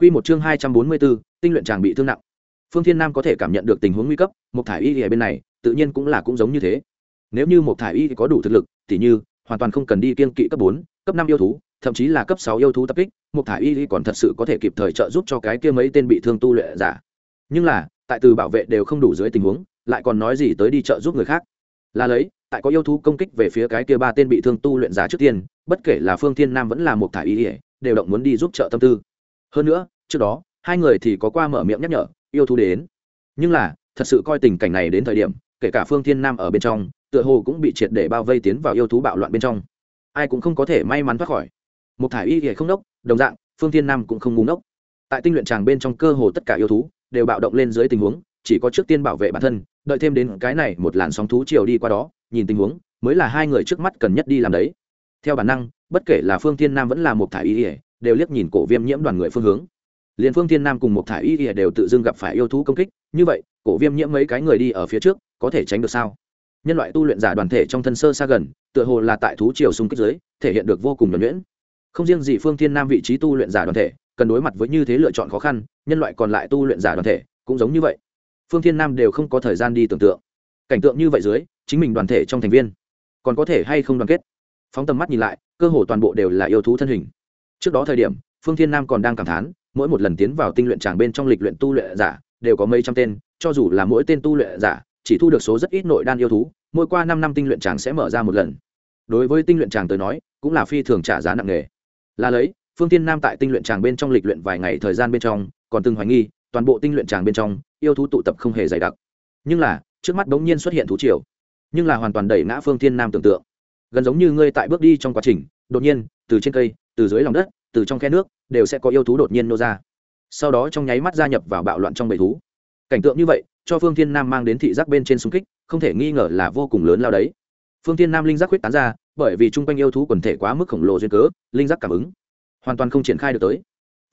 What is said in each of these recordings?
Quy một chương hai trăm bốn mươi 244, tinh luyện chàng bị thương nặng. Phương Thiên Nam có thể cảm nhận được tình huống nguy cấp, một thải y ở bên này, tự nhiên cũng là cũng giống như thế. Nếu như một thải y có đủ thực lực, tỉ như hoàn toàn không cần đi kiên kỵ cấp bốn, cấp năm yêu thú, thậm chí là cấp sáu yêu thú tập kích, một thải y còn thật sự có thể kịp thời trợ giúp cho cái kia mấy tên bị thương tu luyện giả. Nhưng là, tại từ bảo vệ đều không đủ dưới tình huống, lại còn nói gì tới đi trợ giúp người khác. Là lấy, tại có yêu thú công kích về phía cái kia ba tên bị thương tu luyện giả trước tiên, bất kể là Phương Thiên Nam vẫn là một thải y, đều động muốn đi giúp trợ tâm tư. Hơn nữa, trước đó, hai người thì có qua mở miệng nhắc nhở, yêu thú đến. Nhưng là, thật sự coi tình cảnh này đến thời điểm, kể cả Phương Thiên Nam ở bên trong, tựa hồ cũng bị triệt để bao vây tiến vào yêu thú bạo loạn bên trong. Ai cũng không có thể may mắn thoát khỏi. Một thải y thì không đốc, đồng dạng, Phương Thiên Nam cũng không ngu đốc Tại tinh luyện tràng bên trong cơ hồ tất cả yêu thú đều bạo động lên dưới tình huống, chỉ có trước tiên bảo vệ bản thân, đợi thêm đến cái này một làn sóng thú chiều đi qua đó, nhìn tình huống, mới là hai người trước mắt cần nhất đi làm đấy. Theo bản năng, bất kể là Phương Thiên Nam vẫn là một thải y, đều liếc nhìn cổ viêm nhiễm đoàn người phương hướng. Liền phương thiên nam cùng một thải y ỉa đều tự dưng gặp phải yêu thú công kích, như vậy, cổ viêm nhiễm mấy cái người đi ở phía trước, có thể tránh được sao? Nhân loại tu luyện giả đoàn thể trong thân sơ xa gần, tựa hồ là tại thú triều xung kích giới thể hiện được vô cùng nhuẩn nhuyễn. Không riêng gì phương thiên nam vị trí tu luyện giả đoàn thể, cần đối mặt với như thế lựa chọn khó khăn, nhân loại còn lại tu luyện giả đoàn thể, cũng giống như vậy. Phương thiên nam đều không có thời gian đi tưởng tượng. Cảnh tượng như vậy dưới, chính mình đoàn thể trong thành viên, còn có thể hay không đoàn kết? Phóng tầm mắt nhìn lại, cơ hồ toàn bộ đều là yêu thú thân hình trước đó thời điểm, phương thiên nam còn đang cảm thán, mỗi một lần tiến vào tinh luyện tràng bên trong lịch luyện tu luyện giả, đều có mấy trăm tên, cho dù là mỗi tên tu luyện giả, chỉ thu được số rất ít nội đan yêu thú, mỗi qua năm năm tinh luyện tràng sẽ mở ra một lần. Đối với tinh luyện tràng tới nói, cũng là phi thường trả giá nặng nề. Là lấy, phương tiên nam tại tinh luyện tràng bên trong lịch luyện vài ngày thời gian bên trong, còn từng hoài nghi, toàn bộ tinh luyện tràng bên trong, yêu thú tụ tập không hề dày đặc. Nhưng là, trước mắt bỗng nhiên xuất hiện thú triều. Nhưng là hoàn toàn đẩy ngã phương tiên nam tưởng tượng. Gần giống như ngươi tại bước đi trong quá trình, đột nhiên, từ trên cây từ dưới lòng đất, từ trong khe nước, đều sẽ có yêu thú đột nhiên nô ra. Sau đó trong nháy mắt gia nhập vào bạo loạn trong bầy thú. Cảnh tượng như vậy, cho phương thiên nam mang đến thị giác bên trên xung kích, không thể nghi ngờ là vô cùng lớn lao đấy. Phương thiên nam linh giác huyết tán ra, bởi vì chung quanh yêu thú quần thể quá mức khổng lồ duyên cớ, linh giác cảm ứng hoàn toàn không triển khai được tới.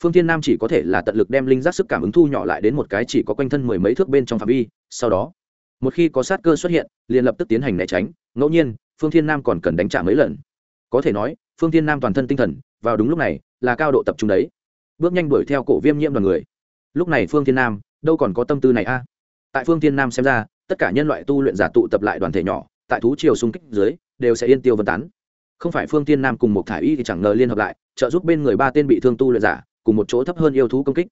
Phương thiên nam chỉ có thể là tận lực đem linh giác sức cảm ứng thu nhỏ lại đến một cái chỉ có quanh thân mười mấy thước bên trong phạm vi, sau đó, một khi có sát cơ xuất hiện, liền lập tức tiến hành né tránh. Ngẫu nhiên, phương thiên nam còn cần đánh trả mấy lần. Có thể nói, phương thiên nam toàn thân tinh thần vào đúng lúc này, là cao độ tập trung đấy. Bước nhanh đuổi theo cổ viêm nhiễm đoàn người. Lúc này phương thiên nam, đâu còn có tâm tư này a? Tại phương thiên nam xem ra, tất cả nhân loại tu luyện giả tụ tập lại đoàn thể nhỏ, tại thú triều xung kích dưới, đều sẽ yên tiêu vân tán. Không phải phương thiên nam cùng một thả y thì chẳng ngờ liên hợp lại, trợ giúp bên người ba tên bị thương tu luyện giả, cùng một chỗ thấp hơn yêu thú công kích.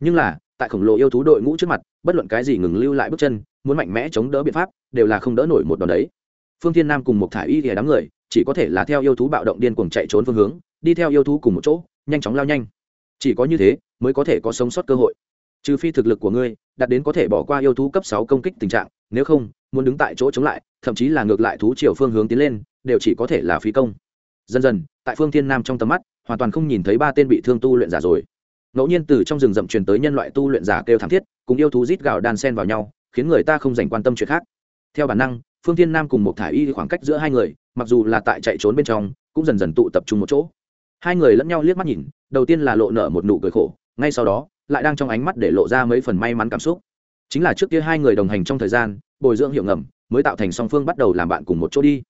Nhưng là, tại khổng lồ yêu thú đội ngũ trước mặt, bất luận cái gì ngừng lưu lại bước chân, muốn mạnh mẽ chống đỡ biện pháp, đều là không đỡ nổi một đòn đấy. Phương thiên nam cùng một thả y thì đám người, chỉ có thể là theo yêu thú bạo động điên cuồng chạy trốn phương hướng đi theo yêu thú cùng một chỗ, nhanh chóng lao nhanh. Chỉ có như thế mới có thể có sống sót cơ hội. Trừ phi thực lực của ngươi đạt đến có thể bỏ qua yêu thú cấp sáu công kích tình trạng, nếu không, muốn đứng tại chỗ chống lại, thậm chí là ngược lại thú chiều phương hướng tiến lên, đều chỉ có thể là phí công. Dần dần, tại phương thiên nam trong tầm mắt, hoàn toàn không nhìn thấy ba tên bị thương tu luyện giả rồi. Ngẫu nhiên từ trong rừng rậm truyền tới nhân loại tu luyện giả kêu thảm thiết, cùng yêu thú rít gào đan sen vào nhau, khiến người ta không dành quan tâm chuyện khác. Theo bản năng, phương thiên nam cùng một thả y khoảng cách giữa hai người, mặc dù là tại chạy trốn bên trong, cũng dần dần tụ tập trung một chỗ hai người lẫn nhau liếc mắt nhìn, đầu tiên là lộ nở một nụ cười khổ, ngay sau đó, lại đang trong ánh mắt để lộ ra mấy phần may mắn cảm xúc. Chính là trước kia hai người đồng hành trong thời gian, bồi dưỡng hiệu ngầm, mới tạo thành song phương bắt đầu làm bạn cùng một chỗ đi.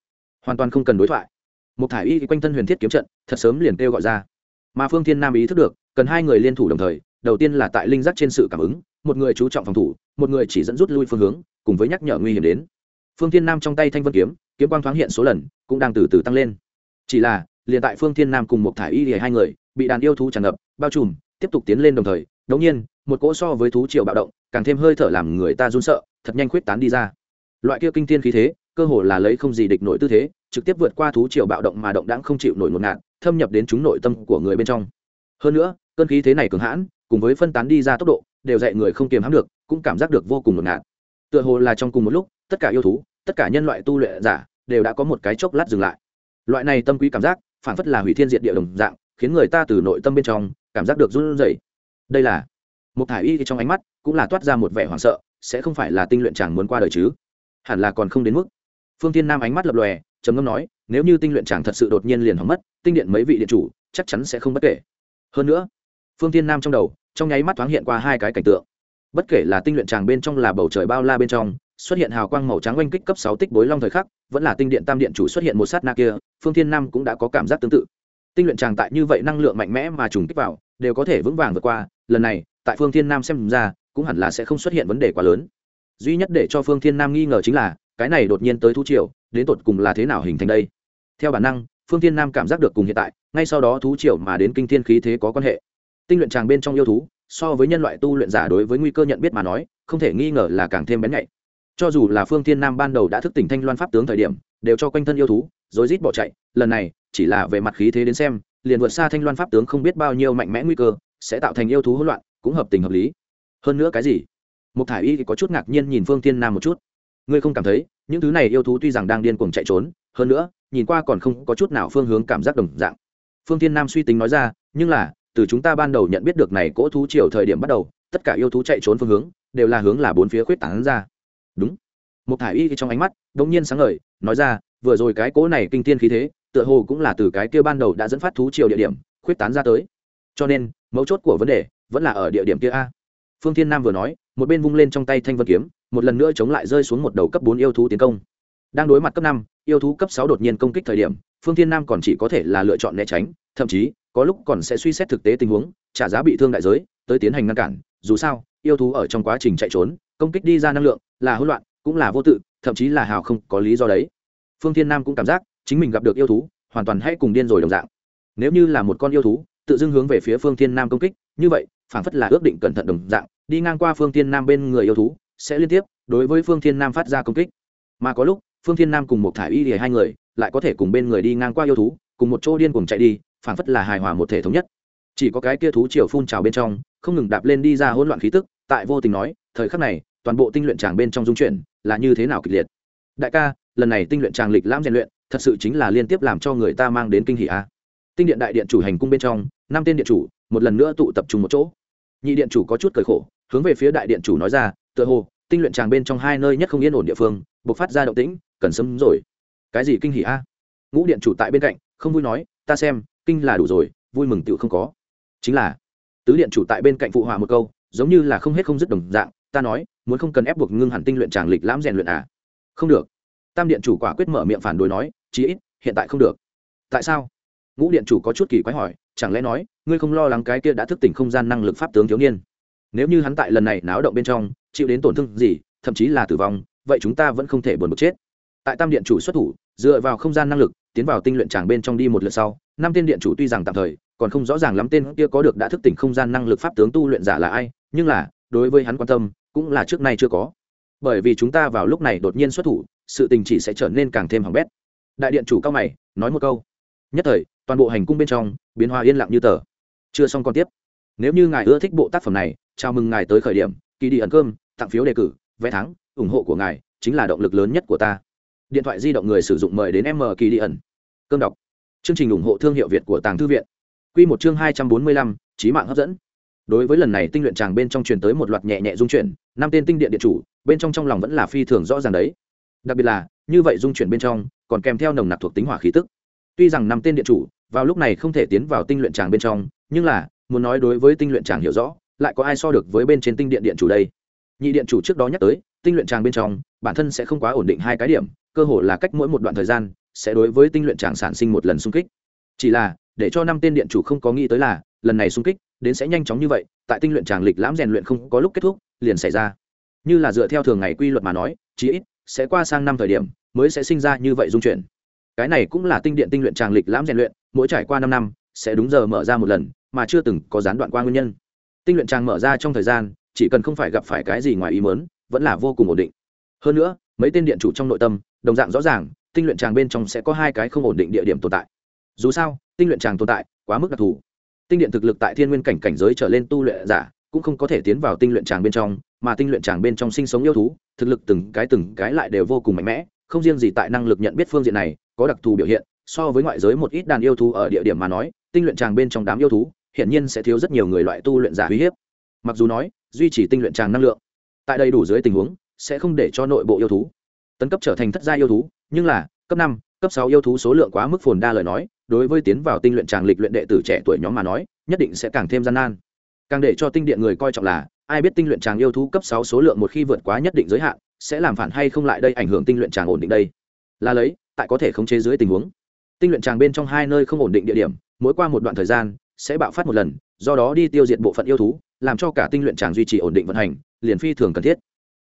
Hoàn toàn không cần đối thoại. Một thải y quanh thân huyền thiết kiếm trận, thật sớm liền kêu gọi ra. Mà phương thiên nam ý thức được, cần hai người liên thủ đồng thời, đầu tiên là tại linh giác trên sự cảm ứng, một người chú trọng phòng thủ, một người chỉ dẫn rút lui phương hướng, cùng với nhắc nhở nguy hiểm đến. Phương thiên nam trong tay thanh vân kiếm kiếm quang thoáng hiện số lần, cũng đang từ từ tăng lên. Chỉ là liền tại phương thiên nam cùng một thải y lìa hai người, bị đàn yêu thú tràn ngập, bao trùm, tiếp tục tiến lên đồng thời, đống nhiên, một cỗ so với thú triệu bạo động, càng thêm hơi thở làm người ta run sợ, thật nhanh khuyết tán đi ra. Loại kia kinh thiên khí thế, cơ hồ là lấy không gì địch nổi tư thế, trực tiếp vượt qua thú triệu bạo động mà động đãng không chịu nổi một ngạt, thâm nhập đến chúng nội tâm của người bên trong. Hơn nữa, cơn khí thế này cường hãn, cùng với phân tán đi ra tốc độ, đều dạy người không kiềm hãm được, cũng cảm giác được vô cùng ngột ngạt. Tựa hồ là trong cùng một lúc, tất cả yêu thú, tất cả nhân loại tu luyện giả, đều đã có một cái chốc lát dừng lại. Loại này tâm quý cảm giác phản phất là hủy thiên diệt địa đồng dạng, khiến người ta từ nội tâm bên trong cảm giác được run rẩy. Đây là một thải y trong ánh mắt cũng là toát ra một vẻ hoảng sợ, sẽ không phải là tinh luyện chàng muốn qua đời chứ? Hẳn là còn không đến mức. Phương tiên nam ánh mắt lập lòe, trầm ngâm nói, nếu như tinh luyện chàng thật sự đột nhiên liền hỏng mất, tinh điện mấy vị điện chủ chắc chắn sẽ không bất kể. Hơn nữa, phương tiên nam trong đầu, trong nháy mắt thoáng hiện qua hai cái cảnh tượng. Bất kể là tinh luyện chàng bên trong là bầu trời bao la bên trong, xuất hiện hào quang màu trắng oanh kích cấp sáu tích bối long thời khắc, vẫn là tinh điện tam điện chủ xuất hiện một sát na kia phương thiên nam cũng đã có cảm giác tương tự. Tinh luyện tràng tại như vậy năng lượng mạnh mẽ mà trùng kích vào, đều có thể vững vàng vượt qua, lần này, tại phương thiên nam xem ra, cũng hẳn là sẽ không xuất hiện vấn đề quá lớn. Duy nhất để cho phương thiên nam nghi ngờ chính là, cái này đột nhiên tới thú triều, đến tột cùng là thế nào hình thành đây? Theo bản năng, phương thiên nam cảm giác được cùng hiện tại, ngay sau đó thú triều mà đến kinh thiên khí thế có quan hệ. Tinh luyện tràng bên trong yêu thú, so với nhân loại tu luyện giả đối với nguy cơ nhận biết mà nói, không thể nghi ngờ là càng thêm bén nhạy cho dù là phương thiên nam ban đầu đã thức tỉnh thanh loan pháp tướng thời điểm, đều cho quanh thân yêu thú, rồi rít bỏ chạy. Lần này, chỉ là về mặt khí thế đến xem, liền vượt xa thanh loan pháp tướng không biết bao nhiêu mạnh mẽ nguy cơ, sẽ tạo thành yêu thú hỗn loạn, cũng hợp tình hợp lý. Hơn nữa cái gì? Một thải y thì có chút ngạc nhiên nhìn phương thiên nam một chút. Ngươi không cảm thấy, những thứ này yêu thú tuy rằng đang điên cuồng chạy trốn, hơn nữa, nhìn qua còn không có chút nào phương hướng cảm giác đồng dạng. Phương thiên nam suy tính nói ra, nhưng là, từ chúng ta ban đầu nhận biết được này cỗ thú triều thời điểm bắt đầu, tất cả yêu thú chạy trốn phương hướng, đều là hướng là bốn phía khuyết tảng ra một thải y trong ánh mắt đống nhiên sáng ngời, nói ra, vừa rồi cái cỗ này kinh thiên khí thế, tựa hồ cũng là từ cái kia ban đầu đã dẫn phát thú triều địa điểm, khuyết tán ra tới. Cho nên, mấu chốt của vấn đề vẫn là ở địa điểm kia a. Phương thiên nam vừa nói, một bên vung lên trong tay thanh vân kiếm, một lần nữa chống lại rơi xuống một đầu cấp bốn yêu thú tiến công. Đang đối mặt cấp năm, yêu thú cấp sáu đột nhiên công kích thời điểm, phương thiên nam còn chỉ có thể là lựa chọn né tránh, thậm chí, có lúc còn sẽ suy xét thực tế tình huống, trả giá bị thương đại giới, tới tiến hành ngăn cản. Dù sao, yêu thú ở trong quá trình chạy trốn, công kích đi ra năng lượng là hỗn loạn cũng là vô tự, thậm chí là hào không có lý do đấy. Phương thiên nam cũng cảm giác chính mình gặp được yêu thú, hoàn toàn hãy cùng điên rồi đồng dạng. Nếu như là một con yêu thú, tự dưng hướng về phía phương thiên nam công kích, như vậy, phảng phất là ước định cẩn thận đồng dạng, đi ngang qua phương thiên nam bên người yêu thú, sẽ liên tiếp đối với phương thiên nam phát ra công kích. Mà có lúc, phương thiên nam cùng một thải y thì hai người lại có thể cùng bên người đi ngang qua yêu thú, cùng một chỗ điên cùng chạy đi, phảng phất là hài hòa một thể thống nhất. Chỉ có cái kia thú chiều phun trào bên trong, không ngừng đạp lên đi ra hỗn loạn khí tức, tại vô tình nói, thời khắc này, toàn bộ tinh luyện tràng bên trong dung chuyển là như thế nào kịch liệt? Đại ca, lần này tinh luyện tràng lịch lãm rèn luyện, thật sự chính là liên tiếp làm cho người ta mang đến kinh hỷ a. Tinh điện đại điện chủ hành cung bên trong, năm tên điện chủ, một lần nữa tụ tập trung một chỗ. Nhị điện chủ có chút cởi khổ, hướng về phía đại điện chủ nói ra, tựa hồ, tinh luyện tràng bên trong hai nơi nhất không yên ổn địa phương buộc phát ra động tĩnh, cần sớm rồi. Cái gì kinh hỉ a? Ngũ điện chủ tại bên cạnh, không vui nói, ta xem, kinh là đủ rồi, vui mừng tựu không có. Chính là. Tứ điện chủ tại bên cạnh phụ họa một câu, giống như là không hết không dứt đồng dạng ta nói, muốn không cần ép buộc ngưng hẳn tinh luyện tràng lịch lãm rèn luyện à? Không được. Tam điện chủ quả quyết mở miệng phản đối nói, chí ít, hiện tại không được. Tại sao? Ngũ điện chủ có chút kỳ quái hỏi, chẳng lẽ nói, ngươi không lo lắng cái kia đã thức tỉnh không gian năng lực pháp tướng thiếu niên? Nếu như hắn tại lần này náo động bên trong, chịu đến tổn thương gì, thậm chí là tử vong, vậy chúng ta vẫn không thể buồn bực chết. Tại tam điện chủ xuất thủ, dựa vào không gian năng lực, tiến vào tinh luyện tràng bên trong đi một lượt sau, năm tên điện chủ tuy rằng tạm thời, còn không rõ ràng lắm tên kia có được đã thức tỉnh không gian năng lực pháp tướng tu luyện giả là ai, nhưng là đối với hắn quan tâm, cũng là trước nay chưa có. Bởi vì chúng ta vào lúc này đột nhiên xuất thủ, sự tình chỉ sẽ trở nên càng thêm hỏng bét. Đại điện chủ cao mày, nói một câu. Nhất thời, toàn bộ hành cung bên trong, biến hoa yên lặng như tờ. Chưa xong còn tiếp. Nếu như ngài ưa thích bộ tác phẩm này, chào mừng ngài tới khởi điểm kỳ đi ẩn cơm, tặng phiếu đề cử, vé thắng, ủng hộ của ngài chính là động lực lớn nhất của ta. Điện thoại di động người sử dụng mời đến m kỳ đi ẩn. Cơm đọc. Chương trình ủng hộ thương hiệu việt của tàng thư viện. Q một chương hai trăm bốn mươi lăm trí mạng hấp dẫn đối với lần này tinh luyện tràng bên trong truyền tới một loạt nhẹ nhẹ dung chuyển, năm tên tinh điện điện chủ, bên trong trong lòng vẫn là phi thường rõ ràng đấy. Đặc biệt là, như vậy dung chuyển bên trong, còn kèm theo nồng nặc thuộc tính hỏa khí tức. Tuy rằng năm tên điện chủ, vào lúc này không thể tiến vào tinh luyện tràng bên trong, nhưng là, muốn nói đối với tinh luyện tràng hiểu rõ, lại có ai so được với bên trên tinh điện điện chủ đây? Nhị điện chủ trước đó nhắc tới, tinh luyện tràng bên trong, bản thân sẽ không quá ổn định hai cái điểm, cơ hồ là cách mỗi một đoạn thời gian, sẽ đối với tinh luyện tràng sản sinh một lần xung kích. Chỉ là, để cho năm tên điện chủ không có nghĩ tới là lần này xung kích, đến sẽ nhanh chóng như vậy, tại tinh luyện tràng lịch lãm rèn luyện không có lúc kết thúc, liền xảy ra. Như là dựa theo thường ngày quy luật mà nói, chí ít sẽ qua sang năm thời điểm mới sẽ sinh ra như vậy dung chuyển. Cái này cũng là tinh điện tinh luyện tràng lịch lãm rèn luyện, mỗi trải qua năm năm, sẽ đúng giờ mở ra một lần, mà chưa từng có gián đoạn qua nguyên nhân. Tinh luyện tràng mở ra trong thời gian, chỉ cần không phải gặp phải cái gì ngoài ý mớn vẫn là vô cùng ổn định. Hơn nữa, mấy tên điện chủ trong nội tâm, đồng dạng rõ ràng, tinh luyện tràng bên trong sẽ có hai cái không ổn định địa điểm tồn tại. Dù sao, tinh luyện tràng tồn tại quá mức đặc thù tinh điện thực lực tại thiên nguyên cảnh cảnh giới trở lên tu luyện giả cũng không có thể tiến vào tinh luyện tràng bên trong, mà tinh luyện tràng bên trong sinh sống yêu thú, thực lực từng cái từng cái lại đều vô cùng mạnh mẽ, không riêng gì tại năng lực nhận biết phương diện này, có đặc thù biểu hiện, so với ngoại giới một ít đàn yêu thú ở địa điểm mà nói, tinh luyện tràng bên trong đám yêu thú hiện nhiên sẽ thiếu rất nhiều người loại tu luyện giả uy hiếp. Mặc dù nói, duy trì tinh luyện tràng năng lượng, tại đầy đủ dưới tình huống, sẽ không để cho nội bộ yêu thú tấn cấp trở thành thất gia yêu thú, nhưng là, cấp năm, cấp sáu yêu thú số lượng quá mức phồn đa lời nói đối với tiến vào tinh luyện tràng lịch luyện đệ tử trẻ tuổi nhóm mà nói, nhất định sẽ càng thêm gian nan. Càng để cho tinh điện người coi trọng là, ai biết tinh luyện tràng yêu thú cấp sáu số lượng một khi vượt quá nhất định giới hạn, sẽ làm phản hay không lại đây ảnh hưởng tinh luyện tràng ổn định đây. Là lấy, tại có thể khống chế dưới tình huống. Tinh luyện tràng bên trong hai nơi không ổn định địa điểm, mỗi qua một đoạn thời gian, sẽ bạo phát một lần, do đó đi tiêu diệt bộ phận yêu thú, làm cho cả tinh luyện tràng duy trì ổn định vận hành, liền phi thường cần thiết.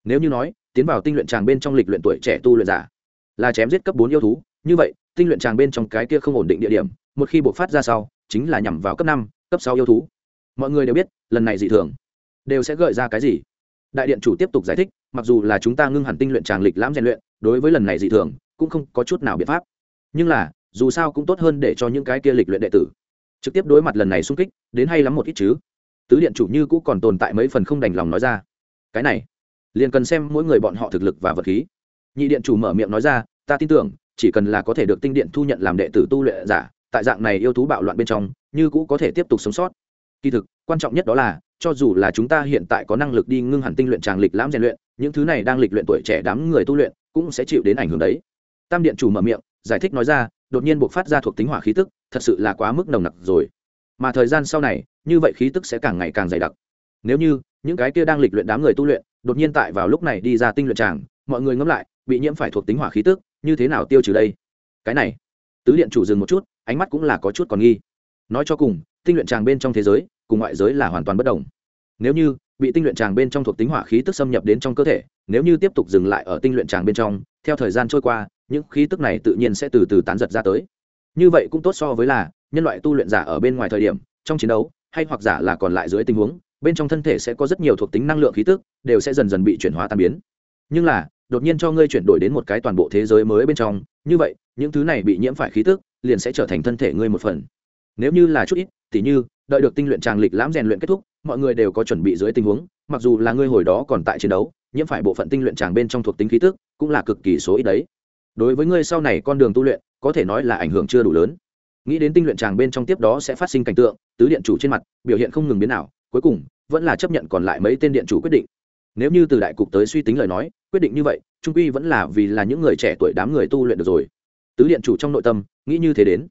Nếu như nói, tiến vào tinh luyện tràng bên trong lịch luyện tuổi trẻ tu luyện giả, là chém giết cấp bốn yêu thú, như vậy tinh luyện tràng bên trong cái kia không ổn định địa điểm, một khi bộc phát ra sau, chính là nhằm vào cấp năm, cấp sáu yêu thú. Mọi người đều biết, lần này dị thường, đều sẽ gợi ra cái gì. Đại điện chủ tiếp tục giải thích, mặc dù là chúng ta ngưng hẳn tinh luyện tràng lịch lãm rèn luyện, đối với lần này dị thường, cũng không có chút nào biện pháp. Nhưng là, dù sao cũng tốt hơn để cho những cái kia lịch luyện đệ tử trực tiếp đối mặt lần này xung kích, đến hay lắm một ít chứ. Tứ điện chủ như cũ còn tồn tại mấy phần không đành lòng nói ra. Cái này, liền cần xem mỗi người bọn họ thực lực và vật khí. Nhị điện chủ mở miệng nói ra, ta tin tưởng chỉ cần là có thể được tinh điện thu nhận làm đệ tử tu luyện giả, tại dạng này yêu thú bạo loạn bên trong, như cũ có thể tiếp tục sống sót. Kỳ thực, quan trọng nhất đó là, cho dù là chúng ta hiện tại có năng lực đi ngưng hẳn tinh luyện tràng lịch lãm rèn luyện, những thứ này đang lịch luyện tuổi trẻ đám người tu luyện cũng sẽ chịu đến ảnh hưởng đấy. Tam điện chủ mở miệng, giải thích nói ra, đột nhiên buộc phát ra thuộc tính hỏa khí tức, thật sự là quá mức nồng nặc rồi. Mà thời gian sau này, như vậy khí tức sẽ càng ngày càng dày đặc. Nếu như, những cái kia đang lịch luyện đám người tu luyện, đột nhiên tại vào lúc này đi ra tinh luyện tràng, mọi người ngẫm lại, bị nhiễm phải thuộc tính hỏa khí tức như thế nào tiêu trừ đây? Cái này, tứ điện chủ dừng một chút, ánh mắt cũng là có chút còn nghi. Nói cho cùng, tinh luyện tràng bên trong thế giới, cùng ngoại giới là hoàn toàn bất đồng. Nếu như bị tinh luyện tràng bên trong thuộc tính hỏa khí tức xâm nhập đến trong cơ thể, nếu như tiếp tục dừng lại ở tinh luyện tràng bên trong, theo thời gian trôi qua, những khí tức này tự nhiên sẽ từ từ tán giật ra tới. Như vậy cũng tốt so với là, nhân loại tu luyện giả ở bên ngoài thời điểm, trong chiến đấu, hay hoặc giả là còn lại dưới tình huống, bên trong thân thể sẽ có rất nhiều thuộc tính năng lượng khí tức, đều sẽ dần dần bị chuyển hóa tan biến. Nhưng là đột nhiên cho ngươi chuyển đổi đến một cái toàn bộ thế giới mới bên trong, như vậy, những thứ này bị nhiễm phải khí tức, liền sẽ trở thành thân thể ngươi một phần. Nếu như là chút ít, tỉ như, đợi được tinh luyện tràng lịch lãm rèn luyện kết thúc, mọi người đều có chuẩn bị dưới tình huống, mặc dù là ngươi hồi đó còn tại chiến đấu, nhiễm phải bộ phận tinh luyện tràng bên trong thuộc tính khí tức, cũng là cực kỳ số ít đấy. Đối với ngươi sau này con đường tu luyện, có thể nói là ảnh hưởng chưa đủ lớn. Nghĩ đến tinh luyện tràng bên trong tiếp đó sẽ phát sinh cảnh tượng, tứ điện chủ trên mặt, biểu hiện không ngừng biến nào cuối cùng, vẫn là chấp nhận còn lại mấy tên điện chủ quyết định nếu như từ đại cục tới suy tính lời nói, quyết định như vậy, trung quy vẫn là vì là những người trẻ tuổi đám người tu luyện được rồi. Tứ điện chủ trong nội tâm, nghĩ như thế đến.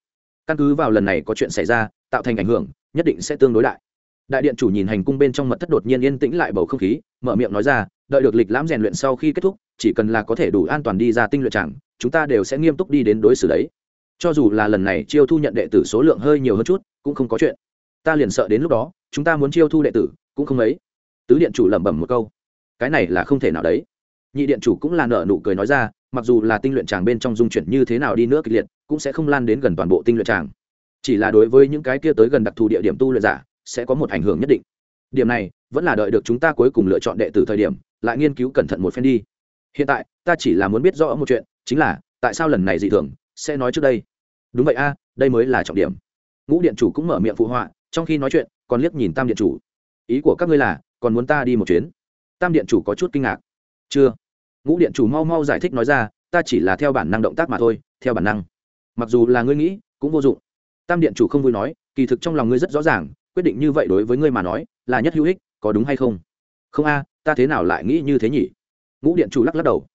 Căn cứ vào lần này có chuyện xảy ra, tạo thành ảnh hưởng, nhất định sẽ tương đối đại. Đại điện chủ nhìn hành cung bên trong mật thất đột nhiên yên tĩnh lại bầu không khí, mở miệng nói ra, đợi được lịch lãm rèn luyện sau khi kết thúc, chỉ cần là có thể đủ an toàn đi ra tinh luyện chẳng, chúng ta đều sẽ nghiêm túc đi đến đối xử đấy. Cho dù là lần này chiêu thu nhận đệ tử số lượng hơi nhiều hơn chút, cũng không có chuyện. Ta liền sợ đến lúc đó, chúng ta muốn chiêu thu đệ tử, cũng không mấy. Tứ điện chủ lẩm bẩm một câu cái này là không thể nào đấy. Nhị điện chủ cũng là nợ nụ cười nói ra, mặc dù là tinh luyện tràng bên trong dung chuyển như thế nào đi nữa kịch liệt, cũng sẽ không lan đến gần toàn bộ tinh luyện tràng. Chỉ là đối với những cái kia tới gần đặc thù địa điểm tu luyện giả, sẽ có một ảnh hưởng nhất định. Điểm này, vẫn là đợi được chúng ta cuối cùng lựa chọn đệ tử thời điểm, lại nghiên cứu cẩn thận một phen đi. Hiện tại, ta chỉ là muốn biết rõ một chuyện, chính là, tại sao lần này dị thường, sẽ nói trước đây? Đúng vậy a, đây mới là trọng điểm. Ngũ điện chủ cũng mở miệng phụ họa, trong khi nói chuyện, còn liếc nhìn tam điện chủ. Ý của các ngươi là, còn muốn ta đi một chuyến? Tam điện chủ có chút kinh ngạc. Chưa. Ngũ điện chủ mau mau giải thích nói ra, ta chỉ là theo bản năng động tác mà thôi, theo bản năng. Mặc dù là ngươi nghĩ, cũng vô dụng. Tam điện chủ không vui nói, kỳ thực trong lòng ngươi rất rõ ràng, quyết định như vậy đối với ngươi mà nói, là nhất hữu ích, có đúng hay không? Không a, ta thế nào lại nghĩ như thế nhỉ? Ngũ điện chủ lắc lắc đầu.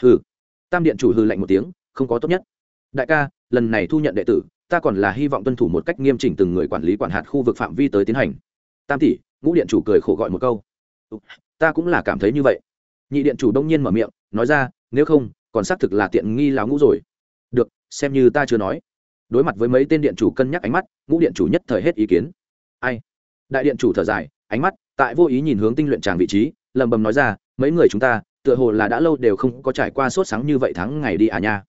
Hừ. Tam điện chủ hừ lạnh một tiếng, không có tốt nhất. Đại ca, lần này thu nhận đệ tử, ta còn là hy vọng tuân thủ một cách nghiêm chỉnh từng người quản lý quản hạt khu vực phạm vi tới tiến hành. Tam tỷ, ngũ điện chủ cười khổ gọi một câu ta cũng là cảm thấy như vậy. Nhị điện chủ đông nhiên mở miệng, nói ra, nếu không, còn xác thực là tiện nghi láo ngũ rồi. Được, xem như ta chưa nói. Đối mặt với mấy tên điện chủ cân nhắc ánh mắt, ngũ điện chủ nhất thời hết ý kiến. Ai? Đại điện chủ thở dài, ánh mắt tại vô ý nhìn hướng tinh luyện tràng vị trí lầm bầm nói ra, mấy người chúng ta, tựa hồ là đã lâu đều không có trải qua sốt sáng như vậy tháng ngày đi à nha.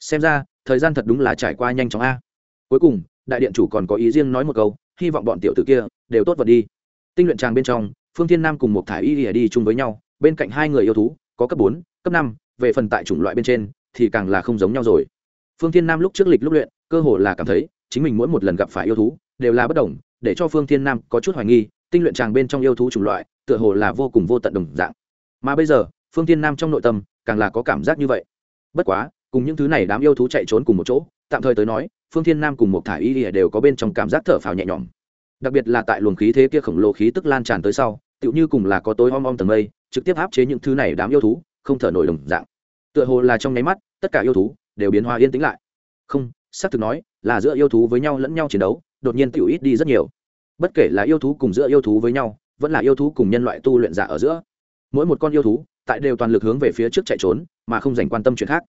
Xem ra, thời gian thật đúng là trải qua nhanh chóng a. Cuối cùng, đại điện chủ còn có ý riêng nói một câu, hy vọng bọn tiểu tử kia đều tốt vật đi. Tinh luyện tràng bên trong phương thiên nam cùng một thải y ỉa đi chung với nhau, bên cạnh hai người yêu thú, có cấp bốn, cấp năm, về phần tại chủng loại bên trên, thì càng là không giống nhau rồi. Phương thiên nam lúc trước lịch lúc luyện, cơ hồ là cảm thấy, chính mình mỗi một lần gặp phải yêu thú, đều là bất đồng, để cho phương thiên nam có chút hoài nghi, tinh luyện tràng bên trong yêu thú chủng loại, tựa hồ là vô cùng vô tận đồng dạng. Mà bây giờ, phương thiên nam trong nội tâm, càng là có cảm giác như vậy. Bất quá, cùng những thứ này đám yêu thú chạy trốn cùng một chỗ, tạm thời tới nói, phương thiên nam cùng một thải y đều có bên trong cảm giác thở phào nhẹ nhõm. Đặc biệt là tại luồng khí thế kia khổng lồ khí tức lan tràn tới sau tựu như cùng là có tối om om tầng mây, trực tiếp áp chế những thứ này đám yêu thú, không thở nổi đồng dạng. Tựa hồ là trong nháy mắt, tất cả yêu thú đều biến hóa yên tĩnh lại. Không, xác thực nói, là giữa yêu thú với nhau lẫn nhau chiến đấu, đột nhiên tiểu ít đi rất nhiều. Bất kể là yêu thú cùng giữa yêu thú với nhau, vẫn là yêu thú cùng nhân loại tu luyện giả ở giữa. Mỗi một con yêu thú, tại đều toàn lực hướng về phía trước chạy trốn, mà không dành quan tâm chuyện khác.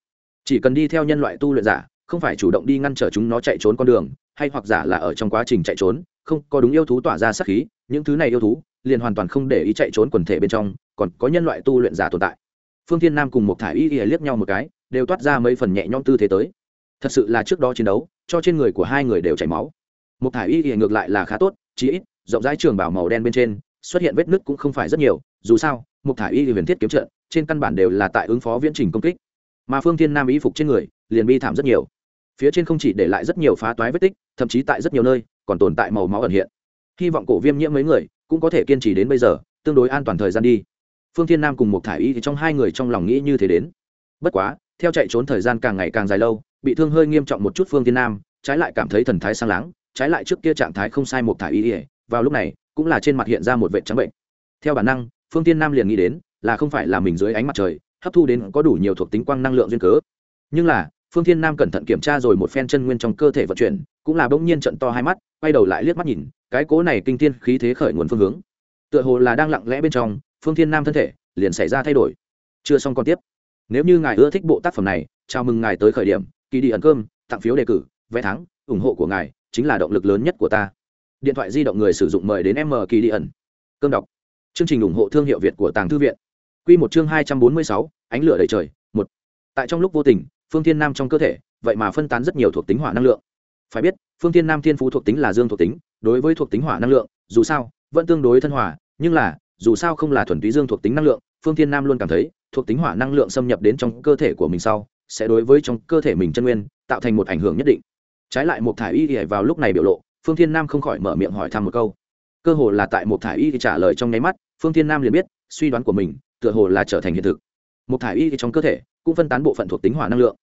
Chỉ cần đi theo nhân loại tu luyện giả, không phải chủ động đi ngăn trở chúng nó chạy trốn con đường, hay hoặc giả là ở trong quá trình chạy trốn, không có đúng yêu thú tỏa ra sát khí, những thứ này yêu thú liền hoàn toàn không để ý chạy trốn quần thể bên trong, còn có nhân loại tu luyện giả tồn tại. Phương thiên nam cùng một thải y y liếc nhau một cái, đều toát ra mấy phần nhẹ nhõm tư thế tới. Thật sự là trước đó chiến đấu, cho trên người của hai người đều chảy máu. Một thải y y ngược lại là khá tốt, chí ít, rộng rãi trường bảo màu đen bên trên, xuất hiện vết nứt cũng không phải rất nhiều, dù sao một thải y huyền thiết kiếm trận, trên căn bản đều là tại ứng phó viễn trình công kích. Mà phương thiên nam y phục trên người, liền bi thảm rất nhiều. Phía trên không chỉ để lại rất nhiều phá toái vết tích, thậm chí tại rất nhiều nơi, còn tồn tại màu máu ẩn hiện. Hy vọng cổ viêm nhiễm mấy người cũng có thể kiên trì đến bây giờ, tương đối an toàn thời gian đi. Phương thiên nam cùng một thải y thì trong hai người trong lòng nghĩ như thế đến. Bất quá, theo chạy trốn thời gian càng ngày càng dài lâu, bị thương hơi nghiêm trọng một chút phương thiên nam, trái lại cảm thấy thần thái sang láng, trái lại trước kia trạng thái không sai một thải y ỉa vào lúc này, cũng là trên mặt hiện ra một vệ trắng bệnh. Theo bản năng, phương thiên nam liền nghĩ đến, là không phải là mình dưới ánh mặt trời, hấp thu đến có đủ nhiều thuộc tính quang năng lượng duyên cớ. Nhưng là, phương thiên nam cẩn thận kiểm tra rồi một phen chân nguyên trong cơ thể vận chuyển cũng là bỗng nhiên trận to hai mắt, quay đầu lại liếc mắt nhìn, cái cố này kinh thiên khí thế khởi nguồn phương hướng. Tựa hồ là đang lặng lẽ bên trong, phương thiên nam thân thể liền xảy ra thay đổi. Chưa xong còn tiếp. Nếu như ngài ưa thích bộ tác phẩm này, chào mừng ngài tới khởi điểm, kỳ đi ẩn cơm, tặng phiếu đề cử, vé thắng, ủng hộ của ngài chính là động lực lớn nhất của ta. Điện thoại di động người sử dụng mời đến m kỳ đi ẩn. Cơm đọc. Chương trình ủng hộ thương hiệu việt của tàng thư viện. Q một chương hai trăm bốn mươi sáu, ánh lửa đầy trời, một. Tại trong lúc vô tình, phương thiên nam trong cơ thể, vậy mà phân tán rất nhiều thuộc tính hỏa năng lượng phải biết, phương thiên nam thiên phú thuộc tính là dương thuộc tính, đối với thuộc tính hỏa năng lượng, dù sao, vẫn tương đối thân hỏa nhưng là, dù sao không là thuần túy dương thuộc tính năng lượng, phương thiên nam luôn cảm thấy, thuộc tính hỏa năng lượng xâm nhập đến trong cơ thể của mình sau, sẽ đối với trong cơ thể mình chân nguyên, tạo thành một ảnh hưởng nhất định. Trái lại một thải y thì vào lúc này biểu lộ, phương thiên nam không khỏi mở miệng hỏi thăm một câu. Cơ hồ là tại một thải y thì trả lời trong nháy mắt, phương thiên nam liền biết, suy đoán của mình, tựa hồ là trở thành hiện thực. Một thải y thì trong cơ thể, cũng phân tán bộ phận thuộc tính hỏa năng lượng.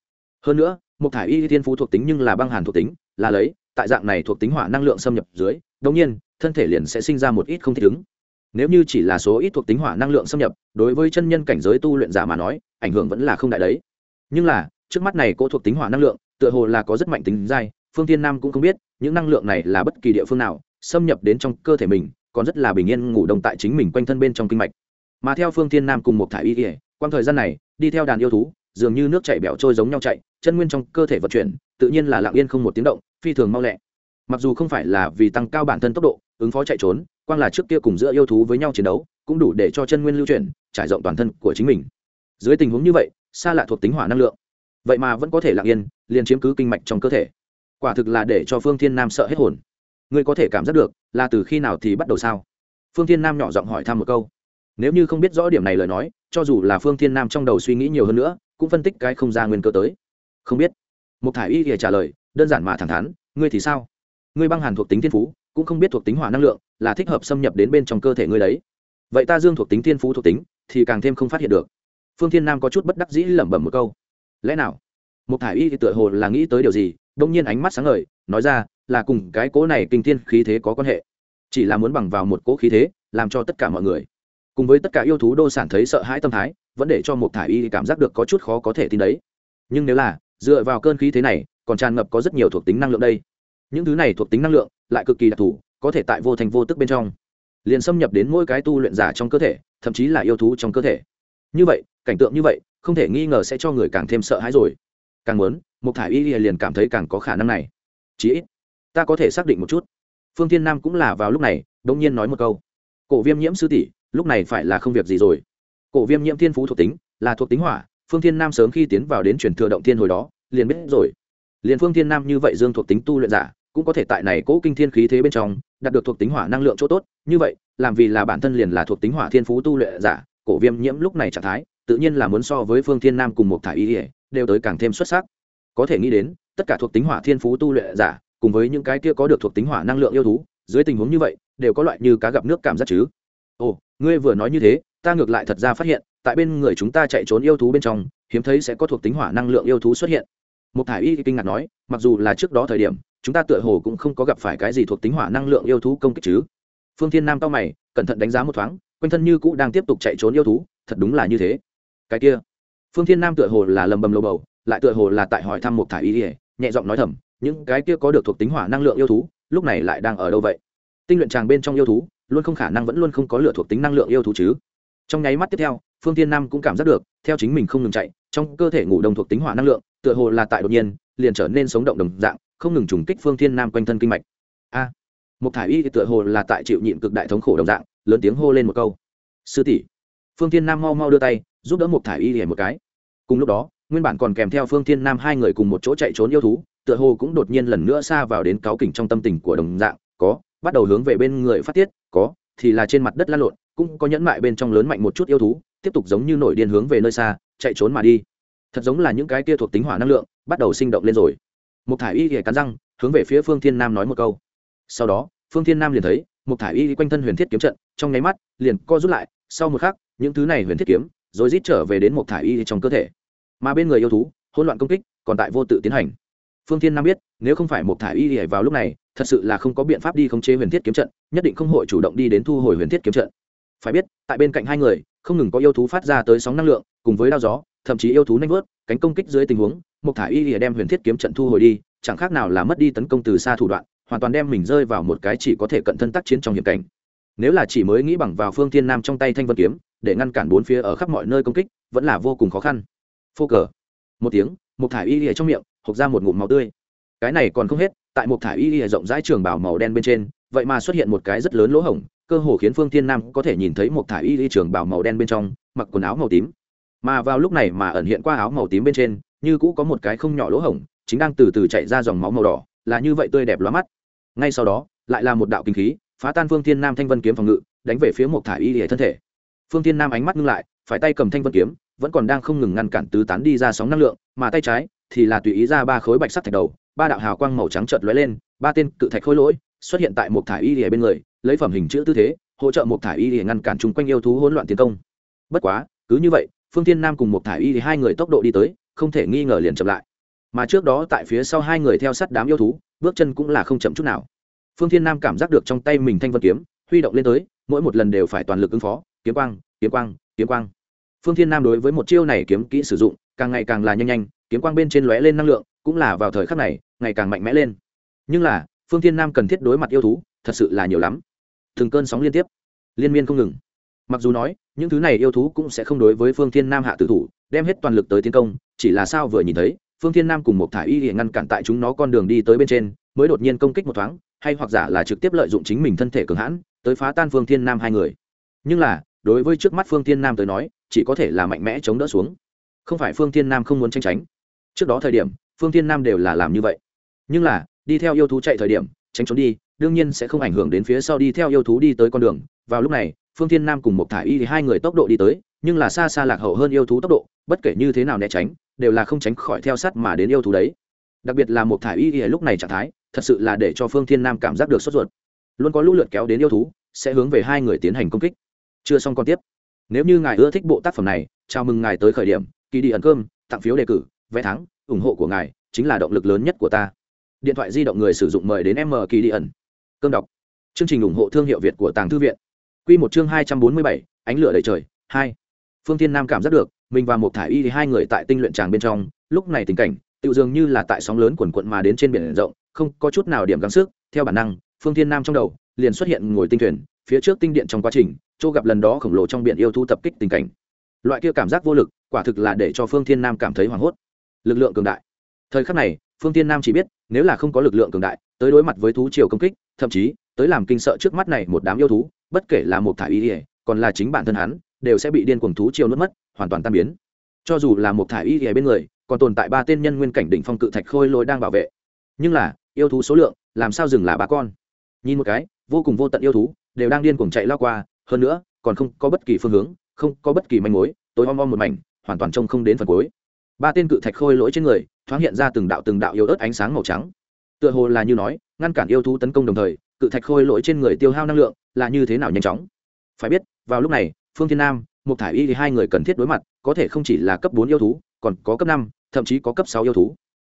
Hơn nữa một thải y thiên phú thuộc tính nhưng là băng hàn thuộc tính là lấy, tại dạng này thuộc tính hỏa năng lượng xâm nhập dưới đống nhiên, thân thể liền sẽ sinh ra một ít không thích ứng. Nếu như chỉ là số ít thuộc tính hỏa năng lượng xâm nhập, đối với chân nhân cảnh giới tu luyện giả mà nói, ảnh hưởng vẫn là không đại đấy. Nhưng là, trước mắt này cô thuộc tính hỏa năng lượng, tựa hồ là có rất mạnh tính dai, phương tiên nam cũng không biết, những năng lượng này là bất kỳ địa phương nào, xâm nhập đến trong cơ thể mình, còn rất là bình yên ngủ đồng tại chính mình quanh thân bên trong kinh mạch. Mà theo phương tiên nam cùng một thải y ỉa quang thời gian này, đi theo đàn yêu thú, dường như nước chảy bẻo trôi giống nhau chạy chân nguyên trong cơ thể vận chuyển, tự nhiên là lặng yên không một tiếng động, phi thường mau lẹ. Mặc dù không phải là vì tăng cao bản thân tốc độ, ứng phó chạy trốn, quang là trước kia cùng giữa yêu thú với nhau chiến đấu, cũng đủ để cho chân nguyên lưu chuyển, trải rộng toàn thân của chính mình. Dưới tình huống như vậy, xa lạ thuộc tính hỏa năng lượng. Vậy mà vẫn có thể lặng yên, liền chiếm cứ kinh mạch trong cơ thể. Quả thực là để cho phương thiên nam sợ hết hồn. Ngươi có thể cảm giác được, là từ khi nào thì bắt đầu sao? Phương thiên nam nhỏ giọng hỏi thăm một câu. Nếu như không biết rõ điểm này lời nói, cho dù là phương thiên nam trong đầu suy nghĩ nhiều hơn nữa, cũng phân tích cái không ra nguyên cơ tới không biết. Một thải y thì trả lời, đơn giản mà thẳng thắn, ngươi thì sao? Ngươi băng hàn thuộc tính thiên phú, cũng không biết thuộc tính hỏa năng lượng, là thích hợp xâm nhập đến bên trong cơ thể ngươi đấy. Vậy ta dương thuộc tính thiên phú thuộc tính, thì càng thêm không phát hiện được. Phương thiên nam có chút bất đắc dĩ lẩm bẩm một câu. Lẽ nào? Một thải y thì tựa hồ là nghĩ tới điều gì, đông nhiên ánh mắt sáng ngời, nói ra, là cùng cái cố này kinh thiên khí thế có quan hệ. Chỉ là muốn bằng vào một cố khí thế, làm cho tất cả mọi người, cùng với tất cả yêu thú đô sản thấy sợ hãi tâm thái, vẫn để cho một thải y cảm giác được có chút khó có thể tin đấy. Nhưng nếu là dựa vào cơn khí thế này, còn tràn ngập có rất nhiều thuộc tính năng lượng đây. Những thứ này thuộc tính năng lượng, lại cực kỳ đặc thù, có thể tại vô thành vô tức bên trong, liền xâm nhập đến mỗi cái tu luyện giả trong cơ thể, thậm chí là yêu thú trong cơ thể. Như vậy, cảnh tượng như vậy, không thể nghi ngờ sẽ cho người càng thêm sợ hãi rồi. Càng muốn một thải y liền cảm thấy càng có khả năng này. Chí ít, ta có thể xác định một chút. Phương tiên nam cũng là vào lúc này đông nhiên nói một câu. Cổ viêm nhiễm sư tỷ, lúc này phải là không việc gì rồi. Cổ viêm nhiễm thiên phú thuộc tính, là thuộc tính hỏa phương thiên nam sớm khi tiến vào đến chuyển thừa động thiên hồi đó, liền biết rồi. Liền phương thiên nam như vậy dương thuộc tính tu luyện giả, cũng có thể tại này cố kinh thiên khí thế bên trong, đạt được thuộc tính hỏa năng lượng chỗ tốt. Như vậy, làm vì là bản thân liền là thuộc tính hỏa thiên phú tu luyện giả, cổ viêm nhiễm lúc này trạng thái, tự nhiên là muốn so với phương thiên nam cùng một thải y ỉa đều tới càng thêm xuất sắc. Có thể nghĩ đến, tất cả thuộc tính hỏa thiên phú tu luyện giả, cùng với những cái kia có được thuộc tính hỏa năng lượng yêu thú, dưới tình huống như vậy, đều có loại như cá gặp nước cảm giác chứ. Ồ, ngươi vừa nói như thế, ta ngược lại thật ra phát hiện tại bên người chúng ta chạy trốn yêu thú bên trong, hiếm thấy sẽ có thuộc tính hỏa năng lượng yêu thú xuất hiện. Một thải y kinh ngạc nói, mặc dù là trước đó thời điểm, chúng ta tựa hồ cũng không có gặp phải cái gì thuộc tính hỏa năng lượng yêu thú công kích chứ. Phương thiên nam cao mày, cẩn thận đánh giá một thoáng, quanh thân như cũ đang tiếp tục chạy trốn yêu thú, thật đúng là như thế. Cái kia, phương thiên nam tựa hồ là lầm bầm lầu bầu, lại tựa hồ là tại hỏi thăm một thải y, nhẹ giọng nói thầm, những cái kia có được thuộc tính hỏa năng lượng yêu thú, lúc này lại đang ở đâu vậy? Tinh luyện tràng bên trong yêu thú, luôn không khả năng vẫn luôn không có lựa thuộc tính năng lượng yêu thú chứ. Trong nháy mắt tiếp theo phương tiên nam cũng cảm giác được, theo chính mình không ngừng chạy, trong cơ thể ngủ đồng thuộc tính hỏa năng lượng, tựa hồ là tại đột nhiên, liền trở nên sống động đồng dạng, không ngừng trùng kích phương thiên nam quanh thân kinh mạch. A! Một thải y tựa hồ là tại chịu nhịn cực đại thống khổ đồng dạng, lớn tiếng hô lên một câu. Sư tỷ! Phương thiên nam mau mau đưa tay, giúp đỡ một thải y một cái. Cùng lúc đó, nguyên bản còn kèm theo phương thiên nam hai người cùng một chỗ chạy trốn yêu thú, tựa hồ cũng đột nhiên lần nữa xa vào đến cáo kỉnh trong tâm tình của đồng dạng, có, bắt đầu hướng về bên người phát tiết, có, thì là trên mặt đất lăn lộn, cũng có nhẫn mại bên trong lớn mạnh một chút yêu thú tiếp tục giống như nổi điên hướng về nơi xa, chạy trốn mà đi. Thật giống là những cái kia thuộc tính hỏa năng lượng bắt đầu sinh động lên rồi. Một thải y thì cắn răng, hướng về phía phương thiên nam nói một câu. Sau đó, phương thiên nam liền thấy một thải y quanh thân huyền thiết kiếm trận, trong nháy mắt, liền co rút lại, sau một khắc, những thứ này huyền thiết kiếm, rồi rít trở về đến một thải y trong cơ thể. Mà bên người yêu thú, hỗn loạn công kích, còn tại vô tự tiến hành. Phương thiên nam biết, nếu không phải một thải y vào lúc này, thật sự là không có biện pháp đi khống chế huyền thiết kiếm trận, nhất định không hội chủ động đi đến thu hồi huyền thiết kiếm trận. Phải biết, tại bên cạnh hai người không ngừng có yêu thú phát ra tới sóng năng lượng, cùng với đao gió, thậm chí yêu thú nanh vớt, cánh công kích dưới tình huống một thải y lìa đem huyền thiết kiếm trận thu hồi đi, chẳng khác nào là mất đi tấn công từ xa thủ đoạn, hoàn toàn đem mình rơi vào một cái chỉ có thể cận thân tác chiến trong hiểm cảnh. Nếu là chỉ mới nghĩ bằng vào phương thiên nam trong tay thanh vân kiếm, để ngăn cản bốn phía ở khắp mọi nơi công kích, vẫn là vô cùng khó khăn. Phô cờ. Một tiếng một thải y lìa trong miệng, hộc ra một ngụm máu tươi. Cái này còn không hết, tại một thải y lìa rộng rãi trường bảo màu đen bên trên, vậy mà xuất hiện một cái rất lớn lỗ hổng cơ hồ khiến phương thiên nam có thể nhìn thấy một thải y y trường bảo màu đen bên trong, mặc quần áo màu tím. Mà vào lúc này mà ẩn hiện qua áo màu tím bên trên, như cũ có một cái không nhỏ lỗ hổng, chính đang từ từ chạy ra dòng máu màu đỏ, là như vậy tươi đẹp lóa mắt. Ngay sau đó, lại là một đạo kinh khí, phá tan phương thiên nam thanh vân kiếm phòng ngự, đánh về phía một thải y y thân thể. Phương thiên nam ánh mắt ngưng lại, phải tay cầm thanh vân kiếm, vẫn còn đang không ngừng ngăn cản tứ tán đi ra sóng năng lượng, mà tay trái thì là tùy ý ra ba khối bạch sắc thạch đầu, ba đạo hào quang màu trắng chợt lóe lên, ba tên cự thạch khối lỗi xuất hiện tại một thải y lìa bên người lấy phẩm hình chữ tư thế, hỗ trợ một thải y để ngăn cản chung quanh yêu thú hỗn loạn tiến công. Bất quá, cứ như vậy, phương thiên nam cùng một thải y thì hai người tốc độ đi tới, không thể nghi ngờ liền chậm lại. Mà trước đó tại phía sau hai người theo sát đám yêu thú, bước chân cũng là không chậm chút nào. Phương thiên nam cảm giác được trong tay mình thanh vân kiếm, huy động lên tới, mỗi một lần đều phải toàn lực ứng phó, kiếm quang kiếm quang kiếm quang. Phương thiên nam đối với một chiêu này kiếm kỹ sử dụng, càng ngày càng là nhanh nhanh, kiếm quang bên trên lóe lên năng lượng, cũng là vào thời khắc này, ngày càng mạnh mẽ lên. Nhưng là, phương thiên nam cần thiết đối mặt yêu thú, thật sự là nhiều lắm từng cơn sóng liên tiếp. Liên miên không ngừng. Mặc dù nói, những thứ này yêu thú cũng sẽ không đối với phương thiên nam hạ tử thủ, đem hết toàn lực tới tiến công, chỉ là sao vừa nhìn thấy, phương thiên nam cùng một thả y hiện ngăn cản tại chúng nó con đường đi tới bên trên, mới đột nhiên công kích một thoáng, hay hoặc giả là trực tiếp lợi dụng chính mình thân thể cường hãn, tới phá tan phương thiên nam hai người. Nhưng là, đối với trước mắt phương thiên nam tới nói, chỉ có thể là mạnh mẽ chống đỡ xuống. Không phải phương thiên nam không muốn tranh tránh. Trước đó thời điểm, phương thiên nam đều là làm như vậy. Nhưng là, đi theo yêu thú chạy thời điểm, tránh trốn đi đương nhiên sẽ không ảnh hưởng đến phía sau đi theo yêu thú đi tới con đường. Vào lúc này, phương thiên nam cùng một thả y thì hai người tốc độ đi tới, nhưng là xa xa lạc hậu hơn yêu thú tốc độ, bất kể như thế nào né tránh, đều là không tránh khỏi theo sát mà đến yêu thú đấy. Đặc biệt là một thả y thì lúc này trạng thái, thật sự là để cho phương thiên nam cảm giác được sốt ruột. Luôn có lũ lượt kéo đến yêu thú, sẽ hướng về hai người tiến hành công kích. Chưa xong còn tiếp. Nếu như ngài ưa thích bộ tác phẩm này, chào mừng ngài tới khởi điểm kỳ đi ẩn cơm, tặng phiếu đề cử, vé thắng, ủng hộ của ngài chính là động lực lớn nhất của ta. Điện thoại di động người sử dụng mời đến m kỳ đi ẩn cơm đọc. Chương trình ủng hộ thương hiệu việt của tàng thư viện. Q một chương hai trăm bốn mươi bảy, ánh lửa đầy trời, hai. Phương tiên nam cảm giác được, mình và một Thả y thì hai người tại tinh luyện tràng bên trong, lúc này tình cảnh, tự dường như là tại sóng lớn quần quận mà đến trên biển rộng, không có chút nào điểm gắng sức. Theo bản năng, phương tiên nam trong đầu liền xuất hiện ngồi tinh thuyền, phía trước tinh điện trong quá trình, chỗ gặp lần đó khổng lồ trong biển yêu thu tập kích tình cảnh. Loại kia cảm giác vô lực, quả thực là để cho phương thiên nam cảm thấy hoảng hốt. Lực lượng cường đại. Thời khắc này phương thiên nam chỉ biết, nếu là không có lực lượng cường đại, tới đối mặt với thú triều công kích, thậm chí, tới làm kinh sợ trước mắt này một đám yêu thú, bất kể là một thải y ỉa còn là chính bản thân hắn, đều sẽ bị điên cuồng thú triều nuốt mất, hoàn toàn tan biến. Cho dù là một thải y ỉa bên người, còn tồn tại ba tên nhân nguyên cảnh đỉnh phong cự thạch khôi lôi đang bảo vệ. Nhưng là, yêu thú số lượng, làm sao dừng là ba con? Nhìn một cái, vô cùng vô tận yêu thú, đều đang điên cuồng chạy lao qua, hơn nữa, còn không có bất kỳ phương hướng, không có bất kỳ manh mối, tối om om một mảnh, hoàn toàn trông không đến phần cuối ba tên cự thạch khôi lỗi trên người, thoáng hiện ra từng đạo từng đạo yếu ớt ánh sáng màu trắng. Tựa hồ là như nói, ngăn cản yêu thú tấn công đồng thời, cự thạch khôi lỗi trên người tiêu hao năng lượng là như thế nào nhanh chóng? Phải biết, vào lúc này, phương thiên nam một thải y thì hai người cần thiết đối mặt, có thể không chỉ là cấp bốn yêu thú, còn có cấp năm, thậm chí có cấp sáu yêu thú.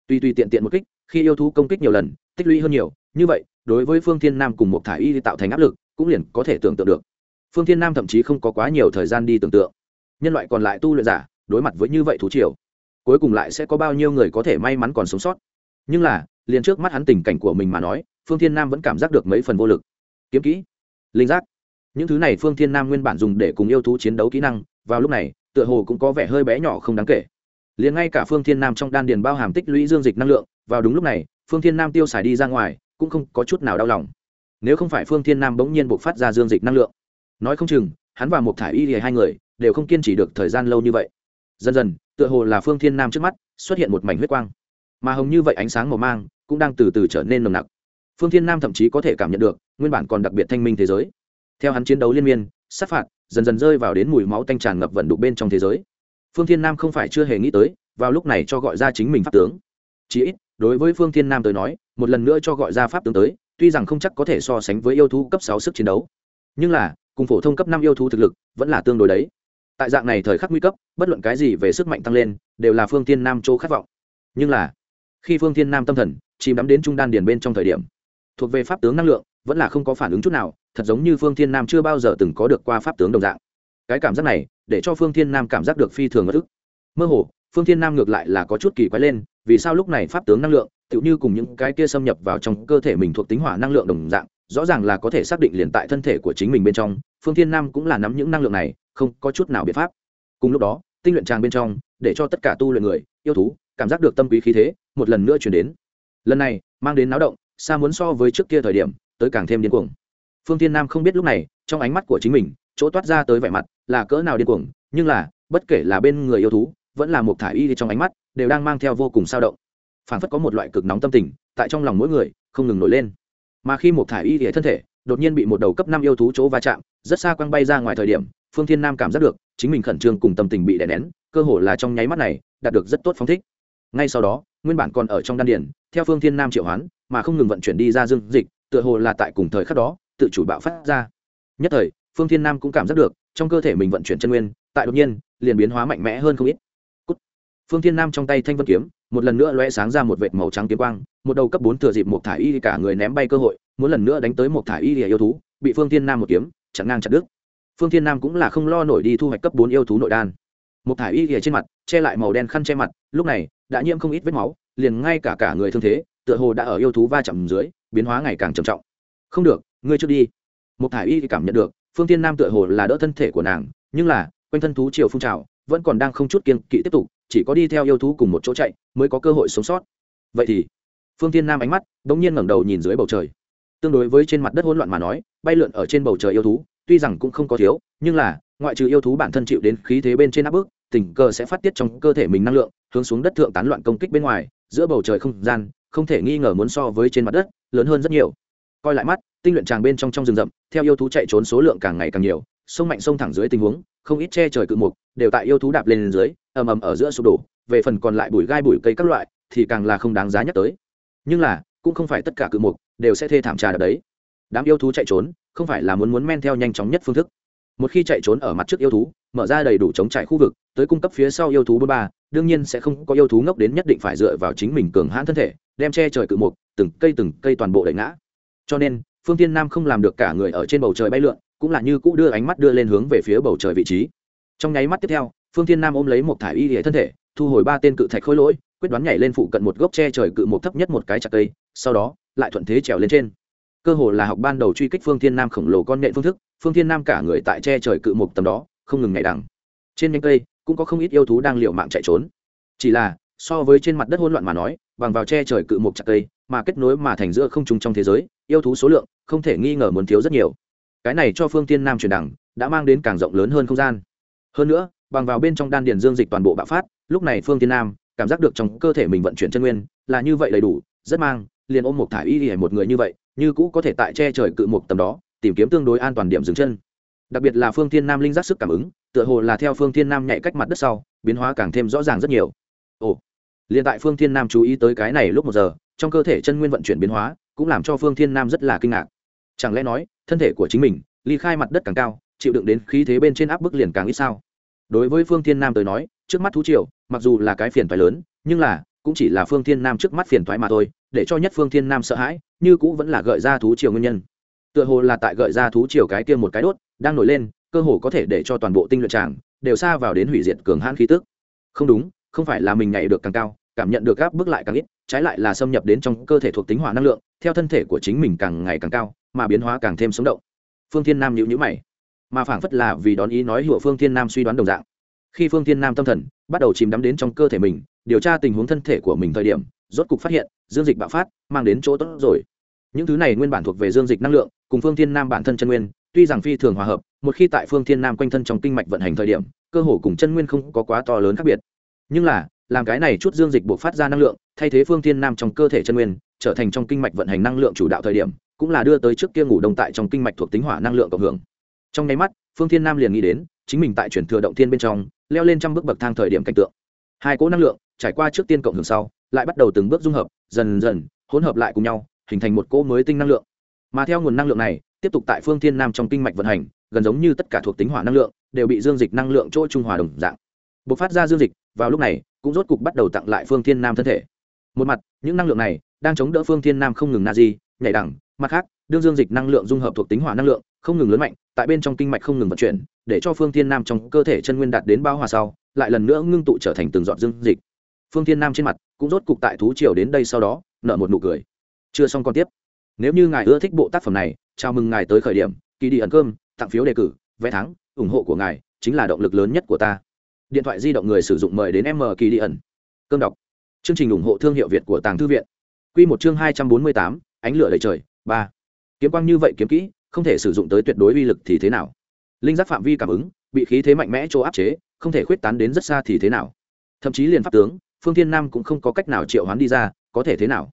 Tuy tuy tiện tiện một kích, khi yêu thú công kích nhiều lần, tích lũy hơn nhiều, như vậy, đối với phương thiên nam cùng một thải y thì tạo thành áp lực, cũng liền có thể tưởng tượng được. Phương thiên nam thậm chí không có quá nhiều thời gian đi tưởng tượng. Nhân loại còn lại tu luyện giả, đối mặt với như vậy thú triều cuối cùng lại sẽ có bao nhiêu người có thể may mắn còn sống sót. Nhưng là, liền trước mắt hắn tình cảnh của mình mà nói, phương thiên nam vẫn cảm giác được mấy phần vô lực. Kiếm kỹ, linh giác. Những thứ này phương thiên nam nguyên bản dùng để cùng yêu thú chiến đấu kỹ năng, vào lúc này, tựa hồ cũng có vẻ hơi bé nhỏ không đáng kể. Liền ngay cả phương thiên nam trong đan điền bao hàm tích lũy dương dịch năng lượng, vào đúng lúc này, phương thiên nam tiêu xài đi ra ngoài, cũng không có chút nào đau lòng. Nếu không phải phương thiên nam bỗng nhiên buộc phát ra dương dịch năng lượng, nói không chừng, hắn và một thải y thì hai người đều không kiên trì được thời gian lâu như vậy. Dần dần tựa hồ là phương thiên nam trước mắt, xuất hiện một mảnh huyết quang. Mà hồng như vậy ánh sáng màu mang cũng đang từ từ trở nên nồng nặc. Phương thiên nam thậm chí có thể cảm nhận được, nguyên bản còn đặc biệt thanh minh thế giới. Theo hắn chiến đấu liên miên, sát phạt dần dần rơi vào đến mùi máu tanh tràn ngập vận đục bên trong thế giới. Phương thiên nam không phải chưa hề nghĩ tới, vào lúc này cho gọi ra chính mình pháp tướng. Chỉ ít, đối với phương thiên nam tới nói, một lần nữa cho gọi ra pháp tướng tới, tuy rằng không chắc có thể so sánh với yêu thú cấp sáu sức chiến đấu. Nhưng là, cùng phổ thông cấp năm yêu thú thực lực vẫn là tương đối đấy tại dạng này thời khắc nguy cấp, bất luận cái gì về sức mạnh tăng lên, đều là phương thiên nam chỗ khát vọng. Nhưng là, khi phương thiên nam tâm thần chìm đắm đến trung đan điền bên trong thời điểm, thuộc về pháp tướng năng lượng, vẫn là không có phản ứng chút nào, thật giống như phương thiên nam chưa bao giờ từng có được qua pháp tướng đồng dạng. Cái cảm giác này, để cho phương thiên nam cảm giác được phi thường bất ức. Mơ hồ, phương thiên nam ngược lại là có chút kỳ quái lên, vì sao lúc này pháp tướng năng lượng, tựu như cùng những cái kia xâm nhập vào trong cơ thể mình thuộc tính hỏa năng lượng đồng dạng, rõ ràng là có thể xác định liền tại thân thể của chính mình bên trong, phương thiên nam cũng là nắm những năng lượng này không có chút nào biện pháp. Cùng lúc đó, tinh luyện tràng bên trong, để cho tất cả tu luyện người, yêu thú, cảm giác được tâm quý khí thế, một lần nữa chuyển đến. Lần này, mang đến náo động, xa muốn so với trước kia thời điểm, tới càng thêm điên cuồng. Phương thiên nam không biết lúc này, trong ánh mắt của chính mình, chỗ toát ra tới vẻ mặt là cỡ nào điên cuồng, nhưng là, bất kể là bên người yêu thú, vẫn là một thả y trong ánh mắt, đều đang mang theo vô cùng sao động. Phản phất có một loại cực nóng tâm tình, tại trong lòng mỗi người, không ngừng nổi lên. Mà khi một thả y thì thân thể, đột nhiên bị một đầu cấp năm yêu thú chỗ va chạm, rất xa quăng bay ra ngoài thời điểm phương thiên nam cảm giác được, chính mình khẩn trương cùng tâm tình bị đè nén, cơ hồ là trong nháy mắt này, đạt được rất tốt phóng thích. Ngay sau đó, nguyên bản còn ở trong đan điển theo phương thiên nam triệu hoán, mà không ngừng vận chuyển đi ra dương dịch, tựa hồ là tại cùng thời khắc đó, tự chủ bạo phát ra. Nhất thời, phương thiên nam cũng cảm giác được, trong cơ thể mình vận chuyển chân nguyên, tại đột nhiên, liền biến hóa mạnh mẽ hơn không ít. Cút. phương thiên nam trong tay thanh vân kiếm, một lần nữa lóe sáng ra một vệt màu trắng kiếm quang, một đầu cấp bốn thừa dịp một thải y cả người ném bay cơ hội, muốn lần nữa đánh tới một thải y yêu thú, bị phương thiên nam một kiếm, chặn ngang chặt đứt phương thiên nam cũng là không lo nổi đi thu hoạch cấp bốn yêu thú nội đan. Một thải y ghìa trên mặt, che lại màu đen khăn che mặt, lúc này, đã nhiễm không ít vết máu, liền ngay cả cả người thương thế, tựa hồ đã ở yêu thú va chạm dưới, biến hóa ngày càng trầm trọng. Không được, ngươi trước đi. Một thải y cảm nhận được, phương thiên nam tựa hồ là đỡ thân thể của nàng, nhưng là, quanh thân thú chiều phun trào, vẫn còn đang không chút kiên kỵ tiếp tục, chỉ có đi theo yêu thú cùng một chỗ chạy, mới có cơ hội sống sót. Vậy thì, phương thiên nam ánh mắt đ ỗ n g nhiên ngẩng đầu nhìn dưới bầu trời. Tương đối với trên mặt đất hỗn loạn mà nói, bay lượn ở trên bầu trời yêu thú tuy rằng cũng không có thiếu, nhưng là, ngoại trừ yêu thú bản thân chịu đến khí thế bên trên áp bức, tình cờ sẽ phát tiết trong cơ thể mình năng lượng, hướng xuống đất thượng tán loạn công kích bên ngoài, giữa bầu trời không gian, không thể nghi ngờ muốn so với trên mặt đất, lớn hơn rất nhiều. Coi lại mắt, tinh luyện tràng bên trong trong rừng rậm, theo yêu thú chạy trốn số lượng càng ngày càng nhiều, sông mạnh sông thẳng dưới tình huống, không ít che trời cự mục, đều tại yêu thú đạp lên dưới, ầm ầm ở giữa sụp đổ, về phần còn lại bụi gai bụi cây các loại, thì càng là không đáng giá nhắc tới. Nhưng là, cũng không phải tất cả cự mục đều sẽ thê thảm trà đập đấy. Đám yêu thú chạy trốn không phải là muốn muốn men theo nhanh chóng nhất phương thức. Một khi chạy trốn ở mặt trước yêu thú, mở ra đầy đủ chống chạy khu vực, tới cung cấp phía sau yêu thú bốn ba, đương nhiên sẽ không có yêu thú ngốc đến nhất định phải dựa vào chính mình cường hãn thân thể, đem che trời cự mục, từng cây từng cây toàn bộ đẩy ngã. Cho nên, phương tiên nam không làm được cả người ở trên bầu trời bay lượn, cũng là như cũ đưa ánh mắt đưa lên hướng về phía bầu trời vị trí. Trong nháy mắt tiếp theo, phương tiên nam ôm lấy một thải y hệ thân thể, thu hồi ba tên cự thạch khối lỗi, quyết đoán nhảy lên phụ cận một gốc tre trời cự một thấp nhất một cái chặt cây, sau đó, lại thuận thế trèo lên trên cơ hồ là học ban đầu truy kích phương thiên nam khổng lồ con nện phương thức, phương thiên nam cả người tại che trời cự mục tầm đó, không ngừng ngày đằng. Trên nhánh cây, cũng có không ít yêu thú đang liều mạng chạy trốn. Chỉ là, so với trên mặt đất hỗn loạn mà nói, bằng vào che trời cự mục chặt cây, mà kết nối mà thành giữa không trùng trong thế giới, yêu thú số lượng, không thể nghi ngờ muốn thiếu rất nhiều. Cái này cho phương tiên nam truyền đẳng đã mang đến càng rộng lớn hơn không gian. Hơn nữa, bằng vào bên trong đan điền dương dịch toàn bộ bạo phát, lúc này phương tiên nam, cảm giác được trong cơ thể mình vận chuyển chân nguyên, là như vậy đầy đủ, rất mang liền ôm một thải y y một người như vậy, như cũ có thể tại che trời cự một tầm đó, tìm kiếm tương đối an toàn điểm dừng chân. Đặc biệt là phương thiên nam linh giác sức cảm ứng, tựa hồ là theo phương thiên nam nhạy cách mặt đất sau, biến hóa càng thêm rõ ràng rất nhiều. Ồ, liền tại phương thiên nam chú ý tới cái này lúc một giờ, trong cơ thể chân nguyên vận chuyển biến hóa, cũng làm cho phương thiên nam rất là kinh ngạc. Chẳng lẽ nói, thân thể của chính mình, ly khai mặt đất càng cao, chịu đựng đến khí thế bên trên áp bức liền càng ít sao? Đối với phương thiên nam tới nói, trước mắt thú triều, mặc dù là cái phiền toái lớn, nhưng là, cũng chỉ là phương thiên nam trước mắt phiền toái mà thôi để cho nhất phương thiên nam sợ hãi, như cũng vẫn là gợi ra thú triều nguyên nhân. Tựa hồ là tại gợi ra thú triều cái kia một cái đốt, đang nổi lên, cơ hồ có thể để cho toàn bộ tinh luyện tràng đều xa vào đến hủy diệt cường hãn khí tức. Không đúng, không phải là mình nhảy được càng cao, cảm nhận được gáp bước lại càng ít, trái lại là xâm nhập đến trong cơ thể thuộc tính hỏa năng lượng, theo thân thể của chính mình càng ngày càng cao, mà biến hóa càng thêm sống động. Phương thiên nam nhữ nhữ mày, mà phảng phất là vì đón ý nói hiệu phương thiên nam suy đoán đồng dạng. Khi phương thiên nam tâm thần bắt đầu chìm đắm đến trong cơ thể mình, điều tra tình huống thân thể của mình thời điểm, rốt cục phát hiện dương dịch bạo phát, mang đến chỗ tốt rồi. Những thứ này nguyên bản thuộc về dương dịch năng lượng, cùng phương thiên nam bản thân chân nguyên, tuy rằng phi thường hòa hợp, một khi tại phương thiên nam quanh thân trong kinh mạch vận hành thời điểm, cơ hồ cùng chân nguyên không có quá to lớn khác biệt. Nhưng là, làm cái này chút dương dịch buộc phát ra năng lượng, thay thế phương thiên nam trong cơ thể chân nguyên, trở thành trong kinh mạch vận hành năng lượng chủ đạo thời điểm, cũng là đưa tới trước kia ngủ đông tại trong kinh mạch thuộc tính hỏa năng lượng cộng hưởng. Trong nháy mắt, phương thiên nam liền nghĩ đến, chính mình tại chuyển thừa động thiên bên trong, leo lên trăm bước bậc thang thời điểm cảnh tượng. Hai cỗ năng lượng, trải qua trước tiên cộng hưởng sau lại bắt đầu từng bước dung hợp, dần dần, hỗn hợp lại cùng nhau, hình thành một cỗ mới tinh năng lượng. Mà theo nguồn năng lượng này, tiếp tục tại phương thiên nam trong kinh mạch vận hành, gần giống như tất cả thuộc tính hỏa năng lượng, đều bị dương dịch năng lượng chỗ trung hòa đồng dạng. Bộc phát ra dương dịch, vào lúc này, cũng rốt cục bắt đầu tặng lại phương thiên nam thân thể. Một mặt, những năng lượng này, đang chống đỡ phương thiên nam không ngừng na di nhảy đẳng, mặt khác, đương dương dịch năng lượng dung hợp thuộc tính hỏa năng lượng, không ngừng lớn mạnh, tại bên trong kinh mạch không ngừng vận chuyển, để cho phương thiên nam trong cơ thể chân nguyên đạt đến bao hòa sau, lại lần nữa ngưng tụ trở thành từng giọt dương dịch phương thiên nam trên mặt cũng rốt cục tại thú triều đến đây sau đó nợ một nụ cười. Chưa xong còn tiếp. Nếu như ngài ưa thích bộ tác phẩm này, chào mừng ngài tới khởi điểm kỳ đi ẩn cơm, tặng phiếu đề cử, vé thắng, ủng hộ của ngài chính là động lực lớn nhất của ta. Điện thoại di động người sử dụng mời đến m kỳ đi ẩn. Cơm đọc. Chương trình ủng hộ thương hiệu việt của tàng thư viện. Q một chương hai trăm bốn mươi tám, ánh lửa đầy trời, ba. Kiếm quang như vậy kiếm kỹ, không thể sử dụng tới tuyệt đối uy lực thì thế nào? Linh giác phạm vi cảm ứng, bị khí thế mạnh mẽ chỗ áp chế, không thể khuyết tán đến rất xa thì thế nào? Thậm chí liền pháp tướng phương thiên nam cũng không có cách nào triệu hoán đi ra, có thể thế nào?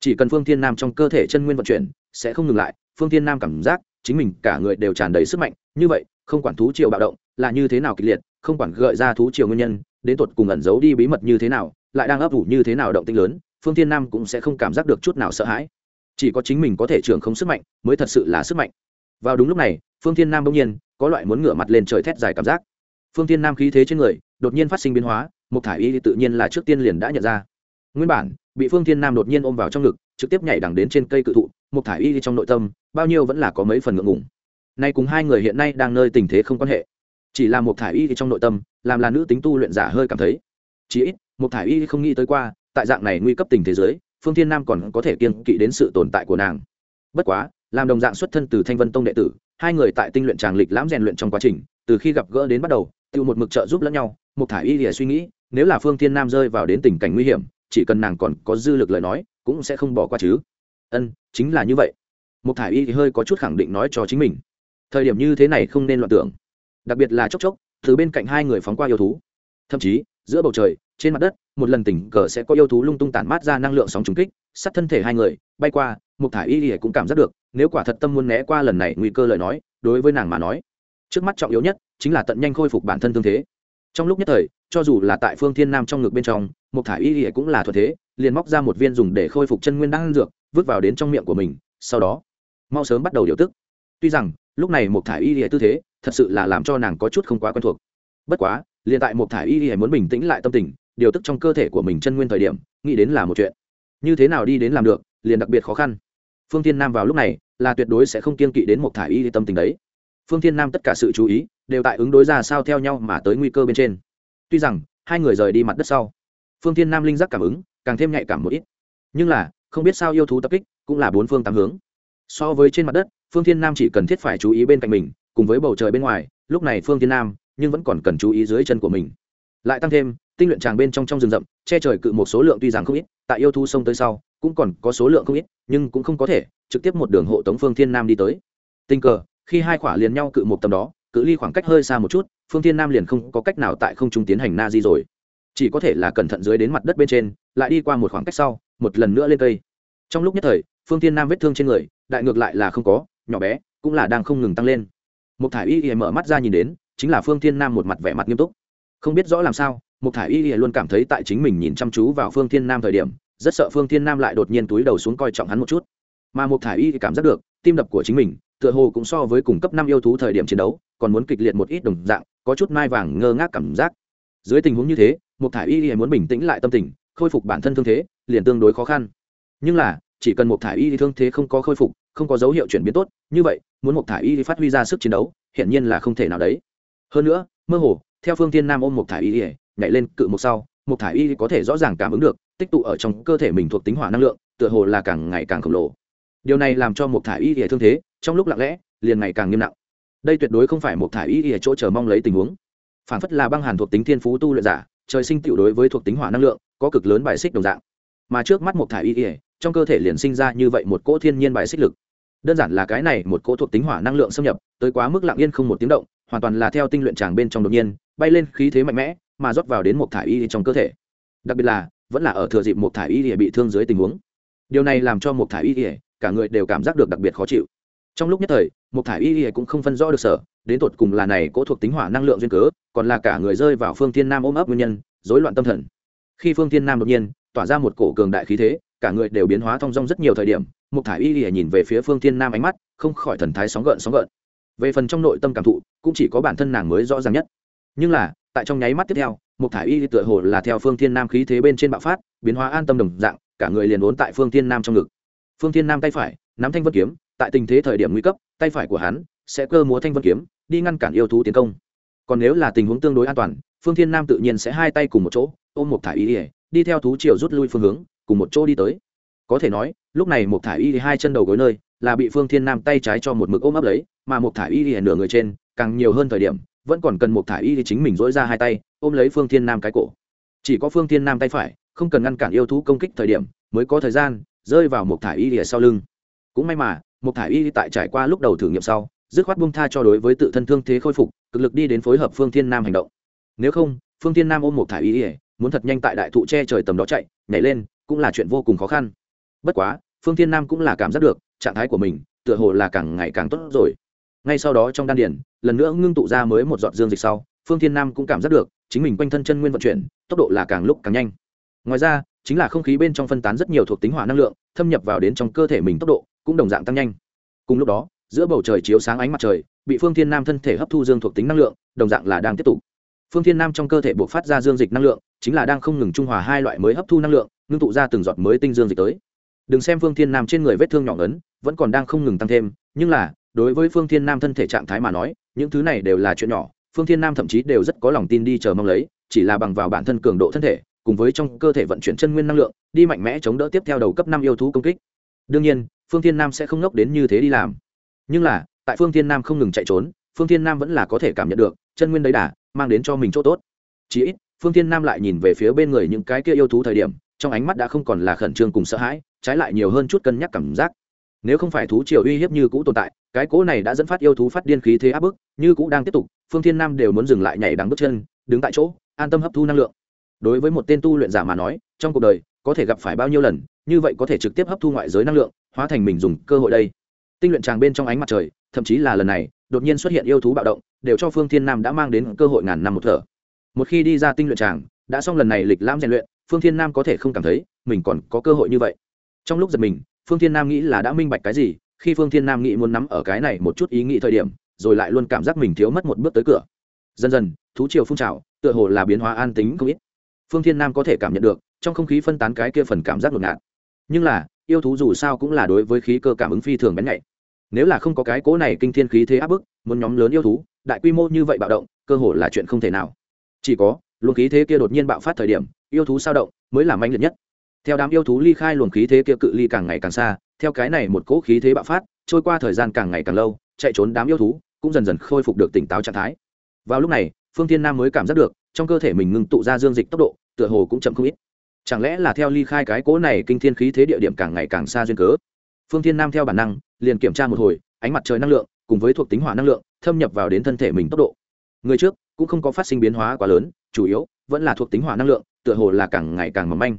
Chỉ cần phương thiên nam trong cơ thể chân nguyên vận chuyển, sẽ không ngừng lại, phương thiên nam cảm giác chính mình cả người đều tràn đầy sức mạnh. Như vậy, không quản thú triều bạo động là như thế nào kịch liệt, không quản gợi ra thú triều nguyên nhân, đến tột cùng ẩn giấu đi bí mật như thế nào, lại đang ấp ủ như thế nào động tinh lớn, phương thiên nam cũng sẽ không cảm giác được chút nào sợ hãi. Chỉ có chính mình có thể trưởng không sức mạnh, mới thật sự là sức mạnh. Vào đúng lúc này, phương thiên nam bỗng nhiên có loại muốn ngửa mặt lên trời thét dài cảm giác. Phương thiên nam khí thế trên người, đột nhiên phát sinh biến hóa một thải y tự nhiên là trước tiên liền đã nhận ra. Nguyên bản, bị phương thiên nam đột nhiên ôm vào trong ngực, trực tiếp nhảy đằng đến trên cây cự thụ một thải y trong nội tâm, bao nhiêu vẫn là có mấy phần ngượng ngùng. Nay cùng hai người hiện nay đang nơi tình thế không quan hệ. Chỉ là một thải y trong nội tâm, làm là nữ tính tu luyện giả hơi cảm thấy. Chỉ ít một thải y không nghĩ tới qua, tại dạng này nguy cấp tình thế giới, phương thiên nam còn có thể kiên kỵ đến sự tồn tại của nàng. Bất quá, làm đồng dạng xuất thân từ thanh vân tông đệ tử, hai người tại tinh luyện tràng lịch lãm rèn luyện trong quá trình, từ khi gặp gỡ đến bắt đầu tự một mực trợ giúp lẫn nhau một thải y lìa suy nghĩ nếu là phương thiên nam rơi vào đến tình cảnh nguy hiểm, chỉ cần nàng còn có dư lực lời nói, cũng sẽ không bỏ qua chứ. Ân, chính là như vậy. Một thải y thì hơi có chút khẳng định nói cho chính mình. Thời điểm như thế này không nên loạn tưởng. Đặc biệt là chốc chốc, từ bên cạnh hai người phóng qua yêu thú. Thậm chí, giữa bầu trời, trên mặt đất, một lần tình cờ sẽ có yêu thú lung tung tản mát ra năng lượng sóng trùng kích, sát thân thể hai người, bay qua một thải y thì cũng cảm giác được, nếu quả thật tâm muốn né qua lần này nguy cơ lời nói, đối với nàng mà nói, trước mắt trọng yếu nhất chính là tận nhanh khôi phục bản thân tương thế trong lúc nhất thời, cho dù là tại phương thiên nam trong ngực bên trong một thải y ỉa cũng là thuận thế, liền móc ra một viên dùng để khôi phục chân nguyên đang dược, vứt vào đến trong miệng của mình, sau đó, mau sớm bắt đầu điều tức. Tuy rằng, lúc này một thải y ỉa tư thế, thật sự là làm cho nàng có chút không quá quen thuộc. Bất quá, liền tại một thải y ỉa muốn bình tĩnh lại tâm tình, điều tức trong cơ thể của mình chân nguyên thời điểm, nghĩ đến là một chuyện. Như thế nào đi đến làm được, liền đặc biệt khó khăn. Phương thiên nam vào lúc này, là tuyệt đối sẽ không kiên kỵ đến một thải y tâm tình đấy. Phương thiên nam tất cả sự chú ý đều tại ứng đối ra sao theo nhau mà tới nguy cơ bên trên. Tuy rằng, hai người rời đi mặt đất sau, phương thiên nam linh giác cảm ứng, càng thêm nhạy cảm một ít. Nhưng là, không biết sao yêu thú tập kích, cũng là bốn phương tám hướng. So với trên mặt đất, phương thiên nam chỉ cần thiết phải chú ý bên cạnh mình, cùng với bầu trời bên ngoài, lúc này phương thiên nam, nhưng vẫn còn cần chú ý dưới chân của mình. Lại tăng thêm, tinh luyện tràng bên trong trong rừng rậm, che trời cự một số lượng tuy rằng không ít, tại yêu thú sông tới sau, cũng còn có số lượng không ít, nhưng cũng không có thể trực tiếp một đường hộ tống phương thiên nam đi tới. Tình cờ, khi hai khỏa liền nhau cự một tầm đó cự ly khoảng cách hơi xa một chút, phương thiên nam liền không có cách nào tại không trung tiến hành na di rồi. Chỉ có thể là cẩn thận dưới đến mặt đất bên trên, lại đi qua một khoảng cách sau, một lần nữa lên cây. Trong lúc nhất thời, phương thiên nam vết thương trên người, đại ngược lại là không có, nhỏ bé, cũng là đang không ngừng tăng lên. Một thải y y mở mắt ra nhìn đến, chính là phương thiên nam một mặt vẻ mặt nghiêm túc. Không biết rõ làm sao một thải y y luôn cảm thấy tại chính mình nhìn chăm chú vào phương thiên nam thời điểm, rất sợ phương thiên nam lại đột nhiên túi đầu xuống coi trọng hắn một chút. Mà một thải y cảm giác được, tim đập của chính mình, tựa hồ cũng so với cùng cấp năm yêu thú thời điểm chiến đấu còn muốn kịch liệt một ít đồng dạng, có chút mai vàng ngơ ngác cảm giác. Dưới tình huống như thế một thải y muốn bình tĩnh lại tâm tình, khôi phục bản thân thương thế, liền tương đối khó khăn. Nhưng là, chỉ cần một thải y thương thế không có khôi phục, không có dấu hiệu chuyển biến tốt, như vậy, muốn một thải y phát huy ra sức chiến đấu, hiển nhiên là không thể nào đấy. Hơn nữa, mơ hồ, theo phương tiên nam ôm một thải y nhảy lên cự một sau một thải y có thể rõ ràng cảm ứng được, tích tụ ở trong cơ thể mình thuộc tính hỏa năng lượng, tựa hồ là càng ngày càng khổng lồ. Điều này làm cho một thải y thương thế, trong lúc lặng lẽ, liền ngày càng nghiêm nặng đây tuyệt đối không phải một thải y ở chỗ chờ mong lấy tình huống. Phản phất là băng hàn thuộc tính thiên phú tu luyện giả, trời sinh tựu đối với thuộc tính hỏa năng lượng, có cực lớn bài xích đồng dạng. Mà trước mắt một thải y ỉa trong cơ thể liền sinh ra như vậy một cỗ thiên nhiên bài xích lực. Đơn giản là cái này một cỗ thuộc tính hỏa năng lượng xâm nhập, tới quá mức lặng yên không một tiếng động, hoàn toàn là theo tinh luyện tràng bên trong đột nhiên, bay lên khí thế mạnh mẽ, mà rót vào đến một thải y trong cơ thể. Đặc biệt là, vẫn là ở thừa dịp một thải y bị thương dưới tình huống. Điều này làm cho một thải y cả người đều cảm giác được đặc biệt khó chịu. Trong lúc nhất thời một thải y y cũng không phân rõ được sở, đến tột cùng là này cố thuộc tính hỏa năng lượng duyên cớ, còn là cả người rơi vào phương thiên nam ôm ấp nguyên nhân, rối loạn tâm thần. Khi phương thiên nam đột nhiên tỏa ra một cổ cường đại khí thế, cả người đều biến hóa thong dong rất nhiều thời điểm một thải y y nhìn về phía phương thiên nam ánh mắt, không khỏi thần thái sóng gợn sóng gợn. Về phần trong nội tâm cảm thụ, cũng chỉ có bản thân nàng mới rõ ràng nhất. Nhưng là, tại trong nháy mắt tiếp theo một thải y tựa hồ là theo phương thiên nam khí thế bên trên bạo phát, biến hóa an tâm đồng dạng, cả người liền uốn tại phương thiên nam trong ngực. Phương thiên nam tay phải, nắm thanh vân kiếm, tại tình thế thời điểm nguy cấp tay phải của hắn sẽ cơ múa thanh vân kiếm, đi ngăn cản yêu thú tiến công. Còn nếu là tình huống tương đối an toàn, phương thiên nam tự nhiên sẽ hai tay cùng một chỗ, ôm một thải y đi theo thú triều rút lui phương hướng, cùng một chỗ đi tới. Có thể nói, lúc này một thải y hai chân đầu gối nơi, là bị phương thiên nam tay trái cho một mực ôm ấp lấy, mà một thải y nửa người trên, càng nhiều hơn thời điểm, vẫn còn cần một thải y chính mình dỗi ra hai tay, ôm lấy phương thiên nam cái cổ. Chỉ có phương thiên nam tay phải, không cần ngăn cản yêu thú công kích thời điểm, mới có thời gian, rơi vào một thải y lìa sau lưng. Cũng may mà một thải y tại trải qua lúc đầu thử nghiệm sau, dứt khoát buông tha cho đối với tự thân thương thế khôi phục, cực lực đi đến phối hợp phương thiên nam hành động. Nếu không, phương thiên nam ôm một thải y muốn thật nhanh tại đại thụ che trời tầm đó chạy, nhảy lên, cũng là chuyện vô cùng khó khăn. Bất quá, phương thiên nam cũng là cảm giác được, trạng thái của mình, tựa hồ là càng ngày càng tốt rồi. Ngay sau đó trong đan điển lần nữa ngưng tụ ra mới một giọt dương dịch sau, phương thiên nam cũng cảm giác được, chính mình quanh thân chân nguyên vận chuyển, tốc độ là càng lúc càng nhanh. Ngoài ra, chính là không khí bên trong phân tán rất nhiều thuộc tính hỏa năng lượng, thâm nhập vào đến trong cơ thể mình tốc độ cũng đồng dạng tăng nhanh. Cùng lúc đó, giữa bầu trời chiếu sáng ánh mặt trời, bị phương thiên nam thân thể hấp thu dương thuộc tính năng lượng, đồng dạng là đang tiếp tục. Phương thiên nam trong cơ thể buộc phát ra dương dịch năng lượng, chính là đang không ngừng trung hòa hai loại mới hấp thu năng lượng, ngưng tụ ra từng giọt mới tinh dương dịch tới. Đừng xem phương thiên nam trên người vết thương nhỏ lớn vẫn còn đang không ngừng tăng thêm, nhưng là, đối với phương thiên nam thân thể trạng thái mà nói, những thứ này đều là chuyện nhỏ, phương thiên nam thậm chí đều rất có lòng tin đi chờ mong lấy, chỉ là bằng vào bản thân cường độ thân thể, cùng với trong cơ thể vận chuyển chân nguyên năng lượng, đi mạnh mẽ chống đỡ tiếp theo đầu cấp năm yêu thú công kích đương nhiên, phương thiên nam sẽ không ngốc đến như thế đi làm. Nhưng là, tại phương thiên nam không ngừng chạy trốn, phương thiên nam vẫn là có thể cảm nhận được, chân nguyên đấy đà, mang đến cho mình chỗ tốt. Chí ít, phương thiên nam lại nhìn về phía bên người những cái kia yêu thú thời điểm, trong ánh mắt đã không còn là khẩn trương cùng sợ hãi, trái lại nhiều hơn chút cân nhắc cảm giác. Nếu không phải thú triều uy hiếp như cũ tồn tại, cái cỗ này đã dẫn phát yêu thú phát điên khí thế áp bức, như cũ đang tiếp tục, phương thiên nam đều muốn dừng lại nhảy đằng bước chân, đứng tại chỗ, an tâm hấp thu năng lượng. Đối với một tên tu luyện giả mà nói, trong cuộc đời, có thể gặp phải bao nhiêu lần như vậy có thể trực tiếp hấp thu ngoại giới năng lượng, hóa thành mình dùng cơ hội đây. Tinh luyện tràng bên trong ánh mặt trời, thậm chí là lần này, đột nhiên xuất hiện yêu thú bạo động, đều cho phương thiên nam đã mang đến cơ hội ngàn năm một thở. Một khi đi ra tinh luyện tràng, đã xong lần này lịch lãm rèn luyện, phương thiên nam có thể không cảm thấy mình còn có cơ hội như vậy. Trong lúc giật mình, phương thiên nam nghĩ là đã minh bạch cái gì, khi phương thiên nam nghĩ muốn nắm ở cái này một chút ý nghĩ thời điểm, rồi lại luôn cảm giác mình thiếu mất một bước tới cửa. Dần dần, thú triều phun trào, tựa hồ là biến hóa an tính không ít. Phương thiên nam có thể cảm nhận được, trong không khí phân tán cái kia phần cảm giác ngột ngạt nhưng là, yêu thú dù sao cũng là đối với khí cơ cảm ứng phi thường bén nhạy. Nếu là không có cái cố này kinh thiên khí thế áp bức muốn nhóm lớn yêu thú, đại quy mô như vậy bạo động, cơ hồ là chuyện không thể nào. Chỉ có, luồng khí thế kia đột nhiên bạo phát thời điểm, yêu thú sao động, mới là manh liệt nhất. Theo đám yêu thú ly khai, luồng khí thế kia cự ly càng ngày càng xa, theo cái này một cỗ khí thế bạo phát, trôi qua thời gian càng ngày càng lâu, chạy trốn đám yêu thú cũng dần dần khôi phục được tỉnh táo trạng thái. Vào lúc này, phương thiên nam mới cảm giác được, trong cơ thể mình ngưng tụ ra dương dịch tốc độ, tựa hồ cũng chậm không ít chẳng lẽ là theo ly khai cái cỗ này kinh thiên khí thế địa điểm càng ngày càng xa duyên cớ? Phương thiên nam theo bản năng, liền kiểm tra một hồi, ánh mặt trời năng lượng, cùng với thuộc tính hỏa năng lượng, thâm nhập vào đến thân thể mình tốc độ. Người trước, cũng không có phát sinh biến hóa quá lớn, chủ yếu, vẫn là thuộc tính hỏa năng lượng, tựa hồ là càng ngày càng mầm manh.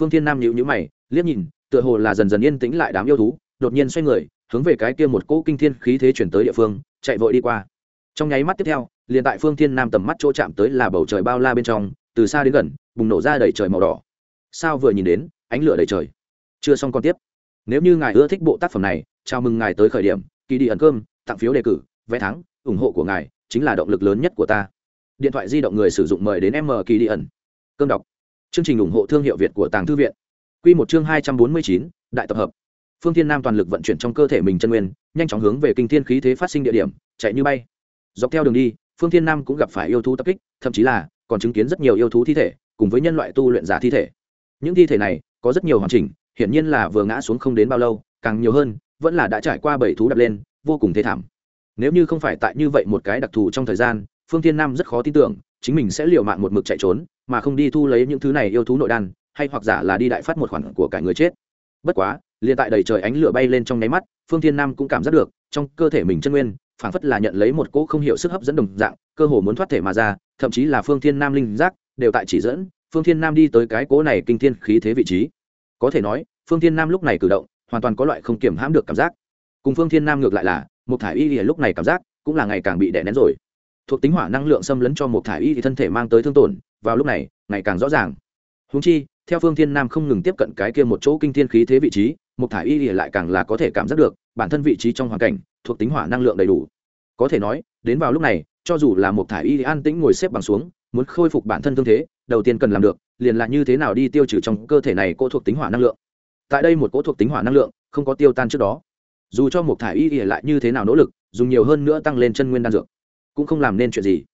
Phương thiên nam nhíu nhíu mày, liếc nhìn, tựa hồ là dần dần yên tĩnh lại đám yêu thú, đột nhiên xoay người, hướng về cái kia một cỗ kinh thiên khí thế chuyển tới địa phương, chạy vội đi qua. Trong nháy mắt tiếp theo, liền tại phương thiên nam tầm mắt chỗ chạm tới là bầu trời bao la bên trong, từ xa đến gần, bùng nổ ra đầy trời màu đỏ sao vừa nhìn đến, ánh lửa đầy trời. Chưa xong còn tiếp. Nếu như ngài ưa thích bộ tác phẩm này, chào mừng ngài tới khởi điểm, kỳ đi ẩn cơm, tặng phiếu đề cử, vé thắng, ủng hộ của ngài chính là động lực lớn nhất của ta. Điện thoại di động người sử dụng mời đến m kỳ đi ẩn. Cơm đọc. Chương trình ủng hộ thương hiệu việt của tàng thư viện. Q một chương hai trăm bốn mươi chín, đại tập hợp. Phương thiên nam toàn lực vận chuyển trong cơ thể mình chân nguyên, nhanh chóng hướng về kinh thiên khí thế phát sinh địa điểm, chạy như bay. Dọc theo đường đi, phương thiên nam cũng gặp phải yêu thú tập kích, thậm chí là còn chứng kiến rất nhiều yêu thú thi thể, cùng với nhân loại tu luyện giả thi thể những thi thể này, có rất nhiều hoàn chỉnh, hiển nhiên là vừa ngã xuống không đến bao lâu, càng nhiều hơn, vẫn là đã trải qua bảy thú đập lên, vô cùng thế thảm. Nếu như không phải tại như vậy một cái đặc thù trong thời gian, phương thiên nam rất khó tin tưởng, chính mình sẽ liều mạng một mực chạy trốn, mà không đi thu lấy những thứ này yêu thú nội đan, hay hoặc giả là đi đại phát một khoản của cả người chết. Bất quá, liền tại đầy trời ánh lửa bay lên trong nháy mắt, phương thiên nam cũng cảm giác được, trong cơ thể mình chân nguyên, phảng phất là nhận lấy một cỗ không hiểu sức hấp dẫn đồng dạng, cơ hồ muốn thoát thể mà ra, thậm chí là phương thiên nam linh giác, đều tại chỉ dẫn phương thiên nam đi tới cái cỗ này kinh thiên khí thế vị trí. Có thể nói, phương thiên nam lúc này cử động, hoàn toàn có loại không kiểm hãm được cảm giác. Cùng phương thiên nam ngược lại là một thải y thì lúc này cảm giác cũng là ngày càng bị đè nén rồi. Thuộc tính hỏa năng lượng xâm lấn cho một thải y thì thân thể mang tới thương tổn, vào lúc này, ngày càng rõ ràng. Húng chi, theo phương thiên nam không ngừng tiếp cận cái kia một chỗ kinh thiên khí thế vị trí một thải y thì lại càng là có thể cảm giác được, bản thân vị trí trong hoàn cảnh, thuộc tính hỏa năng lượng đầy đủ. Có thể nói, đến vào lúc này, cho dù là một thải y an tĩnh ngồi xếp bằng xuống muốn khôi phục bản thân thương thế, đầu tiên cần làm được, liền là như thế nào đi tiêu trừ trong cơ thể này cỗ thuộc tính hỏa năng lượng. Tại đây một cỗ thuộc tính hỏa năng lượng không có tiêu tan trước đó. Dù cho một thải y ỉa lại như thế nào nỗ lực, dùng nhiều hơn nữa tăng lên chân nguyên đan dược, cũng không làm nên chuyện gì.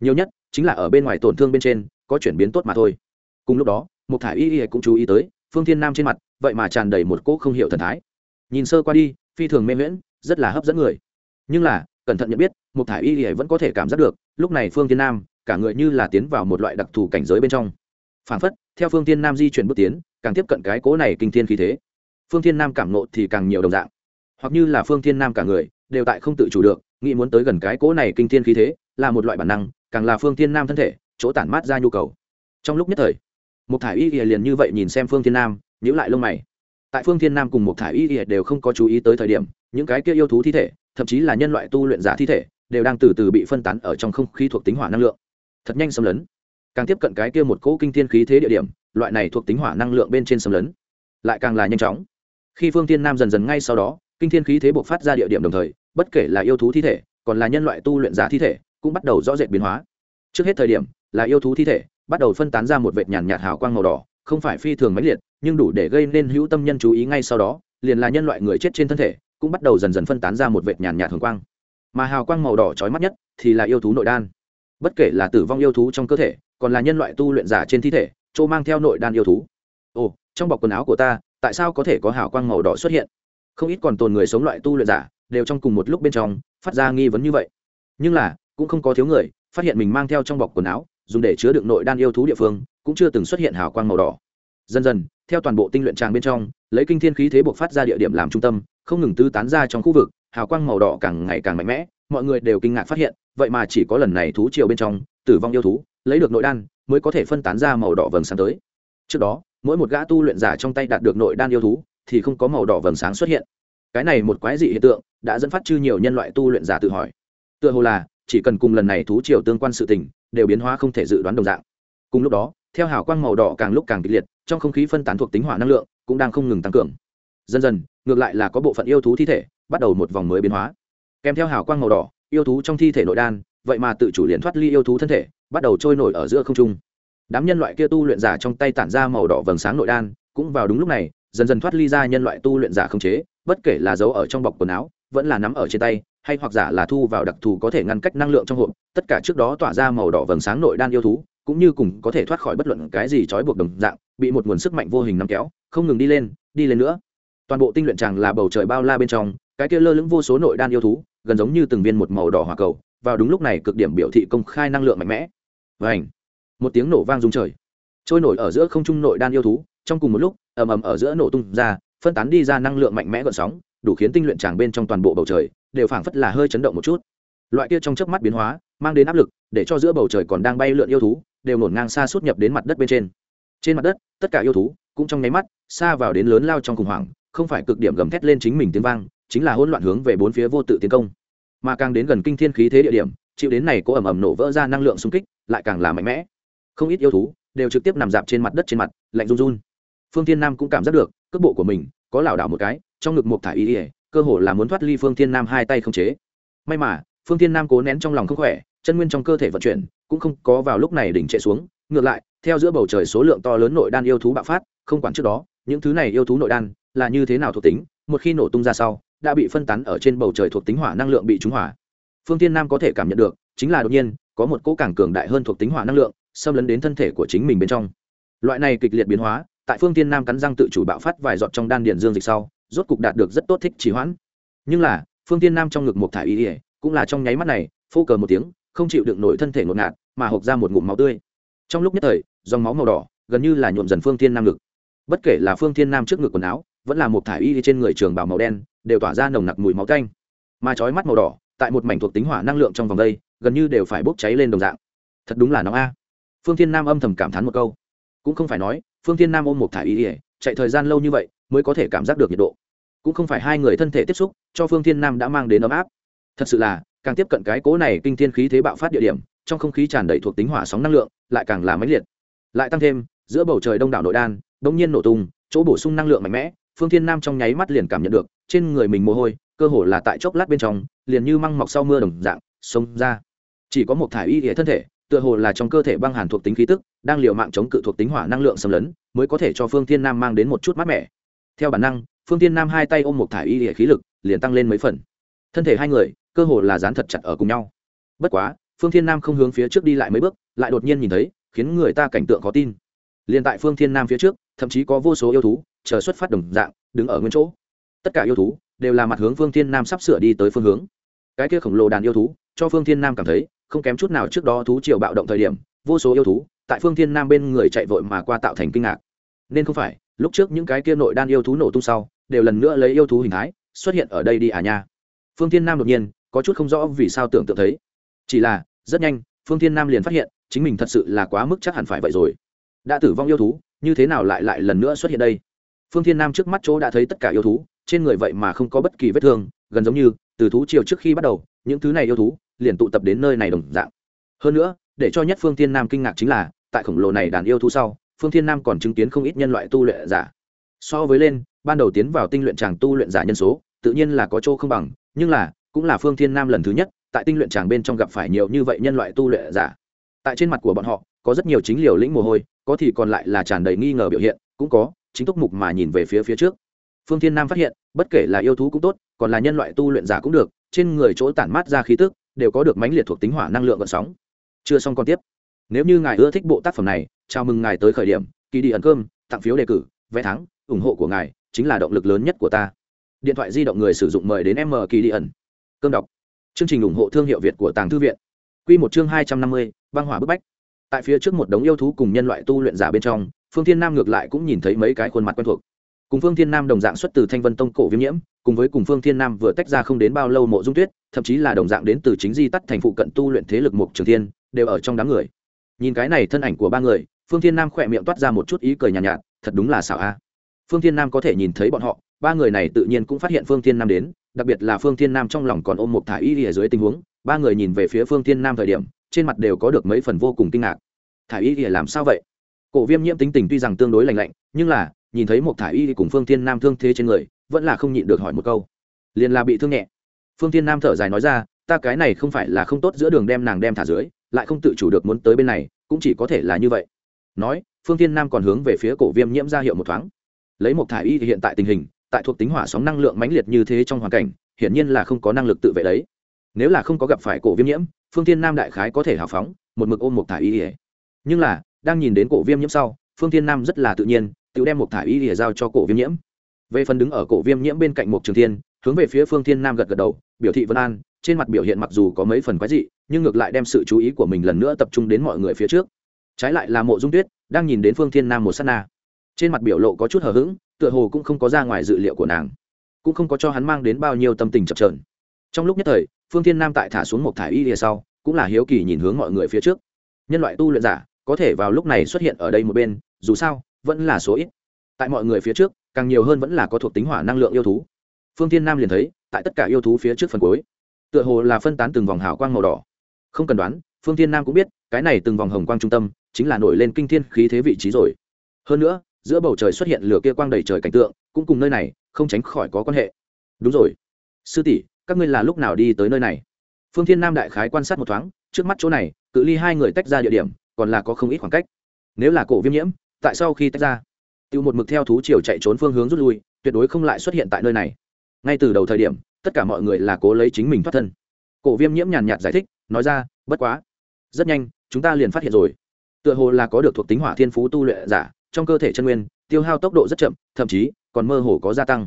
Nhiều nhất chính là ở bên ngoài tổn thương bên trên, có chuyển biến tốt mà thôi. Cùng lúc đó một thải y ỉa cũng chú ý tới, phương thiên nam trên mặt, vậy mà tràn đầy một cỗ không hiểu thần thái. Nhìn sơ qua đi, phi thường mê miễn rất là hấp dẫn người. Nhưng là, cẩn thận nhận biết một thải y ỉa vẫn có thể cảm giác được, lúc này phương thiên nam cả người như là tiến vào một loại đặc thù cảnh giới bên trong. Phản phất, theo phương thiên nam di chuyển bước tiến, càng tiếp cận cái cố này kinh thiên khí thế. Phương thiên nam cảm nộ thì càng nhiều đồng dạng. Hoặc như là phương thiên nam cả người, đều tại không tự chủ được, nghĩ muốn tới gần cái cố này kinh thiên khí thế, là một loại bản năng, càng là phương thiên nam thân thể, chỗ tản mát ra nhu cầu. Trong lúc nhất thời một thải y ỉa liền như vậy nhìn xem phương thiên nam nhữ lại lông mày. Tại phương thiên nam cùng một thải y ỉa đều không có chú ý tới thời điểm, những cái kia yêu thú thi thể, thậm chí là nhân loại tu luyện giả thi thể, đều đang từ từ bị phân tán ở trong không khí thuộc tính hỏa năng lượng thật nhanh xâm lấn. Càng tiếp cận cái kia một cỗ kinh thiên khí thế địa điểm, loại này thuộc tính hỏa năng lượng bên trên xâm lấn, lại càng là nhanh chóng. Khi phương tiên nam dần dần ngay sau đó, kinh thiên khí thế buộc phát ra địa điểm đồng thời, bất kể là yêu thú thi thể, còn là nhân loại tu luyện giả thi thể, cũng bắt đầu rõ rệt biến hóa. Trước hết thời điểm, là yêu thú thi thể bắt đầu phân tán ra một vệt nhàn nhạt hào quang màu đỏ, không phải phi thường mãnh liệt, nhưng đủ để gây nên hữu tâm nhân chú ý ngay sau đó, liền là nhân loại người chết trên thân thể, cũng bắt đầu dần dần phân tán ra một vệt nhàn nhạt thường quang. Mà hào quang màu đỏ trói mắt nhất thì là yêu thú nội đan bất kể là tử vong yêu thú trong cơ thể, còn là nhân loại tu luyện giả trên thi thể, chỗ mang theo nội đan yêu thú. Ồ, trong bọc quần áo của ta, tại sao có thể có hào quang màu đỏ xuất hiện? Không ít còn tồn người sống loại tu luyện giả, đều trong cùng một lúc bên trong, phát ra nghi vấn như vậy. Nhưng là, cũng không có thiếu người, phát hiện mình mang theo trong bọc quần áo, dùng để chứa đựng nội đan yêu thú địa phương, cũng chưa từng xuất hiện hào quang màu đỏ. Dần dần, theo toàn bộ tinh luyện tràng bên trong, lấy kinh thiên khí thế buộc phát ra địa điểm làm trung tâm, không ngừng tư tán ra trong khu vực hào quang màu đỏ càng ngày càng mạnh mẽ, mọi người đều kinh ngạc phát hiện, vậy mà chỉ có lần này thú triều bên trong, tử vong yêu thú, lấy được nội đan, mới có thể phân tán ra màu đỏ vầng sáng tới. Trước đó, mỗi một gã tu luyện giả trong tay đạt được nội đan yêu thú, thì không có màu đỏ vầng sáng xuất hiện. Cái này một quái dị hiện tượng, đã dẫn phát chư nhiều nhân loại tu luyện giả tự hỏi. Tựa hồ là, chỉ cần cùng lần này thú triều tương quan sự tình, đều biến hóa không thể dự đoán đồng dạng. Cùng lúc đó, theo hào quang màu đỏ càng lúc càng kịch liệt, trong không khí phân tán thuộc tính hỏa năng lượng, cũng đang không ngừng tăng cường. Dần dần, ngược lại là có bộ phận yêu thú thi thể bắt đầu một vòng mới biến hóa. Kèm theo hào quang màu đỏ, yêu thú trong thi thể nội đan, vậy mà tự chủ liền thoát ly yêu thú thân thể, bắt đầu trôi nổi ở giữa không trung. Đám nhân loại kia tu luyện giả trong tay tản ra màu đỏ vầng sáng nội đan, cũng vào đúng lúc này, dần dần thoát ly ra nhân loại tu luyện giả không chế, bất kể là giấu ở trong bọc quần áo, vẫn là nắm ở trên tay, hay hoặc giả là thu vào đặc thù có thể ngăn cách năng lượng trong hộp, tất cả trước đó tỏa ra màu đỏ vầng sáng nội đan yêu thú, cũng như cùng có thể thoát khỏi bất luận cái gì trói buộc đồng dạng, bị một nguồn sức mạnh vô hình nắm kéo, không ngừng đi lên đi lên nữa. Toàn bộ tinh luyện tràng là bầu trời bao la bên trong cái kia lơ lửng vô số nội đan yêu thú, gần giống như từng viên một màu đỏ hỏa cầu, vào đúng lúc này cực điểm biểu thị công khai năng lượng mạnh mẽ. Vảnh một tiếng nổ vang rung trời. Trôi nổi ở giữa không trung nội đan yêu thú, trong cùng một lúc, ầm ầm ở giữa nổ tung ra, phân tán đi ra năng lượng mạnh mẽ gợn sóng, đủ khiến tinh luyện tràng bên trong toàn bộ bầu trời đều phảng phất là hơi chấn động một chút. Loại kia trong chớp mắt biến hóa, mang đến áp lực, để cho giữa bầu trời còn đang bay lượn yêu thú, đều nổn ngang xa suốt nhập đến mặt đất bên trên. Trên mặt đất, tất cả yêu thú cũng trong nháy mắt, xa vào đến lớn lao trong khủng hoảng, không phải cực điểm gầm thét lên chính mình tiếng vang chính là hỗn loạn hướng về bốn phía vô tự tiến công. Mà càng đến gần kinh thiên khí thế địa điểm, chịu đến này có ẩm ẩm nổ vỡ ra năng lượng xung kích, lại càng là mạnh mẽ. Không ít yêu thú đều trực tiếp nằm dạp trên mặt đất trên mặt, lạnh run run. Phương thiên nam cũng cảm giác được, cước bộ của mình có lảo đảo một cái, trong ngực một thả ý ỉa cơ hồ là muốn thoát ly phương thiên nam hai tay không chế. May mà, phương thiên nam cố nén trong lòng không khỏe, chân nguyên trong cơ thể vận chuyển, cũng không có vào lúc này đỉnh trệ xuống, ngược lại, theo giữa bầu trời số lượng to lớn nội đan yêu thú bạo phát, không quản trước đó, những thứ này yêu thú nội đan là như thế nào thuộc tính, một khi nổ tung ra sau đã bị phân tán ở trên bầu trời thuộc tính hỏa năng lượng bị trúng hỏa. Phương tiên nam có thể cảm nhận được, chính là đột nhiên, có một cỗ càng cường đại hơn thuộc tính hỏa năng lượng, xâm lấn đến thân thể của chính mình bên trong. Loại này kịch liệt biến hóa, tại phương tiên nam cắn răng tự chủ bạo phát vài giọt trong đan điền dương dịch sau, rốt cục đạt được rất tốt thích trì hoãn. Nhưng là, phương tiên nam trong ngực một thải ý ỉa cũng là trong nháy mắt này, phô cờ một tiếng, không chịu đựng nổi thân thể ngột ngạt, mà hộc ra một ngụm máu tươi. Trong lúc nhất thời, dòng máu màu đỏ gần như là nhuộm dần phương thiên nam ngực. Bất kể là phương thiên nam trước ngực quần áo vẫn là một thải y trên người trường bào màu đen, đều tỏa ra nồng nặc mùi máu canh mà trói mắt màu đỏ, tại một mảnh thuộc tính hỏa năng lượng trong vòng đây, gần như đều phải bốc cháy lên đồng dạng. Thật đúng là nóng a. Phương thiên nam âm thầm cảm thán một câu. Cũng không phải nói, phương thiên nam ôm một thải y chạy thời gian lâu như vậy, mới có thể cảm giác được nhiệt độ. Cũng không phải hai người thân thể tiếp xúc, cho phương thiên nam đã mang đến ấm áp. Thật sự là, càng tiếp cận cái cố này kinh thiên khí thế bạo phát địa điểm, trong không khí tràn đầy thuộc tính hỏa sóng năng lượng, lại càng là mãnh liệt. Lại tăng thêm, giữa bầu trời đông đảo nội đan đông nhiên nổ tung, chỗ bổ sung năng lượng mạnh mẽ phương thiên nam trong nháy mắt liền cảm nhận được, trên người mình mồ hôi, cơ hồ là tại chốc lát bên trong, liền như măng mọc sau mưa đồng dạng, xông ra. Chỉ có một thải y hệ thân thể, tựa hồ là trong cơ thể băng hàn thuộc tính khí tức, đang liều mạng chống cự thuộc tính hỏa năng lượng xâm lấn, mới có thể cho phương thiên nam mang đến một chút mát mẻ. Theo bản năng, phương thiên nam hai tay ôm một thải y hệ khí lực, liền tăng lên mấy phần. Thân thể hai người, cơ hồ là dán thật chặt ở cùng nhau. Bất quá, phương thiên nam không hướng phía trước đi lại mấy bước, lại đột nhiên nhìn thấy, khiến người ta cảnh tượng khó tin. Liền tại phương thiên nam phía trước thậm chí có vô số yêu thú chờ xuất phát đồng dạng, đứng ở nguyên chỗ. Tất cả yêu thú đều là mặt hướng phương thiên nam sắp sửa đi tới phương hướng. Cái kia khổng lồ đàn yêu thú, cho phương thiên nam cảm thấy, không kém chút nào trước đó thú triều bạo động thời điểm, vô số yêu thú tại phương thiên nam bên người chạy vội mà qua tạo thành kinh ngạc. Nên không phải, lúc trước những cái kia nội đan yêu thú nổ tung sau, đều lần nữa lấy yêu thú hình thái xuất hiện ở đây đi à nha. Phương thiên nam đột nhiên có chút không rõ vì sao tưởng tượng thấy. Chỉ là, rất nhanh, phương thiên nam liền phát hiện, chính mình thật sự là quá mức chắc hẳn phải vậy rồi đã tử vong yêu thú, như thế nào lại lại lần nữa xuất hiện đây? Phương thiên nam trước mắt chỗ đã thấy tất cả yêu thú, trên người vậy mà không có bất kỳ vết thương, gần giống như từ thú chiều trước khi bắt đầu, những thứ này yêu thú liền tụ tập đến nơi này đồng dạng. Hơn nữa, để cho nhất phương thiên nam kinh ngạc chính là, tại khổng lồ này đàn yêu thú sau, phương thiên nam còn chứng kiến không ít nhân loại tu luyện giả. So với lên, ban đầu tiến vào tinh luyện tràng tu luyện giả nhân số, tự nhiên là có chỗ không bằng, nhưng là, cũng là phương thiên nam lần thứ nhất, tại tinh luyện tràng bên trong gặp phải nhiều như vậy nhân loại tu luyện giả. Tại trên mặt của bọn họ, có rất nhiều chính liều lĩnh mồ hôi có thì còn lại là tràn đầy nghi ngờ biểu hiện, cũng có, chính túc mục mà nhìn về phía phía trước. Phương thiên nam phát hiện, bất kể là yêu thú cũng tốt, còn là nhân loại tu luyện giả cũng được, trên người chỗ tản mát ra khí tức, đều có được mãnh liệt thuộc tính hỏa năng lượng gợn sóng. Chưa xong còn tiếp. Nếu như ngài ưa thích bộ tác phẩm này, chào mừng ngài tới khởi điểm kỳ đi ẩn cơm, tặng phiếu đề cử, vé thắng, ủng hộ của ngài chính là động lực lớn nhất của ta. Điện thoại di động người sử dụng mời đến m kỳ đi ẩn. Cơm đọc. Chương trình ủng hộ thương hiệu việt của tàng thư viện. Q một chương hai trăm năm mươi, băng hỏa bức bách tại phía trước một đống yêu thú cùng nhân loại tu luyện giả bên trong phương thiên nam ngược lại cũng nhìn thấy mấy cái khuôn mặt quen thuộc. Cùng phương thiên nam đồng dạng xuất từ thanh vân tông cổ viêm nhiễm cùng với cùng phương thiên nam vừa tách ra không đến bao lâu mộ dung tuyết thậm chí là đồng dạng đến từ chính di tắt thành phụ cận tu luyện thế lực mục trường thiên đều ở trong đám người. Nhìn cái này thân ảnh của ba người phương thiên nam khỏe miệng toát ra một chút ý cười nhàn nhạt, nhạt thật đúng là xảo a. Phương thiên nam có thể nhìn thấy bọn họ ba người này tự nhiên cũng phát hiện phương thiên nam đến đặc biệt là phương thiên nam trong lòng còn ôm một thả y ở dưới tình huống ba người nhìn về phía phương thiên nam thời điểm trên mặt đều có được mấy phần vô cùng kinh ngạc. Thả y thì làm sao vậy? Cổ viêm nhiễm tính tình tuy rằng tương đối lành lạnh, nhưng là, nhìn thấy một thả y cùng phương thiên nam thương thế trên người, vẫn là không nhịn được hỏi một câu. Liền là bị thương nhẹ. Phương thiên nam thở dài nói ra, ta cái này không phải là không tốt giữa đường đem nàng đem thả dưới, lại không tự chủ được muốn tới bên này, cũng chỉ có thể là như vậy. Nói, phương thiên nam còn hướng về phía cổ viêm nhiễm ra hiệu một thoáng. Lấy một thả y thì hiện tại tình hình, tại thuộc tính hỏa sóng năng lượng mãnh liệt như thế trong hoàn cảnh, hiển nhiên là không có năng lực tự vệ đấy nếu là không có gặp phải cổ viêm nhiễm, phương thiên nam đại khái có thể hào phóng, một mực ôm một thả y ỉa nhưng là, đang nhìn đến cổ viêm nhiễm sau, phương thiên nam rất là tự nhiên, tự đem một thả y ỉa giao cho cổ viêm nhiễm. Về phần đứng ở cổ viêm nhiễm bên cạnh một trường thiên, hướng về phía phương thiên nam gật gật đầu, biểu thị vân an, trên mặt biểu hiện mặc dù có mấy phần quái dị, nhưng ngược lại đem sự chú ý của mình lần nữa tập trung đến mọi người phía trước. Trái lại là mộ dung tuyết, đang nhìn đến phương thiên nam một s á t na. Trên mặt biểu lộ có chút hờ hững, tựa hồ cũng không có ra ngoài dự liệu của nàng, cũng không có cho hắn mang đến bao nhiêu tâm tình chập trờn trong lúc nhất thời, phương thiên nam tại thả xuống một thải y lìa sau, cũng là hiếu kỳ nhìn hướng mọi người phía trước. Nhân loại tu luyện giả, có thể vào lúc này xuất hiện ở đây một bên, dù sao, vẫn là số ít. Tại mọi người phía trước, càng nhiều hơn vẫn là có thuộc tính hỏa năng lượng yêu thú. Phương thiên nam liền thấy, tại tất cả yêu thú phía trước phần cuối, tựa hồ là phân tán từng vòng hào quang màu đỏ. Không cần đoán, phương thiên nam cũng biết, cái này từng vòng hồng quang trung tâm, chính là nổi lên kinh thiên khí thế vị trí rồi. Hơn nữa, giữa bầu trời xuất hiện lửa kia quang đầy trời cảnh tượng, cũng cùng nơi này, không tránh khỏi có quan hệ. Đúng rồi. Sư tỷ các ngươi là lúc nào đi tới nơi này? Phương thiên nam đại khái quan sát một thoáng, trước mắt chỗ này, cự ly hai người tách ra địa điểm, còn là có không ít khoảng cách. Nếu là cổ viêm nhiễm, tại sao khi tách ra? Tiêu một mực theo thú chiều chạy trốn phương hướng rút lui, tuyệt đối không lại xuất hiện tại nơi này. Ngay từ đầu thời điểm, tất cả mọi người là cố lấy chính mình thoát thân. Cổ viêm nhiễm nhàn nhạt giải thích, nói ra, bất quá, rất nhanh, chúng ta liền phát hiện rồi. Tựa hồ là có được thuộc tính hỏa thiên phú tu luyện giả, trong cơ thể chân nguyên, tiêu hao tốc độ rất chậm, thậm chí còn mơ hồ có gia tăng.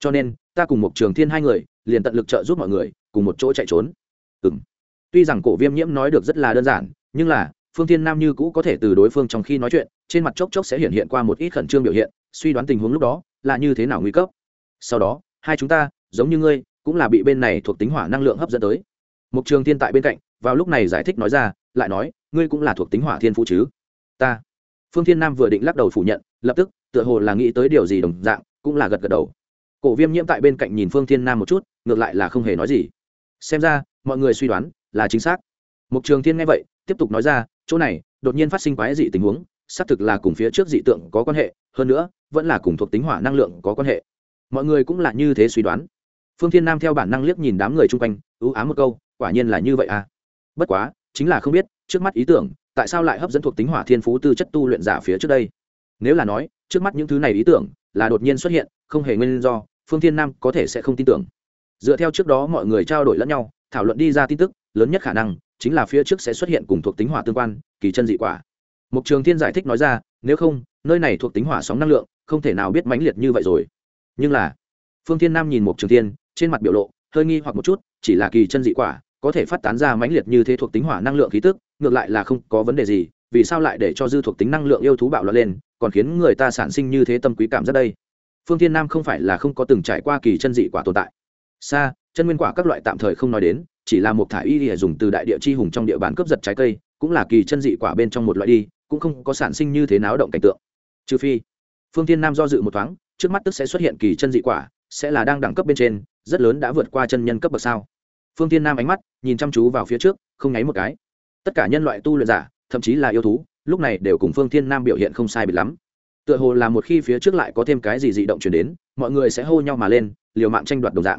Cho nên, ta cùng một trường thiên hai người liền tận lực trợ giúp mọi người, cùng một chỗ chạy trốn. Ừng tuy rằng cổ viêm nhiễm nói được rất là đơn giản, nhưng là, phương thiên nam như cũ có thể từ đối phương trong khi nói chuyện, trên mặt chốc chốc sẽ hiện hiện qua một ít khẩn trương biểu hiện, suy đoán tình huống lúc đó là như thế nào nguy cấp. Sau đó, hai chúng ta, giống như ngươi, cũng là bị bên này thuộc tính hỏa năng lượng hấp dẫn tới. Mục trường thiên tại bên cạnh, vào lúc này giải thích nói ra, lại nói, ngươi cũng là thuộc tính hỏa thiên phú chứ? Ta. Phương thiên nam vừa định lắc đầu phủ nhận, lập tức, tựa hồ là nghĩ tới điều gì đồng dạng, cũng là gật gật đầu cổ viêm nhiễm tại bên cạnh nhìn phương thiên nam một chút, ngược lại là không hề nói gì. Xem ra, mọi người suy đoán là chính xác. Mục trường thiên nghe vậy, tiếp tục nói ra, chỗ này, đột nhiên phát sinh quái dị tình huống, xác thực là cùng phía trước dị tượng có quan hệ, hơn nữa, vẫn là cùng thuộc tính hỏa năng lượng có quan hệ. Mọi người cũng là như thế suy đoán. Phương thiên nam theo bản năng liếc nhìn đám người chung quanh, ưu ám một câu, quả nhiên là như vậy à? Bất quá, chính là không biết, trước mắt ý tưởng, tại sao lại hấp dẫn thuộc tính hỏa thiên phú tư chất tu luyện giả phía trước đây? Nếu là nói, trước mắt những thứ này ý tưởng là đột nhiên xuất hiện, không hề nguyên do phương thiên nam có thể sẽ không tin tưởng. Dựa theo trước đó mọi người trao đổi lẫn nhau, thảo luận đi ra tin tức, lớn nhất khả năng chính là phía trước sẽ xuất hiện cùng thuộc tính hỏa tương quan, kỳ chân dị quả. Mục trường thiên giải thích nói ra, nếu không, nơi này thuộc tính hỏa sóng năng lượng không thể nào biết mãnh liệt như vậy rồi. Nhưng là, phương thiên nam nhìn mục trường thiên, trên mặt biểu lộ hơi nghi hoặc một chút, chỉ là kỳ chân dị quả có thể phát tán ra mãnh liệt như thế thuộc tính hỏa năng lượng khí tức, ngược lại là không có vấn đề gì, vì sao lại để cho dư thuộc tính năng lượng yêu thú bạo loạn lên, còn khiến người ta sản sinh như thế tâm quý cảm rất đây? Phương thiên nam không phải là không có từng trải qua kỳ chân dị quả tồn tại. Xa chân nguyên quả các loại tạm thời không nói đến, chỉ là một thải y lìa dùng từ đại địa chi hùng trong địa bàn cướp giật trái cây, cũng là kỳ chân dị quả bên trong một loại đi, cũng không có sản sinh như thế náo động cảnh tượng. Trừ phi, phương thiên nam do dự một thoáng, trước mắt tức sẽ xuất hiện kỳ chân dị quả, sẽ là đang đẳng cấp bên trên, rất lớn đã vượt qua chân nhân cấp bậc sao? Phương thiên nam ánh mắt, nhìn chăm chú vào phía trước, không nháy một cái. Tất cả nhân loại tu luyện giả, thậm chí là yêu thú, lúc này đều cùng phương thiên nam biểu hiện không sai biệt lắm tựa hồ là một khi phía trước lại có thêm cái gì dị động chuyển đến, mọi người sẽ hô nhau mà lên, liều mạng tranh đoạt đồng dạng.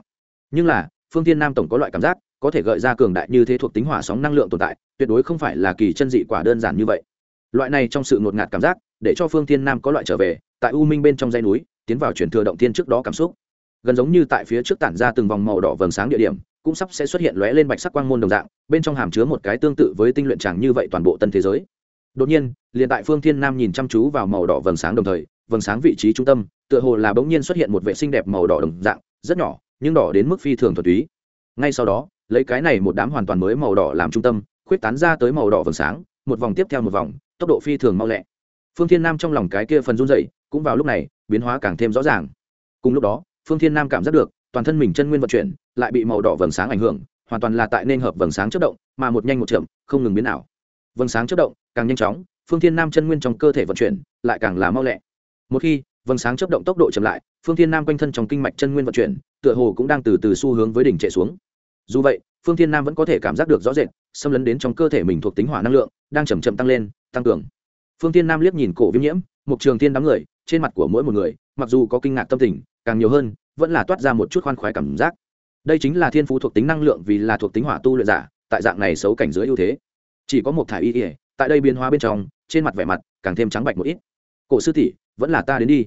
Nhưng là, phương thiên nam tổng có loại cảm giác, có thể gợi ra cường đại như thế thuộc tính hỏa sóng năng lượng tồn tại, tuyệt đối không phải là kỳ chân dị quả đơn giản như vậy. Loại này trong sự ngột ngạt cảm giác, để cho phương thiên nam có loại trở về, tại u minh bên trong dây núi, tiến vào chuyển thừa động thiên trước đó cảm xúc. Gần giống như tại phía trước tản ra từng vòng màu đỏ vầng sáng địa điểm, cũng sắp sẽ xuất hiện lóe lên bạch sắc quang môn đồng dạng, bên trong hàm chứa một cái tương tự với tinh luyện tràng như vậy toàn bộ tân thế giới đột nhiên, liền tại phương thiên nam nhìn chăm chú vào màu đỏ vầng sáng đồng thời, vầng sáng vị trí trung tâm, tựa hồ là bỗng nhiên xuất hiện một vệ sinh đẹp màu đỏ đồng dạng, rất nhỏ, nhưng đỏ đến mức phi thường thuần túy. Ngay sau đó, lấy cái này một đám hoàn toàn mới màu đỏ làm trung tâm, khuyết tán ra tới màu đỏ vầng sáng, một vòng tiếp theo một vòng, tốc độ phi thường mau lẹ. Phương thiên nam trong lòng cái kia phần run dậy cũng vào lúc này, biến hóa càng thêm rõ ràng. Cùng lúc đó, phương thiên nam cảm giác được, toàn thân mình chân nguyên vận chuyển, lại bị màu đỏ vầng sáng ảnh hưởng, hoàn toàn là tại nên hợp vầng sáng chất động, mà một nhanh một chậm, không ngừng biến ảo. Vầng sáng chất động càng nhanh chóng, phương thiên nam chân nguyên trong cơ thể vận chuyển, lại càng là mau lẹ. Một khi, vầng sáng chấp động tốc độ chậm lại, phương thiên nam quanh thân trong kinh mạch chân nguyên vận chuyển, tựa hồ cũng đang từ từ xu hướng với đỉnh chạy xuống. Dù vậy, phương thiên nam vẫn có thể cảm giác được rõ rệt, xâm lấn đến trong cơ thể mình thuộc tính hỏa năng lượng, đang chầm chậm tăng lên, tăng cường. Phương thiên nam liếc nhìn cổ viêm nhiễm, một trường thiên đám người, trên mặt của mỗi một người, mặc dù có kinh ngạc tâm tình, càng nhiều hơn, vẫn là toát ra một chút khoan khoái cảm giác. Đây chính là thiên phú thuộc tính năng lượng vì là thuộc tính hỏa tu luyện giả, tại dạng này xấu cảnh dưới ưu thế. Chỉ có một thải y ỉa tại đây biến hóa bên trong, trên mặt vẻ mặt càng thêm trắng bạch một ít. Cổ sư tỷ, vẫn là ta đến đi.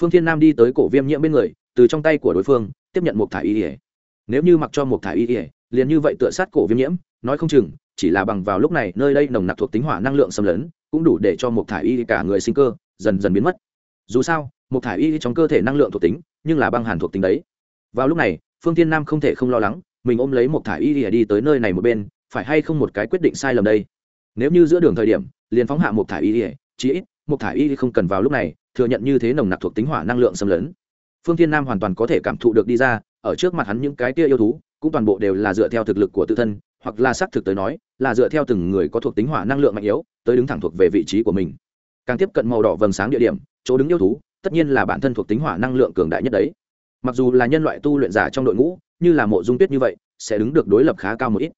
Phương thiên nam đi tới cổ viêm nhiễm bên người, từ trong tay của đối phương, tiếp nhận một thải y ỉa nếu như mặc cho một thải y ỉa liền như vậy tựa sát cổ viêm nhiễm, nói không chừng, chỉ là bằng vào lúc này, nơi đây nồng nặc thuộc tính hỏa năng lượng xâm lấn, cũng đủ để cho một thải y cả người sinh cơ dần dần biến mất. Dù sao, một thải y trong cơ thể năng lượng thuộc tính, nhưng là băng hàn thuộc tính đấy. Vào lúc này, phương thiên nam không thể không lo lắng, mình ôm lấy một thải y đi tới nơi này một bên, phải hay không một cái quyết định sai lầm đây? Nếu như giữa đường thời điểm, liền phóng hạ một thải y chí ít, một thải y không cần vào lúc này, thừa nhận như thế nồng nặc thuộc tính hỏa năng lượng xâm lấn. Phương thiên nam hoàn toàn có thể cảm thụ được đi ra, ở trước mặt hắn những cái kia yêu thú, cũng toàn bộ đều là dựa theo thực lực của tự thân, hoặc là xác thực tới nói, là dựa theo từng người có thuộc tính hỏa năng lượng mạnh yếu, tới đứng thẳng thuộc về vị trí của mình. Càng tiếp cận màu đỏ vầng sáng địa điểm, chỗ đứng yêu thú, tất nhiên là bản thân thuộc tính hỏa năng lượng cường đại nhất đấy. Mặc dù là nhân loại tu luyện giả trong đội ngũ, như là mộ dung tuyết như vậy, sẽ đứng được đối lập khá cao một ít.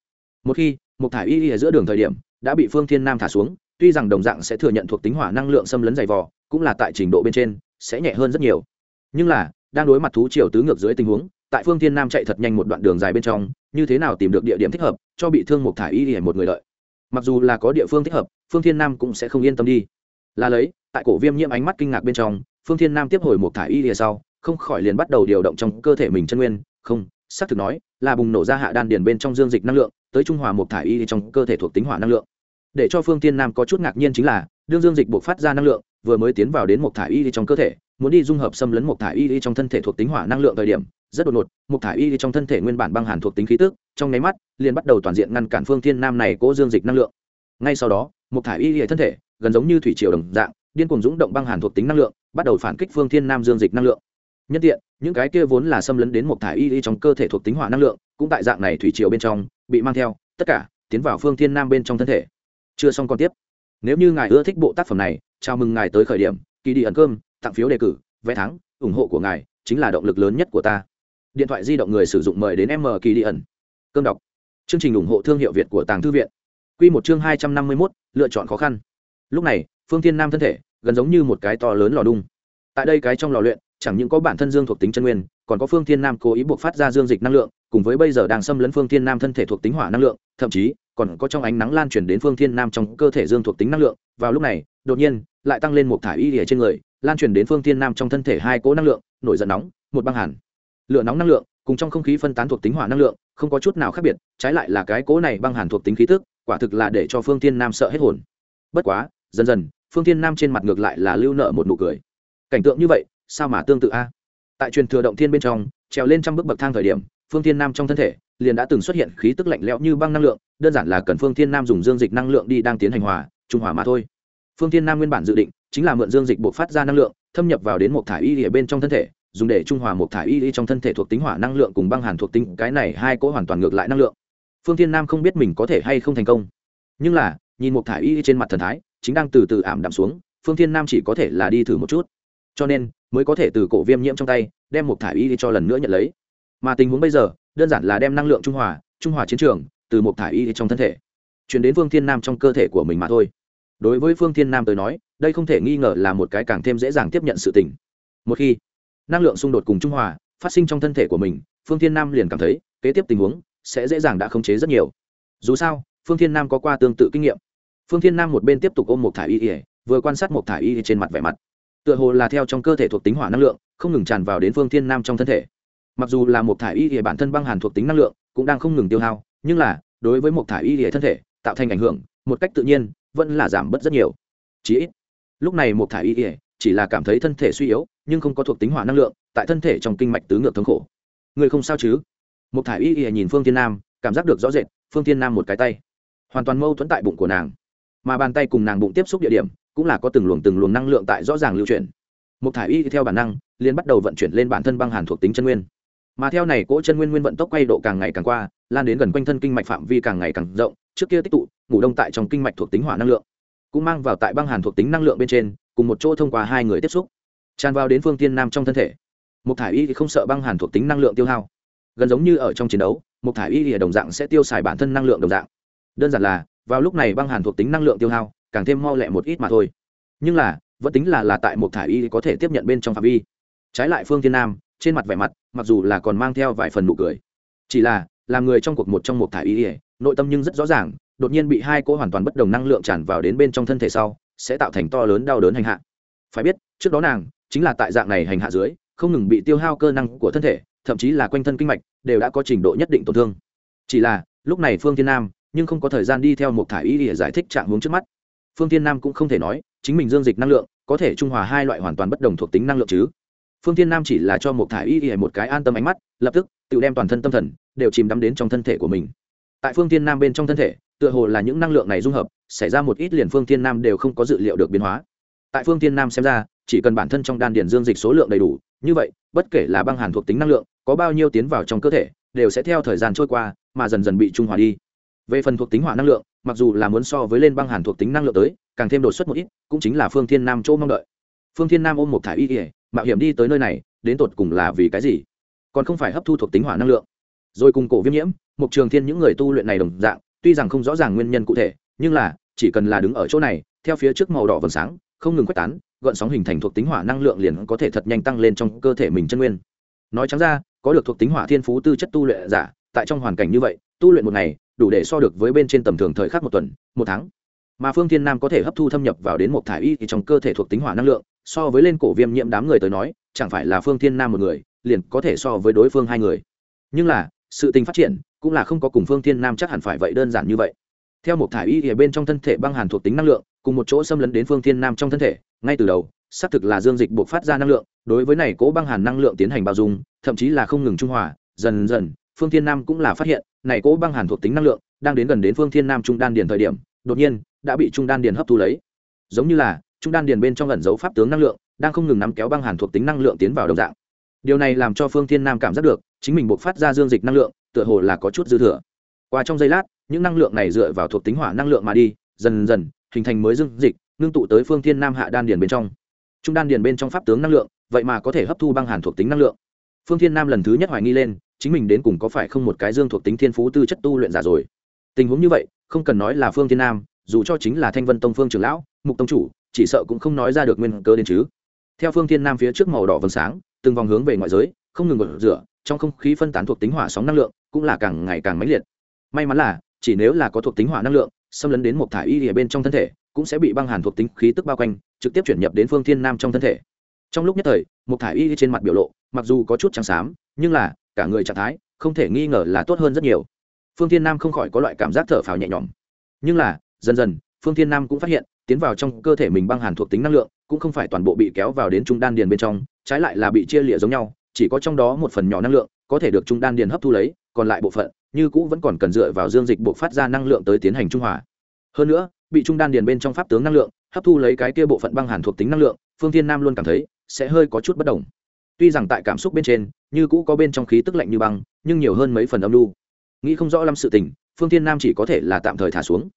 Một khi, một thải y y ở giữa đường thời điểm đã bị phương thiên nam thả xuống, tuy rằng đồng dạng sẽ thừa nhận thuộc tính hỏa năng lượng xâm lấn dày vò, cũng là tại trình độ bên trên, sẽ nhẹ hơn rất nhiều. Nhưng là, đang đối mặt thú triều tứ ngược dưới tình huống, tại phương thiên nam chạy thật nhanh một đoạn đường dài bên trong, như thế nào tìm được địa điểm thích hợp, cho bị thương một thải y y một người đợi mặc dù là có địa phương thích hợp, phương thiên nam cũng sẽ không yên tâm đi. Là lấy, tại cổ viêm nhiễm ánh mắt kinh ngạc bên trong, phương thiên nam tiếp hồi một thải y lìa sau, không khỏi liền bắt đầu điều động trong cơ thể mình chân nguyên. Không, xác thực nói, là bùng nổ ra hạ đan điền bên trong dương dịch năng lượng, tới trung hòa một thải y trong cơ thể thuộc tính hỏa năng lượng để cho phương thiên nam có chút ngạc nhiên chính là, đương dương dịch buộc phát ra năng lượng, vừa mới tiến vào đến một thải y trong cơ thể, muốn đi dung hợp xâm lấn một thải y trong thân thể thuộc tính hỏa năng lượng thời điểm, rất đột ngột, một thải y trong thân thể nguyên bản băng hàn thuộc tính khí tức, trong nháy mắt, liền bắt đầu toàn diện ngăn cản phương thiên nam này cố dương dịch năng lượng. Ngay sau đó, một thải y hệ thân thể, gần giống như thủy triều đồng dạng, điên cuồng dũng động băng hàn thuộc tính năng lượng, bắt đầu phản kích phương thiên nam dương dịch năng lượng. Nhân tiện, những cái kia vốn là xâm lấn đến một thải y trong cơ thể thuộc tính hỏa năng lượng, cũng tại dạng này thủy triều bên trong, bị mang theo, tất cả, tiến vào phương thiên nam bên trong thân thể chưa xong còn tiếp. Nếu như ngài ưa thích bộ tác phẩm này, chào mừng ngài tới khởi điểm, kỳ đi ẩn cơm, tặng phiếu đề cử, vé thắng, ủng hộ của ngài chính là động lực lớn nhất của ta. Điện thoại di động người sử dụng mời đến m kỳ đi ẩn. Cơm đọc. Chương trình ủng hộ thương hiệu việt của tàng thư viện. Q một chương hai trăm năm mươi mốt, lựa chọn khó khăn. Lúc này, phương thiên nam thân thể, gần giống như một cái to lớn lò đung. Tại đây cái trong lò luyện, chẳng những có bản thân dương thuộc tính chân nguyên, còn có phương thiên nam cố ý buộc phát ra dương dịch năng lượng, cùng với bây giờ đang xâm lấn phương thiên nam thân thể thuộc tính hỏa năng lượng, thậm chí còn có trong ánh nắng lan truyền đến phương thiên nam trong cơ thể dương thuộc tính năng lượng, vào lúc này, đột nhiên, lại tăng lên một thải y lìa trên người, lan truyền đến phương thiên nam trong thân thể hai cỗ năng lượng, nổi giận nóng, một băng hàn. Lửa nóng năng lượng, cùng trong không khí phân tán thuộc tính hỏa năng lượng, không có chút nào khác biệt, trái lại là cái cỗ này băng hàn thuộc tính khí tức, quả thực là để cho phương thiên nam sợ hết hồn. Bất quá, dần dần, phương thiên nam trên mặt ngược lại là lưu nợ một nụ cười. Cảnh tượng như vậy, sao mà tương tự a? Tại truyền thừa động thiên bên trong, trèo lên trăm bước bậc thang thời điểm, phương thiên nam trong thân thể liền đã từng xuất hiện khí tức lạnh lẽo như băng năng lượng, đơn giản là cần phương thiên nam dùng dương dịch năng lượng đi đang tiến hành hòa, trung hòa mà thôi. Phương thiên nam nguyên bản dự định chính là mượn dương dịch buộc phát ra năng lượng, thâm nhập vào đến một thải y ở bên trong thân thể, dùng để trung hòa một thải y trong thân thể thuộc tính hỏa năng lượng cùng băng hàn thuộc tính, cái này hai cỗ hoàn toàn ngược lại năng lượng. Phương thiên nam không biết mình có thể hay không thành công. Nhưng là, nhìn một thải y trên mặt thần thái, chính đang từ từ ảm đạm xuống, phương thiên nam chỉ có thể là đi thử một chút. Cho nên, mới có thể từ cổ viêm nhiễm trong tay, đem một thải y cho lần nữa nhận lấy. Mà tình huống bây giờ đơn giản là đem năng lượng trung hòa trung hòa chiến trường từ một thải y trong thân thể, chuyển đến phương thiên nam trong cơ thể của mình mà thôi. Đối với phương thiên nam tới nói, đây không thể nghi ngờ là một cái càng thêm dễ dàng tiếp nhận sự tình. Một khi năng lượng xung đột cùng trung hòa phát sinh trong thân thể của mình, phương thiên nam liền cảm thấy kế tiếp tình huống sẽ dễ dàng đã khống chế rất nhiều. Dù sao, phương thiên nam có qua tương tự kinh nghiệm. Phương thiên nam một bên tiếp tục ôm một thải y ỉa vừa quan sát một thải y trên mặt vẻ mặt, tựa hồ là theo trong cơ thể thuộc tính hỏa năng lượng, không ngừng tràn vào đến phương thiên nam trong thân thể mặc dù là một thải y thì bản thân băng hàn thuộc tính năng lượng cũng đang không ngừng tiêu hao, nhưng là, đối với một thải y thì thân thể tạo thành ảnh hưởng, một cách tự nhiên, vẫn là giảm bớt rất nhiều. Chỉ ít, lúc này một thải y thì chỉ là cảm thấy thân thể suy yếu, nhưng không có thuộc tính hỏa năng lượng, tại thân thể trong kinh mạch tứ ngược thống khổ. Người không sao chứ? Một thải y thì nhìn phương thiên nam, cảm giác được rõ rệt, phương thiên nam một cái tay, hoàn toàn mâu thuẫn tại bụng của nàng. Mà bàn tay cùng nàng bụng tiếp xúc địa điểm, cũng là có từng luồng từng luồng năng lượng tại rõ ràng lưu chuyển. Một thải y theo bản năng liên bắt đầu vận chuyển lên bản thân băng hàn thuộc tính chân nguyên mà theo này cỗ chân nguyên nguyên vận tốc quay độ càng ngày càng qua, lan đến gần quanh thân kinh mạch phạm vi càng ngày càng rộng, trước kia tích tụ, ngủ đông tại trong kinh mạch thuộc tính hỏa năng lượng, cũng mang vào tại băng hàn thuộc tính năng lượng bên trên, cùng một chỗ thông qua hai người tiếp xúc, tràn vào đến phương tiên nam trong thân thể. Một thải y thì không sợ băng hàn thuộc tính năng lượng tiêu hao, gần giống như ở trong chiến đấu một thải y thì đồng dạng sẽ tiêu xài bản thân năng lượng đồng dạng. Đơn giản là, vào lúc này băng hàn thuộc tính năng lượng tiêu hao, càng thêm mau lẹ một ít mà thôi. Nhưng là, vẫn tính là là tại một thải y có thể tiếp nhận bên trong phạm vi. Trái lại phương tiên nam trên mặt vẻ mặt, mặc dù là còn mang theo vài phần nụ cười. Chỉ là, làm người trong cuộc một trong một thải ỉa nội tâm nhưng rất rõ ràng, đột nhiên bị hai cỗ hoàn toàn bất đồng năng lượng tràn vào đến bên trong thân thể sau, sẽ tạo thành to lớn đau đớn hành hạ. Phải biết, trước đó nàng, chính là tại dạng này hành hạ dưới, không ngừng bị tiêu hao cơ năng của thân thể, thậm chí là quanh thân kinh mạch, đều đã có trình độ nhất định tổn thương. Chỉ là, lúc này phương Thiên nam, nhưng không có thời gian đi theo một thải ý ỉa giải thích trạng hướng trước mắt. Phương Thiên nam cũng không thể nói, chính mình dương dịch năng lượng, có thể trung hòa hai loại hoàn toàn bất đồng thuộc tính năng lượng chứ phương Thiên nam chỉ là cho một thải y y một cái an tâm ánh mắt, lập tức, tự đem toàn thân tâm thần, đều chìm đắm đến trong thân thể của mình. Tại phương Thiên nam bên trong thân thể, tựa hồ là những năng lượng này dung hợp, xảy ra một ít liền phương Thiên nam đều không có dự liệu được biến hóa. Tại phương Thiên nam xem ra, chỉ cần bản thân trong đan điền dương dịch số lượng đầy đủ, như vậy, bất kể là băng hàn thuộc tính năng lượng, có bao nhiêu tiến vào trong cơ thể, đều sẽ theo thời gian trôi qua, mà dần dần bị trung hòa đi. Về phần thuộc tính hỏa năng lượng, mặc dù là muốn so với lên băng hàn thuộc tính năng lượng tới, càng thêm đột xuất một ít, cũng chính là phương thiên nam chỗ mong đợi. Phương thiên nam ôm một thải y ỉa mạo hiểm đi tới nơi này, đến tột cùng là vì cái gì? Còn không phải hấp thu thuộc tính hỏa năng lượng. Rồi cùng cổ viêm nhiễm mục trường thiên những người tu luyện này đồng dạng, tuy rằng không rõ ràng nguyên nhân cụ thể, nhưng là, chỉ cần là đứng ở chỗ này, theo phía trước màu đỏ vầng sáng, không ngừng quét tán, gợn sóng hình thành thuộc tính hỏa năng lượng liền có thể thật nhanh tăng lên trong cơ thể mình chân nguyên. Nói trắng ra, có được thuộc tính hỏa thiên phú tư chất tu luyện giả, tại trong hoàn cảnh như vậy, tu luyện một ngày, đủ để so được với bên trên tầm thường thời khắc một tuần, một tháng. Mà phương thiên nam có thể hấp thu thâm nhập vào đến một thải y thì trong cơ thể thuộc tính hỏa năng lượng so với lên cổ viêm nhiễm đám người tới nói, chẳng phải là phương thiên nam một người, liền có thể so với đối phương hai người. Nhưng là, sự tình phát triển, cũng là không có cùng phương thiên nam chắc hẳn phải vậy đơn giản như vậy. Theo một thải y ở bên trong thân thể băng hàn thuộc tính năng lượng, cùng một chỗ xâm lấn đến phương thiên nam trong thân thể, ngay từ đầu, xác thực là dương dịch buộc phát ra năng lượng, đối với này cố băng hàn năng lượng tiến hành bao dung, thậm chí là không ngừng trung hòa, dần dần, phương thiên nam cũng là phát hiện, này cỗ băng hàn thuộc tính năng lượng, đang đến gần đến phương thiên nam trung đan điền thời điểm, đột nhiên, đã bị trung đan điền hấp thu lấy. Giống như là trung đan điền bên trong ẩn dấu pháp tướng năng lượng, đang không ngừng nắm kéo băng hàn thuộc tính năng lượng tiến vào đồng dạng. Điều này làm cho phương thiên nam cảm giác được, chính mình buộc phát ra dương dịch năng lượng, tựa hồ là có chút dư thừa. Qua trong giây lát, những năng lượng này dựa vào thuộc tính hỏa năng lượng mà đi, dần dần, hình thành mới dương dịch, ngưng tụ tới phương thiên nam hạ đan điền bên trong. Trung đan điền bên trong pháp tướng năng lượng, vậy mà có thể hấp thu băng hàn thuộc tính năng lượng. Phương thiên nam lần thứ nhất hoài nghi lên, chính mình đến cùng có phải không một cái dương thuộc tính thiên phú tư chất tu luyện giả rồi. Tình huống như vậy, không cần nói là phương thiên nam, dù cho chính là thanh vân tông phương trưởng lão, mục tông chủ chỉ sợ cũng không nói ra được nguyên cơ đến chứ. Theo phương thiên nam phía trước màu đỏ vầng sáng, từng vòng hướng về ngoại giới, không ngừng gột rửa trong không khí phân tán thuộc tính hỏa sóng năng lượng, cũng là càng ngày càng mãnh liệt. May mắn là, chỉ nếu là có thuộc tính hỏa năng lượng, xâm lấn đến một thải y ở bên trong thân thể, cũng sẽ bị băng hàn thuộc tính khí tức bao quanh, trực tiếp chuyển nhập đến phương thiên nam trong thân thể. Trong lúc nhất thời, một thải y trên mặt biểu lộ, mặc dù có chút trắng xám, nhưng là, cả người trạng thái, không thể nghi ngờ là tốt hơn rất nhiều. Phương thiên nam không khỏi có loại cảm giác thở phào nhẹ nhõm. Nhưng là, dần dần, phương thiên nam cũng phát hiện tiến vào trong cơ thể mình băng hàn thuộc tính năng lượng, cũng không phải toàn bộ bị kéo vào đến trung đan điền bên trong, trái lại là bị chia lịa giống nhau, chỉ có trong đó một phần nhỏ năng lượng có thể được trung đan điền hấp thu lấy, còn lại bộ phận, như cũ vẫn còn cần dựa vào dương dịch buộc phát ra năng lượng tới tiến hành trung hòa. Hơn nữa, bị trung đan điền bên trong pháp tướng năng lượng, hấp thu lấy cái kia bộ phận băng hàn thuộc tính năng lượng, phương thiên nam luôn cảm thấy sẽ hơi có chút bất đồng. Tuy rằng tại cảm xúc bên trên, như cũ có bên trong khí tức lạnh như băng, nhưng nhiều hơn mấy phần âm lưu nghĩ không rõ lắm sự tình, phương thiên nam chỉ có thể là tạm thời thả xuống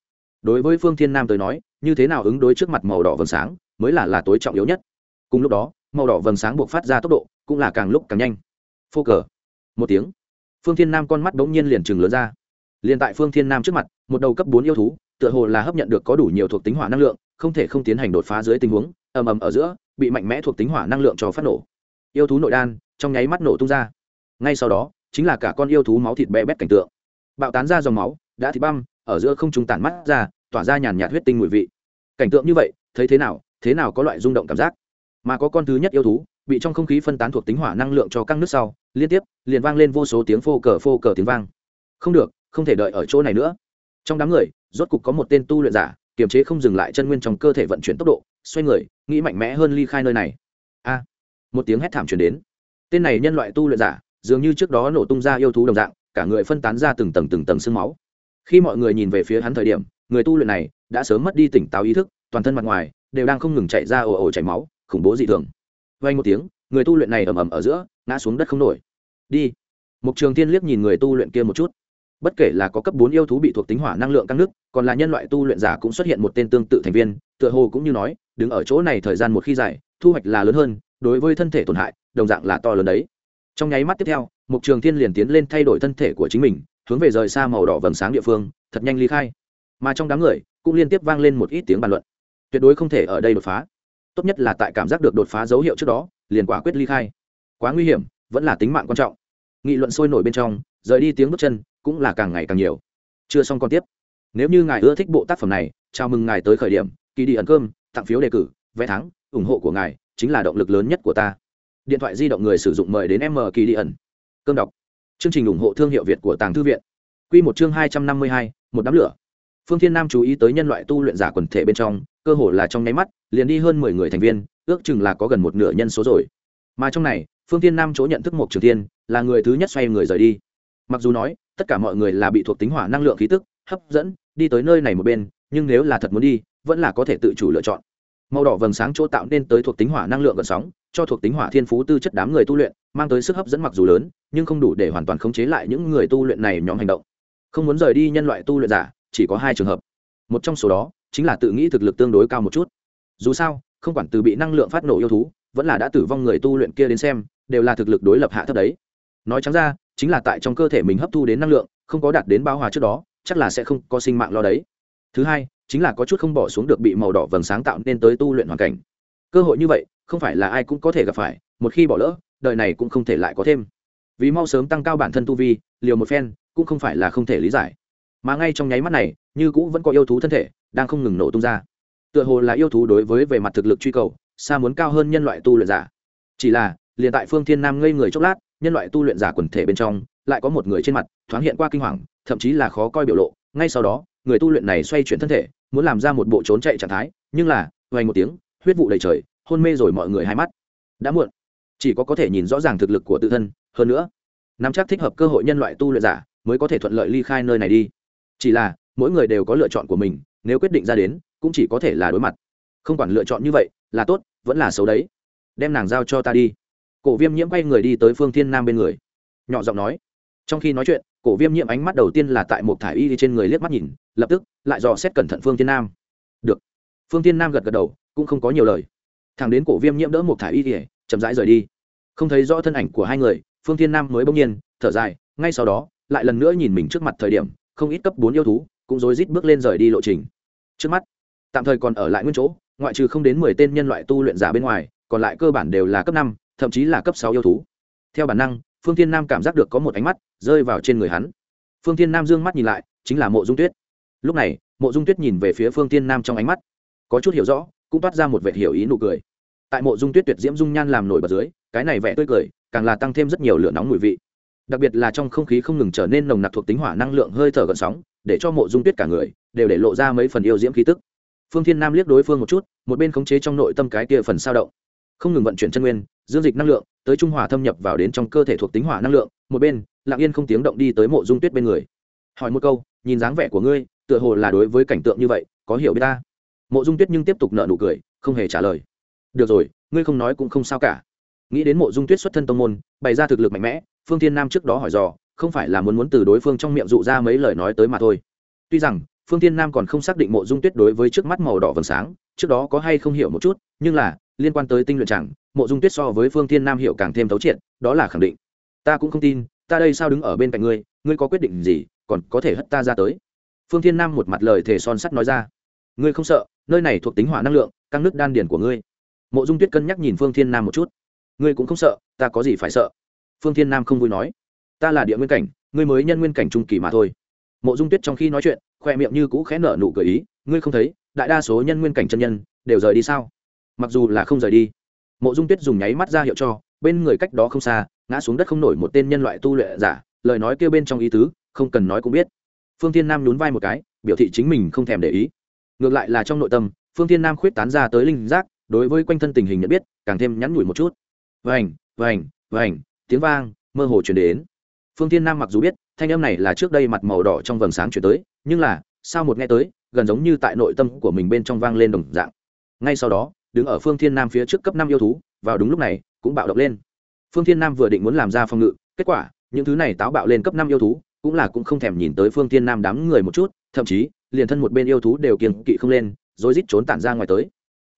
đối với phương thiên nam tới nói, như thế nào ứng đối trước mặt màu đỏ vầng sáng mới là là tối trọng yếu nhất. Cùng lúc đó, màu đỏ vầng sáng buộc phát ra tốc độ cũng là càng lúc càng nhanh. Phô cờ. Một tiếng. Phương thiên nam con mắt bỗng nhiên liền chừng lớn ra. Liền tại phương thiên nam trước mặt, một đầu cấp bốn yêu thú, tựa hồ là hấp nhận được có đủ nhiều thuộc tính hỏa năng lượng, không thể không tiến hành đột phá dưới tình huống, ầm ầm ở giữa, bị mạnh mẽ thuộc tính hỏa năng lượng cho phát nổ. Yêu thú nội đan trong nháy mắt nổ tung ra. Ngay sau đó, chính là cả con yêu thú máu thịt bé bét cảnh tượng. Bạo tán ra dòng máu, đã thịt băm, ở giữa không trung tản mắt ra tỏa ra nhàn nhạt huyết tinh mùi vị. Cảnh tượng như vậy, thấy thế nào thế nào có loại rung động cảm giác? Mà có con thứ nhất yêu thú, bị trong không khí phân tán thuộc tính hỏa năng lượng cho căng nước sau, liên tiếp, liền vang lên vô số tiếng phô cờ phô cờ tiếng vang. Không được, không thể đợi ở chỗ này nữa. Trong đám người, rốt cục có một tên tu luyện giả, kiềm chế không dừng lại chân nguyên trong cơ thể vận chuyển tốc độ, xoay người, nghĩ mạnh mẽ hơn ly khai nơi này. A! Một tiếng hét thảm truyền đến. Tên này nhân loại tu luyện giả, dường như trước đó nổ tung ra yêu thú đồng dạng, cả người phân tán ra từng tầng từng tầng sương máu. Khi mọi người nhìn về phía hắn thời điểm người tu luyện này đã sớm mất đi tỉnh táo ý thức, toàn thân mặt ngoài đều đang không ngừng chạy ra ồ ồ chảy máu, khủng bố dị thường. Vay một tiếng, người tu luyện này ầm ầm ở giữa, ngã xuống đất không nổi. Đi. Mục trường tiên liếc nhìn người tu luyện kia một chút. Bất kể là có cấp bốn yêu thú bị thuộc tính hỏa năng lượng căng nước, còn là nhân loại tu luyện giả cũng xuất hiện một tên tương tự thành viên, tựa hồ cũng như nói, đứng ở chỗ này thời gian một khi dài, thu hoạch là lớn hơn, đối với thân thể tổn hại, đồng dạng là to lớn đấy. Trong nháy mắt tiếp theo, mục trường thiên liền tiến lên thay đổi thân thể của chính mình, hướng về rời xa màu đỏ vầng sáng địa phương, thật nhanh ly khai mà trong đám người cũng liên tiếp vang lên một ít tiếng bàn luận. Tuyệt đối không thể ở đây đột phá. Tốt nhất là tại cảm giác được đột phá dấu hiệu trước đó, liền quả quyết ly khai. Quá nguy hiểm, vẫn là tính mạng quan trọng. Nghị luận sôi nổi bên trong, rời đi tiếng bước chân cũng là càng ngày càng nhiều. Chưa xong còn tiếp. Nếu như ngài ưa thích bộ tác phẩm này, chào mừng ngài tới khởi điểm kỳ đi ẩn cơm, tặng phiếu đề cử, vé thắng, ủng hộ của ngài chính là động lực lớn nhất của ta. Điện thoại di động người sử dụng mời đến m kỳ đi ẩn. Cơm đọc. Chương trình ủng hộ thương hiệu việt của tàng thư viện. Q một chương hai trăm năm mươi hai, một đám lửa phương thiên nam chú ý tới nhân loại tu luyện giả quần thể bên trong, cơ hồ là trong nháy mắt, liền đi hơn mười người thành viên, ước chừng là có gần một nửa nhân số rồi. Mà trong này, phương thiên nam chỗ nhận thức một trường thiên, là người thứ nhất xoay người rời đi. Mặc dù nói, tất cả mọi người là bị thuộc tính hỏa năng lượng khí tức, hấp dẫn, đi tới nơi này một bên, nhưng nếu là thật muốn đi, vẫn là có thể tự chủ lựa chọn. Màu đỏ vầng sáng chỗ tạo nên tới thuộc tính hỏa năng lượng gần sóng, cho thuộc tính hỏa thiên phú tư chất đám người tu luyện, mang tới sức hấp dẫn mặc dù lớn, nhưng không đủ để hoàn toàn khống chế lại những người tu luyện này nhóm hành động. Không muốn rời đi nhân loại tu luyện giả chỉ có hai trường hợp. Một trong số đó chính là tự nghĩ thực lực tương đối cao một chút. Dù sao, không quản từ bị năng lượng phát nổ yêu thú, vẫn là đã tử vong người tu luyện kia đến xem, đều là thực lực đối lập hạ thấp đấy. Nói trắng ra, chính là tại trong cơ thể mình hấp thu đến năng lượng, không có đạt đến bao hòa trước đó, chắc là sẽ không có sinh mạng lo đấy. Thứ hai, chính là có chút không bỏ xuống được bị màu đỏ vầng sáng tạo nên tới tu luyện hoàn cảnh. Cơ hội như vậy, không phải là ai cũng có thể gặp phải, một khi bỏ lỡ, đời này cũng không thể lại có thêm. Vì mau sớm tăng cao bản thân tu vi, liều một phen, cũng không phải là không thể lý giải mà ngay trong nháy mắt này, như cũ vẫn có yêu thú thân thể, đang không ngừng nổ tung ra. Tựa hồ là yêu thú đối với về mặt thực lực truy cầu, xa muốn cao hơn nhân loại tu luyện giả. Chỉ là, liền tại phương thiên nam ngây người chốc lát, nhân loại tu luyện giả quần thể bên trong, lại có một người trên mặt, thoáng hiện qua kinh hoàng, thậm chí là khó coi biểu lộ. Ngay sau đó, người tu luyện này xoay chuyển thân thể, muốn làm ra một bộ trốn chạy trạng thái, nhưng là vay một tiếng, huyết vụ đầy trời, hôn mê rồi mọi người hai mắt. Đã muộn. Chỉ có có thể nhìn rõ ràng thực lực của tự thân, hơn nữa, nắm chắc thích hợp cơ hội nhân loại tu luyện giả, mới có thể thuận lợi ly khai nơi này đi chỉ là, mỗi người đều có lựa chọn của mình, nếu quyết định ra đến, cũng chỉ có thể là đối mặt. Không quản lựa chọn như vậy, là tốt, vẫn là xấu đấy. Đem nàng giao cho ta đi. Cổ viêm nhiễm quay người đi tới phương thiên nam bên người. Nhỏ giọng nói. Trong khi nói chuyện, cổ viêm nhiễm ánh mắt đầu tiên là tại một thải y trên người liếc mắt nhìn, lập tức, lại dò xét cẩn thận phương thiên nam. Được. Phương thiên nam gật gật đầu, cũng không có nhiều lời. Thằng đến cổ viêm nhiễm đỡ một thải y kỉa chậm rãi rời đi. Không thấy rõ thân ảnh của hai người, phương thiên nam mới bỗng nhiên, thở dài, ngay sau đó, lại lần nữa nhìn mình trước mặt thời điểm không ít cấp bốn yêu thú cũng rối rít bước lên rời đi lộ trình. Trước mắt, tạm thời còn ở lại nguyên chỗ, ngoại trừ không đến mười tên nhân loại tu luyện giả bên ngoài, còn lại cơ bản đều là cấp năm, thậm chí là cấp sáu yêu thú. Theo bản năng, phương thiên nam cảm giác được có một ánh mắt rơi vào trên người hắn. Phương thiên nam dương mắt nhìn lại, chính là mộ dung tuyết. Lúc này, mộ dung tuyết nhìn về phía phương thiên nam trong ánh mắt, có chút hiểu rõ, cũng toát ra một vẻ hiểu ý nụ cười. Tại mộ dung tuyết tuyệt diễm dung nhan làm nổi bật dưới, cái này vẻ tươi cười càng là tăng thêm rất nhiều lửa nóng mùi vị đặc biệt là trong không khí không ngừng trở nên nồng nặc thuộc tính hỏa năng lượng hơi thở gần sóng, để cho mộ dung tuyết cả người đều để lộ ra mấy phần yêu diễm khí tức. Phương thiên nam liếc đối phương một chút, một bên khống chế trong nội tâm cái kia phần sao động. Không ngừng vận chuyển chân nguyên dương dịch năng lượng, tới trung hòa thâm nhập vào đến trong cơ thể thuộc tính hỏa năng lượng, một bên, lặng yên không tiếng động đi tới mộ dung tuyết bên người. Hỏi một câu, nhìn dáng vẻ của ngươi, tựa hồ là đối với cảnh tượng như vậy, có hiểu biết ta? Mộ dung tuyết nhưng tiếp tục nợ nụ cười, không hề trả lời. Được rồi, ngươi không nói cũng không sao cả. Nghĩ đến mộ dung tuyết xuất thân tông môn, bày ra thực lực mạnh mẽ phương thiên nam trước đó hỏi dò, không phải là muốn muốn từ đối phương trong miệng dụ ra mấy lời nói tới mà thôi. Tuy rằng, phương thiên nam còn không xác định mộ dung tuyết đối với trước mắt màu đỏ vầng sáng, trước đó có hay không hiểu một chút, nhưng là, liên quan tới tinh luyện chẳng, mộ dung tuyết so với phương thiên nam hiểu càng thêm thấu triệt, đó là khẳng định. Ta cũng không tin, ta đây sao đứng ở bên cạnh ngươi ngươi có quyết định gì, còn có thể hất ta ra tới. Phương thiên nam một mặt lời thề son sắt nói ra. Ngươi không sợ, nơi này thuộc tính hỏa năng lượng, căng nước đan điển của ngươi. Mộ dung tuyết cân nhắc nhìn phương thiên nam một chút. Ngươi cũng không sợ, ta có gì phải sợ phương thiên nam không vui nói, ta là địa nguyên cảnh, ngươi mới nhân nguyên cảnh trung kỳ mà thôi. Mộ dung tuyết trong khi nói chuyện khoe miệng như cũ khẽ nở nụ cười ý, ngươi không thấy, đại đa số nhân nguyên cảnh chân nhân đều rời đi sao? Mặc dù là không rời đi. Mộ dung tuyết dùng nháy mắt ra hiệu cho, bên người cách đó không xa, ngã xuống đất không nổi một tên nhân loại tu luyện giả, lời nói kêu bên trong ý tứ, không cần nói cũng biết. Phương thiên nam nhún vai một cái, biểu thị chính mình không thèm để ý. Ngược lại là trong nội tâm, phương thiên nam khuyết tán ra tới linh giác, đối với quanh thân tình hình nhận biết, càng thêm nhắn nhủi một chút. Vành vành vành tiếng vang, mơ hồ chuyển đến. Phương thiên nam mặc dù biết, thanh âm này là trước đây mặt màu đỏ trong vầng sáng chuyển tới, nhưng là, sao một nghe tới, gần giống như tại nội tâm của mình bên trong vang lên đồng dạng. Ngay sau đó, đứng ở phương thiên nam phía trước cấp năm yêu thú, vào đúng lúc này, cũng bạo động lên. Phương thiên nam vừa định muốn làm ra phòng ngự, kết quả, những thứ này táo bạo lên cấp năm yêu thú, cũng là cũng không thèm nhìn tới phương thiên nam đám người một chút, thậm chí, liền thân một bên yêu thú đều kiềng kỵ không lên rồi rít trốn tản ra ngoài tới.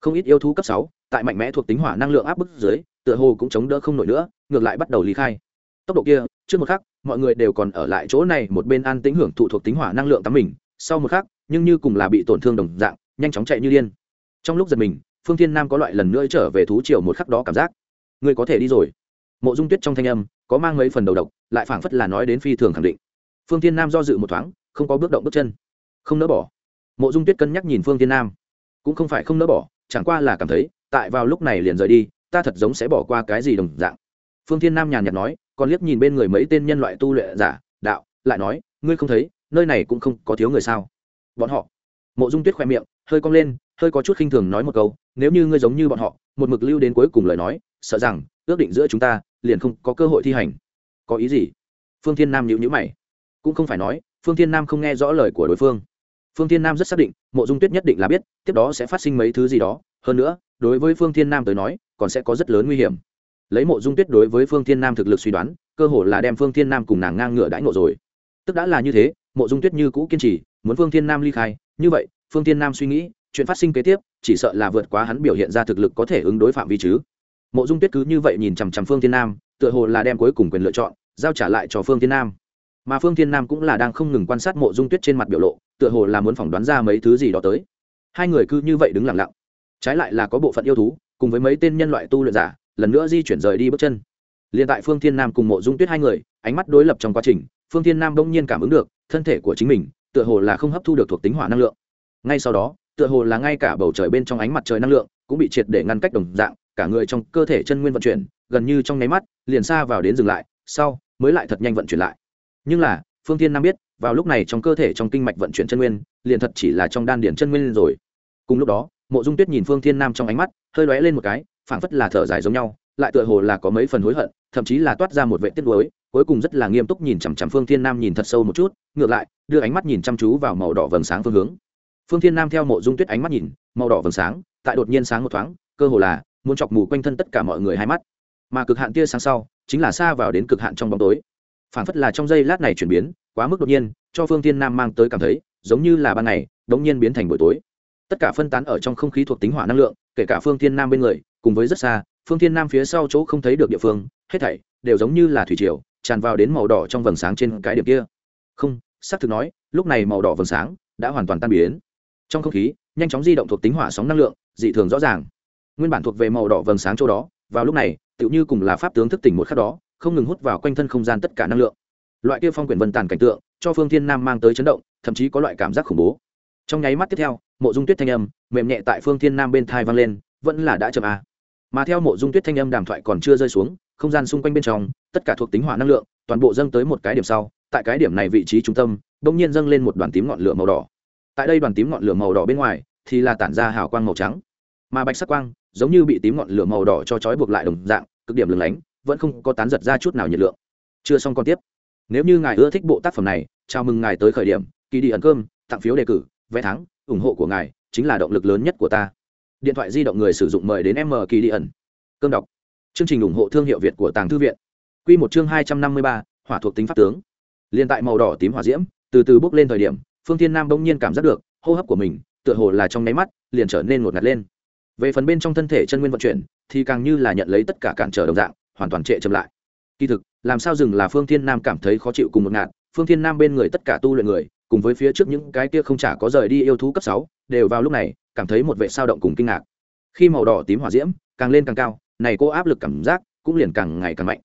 Không ít yêu thú cấp sáu, tại mạnh mẽ thuộc tính hỏa năng lượng áp bức dưới tựa hồ cũng chống đỡ không nổi nữa, ngược lại bắt đầu lý khai. Tốc độ kia, trước một khắc, mọi người đều còn ở lại chỗ này, một bên an tính hưởng thụ thuộc tính hỏa năng lượng tắm mình, sau một khắc, nhưng như cùng là bị tổn thương đồng dạng, nhanh chóng chạy như điên. Trong lúc giật mình, phương thiên nam có loại lần nữa trở về thú triều một khắc đó cảm giác. Ngươi có thể đi rồi. Mộ dung tuyết trong thanh âm, có mang mấy phần đầu độc, lại phảng phất là nói đến phi thường khẳng định. Phương thiên nam do dự một thoáng, không có bước động bước chân. Không nỡ bỏ. Mộ dung tuyết cân nhắc nhìn phương thiên nam. Cũng không phải không nỡ bỏ, chẳng qua là cảm thấy, tại vào lúc này liền rời đi ta thật giống sẽ bỏ qua cái gì đồng dạng. Phương thiên nam nhàn nhạt nói, còn liếc nhìn bên người mấy tên nhân loại tu luyện giả, đạo, lại nói, ngươi không thấy, nơi này cũng không có thiếu người sao? Bọn họ. Mộ dung tuyết khoe miệng, hơi cong lên, hơi có chút khinh thường nói một câu, nếu như ngươi giống như bọn họ, một mực lưu đến cuối cùng lời nói, sợ rằng, ước định giữa chúng ta, liền không có cơ hội thi hành. Có ý gì? Phương thiên nam nhịu nhữ mày. Cũng không phải nói, phương thiên nam không nghe rõ lời của đối phương. Phương thiên nam rất xác định, mộ dung tuyết nhất định là biết, tiếp đó sẽ phát sinh mấy thứ gì đó. Hơn nữa, đối với phương thiên nam tới nói còn sẽ có rất lớn nguy hiểm. Lấy mộ dung tuyết đối với phương thiên nam thực lực suy đoán, cơ hội là đem phương thiên nam cùng nàng ngang ngửa đãi ngộ rồi. Tức đã là như thế, mộ dung tuyết như cũ kiên trì, muốn phương thiên nam ly khai, như vậy, phương thiên nam suy nghĩ, chuyện phát sinh kế tiếp, chỉ sợ là vượt quá hắn biểu hiện ra thực lực có thể ứng đối phạm vi chứ. Mộ dung tuyết cứ như vậy nhìn chằm chằm phương thiên nam, tựa hồ là đem cuối cùng quyền lựa chọn, giao trả lại cho phương thiên nam. Mà phương thiên nam cũng là đang không ngừng quan sát mộ dung tuyết trên mặt biểu lộ, tựa hồ là muốn phỏng đoán ra mấy thứ gì đó tới. Hai người cứ như vậy đứng lặng lặng. Trái lại là có bộ phận yêu thú cùng với mấy tên nhân loại tu luyện giả, lần nữa di chuyển rời đi bước chân. Liền tại phương thiên nam cùng mộ dung tuyết hai người, ánh mắt đối lập trong quá trình, phương thiên nam đông nhiên cảm ứng được, thân thể của chính mình, tựa hồ là không hấp thu được thuộc tính hỏa năng lượng. Ngay sau đó, tựa hồ là ngay cả bầu trời bên trong ánh mặt trời năng lượng cũng bị triệt để ngăn cách đồng dạng, cả người trong cơ thể chân nguyên vận chuyển, gần như trong nháy mắt, liền xa vào đến dừng lại, sau, mới lại thật nhanh vận chuyển lại. Nhưng là, phương thiên nam biết, vào lúc này trong cơ thể trong kinh mạch vận chuyển chân nguyên, liền thật chỉ là trong đan điển chân nguyên rồi. Cùng lúc đó mộ dung tuyết nhìn phương thiên nam trong ánh mắt, hơi lóe lên một cái, phảng phất là thở dài giống nhau, lại tựa hồ là có mấy phần hối hận, thậm chí là toát ra một vệ tiết đối cuối cùng rất là nghiêm túc nhìn chằm chằm phương thiên nam nhìn thật sâu một chút, ngược lại, đưa ánh mắt nhìn chăm chú vào màu đỏ vầng sáng phương hướng. Phương thiên nam theo mộ dung tuyết ánh mắt nhìn, màu đỏ vầng sáng, tại đột nhiên sáng một thoáng, cơ hồ là muốn chọc mù quanh thân tất cả mọi người hai mắt. Mà cực hạn tia sáng sau, chính là xa vào đến cực hạn trong bóng tối. Phảng phất là trong giây lát này chuyển biến, quá mức đột nhiên, cho phương thiên nam mang tới cảm thấy, giống như là ban ngày, đống nhiên biến thành buổi tối tất cả phân tán ở trong không khí thuộc tính hỏa năng lượng, kể cả phương thiên nam bên người, cùng với rất xa, phương thiên nam phía sau chỗ không thấy được địa phương, hết thảy đều giống như là thủy triều, tràn vào đến màu đỏ trong vầng sáng trên cái điểm kia. Không, xác thực nói, lúc này màu đỏ vầng sáng đã hoàn toàn tan biến. Trong không khí, nhanh chóng di động thuộc tính hỏa sóng năng lượng, dị thường rõ ràng. Nguyên bản thuộc về màu đỏ vầng sáng chỗ đó, vào lúc này, tựu như cùng là pháp tướng thức tỉnh một khắc đó, không ngừng hút vào quanh thân không gian tất cả năng lượng. Loại kia phong quyển vân tàn cảnh tượng, cho phương thiên nam mang tới chấn động, thậm chí có loại cảm giác khủng bố trong nháy mắt tiếp theo, mộ dung tuyết thanh âm, mềm nhẹ tại phương thiên nam bên thai vang lên, vẫn là đã chậm a mà theo mộ dung tuyết thanh âm đàm thoại còn chưa rơi xuống, không gian xung quanh bên trong, tất cả thuộc tính hỏa năng lượng, toàn bộ dâng tới một cái điểm sau, tại cái điểm này vị trí trung tâm đ ỗ n g nhiên dâng lên một đoàn tím ngọn lửa màu đỏ. Tại đây đoàn tím ngọn lửa màu đỏ bên ngoài, thì là tản ra hào quang màu trắng. Mà bạch sắc quang, giống như bị tím ngọn lửa màu đỏ cho trói buộc lại đồng dạng, cực điểm lừng lánh, vẫn không có tán giật ra chút nào nhiệt lượng. Chưa xong còn tiếp. Nếu như ngài ưa thích bộ tác phẩm này, chào mừng ngài tới khởi điểm, kỳ đi ẩn cơm, tặng phiếu đề cử vé thắng, ủng hộ của ngài chính là động lực lớn nhất của ta. Điện thoại di động người sử dụng mời đến m kỳ đi ẩn. Cơm đọc. Chương trình ủng hộ thương hiệu việt của tàng thư viện. Q một chương hai trăm năm mươi ba, hỏa thuộc tính pháp tướng. Liên tại màu đỏ tím hỏa diễm, từ từ bước lên thời điểm, phương thiên nam bỗng nhiên cảm giác được, hô hấp của mình, tựa hồ là trong nháy mắt, liền trở nên ngột ngạt lên. Về phần bên trong thân thể chân nguyên vận chuyển, thì càng như là nhận lấy tất cả cản trở đồng dạng, hoàn toàn trệ chậm lại. Kỳ thực, làm sao dừng là phương thiên nam cảm thấy khó chịu cùng một ngạt, phương thiên nam bên người tất cả tu luyện người cùng với phía trước những cái kia không chả có rời đi yêu thú cấp sáu, đều vào lúc này, cảm thấy một vệ sao động cùng kinh ngạc. Khi màu đỏ tím hỏa diễm càng lên càng cao, này cô áp lực cảm giác cũng liền càng ngày càng mạnh.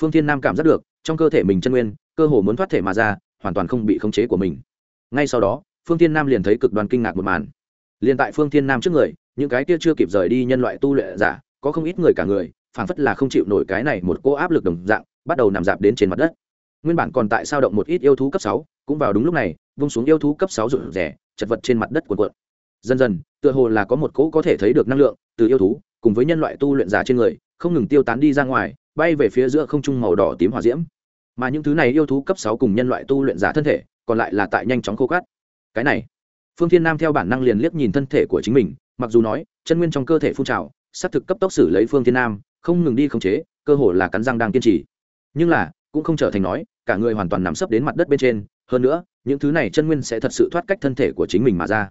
Phương thiên nam cảm giác được, trong cơ thể mình chân nguyên, cơ hồ muốn thoát thể mà ra, hoàn toàn không bị khống chế của mình. Ngay sau đó, phương thiên nam liền thấy cực đoan kinh ngạc một màn. Liền tại phương thiên nam trước người, những cái kia chưa kịp rời đi nhân loại tu luyện giả, có không ít người cả người, phảng phất là không chịu nổi cái này một cô áp lực đồng dạng, bắt đầu nằm dạp đến trên mặt đất nguyên bản còn tại sao động một ít yêu thú cấp sáu, cũng vào đúng lúc này, vung xuống yêu thú cấp sáu rụt rẻ chật vật trên mặt đất cuộn cuộn. Dần dần, tựa hồ là có một cỗ có thể thấy được năng lượng từ yêu thú cùng với nhân loại tu luyện giả trên người, không ngừng tiêu tán đi ra ngoài, bay về phía giữa không trung màu đỏ tím hỏa diễm. Mà những thứ này yêu thú cấp sáu cùng nhân loại tu luyện giả thân thể, còn lại là tại nhanh chóng khô cát. Cái này, phương thiên nam theo bản năng liền liếc nhìn thân thể của chính mình, mặc dù nói, chân nguyên trong cơ thể phun trào xác thực cấp tốc xử lấy phương thiên nam, không ngừng đi khống chế, cơ hồ là cắn răng đang kiên trì. Nhưng là, cũng không trở thành nói cả người hoàn toàn nằm sấp đến mặt đất bên trên, hơn nữa, những thứ này chân nguyên sẽ thật sự thoát cách thân thể của chính mình mà ra.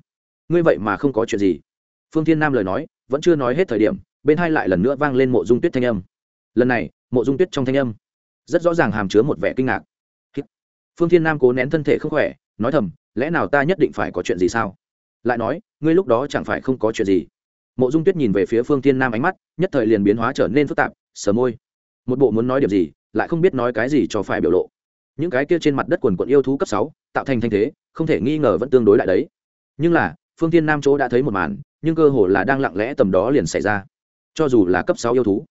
Ngươi vậy mà không có chuyện gì. Phương thiên nam lời nói, vẫn chưa nói hết thời điểm, bên hai lại lần nữa vang lên mộ dung tuyết thanh âm. Lần này, mộ dung tuyết trong thanh âm, rất rõ ràng hàm chứa một vẻ kinh ngạc. Phương thiên nam cố nén thân thể không khỏe, nói thầm, lẽ nào ta nhất định phải có chuyện gì sao? Lại nói, ngươi lúc đó chẳng phải không có chuyện gì? Mộ dung tuyết nhìn về phía phương thiên nam ánh mắt, nhất thời liền biến hóa trở nên phức tạp, sờ môi. Một bộ muốn nói điểm gì, lại không biết nói cái gì cho phải biểu lộ những cái kia trên mặt đất quần quận yêu thú cấp sáu, tạo thành thanh thế, không thể nghi ngờ vẫn tương đối lại đấy. Nhưng là, phương thiên nam chỗ đã thấy một màn, nhưng cơ hồ là đang lặng lẽ tầm đó liền xảy ra. Cho dù là cấp sáu yêu thú,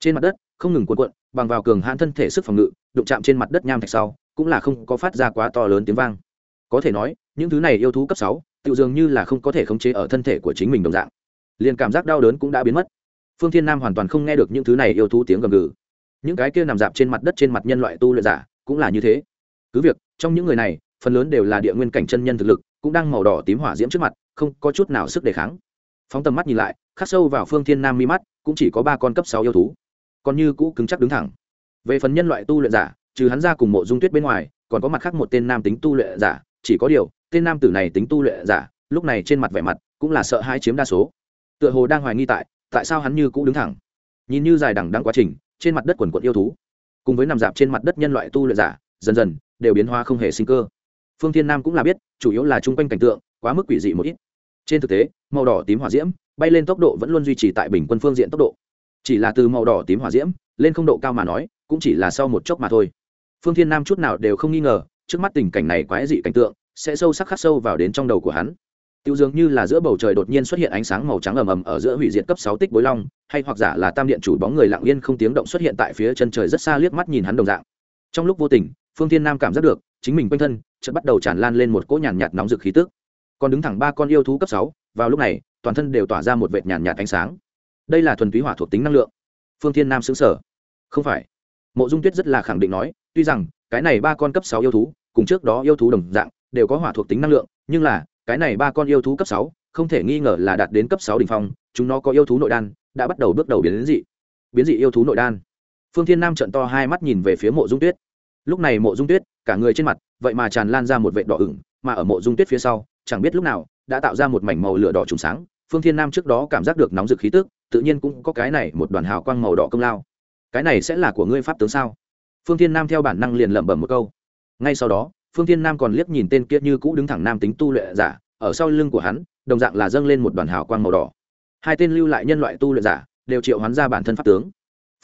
trên mặt đất, không ngừng cuộn cuộn bằng vào cường hãn thân thể sức phòng ngự, đụng chạm trên mặt đất nham thạch sau, cũng là không có phát ra quá to lớn tiếng vang. Có thể nói, những thứ này yêu thú cấp sáu, tự dường như là không có thể khống chế ở thân thể của chính mình đồng dạng. Liền cảm giác đau đớn cũng đã biến mất. Phương thiên nam hoàn toàn không nghe được những thứ này yêu thú tiếng gầm gừ. Những cái kia nằm dạp trên mặt đất trên mặt nhân loại tu luyện giả cũng là như thế. Cứ việc, trong những người này, phần lớn đều là địa nguyên cảnh chân nhân thực lực, cũng đang màu đỏ tím hỏa diễm trước mặt, không có chút nào sức đề kháng. Phóng tầm mắt nhìn lại, khắc sâu vào phương thiên nam mi mắt, cũng chỉ có ba con cấp sáu yêu thú. Còn như cũ cứng chắc đứng thẳng. Về phần nhân loại tu luyện giả, trừ hắn ra cùng mộ dung tuyết bên ngoài, còn có mặt khác một tên nam tính tu luyện giả, chỉ có điều, tên nam tử này tính tu luyện giả, lúc này trên mặt vẻ mặt, cũng là sợ hãi chiếm đa số. Tựa hồ đang hoài nghi tại tại sao hắn như cũ đứng thẳng. Nhìn như dài đẳng đắng quá trình, trên mặt đất quần quận yêu thú cùng với nằm dạp trên mặt đất nhân loại tu luyện giả, dần dần, đều biến hóa không hề sinh cơ. Phương thiên nam cũng là biết, chủ yếu là chung quanh cảnh tượng, quá mức quỷ dị một ít. Trên thực tế, màu đỏ tím hỏa diễm bay lên tốc độ vẫn luôn duy trì tại bình quân phương diện tốc độ. Chỉ là từ màu đỏ tím hỏa diễm lên không độ cao mà nói, cũng chỉ là sau một chốc mà thôi. Phương thiên nam chút nào đều không nghi ngờ, trước mắt tình cảnh này quái dị cảnh tượng sẽ sâu sắc khắc sâu vào đến trong đầu của hắn tiêu dường như là giữa bầu trời đột nhiên xuất hiện ánh sáng màu trắng ầm ầm ở giữa hủy diệt cấp sáu tích bối long, hay hoặc giả là tam điện chủ bóng người lặng yên không tiếng động xuất hiện tại phía chân trời rất xa liếc mắt nhìn hắn đồng dạng. Trong lúc vô tình, phương thiên nam cảm giác được, chính mình quanh thân, chợt bắt đầu tràn lan lên một cỗ nhàn nhạt nóng rực khí tức. Còn đứng thẳng ba con yêu thú cấp sáu, vào lúc này, toàn thân đều tỏa ra một vệt nhàn nhạt ánh sáng. Đây là thuần túy hỏa thuộc tính năng lượng. Phương thiên nam sững sờ. không phải. Mộ dung tuyết rất là khẳng định nói, tuy rằng, cái này ba con cấp sáu yêu thú, cùng trước đó yêu thú đồng dạng, đều có hỏa thuộc tính năng lượng, nhưng là cái này ba con yêu thú cấp sáu, không thể nghi ngờ là đạt đến cấp sáu đỉnh phong, chúng nó có yêu thú nội đan, đã bắt đầu bước đầu biến đến dị. Biến dị yêu thú nội đan. Phương thiên nam trận to hai mắt nhìn về phía mộ dung tuyết. Lúc này mộ dung tuyết, cả người trên mặt, vậy mà tràn lan ra một vệt đỏ ửng, mà ở mộ dung tuyết phía sau, chẳng biết lúc nào, đã tạo ra một mảnh màu lửa đỏ trùng sáng. Phương thiên nam trước đó cảm giác được nóng rực khí tức, tự nhiên cũng có cái này một đoàn hào quang màu đỏ công lao. Cái này sẽ là của ngươi pháp tướng sao? Phương thiên nam theo bản năng liền lẩm bẩm một câu. Ngay sau đó phương thiên nam còn liếc nhìn tên kia như cũ đứng thẳng nam tính tu luyện giả, ở sau lưng của hắn, đồng dạng là dâng lên một đoàn hào quang màu đỏ. Hai tên lưu lại nhân loại tu luyện giả đều triệu hoán ra bản thân pháp tướng.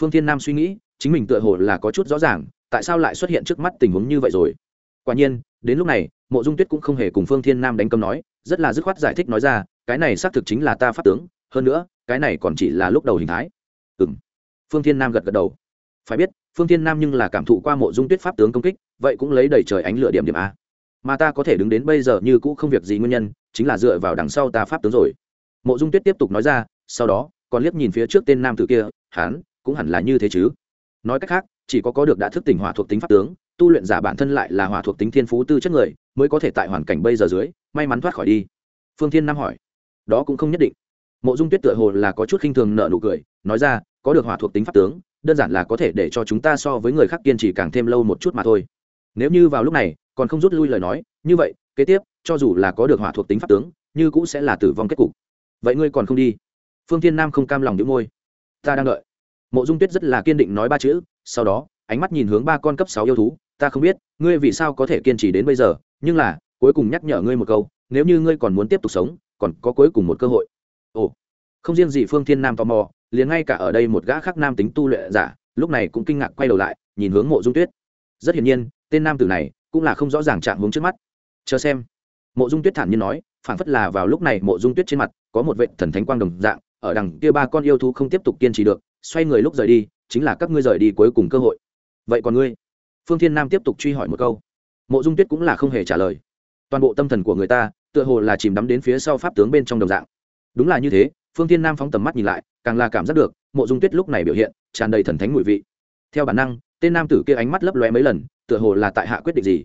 Phương thiên nam suy nghĩ, chính mình tựa hồ là có chút rõ ràng, tại sao lại xuất hiện trước mắt tình huống như vậy rồi? Quả nhiên, đến lúc này, mộ dung tuyết cũng không hề cùng phương thiên nam đánh cấm nói, rất là dứt khoát giải thích nói ra, cái này xác thực chính là ta pháp tướng, hơn nữa, cái này còn chỉ là lúc đầu hình thái. Ừ m phương thiên nam gật gật đầu. Phải biết, phương thiên nam nhưng là cảm thụ qua mộ dung tuyết pháp tướng công kích vậy cũng lấy đầy trời ánh lửa điểm điểm a. Mà ta có thể đứng đến bây giờ như cũ không việc gì nguyên nhân, chính là dựa vào đằng sau ta pháp tướng rồi. Mộ dung tuyết tiếp tục nói ra, sau đó, còn liếc nhìn phía trước tên nam tử kia hán cũng hẳn là như thế chứ. Nói cách khác, chỉ có có được đã thức tỉnh hỏa thuộc tính pháp tướng, tu luyện giả bản thân lại là hỏa thuộc tính thiên phú tư chất người, mới có thể tại hoàn cảnh bây giờ dưới, may mắn thoát khỏi đi. Phương thiên nam hỏi. Đó cũng không nhất định. Mộ dung tuyết tựa hồ là có chút khinh thường nợ nụ cười, nói ra, có được hỏa thuộc tính pháp tướng, đơn giản là có thể để cho chúng ta so với người khác kiên trì càng thêm lâu một chút mà thôi nếu như vào lúc này, còn không rút lui lời nói, như vậy, kế tiếp, cho dù là có được hỏa thuộc tính pháp tướng, như cũng sẽ là tử vong kết cục. Vậy ngươi còn không đi? Phương thiên nam không cam lòng đĩu môi. Ta đang đợi. Mộ dung tuyết rất là kiên định nói ba chữ, sau đó, ánh mắt nhìn hướng ba con cấp sáu yêu thú, ta không biết, ngươi vì sao có thể kiên trì đến bây giờ, nhưng là, cuối cùng nhắc nhở ngươi một câu, nếu như ngươi còn muốn tiếp tục sống, còn có cuối cùng một cơ hội. Ồ. Không riêng gì phương thiên nam tò mò, liền ngay cả ở đây một gã khác nam tính tu luyện giả, lúc này cũng kinh ngạc quay đầu lại, nhìn hướng mộ dung tuyết. Rất hiển nhiên tên nam tử này cũng là không rõ ràng trạng hướng trước mắt. Chờ xem. Mộ dung tuyết thản nhiên nói, phản phất là vào lúc này mộ dung tuyết trên mặt có một vệ thần thánh quang đồng dạng, ở đằng kia ba con yêu thú không tiếp tục kiên trì được, xoay người lúc rời đi, chính là các ngươi rời đi cuối cùng cơ hội. Vậy còn ngươi? Phương thiên nam tiếp tục truy hỏi một câu. Mộ dung tuyết cũng là không hề trả lời. Toàn bộ tâm thần của người ta, tựa hồ là chìm đắm đến phía sau pháp tướng bên trong đồng dạng. Đúng là như thế, phương thiên nam phóng tầm mắt nhìn lại, càng là cảm giác được, mộ dung tuyết lúc này biểu hiện, tràn đầy thần thánh ngụy vị. Theo bản năng tên nam tử kia ánh mắt lấp lóe mấy lần, tựa hồ là tại hạ quyết định gì.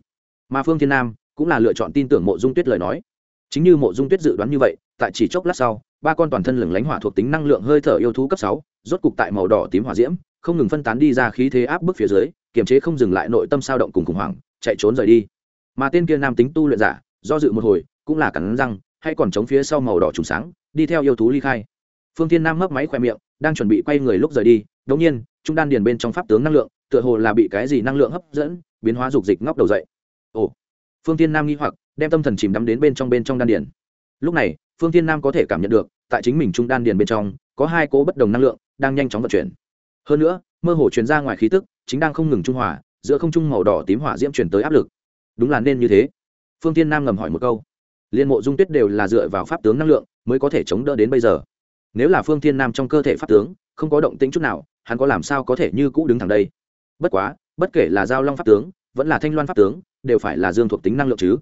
Mà phương thiên nam cũng là lựa chọn tin tưởng mộ dung tuyết lời nói. Chính như mộ dung tuyết dự đoán như vậy, tại chỉ chốc lát sau, ba con toàn thân lửng lánh hỏa thuộc tính năng lượng hơi thở yêu thú cấp sáu, rốt cục tại màu đỏ tím hỏa diễm, không ngừng phân tán đi ra khí thế áp bức phía dưới, kiềm chế không dừng lại nội tâm sao động cùng khủng hoảng, chạy trốn rời đi. Mà tên kia nam tính tu luyện giả, do dự một hồi, cũng là cắn răng, hay còn chống phía sau màu đỏ trùng sáng, đi theo yêu thú ly khai. Phương thiên nam mấp máy khoe miệng, đang chuẩn bị quay người lúc rời đi đống nhiên, trung đan điền bên trong pháp tướng năng lượng tựa hồ là bị cái gì năng lượng hấp dẫn, biến hóa dục dịch ngóc đầu dậy. Ồ, phương thiên nam nghi hoặc, đem tâm thần chìm đắm đến bên trong bên trong đan điền. Lúc này, phương thiên nam có thể cảm nhận được, tại chính mình trung đan điền bên trong, có hai cố bất đồng năng lượng đang nhanh chóng vận chuyển. Hơn nữa, mơ hồ truyền ra ngoài khí tức, chính đang không ngừng trung hòa, giữa không trung màu đỏ tím hỏa diễm chuyển tới áp lực. Đúng là nên như thế. Phương thiên nam ngầm hỏi một câu. Liên mộ dung tuyết đều là dựa vào pháp tướng năng lượng mới có thể chống đỡ đến bây giờ. Nếu là phương thiên nam trong cơ thể pháp tướng, không có động tĩnh chút nào, hắn có làm sao có thể như cũ đứng thẳng đây? Bất quá, bất kể là giao long pháp tướng, vẫn là thanh loan pháp tướng, đều phải là dương thuộc tính năng lượng chứ.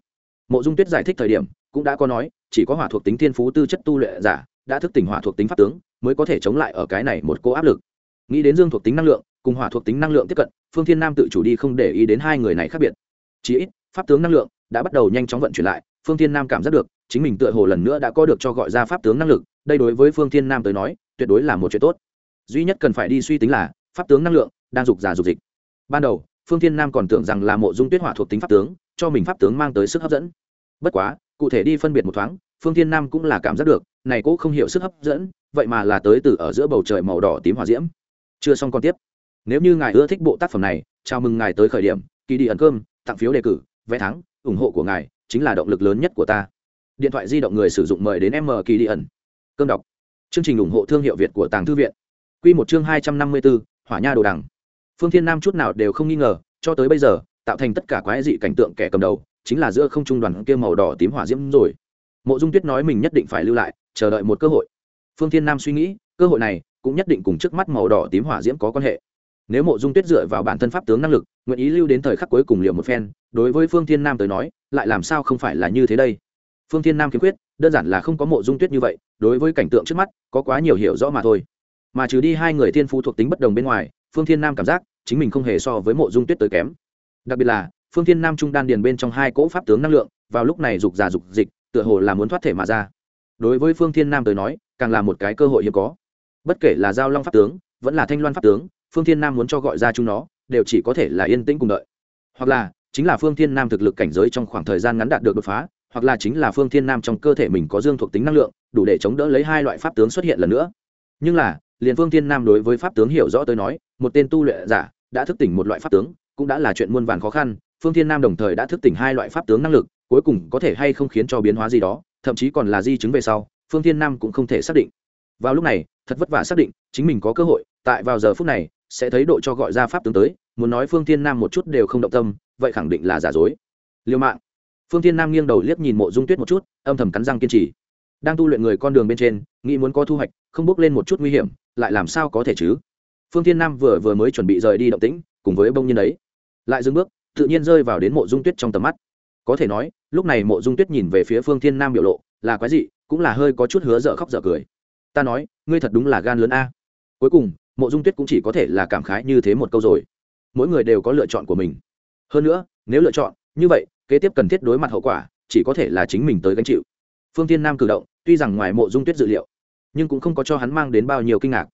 Mộ dung tuyết giải thích thời điểm, cũng đã có nói, chỉ có hỏa thuộc tính thiên phú tư chất tu luyện giả, đã thức tỉnh hỏa thuộc tính pháp tướng, mới có thể chống lại ở cái này một cô áp lực. Nghĩ đến dương thuộc tính năng lượng, cùng hỏa thuộc tính năng lượng tiếp cận, phương thiên nam tự chủ đi không để ý đến hai người này khác biệt. Chỉ ít, pháp tướng năng lượng đã bắt đầu nhanh chóng vận chuyển lại, phương thiên nam cảm giác được, chính mình tựa hồ lần nữa đã có được cho gọi ra pháp tướng năng lực, đây đối với phương thiên nam tới nói, tuyệt đối là một chuyện tốt. Duy nhất cần phải đi suy tính là, pháp tướng năng lượng đang dục giả dục dịch ban đầu, phương thiên nam còn tưởng rằng là mộ dung tuyết hỏa thuộc tính pháp tướng, cho mình pháp tướng mang tới sức hấp dẫn. Bất quá, cụ thể đi phân biệt một thoáng, phương thiên nam cũng là cảm giác được, này cũng không hiểu sức hấp dẫn, vậy mà là tới từ ở giữa bầu trời màu đỏ tím hỏa diễm. Chưa xong còn tiếp. Nếu như ngài ưa thích bộ tác phẩm này, chào mừng ngài tới khởi điểm kỳ đi ẩn cơm, tặng phiếu đề cử, vé thắng, ủng hộ của ngài chính là động lực lớn nhất của ta. Điện thoại di động người sử dụng mời đến m kỳ đi ẩn. Cơm đọc. Chương trình ủng hộ thương hiệu việt của tàng thư viện. Q một chương hai trăm năm mươi bốn hỏa nha đồ đằng phương thiên nam chút nào đều không nghi ngờ, cho tới bây giờ, tạo thành tất cả quái dị cảnh tượng kẻ cầm đầu, chính là giữa không trung đoàn kia màu đỏ tím hỏa diễm rồi. Mộ dung tuyết nói mình nhất định phải lưu lại, chờ đợi một cơ hội. Phương thiên nam suy nghĩ, cơ hội này cũng nhất định cùng trước mắt màu đỏ tím hỏa diễm có quan hệ. Nếu mộ dung tuyết dựa vào bản thân pháp tướng năng lực, nguyện ý lưu đến thời khắc cuối cùng liệu một phen, đối với phương thiên nam tới nói, lại làm sao không phải là như thế đây? Phương thiên nam kiếm quyết, đơn giản là không có mộ dung tuyết như vậy, đối với cảnh tượng trước mắt, có quá nhiều hiểu rõ mà thôi. Mà trừ đi hai người thiên phú thuộc tính bất đồng bên ngoài phương thiên nam cảm giác chính mình không hề so với mộ dung tuyết tới kém. Đặc biệt là, phương thiên nam trung đan điền bên trong hai cỗ pháp tướng năng lượng, vào lúc này dục già dục dịch, tựa hồ là muốn thoát thể mà ra. Đối với phương thiên nam tới nói, càng là một cái cơ hội hiếm có. Bất kể là giao long pháp tướng, vẫn là thanh loan pháp tướng, phương thiên nam muốn cho gọi ra chúng nó, đều chỉ có thể là yên tĩnh cùng đợi. Hoặc là, chính là phương thiên nam thực lực cảnh giới trong khoảng thời gian ngắn đạt được đột phá, hoặc là chính là phương thiên nam trong cơ thể mình có dương thuộc tính năng lượng, đủ để chống đỡ lấy hai loại pháp tướng xuất hiện lần nữa. Nhưng là liền phương thiên nam đối với pháp tướng hiểu rõ tới nói, một tên tu luyện giả đã thức tỉnh một loại pháp tướng, cũng đã là chuyện muôn vàn khó khăn. Phương thiên nam đồng thời đã thức tỉnh hai loại pháp tướng năng lực, cuối cùng có thể hay không khiến cho biến hóa gì đó, thậm chí còn là di chứng về sau, phương thiên nam cũng không thể xác định. Vào lúc này, thật vất vả xác định chính mình có cơ hội, tại vào giờ phút này, sẽ thấy độ cho gọi ra pháp tướng tới, muốn nói phương thiên nam một chút đều không động tâm, vậy khẳng định là giả dối. Liêu mạng. Phương thiên nam nghiêng đầu liếc nhìn mộ dung tuyết một chút, âm thầm cắn răng kiên trì. Đang tu luyện người con đường bên trên, nghĩ muốn có thu hoạch, không bước lên một chút nguy hiểm lại làm sao có thể chứ? Phương thiên nam vừa vừa mới chuẩn bị rời đi động tĩnh, cùng với bông nhiên ấy lại dừng bước, tự nhiên rơi vào đến mộ dung tuyết trong tầm mắt. Có thể nói, lúc này mộ dung tuyết nhìn về phía phương thiên nam biểu lộ là quái dị, cũng là hơi có chút hứa dở khóc dở cười. Ta nói, ngươi thật đúng là gan lớn a. Cuối cùng, mộ dung tuyết cũng chỉ có thể là cảm khái như thế một câu rồi. Mỗi người đều có lựa chọn của mình. Hơn nữa, nếu lựa chọn, như vậy, kế tiếp cần thiết đối mặt hậu quả, chỉ có thể là chính mình tới gánh chịu. Phương Thiên nam cử động, tuy rằng ngoài mộ dung tuyết dự liệu nhưng cũng không có cho hắn mang đến bao nhiêu kinh ngạc.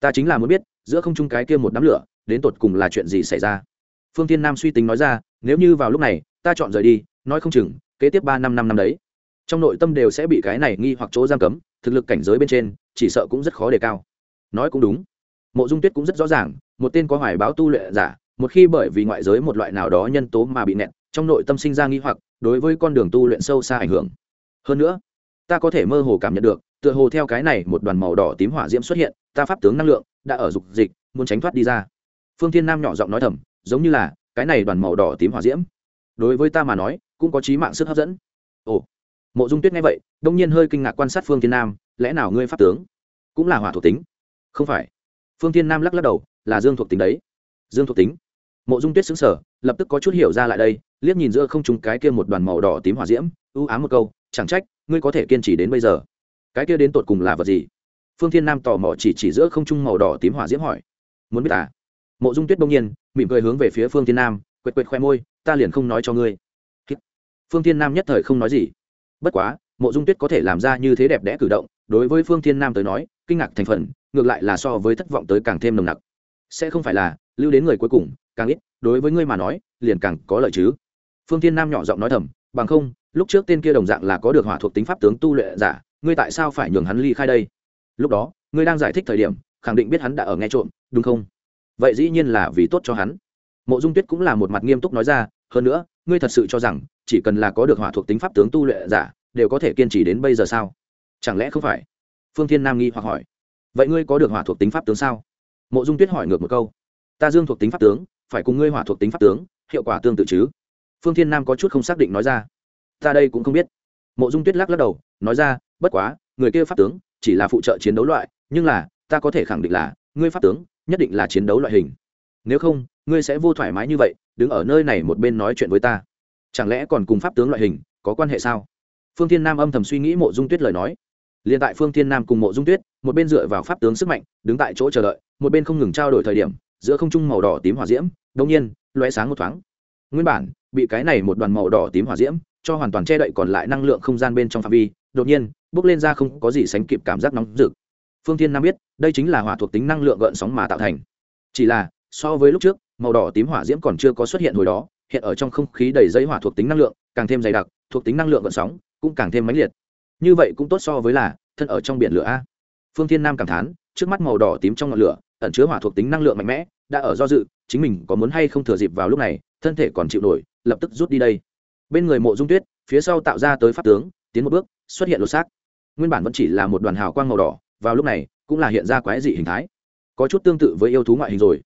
Ta chính là muốn biết, giữa không trung cái kia một đám lửa, đến tột cùng là chuyện gì xảy ra? Phương tiên nam suy tính nói ra, nếu như vào lúc này, ta chọn rời đi, nói không chừng, kế tiếp ba năm năm năm đấy, trong nội tâm đều sẽ bị cái này nghi hoặc chỗ giam cấm, thực lực cảnh giới bên trên, chỉ sợ cũng rất khó đề cao. Nói cũng đúng. Mộ dung tuyết cũng rất rõ ràng, một tên có hoài báo tu luyện giả, một khi bởi vì ngoại giới một loại nào đó nhân tố mà bị nẹt, trong nội tâm sinh ra nghi hoặc, đối với con đường tu luyện sâu xa ảnh hưởng. Hơn nữa ta có thể mơ hồ cảm nhận được, tựa hồ theo cái này một đoàn màu đỏ tím hỏa diễm xuất hiện, ta pháp tướng năng lượng đã ở dục dịch, muốn tránh thoát đi ra. Phương thiên nam nhỏ giọng nói thầm, giống như là, cái này đoàn màu đỏ tím hỏa diễm, đối với ta mà nói, cũng có trí mạng sức hấp dẫn. Ồ, mộ dung tuyết nghe vậy, đông nhiên hơi kinh ngạc quan sát phương thiên nam, lẽ nào ngươi pháp tướng cũng là hỏa thuộc tính? Không phải. Phương thiên nam lắc lắc đầu, là dương thuộc tính đấy. Dương thuộc tính. Mộ dung tuyết xứng sở lập tức có chút hiểu ra lại đây, liếc nhìn giữa không chúng cái kia một đoàn màu đỏ tím hỏa diễm, ưu ám một câu, chẳng trách ngươi có thể kiên trì đến bây giờ. Cái kia đến tột cùng là vật gì? Phương thiên nam tò mò chỉ chỉ giữa không trung màu đỏ tím hỏa diễm hỏi. Muốn biết à? Mộ dung tuyết bỗng nhiên, mỉm cười hướng về phía phương thiên nam, quệt quệt khoe môi, ta liền không nói cho ngươi. Phương thiên nam nhất thời không nói gì. Bất quá, mộ dung tuyết có thể làm ra như thế đẹp đẽ cử động, đối với phương thiên nam tới nói, kinh ngạc thành phần, ngược lại là so với thất vọng tới càng thêm nồng nặc. Sẽ không phải là, lưu đến người cuối cùng, càng ít, đối với ngươi mà nói, liền càng có lợi chứ. Phương thiên nam nhỏ giọng nói thầm bằng không, lúc trước tên kia đồng dạng là có được hỏa thuộc tính pháp tướng tu luyện giả, ngươi tại sao phải nhường hắn ly khai đây? Lúc đó, ngươi đang giải thích thời điểm, khẳng định biết hắn đã ở nghe trộm, đúng không? Vậy dĩ nhiên là vì tốt cho hắn. Mộ dung tuyết cũng là một mặt nghiêm túc nói ra, hơn nữa, ngươi thật sự cho rằng, chỉ cần là có được hỏa thuộc tính pháp tướng tu luyện giả, đều có thể kiên trì đến bây giờ sao? Chẳng lẽ không phải? Phương thiên nam nghi hoặc hỏi. Vậy ngươi có được hỏa thuộc tính pháp tướng sao? Mộ dung tuyết hỏi ngược một câu. Ta dương thuộc tính pháp tướng, phải cùng ngươi hỏa thuộc tính pháp tướng, hiệu quả tương tự chứ? Phương thiên nam có chút không xác định nói ra. Ta đây cũng không biết. Mộ dung tuyết lắc lắc đầu, nói ra, bất quá, người kia pháp tướng chỉ là phụ trợ chiến đấu loại, nhưng là, ta có thể khẳng định là, ngươi pháp tướng nhất định là chiến đấu loại hình. Nếu không, ngươi sẽ vô thoải mái như vậy, đứng ở nơi này một bên nói chuyện với ta. Chẳng lẽ còn cùng pháp tướng loại hình có quan hệ sao? Phương thiên nam âm thầm suy nghĩ mộ dung tuyết lời nói. Liền tại phương thiên nam cùng mộ dung tuyết, một bên dựa vào pháp tướng sức mạnh, đứng tại chỗ chờ đợi, một bên không ngừng trao đổi thời điểm, giữa không trung màu đỏ tím hỏa diễm đông nhiên loé sáng một thoáng nguyên bản, bị cái này một đoàn màu đỏ tím hỏa diễm cho hoàn toàn che đậy còn lại năng lượng không gian bên trong phạm vi, đột nhiên bước lên ra không có gì sánh kịp cảm giác nóng rực. Phương thiên nam biết, đây chính là hỏa thuộc tính năng lượng gợn sóng mà tạo thành. Chỉ là, so với lúc trước, màu đỏ tím hỏa diễm còn chưa có xuất hiện hồi đó, hiện ở trong không khí đầy giấy hỏa thuộc tính năng lượng, càng thêm dày đặc, thuộc tính năng lượng gợn sóng cũng càng thêm mãnh liệt. Như vậy cũng tốt so với là, thân ở trong biển lửa a. Phương thiên nam cảm thán, trước mắt màu đỏ tím trong ngọn lửa, ẩn chứa hỏa thuộc tính năng lượng mạnh mẽ, đã ở do dự, chính mình có muốn hay không thừa dịp vào lúc này thân thể còn chịu nổi, lập tức rút đi đây. Bên người mộ dung tuyết, phía sau tạo ra tới pháp tướng, tiến một bước, xuất hiện lột xác. Nguyên bản vẫn chỉ là một đoàn hào quang màu đỏ, vào lúc này, cũng là hiện ra quái dị hình thái. Có chút tương tự với yêu thú ngoại hình rồi.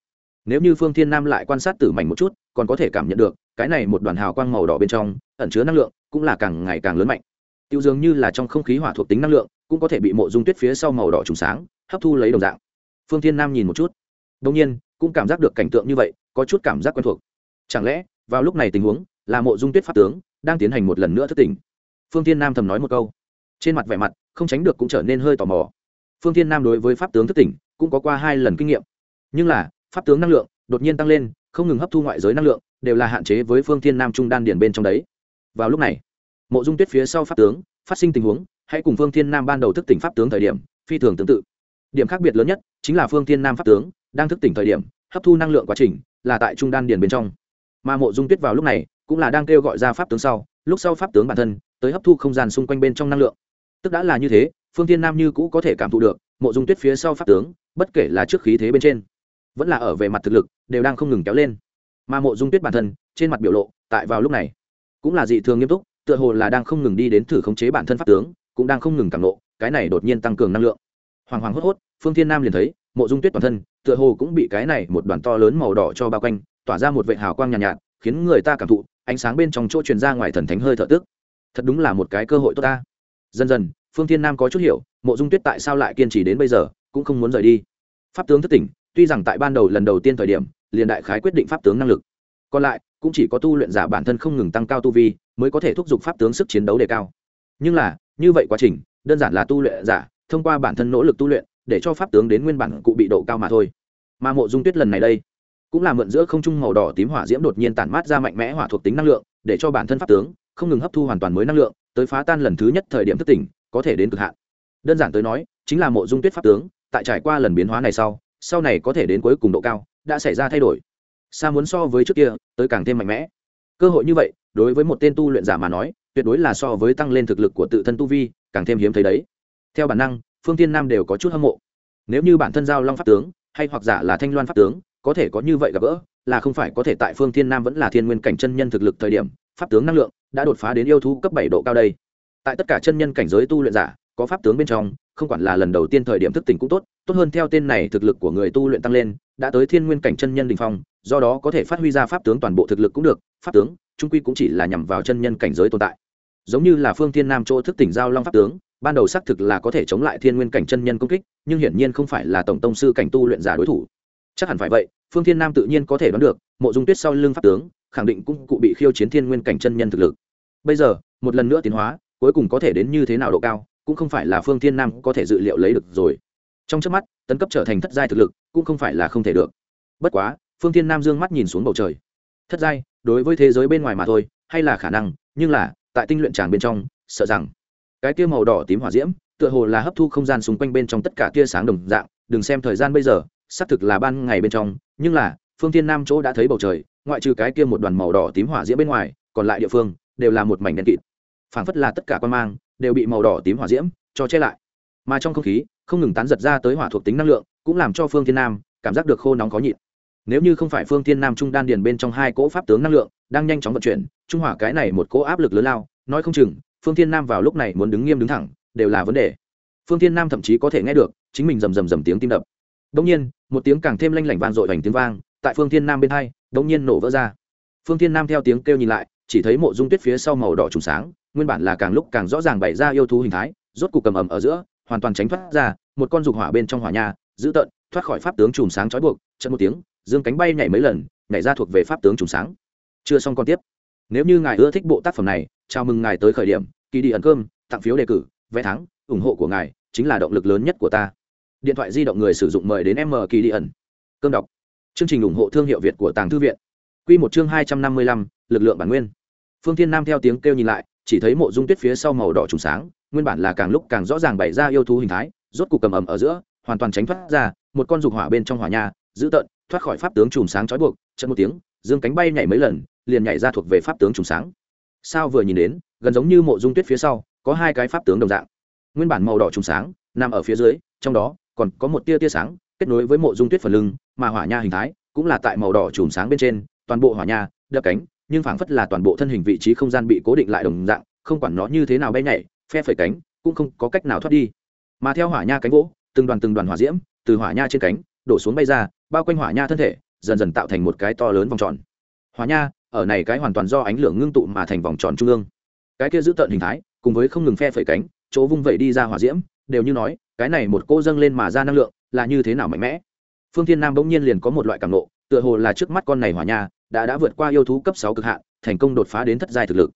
Nếu như phương thiên nam lại quan sát tử mảnh một chút, còn có thể cảm nhận được, cái này một đoàn hào quang màu đỏ bên trong, ẩn chứa năng lượng, cũng là càng ngày càng lớn mạnh. Tiêu dường như là trong không khí hỏa thuộc tính năng lượng, cũng có thể bị mộ dung tuyết phía sau màu đỏ trùng sáng, hấp thu lấy đồng dạng. Phương thiên nam nhìn một chút. Đông nhiên, cũng cảm giác được cảnh tượng như vậy, có chút cảm giác quen thuộc chẳng lẽ, vào lúc này tình huống, là mộ dung tuyết pháp tướng, đang tiến hành một lần nữa thất tỉnh? Phương thiên nam thầm nói một câu. Trên mặt vẻ mặt, không tránh được cũng trở nên hơi tò mò. Phương thiên nam đối với pháp tướng thất tỉnh, cũng có qua hai lần kinh nghiệm. Nhưng là, pháp tướng năng lượng, đột nhiên tăng lên, không ngừng hấp thu ngoại giới năng lượng, đều là hạn chế với phương thiên nam trung đan điển bên trong đấy. Vào lúc này, mộ dung tuyết phía sau pháp tướng, phát sinh tình huống, hãy cùng phương thiên nam ban đầu thức tỉnh pháp tướng thời điểm, phi thường tương tự. Điểm khác biệt lớn nhất, chính là phương thiên nam pháp tướng, đang thức tỉnh thời điểm, hấp thu năng lượng quá trình, là tại trung đan điển bên trong mà mộ dung tuyết vào lúc này cũng là đang kêu gọi ra pháp tướng sau, lúc sau pháp tướng bản thân tới hấp thu không gian xung quanh bên trong năng lượng. Tức đã là như thế, phương thiên nam như cũ có thể cảm thụ được, mộ dung tuyết phía sau pháp tướng, bất kể là trước khí thế bên trên, vẫn là ở về mặt thực lực, đều đang không ngừng kéo lên. Mà mộ dung tuyết bản thân, trên mặt biểu lộ, tại vào lúc này, cũng là dị thường nghiêm túc, tựa hồ là đang không ngừng đi đến thử khống chế bản thân pháp tướng, cũng đang không ngừng cảm nộ, cái này đột nhiên tăng cường năng lượng. Hoàng hoàng hốt hốt, phương thiên nam liền thấy, mộ dung tuyết toàn thân, tựa hồ cũng bị cái này một đoàn to lớn màu đỏ cho bao quanh tỏa ra một vệ hào quang nhàn nhạt, nhạt khiến người ta cảm thụ ánh sáng bên trong chỗ truyền ra ngoài thần thánh hơi thở tức. Thật đúng là một cái cơ hội tốt ta. Dần dần phương thiên nam có chút hiểu mộ dung tuyết tại sao lại kiên trì đến bây giờ cũng không muốn rời đi. Pháp tướng thất tỉnh tuy rằng tại ban đầu lần đầu tiên thời điểm liền đại khái quyết định pháp tướng năng lực. Còn lại cũng chỉ có tu luyện giả bản thân không ngừng tăng cao tu vi mới có thể thúc giục pháp tướng sức chiến đấu đề cao. Nhưng là như vậy quá trình đơn giản là tu luyện giả thông qua bản thân nỗ lực tu luyện để cho pháp tướng đến nguyên bản cụ bị độ cao mà thôi. Mà mộ dung tuyết lần này đây cũng là mượn giữa không trung màu đỏ tím hỏa diễm đột nhiên tản mát ra mạnh mẽ hỏa thuộc tính năng lượng, để cho bản thân pháp tướng không ngừng hấp thu hoàn toàn mới năng lượng, tới phá tan lần thứ nhất thời điểm thức tỉnh, có thể đến cực hạn. Đơn giản tới nói, chính là mộ dung tuyết pháp tướng, tại trải qua lần biến hóa này sau sau này có thể đến cuối cùng độ cao, đã xảy ra thay đổi. Xa muốn so với trước kia, tới càng thêm mạnh mẽ. Cơ hội như vậy, đối với một tên tu luyện giả mà nói, tuyệt đối là so với tăng lên thực lực của tự thân tu vi, càng thêm hiếm thấy đấy. Theo bản năng, phương tiên nam đều có chút hâm mộ. Nếu như bản thân giao long pháp tướng, hay hoặc giả là thanh loan pháp tướng có thể có như vậy gặp gỡ, là không phải có thể tại phương thiên nam vẫn là thiên nguyên cảnh chân nhân thực lực thời điểm, pháp tướng năng lượng đã đột phá đến yêu thú cấp bảy độ cao đây. Tại tất cả chân nhân cảnh giới tu luyện giả, có pháp tướng bên trong, không quản là lần đầu tiên thời điểm thức tỉnh cũng tốt tốt hơn theo tên này thực lực của người tu luyện tăng lên, đã tới thiên nguyên cảnh chân nhân đình phong, do đó có thể phát huy ra pháp tướng toàn bộ thực lực cũng được, pháp tướng, trung quy cũng chỉ là nhằm vào chân nhân cảnh giới tồn tại. Giống như là phương thiên nam chỗ thức tỉnh giao long pháp tướng, ban đầu xác thực là có thể chống lại thiên nguyên cảnh chân nhân công kích, nhưng hiển nhiên không phải là tổng tông sư cảnh tu luyện giả đối thủ chắc hẳn phải vậy, phương thiên nam tự nhiên có thể đoán được, mộ dung tuyết sau lưng pháp tướng, khẳng định cũng cụ bị khiêu chiến thiên nguyên cảnh chân nhân thực lực. Bây giờ, một lần nữa tiến hóa, cuối cùng có thể đến như thế nào độ cao, cũng không phải là phương thiên nam có thể dự liệu lấy được rồi. Trong trước mắt, tấn cấp trở thành thất giai thực lực, cũng không phải là không thể được. Bất quá, phương thiên nam dương mắt nhìn xuống bầu trời. Thất giai, đối với thế giới bên ngoài mà thôi, hay là khả năng, nhưng là, tại tinh luyện tràng bên trong, sợ rằng, cái tia màu đỏ tím hỏa diễm, tựa hồ là hấp thu không gian xung quanh bên trong tất cả tia sáng đồng dạng, đừng xem thời gian bây giờ xác thực là ban ngày bên trong, nhưng là, phương thiên nam chỗ đã thấy bầu trời, ngoại trừ cái kia một đoàn màu đỏ tím hỏa diễm bên ngoài, còn lại địa phương đều là một mảnh đen kịt. Phảng phất là tất cả quan mang đều bị màu đỏ tím hỏa diễm cho che lại. Mà trong không khí, không ngừng tán giật ra tới hỏa thuộc tính năng lượng, cũng làm cho phương thiên nam cảm giác được khô nóng khó nhịn. Nếu như không phải phương thiên nam trung đan điền bên trong hai cỗ pháp tướng năng lượng đang nhanh chóng vận chuyển, trung hỏa cái này một cỗ áp lực lớn lao, nói không chừng, phương thiên nam vào lúc này muốn đứng nghiêm đứng thẳng, đều là vấn đề. Phương thiên nam thậm chí có thể nghe được chính mình rầm rầm rầm tiếng tim đập đông nhiên, một tiếng càng thêm lanh lảnh vang dội vành tiếng vang, tại phương thiên nam bên hai đông nhiên nổ vỡ ra. Phương thiên nam theo tiếng kêu nhìn lại, chỉ thấy mộ dung tuyết phía sau màu đỏ trùng sáng, nguyên bản là càng lúc càng rõ ràng bày ra yêu thú hình thái, rốt cục cầm ẩm ở giữa, hoàn toàn tránh thoát ra, một con dục hỏa bên trong hỏa nhà giữ tận thoát khỏi pháp tướng trùng sáng trói buộc, chợt một tiếng, dương cánh bay nhảy mấy lần, nhảy ra thuộc về pháp tướng trùng sáng. Chưa xong con tiếp. Nếu như ngài ưa thích bộ tác phẩm này, chào mừng ngài tới khởi điểm kỳ đi ẩn cơm, tặng phiếu đề cử, vé thắng, ủng hộ của ngài, chính là động lực lớn nhất của ta điện thoại di động người sử dụng mời đến m kỳ đi ẩn. Cơm đọc. Chương trình ủng hộ thương hiệu việt của tàng thư viện. Q một chương hai trăm năm mươi lăm, lực lượng bản nguyên. Phương thiên nam theo tiếng kêu nhìn lại, chỉ thấy mộ dung tuyết phía sau màu đỏ trùng sáng, nguyên bản là càng lúc càng rõ ràng bày ra yêu thú hình thái, rốt cục cầm ầm ở giữa, hoàn toàn tránh thoát ra, một con dục hỏa bên trong hỏa nhà giữ tận thoát khỏi pháp tướng trùng sáng trói buộc trận một tiếng, dương cánh bay nhảy mấy lần, liền nhảy ra thuộc về pháp tướng trùng sáng. Sao vừa nhìn đến, gần giống như mộ dung tuyết phía sau, có hai cái pháp tướng đồng dạng. Nguyên bản màu đỏ trùng sáng, nằm ở phía dưới, trong đó còn có một tia tia sáng, kết nối với mộ dung tuyết phần lưng, mà hỏa nha hình thái cũng là tại màu đỏ chùm sáng bên trên, toàn bộ hỏa nha, đập cánh, nhưng phảng phất là toàn bộ thân hình vị trí không gian bị cố định lại đồng dạng, không quản nó như thế nào bay nhảy, phe phẩy cánh cũng không có cách nào thoát đi. Mà theo hỏa nha cánh gỗ, từng đoàn từng đoàn hỏa diễm từ hỏa nha trên cánh đổ xuống bay ra, bao quanh hỏa nha thân thể, dần dần tạo thành một cái to lớn vòng tròn. Hỏa nha, ở này cái hoàn toàn do ánh lửa ngưng tụ mà thành vòng tròn trung ương. Cái kia giữ tận hình thái, cùng với không ngừng phe phẩy cánh, chỗ vung vẩy đi ra hỏa diễm, đều như nói cái này một cô dâng lên mà ra năng lượng là như thế nào mạnh mẽ? Phương thiên nam bỗng nhiên liền có một loại cảm nộ, tựa hồ là trước mắt con này hỏa nha đã đã vượt qua yêu thú cấp sáu cực hạn, thành công đột phá đến thất giai thực lực.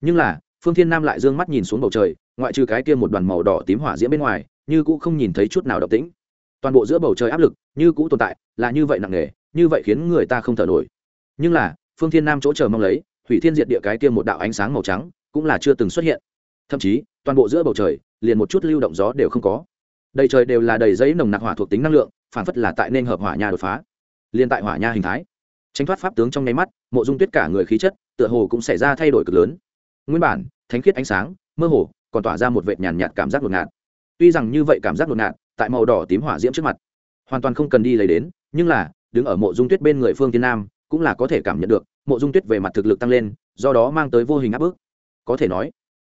Nhưng là, phương thiên nam lại dương mắt nhìn xuống bầu trời, ngoại trừ cái kia một đoàn màu đỏ tím hỏa diễm bên ngoài, như cũ không nhìn thấy chút nào động tĩnh. Toàn bộ giữa bầu trời áp lực, như cũ tồn tại, là như vậy nặng nề, như vậy khiến người ta không thở nổi. Nhưng là, phương thiên nam chỗ chờ mong lấy, hủy thiên diệt địa cái kia một đạo ánh sáng màu trắng cũng là chưa từng xuất hiện. Thậm chí, toàn bộ giữa bầu trời, liền một chút lưu động gió đều không có đầy trời đều là đầy giấy nồng nặc hỏa thuộc tính năng lượng, phản phất là tại nên hợp hỏa nha đột phá. Liên tại hỏa nha hình thái. Tránh thoát pháp tướng trong nháy mắt, mộ dung tuyết cả người khí chất, tựa hồ cũng xảy ra thay đổi cực lớn. Nguyên bản, thánh khiết ánh sáng, mơ hồ, còn tỏa ra một vệt nhàn nhạt cảm giác ngột ngạt. Tuy rằng như vậy cảm giác ngột ngạt, tại màu đỏ tím hỏa diễm trước mặt, hoàn toàn không cần đi lấy đến, nhưng là, đứng ở mộ dung tuyết bên người phương tiên nam, cũng là có thể cảm nhận được, mộ dung tuyết về mặt thực lực tăng lên, do đó mang tới vô hình áp bức. Có thể nói,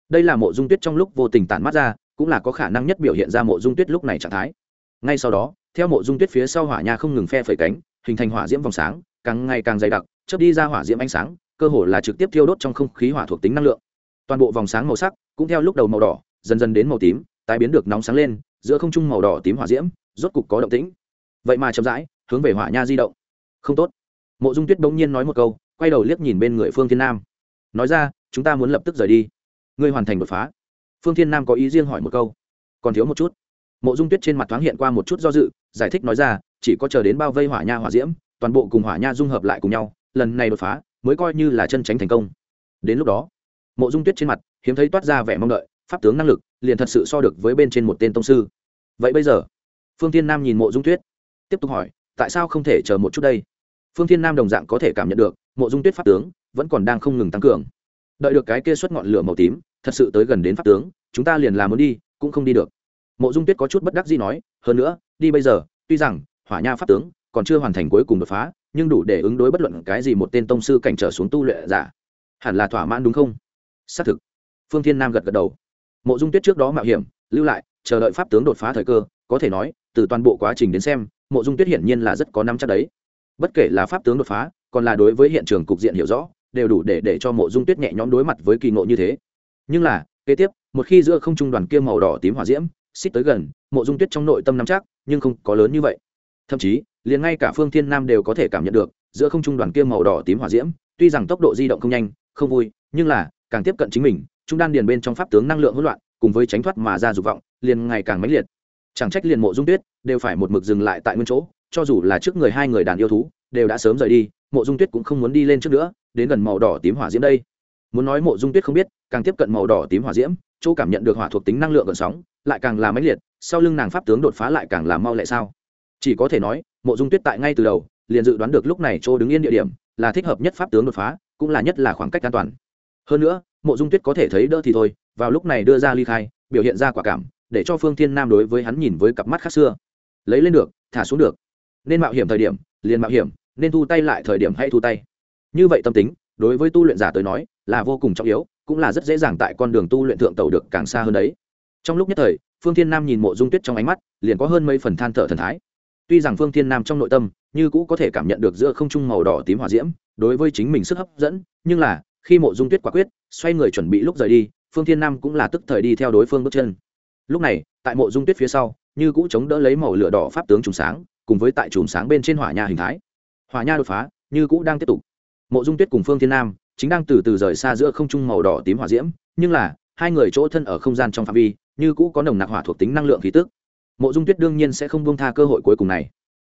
đây là mộ dung tuyết trong lúc vô tình tản mắt ra cũng là có khả năng nhất biểu hiện ra mộ dung tuyết lúc này trạng thái. Ngay sau đó, theo mộ dung tuyết phía sau hỏa nha không ngừng phe phẩy cánh, hình thành hỏa diễm vòng sáng, càng ngày càng dày đặc, chớp đi ra hỏa diễm ánh sáng, cơ hồ là trực tiếp thiêu đốt trong không khí hỏa thuộc tính năng lượng. Toàn bộ vòng sáng màu sắc cũng theo lúc đầu màu đỏ, dần dần đến màu tím, tái biến được nóng sáng lên, giữa không trung màu đỏ tím hỏa diễm, rốt cục có động tĩnh. Vậy mà chậm rãi, hướng về hỏa nha di động. Không tốt. Mộ dung tuyết bỗng nhiên nói một câu, quay đầu liếc nhìn bên người phương thiên nam. Nói ra, chúng ta muốn lập tức rời đi. Ngươi hoàn thành đột phá phương thiên nam có ý riêng hỏi một câu. Còn thiếu một chút. Mộ dung tuyết trên mặt thoáng hiện qua một chút do dự, giải thích nói ra, chỉ có chờ đến bao vây hỏa nha hỏa diễm, toàn bộ cùng hỏa nha dung hợp lại cùng nhau, lần này đột phá, mới coi như là chân tránh thành công. Đến lúc đó, mộ dung tuyết trên mặt, hiếm thấy toát ra vẻ mong đợi, pháp tướng năng lực, liền thật sự so được với bên trên một tên tông sư. Vậy bây giờ, phương Thiên nam nhìn mộ dung tuyết, tiếp tục hỏi, tại sao không thể chờ một chút đây? Phương thiên nam đồng dạng có thể cảm nhận được, mộ dung tuyết pháp tướng vẫn còn đang không ngừng tăng cường đợi được cái kia xuất ngọn lửa màu tím, thật sự tới gần đến pháp tướng, chúng ta liền làm muốn đi, cũng không đi được. Mộ dung tuyết có chút bất đắc gì nói, hơn nữa, đi bây giờ, tuy rằng, hỏa nha pháp tướng còn chưa hoàn thành cuối cùng đột phá, nhưng đủ để ứng đối bất luận cái gì một tên tông sư cảnh trở xuống tu luyện giả. Hẳn là thỏa mãn đúng không? Xác thực. Phương thiên nam gật gật đầu. Mộ dung tuyết trước đó mạo hiểm, lưu lại, chờ đợi pháp tướng đột phá thời cơ, có thể nói, từ toàn bộ quá trình đến xem, mộ dung tuyết hiển nhiên là rất có năm chắc đấy. Bất kể là pháp tướng đột phá, còn là đối với hiện trường cục diện hiểu rõ đều đủ để để cho mộ dung tuyết nhẹ nhõm đối mặt với kỳ ngộ như thế. Nhưng là, kế tiếp, một khi giữa không trung đoàn kia màu đỏ tím hỏa diễm, xích tới gần, mộ dung tuyết trong nội tâm nắm chắc, nhưng không có lớn như vậy. Thậm chí, liền ngay cả phương thiên nam đều có thể cảm nhận được, giữa không trung đoàn kia màu đỏ tím hỏa diễm, tuy rằng tốc độ di động không nhanh, không vui, nhưng là, càng tiếp cận chính mình chúng đan điền bên trong pháp tướng năng lượng hỗn loạn, cùng với tránh thoát mà ra dục vọng, liền ngày càng mãnh liệt. Chẳng trách liền mộ dung tuyết, đều phải một mực dừng lại tại nguyên chỗ, cho dù là trước người hai người đàn yêu thú đều đã sớm rời đi, mộ dung tuyết cũng không muốn đi lên trước nữa, đến gần màu đỏ tím hỏa diễm đây. Muốn nói mộ dung tuyết không biết, càng tiếp cận màu đỏ tím hỏa diễm, chỗ cảm nhận được hỏa thuộc tính năng lượng gần sóng, lại càng là mãnh liệt, sau lưng nàng pháp tướng đột phá lại càng là mau lẹ sao? Chỉ có thể nói, mộ dung tuyết tại ngay từ đầu, liền dự đoán được lúc này chỗ đứng yên địa điểm, là thích hợp nhất pháp tướng đột phá, cũng là nhất là khoảng cách an toàn. Hơn nữa, mộ dung tuyết có thể thấy đỡ thì thôi, vào lúc này đưa ra ly khai, biểu hiện ra quả cảm, để cho phương thiên nam đối với hắn nhìn với cặp mắt khác xưa. Lấy lên được, thả xuống được. Nên mạo hiểm thời điểm, liền mạo hiểm nên thu tay lại thời điểm hãy thu tay. Như vậy tâm tính, đối với tu luyện giả tới nói, là vô cùng trọng yếu, cũng là rất dễ dàng tại con đường tu luyện thượng tàu được càng xa hơn đấy. Trong lúc nhất thời, phương thiên nam nhìn mộ dung tuyết trong ánh mắt, liền có hơn mấy phần than thở thần thái. Tuy rằng phương thiên nam trong nội tâm, như cũ có thể cảm nhận được giữa không trung màu đỏ tím hỏa diễm, đối với chính mình sức hấp dẫn, nhưng là, khi mộ dung tuyết quả quyết, xoay người chuẩn bị lúc rời đi, phương thiên nam cũng là tức thời đi theo đối phương bước chân. Lúc này, tại mộ dung tuyết phía sau, như cũ chống đỡ lấy màu lửa đỏ pháp tướng trùng sáng, cùng với tại chùm sáng bên trên hỏa nha hình thái hỏa nha đột phá, như cũ đang tiếp tục. Mộ dung tuyết cùng phương thiên nam chính đang từ từ rời xa giữa không trung màu đỏ tím hỏa diễm, nhưng là, hai người chỗ thân ở không gian trong phạm vi, như cũ có nồng nặc hỏa thuộc tính năng lượng khí tức. Mộ dung tuyết đương nhiên sẽ không buông tha cơ hội cuối cùng này.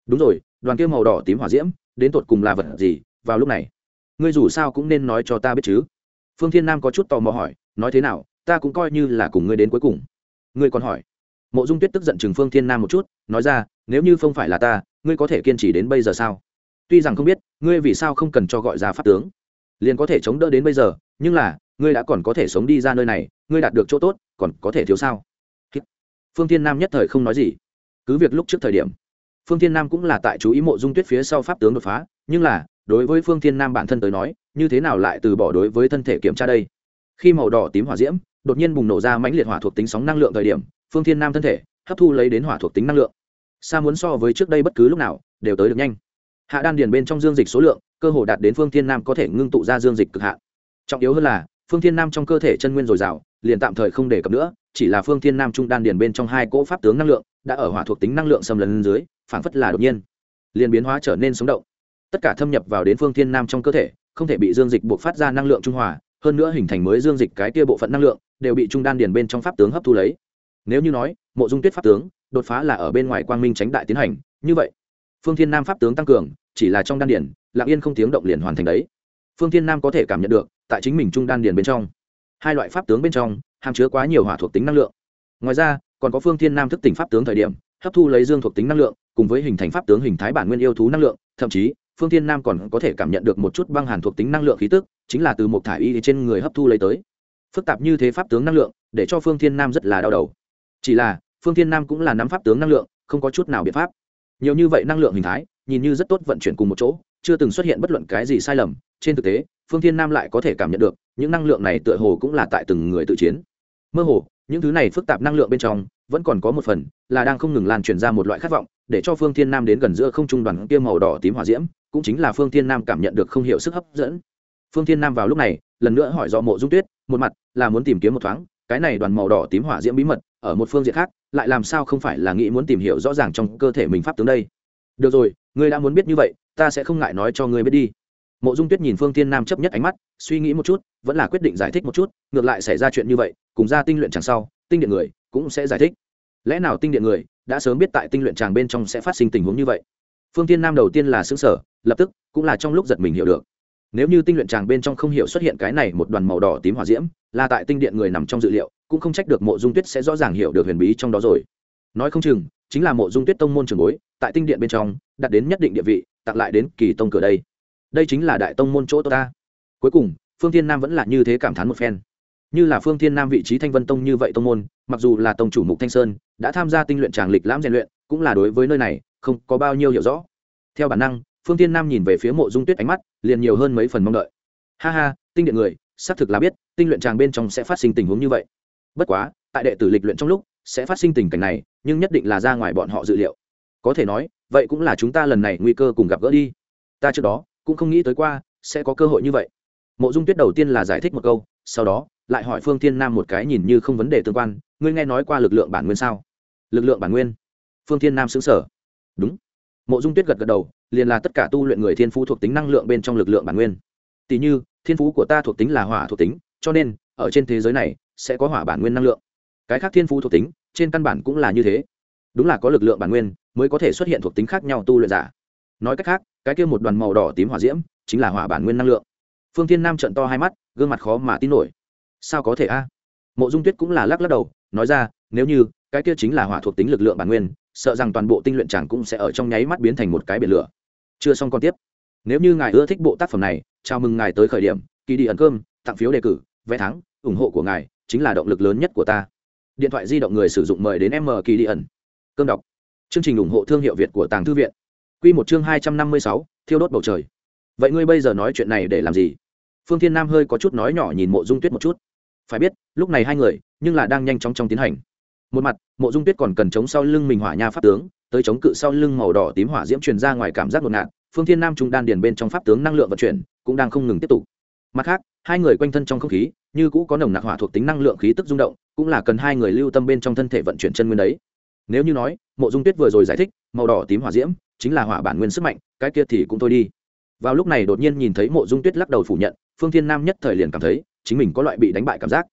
Đúng rồi, đoàn kia màu đỏ tím hỏa diễm, đến tột cùng là vật gì, vào lúc này? Ngươi dù sao cũng nên nói cho ta biết chứ. Phương thiên nam có chút tò mò hỏi, nói thế nào, ta cũng coi như là cùng ngươi đến cuối cùng. Ngươi còn hỏi. Mộ dung tuyết tức giận chừng phương thiên nam một chút, nói ra, nếu như không phải là ta, ngươi có thể kiên trì đến bây giờ sao? Tuy rằng không biết, ngươi vì sao không cần cho gọi ra pháp tướng. Liền có thể chống đỡ đến bây giờ, nhưng là, ngươi đã còn có thể sống đi ra nơi này, ngươi đạt được chỗ tốt, còn có thể thiếu sao? Phương thiên nam nhất thời không nói gì. Cứ việc lúc trước thời điểm, phương thiên nam cũng là tại chú ý mộ dung tuyết phía sau pháp tướng đột phá, nhưng là, đối với phương thiên nam bản thân tới nói, như thế nào lại từ bỏ đối với thân thể kiểm tra đây? Khi màu đỏ tím hỏa diễm, đột nhiên bùng nổ ra mãnh liệt hỏa thuộc tính sóng năng lượng thời điểm, phương thiên nam thân thể hấp thu lấy đến hỏa thuộc tính năng lượng. Xa muốn so với trước đây bất cứ lúc nào, đều tới được nhanh hạ đan điền bên trong dương dịch số lượng, cơ hồ đạt đến phương thiên nam có thể ngưng tụ ra dương dịch cực hạn. Trọng yếu hơn là, phương thiên nam trong cơ thể chân nguyên dồi dào, liền tạm thời không đề cập nữa, chỉ là phương thiên nam trung đan điền bên trong hai cỗ pháp tướng năng lượng, đã ở hỏa thuộc tính năng lượng xâm lấn dưới phảng phất là đột nhiên, liền biến hóa trở nên sống động. Tất cả thâm nhập vào đến phương thiên nam trong cơ thể, không thể bị dương dịch buộc phát ra năng lượng trung hòa, hơn nữa hình thành mới dương dịch cái kia bộ phận năng lượng, đều bị trung đan điền bên trong pháp tướng hấp thu lấy. Nếu như nói, mộ dung tuyết pháp tướng, đột phá là ở bên ngoài quang minh tránh đại tiến hành, như vậy, phương thiên nam pháp tướng tăng cường chỉ là trong đan điền, lặng yên không tiếng động liền hoàn thành đấy. Phương thiên nam có thể cảm nhận được, tại chính mình trung đan điền bên trong, hai loại pháp tướng bên trong, hàm chứa quá nhiều hỏa thuộc tính năng lượng. Ngoài ra, còn có phương thiên nam thức tỉnh pháp tướng thời điểm, hấp thu lấy dương thuộc tính năng lượng, cùng với hình thành pháp tướng hình thái bản nguyên yêu thú năng lượng, thậm chí, phương thiên nam còn có thể cảm nhận được một chút băng hàn thuộc tính năng lượng khí tức, chính là từ một thải y trên người hấp thu lấy tới. Phức tạp như thế pháp tướng năng lượng, để cho phương thiên nam rất là đau đầu. Chỉ là, phương thiên nam cũng là nắm pháp tướng năng lượng, không có chút nào biện pháp. Nhiều như vậy năng lượng hình thái nhìn như rất tốt vận chuyển cùng một chỗ, chưa từng xuất hiện bất luận cái gì sai lầm. Trên thực tế, phương thiên nam lại có thể cảm nhận được, những năng lượng này tựa hồ cũng là tại từng người tự chiến. Mơ hồ, những thứ này phức tạp năng lượng bên trong, vẫn còn có một phần là đang không ngừng lan truyền ra một loại khát vọng, để cho phương thiên nam đến gần giữa không trung đoàn kia màu đỏ tím hỏa diễm, cũng chính là phương thiên nam cảm nhận được không hiểu sức hấp dẫn. Phương thiên nam vào lúc này, lần nữa hỏi do mộ dung tuyết, một mặt là muốn tìm kiếm một thoáng, cái này đoàn màu đỏ tím hỏa diễm bí mật, ở một phương diện khác, lại làm sao không phải là nghĩ muốn tìm hiểu rõ ràng trong cơ thể mình pháp tướng đây? Được rồi ngươi đã muốn biết như vậy, ta sẽ không ngại nói cho ngươi biết đi. Mộ dung tuyết nhìn phương tiên nam chấp nhất ánh mắt, suy nghĩ một chút, vẫn là quyết định giải thích một chút, ngược lại xảy ra chuyện như vậy, cùng ra tinh luyện chẳng sau, tinh điện người cũng sẽ giải thích. Lẽ nào tinh điện người đã sớm biết tại tinh luyện tràng bên trong sẽ phát sinh tình huống như vậy? Phương tiên nam đầu tiên là xứng sở lập tức cũng là trong lúc giật mình hiểu được. Nếu như tinh luyện tràng bên trong không hiểu xuất hiện cái này một đoàn màu đỏ tím hỏa diễm, là tại tinh điện người nằm trong dự liệu, cũng không trách được mộ dung tuyết sẽ rõ ràng hiểu được huyền bí trong đó rồi. Nói không chừng, chính là mộ dung tuyết tông môn trường bối, tại tinh điện bên trong đặt đến nhất định địa vị, tặng lại đến kỳ tông cửa đây. Đây chính là đại tông môn chỗ tốt ta. Cuối cùng, phương thiên nam vẫn là như thế cảm thán một phen. Như là phương thiên nam vị trí thanh vân tông như vậy tông môn, mặc dù là tông chủ mục thanh sơn, đã tham gia tinh luyện tràng lịch lãm rèn luyện, cũng là đối với nơi này, không có bao nhiêu hiểu rõ. Theo bản năng, phương thiên nam nhìn về phía mộ dung tuyết ánh mắt, liền nhiều hơn mấy phần mong đợi. Ha ha, tinh điện người, xác thực là biết, tinh luyện tràng bên trong sẽ phát sinh tình huống như vậy. Bất quá, tại đệ tử lịch luyện trong lúc, sẽ phát sinh tình cảnh này, nhưng nhất định là ra ngoài bọn họ dự liệu. Có thể nói vậy cũng là chúng ta lần này nguy cơ cùng gặp gỡ đi. Ta trước đó cũng không nghĩ tới qua sẽ có cơ hội như vậy. Mộ dung tuyết đầu tiên là giải thích một câu, sau đó lại hỏi phương thiên nam một cái nhìn như không vấn đề tương quan, ngươi nghe nói qua lực lượng bản nguyên sao? Lực lượng bản nguyên? Phương thiên nam xứng sở đúng. Mộ dung tuyết gật gật đầu, liền là tất cả tu luyện người thiên phú thuộc tính năng lượng bên trong lực lượng bản nguyên. Tỷ như, thiên phú của ta thuộc tính là hỏa thuộc tính, cho nên, ở trên thế giới này sẽ có hỏa bản nguyên năng lượng. Cái khác thiên phú thuộc tính, trên căn bản cũng là như thế. Đúng là có lực lượng bản nguyên mới có thể xuất hiện thuộc tính khác nhau tu luyện giả. Nói cách khác, cái kia một đoàn màu đỏ tím hỏa diễm chính là hỏa bản nguyên năng lượng. Phương tiên nam trận to hai mắt, gương mặt khó mà tin nổi. Sao có thể a? Mộ dung tuyết cũng là lắc lắc đầu, nói ra, nếu như, cái kia chính là hỏa thuộc tính lực lượng bản nguyên, sợ rằng toàn bộ tinh luyện chẳng cũng sẽ ở trong nháy mắt biến thành một cái biển lửa. Chưa xong còn tiếp. Nếu như ngài ưa thích bộ tác phẩm này, chào mừng ngài tới khởi điểm kỳ đi ẩn cơm, tặng phiếu đề cử, vé thắng, ủng hộ của ngài chính là động lực lớn nhất của ta. Điện thoại di động người sử dụng mời đến m kỳ đi ẩn. Cơm đọc chương trình ủng hộ thương hiệu việt của tàng thư viện. Quy một chương hai trăm năm mươi sáu, thiêu đốt bầu trời. Vậy ngươi bây giờ nói chuyện này để làm gì? Phương thiên nam hơi có chút nói nhỏ nhìn mộ dung tuyết một chút. Phải biết, lúc này hai người, nhưng là đang nhanh chóng trong tiến hành. Một mặt, mộ dung tuyết còn cần chống sau lưng mình hỏa nha pháp tướng, tới chống cự sau lưng màu đỏ tím hỏa diễm truyền ra ngoài cảm giác ngột ngạt, phương thiên nam trung đan điền bên trong pháp tướng năng lượng vận chuyển, cũng đang không ngừng tiếp tục. Mặt khác, hai người quanh thân trong không khí, như cũ có nồng nặc hỏa thuộc tính năng lượng khí tức rung động, cũng là cần hai người lưu tâm bên trong thân thể vận chuyển chân nguyên đấy nếu như nói, mộ dung tuyết vừa rồi giải thích, màu đỏ tím hỏa diễm chính là hỏa bản nguyên sức mạnh, cái kia thì cũng thôi đi. Vào lúc này đột nhiên nhìn thấy mộ dung tuyết lắc đầu phủ nhận, phương thiên nam nhất thời liền cảm thấy, chính mình có loại bị đánh bại cảm giác.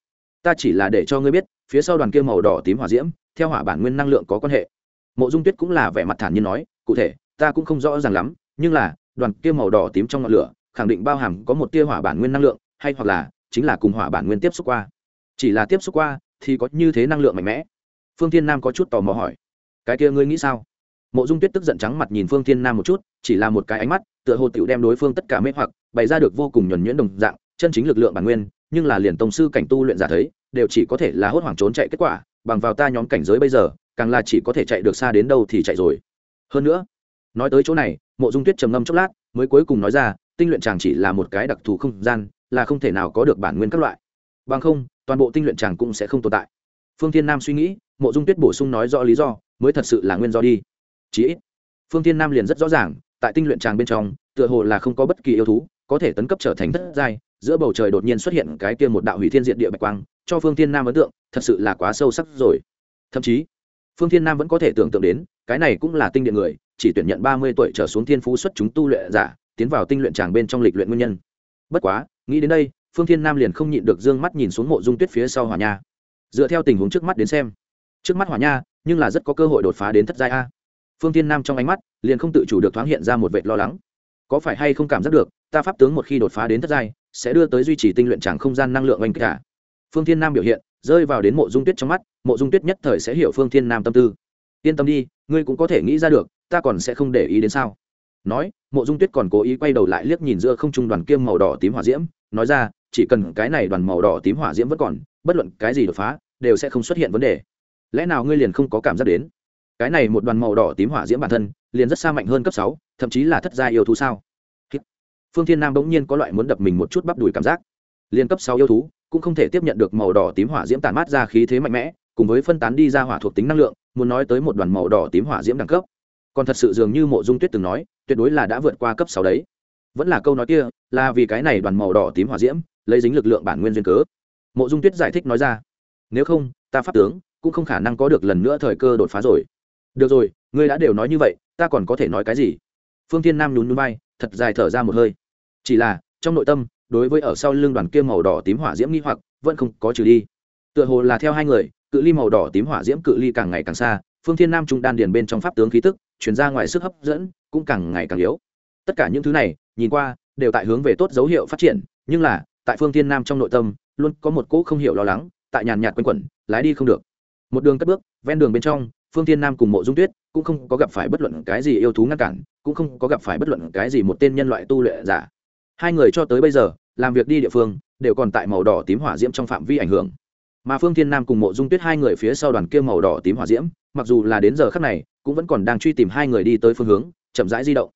Ta chỉ là để cho ngươi biết, phía sau đoàn kia màu đỏ tím hỏa diễm, theo hỏa bản nguyên năng lượng có quan hệ. Mộ dung tuyết cũng là vẻ mặt thản nhiên nói, cụ thể, ta cũng không rõ ràng lắm, nhưng là, đoàn kia màu đỏ tím trong ngọn lửa, khẳng định bao hàm có một tia hỏa bản nguyên năng lượng, hay hoặc là, chính là cùng hỏa bản nguyên tiếp xúc qua. Chỉ là tiếp xúc qua, thì có như thế năng lượng mạnh mẽ phương thiên nam có chút tò mò hỏi. Cái kia ngươi nghĩ sao? Mộ dung tuyết tức giận trắng mặt nhìn phương thiên nam một chút, chỉ là một cái ánh mắt, tựa hồ tựu đem đối phương tất cả mê hoặc, bày ra được vô cùng nhuẩn nhuyễn đồng dạng, chân chính lực lượng bản nguyên, nhưng là liền tông sư cảnh tu luyện giả thấy, đều chỉ có thể là hốt hoảng trốn chạy kết quả, bằng vào ta nhóm cảnh giới bây giờ, càng là chỉ có thể chạy được xa đến đâu thì chạy rồi. Hơn nữa, nói tới chỗ này, mộ dung tuyết trầm ngâm chốc lát, mới cuối cùng nói ra, tinh luyện chàng chỉ là một cái đặc thù không gian, là không thể nào có được bản nguyên các loại. Bằng không, toàn bộ tinh luyện chàng cũng sẽ không tồn tại. Phương thiên nam suy nghĩ mộ dung tuyết bổ sung nói rõ lý do, mới thật sự là nguyên do đi. Chí ít, phương thiên nam liền rất rõ ràng, tại tinh luyện tràng bên trong, tựa hồ là không có bất kỳ yêu thú, có thể tấn cấp trở thành thất giai, giữa bầu trời đột nhiên xuất hiện cái kia một đạo hủy thiên diện địa bạch quang, cho phương thiên nam ấn tượng, thật sự là quá sâu sắc rồi. Thậm chí, phương thiên nam vẫn có thể tưởng tượng đến, cái này cũng là tinh điện người, chỉ tuyển nhận ba mươi tuổi trở xuống thiên phú xuất chúng tu luyện giả, tiến vào tinh luyện tràng bên trong lịch luyện nguyên nhân. Bất quá, nghĩ đến đây, phương thiên nam liền không nhịn được d ư ơ n g mắt nhìn xuống mộ dung tuyết phía sau hỏa nha. Dựa theo tình huống trước mắt đến xem trước mắt hỏa nha, nhưng là rất có cơ hội đột phá đến thất giai a. Phương thiên nam trong ánh mắt liền không tự chủ được thoáng hiện ra một vệt lo lắng. Có phải hay không cảm giác được, ta pháp tướng một khi đột phá đến thất giai, sẽ đưa tới duy trì tinh luyện tràng không gian năng lượng oanh kích cả. Phương thiên nam biểu hiện, rơi vào đến mộ dung tuyết trong mắt, mộ dung tuyết nhất thời sẽ hiểu phương thiên nam tâm tư. Yên tâm đi, ngươi cũng có thể nghĩ ra được, ta còn sẽ không để ý đến sao. Nói, mộ dung tuyết còn cố ý quay đầu lại liếc nhìn giữa không trung đoàn kiêm màu đỏ tím hỏa diễm, nói ra, chỉ cần cái này đoàn màu đỏ tím hỏa diễm vẫn còn, bất luận cái gì đột phá, đều sẽ không xuất hiện vấn đề lẽ nào ngươi liền không có cảm giác đến? Cái này một đoàn màu đỏ tím hỏa diễm bản thân, liền rất xa mạnh hơn cấp sáu, thậm chí là thất gia yêu thú sao? Phương thiên nam bỗng nhiên có loại muốn đập mình một chút bắp đùi cảm giác. Liền cấp sáu yêu thú, cũng không thể tiếp nhận được màu đỏ tím hỏa diễm tàn mát ra khí thế mạnh mẽ, cùng với phân tán đi ra hỏa thuộc tính năng lượng, muốn nói tới một đoàn màu đỏ tím hỏa diễm đẳng cấp. Còn thật sự dường như mộ dung tuyết từng nói, tuyệt đối là đã vượt qua cấp sáu đấy. Vẫn là câu nói kia, là vì cái này đoàn màu đỏ tím hỏa diễm, lấy dính lực lượng bản nguyên duyên cớ. Mộ dung tuyết giải thích nói ra, nếu không, ta pháp tướng cũng không khả năng có được lần nữa thời cơ đột phá rồi. Được rồi, ngươi đã đều nói như vậy, ta còn có thể nói cái gì? Phương thiên nam nhún nhún bay thật dài thở ra một hơi. Chỉ là, trong nội tâm, đối với ở sau lưng đoàn kia màu đỏ tím hỏa diễm nghi hoặc, vẫn không có trừ đi. Tựa hồ là theo hai người, cự ly màu đỏ tím hỏa diễm cự ly càng ngày càng xa, phương thiên nam trung đan điền bên trong pháp tướng khí tức chuyển ra ngoài sức hấp dẫn, cũng càng ngày càng yếu. Tất cả những thứ này, nhìn qua, đều tại hướng về tốt dấu hiệu phát triển, nhưng là, tại phương thiên nam trong nội tâm, luôn có một cỗ không hiểu lo lắng, tại nhàn nhạt quanh quẩn, lái đi không được một đường cất bước, ven đường bên trong, phương thiên nam cùng mộ dung tuyết cũng không có gặp phải bất luận cái gì yêu thú ngăn cản, cũng không có gặp phải bất luận cái gì một tên nhân loại tu luyện giả. Hai người cho tới bây giờ, làm việc đi địa phương, đều còn tại màu đỏ tím hỏa diễm trong phạm vi ảnh hưởng. Mà phương thiên nam cùng mộ dung tuyết hai người phía sau đoàn kia màu đỏ tím hỏa diễm, mặc dù là đến giờ khắc này, cũng vẫn còn đang truy tìm hai người đi tới phương hướng, chậm rãi di động.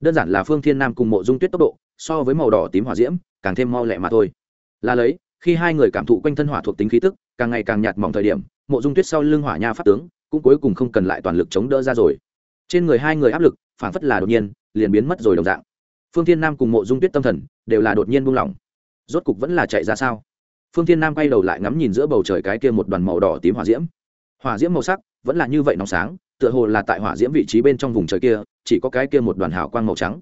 Đơn giản là phương thiên nam cùng mộ dung tuyết tốc độ, so với màu đỏ tím hỏa diễm, càng thêm mau lẹ mà thôi. Là lấy, khi hai người cảm thụ quanh thân hỏa thuộc tính khí tức, càng ngày càng nhạt mỏng thời điểm mộ dung tuyết sau lưng hỏa nha pháp tướng, cũng cuối cùng không cần lại toàn lực chống đỡ ra rồi. Trên người hai người áp lực phản phất là đột nhiên, liền biến mất rồi đồng dạng. Phương thiên nam cùng mộ dung tuyết tâm thần, đều là đột nhiên buông lỏng. Rốt cục vẫn là chạy ra sao? Phương thiên nam quay đầu lại ngắm nhìn giữa bầu trời cái kia một đoàn màu đỏ tím hỏa diễm. Hỏa diễm màu sắc, vẫn là như vậy nóng sáng, tựa hồ là tại hỏa diễm vị trí bên trong vùng trời kia, chỉ có cái kia một đoàn hào quang màu trắng.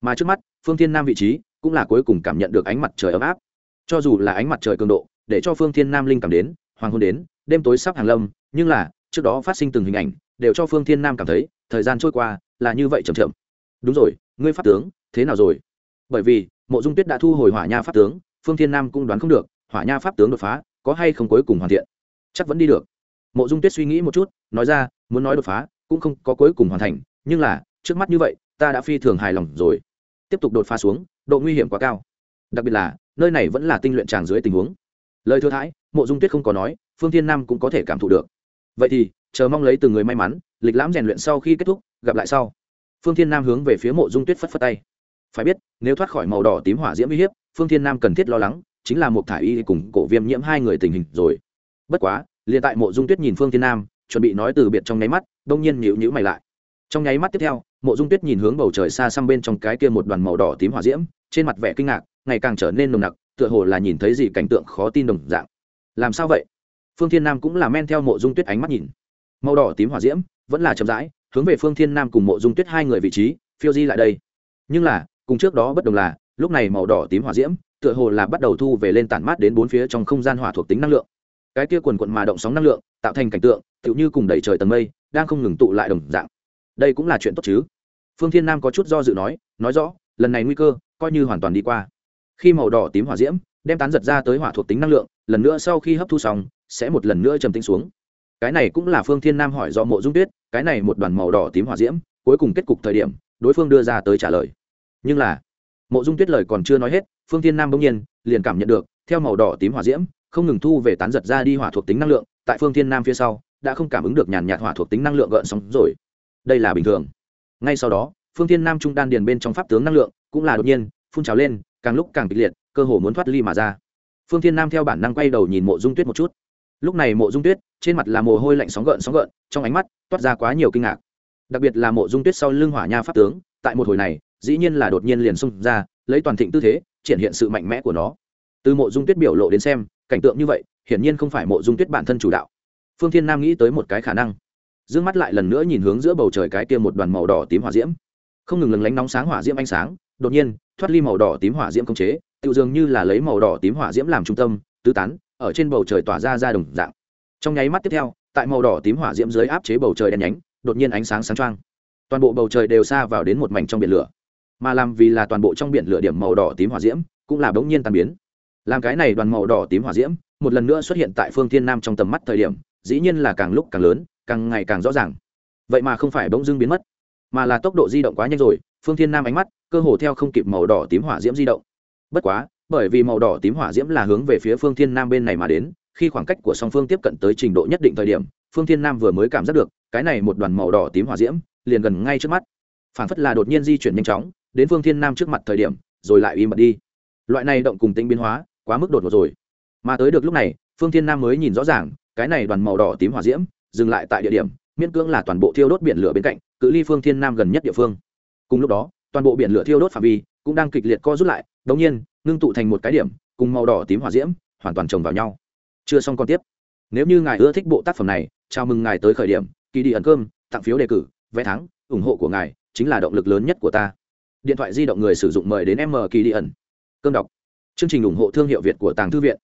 Mà trước mắt, phương thiên nam vị trí, cũng là cuối cùng cảm nhận được ánh mặt trời ấm áp. Cho dù là ánh mặt trời cường độ, để cho phương thiên nam linh cảm đến, hoàng hôn đến đêm tối sắp hàng lâm, nhưng là, trước đó phát sinh từng hình ảnh, đều cho phương thiên nam cảm thấy, thời gian trôi qua, là như vậy chậm chậm. Đúng rồi, ngươi pháp tướng, thế nào rồi? Bởi vì, mộ dung tuyết đã thu hồi hỏa nha pháp tướng, phương thiên nam cũng đoán không được, hỏa nha pháp tướng đột phá, có hay không cuối cùng hoàn thiện? Chắc vẫn đi được. Mộ dung tuyết suy nghĩ một chút, nói ra, muốn nói đột phá, cũng không có cuối cùng hoàn thành, nhưng là, trước mắt như vậy, ta đã phi thường hài lòng rồi. Tiếp tục đột phá xuống, độ nguy hiểm quá cao. Đặc biệt là, nơi này vẫn là tinh luyện tràng dưới tình huống. Lời thừa thãi, mộ dung tuyết không có nói phương thiên nam cũng có thể cảm thụ được. Vậy thì, chờ mong lấy từng người may mắn, lịch lãm rèn luyện sau khi kết thúc, gặp lại sau. Phương thiên nam hướng về phía mộ dung tuyết phất phất tay. Phải biết, nếu thoát khỏi màu đỏ tím hỏa diễm uy hiếp, phương thiên nam cần thiết lo lắng, chính là một thải y cùng cổ viêm nhiễm hai người tình hình rồi. Bất quá, liền tại mộ dung tuyết nhìn phương thiên nam, chuẩn bị nói từ biệt trong nháy mắt, đông nhiên nhịu nhữ mày lại. Trong nháy mắt tiếp theo, mộ dung tuyết nhìn hướng bầu trời xa xăm bên trong cái kia một đoàn màu đỏ tím hỏa diễm, trên mặt vẻ kinh ngạc, ngày càng trở nên nồng nặc, tựa hồ là nhìn thấy gì cảnh tượng khó tin đồng dạng. Làm sao vậy? Phương thiên nam cũng là men theo mộ dung tuyết ánh mắt nhìn. Màu đỏ tím hỏa diễm vẫn là chậm rãi, hướng về phương thiên nam cùng mộ dung tuyết hai người vị trí, phiêu di lại đây. Nhưng là, cùng trước đó bất đồng là, lúc này màu đỏ tím hỏa diễm tựa hồ là bắt đầu thu về lên tản mát đến bốn phía trong không gian hỏa thuộc tính năng lượng. Cái kia quần quận mà động sóng năng lượng, tạo thành cảnh tượng, tựu như cùng đẩy trời tầng mây, đang không ngừng tụ lại đồng dạng. Đây cũng là chuyện tốt chứ? Phương thiên nam có chút do dự nói nói rõ, lần này nguy cơ, coi như hoàn toàn đi qua. Khi màu đỏ tím hỏa diễm đem tán giật ra tới hỏa thuộc tính năng lượng, lần nữa sau khi hấp thu xong sẽ một lần nữa trầm tĩnh xuống. Cái này cũng là phương thiên nam hỏi do mộ dung tuyết, cái này một đoàn màu đỏ tím hỏa diễm, cuối cùng kết cục thời điểm, đối phương đưa ra tới trả lời. Nhưng là, mộ dung tuyết lời còn chưa nói hết, phương thiên nam bỗng nhiên liền cảm nhận được, theo màu đỏ tím hỏa diễm, không ngừng thu về tán giật ra đi hỏa thuộc tính năng lượng, tại phương thiên nam phía sau, đã không cảm ứng được nhàn nhạt hỏa thuộc tính năng lượng gợn sóng rồi. Đây là bình thường. Ngay sau đó, phương thiên nam trung đan điền bên trong pháp tướng năng lượng cũng là đột nhiên phun trào lên, càng lúc càng kịch liệt, cơ hồ muốn thoát ly mà ra. Phương thiên nam theo bản năng quay đầu nhìn mộ dung tuyết một chút lúc này mộ dung tuyết, trên mặt là mồ hôi lạnh sóng gợn sóng gợn, trong ánh mắt toát ra quá nhiều kinh ngạc. Đặc biệt là mộ dung tuyết sau lưng hỏa nha pháp tướng, tại một hồi này, dĩ nhiên là đột nhiên liền xung ra, lấy toàn thịnh tư thế, triển hiện sự mạnh mẽ của nó. Từ mộ dung tuyết biểu lộ đến xem, cảnh tượng như vậy, hiển nhiên không phải mộ dung tuyết bản thân chủ đạo. Phương thiên nam nghĩ tới một cái khả năng d ư ơ n g mắt lại lần nữa nhìn hướng giữa bầu trời cái kia một đoàn màu đỏ tím hỏa diễm. Không ngừng lừng lánh nóng sáng hỏa diễm ánh sáng, đột nhiên, thoát ly màu đỏ tím hỏa diễm công chế, tự dường như là lấy màu đỏ tím hỏa diễm làm trung tâm, tứ tán ở trên bầu trời tỏa ra ra đồng dạng. Trong nháy mắt tiếp theo, tại màu đỏ tím hỏa diễm dưới áp chế bầu trời đen nhánh, đột nhiên ánh sáng sáng trăng toàn bộ bầu trời đều xa vào đến một mảnh trong biển lửa. Mà làm vì là toàn bộ trong biển lửa điểm màu đỏ tím hỏa diễm, cũng là bỗng nhiên tàn biến. Làm cái này đoàn màu đỏ tím hỏa diễm, một lần nữa xuất hiện tại phương thiên nam trong tầm mắt thời điểm, dĩ nhiên là càng lúc càng lớn, càng ngày càng rõ ràng. Vậy mà không phải bỗng dưng biến mất, mà là tốc độ di động quá nhanh rồi, phương thiên nam ánh mắt cơ hồ theo không kịp màu đỏ tím hỏa diễm di động. Bất quá bởi vì màu đỏ tím hỏa diễm là hướng về phía phương thiên nam bên này mà đến, khi khoảng cách của song phương tiếp cận tới trình độ nhất định thời điểm, phương thiên nam vừa mới cảm giác được, cái này một đoàn màu đỏ tím hỏa diễm, liền gần ngay trước mắt. Phản phất là đột nhiên di chuyển nhanh chóng, đến phương thiên nam trước mặt thời điểm, rồi lại im bật đi. Loại này động cùng tính biến hóa, quá mức đột ngột rồi. Mà tới được lúc này, phương thiên nam mới nhìn rõ ràng, cái này đoàn màu đỏ tím hỏa diễm, dừng lại tại địa điểm, miễn cưỡng là toàn bộ thiêu đốt biển lửa bên cạnh, cự ly phương thiên nam gần nhất địa phương. Cùng lúc đó, toàn bộ biển lửa thiêu đốt phạm vi, cũng đang kịch liệt co rút lại đống nhiên ngưng tụ thành một cái điểm, cùng màu đỏ tím hỏa diễm, hoàn toàn chồng vào nhau. Chưa xong còn tiếp. Nếu như ngài ưa thích bộ tác phẩm này, chào mừng ngài tới khởi điểm, kỳ đi ẩn cơm, tặng phiếu đề cử, vé thắng, ủng hộ của ngài chính là động lực lớn nhất của ta. Điện thoại di động người sử dụng mời đến m kỳ đi ẩn. Cơm đọc. Chương trình ủng hộ thương hiệu việt của tàng thư viện.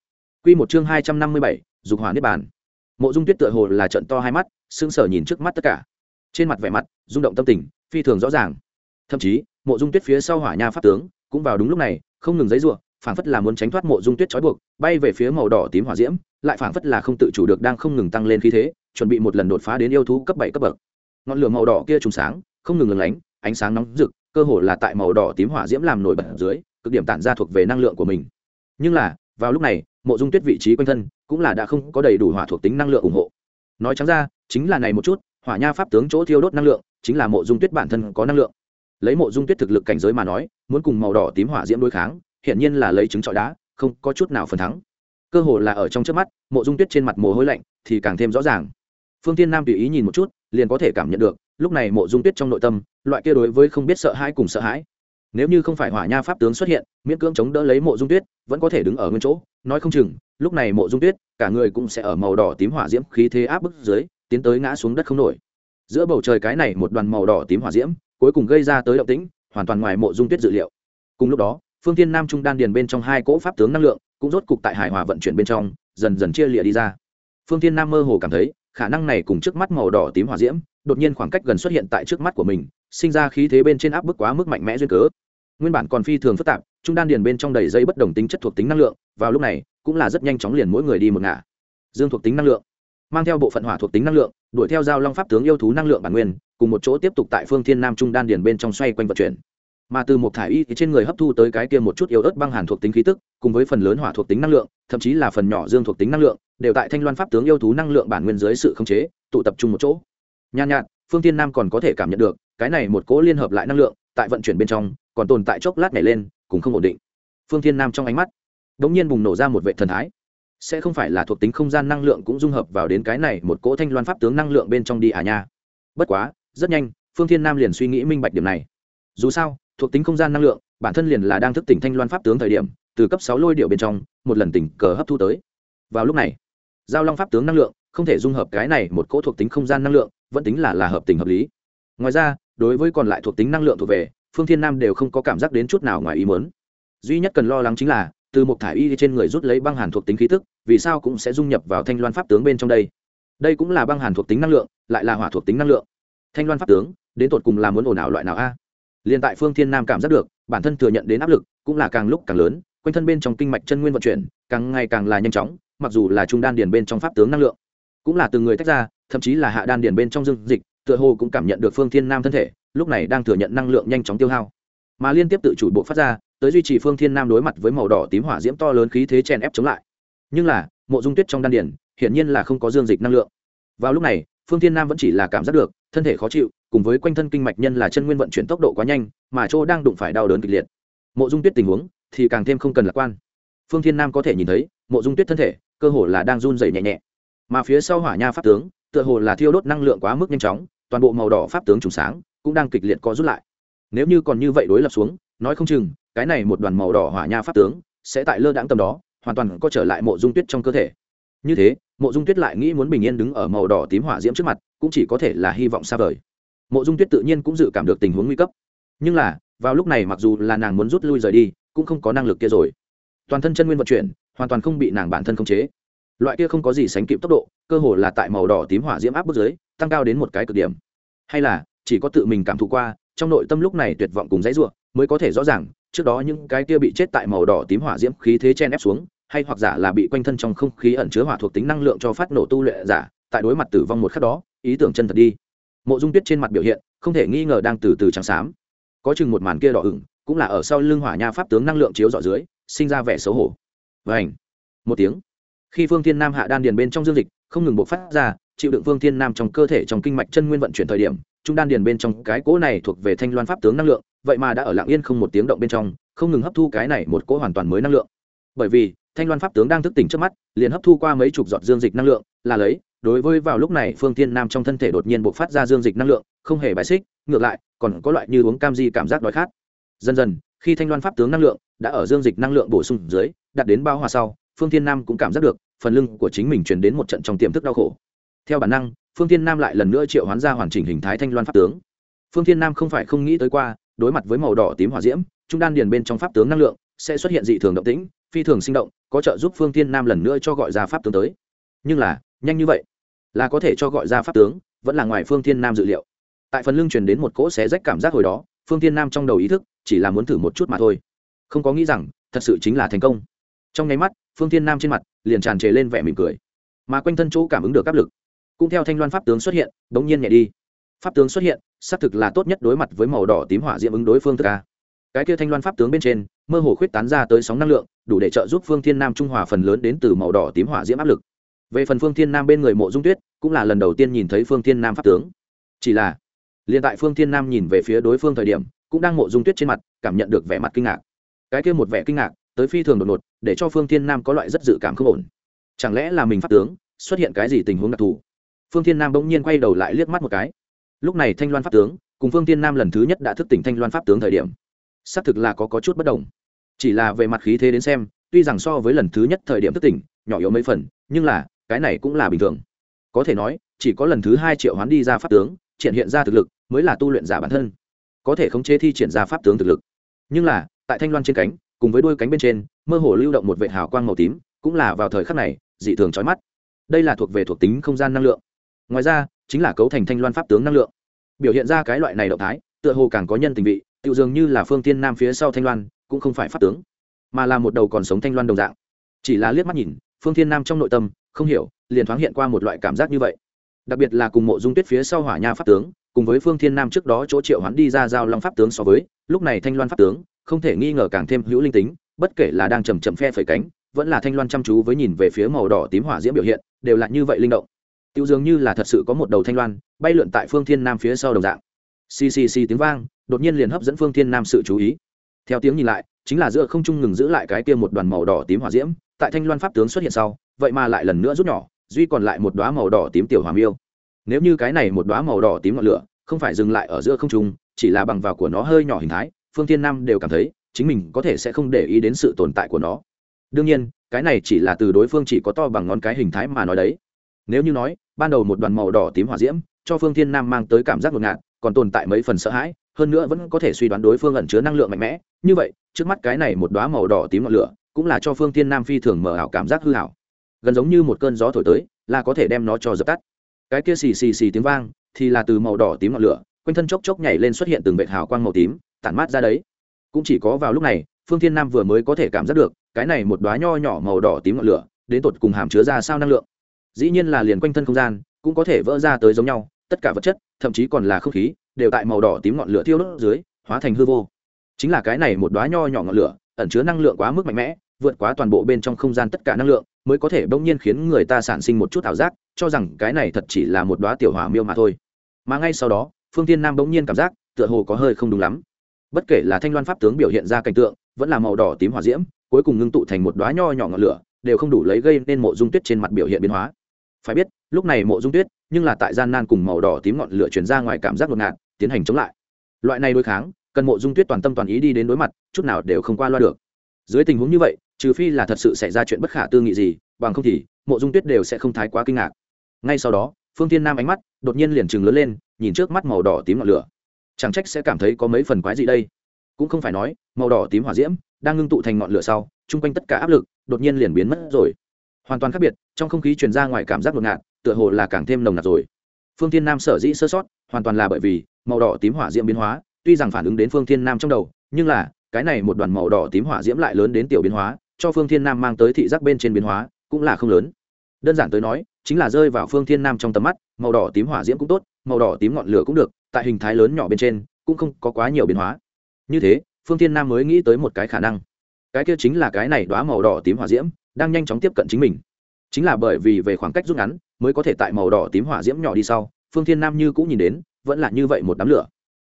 Q một chương hai trăm năm mươi bảy, dục hỏa niết bàn. Mộ dung tuyết tựa hồ là trận to hai mắt, sững sờ nhìn trước mắt tất cả. Trên mặt vẻ mặt, rung động tâm tình, phi thường rõ ràng. Thậm chí, mộ dung tuyết phía sau hỏa nha pháp tướng cũng vào đúng lúc này không ngừng giấy ruộng phảng phất là muốn tránh thoát mộ dung tuyết trói buộc, bay về phía màu đỏ tím hỏa diễm, lại phảng phất là không tự chủ được đang không ngừng tăng lên khí thế, chuẩn bị một lần đột phá đến yêu thú cấp bảy cấp bậc. Ngọn lửa màu đỏ kia trùng sáng, không ngừng lừng lánh, ánh sáng nóng rực, cơ hồ là tại màu đỏ tím hỏa diễm làm nổi bật dưới, cực điểm tản ra thuộc về năng lượng của mình. Nhưng là, vào lúc này, mộ dung tuyết vị trí quanh thân cũng là đã không có đầy đủ hỏa thuộc tính năng lượng ủng hộ. Nói trắng ra, chính là này một chút, hỏa nha pháp tướng chỗ thiêu đốt năng lượng, chính là mộ dung tuyết bản thân có năng lượng lấy mộ dung tuyết thực lực cảnh giới mà nói, muốn cùng màu đỏ tím hỏa diễm đối kháng hiện nhiên là lấy trứng trọi đá, không có chút nào phần thắng. Cơ hồ là ở trong trước mắt, mộ dung tuyết trên mặt mồ hôi lạnh thì càng thêm rõ ràng. Phương tiên nam tùy ý nhìn một chút, liền có thể cảm nhận được, lúc này mộ dung tuyết trong nội tâm, loại kia đối với không biết sợ hãi cùng sợ hãi. Nếu như không phải hỏa nha pháp tướng xuất hiện, miễn cưỡng chống đỡ lấy mộ dung tuyết, vẫn có thể đứng ở nguyên chỗ. Nói không chừng, lúc này mộ dung tuyết, cả người cũng sẽ ở màu đỏ tím hỏa diễm khí thế áp bức dưới, tiến tới ngã xuống đất không nổi. Giữa bầu trời cái này một đoàn màu đỏ tím hỏa diễm cuối cùng gây ra tới động tĩnh, hoàn toàn ngoài mộ dung tuyết dự liệu. Cùng lúc đó, phương thiên nam trung đan điền bên trong hai cỗ pháp tướng năng lượng cũng rốt cục tại hải hòa vận chuyển bên trong, dần dần chia lịa đi ra. Phương thiên nam mơ hồ cảm thấy, khả năng này cùng trước mắt màu đỏ tím hỏa diễm, đột nhiên khoảng cách gần xuất hiện tại trước mắt của mình, sinh ra khí thế bên trên áp bức quá mức mạnh mẽ duyên cớ. Nguyên bản còn phi thường phức tạp, trung đan điền bên trong đầy dây bất đồng tính chất thuộc tính năng lượng, vào lúc này, cũng là rất nhanh chóng liền mỗi người đi một ngả. Dương thuộc tính năng lượng mang theo bộ phận hỏa thuộc tính năng lượng, đuổi theo giao long pháp tướng yêu thú năng lượng bản nguyên, cùng một chỗ tiếp tục tại phương thiên nam trung đan điền bên trong xoay quanh vận chuyển. Mà từ một thải y thì trên người hấp thu tới cái kia một chút yếu ớt băng hàn thuộc tính khí tức, cùng với phần lớn hỏa thuộc tính năng lượng, thậm chí là phần nhỏ dương thuộc tính năng lượng, đều tại thanh loan pháp tướng yêu thú năng lượng bản nguyên dưới sự khống chế, tụ tập trung một chỗ. Nhàn nhạt, phương thiên nam còn có thể cảm nhận được, cái này một cỗ liên hợp lại năng lượng, tại vận chuyển bên trong, còn tồn tại chốc lát nhảy lên, cũng không ổn định. Phương thiên nam trong ánh mắt đ nhiên bùng nổ ra một vệ thần thái sẽ không phải là thuộc tính không gian năng lượng cũng dung hợp vào đến cái này một cỗ thanh loan pháp tướng năng lượng bên trong đi à nha. Bất quá, rất nhanh, phương thiên nam liền suy nghĩ minh bạch điểm này. Dù sao, thuộc tính không gian năng lượng, bản thân liền là đang thức tỉnh thanh loan pháp tướng thời điểm, từ cấp sáu lôi điệu bên trong, một lần tỉnh cờ hấp thu tới. Vào lúc này, giao long pháp tướng năng lượng không thể dung hợp cái này một cỗ thuộc tính không gian năng lượng, vẫn tính là là hợp tình hợp lý. Ngoài ra, đối với còn lại thuộc tính năng lượng thuộc về, phương thiên nam đều không có cảm giác đến chút nào ngoài ý muốn. Duy nhất cần lo lắng chính là từ một thải y trên người rút lấy băng hàn thuộc tính khí tức, vì sao cũng sẽ dung nhập vào thanh loan pháp tướng bên trong đây? Đây cũng là băng hàn thuộc tính năng lượng, lại là hỏa thuộc tính năng lượng. Thanh loan pháp tướng, đến tột cùng là muốn ồn ào loại nào a? Liền tại phương thiên nam cảm giác được, bản thân thừa nhận đến áp lực, cũng là càng lúc càng lớn, quanh thân bên trong kinh mạch chân nguyên vận chuyển, càng ngày càng là nhanh chóng, mặc dù là trung đan điền bên trong pháp tướng năng lượng. Cũng là từng người tách ra, thậm chí là hạ đan điền bên trong dương dịch, tựa hồ cũng cảm nhận được phương thiên nam thân thể, lúc này đang thừa nhận năng lượng nhanh chóng tiêu hao. Mà liên tiếp tự chủ bộ phát ra tới duy trì phương thiên nam đối mặt với màu đỏ tím hỏa diễm to lớn khí thế chèn ép chống lại. Nhưng là, mộ dung tuyết trong đan điền, hiển nhiên là không có dương dịch năng lượng. Vào lúc này, phương thiên nam vẫn chỉ là cảm giác được, thân thể khó chịu, cùng với quanh thân kinh mạch nhân là chân nguyên vận chuyển tốc độ quá nhanh, mà chỗ đang đụng phải đau đớn kịch liệt. Mộ dung tuyết tình huống thì càng thêm không cần lạc quan. Phương thiên nam có thể nhìn thấy, mộ dung tuyết thân thể, cơ hồ là đang run dày nhẹ nhẹ. Mà phía sau hỏa nha pháp tướng, tựa hồ là thiêu đốt năng lượng quá mức nhanh chóng, toàn bộ màu đỏ pháp tướng trùng sáng, cũng đang kịch liệt co rút lại. Nếu như còn như vậy đối lập xuống, nói không chừng cái này một đoàn màu đỏ hỏa nha pháp tướng sẽ tại lơ đãng tầm đó, hoàn toàn có trở lại mộ dung tuyết trong cơ thể. Như thế, mộ dung tuyết lại nghĩ muốn bình yên đứng ở màu đỏ tím hỏa diễm trước mặt, cũng chỉ có thể là hy vọng xa vời. Mộ dung tuyết tự nhiên cũng dự cảm được tình huống nguy cấp. Nhưng là, vào lúc này mặc dù là nàng muốn rút lui rời đi, cũng không có năng lực kia rồi. Toàn thân chân nguyên vận chuyển, hoàn toàn không bị nàng bản thân khống chế. Loại kia không có gì sánh kịp tốc độ, cơ hồ là tại màu đỏ tím hỏa diễm áp bức dưới, tăng cao đến một cái cực điểm. Hay là, chỉ có tự mình cảm thụ qua, trong nội tâm lúc này tuyệt vọng cùng dãy ruộng mới có thể rõ ràng trước đó những cái kia bị chết tại màu đỏ tím hỏa diễm khí thế chen ép xuống, hay hoặc giả là bị quanh thân trong không khí ẩn chứa hỏa thuộc tính năng lượng cho phát nổ tu luyện giả, tại đối mặt tử vong một khắc đó, ý tưởng chân thật đi. Mộ dung tuyết trên mặt biểu hiện, không thể nghi ngờ đang từ từ trắng xám. Có chừng một màn kia đỏ ửng, cũng là ở sau lưng hỏa nha pháp tướng năng lượng chiếu dọ dưới, sinh ra vẻ xấu hổ. Vảnh một tiếng. Khi phương thiên nam hạ đan điền bên trong dương dịch, không ngừng bộc phát ra, chịu đựng phương thiên nam trong cơ thể trong kinh mạch chân nguyên vận chuyển thời điểm, trung đan điền bên trong cái cỗ này thuộc về thanh loan pháp tướng năng lượng vậy mà đã ở lạng yên không một tiếng động bên trong, không ngừng hấp thu cái này một cỗ hoàn toàn mới năng lượng. Bởi vì, thanh loan pháp tướng đang thức tỉnh trước mắt, liền hấp thu qua mấy chục giọt dương dịch năng lượng, là lấy, đối với vào lúc này, phương thiên nam trong thân thể đột nhiên bộc phát ra dương dịch năng lượng, không hề bài xích, ngược lại, còn có loại như uống cam di cảm giác đói khát. Dần dần, khi thanh loan pháp tướng năng lượng đã ở dương dịch năng lượng bổ sung dưới, đạt đến bao hòa sau, phương thiên nam cũng cảm giác được, phần lưng của chính mình chuyển đến một trận trong tiềm thức đau khổ. Theo bản năng, phương thiên nam lại lần nữa triệu hoán ra hoàn chỉnh hình thái thanh loan pháp tướng. Phương thiên nam không phải không nghĩ tới qua đối mặt với màu đỏ tím hỏa diễm, trung đan điền bên trong pháp tướng năng lượng sẽ xuất hiện dị thường động tĩnh, phi thường sinh động, có trợ giúp phương thiên nam lần nữa cho gọi ra pháp tướng tới. Nhưng là, nhanh như vậy, là có thể cho gọi ra pháp tướng, vẫn là ngoài phương thiên nam dự liệu. Tại phần lưng truyền đến một cỗ xé rách cảm giác hồi đó, phương thiên nam trong đầu ý thức chỉ là muốn thử một chút mà thôi. Không có nghĩ rằng, thật sự chính là thành công. Trong nháy mắt, phương thiên nam trên mặt liền tràn trề lên vẻ mỉm cười. Mà quanh thân chỗ cảm ứng được áp lực, cũng theo thanh loan pháp tướng xuất hiện đ ố n g nhiên nhẹ đi pháp tướng xuất hiện, xác thực là tốt nhất đối mặt với màu đỏ tím hỏa diễm ứng đối phương thức a. Cái kia thanh loan pháp tướng bên trên, mơ hồ khuyết tán ra tới sóng năng lượng, đủ để trợ giúp phương thiên nam trung hòa phần lớn đến từ màu đỏ tím hỏa diễm áp lực. Về phần phương thiên nam bên người mộ dung tuyết, cũng là lần đầu tiên nhìn thấy phương thiên nam pháp tướng. Chỉ là, liền tại phương thiên nam nhìn về phía đối phương thời điểm, cũng đang mộ dung tuyết trên mặt, cảm nhận được vẻ mặt kinh ngạc. Cái kia một vẻ kinh ngạc, tới phi thường đột ngột, để cho phương thiên nam có loại rất dự cảm không ổn. Chẳng lẽ là mình pháp tướng, xuất hiện cái gì tình huống đặc thù? Phương thiên nam bỗng nhiên quay đầu lại liếc mắt một cái lúc này thanh loan pháp tướng cùng phương thiên nam lần thứ nhất đã thức tỉnh thanh loan pháp tướng thời điểm. Xác thực là có, có chút bất đồng. Chỉ là về mặt khí thế đến xem tuy rằng so với lần thứ nhất thời điểm thức tỉnh nhỏ yếu mấy phần nhưng là cái này cũng là bình thường. Có thể nói chỉ có lần thứ hai triệu hoán đi ra pháp tướng triển hiện ra thực lực mới là tu luyện giả bản thân. Có thể khống chế thi triển ra pháp tướng thực lực. Nhưng là tại thanh loan trên cánh cùng với đuôi cánh bên trên mơ hồ lưu động một vệ hào quang màu tím cũng là vào thời khắc này dị thường trói mắt. Đây là thuộc về thuộc tính không gian năng lượng. Ngoài ra chính là cấu thành thanh loan pháp tướng năng lượng. Biểu hiện ra cái loại này động thái, tựa hồ càng có nhân tình vị tự dường như là phương tiên nam phía sau thanh loan, cũng không phải pháp tướng, mà là một đầu còn sống thanh loan đồng dạng. Chỉ là liếc mắt nhìn, phương thiên nam trong nội tâm, không hiểu, liền thoáng hiện qua một loại cảm giác như vậy. Đặc biệt là cùng mộ dung tuyết phía sau hỏa nha pháp tướng, cùng với phương thiên nam trước đó chỗ triệu hoãn đi ra giao long pháp tướng so với, lúc này thanh loan pháp tướng, không thể nghi ngờ càng thêm hữu linh tính, bất kể là đang chầm chậm phe phẩy cánh, vẫn là thanh loan chăm chú với nhìn về phía màu đỏ tím hỏa diễm biểu hiện, đều là như vậy linh động tiêu dường như là thật sự có một đầu thanh loan, bay lượn tại phương thiên nam phía sau đồng dạng. Ccc tiếng vang, đột nhiên liền hấp dẫn phương thiên nam sự chú ý. Theo tiếng nhìn lại, chính là giữa không trung ngừng giữ lại cái kia một đoàn màu đỏ tím hỏa diễm, tại thanh loan pháp tướng xuất hiện sau, vậy mà lại lần nữa rút nhỏ, duy còn lại một đoá màu đỏ tím tiểu hoàng miêu. Nếu như cái này một đoá màu đỏ tím ngọn lửa không phải dừng lại ở giữa không trung, chỉ là bằng vào của nó hơi nhỏ hình thái, phương thiên nam đều cảm thấy chính mình có thể sẽ không để ý đến sự tồn tại của nó. Đương nhiên, cái này chỉ là từ đối phương chỉ có to bằng ngón cái hình thái mà nói đấy. Nếu như nói ban đầu một đoàn màu đỏ tím hỏa diễm, cho phương thiên nam mang tới cảm giác ngột ngạt, còn tồn tại mấy phần sợ hãi, hơn nữa vẫn có thể suy đoán đối phương ẩn chứa năng lượng mạnh mẽ. Như vậy, trước mắt cái này một đoá màu đỏ tím ngọn lửa cũng là cho phương thiên nam phi thường mở ảo cảm giác hư hảo gần giống như một cơn gió thổi tới, là có thể đem nó cho dập tắt. Cái kia xì xì xì tiếng vang thì là từ màu đỏ tím ngọn lửa, quanh thân chốc chốc nhảy lên xuất hiện từng vệt hào quang màu tím, tản mát ra đấy. Cũng chỉ có vào lúc này, phương thiên nam vừa mới có thể cảm giác được, cái này một đoá nho nhỏ màu đỏ tím ngọn lửa đến tột cùng hàm chứa ra sao năng lượng dĩ nhiên là liền quanh thân không gian, cũng có thể vỡ ra tới giống nhau, tất cả vật chất, thậm chí còn là không khí, đều tại màu đỏ tím ngọn lửa thiêu đốt dưới, hóa thành hư vô. Chính là cái này một đoá nho nhỏ ngọn lửa, ẩn chứa năng lượng quá mức mạnh mẽ, vượt quá toàn bộ bên trong không gian tất cả năng lượng, mới có thể bỗng nhiên khiến người ta sản sinh một chút ảo giác, cho rằng cái này thật chỉ là một đoá tiểu hỏa miêu mà thôi. Mà ngay sau đó, phương tiên nam bỗng nhiên cảm giác, tựa hồ có hơi không đúng lắm. Bất kể là thanh loan pháp tướng biểu hiện ra cảnh tượng, vẫn là màu đỏ tím hỏa diễm, cuối cùng ngưng tụ thành một đoá nho nhỏ ngọn lửa, đều không đủ lấy gây nên mộ dung tuyết trên mặt biểu hiện biến hóa phải biết, lúc này mộ dung tuyết, nhưng là tại gian nan cùng màu đỏ tím ngọn lửa chuyển ra ngoài cảm giác ngột ngạt, tiến hành chống lại. Loại này đối kháng, cần mộ dung tuyết toàn tâm toàn ý đi đến đối mặt, chút nào đều không qua loa được. Dưới tình huống như vậy, trừ phi là thật sự xảy ra chuyện bất khả tư nghị gì, bằng không thì mộ dung tuyết đều sẽ không thái quá kinh ngạc. Ngay sau đó, phương tiên nam ánh mắt đột nhiên liền chừng lớn lên, nhìn trước mắt màu đỏ tím ngọn lửa. Chẳng trách sẽ cảm thấy có mấy phần quái gì đây. Cũng không phải nói, màu đỏ tím hỏa diễm đang ngưng tụ thành ngọn lửa sau, chung quanh tất cả áp lực đột nhiên liền biến mất rồi hoàn toàn khác biệt trong không khí truyền ra ngoài cảm giác ngột ngạt tựa hồ là càng thêm nồng nặc rồi phương Thiên nam sở dĩ sơ sót hoàn toàn là bởi vì màu đỏ tím hỏa diễm biến hóa tuy rằng phản ứng đến phương Thiên nam trong đầu nhưng là cái này một đoàn màu đỏ tím hỏa diễm lại lớn đến tiểu biến hóa cho phương thiên nam mang tới thị giác bên trên biến hóa cũng là không lớn đơn giản tới nói chính là rơi vào phương thiên nam trong tầm mắt màu đỏ tím hỏa diễm cũng tốt màu đỏ tím ngọn lửa cũng được tại hình thái lớn nhỏ bên trên cũng không có quá nhiều biến hóa như thế phương thiên nam mới nghĩ tới một cái khả năng cái kia chính là cái này đoá màu đỏ tím hỏa diễm đang nhanh chóng tiếp cận chính mình. Chính là bởi vì về khoảng cách rút ngắn, mới có thể tại màu đỏ tím hỏa diễm nhỏ đi sau, phương thiên nam như cũng nhìn đến, vẫn là như vậy một đám lửa.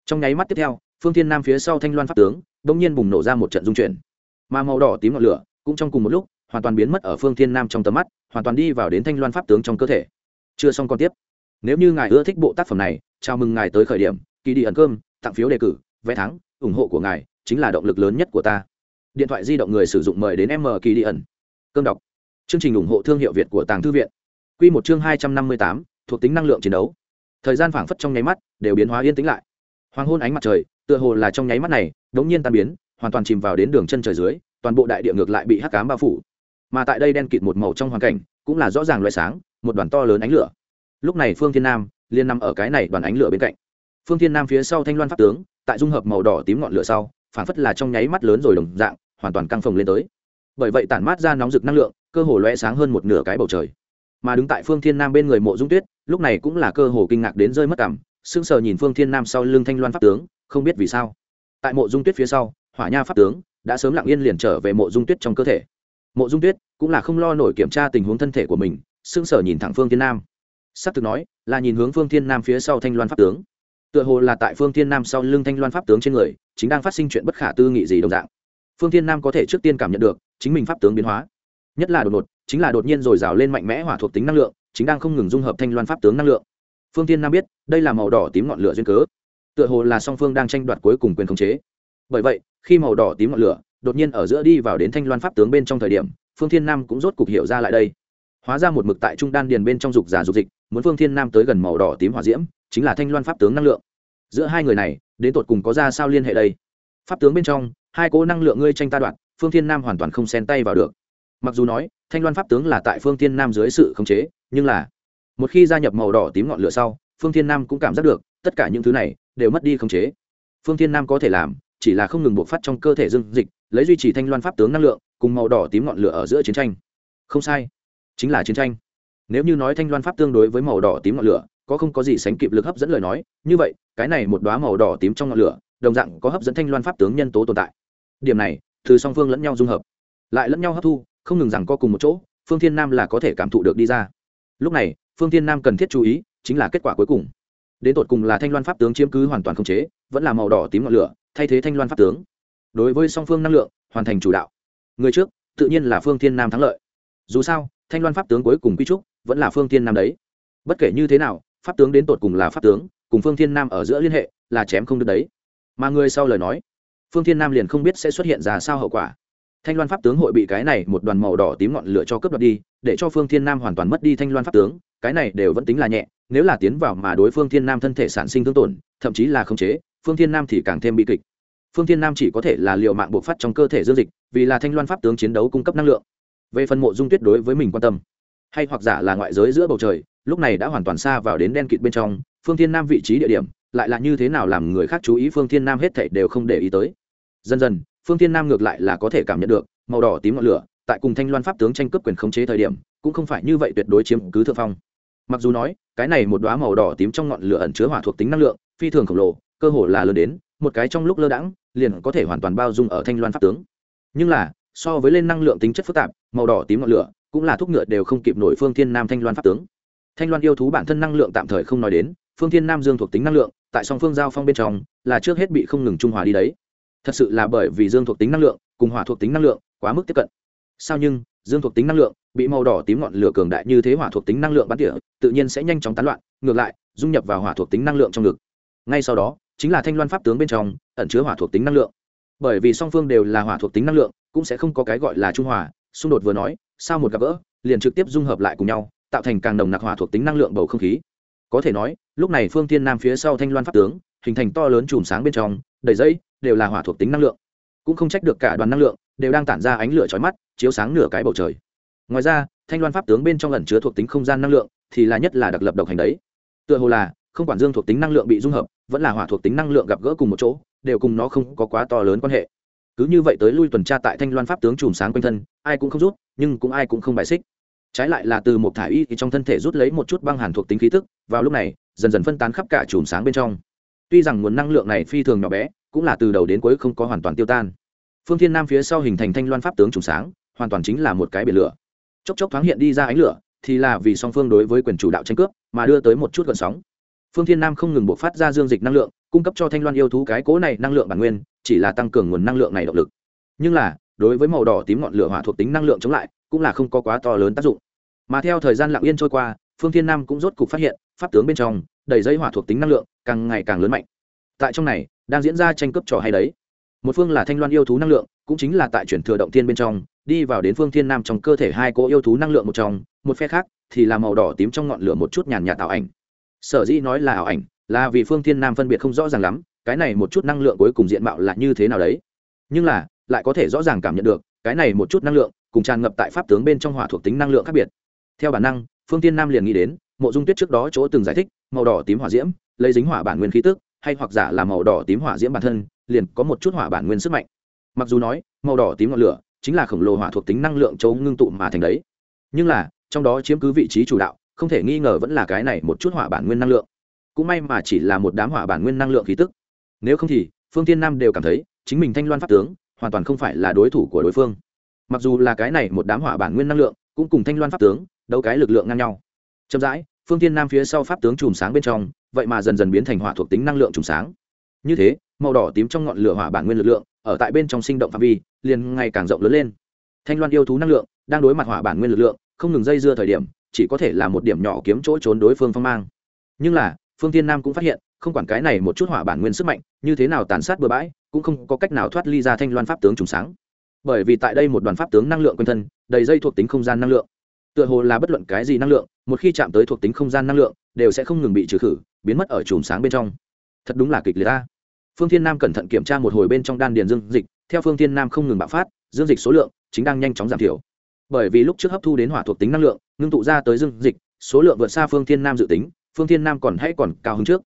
Trong nháy mắt tiếp theo, phương thiên nam phía sau thanh loan pháp tướng đ ỗ n g nhiên bùng nổ ra một trận dung chuyển. Mà màu đỏ tím ngọn lửa, cũng trong cùng một lúc, hoàn toàn biến mất ở phương thiên nam trong tầm mắt, hoàn toàn đi vào đến thanh loan pháp tướng trong cơ thể. Chưa xong còn tiếp. Nếu như ngài ưa thích bộ tác phẩm này, chào mừng ngài tới khởi điểm kỳ đi ẩn cơm, tặng phiếu đề cử, vé thắng, ủng hộ của ngài, chính là động lực lớn nhất của ta. Điện thoại di động người sử dụng mời đến m kỳ đi ẩn cơm đọc. Chương trình ủng hộ thương hiệu việt của tàng thư viện. Q một chương hai trăm năm mươi tám, thuộc tính năng lượng chiến đấu. Thời gian phảng phất trong nháy mắt đều biến hóa yên tĩnh lại. Hoàng hôn ánh mặt trời, tựa hồ là trong nháy mắt này, đống nhiên tan biến, hoàn toàn chìm vào đến đường chân trời dưới, toàn bộ đại địa ngược lại bị hắc cám bao phủ. Mà tại đây đen kịt một màu trong hoàn cảnh, cũng là rõ ràng loại sáng, một đoàn to lớn ánh lửa. Lúc này phương thiên nam liên nằm ở cái này đoàn ánh lửa bên cạnh. Phương thiên nam phía sau thanh loan pháp tướng, tại dung hợp màu đỏ tím ngọn lửa sau, phảng phất là trong nháy mắt lớn rồi đồng dạng, hoàn toàn căng phồng lên tới bởi vậy tản mát ra nóng rực năng lượng, cơ hồ loe sáng hơn một nửa cái bầu trời. Mà đứng tại phương thiên nam bên người mộ dung tuyết, lúc này cũng là cơ hồ kinh ngạc đến rơi mất cảm, sững sờ nhìn phương thiên nam sau lưng thanh loan pháp tướng, không biết vì sao. Tại mộ dung tuyết phía sau, hỏa nha pháp tướng đã sớm lặng yên liền trở về mộ dung tuyết trong cơ thể. Mộ dung tuyết cũng là không lo nổi kiểm tra tình huống thân thể của mình, sững sờ nhìn thẳng phương thiên nam. Sắp thực nói, là nhìn hướng phương thiên nam phía sau thanh loan pháp tướng. Tựa hồ là tại phương thiên nam sau lưng thanh loan pháp tướng trên người, chính đang phát sinh chuyện bất khả tư nghị gì đồng dạng. Phương thiên nam có thể trước tiên cảm nhận được chính mình pháp tướng biến hóa. Nhất là đột ngột, chính là đột nhiên rồi rào lên mạnh mẽ hỏa thuộc tính năng lượng, chính đang không ngừng dung hợp thanh loan pháp tướng năng lượng. Phương tiên nam biết, đây là màu đỏ tím ngọn lửa duyên cớ. Tựa hồ là song phương đang tranh đoạt cuối cùng quyền khống chế. Bởi vậy, khi màu đỏ tím ngọn lửa đột nhiên ở giữa đi vào đến thanh loan pháp tướng bên trong thời điểm, phương thiên nam cũng rốt cục hiểu ra lại đây. Hóa ra một mực tại trung đan điền bên trong dục giả dục dịch, muốn phương thiên nam tới gần màu đỏ tím hỏa diễm, chính là thanh loan pháp tướng năng lượng. Giữa hai người này, đến tột cùng có ra sao liên hệ đây? Pháp tướng bên trong, hai cố năng lượng ngươi tranh ta đoạn phương thiên nam hoàn toàn không xen tay vào được. Mặc dù nói, thanh loan pháp tướng là tại phương thiên nam dưới sự khống chế, nhưng là, một khi gia nhập màu đỏ tím ngọn lửa sau, phương thiên nam cũng cảm giác được, tất cả những thứ này đều mất đi khống chế. Phương thiên nam có thể làm, chỉ là không ngừng buộc phát trong cơ thể dương dịch, lấy duy trì thanh loan pháp tướng năng lượng, cùng màu đỏ tím ngọn lửa ở giữa chiến tranh. Không sai, chính là chiến tranh. Nếu như nói thanh loan pháp tương đối với màu đỏ tím ngọn lửa, có không có gì sánh kịp lực hấp dẫn lời nói, như vậy, cái này một đoá màu đỏ tím trong ngọn lửa, đồng dạng có hấp dẫn thanh loan pháp tướng nhân tố tồn tại. Điểm này từ song phương lẫn nhau dung hợp. Lại lẫn nhau hấp thu, không ngừng rằng co cùng một chỗ, phương thiên nam là có thể cảm thụ được đi ra. Lúc này, phương thiên nam cần thiết chú ý, chính là kết quả cuối cùng. Đến tột cùng là thanh loan pháp tướng chiếm cứ hoàn toàn không chế, vẫn là màu đỏ tím ngọn lửa, thay thế thanh loan pháp tướng. Đối với song phương năng lượng, hoàn thành chủ đạo. Người trước, tự nhiên là phương thiên nam thắng lợi. Dù sao, thanh loan pháp tướng cuối cùng quy trúc, vẫn là phương thiên nam đấy. Bất kể như thế nào, pháp tướng đến tột cùng là pháp tướng, cùng phương thiên nam ở giữa liên hệ, là chém không được đấy. Mà người sau lời nói phương thiên nam liền không biết sẽ xuất hiện ra sao hậu quả. Thanh loan pháp tướng hội bị cái này một đoàn màu đỏ tím ngọn lửa cho cướp đoạt đi, để cho phương thiên nam hoàn toàn mất đi thanh loan pháp tướng, cái này đều vẫn tính là nhẹ, nếu là tiến vào mà đối phương thiên nam thân thể sản sinh thương tổn, thậm chí là khống chế, phương thiên nam thì càng thêm bị kịch. Phương thiên nam chỉ có thể là liệu mạng buộc phát trong cơ thể dương dịch, vì là thanh loan pháp tướng chiến đấu cung cấp năng lượng. Về phần mộ dung tuyết đối với mình quan tâm, hay hoặc giả là ngoại giới giữa bầu trời, lúc này đã hoàn toàn xa vào đến đen kịt bên trong, phương thiên nam vị trí địa điểm, lại là như thế nào làm người khác chú ý phương thiên nam hết thảy đều không để ý tới dần dần, phương thiên nam ngược lại là có thể cảm nhận được, màu đỏ tím ngọn lửa, tại cùng thanh loan pháp tướng tranh cướp quyền khống chế thời điểm, cũng không phải như vậy tuyệt đối chiếm cứ thượng phong. Mặc dù nói, cái này một đoá màu đỏ tím trong ngọn lửa ẩn chứa hỏa thuộc tính năng lượng, phi thường khổng lồ, cơ hồ là lớn đến, một cái trong lúc lơ đãng, liền có thể hoàn toàn bao dung ở thanh loan pháp tướng. Nhưng là, so với lên năng lượng tính chất phức tạp, màu đỏ tím ngọn lửa cũng là thuốc ngựa đều không kịp nổi phương thiên nam thanh loan pháp tướng. Thanh loan yêu thú bản thân năng lượng tạm thời không nói đến, phương thiên nam dương thuộc tính năng lượng, tại song phương giao phong bên trong, là trước hết bị không ngừng trung hòa đi đấy thật sự là bởi vì dương thuộc tính năng lượng cùng hỏa thuộc tính năng lượng quá mức tiếp cận. Sao nhưng, dương thuộc tính năng lượng bị màu đỏ tím ngọn lửa cường đại như thế hỏa thuộc tính năng lượng bắn tỉa, tự nhiên sẽ nhanh chóng tán loạn, ngược lại, dung nhập vào hỏa thuộc tính năng lượng trong ngực. Ngay sau đó, chính là thanh loan pháp tướng bên trong ẩn chứa hỏa thuộc tính năng lượng. Bởi vì song phương đều là hỏa thuộc tính năng lượng, cũng sẽ không có cái gọi là trung hòa, xung đột vừa nói sao một gặp gỡ, liền trực tiếp dung hợp lại cùng nhau, tạo thành càng nồng nặc hỏa thuộc tính năng lượng bầu không khí. Có thể nói, lúc này phương tiên nam phía sau thanh loan pháp tướng, hình thành to lớn chùm sáng bên trong đầy dây, đều là hỏa thuộc tính năng lượng. Cũng không trách được cả đoàn năng lượng, đều đang tản ra ánh lửa chói mắt, chiếu sáng nửa cái bầu trời. Ngoài ra, thanh loan pháp tướng bên trong ẩn chứa thuộc tính không gian năng lượng, thì là nhất là đặc lập độc hành đấy. Tựa hồ là, không quản dương thuộc tính năng lượng bị dung hợp, vẫn là hỏa thuộc tính năng lượng gặp gỡ cùng một chỗ, đều cùng nó không có quá to lớn quan hệ. Cứ như vậy tới lui tuần tra tại thanh loan pháp tướng chùm sáng quanh thân, ai cũng không rút, nhưng cũng ai cũng không bài xích. Trái lại là từ một thả y thì trong thân thể rút lấy một chút băng hàn thuộc tính khí tức, vào lúc này, dần dần phân tán khắp cả chùm sáng bên trong tuy rằng nguồn năng lượng này phi thường nhỏ bé, cũng là từ đầu đến cuối không có hoàn toàn tiêu tan. Phương thiên nam phía sau hình thành thanh loan pháp tướng trùng sáng, hoàn toàn chính là một cái biển lửa. Chốc chốc thoáng hiện đi ra ánh lửa, thì là vì song phương đối với quyền chủ đạo tranh cướp, mà đưa tới một chút gợn sóng. Phương thiên nam không ngừng buộc phát ra dương dịch năng lượng, cung cấp cho thanh loan yêu thú cái cố này năng lượng bản nguyên, chỉ là tăng cường nguồn năng lượng này động lực. Nhưng là, đối với màu đỏ tím ngọn lửa hỏa thuộc tính năng lượng chống lại, cũng là không có quá to lớn tác dụng. Mà theo thời gian lặng yên trôi qua, phương thiên nam cũng rốt cục phát hiện, pháp tướng bên trong, đầy dây hỏa thuộc tính năng lượng càng ngày càng lớn mạnh. Tại trong này, đang diễn ra tranh cướp trò hay đấy. Một phương là thanh loan yêu thú năng lượng, cũng chính là tại chuyển thừa động thiên bên trong, đi vào đến phương thiên nam trong cơ thể hai cỗ yêu thú năng lượng một trong, một phe khác thì là màu đỏ tím trong ngọn lửa một chút nhàn nhạt tạo ảnh. Sở dĩ nói là ảo ảnh, là vì phương thiên nam phân biệt không rõ ràng lắm, cái này một chút năng lượng cuối cùng diện mạo là như thế nào đấy. Nhưng là, lại có thể rõ ràng cảm nhận được, cái này một chút năng lượng cùng tràn ngập tại pháp tướng bên trong hỏa thuộc tính năng lượng khác biệt. Theo bản năng, phương thiên nam liền nghĩ đến, mộ dung tuyết trước đó chỗ từng giải thích, màu đỏ tím hỏa diễm lấy dính hỏa bản nguyên khí tức, hay hoặc giả là màu đỏ tím hỏa diễm bản thân, liền có một chút hỏa bản nguyên sức mạnh. Mặc dù nói, màu đỏ tím ngọn lửa chính là khổng lồ hỏa thuộc tính năng lượng chỗ ngưng tụ mà thành đấy. Nhưng là, trong đó chiếm cứ vị trí chủ đạo, không thể nghi ngờ vẫn là cái này một chút hỏa bản nguyên năng lượng. Cũng may mà chỉ là một đám hỏa bản nguyên năng lượng khí tức. Nếu không thì, phương tiên nam đều cảm thấy chính mình thanh loan pháp tướng hoàn toàn không phải là đối thủ của đối phương. Mặc dù là cái này một đám hỏa bản nguyên năng lượng cũng cùng thanh loan pháp tướng đấu cái lực lượng ngang nhau. Chậm rãi, phương tiên nam phía sau pháp tướng chùm sáng bên trong vậy mà dần dần biến thành hỏa thuộc tính năng lượng trùng sáng. Như thế, màu đỏ tím trong ngọn lửa hỏa bản nguyên lực lượng, ở tại bên trong sinh động phạm vi, liền ngày càng rộng lớn lên. Thanh loan yêu thú năng lượng, đang đối mặt hỏa bản nguyên lực lượng, không ngừng dây dưa thời điểm, chỉ có thể là một điểm nhỏ kiếm chỗ trốn đối phương phong mang. Nhưng là, phương tiên nam cũng phát hiện, không quản cái này một chút hỏa bản nguyên sức mạnh, như thế nào tàn sát bừa bãi, cũng không có cách nào thoát ly ra thanh loan pháp tướng trùng sáng. Bởi vì tại đây một đoàn pháp tướng năng lượng quanh thân, đầy dây thuộc tính không gian năng lượng tựa hồ là bất luận cái gì năng lượng, một khi chạm tới thuộc tính không gian năng lượng, đều sẽ không ngừng bị trừ khử, biến mất ở chùm sáng bên trong. Thật đúng là kịch liệt ta. Phương thiên nam cẩn thận kiểm tra một hồi bên trong đan điền dương dịch, theo phương thiên nam không ngừng bạo phát, dương dịch số lượng chính đang nhanh chóng giảm thiểu. Bởi vì lúc trước hấp thu đến hỏa thuộc tính năng lượng, ngưng tụ ra tới dương dịch, số lượng vượt xa phương thiên nam dự tính, phương thiên nam còn hãy còn cao hơn trước.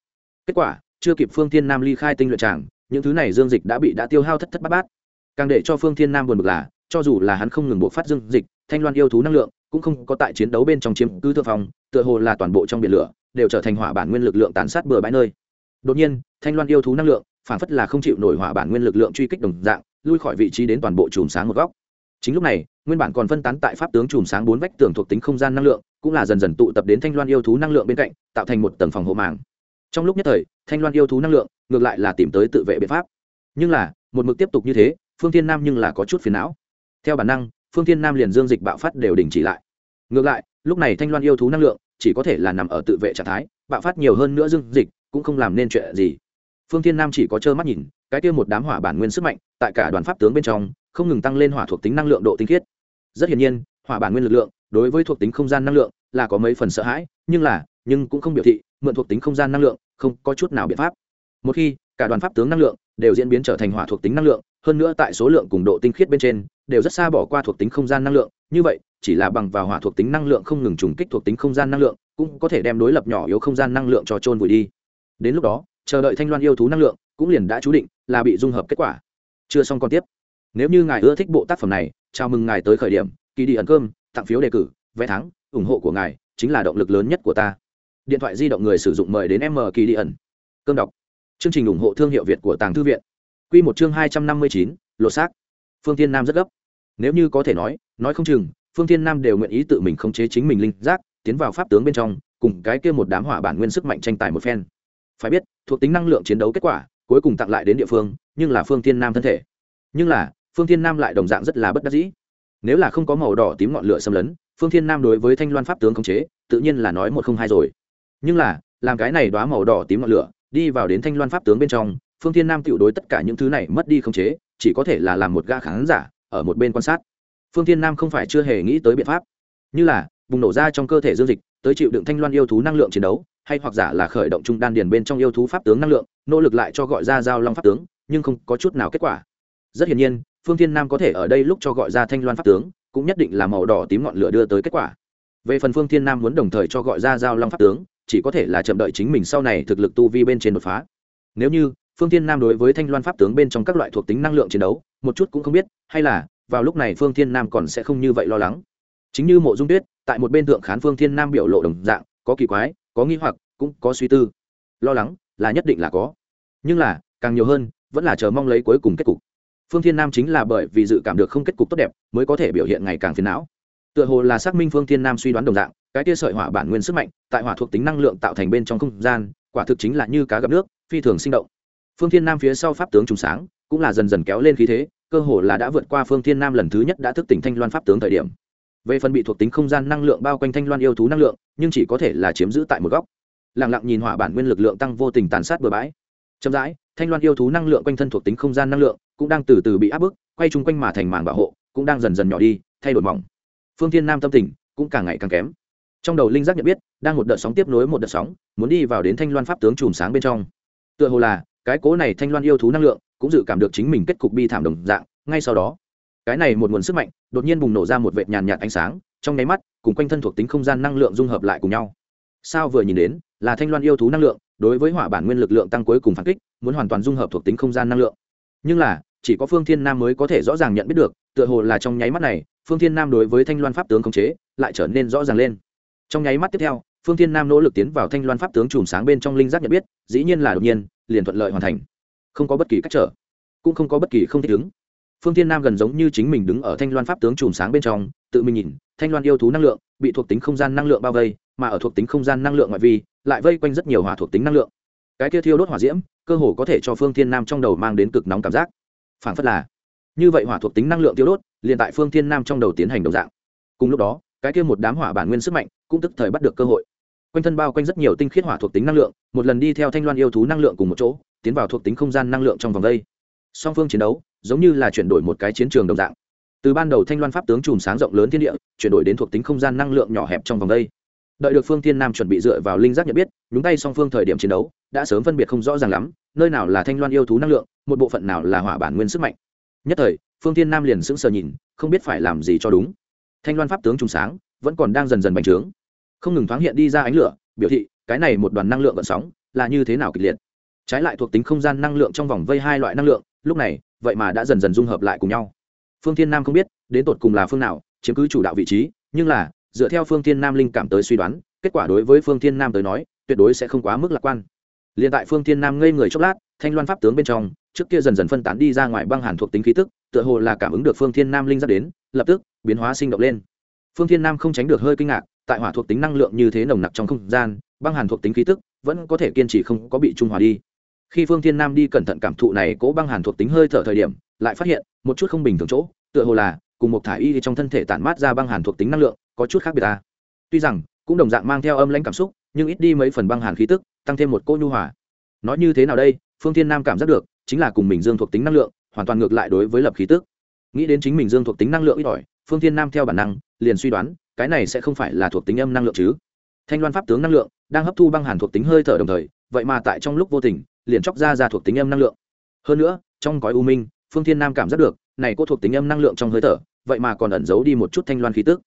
Kết quả, chưa kịp phương thiên nam ly khai tinh luyện tràng, những thứ này dương dịch đã bị đã tiêu hao thất thất bát bát. Càng để cho phương thiên nam buồn bực là, cho dù là hắn không ngừng bộ phát dương dịch, thanh loan yêu thú năng lượng cũng không có tại chiến đấu bên trong chiếm cứ thượng phong, tựa hồ là toàn bộ trong biển lửa, đều trở thành hỏa bản nguyên lực lượng tàn sát bừa bãi nơi. Đột nhiên, thanh loan yêu thú năng lượng, phản phất là không chịu nổi hỏa bản nguyên lực lượng truy kích đồng dạng, lui khỏi vị trí đến toàn bộ chùm sáng một góc. Chính lúc này, nguyên bản còn phân tán tại pháp tướng chùm sáng bốn vách tường thuộc tính không gian năng lượng, cũng là dần dần tụ tập đến thanh loan yêu thú năng lượng bên cạnh, tạo thành một tầng phòng hộ màng. Trong lúc nhất thời, thanh loan yêu thú năng lượng, ngược lại là tìm tới tự vệ biện pháp. Nhưng là, một mực tiếp tục như thế, phương thiên nam nhưng là có chút phiền não. Theo bản năng phương thiên nam liền dương dịch bạo phát đều đình chỉ lại. Ngược lại, lúc này thanh loan yêu thú năng lượng chỉ có thể là nằm ở tự vệ trạng thái, bạo phát nhiều hơn nữa dương dịch cũng không làm nên chuyện gì. Phương thiên nam chỉ có trơ mắt nhìn, cái kia một đám hỏa bản nguyên sức mạnh tại cả đoàn pháp tướng bên trong không ngừng tăng lên hỏa thuộc tính năng lượng độ tinh khiết. Rất hiển nhiên, hỏa bản nguyên lực lượng đối với thuộc tính không gian năng lượng là có mấy phần sợ hãi, nhưng là, nhưng cũng không biểu thị mượn thuộc tính không gian năng lượng không có chút nào biện pháp. Một khi cả đoàn pháp tướng năng lượng đều diễn biến trở thành hỏa thuộc tính năng lượng, hơn nữa tại số lượng cùng độ tinh khiết bên trên, đều rất xa bỏ qua thuộc tính không gian năng lượng. Như vậy, chỉ là bằng vào hỏa thuộc tính năng lượng không ngừng trùng kích thuộc tính không gian năng lượng, cũng có thể đem đối lập nhỏ yếu không gian năng lượng cho trôn vùi đi. Đến lúc đó, chờ đợi thanh loan yêu thú năng lượng cũng liền đã chú định là bị dung hợp kết quả. Chưa xong còn tiếp. Nếu như ngài ưa thích bộ tác phẩm này, chào mừng ngài tới khởi điểm kỳ đi ẩn cơm, tặng phiếu đề cử, vé thắng, ủng hộ của ngài chính là động lực lớn nhất của ta. Điện thoại di động người sử dụng mời đến m kỳ đi ẩn. Cơm đọc chương trình ủng hộ thương hiệu việt của tàng thư viện. Quy một chương hai trăm năm mươi chín, lột xác. Phương Thiên nam rất gấp. Nếu như có thể nói nói không chừng, phương Thiên nam đều nguyện ý tự mình khống chế chính mình linh giác, tiến vào pháp tướng bên trong, cùng cái kia một đám hỏa bản nguyên sức mạnh tranh tài một phen. Phải biết, thuộc tính năng lượng chiến đấu kết quả, cuối cùng tặng lại đến địa phương, nhưng là phương Thiên nam thân thể. Nhưng là, phương thiên nam lại đồng dạng rất là bất đắc dĩ. Nếu là không có màu đỏ tím ngọn lửa xâm lấn, phương thiên nam đối với thanh loan pháp tướng khống chế, tự nhiên là nói một không hai rồi. Nhưng là, làm cái này đóa màu đỏ tím ngọn lửa đi vào đến thanh loan pháp tướng bên trong, phương thiên nam tự đối tất cả những thứ này mất đi khống chế, chỉ có thể là làm một gã khán giả ở một bên quan sát. Phương thiên nam không phải chưa hề nghĩ tới biện pháp. Như là, bùng nổ ra trong cơ thể dương dịch, tới chịu đựng thanh loan yêu thú năng lượng chiến đấu, hay hoặc giả là khởi động trung đan điền bên trong yêu thú pháp tướng năng lượng, nỗ lực lại cho gọi ra giao long pháp tướng, nhưng không có chút nào kết quả. Rất hiển nhiên, phương thiên nam có thể ở đây lúc cho gọi ra thanh loan pháp tướng, cũng nhất định là màu đỏ tím ngọn lửa đưa tới kết quả. Về phần phương thiên nam muốn đồng thời cho gọi ra giao long pháp tướng chỉ có thể là chậm đợi chính mình sau này thực lực tu vi bên trên đột phá. Nếu như, phương thiên nam đối với thanh loan pháp tướng bên trong các loại thuộc tính năng lượng chiến đấu, một chút cũng không biết, hay là, vào lúc này phương thiên nam còn sẽ không như vậy lo lắng. Chính như mộ dung tuyết, tại một bên thượng khán phương thiên nam biểu lộ đồng dạng, có kỳ quái, có nghi hoặc, cũng có suy tư. Lo lắng, là nhất định là có. Nhưng là, càng nhiều hơn, vẫn là chờ mong lấy cuối cùng kết cục. Phương thiên nam chính là bởi vì dự cảm được không kết cục tốt đẹp, mới có thể biểu hiện ngày càng phiền não tựa hồ là xác minh phương thiên nam suy đoán đồng dạng, cái tia sợi hỏa bản nguyên sức mạnh, tại hỏa thuộc tính năng lượng tạo thành bên trong không gian, quả thực chính là như cá gặp nước, phi thường sinh động. Phương thiên nam phía sau pháp tướng trùng sáng, cũng là dần dần kéo lên khí thế, cơ hồ là đã vượt qua phương thiên nam lần thứ nhất đã thức tỉnh thanh loan pháp tướng thời điểm. Về phần bị thuộc tính không gian năng lượng bao quanh thanh loan yêu thú năng lượng, nhưng chỉ có thể là chiếm giữ tại một góc. Lẳng lặng nhìn hỏa bản nguyên lực lượng tăng vô tình tàn sát bừa bãi. Chậm rãi, thanh loan yêu thú năng lượng quanh thân thuộc tính không gian năng lượng cũng đang từ từ bị áp bức, quay chung quanh mà thành màng bảo hộ, cũng đang dần dần nhỏ đi, thay đổi mỏng phương thiên nam tâm tình cũng càng ngày càng kém. Trong đầu linh giác nhận biết, đang một đợt sóng tiếp nối một đợt sóng, muốn đi vào đến thanh loan pháp tướng chùm sáng bên trong. Tựa hồ là, cái cố này thanh loan yêu thú năng lượng cũng dự cảm được chính mình kết cục bi thảm đồng dạng, ngay sau đó, cái này một nguồn sức mạnh đột nhiên bùng nổ ra một vệt nhàn nhạt ánh sáng, trong nháy mắt, cùng quanh thân thuộc tính không gian năng lượng dung hợp lại cùng nhau. Sao vừa nhìn đến, là thanh loan yêu thú năng lượng, đối với hỏa bản nguyên lực lượng tăng cuối cùng phản kích, muốn hoàn toàn dung hợp thuộc tính không gian năng lượng. Nhưng là, chỉ có phương thiên nam mới có thể rõ ràng nhận biết được, tựa hồ là trong nháy mắt này phương thiên nam đối với thanh loan pháp tướng khống chế lại trở nên rõ ràng lên. Trong nháy mắt tiếp theo, phương thiên nam nỗ lực tiến vào thanh loan pháp tướng chùm sáng bên trong linh giác nhận biết, dĩ nhiên là đột nhiên, liền thuận lợi hoàn thành. Không có bất kỳ cách trở, cũng không có bất kỳ không thích ứng. Phương thiên nam gần giống như chính mình đứng ở thanh loan pháp tướng chùm sáng bên trong, tự mình nhìn, thanh loan yêu thú năng lượng bị thuộc tính không gian năng lượng bao vây, mà ở thuộc tính không gian năng lượng ngoại vi, lại vây quanh rất nhiều hỏa thuộc tính năng lượng. Cái kia thiêu đốt hỏa diễm, cơ hồ có thể cho phương thiên nam trong đầu mang đến cực nóng cảm giác. Phản phất là, như vậy hỏa thuộc tính năng lượng tiêu đốt liền tại phương thiên nam trong đầu tiến hành đồng dạng. Cùng lúc đó, cái kia một đám hỏa bản nguyên sức mạnh cũng tức thời bắt được cơ hội. Quanh thân bao quanh rất nhiều tinh khiết hỏa thuộc tính năng lượng, một lần đi theo thanh loan yêu thú năng lượng cùng một chỗ, tiến vào thuộc tính không gian năng lượng trong vòng đây. Song phương chiến đấu, giống như là chuyển đổi một cái chiến trường đồng dạng. Từ ban đầu thanh loan pháp tướng chùm sáng rộng lớn thiên địa, chuyển đổi đến thuộc tính không gian năng lượng nhỏ hẹp trong vòng đây. Đợi được phương thiên nam chuẩn bị dựa vào linh giác nhận biết, nhúng tay song phương thời điểm chiến đấu, đã sớm phân biệt không rõ ràng lắm, nơi nào là thanh loan yêu thú năng lượng, một bộ phận nào là hỏa bản nguyên sức mạnh. Nhất thời phương thiên nam liền sững sờ nhìn, không biết phải làm gì cho đúng. Thanh loan pháp tướng trùng sáng, vẫn còn đang dần dần bành trướng. Không ngừng thoáng hiện đi ra ánh lửa, biểu thị, cái này một đoàn năng lượng vận sóng, là như thế nào kịch liệt? Trái lại thuộc tính không gian năng lượng trong vòng vây hai loại năng lượng, lúc này, vậy mà đã dần dần dung hợp lại cùng nhau. Phương thiên nam không biết, đến tột cùng là phương nào, chiếm cứ chủ đạo vị trí, nhưng là, dựa theo phương thiên nam linh cảm tới suy đoán, kết quả đối với phương thiên nam tới nói, tuyệt đối sẽ không quá mức lạc quan. Liền tại phương thiên nam ngây người chốc lát, thanh loan pháp tướng bên trong trước kia dần dần phân tán đi ra ngoài băng hàn thuộc tính khí tức, tựa hồ là cảm ứng được phương thiên nam linh giác đến, lập tức, biến hóa sinh động lên. Phương thiên nam không tránh được hơi kinh ngạc, tại hỏa thuộc tính năng lượng như thế nồng nặc trong không gian, băng hàn thuộc tính khí tức vẫn có thể kiên trì không có bị trung hòa đi. Khi phương thiên nam đi cẩn thận cảm thụ này cố băng hàn thuộc tính hơi thở thời điểm, lại phát hiện, một chút không bình thường chỗ, tựa hồ là, cùng một thải y trong thân thể tản mát ra băng hàn thuộc tính năng lượng, có chút khác biệt ta. Tuy rằng, cũng đồng dạng mang theo âm lãnh cảm xúc, nhưng ít đi mấy phần băng hàn khí tức, tăng thêm một cô nhu hòa. Nói như thế nào đây? Phương thiên nam cảm giác được chính là cùng mình dương thuộc tính năng lượng, hoàn toàn ngược lại đối với lập khí tức. Nghĩ đến chính mình dương thuộc tính năng lượng ít ỏi, phương thiên nam theo bản năng, liền suy đoán, cái này sẽ không phải là thuộc tính âm năng lượng chứ. Thanh loan pháp tướng năng lượng, đang hấp thu băng hàn thuộc tính hơi thở đồng thời, vậy mà tại trong lúc vô tình, liền chóc ra ra thuộc tính âm năng lượng. Hơn nữa, trong cõi u minh, phương thiên nam cảm giác được, này có thuộc tính âm năng lượng trong hơi thở, vậy mà còn ẩn giấu đi một chút thanh loan khí tức.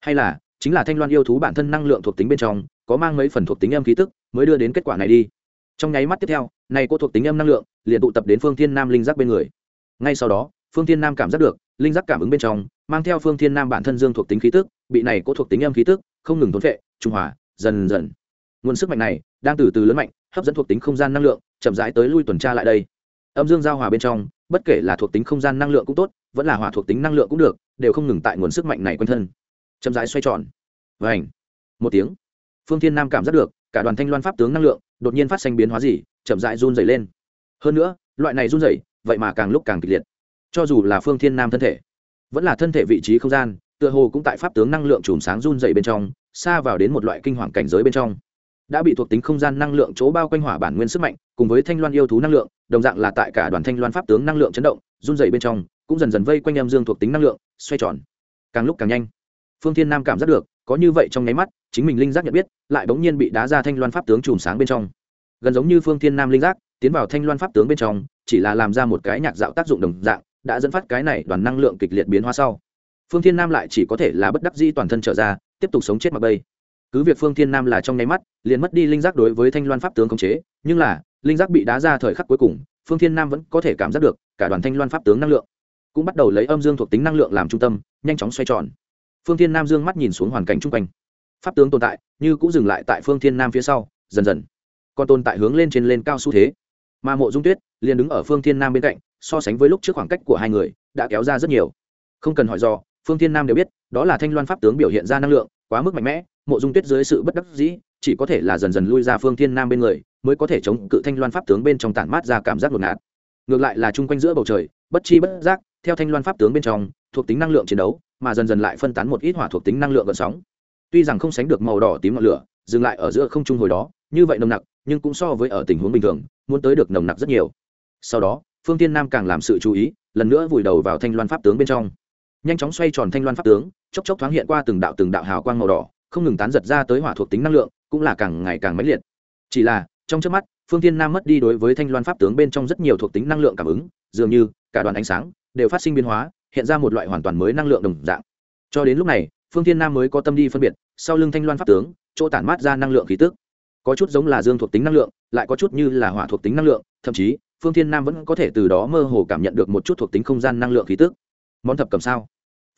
Hay là, chính là thanh loan yêu thú bản thân năng lượng thuộc tính bên trong, có mang mấy phần thuộc tính âm khí tức, mới đưa đến kết quả này đi. Trong nháy mắt tiếp theo này cô thuộc tính âm năng lượng, liền tụ tập đến phương thiên nam linh giác bên người. Ngay sau đó, phương thiên nam cảm giác được, linh giác cảm ứng bên trong, mang theo phương thiên nam bản thân dương thuộc tính khí tức, bị này cô thuộc tính âm khí tức, không ngừng thốn vệ trung hòa, dần dần. Nguồn sức mạnh này, đang từ từ lớn mạnh, hấp dẫn thuộc tính không gian năng lượng, chậm rãi tới lui tuần tra lại đây. Âm dương giao hòa bên trong, bất kể là thuộc tính không gian năng lượng cũng tốt, vẫn là hỏa thuộc tính năng lượng cũng được, đều không ngừng tại nguồn sức mạnh này quanh thân. Chậm rãi xoay tròn. Và ảnh một tiếng. Phương thiên nam cảm giác được, cả đoàn thanh loan pháp tướng năng lượng, đột nhiên phát sinh biến hóa gì chậm rãi run dày lên. Hơn nữa, loại này run dày vậy mà càng lúc càng kịch liệt. Cho dù là phương thiên nam thân thể, vẫn là thân thể vị trí không gian, tựa hồ cũng tại pháp tướng năng lượng chùm sáng run dày bên trong, xa vào đến một loại kinh hoàng cảnh giới bên trong. Đã bị thuộc tính không gian năng lượng chỗ bao quanh hỏa bản nguyên sức mạnh, cùng với thanh loan yêu thú năng lượng, đồng dạng là tại cả đoàn thanh loan pháp tướng năng lượng chấn động, run dày bên trong, cũng dần dần vây quanh em dương thuộc tính năng lượng, xoay tròn. Càng lúc càng nhanh. Phương thiên nam cảm giác được, có như vậy trong nháy mắt, chính mình linh giác nhận biết, lại bỗng nhiên bị đá ra thanh loan pháp tướng chùm sáng bên trong gần giống như phương thiên nam linh giác, tiến vào thanh loan pháp tướng bên trong, chỉ là làm ra một cái nhạc dạo tác dụng đồng dạng, đã dẫn phát cái này đoàn năng lượng kịch liệt biến hóa sau. Phương thiên nam lại chỉ có thể là bất đắc dĩ toàn thân trở ra, tiếp tục sống chết mặc bây cứ việc phương thiên nam là trong nháy mắt, liền mất đi linh giác đối với thanh loan pháp tướng khống chế, nhưng là, linh giác bị đá ra thời khắc cuối cùng, phương thiên nam vẫn có thể cảm giác được, cả đoàn thanh loan pháp tướng năng lượng cũng bắt đầu lấy âm dương thuộc tính năng lượng làm trung tâm, nhanh chóng xoay tròn. Phương thiên nam dương mắt nhìn xuống hoàn cảnh chung quanh. Pháp tướng tồn tại, như cũng dừng lại tại phương thiên nam phía sau, dần dần còn tồn tại hướng lên trên lên cao xu thế. Mà mộ dung tuyết liền đứng ở phương thiên nam bên cạnh, so sánh với lúc trước khoảng cách của hai người, đã kéo ra rất nhiều. Không cần hỏi do phương thiên nam đều biết, đó là thanh loan pháp tướng biểu hiện ra năng lượng, quá mức mạnh mẽ, mộ dung tuyết dưới sự bất đắc dĩ, chỉ có thể là dần dần lui ra phương thiên nam bên người, mới có thể chống cự thanh loan pháp tướng bên trong tản mát ra cảm giác ngột ngạt. Ngược lại là chung quanh giữa bầu trời, bất chi bất giác, theo thanh loan pháp tướng bên trong, thuộc tính năng lượng chiến đấu, mà dần dần lại phân tán một ít hỏa thuộc tính năng lượng gợn sóng. Tuy rằng không sánh được màu đỏ tím ngọn lửa, dừng lại ở giữa không trung hồi đó như vậy nồng nặc, nhưng cũng so với ở tình huống bình thường, muốn tới được nồng nặc rất nhiều. Sau đó, phương tiên nam càng làm sự chú ý, lần nữa vùi đầu vào thanh loan pháp tướng bên trong. Nhanh chóng xoay tròn thanh loan pháp tướng, chốc chốc thoáng hiện qua từng đạo từng đạo hào quang màu đỏ, không ngừng tán giật ra tới hỏa thuộc tính năng lượng, cũng là càng ngày càng mãnh liệt. Chỉ là, trong trước mắt, phương tiên nam mất đi đối với thanh loan pháp tướng bên trong rất nhiều thuộc tính năng lượng cảm ứng, dường như, cả đoàn ánh sáng đều phát sinh biến hóa, hiện ra một loại hoàn toàn mới năng lượng đồng dạng. Cho đến lúc này, phương tiên nam mới có tâm đi phân biệt, sau lưng thanh loan pháp tướng, chỗ tản mát ra năng lượng khí tức có chút giống là dương thuộc tính năng lượng, lại có chút như là hỏa thuộc tính năng lượng, thậm chí, phương thiên nam vẫn có thể từ đó mơ hồ cảm nhận được một chút thuộc tính không gian năng lượng khí tức. Món thập cầm sao?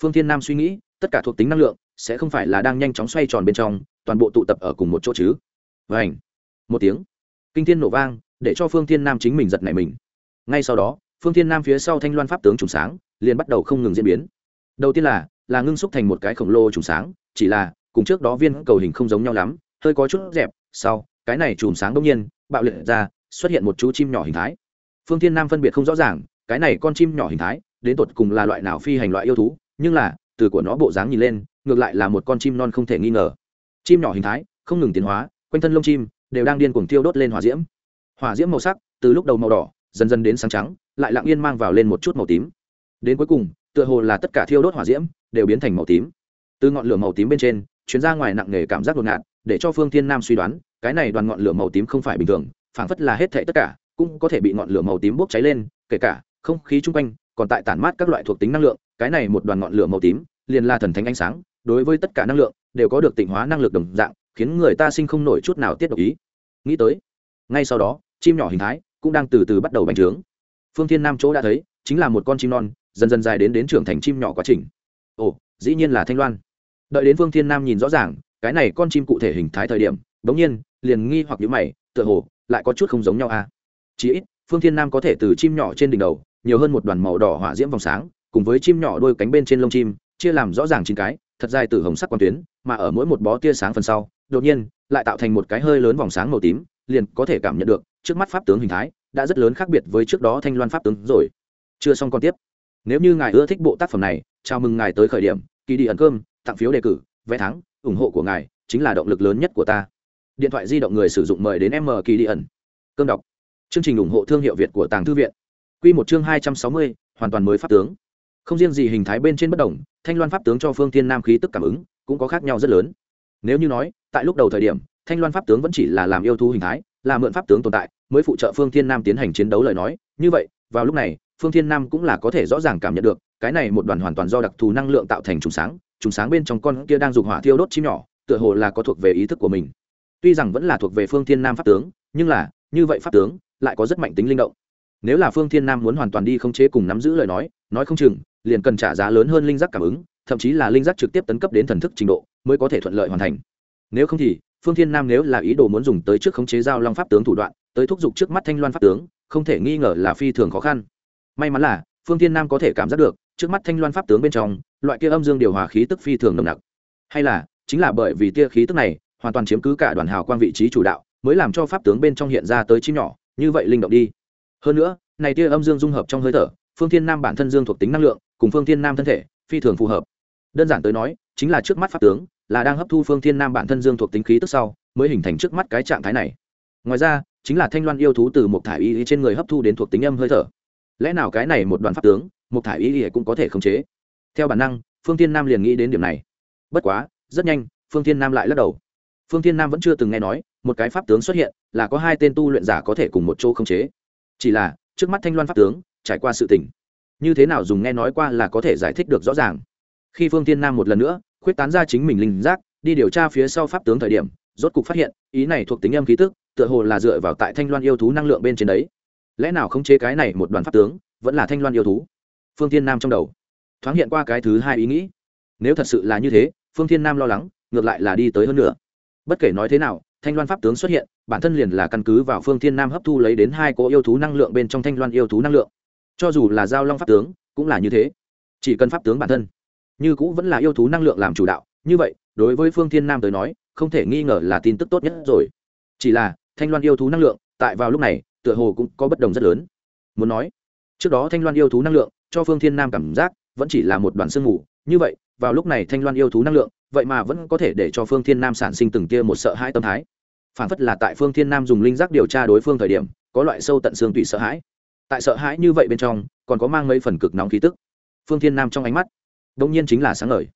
Phương thiên nam suy nghĩ, tất cả thuộc tính năng lượng sẽ không phải là đang nhanh chóng xoay tròn bên trong, toàn bộ tụ tập ở cùng một chỗ chứ. Vảnh một tiếng. Kinh thiên nổ vang, để cho phương thiên nam chính mình giật nảy mình. Ngay sau đó, phương thiên nam phía sau thanh loan pháp tướng trùng sáng, liền bắt đầu không ngừng diễn biến. Đầu tiên là là ngưng xúc thành một cái khổng lồ trùng sáng, chỉ là, cùng trước đó viên cầu hình không giống nhau lắm, hơi có chút dẹp sau, cái này chùm sáng đông nhiên, bạo liệt ra, xuất hiện một chú chim nhỏ hình thái. Phương thiên nam phân biệt không rõ ràng, cái này con chim nhỏ hình thái, đến tột cùng là loại nào phi hành loại yêu thú, nhưng là, từ của nó bộ dáng nhìn lên, ngược lại là một con chim non không thể nghi ngờ. Chim nhỏ hình thái, không ngừng tiến hóa, quanh thân lông chim đều đang điên cuồng tiêu đốt lên hỏa diễm. Hỏa diễm màu sắc, từ lúc đầu màu đỏ, dần dần đến sáng trắng, lại lặng yên mang vào lên một chút màu tím. Đến cuối cùng, tựa hồ là tất cả thiêu đốt hỏa diễm đều biến thành màu tím. Từ ngọn lửa màu tím bên trên chuyến ra ngoài nặng nề cảm giác đột ngạt để cho phương thiên nam suy đoán cái này đoàn ngọn lửa màu tím không phải bình thường, phảng phất là hết thảy tất cả, cũng có thể bị ngọn lửa màu tím bốc cháy lên, kể cả không khí chung quanh còn tại tản mát các loại thuộc tính năng lượng, cái này một đoàn ngọn lửa màu tím liền là thần thánh ánh sáng, đối với tất cả năng lượng đều có được tịnh hóa năng lực đồng dạng, khiến người ta sinh không nổi chút nào tiết độc ý. Nghĩ tới, ngay sau đó, chim nhỏ hình thái cũng đang từ từ bắt đầu bành trướng. Phương thiên nam chỗ đã thấy, chính là một con chim non, dần dần dài đến đến trưởng thành chim nhỏ quá trình. Ồ, dĩ nhiên là thanh loan. Đợi đến phương thiên nam nhìn rõ ràng, cái này con chim cụ thể hình thái thời điểm bỗng nhiên, liền nghi hoặc nhữ mày, tựa hồ, lại có chút không giống nhau à. Chí ít, phương thiên nam có thể từ chim nhỏ trên đỉnh đầu, nhiều hơn một đoàn màu đỏ hỏa diễm vòng sáng, cùng với chim nhỏ đôi cánh bên trên lông chim, chia làm rõ ràng chín cái, thật dài từ hồng sắc quang tuyến, mà ở mỗi một bó tia sáng phần sau, đột nhiên, lại tạo thành một cái hơi lớn vòng sáng màu tím, liền có thể cảm nhận được, trước mắt pháp tướng hình thái, đã rất lớn khác biệt với trước đó thanh loan pháp tướng rồi. Chưa xong còn tiếp. Nếu như ngài ưa thích bộ tác phẩm này, chào mừng ngài tới khởi điểm, kỳ đi ẩn cơm, tặng phiếu đề cử, vé thắng, ủng hộ của ngài, chính là động lực lớn nhất của ta điện thoại di động người sử dụng mời đến m kỳ đi ẩn. Cơm đọc. Chương trình ủng hộ thương hiệu việt của tàng thư viện. Q một chương hai trăm sáu mươi, hoàn toàn mới pháp tướng. Không riêng gì hình thái bên trên bất đồng, thanh loan pháp tướng cho phương tiên nam khí tức cảm ứng, cũng có khác nhau rất lớn. Nếu như nói, tại lúc đầu thời điểm, thanh loan pháp tướng vẫn chỉ là làm yêu thú hình thái, là mượn pháp tướng tồn tại, mới phụ trợ phương thiên nam tiến hành chiến đấu lời nói. Như vậy, vào lúc này, phương thiên nam cũng là có thể rõ ràng cảm nhận được, cái này một đoàn hoàn toàn do đặc thù năng lượng tạo thành trùng sáng trùng sáng bên trong con kia đang dục hỏa thiêu đốt chim nhỏ, tựa hồ là có thuộc về ý thức của mình tuy rằng vẫn là thuộc về phương thiên nam pháp tướng, nhưng là, như vậy pháp tướng, lại có rất mạnh tính linh động. Nếu là phương thiên nam muốn hoàn toàn đi không chế cùng nắm giữ lời nói nói không chừng, liền cần trả giá lớn hơn linh giác cảm ứng, thậm chí là linh giác trực tiếp tấn cấp đến thần thức trình độ, mới có thể thuận lợi hoàn thành. Nếu không thì, phương thiên nam nếu là ý đồ muốn dùng tới trước khống chế giao long pháp tướng thủ đoạn, tới thúc giục trước mắt thanh loan pháp tướng, không thể nghi ngờ là phi thường khó khăn. May mắn là, phương thiên nam có thể cảm giác được, trước mắt thanh loan pháp tướng bên trong, loại kia âm dương điều hòa khí tức phi thường nồng nặc. Hay là, chính là bởi vì tia khí tức này hoàn toàn chiếm cứ cả đoàn hào quang vị trí chủ đạo, mới làm cho pháp tướng bên trong hiện ra tới chim nhỏ, như vậy linh động đi. Hơn nữa, này tia âm dương dung hợp trong hơi thở, phương thiên nam bản thân dương thuộc tính năng lượng, cùng phương thiên nam thân thể, phi thường phù hợp. Đơn giản tới nói, chính là trước mắt pháp tướng, là đang hấp thu phương thiên nam bản thân dương thuộc tính khí tức sau, mới hình thành trước mắt cái trạng thái này. Ngoài ra, chính là thanh loan yêu thú từ một thải y trên người hấp thu đến thuộc tính âm hơi thở. Lẽ nào cái này một đoàn pháp tướng, một thải y cũng có thể khống chế? Theo bản năng, phương thiên nam liền nghĩ đến điểm này. Bất quá, rất nhanh, phương thiên nam lại lắc đầu phương thiên nam vẫn chưa từng nghe nói, một cái pháp tướng xuất hiện, là có hai tên tu luyện giả có thể cùng một chỗ khống chế. Chỉ là, trước mắt thanh loan pháp tướng, trải qua sự tình, như thế nào dùng nghe nói qua là có thể giải thích được rõ ràng. Khi phương thiên nam một lần nữa, khuyết tán ra chính mình linh giác, đi điều tra phía sau pháp tướng thời điểm, rốt cục phát hiện, ý này thuộc tính âm khí tức, tựa hồ là dựa vào tại thanh loan yêu thú năng lượng bên trên đấy. Lẽ nào không chế cái này một đoàn pháp tướng, vẫn là thanh loan yêu thú? Phương thiên nam trong đầu, thoáng hiện qua cái thứ hai ý nghĩ. Nếu thật sự là như thế, phương thiên nam lo lắng, ngược lại là đi tới hơn nữa bất kể nói thế nào, thanh loan pháp tướng xuất hiện, bản thân liền là căn cứ vào phương thiên nam hấp thu lấy đến hai cỗ yêu thú năng lượng bên trong thanh loan yêu thú năng lượng. Cho dù là giao long pháp tướng, cũng là như thế. Chỉ cần pháp tướng bản thân, như cũ vẫn là yêu thú năng lượng làm chủ đạo. Như vậy, đối với phương thiên nam tới nói, không thể nghi ngờ là tin tức tốt nhất rồi. Chỉ là, thanh loan yêu thú năng lượng, tại vào lúc này, tựa hồ cũng có bất đồng rất lớn. Muốn nói, trước đó thanh loan yêu thú năng lượng, cho phương thiên nam cảm giác, vẫn chỉ là một đoàn sương mù. Như vậy, vào lúc này thanh loan yêu thú năng lượng vậy mà vẫn có thể để cho phương thiên nam sản sinh từng tia một sợ hãi tâm thái. Phản phất là tại phương thiên nam dùng linh giác điều tra đối phương thời điểm, có loại sâu tận xương tùy sợ hãi. Tại sợ hãi như vậy bên trong, còn có mang mấy phần cực nóng khí tức. Phương thiên nam trong ánh mắt đông nhiên chính là sáng ngời.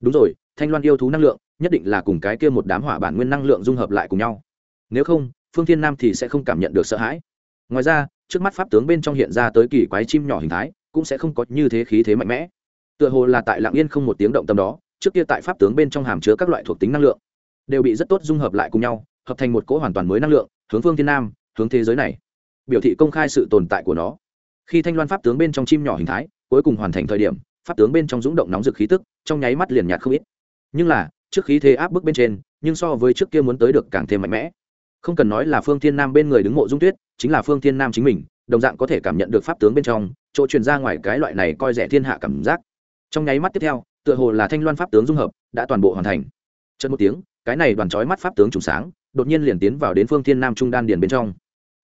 Đúng rồi, thanh loan yêu thú năng lượng, nhất định là cùng cái kia một đám hỏa bản nguyên năng lượng dung hợp lại cùng nhau. Nếu không, phương thiên nam thì sẽ không cảm nhận được sợ hãi. Ngoài ra, trước mắt pháp tướng bên trong hiện ra tới kỳ quái chim nhỏ hình thái, cũng sẽ không có như thế khí thế mạnh mẽ. Tựa hồ là tại lạng yên không một tiếng động tâm đó trước kia tại pháp tướng bên trong hàm chứa các loại thuộc tính năng lượng, đều bị rất tốt dung hợp lại cùng nhau, hợp thành một cỗ hoàn toàn mới năng lượng, hướng phương thiên nam, hướng thế giới này. Biểu thị công khai sự tồn tại của nó. Khi thanh loan pháp tướng bên trong chim nhỏ hình thái, cuối cùng hoàn thành thời điểm, pháp tướng bên trong rúng động nóng rực khí tức, trong nháy mắt liền nhạt không ít. Nhưng là, trước khí thế áp bức bên trên, nhưng so với trước kia muốn tới được càng thêm mạnh mẽ. Không cần nói là phương thiên nam bên người đứng mộ dung tuyết, chính là phương thiên nam chính mình, đồng dạng có thể cảm nhận được pháp tướng bên trong, chỗ truyền ra ngoài cái loại này coi rẻ thiên hạ cảm giác. Trong nháy mắt tiếp theo tựa hồ là thanh loan pháp tướng dung hợp, đã toàn bộ hoàn thành. Chân một tiếng, cái này đoàn trói mắt pháp tướng trùng sáng, đột nhiên liền tiến vào đến phương thiên nam trung đan điền bên trong.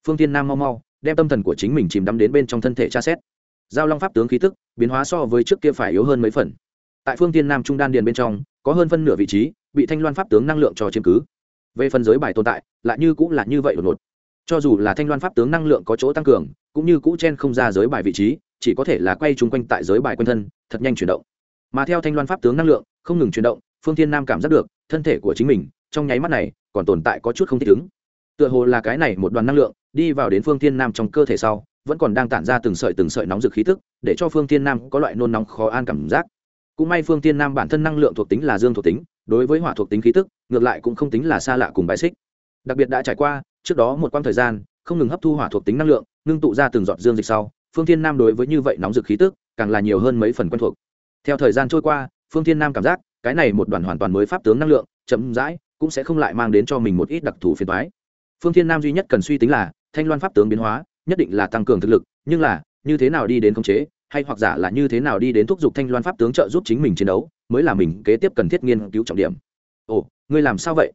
Phương thiên nam mau mau, đem tâm thần của chính mình chìm đắm đến bên trong thân thể tra xét. Giao long pháp tướng khí tức, biến hóa so với trước kia phải yếu hơn mấy phần. Tại phương thiên nam trung đan điền bên trong, có hơn phân nửa vị trí, bị thanh loan pháp tướng năng lượng cho chiếm cứ. Về phần giới bài tồn tại, lại như cũng là như vậy đột ngột. Cho dù là thanh loan pháp tướng năng lượng có chỗ tăng cường, cũng như cũ chen không ra giới bài vị trí, chỉ có thể là quay chung quanh tại giới bài quanh thân, thật nhanh chuyển động mà theo thanh loan pháp tướng năng lượng, không ngừng chuyển động, phương thiên nam cảm giác được, thân thể của chính mình, trong nháy mắt này, còn tồn tại có chút không thích ứng. Tựa hồ là cái này một đoàn năng lượng, đi vào đến phương thiên nam trong cơ thể sau, vẫn còn đang tản ra từng sợi từng sợi nóng rực khí tức, để cho phương thiên nam có loại nôn nóng khó an cảm giác. Cũng may phương thiên nam bản thân năng lượng thuộc tính là dương thuộc tính, đối với hỏa thuộc tính khí tức, ngược lại cũng không tính là xa lạ cùng bài xích. Đặc biệt đã trải qua, trước đó một quãng thời gian, không ngừng hấp thu hỏa thuộc tính năng lượng, ngưng tụ ra từng giọt dương dịch sau, phương thiên nam đối với như vậy nóng rực khí tức, càng là nhiều hơn mấy phần quen thuộc theo thời gian trôi qua, phương thiên nam cảm giác, cái này một đoàn hoàn toàn mới pháp tướng năng lượng, chậm rãi, cũng sẽ không lại mang đến cho mình một ít đặc thù phiền toái. Phương thiên nam duy nhất cần suy tính là, thanh loan pháp tướng biến hóa, nhất định là tăng cường thực lực, nhưng là, như thế nào đi đến khống chế, hay hoặc giả là như thế nào đi đến thúc giục thanh loan pháp tướng trợ giúp chính mình chiến đấu, mới là mình kế tiếp cần thiết nghiên cứu trọng điểm. Ồ, ngươi làm sao vậy?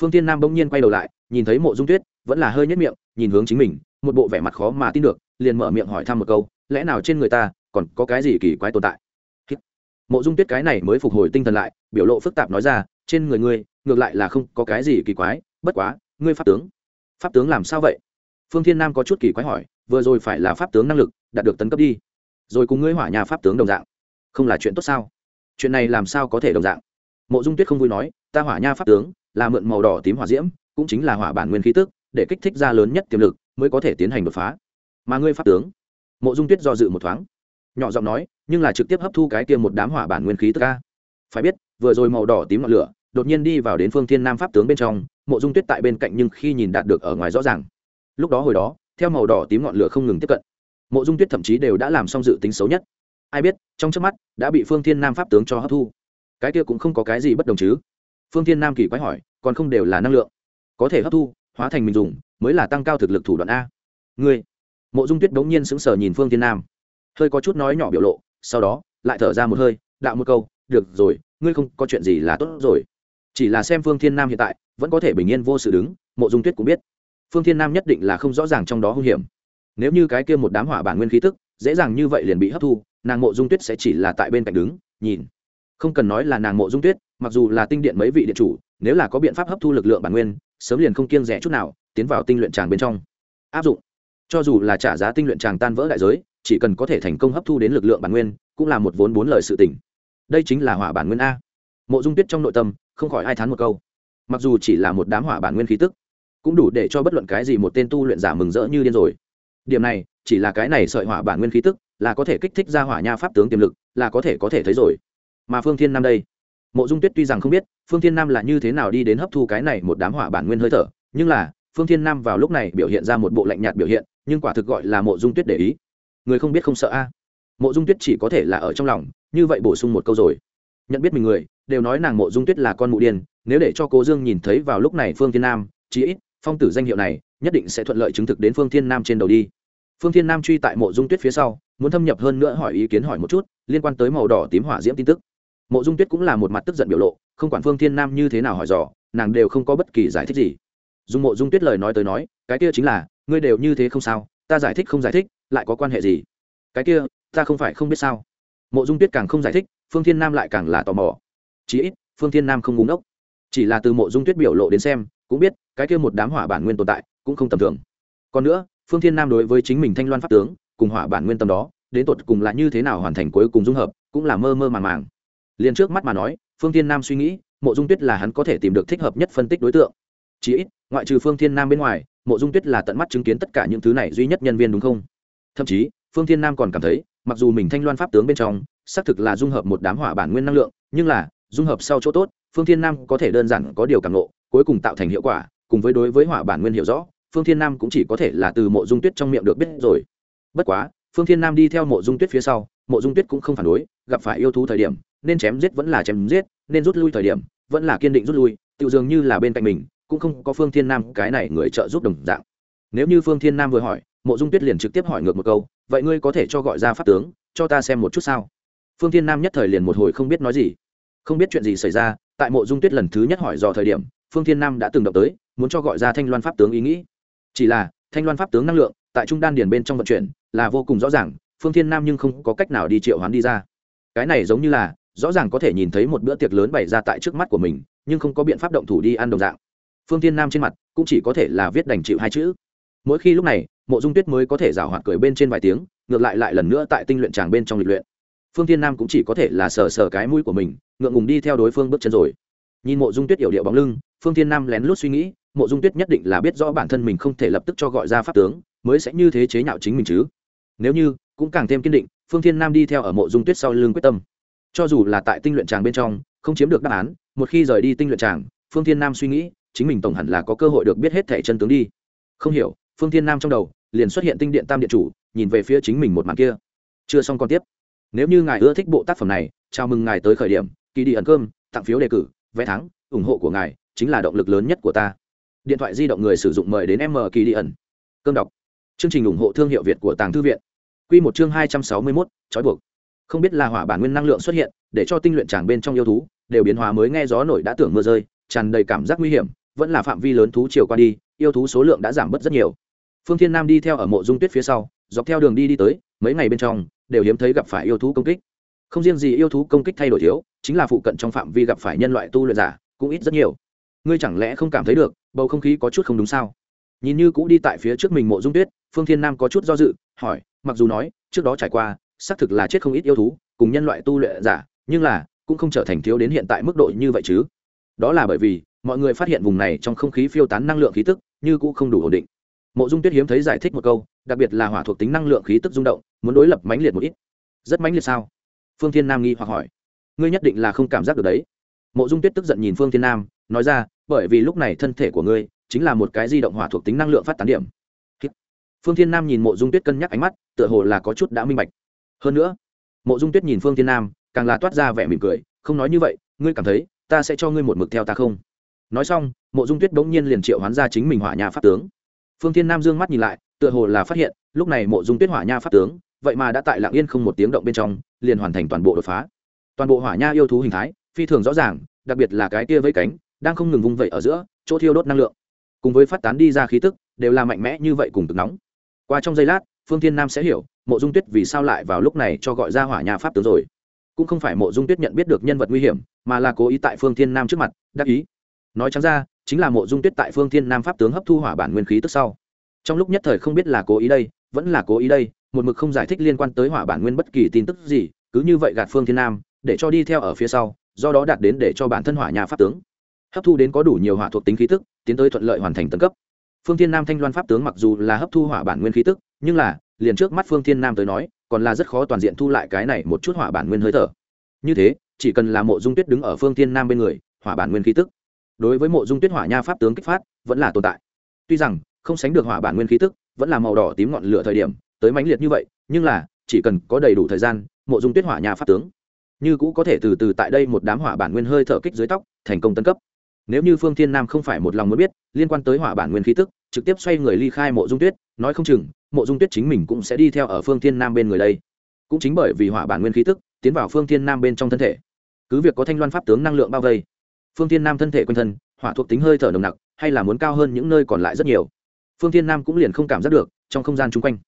Phương tiên nam bỗng nhiên quay đầu lại, nhìn thấy mộ dung tuyết, vẫn là hơi nhất miệng, nhìn hướng chính mình, một bộ vẻ mặt khó mà tin được, liền mở miệng hỏi thăm một câu, lẽ nào trên người ta, còn có cái gì kỳ quái tồn tại? Mộ dung tuyết cái này mới phục hồi tinh thần lại, biểu lộ phức tạp nói ra, trên người ngươi, ngược lại là không có cái gì kỳ quái, bất quá, ngươi pháp tướng pháp tướng làm sao vậy? Phương thiên nam có chút kỳ quái hỏi, vừa rồi phải là pháp tướng năng lực, đạt được tấn cấp đi, rồi cùng ngươi hỏa nhà pháp tướng đồng dạng, không là chuyện tốt sao? Chuyện này làm sao có thể đồng dạng? Mộ dung tuyết không vui nói, ta hỏa nha pháp tướng, là mượn màu đỏ tím hỏa diễm, cũng chính là hỏa bản nguyên khí tức, để kích thích ra lớn nhất tiềm lực, mới có thể tiến hành đột phá. Mà ngươi pháp tướng? Mộ dung tuyết do dự một thoáng nhỏ giọng nói, nhưng là trực tiếp hấp thu cái kia một đám hỏa bản nguyên khí tức ca phải biết, vừa rồi màu đỏ tím ngọn lửa, đột nhiên đi vào đến phương thiên nam pháp tướng bên trong, mộ dung tuyết tại bên cạnh nhưng khi nhìn đạt được ở ngoài rõ ràng. Lúc đó hồi đó, theo màu đỏ tím ngọn lửa không ngừng tiếp cận, mộ dung tuyết thậm chí đều đã làm xong dự tính xấu nhất. Ai biết, trong trước mắt, đã bị phương thiên nam pháp tướng cho hấp thu. Cái kia cũng không có cái gì bất đồng chứ. Phương thiên nam kỳ quái hỏi, còn không đều là năng lượng? Có thể hấp thu, hóa thành mình dùng, mới là tăng cao thực lực thủ đoạn a. Ngươi. Mộ dung tuyết đống nhiên sững sờ nhìn phương thiên nam hơi có chút nói nhỏ biểu lộ, sau đó, lại thở ra một hơi, đạo một câu, được rồi, ngươi không có chuyện gì là tốt rồi. Chỉ là xem phương thiên nam hiện tại, vẫn có thể bình yên vô sự đứng, mộ dung tuyết cũng biết. Phương thiên nam nhất định là không rõ ràng trong đó hung hiểm. Nếu như cái kia một đám hỏa bản nguyên khí tức, dễ dàng như vậy liền bị hấp thu, nàng mộ dung tuyết sẽ chỉ là tại bên cạnh đứng, nhìn. Không cần nói là nàng mộ dung tuyết, mặc dù là tinh điện mấy vị điện chủ, nếu là có biện pháp hấp thu lực lượng bản nguyên, sớm liền không kiêng rẻ chút nào, tiến vào tinh luyện tràng bên trong. Áp dụng. Cho dù là trả giá tinh luyện tràng tan vỡ đại giới chỉ cần có thể thành công hấp thu đến lực lượng bản nguyên, cũng là một vốn bốn lời sự tỉnh đây chính là hỏa bản nguyên a. Mộ dung tuyết trong nội tâm, không khỏi ai thán một câu. Mặc dù chỉ là một đám hỏa bản nguyên khí tức, cũng đủ để cho bất luận cái gì một tên tu luyện giả mừng rỡ như điên rồi. Điểm này, chỉ là cái này sợi hỏa bản nguyên khí tức, là có thể kích thích ra hỏa nha pháp tướng tiềm lực, là có thể có thể thấy rồi. Mà phương thiên nam đây, mộ dung tuyết tuy rằng không biết, phương thiên nam là như thế nào đi đến hấp thu cái này một đám hỏa bản nguyên hơi thở, nhưng là, phương thiên nam vào lúc này biểu hiện ra một bộ lạnh nhạt biểu hiện, nhưng quả thực gọi là mộ dung tuyết để ý người không biết không sợ a. Mộ dung tuyết chỉ có thể là ở trong lòng, như vậy bổ sung một câu rồi. Nhận biết mình người, đều nói nàng mộ dung tuyết là con mụ điên, nếu để cho cố dương nhìn thấy vào lúc này phương thiên nam, chí ít, phong tử danh hiệu này, nhất định sẽ thuận lợi chứng thực đến phương thiên nam trên đầu đi. Phương thiên nam truy tại mộ dung tuyết phía sau, muốn thâm nhập hơn nữa hỏi ý kiến hỏi một chút, liên quan tới màu đỏ tím hỏa diễm tin tức. Mộ dung tuyết cũng là một mặt tức giận biểu lộ, không quản phương thiên nam như thế nào hỏi dò, nàng đều không có bất kỳ giải thích gì. Dùng mộ dung tuyết lời nói tới nói, cái kia chính là, ngươi đều như thế không sao, ta giải thích không giải thích lại có quan hệ gì? Cái kia, ta không phải không biết sao. Mộ dung tuyết càng không giải thích, phương thiên nam lại càng là tò mò. Chí ít, phương thiên nam không ngúng ốc chỉ là từ mộ dung tuyết biểu lộ đến xem, cũng biết, cái kia một đám hỏa bản nguyên tồn tại, cũng không tầm thường. Còn nữa, phương thiên nam đối với chính mình thanh loan pháp tướng, cùng hỏa bản nguyên tâm đó, đến tột cùng là như thế nào hoàn thành cuối cùng dung hợp, cũng là mơ mơ màng màng. Liền trước mắt mà nói, phương thiên nam suy nghĩ, mộ dung tuyết là hắn có thể tìm được thích hợp nhất phân tích đối tượng. Chí ít, ngoại trừ phương thiên nam bên ngoài, mộ dung tuyết là tận mắt chứng kiến tất cả những thứ này duy nhất nhân viên đúng không? Thậm chí, phương thiên nam còn cảm thấy, mặc dù mình thanh loan pháp tướng bên trong, xác thực là dung hợp một đám hỏa bản nguyên năng lượng, nhưng là, dung hợp sau chỗ tốt, phương thiên nam có thể đơn giản có điều cảm nộ cuối cùng tạo thành hiệu quả, cùng với đối với hỏa bản nguyên hiểu rõ, phương thiên nam cũng chỉ có thể là từ mộ dung tuyết trong miệng được biết rồi. Bất quá, phương thiên nam đi theo mộ dung tuyết phía sau, mộ dung tuyết cũng không phản đối, gặp phải yêu thú thời điểm, nên chém giết vẫn là chém giết, nên rút lui thời điểm, vẫn là kiên định rút lui, tự dường như là bên cạnh mình, cũng không có phương thiên nam cái này người trợ giúp đồng dạng. Nếu như phương thiên nam vừa hỏi mộ dung tuyết liền trực tiếp hỏi ngược một câu, vậy ngươi có thể cho gọi ra pháp tướng, cho ta xem một chút sao? Phương thiên nam nhất thời liền một hồi không biết nói gì. Không biết chuyện gì xảy ra, tại mộ dung tuyết lần thứ nhất hỏi dò thời điểm, phương thiên nam đã từng động tới, muốn cho gọi ra thanh loan pháp tướng ý nghĩ. Chỉ là, thanh loan pháp tướng năng lượng, tại trung đan điền bên trong vận chuyển, là vô cùng rõ ràng, phương thiên nam nhưng không có cách nào đi triệu hoán đi ra. Cái này giống như là, rõ ràng có thể nhìn thấy một bữa tiệc lớn bày ra tại trước mắt của mình, nhưng không có biện pháp động thủ đi ăn đồng dạng. Phương thiên nam trên mặt, cũng chỉ có thể là viết đành chịu hai chữ mỗi khi lúc này, mộ dung tuyết mới có thể rào hoạt cười bên trên vài tiếng, ngược lại lại lần nữa tại tinh luyện tràng bên trong lịch luyện. Phương thiên nam cũng chỉ có thể là sờ sờ cái mũi của mình, ngượng ngùng đi theo đối phương bước chân rồi. Nhìn mộ dung tuyết yểu điệu bóng lưng, phương thiên nam lén lút suy nghĩ, mộ dung tuyết nhất định là biết rõ bản thân mình không thể lập tức cho gọi ra pháp tướng, mới sẽ như thế chế nhạo chính mình chứ. Nếu như, cũng càng thêm kiên định, phương thiên nam đi theo ở mộ dung tuyết sau lưng quyết tâm. Cho dù là tại tinh luyện tràng bên trong, không chiếm được đáp án, một khi rời đi tinh luyện tràng phương thiên nam suy nghĩ, chính mình tổng hẳn là có cơ hội được biết hết thẻ chân tướng đi. Không hiểu phương thiên nam trong đầu liền xuất hiện tinh điện tam điện chủ, nhìn về phía chính mình một màn kia. Chưa xong còn tiếp. Nếu như ngài ưa thích bộ tác phẩm này, chào mừng ngài tới khởi điểm kỳ đi ẩn cơm, tặng phiếu đề cử, vé thắng, ủng hộ của ngài chính là động lực lớn nhất của ta. Điện thoại di động người sử dụng mời đến m kỳ đi ẩn. Cơm đọc. Chương trình ủng hộ thương hiệu việt của tàng thư viện. Q một chương hai trăm sáu mươi mốt, trói buộc. Không biết là hỏa bản nguyên năng lượng xuất hiện, để cho tinh luyện tràng bên trong yêu thú đều biến hóa mới nghe gió nổi đã tưởng mưa rơi, tràn đầy cảm giác nguy hiểm, vẫn là phạm vi lớn thú chiều qua đi, yêu thú số lượng đã giảm bớt rất nhiều phương thiên nam đi theo ở mộ dung tuyết phía sau, dọc theo đường đi đi tới, mấy ngày bên trong, đều hiếm thấy gặp phải yêu thú công kích. Không riêng gì yêu thú công kích thay đổi thiếu, chính là phụ cận trong phạm vi gặp phải nhân loại tu luyện giả, cũng ít rất nhiều. Ngươi chẳng lẽ không cảm thấy được, bầu không khí có chút không đúng sao? Nhìn như cũ đi tại phía trước mình mộ dung tuyết, phương thiên nam có chút do dự, hỏi, mặc dù nói, trước đó trải qua, xác thực là chết không ít yêu thú, cùng nhân loại tu luyện giả, nhưng là, cũng không trở thành thiếu đến hiện tại mức độ như vậy chứ. Đó là bởi vì, mọi người phát hiện vùng này trong không khí phiêu tán năng lượng khí tức, như cũng không đủ ổn định mộ dung tuyết hiếm thấy giải thích một câu, đặc biệt là hỏa thuộc tính năng lượng khí tức rung động, muốn đối lập mãnh liệt một ít. Rất mãnh liệt sao? Phương thiên nam nghi hoặc hỏi. Ngươi nhất định là không cảm giác được đấy. Mộ dung tuyết tức giận nhìn phương thiên nam, nói ra, bởi vì lúc này thân thể của ngươi chính là một cái di động hỏa thuộc tính năng lượng phát tán điểm. Phương thiên nam nhìn mộ dung tuyết cân nhắc ánh mắt, tựa hồ là có chút đã minh bạch. Hơn nữa, mộ dung tuyết nhìn phương thiên nam, càng là toát ra vẻ mỉm cười, không nói như vậy, ngươi cảm thấy ta sẽ cho ngươi một mực theo ta không? Nói xong, mộ dung tuyết bỗng nhiên liền triệu hoán ra chính mình hỏa nhà pháp tướng phương thiên nam dương mắt nhìn lại, tựa hồ là phát hiện, lúc này mộ dung tuyết hỏa nha pháp tướng, vậy mà đã tại lạng yên không một tiếng động bên trong, liền hoàn thành toàn bộ đột phá. Toàn bộ hỏa nha yêu thú hình thái, phi thường rõ ràng, đặc biệt là cái kia với cánh, đang không ngừng vung vẩy ở giữa, chỗ thiêu đốt năng lượng. Cùng với phát tán đi ra khí tức, đều là mạnh mẽ như vậy cùng cực nóng. Qua trong giây lát, phương thiên nam sẽ hiểu, mộ dung tuyết vì sao lại vào lúc này cho gọi ra hỏa nha pháp tướng rồi. Cũng không phải mộ dung tuyết nhận biết được nhân vật nguy hiểm, mà là cố ý tại phương thiên nam trước mặt, đắc ý. Nói trắng ra chính là mộ dung tuyết tại phương thiên nam pháp tướng hấp thu hỏa bản nguyên khí tức sau. Trong lúc nhất thời không biết là cố ý đây, vẫn là cố ý đây, một mực không giải thích liên quan tới hỏa bản nguyên bất kỳ tin tức gì, cứ như vậy gạt phương thiên nam, để cho đi theo ở phía sau, do đó đạt đến để cho bản thân hỏa nhà pháp tướng hấp thu đến có đủ nhiều hỏa thuộc tính khí tức, tiến tới thuận lợi hoàn thành tấn cấp. Phương thiên nam thanh loan pháp tướng mặc dù là hấp thu hỏa bản nguyên khí tức, nhưng là, liền trước mắt phương thiên nam tới nói, còn là rất khó toàn diện thu lại cái này một chút hỏa bản nguyên hơi thở. Như thế, chỉ cần là mộ dung tuyết đứng ở phương thiên nam bên người, hỏa bản nguyên khí tức đối với mộ dung tuyết hỏa nha pháp tướng kích phát, vẫn là tồn tại. Tuy rằng, không sánh được hỏa bản nguyên khí tức, vẫn là màu đỏ tím ngọn lửa thời điểm, tới mãnh liệt như vậy, nhưng là, chỉ cần có đầy đủ thời gian, mộ dung tuyết hỏa nha pháp tướng, như cũ có thể từ từ tại đây một đám hỏa bản nguyên hơi thở kích dưới tóc, thành công tân cấp. Nếu như phương thiên nam không phải một lòng muốn biết, liên quan tới hỏa bản nguyên khí tức, trực tiếp xoay người ly khai mộ dung tuyết, nói không chừng, mộ dung tuyết chính mình cũng sẽ đi theo ở phương thiên nam bên người đây. Cũng chính bởi vì hỏa bản nguyên khí tức, tiến vào phương thiên nam bên trong thân thể. Cứ việc có thanh loan pháp tướng năng lượng bao vây phương thiên nam thân thể quanh thân, hỏa thuộc tính hơi thở nồng nặc, hay là muốn cao hơn những nơi còn lại rất nhiều. Phương thiên nam cũng liền không cảm giác được, trong không gian chung quanh,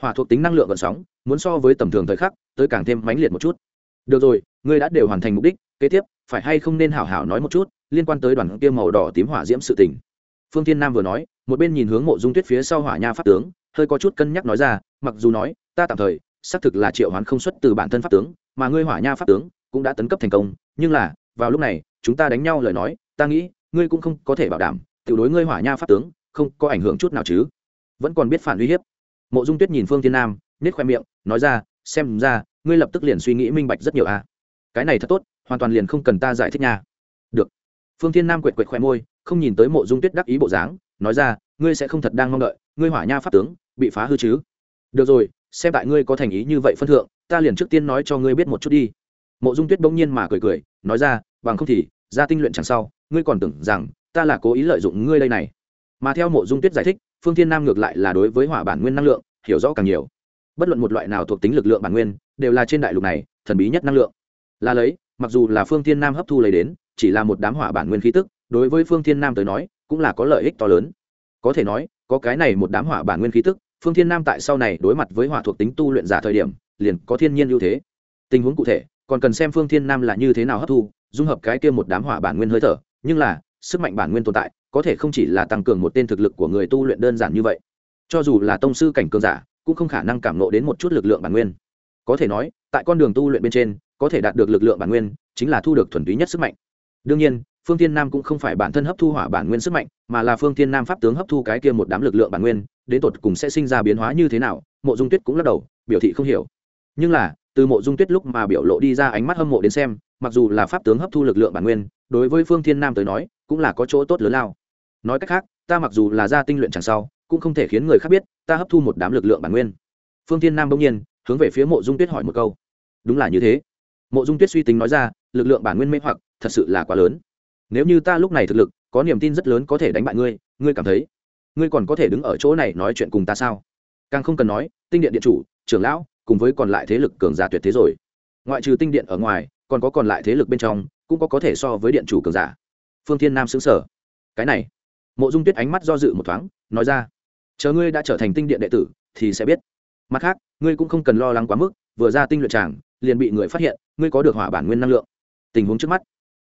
hỏa thuộc tính năng lượng gợn sóng, muốn so với tầm thường thời khắc, tới càng thêm mãnh liệt một chút. Được rồi, ngươi đã đều hoàn thành mục đích, kế tiếp, phải hay không nên hảo hảo nói một chút, liên quan tới đoàn kia màu đỏ tím hỏa diễm sự tình. Phương thiên nam vừa nói, một bên nhìn hướng mộ dung tuyết phía sau hỏa nha pháp tướng, hơi có chút cân nhắc nói ra, mặc dù nói, ta tạm thời, xác thực là triệu hoán không xuất từ bản thân pháp tướng, mà ngươi hỏa nha pháp tướng cũng đã tấn cấp thành công, nhưng là, vào lúc này chúng ta đánh nhau lời nói, ta nghĩ, ngươi cũng không có thể bảo đảm, tiểu đối ngươi hỏa nha pháp tướng, không có ảnh hưởng chút nào chứ. Vẫn còn biết phản uy hiếp. Mộ dung tuyết nhìn phương thiên nam nết khoe miệng, nói ra, xem ra, ngươi lập tức liền suy nghĩ minh bạch rất nhiều a à. cái này thật tốt, hoàn toàn liền không cần ta giải thích nha. Được. Phương thiên nam quệt quệt khoe môi, không nhìn tới mộ dung tuyết đắc ý bộ dáng, nói ra, ngươi sẽ không thật đang mong đợi, ngươi hỏa nha pháp tướng, bị phá hư chứ. Được rồi, xem tại ngươi có thành ý như vậy phân thượng, ta liền trước tiên nói cho ngươi biết một chút đi. Mộ dung tuyết bỗng nhiên mà cười cười, nói ra, bằng không thì ra tinh luyện chẳng sau, ngươi còn tưởng rằng ta là cố ý lợi dụng ngươi đây này. Mà theo mộ dung tuyết giải thích, phương thiên nam ngược lại là đối với hỏa bản nguyên năng lượng, hiểu rõ càng nhiều. Bất luận một loại nào thuộc tính lực lượng bản nguyên, đều là trên đại lục này, thần bí nhất năng lượng. Là lấy, mặc dù là phương thiên nam hấp thu lấy đến, chỉ là một đám hỏa bản nguyên khí tức, đối với phương thiên nam tới nói, cũng là có lợi ích to lớn. Có thể nói, có cái này một đám hỏa bản nguyên khí tức, phương thiên nam tại sau này đối mặt với hỏa thuộc tính tu luyện giả thời điểm, liền có thiên nhiên ưu thế. Tình huống cụ thể còn cần xem phương thiên nam là như thế nào hấp thu, dung hợp cái kia một đám hỏa bản nguyên hơi thở, nhưng là, sức mạnh bản nguyên tồn tại, có thể không chỉ là tăng cường một tên thực lực của người tu luyện đơn giản như vậy. Cho dù là tông sư cảnh cường giả, cũng không khả năng cảm nộ đến một chút lực lượng bản nguyên. Có thể nói, tại con đường tu luyện bên trên, có thể đạt được lực lượng bản nguyên, chính là thu được thuần túy nhất sức mạnh. Đương nhiên, phương thiên nam cũng không phải bản thân hấp thu hỏa bản nguyên sức mạnh, mà là phương thiên nam pháp tướng hấp thu cái kia một đám lực lượng bản nguyên, đến tột cùng sẽ sinh ra biến hóa như thế nào, mộ dung tuyết cũng lắc đầu, biểu thị không hiểu. Nhưng là từ mộ dung tuyết lúc mà biểu lộ đi ra ánh mắt hâm mộ đến xem, mặc dù là pháp tướng hấp thu lực lượng bản nguyên, đối với phương thiên nam tới nói, cũng là có chỗ tốt lớn lao. Nói cách khác, ta mặc dù là gia tinh luyện chẳng sau cũng không thể khiến người khác biết, ta hấp thu một đám lực lượng bản nguyên. Phương thiên nam bỗng nhiên, hướng về phía mộ dung tuyết hỏi một câu. Đúng là như thế. Mộ dung tuyết suy tính nói ra, lực lượng bản nguyên mê hoặc, thật sự là quá lớn. Nếu như ta lúc này thực lực, có niềm tin rất lớn có thể đánh bại ngươi ngươi cảm thấy, ngươi còn có thể đứng ở chỗ này nói chuyện cùng ta sao? Càng không cần nói, tinh điện điện chủ, trưởng lão cùng với còn lại thế lực cường giả tuyệt thế rồi. Ngoại trừ tinh điện ở ngoài, còn có còn lại thế lực bên trong, cũng có có thể so với điện chủ cường giả. Phương thiên nam xứng sở cái này. Mộ dung tuyết ánh mắt do dự một thoáng, nói ra. Chờ ngươi đã trở thành tinh điện đệ tử, thì sẽ biết. Mặt khác, ngươi cũng không cần lo lắng quá mức, vừa ra tinh luyện tràng, liền bị người phát hiện, ngươi có được hỏa bản nguyên năng lượng. Tình huống trước mắt.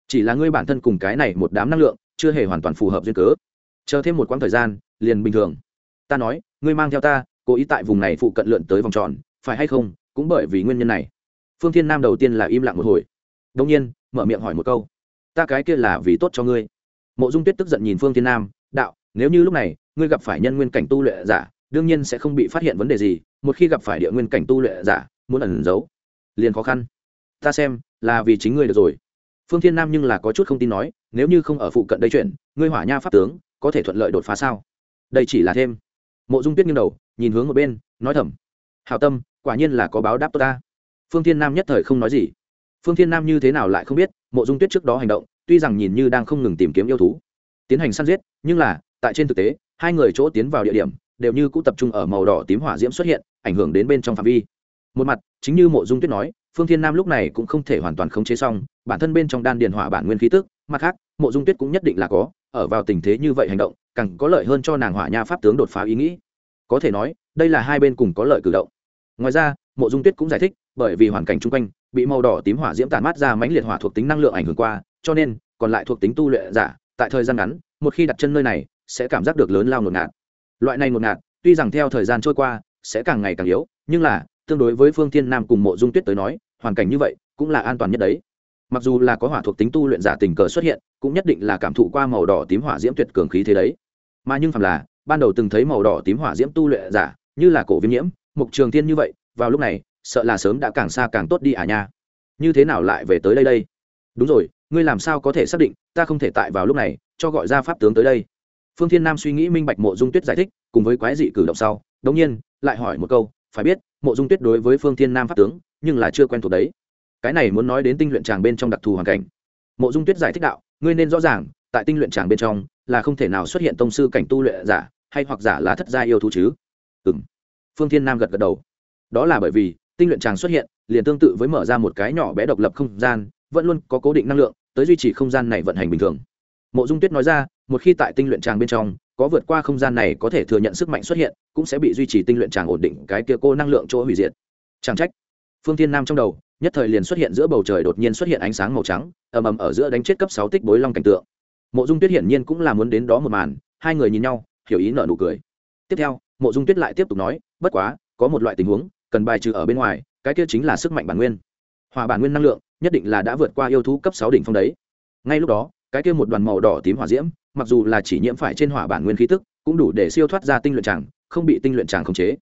Chỉ là ngươi bản thân cùng cái này một đám năng lượng, chưa hề hoàn toàn phù hợp duyên cớ. Chờ thêm một quãng thời gian, liền bình thường. Ta nói, ngươi mang theo ta, cố ý tại vùng này phụ cận lượn tới vòng tròn phải hay không, cũng bởi vì nguyên nhân này. Phương thiên nam đầu tiên là im lặng một hồi. Đông nhiên, mở miệng hỏi một câu. Ta cái kia là vì tốt cho ngươi. Mộ dung tuyết tức giận nhìn phương thiên nam, đạo, nếu như lúc này, ngươi gặp phải nhân nguyên cảnh tu luyện giả, đương nhiên sẽ không bị phát hiện vấn đề gì, một khi gặp phải địa nguyên cảnh tu luyện giả, muốn ẩn giấu, liền khó khăn. Ta xem, là vì chính ngươi được rồi. Phương thiên nam nhưng là có chút không tin nói, nếu như không ở phụ cận đây chuyện, ngươi hỏa nha pháp tướng, có thể thuận lợi đột phá sao? Đây chỉ là thêm. Mộ dung tuyết nghiêng đầu, nhìn hướng ở bên, nói thầm. Hào tâm quả nhiên là có báo đáp tốt ta. Phương thiên nam nhất thời không nói gì. Phương thiên nam như thế nào lại không biết, mộ dung tuyết trước đó hành động, tuy rằng nhìn như đang không ngừng tìm kiếm yêu thú, tiến hành săn giết, nhưng là, tại trên thực tế, hai người chỗ tiến vào địa điểm, đều như cũng tập trung ở màu đỏ tím hỏa diễm xuất hiện, ảnh hưởng đến bên trong phạm vi. Một mặt, chính như mộ dung tuyết nói, phương thiên nam lúc này cũng không thể hoàn toàn khống chế xong, bản thân bên trong đan điền hỏa bản nguyên khí tức, mặt khác, mộ dung tuyết cũng nhất định là có, ở vào tình thế như vậy hành động, càng có lợi hơn cho nàng hỏa nha pháp tướng đột phá ý nghĩ. Có thể nói, đây là hai bên cùng có lợi cử động ngoài ra, mộ dung tuyết cũng giải thích, bởi vì hoàn cảnh chung quanh, bị màu đỏ tím hỏa diễm tàn mát ra mãnh liệt hỏa thuộc tính năng lượng ảnh hưởng qua, cho nên, còn lại thuộc tính tu luyện giả, tại thời gian ngắn, một khi đặt chân nơi này, sẽ cảm giác được lớn lao ngột ngạt. Loại này ngột ngạt, tuy rằng theo thời gian trôi qua, sẽ càng ngày càng yếu, nhưng là, tương đối với phương thiên nam cùng mộ dung tuyết tới nói, hoàn cảnh như vậy, cũng là an toàn nhất đấy. Mặc dù là có hỏa thuộc tính tu luyện giả tình cờ xuất hiện, cũng nhất định là cảm thụ qua màu đỏ tím hỏa diễm tuyệt cường khí thế đấy. Mà nhưng phàm là, ban đầu từng thấy màu đỏ tím hỏa diễm tu luyện giả, như là cổ viêm nhiễm mục trường thiên như vậy, vào lúc này, sợ là sớm đã càng xa càng tốt đi à nha. Như thế nào lại về tới đây đây? Đúng rồi, ngươi làm sao có thể xác định, ta không thể tại vào lúc này, cho gọi ra pháp tướng tới đây. Phương thiên nam suy nghĩ minh bạch mộ dung tuyết giải thích, cùng với quái dị cử động sau, đống nhiên, lại hỏi một câu, phải biết, mộ dung tuyết đối với phương thiên nam pháp tướng, nhưng là chưa quen thuộc đấy. Cái này muốn nói đến tinh luyện tràng bên trong đặc thù hoàn cảnh. Mộ dung tuyết giải thích đạo, ngươi nên rõ ràng, tại tinh luyện tràng bên trong, là không thể nào xuất hiện tông sư cảnh tu luyện giả, hay hoặc giả là thất gia yêu thú chứ. Ừ m phương thiên nam gật gật đầu. Đó là bởi vì, tinh luyện tràng xuất hiện, liền tương tự với mở ra một cái nhỏ bé độc lập không gian, vẫn luôn có cố định năng lượng, tới duy trì không gian này vận hành bình thường. Mộ dung tuyết nói ra, một khi tại tinh luyện tràng bên trong, có vượt qua không gian này có thể thừa nhận sức mạnh xuất hiện, cũng sẽ bị duy trì tinh luyện tràng ổn định cái kia cô năng lượng chỗ hủy diệt. Chẳng trách. Phương thiên nam trong đầu, nhất thời liền xuất hiện giữa bầu trời đột nhiên xuất hiện ánh sáng màu trắng, ầm ầm ở giữa đánh chết cấp sáu tích bối long cảnh tượng. Mộ dung tuyết hiển nhiên cũng là muốn đến đó một màn, hai người nhìn nhau, hiểu ý nợ nụ cười. Tiếp theo mộ dung tuyết lại tiếp tục nói, bất quá, có một loại tình huống, cần bài trừ ở bên ngoài, cái kia chính là sức mạnh bản nguyên. Hòa bản nguyên năng lượng, nhất định là đã vượt qua yêu thú cấp sáu đỉnh phong đấy. Ngay lúc đó, cái kia một đoàn màu đỏ tím hỏa diễm, mặc dù là chỉ nhiễm phải trên hỏa bản nguyên khí tức, cũng đủ để siêu thoát ra tinh luyện tràng, không bị tinh luyện tràng khống chế.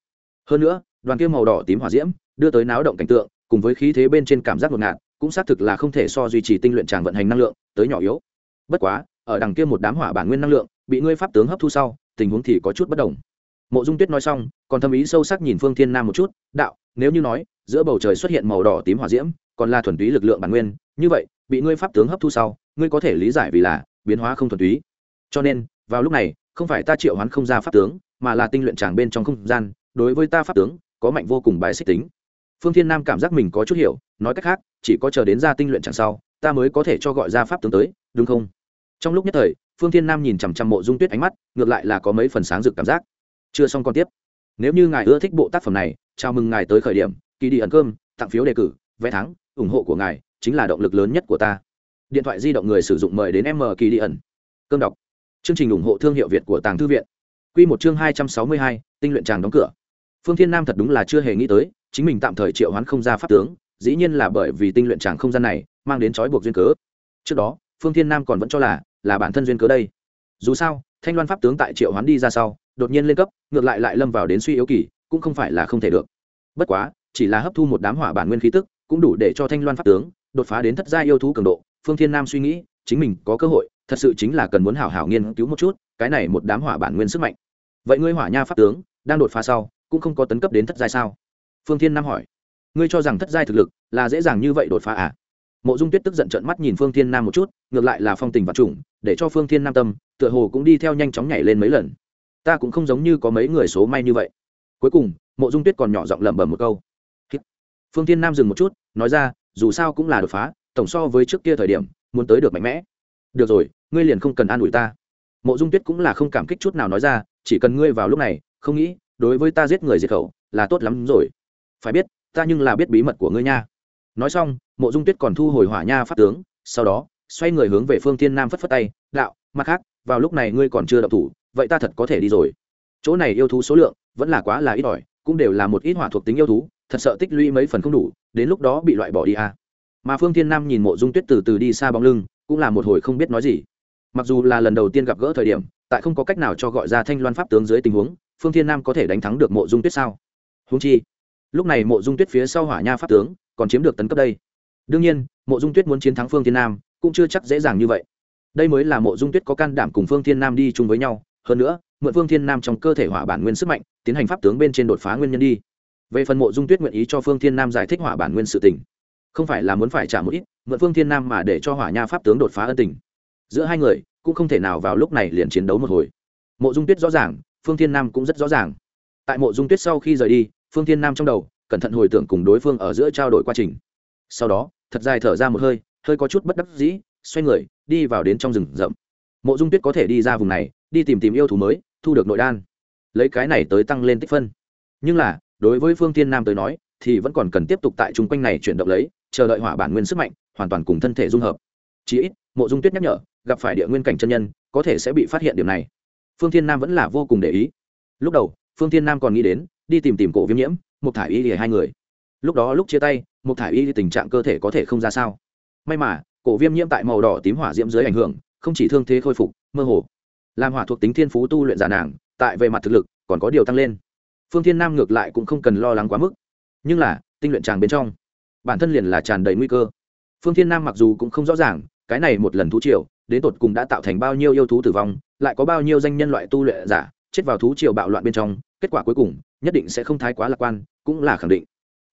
Hơn nữa, đoàn kia màu đỏ tím hỏa diễm, đưa tới náo động cảnh tượng, cùng với khí thế bên trên cảm giác ngột ngạt, cũng xác thực là không thể so duy trì tinh luyện tràng vận hành năng lượng, tới nhỏ yếu. Bất quá, ở đằng kia một đám hỏa bản nguyên năng lượng, bị ngươi pháp tướng hấp thu sau, tình huống thì có chút bất đồng mộ dung tuyết nói xong, còn thâm ý sâu sắc nhìn phương thiên nam một chút, đạo, nếu như nói, giữa bầu trời xuất hiện màu đỏ tím hỏa diễm, còn là thuần túy lực lượng bản nguyên, như vậy, bị ngươi pháp tướng hấp thu sau, ngươi có thể lý giải vì là biến hóa không thuần túy. Cho nên, vào lúc này, không phải ta triệu hoán không ra pháp tướng, mà là tinh luyện tràng bên trong không gian, đối với ta pháp tướng, có mạnh vô cùng bài xích tính. Phương thiên nam cảm giác mình có chút hiểu, nói cách khác, chỉ có chờ đến ra tinh luyện tràng sau, ta mới có thể cho gọi ra pháp tướng tới, đúng không? Trong lúc nhất thời, phương thiên nam nhìn chằm chằm mộ dung tuyết ánh mắt, ngược lại là có mấy phần sáng rực cảm giác chưa xong còn tiếp. Nếu như ngài ưa thích bộ tác phẩm này, chào mừng ngài tới khởi điểm, kỳ đi ẩn cơm, tặng phiếu đề cử, vé thắng, ủng hộ của ngài chính là động lực lớn nhất của ta. Điện thoại di động người sử dụng mời đến m kỳ đi ẩn. Cơm đọc. Chương trình ủng hộ thương hiệu việt của tàng thư viện. Q một chương hai trăm sáu mươi hai, tinh luyện tràng đóng cửa. Phương thiên nam thật đúng là chưa hề nghĩ tới, chính mình tạm thời triệu hoán không ra pháp tướng, dĩ nhiên là bởi vì tinh luyện tràng không gian này, mang đến trói buộc duyên cớ. Trước đó, phương thiên nam còn vẫn cho là là bản thân duyên cớ đây. Dù sao, thanh loan pháp tướng tại triệu hoán đi ra sau đột nhiên lên cấp, ngược lại lại lâm vào đến suy yếu kỳ, cũng không phải là không thể được. Bất quá, chỉ là hấp thu một đám hỏa bản nguyên khí tức, cũng đủ để cho thanh loan pháp tướng đột phá đến thất gia yêu thú cường độ. Phương thiên nam suy nghĩ, chính mình có cơ hội, thật sự chính là cần muốn hảo hảo nghiên cứu một chút, cái này một đám hỏa bản nguyên sức mạnh. Vậy ngươi hỏa nha pháp tướng đang đột phá sau, cũng không có tấn cấp đến thất giai sao? Phương thiên nam hỏi. Ngươi cho rằng thất giai thực lực là dễ dàng như vậy đột phá à? Mộ dung tuyết tức giận trợn mắt nhìn phương thiên nam một chút, ngược lại là phong tình và trùng, để cho phương thiên nam tâm, tựa hồ cũng đi theo nhanh chóng nhảy lên mấy lần ta cũng không giống như có mấy người số may như vậy. Cuối cùng, mộ dung tuyết còn nhỏ giọng lẩm bẩm một câu. Phương thiên nam dừng một chút, nói ra, dù sao cũng là đột phá, tổng so với trước kia thời điểm, muốn tới được mạnh mẽ. Được rồi, ngươi liền không cần an ủi ta. Mộ dung tuyết cũng là không cảm kích chút nào nói ra, chỉ cần ngươi vào lúc này, không nghĩ, đối với ta giết người diệt khẩu, là tốt lắm rồi. Phải biết, ta nhưng là biết bí mật của ngươi nha. Nói xong, mộ dung tuyết còn thu hồi hỏa nha pháp tướng, sau đó, xoay người hướng về phương thiên nam phất phất tay, đạo, mặt khác, vào lúc này ngươi còn chưa động thủ vậy ta thật có thể đi rồi. Chỗ này yêu thú số lượng vẫn là quá là ít ỏi, cũng đều là một ít hỏa thuộc tính yêu thú, thật sợ tích lũy mấy phần không đủ, đến lúc đó bị loại bỏ đi à. mà phương thiên nam nhìn mộ dung tuyết từ từ đi xa bóng lưng, cũng là một hồi không biết nói gì. Mặc dù là lần đầu tiên gặp gỡ thời điểm, tại không có cách nào cho gọi ra thanh loan pháp tướng dưới tình huống, phương thiên nam có thể đánh thắng được mộ dung tuyết sao? Húng chi, lúc này mộ dung tuyết phía sau hỏa nha pháp tướng còn chiếm được tấn cấp đây. Đương nhiên, mộ dung tuyết muốn chiến thắng phương thiên nam cũng chưa chắc dễ dàng như vậy. Đây mới là mộ dung tuyết có can đảm cùng phương thiên nam đi chung với nhau hơn nữa, mượn phương thiên nam trong cơ thể hỏa bản nguyên sức mạnh, tiến hành pháp tướng bên trên đột phá nguyên nhân đi. Về phần mộ dung tuyết nguyện ý cho phương thiên nam giải thích hỏa bản nguyên sự tình, không phải là muốn phải trả một ít, mượn phương thiên nam mà để cho hỏa nha pháp tướng đột phá ân tình. Giữa hai người, cũng không thể nào vào lúc này liền chiến đấu một hồi. Mộ dung tuyết rõ ràng, phương thiên nam cũng rất rõ ràng. Tại mộ dung tuyết sau khi rời đi, phương thiên nam trong đầu, cẩn thận hồi tưởng cùng đối phương ở giữa trao đổi quá trình. Sau đó, thật dài thở ra một hơi hơi có chút bất đắc dĩ, xoay người, đi vào đến trong rừng rậm. Mộ dung tuyết có thể đi ra vùng này đi tìm tìm yêu thú mới, thu được nội đan. Lấy cái này tới tăng lên tích phân. Nhưng là, đối với phương tiên nam tới nói, thì vẫn còn cần tiếp tục tại chung quanh này chuyển động lấy, chờ đợi hỏa bản nguyên sức mạnh, hoàn toàn cùng thân thể dung hợp. Chí ít, mộ dung tuyết nhắc nhở, gặp phải địa nguyên cảnh chân nhân, có thể sẽ bị phát hiện điểm này. Phương thiên nam vẫn là vô cùng để ý. Lúc đầu, phương thiên nam còn nghĩ đến, đi tìm tìm cổ viêm nhiễm một thải y thì hai người. Lúc đó lúc chia tay một thải y thì tình trạng cơ thể có thể không ra sao. May mà, cổ viêm nhiễm tại màu đỏ tím hỏa diễm dưới ảnh hưởng, không chỉ thương thế khôi phục, mơ hồ làm hỏa thuộc tính thiên phú tu luyện giả nàng, tại về mặt thực lực còn có điều tăng lên. Phương thiên nam ngược lại cũng không cần lo lắng quá mức. Nhưng là, tinh luyện tràng bên trong, bản thân liền là tràn đầy nguy cơ. Phương thiên nam mặc dù cũng không rõ ràng, cái này một lần thú triều, đến tột cùng đã tạo thành bao nhiêu yêu thú tử vong, lại có bao nhiêu danh nhân loại tu luyện giả chết vào thú triều bạo loạn bên trong, kết quả cuối cùng, nhất định sẽ không thái quá lạc quan, cũng là khẳng định.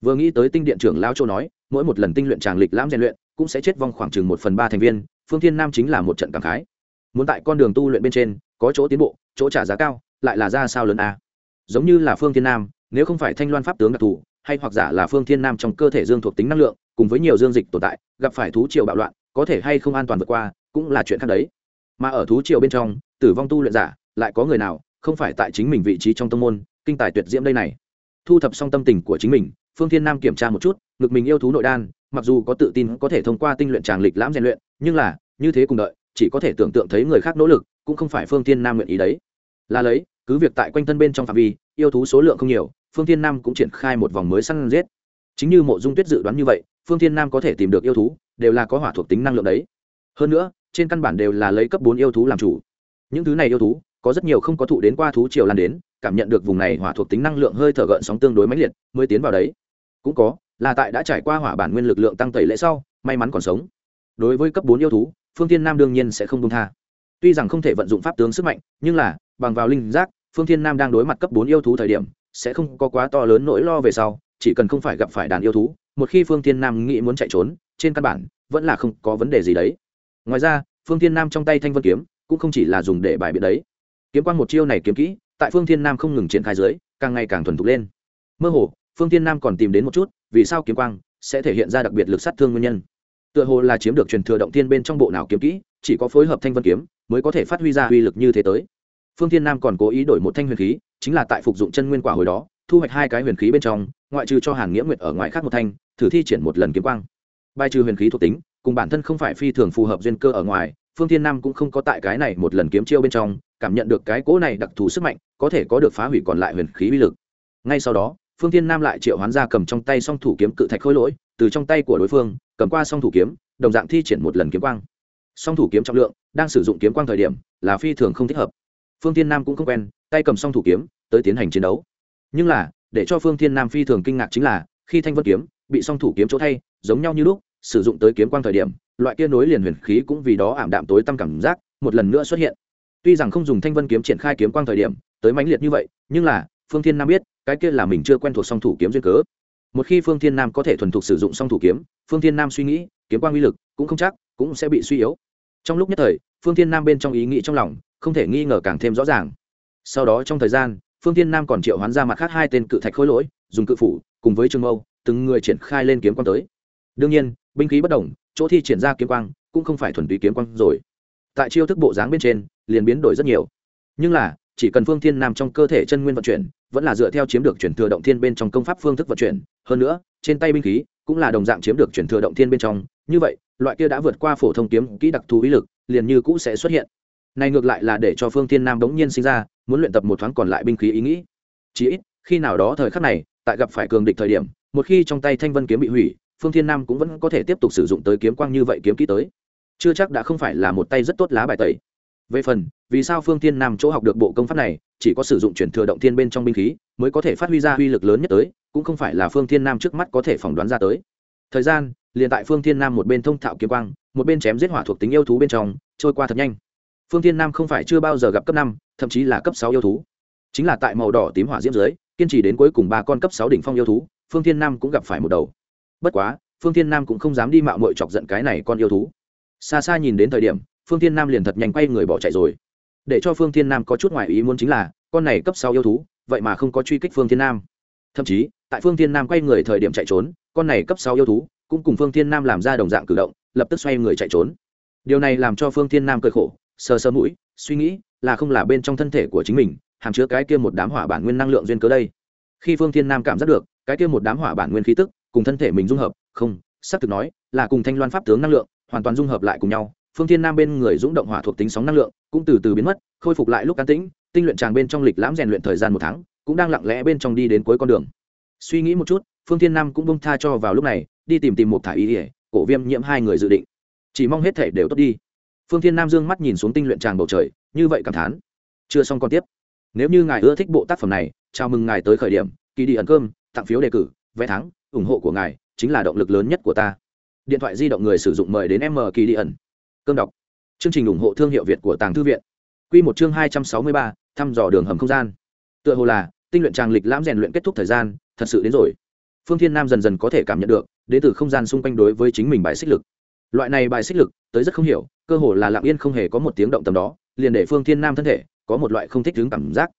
Vừa nghĩ tới tinh điện trưởng lao châu nói, mỗi một lần tinh luyện tràng lịch lãm rèn luyện, cũng sẽ chết vong khoảng chừng một phần ba thành viên, phương thiên nam chính là một trận cảm khái muốn tại con đường tu luyện bên trên, có chỗ tiến bộ, chỗ trả giá cao, lại là ra sao lớn a? Giống như là phương thiên nam, nếu không phải thanh loan pháp tướng đặc thù, hay hoặc giả là phương thiên nam trong cơ thể dương thuộc tính năng lượng, cùng với nhiều dương dịch tồn tại, gặp phải thú triều bạo loạn, có thể hay không an toàn vượt qua, cũng là chuyện khác đấy. Mà ở thú triều bên trong, tử vong tu luyện giả, lại có người nào không phải tại chính mình vị trí trong tâm môn, kinh tài tuyệt diễm đây này? Thu thập xong tâm tình của chính mình, phương thiên nam kiểm tra một chút, ngực mình yêu thú nội đan, mặc dù có tự tin có thể thông qua tinh luyện tràng lịch lãm rèn luyện, nhưng là, như thế cùng đợi chỉ có thể tưởng tượng thấy người khác nỗ lực, cũng không phải phương thiên nam nguyện ý đấy. Là lấy, cứ việc tại quanh thân bên trong phạm vi, yêu thú số lượng không nhiều, phương thiên nam cũng triển khai một vòng mới săn giết. Chính như mộ dung tuyết dự đoán như vậy, phương thiên nam có thể tìm được yêu thú, đều là có hỏa thuộc tính năng lượng đấy. Hơn nữa, trên căn bản đều là lấy cấp bốn yêu thú làm chủ. Những thứ này yêu thú, có rất nhiều không có thụ đến qua thú triều lan đến, cảm nhận được vùng này hỏa thuộc tính năng lượng hơi thở gợn sóng tương đối mãnh liệt, mới tiến vào đấy. Cũng có, là tại đã trải qua hỏa bản nguyên lực lượng tăng tẩy lễ sau, may mắn còn sống. Đối với cấp bốn yêu thú phương thiên nam đương nhiên sẽ không công tha. Tuy rằng không thể vận dụng pháp tướng sức mạnh, nhưng là, bằng vào linh giác, phương thiên nam đang đối mặt cấp bốn yêu thú thời điểm, sẽ không có quá to lớn nỗi lo về sau, chỉ cần không phải gặp phải đàn yêu thú, một khi phương thiên nam nghĩ muốn chạy trốn, trên căn bản, vẫn là không có vấn đề gì đấy. Ngoài ra, phương thiên nam trong tay thanh vân kiếm, cũng không chỉ là dùng để bài biện đấy. Kiếm quan một chiêu này kiếm kỹ, tại phương thiên nam không ngừng triển khai dưới, càng ngày càng thuần thục lên. Mơ hồ, phương thiên nam còn tìm đến một chút, vì sao kiếm quang sẽ thể hiện ra đặc biệt lực sát thương nguyên nhân tựa hồ là chiếm được truyền thừa động tiên bên trong bộ nào kiếm kỹ, chỉ có phối hợp thanh vân kiếm mới có thể phát huy ra uy lực như thế tới. Phương thiên nam còn cố ý đổi một thanh huyền khí, chính là tại phục dụng chân nguyên quả hồi đó, thu hoạch hai cái huyền khí bên trong, ngoại trừ cho hàn nghĩa nguyệt ở ngoài khác một thanh, thử thi triển một lần kiếm quang. Bài trừ huyền khí thuộc tính, cùng bản thân không phải phi thường phù hợp duyên cơ ở ngoài, phương thiên nam cũng không có tại cái này một lần kiếm chiêu bên trong, cảm nhận được cái cỗ này đặc thù sức mạnh, có thể có được phá hủy còn lại huyền khí uy lực. Ngay sau đó, phương thiên nam lại triệu hoán ra cầm trong tay song thủ kiếm cự thạch khôi lỗi từ trong tay của đối phương, cầm qua song thủ kiếm, đồng dạng thi triển một lần kiếm quang. Song thủ kiếm trọng lượng, đang sử dụng kiếm quang thời điểm, là phi thường không thích hợp. Phương thiên nam cũng không quen, tay cầm song thủ kiếm, tới tiến hành chiến đấu. Nhưng là, để cho phương thiên nam phi thường kinh ngạc chính là, khi thanh vân kiếm bị song thủ kiếm chỗ thay, giống nhau như lúc, sử dụng tới kiếm quang thời điểm, loại kia nối liền huyền khí cũng vì đó ảm đạm tối tăm cảm giác, một lần nữa xuất hiện. Tuy rằng không dùng thanh vân kiếm triển khai kiếm quang thời điểm, tới mãnh liệt như vậy, nhưng là, phương thiên nam biết, cái kia là mình chưa quen thuộc song thủ kiếm duyên cớ một khi phương thiên nam có thể thuần thục sử dụng song thủ kiếm, phương thiên nam suy nghĩ, kiếm quang uy lực cũng không chắc, cũng sẽ bị suy yếu. Trong lúc nhất thời, phương thiên nam bên trong ý nghĩ trong lòng không thể nghi ngờ càng thêm rõ ràng. Sau đó trong thời gian, phương thiên nam còn triệu hoán ra mặt khác hai tên cự thạch khối lỗi, dùng cự phủ cùng với trương mâu, từng người triển khai lên kiếm quang tới. Đương nhiên, binh khí bất đồng, chỗ thi triển ra kiếm quang cũng không phải thuần túy kiếm quang rồi. Tại chiêu thức bộ dáng bên trên, liền biến đổi rất nhiều. Nhưng là, chỉ cần phương thiên nam trong cơ thể chân nguyên vận chuyển vẫn là dựa theo chiếm được chuyển thừa động thiên bên trong công pháp phương thức vận chuyển. Hơn nữa, trên tay binh khí cũng là đồng dạng chiếm được chuyển thừa động thiên bên trong. Như vậy, loại kia đã vượt qua phổ thông kiếm kỹ đặc thù ý lực, liền như cũ sẽ xuất hiện. Này ngược lại là để cho phương thiên nam đống nhiên sinh ra, muốn luyện tập một thoáng còn lại binh khí ý nghĩ. Chỉ ít, khi nào đó thời khắc này, tại gặp phải cường địch thời điểm, một khi trong tay thanh vân kiếm bị hủy, phương thiên nam cũng vẫn có thể tiếp tục sử dụng tới kiếm quang như vậy kiếm kỹ tới. Chưa chắc đã không phải là một tay rất tốt lá bài tẩy. Về phần, vì sao phương thiên nam chỗ học được bộ công pháp này chỉ có sử dụng chuyển thừa động thiên bên trong binh khí mới có thể phát huy ra uy lực lớn nhất tới, cũng không phải là phương thiên nam trước mắt có thể phỏng đoán ra tới. Thời gian, liền tại phương thiên nam một bên thông thạo kiếm quang, một bên chém giết hỏa thuộc tính yêu thú bên trong, trôi qua thật nhanh. Phương thiên nam không phải chưa bao giờ gặp cấp năm, thậm chí là cấp sáu yêu thú. Chính là tại màu đỏ tím hỏa diễm dưới, kiên trì đến cuối cùng ba con cấp sáu đỉnh phong yêu thú, phương thiên nam cũng gặp phải một đầu. Bất quá, phương thiên nam cũng không dám đi mạo mội chọc giận cái này con yêu thú. Xa xa nhìn đến thời điểm, phương thiên nam liền thật nhanh quay người bỏ chạy rồi để cho phương thiên nam có chút ngoại ý muốn chính là, con này cấp sáu yêu thú, vậy mà không có truy kích phương thiên nam. Thậm chí, tại phương thiên nam quay người thời điểm chạy trốn, con này cấp sáu yêu thú cũng cùng phương thiên nam làm ra đồng dạng cử động, lập tức xoay người chạy trốn. Điều này làm cho phương thiên nam cười khổ, sờ sờ mũi, suy nghĩ là không là bên trong thân thể của chính mình, hàm chứa cái kia một đám hỏa bản nguyên năng lượng duyên cớ đây. Khi phương thiên nam cảm giác được, cái kia một đám hỏa bản nguyên khí tức cùng thân thể mình dung hợp, không xác thực nói là cùng thanh loan pháp tướng năng lượng hoàn toàn dung hợp lại cùng nhau phương thiên nam bên người dũng động hỏa thuộc tính sóng năng lượng, cũng từ từ biến mất, khôi phục lại lúc cán tĩnh, tinh luyện tràng bên trong lịch lãm rèn luyện thời gian một tháng, cũng đang lặng lẽ bên trong đi đến cuối con đường. Suy nghĩ một chút, phương thiên nam cũng bông tha cho vào lúc này, đi tìm tìm một thả ý ỉa cổ viêm nhiễm hai người dự định. Chỉ mong hết thể đều tốt đi. Phương thiên nam dương mắt nhìn xuống tinh luyện tràng bầu trời, như vậy cảm thán. Chưa xong còn tiếp. Nếu như ngài ưa thích bộ tác phẩm này, chào mừng ngài tới khởi điểm kỳ đi ẩn cơm, tặng phiếu đề cử, vé thắng, ủng hộ của ngài, chính là động lực lớn nhất của ta. Điện thoại di động người sử dụng mời đến m kỳ đi ẩn cơm đọc. Chương trình ủng hộ thương hiệu việt của tàng thư viện. Q một chương hai trăm sáu mươi ba, thăm dò đường hầm không gian. Tựa hồ là, tinh luyện tràng lịch lãm rèn luyện kết thúc thời gian, thật sự đến rồi. Phương thiên nam dần dần có thể cảm nhận được, đến từ không gian xung quanh đối với chính mình bài xích lực. Loại này bài xích lực, tới rất không hiểu, cơ hồ là lặng yên không hề có một tiếng động tầm đó, liền để phương thiên nam thân thể, có một loại không thích đứng cảm giác.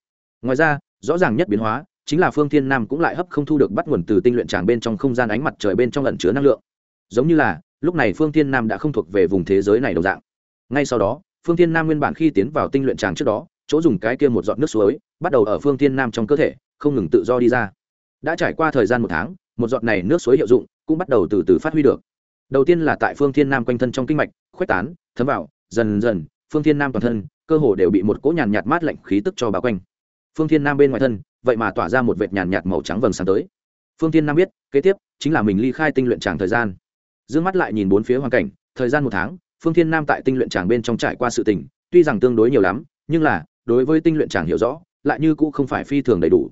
Ngoài ra, rõ ràng nhất biến hóa, chính là phương thiên nam cũng lại hấp không thu được bắt nguồn từ tinh luyện tràng bên trong không gian ánh mặt trời bên trong lẩn chứa năng lượng. Giống như là lúc này phương thiên nam đã không thuộc về vùng thế giới này đồng dạng. Ngay sau đó, phương thiên nam nguyên bản khi tiến vào tinh luyện tràng trước đó, chỗ dùng cái kia một giọt nước suối, bắt đầu ở phương thiên nam trong cơ thể, không ngừng tự do đi ra. Đã trải qua thời gian một tháng, một giọt này nước suối hiệu dụng cũng bắt đầu từ từ phát huy được. Đầu tiên là tại phương thiên nam quanh thân trong kinh mạch, khuếch tán, thấm vào, dần dần, phương thiên nam toàn thân, cơ hồ đều bị một cỗ nhàn nhạt mát lạnh khí tức cho bao quanh. Phương thiên nam bên ngoài thân, vậy mà tỏa ra một vệt nhàn nhạt màu trắng vầng sáng tới. Phương thiên nam biết, kế tiếp chính là mình ly khai tinh luyện tràng thời gian. Dương mắt lại nhìn bốn phía hoàn cảnh, thời gian một tháng, phương thiên nam tại tinh luyện tràng bên trong trải qua sự tình, tuy rằng tương đối nhiều lắm, nhưng là, đối với tinh luyện tràng hiểu rõ, lại như cũng không phải phi thường đầy đủ.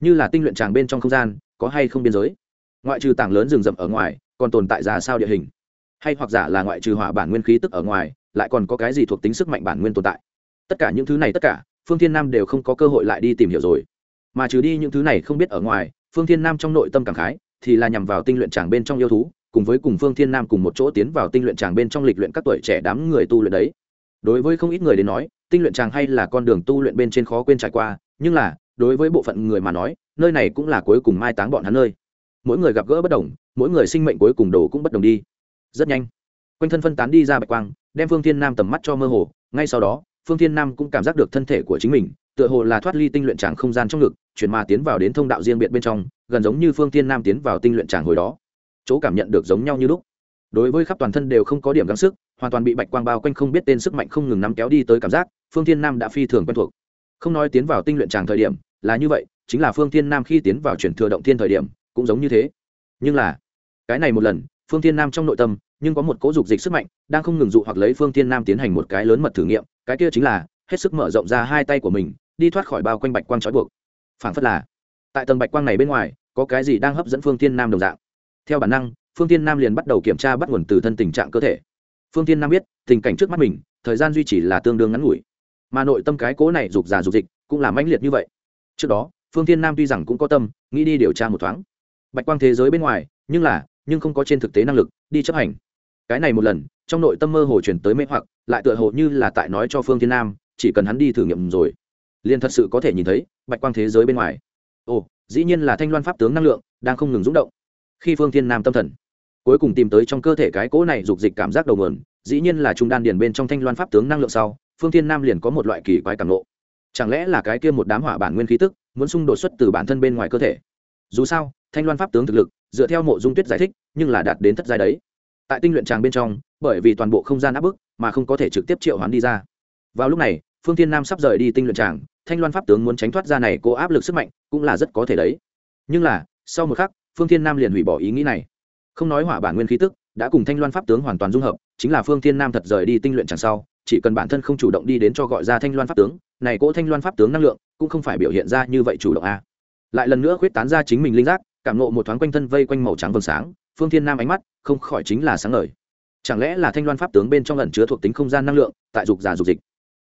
Như là tinh luyện tràng bên trong không gian, có hay không biên giới? Ngoại trừ tảng lớn rừng rậm ở ngoài, còn tồn tại ra sao địa hình? Hay hoặc giả là ngoại trừ hỏa bản nguyên khí tức ở ngoài, lại còn có cái gì thuộc tính sức mạnh bản nguyên tồn tại? Tất cả những thứ này tất cả, phương thiên nam đều không có cơ hội lại đi tìm hiểu rồi. Mà trừ đi những thứ này không biết ở ngoài, phương thiên nam trong nội tâm cảm khái, thì là nhằm vào tinh luyện tràng bên trong yêu thú cùng với cùng phương thiên nam cùng một chỗ tiến vào tinh luyện tràng bên trong lịch luyện các tuổi trẻ đám người tu luyện đấy. Đối với không ít người đến nói, tinh luyện tràng hay là con đường tu luyện bên trên khó quên trải qua, nhưng là, đối với bộ phận người mà nói, nơi này cũng là cuối cùng mai táng bọn hắn nơi. Mỗi người gặp gỡ bất đồng, mỗi người sinh mệnh cuối cùng đồ cũng bất đồng đi. Rất nhanh, quanh thân phân tán đi ra bạch quang, đem phương thiên nam tầm mắt cho mơ hồ. Ngay sau đó, phương thiên nam cũng cảm giác được thân thể của chính mình, tựa hồ là thoát ly tinh luyện tràng không gian trong ngực, chuyển mà tiến vào đến thông đạo riêng biệt bên trong, gần giống như phương thiên nam tiến vào tinh luyện tràng hồi đó chỗ cảm nhận được giống nhau như lúc. Đối với khắp toàn thân đều không có điểm gắng sức, hoàn toàn bị bạch quang bao quanh không biết tên sức mạnh không ngừng nắm kéo đi tới cảm giác, phương thiên nam đã phi thường quen thuộc. Không nói tiến vào tinh luyện tràng thời điểm, là như vậy, chính là phương thiên nam khi tiến vào chuyển thừa động thiên thời điểm, cũng giống như thế. Nhưng là, cái này một lần, phương thiên nam trong nội tâm, nhưng có một cỗ dục dịch sức mạnh, đang không ngừng dụ hoặc lấy phương thiên nam tiến hành một cái lớn mật thử nghiệm, cái kia chính là, hết sức mở rộng ra hai tay của mình, đi thoát khỏi bao quanh bạch quang trói buộc. Phảng phất là, tại tầng bạch quang này bên ngoài, có cái gì đang hấp dẫn phương thiên nam đồng dạng theo bản năng, phương thiên nam liền bắt đầu kiểm tra bắt nguồn từ thân tình trạng cơ thể. Phương thiên nam biết, tình cảnh trước mắt mình, thời gian duy trì là tương đương ngắn ngủi. Mà nội tâm cái cố này rục già rục dịch cũng là mãnh liệt như vậy. Trước đó, phương thiên nam tuy rằng cũng có tâm, nghĩ đi điều tra một thoáng. Bạch quang thế giới bên ngoài, nhưng là, nhưng không có trên thực tế năng lực, đi chấp hành. Cái này một lần, trong nội tâm mơ hồ chuyển tới mê hoặc, lại tựa hồ như là tại nói cho phương thiên nam, chỉ cần hắn đi thử nghiệm rồi, liền thật sự có thể nhìn thấy bạch quang thế giới bên ngoài. Ồ, dĩ nhiên là thanh loan pháp tướng năng lượng đang không ngừng rúng động khi phương thiên nam tâm thần cuối cùng tìm tới trong cơ thể cái cỗ này dục dịch cảm giác đầu nguồn dĩ nhiên là trung đan điền bên trong thanh loan pháp tướng năng lượng sau phương thiên nam liền có một loại kỳ quái cảm lộ chẳng lẽ là cái kia một đám hỏa bản nguyên khí tức muốn xung đột xuất từ bản thân bên ngoài cơ thể dù sao thanh loan pháp tướng thực lực dựa theo mộ dung tuyết giải thích nhưng là đạt đến thất giai đấy tại tinh luyện tràng bên trong bởi vì toàn bộ không gian áp bức mà không có thể trực tiếp triệu hoán đi ra vào lúc này phương thiên nam sắp rời đi tinh luyện tràng thanh loan pháp tướng muốn tránh thoát ra này cố áp lực sức mạnh cũng là rất có thể đấy nhưng là sau một khắc phương thiên nam liền hủy bỏ ý nghĩ này. Không nói hỏa bản nguyên khí tức, đã cùng thanh loan pháp tướng hoàn toàn dung hợp, chính là phương thiên nam thật rời đi tinh luyện tràng sau, chỉ cần bản thân không chủ động đi đến cho gọi ra thanh loan pháp tướng, này cỗ thanh loan pháp tướng năng lượng cũng không phải biểu hiện ra như vậy chủ động a. Lại lần nữa khuyết tán ra chính mình linh giác, cảm nộ một thoáng quanh thân vây quanh màu trắng vầng sáng, phương thiên nam ánh mắt không khỏi chính là sáng ngời. Chẳng lẽ là thanh loan pháp tướng bên trong ẩn chứa thuộc tính không gian năng lượng, tại dục giả dục dịch?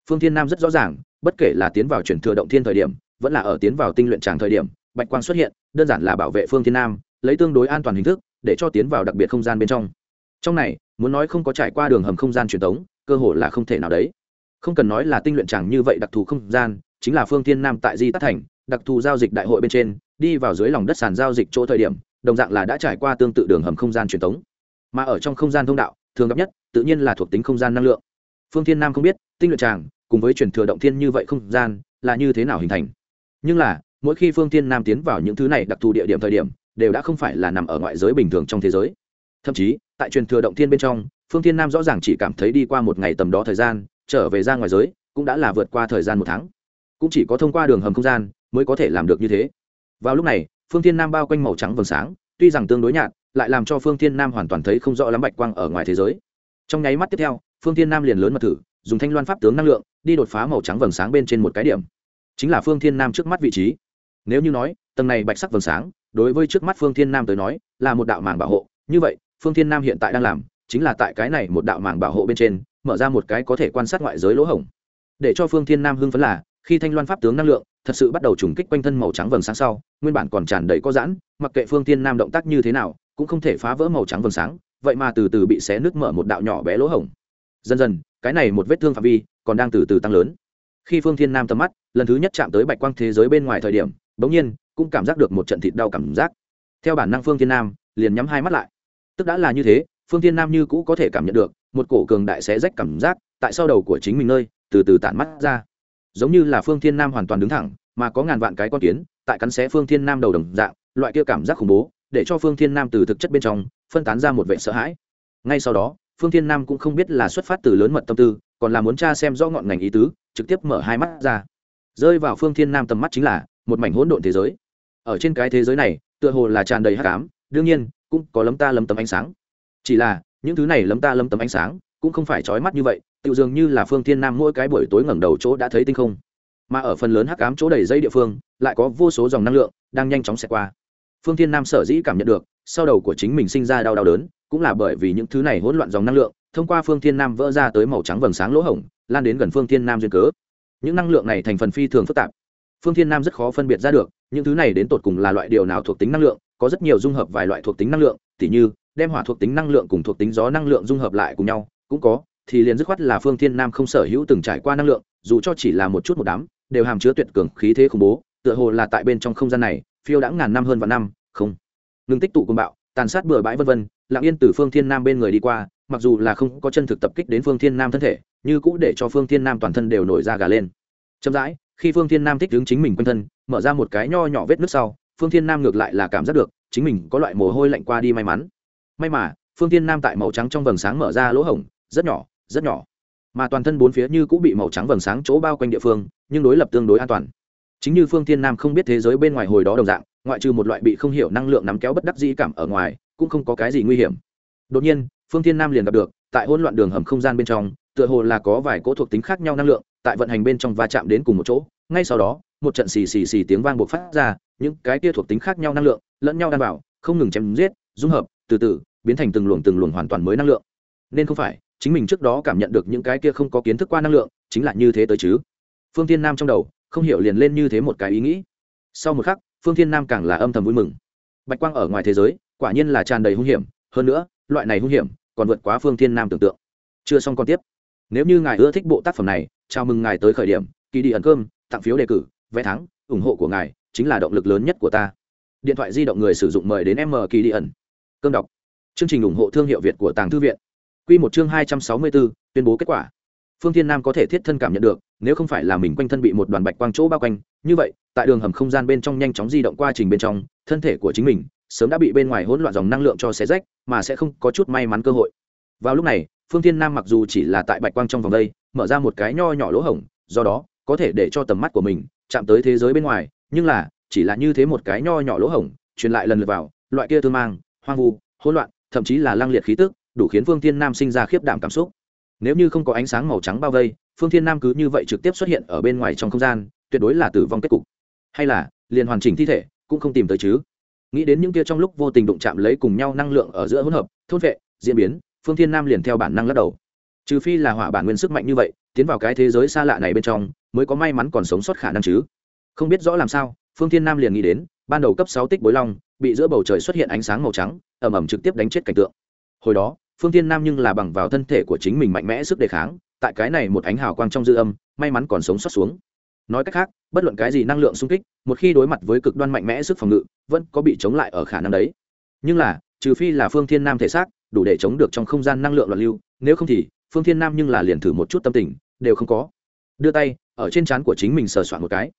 Phương thiên nam rất rõ ràng, bất kể là tiến vào chuyển thừa động thiên thời điểm, vẫn là ở tiến vào tinh luyện tràng thời điểm bạch quang xuất hiện, đơn giản là bảo vệ phương thiên nam, lấy tương đối an toàn hình thức, để cho tiến vào đặc biệt không gian bên trong. Trong này, muốn nói không có trải qua đường hầm không gian truyền thống cơ hội là không thể nào đấy. Không cần nói là tinh luyện chẳng như vậy đặc thù không gian, chính là phương thiên nam tại di tát thành, đặc thù giao dịch đại hội bên trên, đi vào dưới lòng đất sàn giao dịch chỗ thời điểm, đồng dạng là đã trải qua tương tự đường hầm không gian truyền thống mà ở trong không gian thông đạo, thường gặp nhất, tự nhiên là thuộc tính không gian năng lượng. Phương thiên nam không biết, tinh luyện tràng cùng với truyền thừa động thiên như vậy không gian, là như thế nào hình thành. Nhưng là mỗi khi phương thiên nam tiến vào những thứ này đặc thù địa điểm thời điểm, đều đã không phải là nằm ở ngoại giới bình thường trong thế giới. Thậm chí, tại truyền thừa động thiên bên trong, phương thiên nam rõ ràng chỉ cảm thấy đi qua một ngày tầm đó thời gian, trở về ra ngoài giới, cũng đã là vượt qua thời gian một tháng. Cũng chỉ có thông qua đường hầm không gian, mới có thể làm được như thế. Vào lúc này, phương thiên nam bao quanh màu trắng vầng sáng, tuy rằng tương đối nhạt, lại làm cho phương thiên nam hoàn toàn thấy không rõ lắm bạch quang ở ngoài thế giới. Trong nháy mắt tiếp theo, phương thiên nam liền lớn mật thử, dùng thanh loan pháp tướng năng lượng, đi đột phá màu trắng vầng sáng bên trên một cái điểm. Chính là phương thiên nam trước mắt vị trí nếu như nói, tầng này bạch sắc vầng sáng, đối với trước mắt phương thiên nam tới nói, là một đạo màng bảo hộ. Như vậy, phương thiên nam hiện tại đang làm, chính là tại cái này một đạo màng bảo hộ bên trên, mở ra một cái có thể quan sát ngoại giới lỗ hổng. Để cho phương thiên nam hưng phấn là, khi thanh loan pháp tướng năng lượng, thật sự bắt đầu trùng kích quanh thân màu trắng vầng sáng sau, nguyên bản còn tràn đầy có giãn, mặc kệ phương thiên nam động tác như thế nào, cũng không thể phá vỡ màu trắng vầng sáng, vậy mà từ từ bị xé nứt mở một đạo nhỏ bé lỗ hổng. Dần dần, cái này một vết thương phạm vi còn đang từ từ tăng lớn. Khi phương thiên nam tầm mắt, lần thứ nhất chạm tới bạch quang thế giới bên ngoài thời điểm bỗng nhiên, cũng cảm giác được một trận thịt đau cảm giác. Theo bản năng phương thiên nam liền nhắm hai mắt lại. Tức đã là như thế, phương thiên nam như cũ có thể cảm nhận được, một cổ cường đại sẽ rách cảm giác tại sau đầu của chính mình nơi, từ từ tản mắt ra. Giống như là phương thiên nam hoàn toàn đứng thẳng, mà có ngàn vạn cái con kiến tại cắn xé phương thiên nam đầu đồng dạng, loại kia cảm giác khủng bố, để cho phương thiên nam từ thực chất bên trong phân tán ra một vệ sợ hãi. Ngay sau đó, phương thiên nam cũng không biết là xuất phát từ lớn mật tâm tư, còn là muốn tra xem rõ ngọn ngành ý tứ, trực tiếp mở hai mắt ra. Rơi vào phương thiên nam tầm mắt chính là một mảnh hỗn độn thế giới. Ở trên cái thế giới này, tựa hồ là tràn đầy hắc ám, đương nhiên, cũng có lấm ta lấm tấm ánh sáng. Chỉ là, những thứ này lấm ta lấm tấm ánh sáng, cũng không phải trói mắt như vậy tự dường như là phương thiên nam mỗi cái buổi tối ngẩng đầu chỗ đã thấy tinh không. Mà ở phần lớn hắc ám chỗ đầy dây địa phương, lại có vô số dòng năng lượng đang nhanh chóng xẹt qua. Phương thiên nam sở dĩ cảm nhận được, sau đầu của chính mình sinh ra đau đau đớn, cũng là bởi vì những thứ này hỗn loạn dòng năng lượng, thông qua phương thiên nam vỡ ra tới màu trắng vầng sáng lỗ hổng, lan đến gần phương thiên nam duyên cớ. Những năng lượng này thành phần phi thường phức tạp phương thiên nam rất khó phân biệt ra được, những thứ này đến tột cùng là loại điều nào thuộc tính năng lượng, có rất nhiều dung hợp vài loại thuộc tính năng lượng, tỉ như, đem hỏa thuộc tính năng lượng cùng thuộc tính gió năng lượng dung hợp lại cùng nhau, cũng có, thì liền dứt khoát là phương thiên nam không sở hữu từng trải qua năng lượng, dù cho chỉ là một chút một đám, đều hàm chứa tuyệt cường khí thế khủng bố, tựa hồ là tại bên trong không gian này, phiêu đã ngàn năm hơn vạn năm, không. Ngừng tích tụ côn bạo, tàn sát bừa bãi vân vân, lặng yên từ phương thiên nam bên người đi qua, mặc dù là không có chân thực tập kích đến phương thiên nam thân thể, như cũ để cho phương thiên nam toàn thân đều nổi ra gà lên. Chậm rãi khi phương thiên nam thích đứng chính mình quanh thân, mở ra một cái nho nhỏ vết nước sau, phương thiên nam ngược lại là cảm giác được, chính mình có loại mồ hôi lạnh qua đi may mắn. May mà, phương thiên nam tại màu trắng trong vầng sáng mở ra lỗ hổng, rất nhỏ rất nhỏ. Mà toàn thân bốn phía như cũng bị màu trắng vầng sáng chỗ bao quanh địa phương, nhưng đối lập tương đối an toàn. Chính như phương thiên nam không biết thế giới bên ngoài hồi đó đồng dạng, ngoại trừ một loại bị không hiểu năng lượng nắm kéo bất đắc dĩ cảm ở ngoài, cũng không có cái gì nguy hiểm. Đột nhiên, phương thiên nam liền gặp được, tại hỗn loạn đường hầm không gian bên trong, tựa hồ là có vài cỗ thuộc tính khác nhau năng lượng tại vận hành bên trong va chạm đến cùng một chỗ, ngay sau đó, một trận xì xì xì tiếng vang buộc phát ra, những cái kia thuộc tính khác nhau năng lượng lẫn nhau đan vào, không ngừng chém giết, dung hợp, từ từ, biến thành từng luồng từng luồng hoàn toàn mới năng lượng. Nên không phải, chính mình trước đó cảm nhận được những cái kia không có kiến thức qua năng lượng, chính là như thế tới chứ. Phương thiên nam trong đầu, không hiểu liền lên như thế một cái ý nghĩ. Sau một khắc, phương thiên nam càng là âm thầm vui mừng. Bạch quang ở ngoài thế giới, quả nhiên là tràn đầy hung hiểm, hơn nữa, loại này hung hiểm còn vượt quá phương thiên nam tưởng tượng. Chưa xong còn tiếp. Nếu như ngài ưa thích bộ tác phẩm này chào mừng ngài tới khởi điểm, kỳ đi ẩn cơm, tặng phiếu đề cử, vé thắng, ủng hộ của ngài chính là động lực lớn nhất của ta. Điện thoại di động người sử dụng mời đến m kỳ đi ẩn. Cơm đọc. Chương trình ủng hộ thương hiệu việt của tàng thư viện. Q một chương hai trăm sáu mươi bốn tuyên bố kết quả. Phương thiên nam có thể thiết thân cảm nhận được, nếu không phải là mình quanh thân bị một đoàn bạch quang chỗ bao quanh, như vậy, tại đường hầm không gian bên trong nhanh chóng di động qua trình bên trong, thân thể của chính mình sớm đã bị bên ngoài hỗn loạn dòng năng lượng cho xé rách, mà sẽ không có chút may mắn cơ hội. Vào lúc này, phương thiên nam mặc dù chỉ là tại bạch quang trong vòng đây mở ra một cái nho nhỏ lỗ hổng, do đó, có thể để cho tầm mắt của mình chạm tới thế giới bên ngoài, nhưng là, chỉ là như thế một cái nho nhỏ lỗ hổng, truyền lại lần lượt vào, loại kia thương mang, hoang vu, hỗn loạn, thậm chí là lăng liệt khí tức, đủ khiến phương thiên nam sinh ra khiếp đảm cảm xúc. Nếu như không có ánh sáng màu trắng bao vây, phương thiên nam cứ như vậy trực tiếp xuất hiện ở bên ngoài trong không gian, tuyệt đối là tử vong kết cục. Hay là, liền hoàn chỉnh thi thể cũng không tìm tới chứ. Nghĩ đến những kia trong lúc vô tình đụng chạm lấy cùng nhau năng lượng ở giữa hỗn hợp, thôn vệ, diễn biến, phương thiên nam liền theo bản năng lắc đầu trừ phi là hỏa bản nguyên sức mạnh như vậy, tiến vào cái thế giới xa lạ này bên trong, mới có may mắn còn sống sót khả năng chứ. Không biết rõ làm sao, phương thiên nam liền nghĩ đến, ban đầu cấp sáu tích bối long, bị giữa bầu trời xuất hiện ánh sáng màu trắng ẩm ẩm trực tiếp đánh chết cảnh tượng. Hồi đó, phương thiên nam nhưng là bằng vào thân thể của chính mình mạnh mẽ sức đề kháng, tại cái này một ánh hào quang trong dư âm, may mắn còn sống sót xuống. Nói cách khác, bất luận cái gì năng lượng xung kích, một khi đối mặt với cực đoan mạnh mẽ sức phòng ngự, vẫn có bị chống lại ở khả năng đấy. Nhưng là, trừ phi là phương thiên nam thể xác, đủ để chống được trong không gian năng lượng loạn lưu, nếu không thì phương thiên nam nhưng là liền thử một chút tâm tình, đều không có. Đưa tay, ở trên trán của chính mình sờ soạn một cái.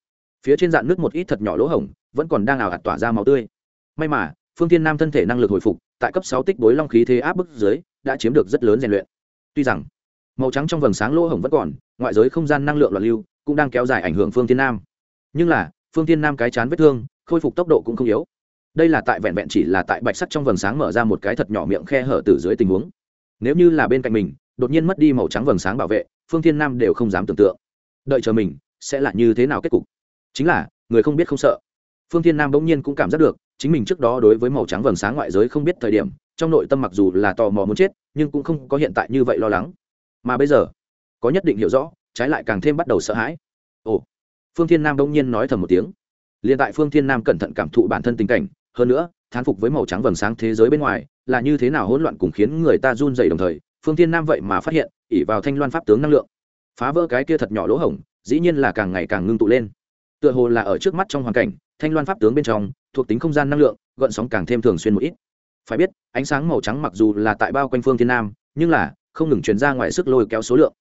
Phía trên dạn nước một ít thật nhỏ lỗ hổng, vẫn còn đang ảo hạt tỏa ra máu tươi. May mà, phương thiên nam thân thể năng lực hồi phục, tại cấp sáu tích bối long khí thế áp bức dưới, đã chiếm được rất lớn rèn luyện. Tuy rằng, màu trắng trong vầng sáng lỗ hổng vẫn còn, ngoại giới không gian năng lượng loạn lưu, cũng đang kéo dài ảnh hưởng phương thiên nam. Nhưng là, phương thiên nam cái chán vết thương, khôi phục tốc độ cũng không yếu. Đây là tại vẹn vẹn chỉ là tại bạch sắc trong vầng sáng mở ra một cái thật nhỏ miệng khe hở từ dưới tình huống. Nếu như là bên cạnh mình đột nhiên mất đi màu trắng vầng sáng bảo vệ, phương thiên nam đều không dám tưởng tượng. Đợi chờ mình, sẽ là như thế nào kết cục? Chính là, người không biết không sợ. Phương thiên nam bỗng nhiên cũng cảm giác được, chính mình trước đó đối với màu trắng vầng sáng ngoại giới không biết thời điểm, trong nội tâm mặc dù là tò mò muốn chết, nhưng cũng không có hiện tại như vậy lo lắng. Mà bây giờ, có nhất định hiểu rõ, trái lại càng thêm bắt đầu sợ hãi. Ồ, phương thiên nam bỗng nhiên nói thầm một tiếng. Liền tại phương thiên nam cẩn thận cảm thụ bản thân tình cảnh, hơn nữa, thán phục với màu trắng vầng sáng thế giới bên ngoài, là như thế nào hỗn loạn cùng khiến người ta run dày đồng thời phương thiên nam vậy mà phát hiện ỉ vào thanh loan pháp tướng năng lượng. Phá vỡ cái kia thật nhỏ lỗ hổng, dĩ nhiên là càng ngày càng ngưng tụ lên. Tựa hồ là ở trước mắt trong hoàn cảnh, thanh loan pháp tướng bên trong, thuộc tính không gian năng lượng, gợn sóng càng thêm thường xuyên một ít. Phải biết, ánh sáng màu trắng mặc dù là tại bao quanh phương thiên nam, nhưng là, không ngừng chuyển ra ngoài sức lôi kéo số lượng.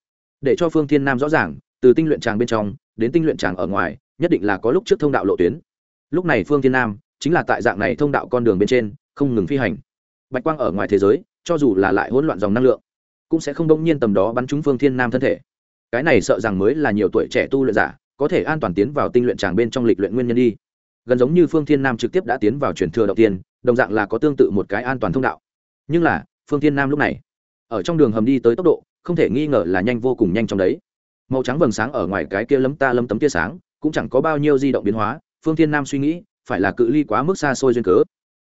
Để cho phương thiên nam rõ ràng, từ tinh luyện tràng bên trong, đến tinh luyện tràng ở ngoài, nhất định là có lúc trước thông đạo lộ tuyến. Lúc này phương thiên nam, chính là tại dạng này thông đạo con đường bên trên, không ngừng phi hành. Bạch quang ở ngoài thế giới, cho dù là lại hỗn loạn dòng năng lượng cũng sẽ không đông nhiên tầm đó bắn trúng phương thiên nam thân thể. Cái này sợ rằng mới là nhiều tuổi trẻ tu luyện giả, có thể an toàn tiến vào tinh luyện tràng bên trong lịch luyện nguyên nhân đi. Gần giống như phương thiên nam trực tiếp đã tiến vào truyền thừa đầu tiên, đồng dạng là có tương tự một cái an toàn thông đạo. Nhưng là, phương thiên nam lúc này, ở trong đường hầm đi tới tốc độ, không thể nghi ngờ là nhanh vô cùng nhanh trong đấy. Màu trắng vầng sáng ở ngoài cái kia lấm ta lấm tấm tia sáng, cũng chẳng có bao nhiêu di động biến hóa, phương thiên nam suy nghĩ, phải là cự ly quá mức xa xôi duyên cớ.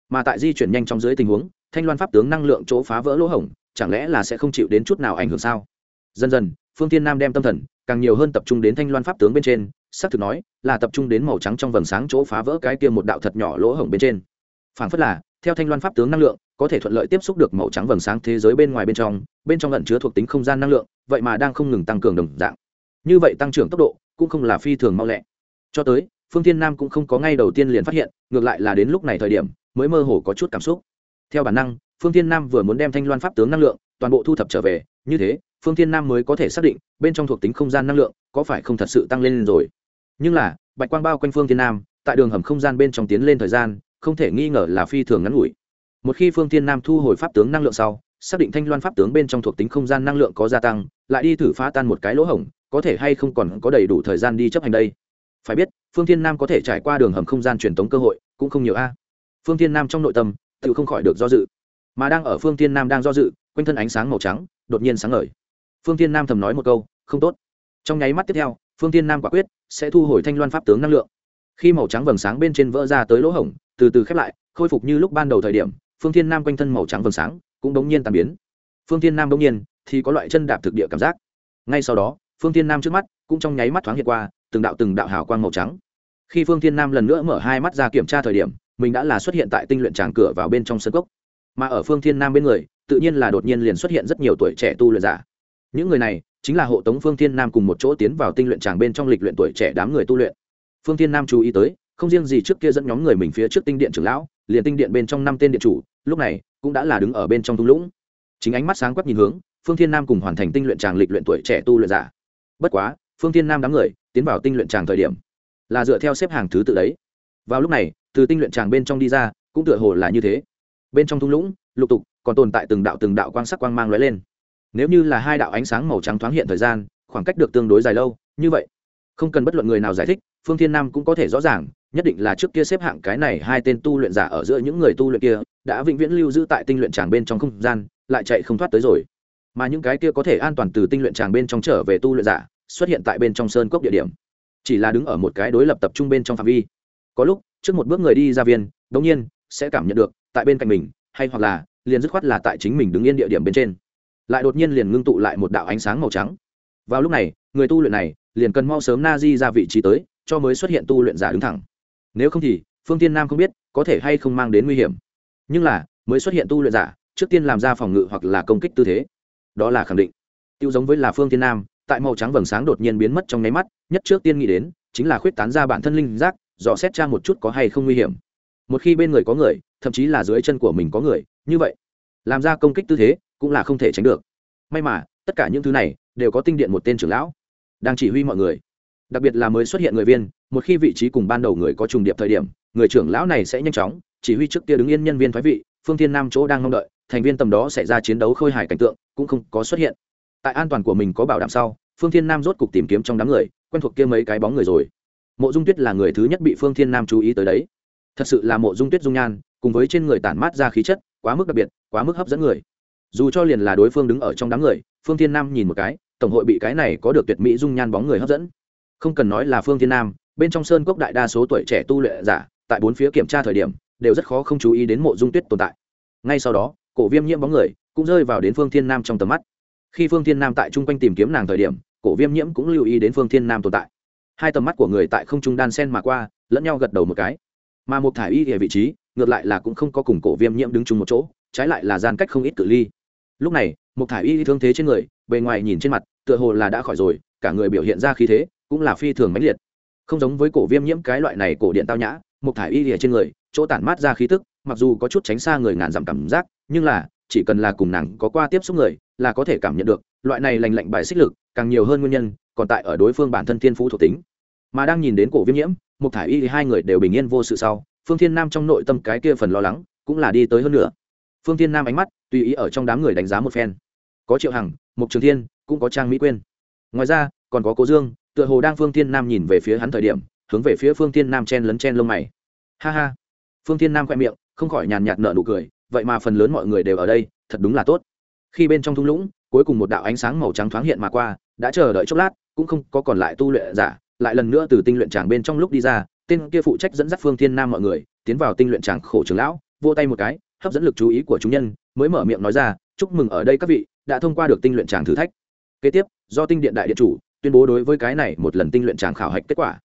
Mà tại di chuyển nhanh trong dưới tình huống, thanh loan pháp tướng năng lượng chỗ phá vỡ lỗ hổng chẳng lẽ là sẽ không chịu đến chút nào ảnh hưởng sao? Dần dần, phương thiên nam đem tâm thần càng nhiều hơn tập trung đến thanh loan pháp tướng bên trên, xác thực nói là tập trung đến màu trắng trong vầng sáng chỗ phá vỡ cái kia một đạo thật nhỏ lỗ hổng bên trên. Phảng phất là, theo thanh loan pháp tướng năng lượng, có thể thuận lợi tiếp xúc được màu trắng vầng sáng thế giới bên ngoài bên trong bên trong ẩn chứa thuộc tính không gian năng lượng, vậy mà đang không ngừng tăng cường đồng dạng. Như vậy tăng trưởng tốc độ, cũng không là phi thường mau lẹ. Cho tới, phương thiên nam cũng không có ngay đầu tiên liền phát hiện, ngược lại là đến lúc này thời điểm, mới mơ hồ có chút cảm xúc. Theo bản năng phương thiên nam vừa muốn đem thanh loan pháp tướng năng lượng toàn bộ thu thập trở về, như thế, phương thiên nam mới có thể xác định bên trong thuộc tính không gian năng lượng có phải không thật sự tăng lên rồi. Nhưng là, bạch quang bao quanh phương thiên nam, tại đường hầm không gian bên trong tiến lên thời gian, không thể nghi ngờ là phi thường ngắn ngủi. Một khi phương thiên nam thu hồi pháp tướng năng lượng sau, xác định thanh loan pháp tướng bên trong thuộc tính không gian năng lượng có gia tăng, lại đi thử phá tan một cái lỗ hổng, có thể hay không còn có đầy đủ thời gian đi chấp hành đây? Phải biết, phương thiên nam có thể trải qua đường hầm không gian truyền tống cơ hội cũng không nhiều a. Phương thiên nam trong nội tâm tự không khỏi được do dự mà đang ở phương thiên nam đang do dự, quanh thân ánh sáng màu trắng đột nhiên sáng ngời. Phương thiên nam thầm nói một câu, không tốt. Trong nháy mắt tiếp theo, phương thiên nam quả quyết sẽ thu hồi thanh loan pháp tướng năng lượng. Khi màu trắng vầng sáng bên trên vỡ ra tới lỗ hổng, từ từ khép lại, khôi phục như lúc ban đầu thời điểm, phương thiên nam quanh thân màu trắng vầng sáng cũng đống nhiên tàn biến. Phương thiên nam đống nhiên thì có loại chân đạp thực địa cảm giác. Ngay sau đó, phương thiên nam trước mắt cũng trong nháy mắt thoáng hiện qua từng đạo từng đạo hào quang màu trắng. Khi phương thiên nam lần nữa mở hai mắt ra kiểm tra thời điểm, mình đã là xuất hiện tại tinh luyện tràng cửa vào bên trong sân cốc mà ở phương thiên nam bên người, tự nhiên là đột nhiên liền xuất hiện rất nhiều tuổi trẻ tu luyện giả. Những người này chính là hộ tống phương thiên nam cùng một chỗ tiến vào tinh luyện tràng bên trong lịch luyện tuổi trẻ đám người tu luyện. Phương thiên nam chú ý tới, không riêng gì trước kia dẫn nhóm người mình phía trước tinh điện trưởng lão, liền tinh điện bên trong năm tên điện chủ, lúc này cũng đã là đứng ở bên trong thung lũng. Chính ánh mắt sáng quắc nhìn hướng, phương thiên nam cùng hoàn thành tinh luyện tràng lịch luyện tuổi trẻ tu luyện giả. Bất quá, phương thiên nam đám người tiến vào tinh luyện tràng thời điểm là dựa theo xếp hàng thứ tự đấy. Vào lúc này, từ tinh luyện tràng bên trong đi ra, cũng tựa hồ là như thế bên trong thung lũng, lục tục, còn tồn tại từng đạo từng đạo quang sắc quang mang lóe lên. Nếu như là hai đạo ánh sáng màu trắng thoáng hiện thời gian, khoảng cách được tương đối dài lâu, như vậy, không cần bất luận người nào giải thích, phương thiên nam cũng có thể rõ ràng, nhất định là trước kia xếp hạng cái này hai tên tu luyện giả ở giữa những người tu luyện kia, đã vĩnh viễn lưu giữ tại tinh luyện tràng bên trong không gian, lại chạy không thoát tới rồi. Mà những cái kia có thể an toàn từ tinh luyện tràng bên trong trở về tu luyện giả, xuất hiện tại bên trong sơn cốc địa điểm, chỉ là đứng ở một cái đối lập tập trung bên trong phạm vi. Có lúc, trước một bước người đi ra viên, đống nhiên sẽ cảm nhận được tại bên cạnh mình, hay hoặc là liền dứt khoát là tại chính mình đứng yên địa điểm bên trên. Lại đột nhiên liền ngưng tụ lại một đạo ánh sáng màu trắng. Vào lúc này, người tu luyện này liền cần mau sớm na di ra vị trí tới, cho mới xuất hiện tu luyện giả đứng thẳng. Nếu không thì, phương tiên nam không biết có thể hay không mang đến nguy hiểm. Nhưng là, mới xuất hiện tu luyện giả, trước tiên làm ra phòng ngự hoặc là công kích tư thế. Đó là khẳng định. Tiêu giống với là phương tiên nam, tại màu trắng vầng sáng đột nhiên biến mất trong nháy mắt, nhất trước tiên nghĩ đến, chính là khuyết tán ra bản thân linh giác, dò xét tra một chút có hay không nguy hiểm. Một khi bên người có người thậm chí là dưới chân của mình có người, như vậy, làm ra công kích tư thế cũng là không thể tránh được. May mà, tất cả những thứ này đều có tinh điện một tên trưởng lão, đang chỉ huy mọi người. Đặc biệt là mới xuất hiện người viên, một khi vị trí cùng ban đầu người có trùng điệp thời điểm, người trưởng lão này sẽ nhanh chóng chỉ huy trước kia đứng yên nhân viên thoái vị, phương thiên nam chỗ đang mong đợi, thành viên tầm đó sẽ ra chiến đấu khôi hài cảnh tượng cũng không có xuất hiện. Tại an toàn của mình có bảo đảm sau, phương thiên nam rốt cục tìm kiếm trong đám người, quen thuộc kia mấy cái bóng người rồi. Mộ dung tuyết là người thứ nhất bị phương thiên nam chú ý tới đấy. Thật sự là mộ dung tuyết dung nhan cùng với trên người tản mát ra khí chất, quá mức đặc biệt, quá mức hấp dẫn người. Dù cho liền là đối phương đứng ở trong đám người, phương thiên nam nhìn một cái, tổng hội bị cái này có được tuyệt mỹ dung nhan bóng người hấp dẫn. Không cần nói là phương thiên nam, bên trong sơn cốc đại đa số tuổi trẻ tu lệ giả, tại bốn phía kiểm tra thời điểm, đều rất khó không chú ý đến mộ dung tuyết tồn tại. Ngay sau đó, cổ viêm nhiễm bóng người cũng rơi vào đến phương thiên nam trong tầm mắt. Khi phương thiên nam tại chung quanh tìm kiếm nàng thời điểm, cổ viêm nhiễm cũng lưu ý đến phương thiên nam tồn tại. Hai tầm mắt của người tại không trung đan sen mà qua, lẫn nhau gật đầu một cái. Mà một thải y ở vị trí ngược lại là cũng không có cùng cổ viêm nhiễm đứng chung một chỗ, trái lại là gian cách không ít cự ly. Lúc này một thải y thương thế trên người, bề ngoài nhìn trên mặt, tựa hồ là đã khỏi rồi, cả người biểu hiện ra khí thế, cũng là phi thường mãnh liệt. Không giống với cổ viêm nhiễm cái loại này cổ điện tao nhã một thải y lìa trên người, chỗ tản mát ra khí tức, mặc dù có chút tránh xa người ngàn dặm cảm giác, nhưng là, chỉ cần là cùng nàng có qua tiếp xúc người, là có thể cảm nhận được, loại này lành lạnh bài xích lực, càng nhiều hơn nguyên nhân, còn tại ở đối phương bản thân thiên phú thuộc tính. Mà đang nhìn đến cổ viêm nhiễm một thải y thì hai người đều bình yên vô sự sau phương thiên nam trong nội tâm cái kia phần lo lắng cũng là đi tới hơn nữa. Phương thiên nam ánh mắt tùy ý ở trong đám người đánh giá một phen. Có triệu hằng, mục trường thiên, cũng có trang mỹ quyên. Ngoài ra, còn có cố dương, tựa hồ đang phương thiên nam nhìn về phía hắn thời điểm, hướng về phía phương thiên nam chen lấn chen lông mày. Ha ha. Phương thiên nam khoe miệng, không khỏi nhàn nhạt nợ nụ cười, vậy mà phần lớn mọi người đều ở đây, thật đúng là tốt. Khi bên trong thung lũng, cuối cùng một đạo ánh sáng màu trắng thoáng hiện mà qua, đã chờ đợi chốc lát, cũng không có còn lại tu luyện giả, lại lần nữa từ tinh luyện tràng bên trong lúc đi ra tên kia phụ trách dẫn dắt phương thiên nam mọi người, tiến vào tinh luyện tràng khổ trường lão vô tay một cái, hấp dẫn lực chú ý của chúng nhân, mới mở miệng nói ra, chúc mừng ở đây các vị, đã thông qua được tinh luyện tràng thử thách. Kế tiếp, do tinh điện đại điện chủ, tuyên bố đối với cái này một lần tinh luyện tràng khảo hạch kết quả.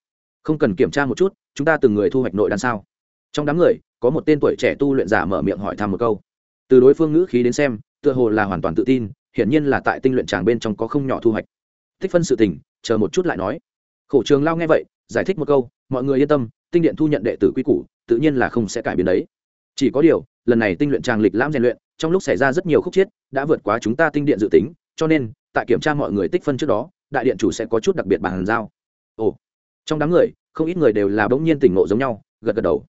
Không cần kiểm tra một chút, chúng ta từng người thu hoạch nội đan sao? Trong đám người, có một tên tuổi trẻ tu luyện giả mở miệng hỏi thăm một câu. Từ đối phương ngữ khí đến xem, tựa hồ là hoàn toàn tự tin, hiển nhiên là tại tinh luyện tràng bên trong có không nhỏ thu hoạch. Thích phân sự tình, chờ một chút lại nói. Khổ trường lao nghe vậy, giải thích một câu mọi người yên tâm, tinh điện thu nhận đệ tử quy củ, tự nhiên là không sẽ cải biến đấy. Chỉ có điều, lần này tinh luyện tràng lịch lãm rèn luyện, trong lúc xảy ra rất nhiều khúc chiết, đã vượt quá chúng ta tinh điện dự tính, cho nên, tại kiểm tra mọi người tích phân trước đó, đại điện chủ sẽ có chút đặc biệt bàn giao. Ồ, trong đám người, không ít người đều là bỗng nhiên tỉnh ngộ giống nhau, gật gật đầu.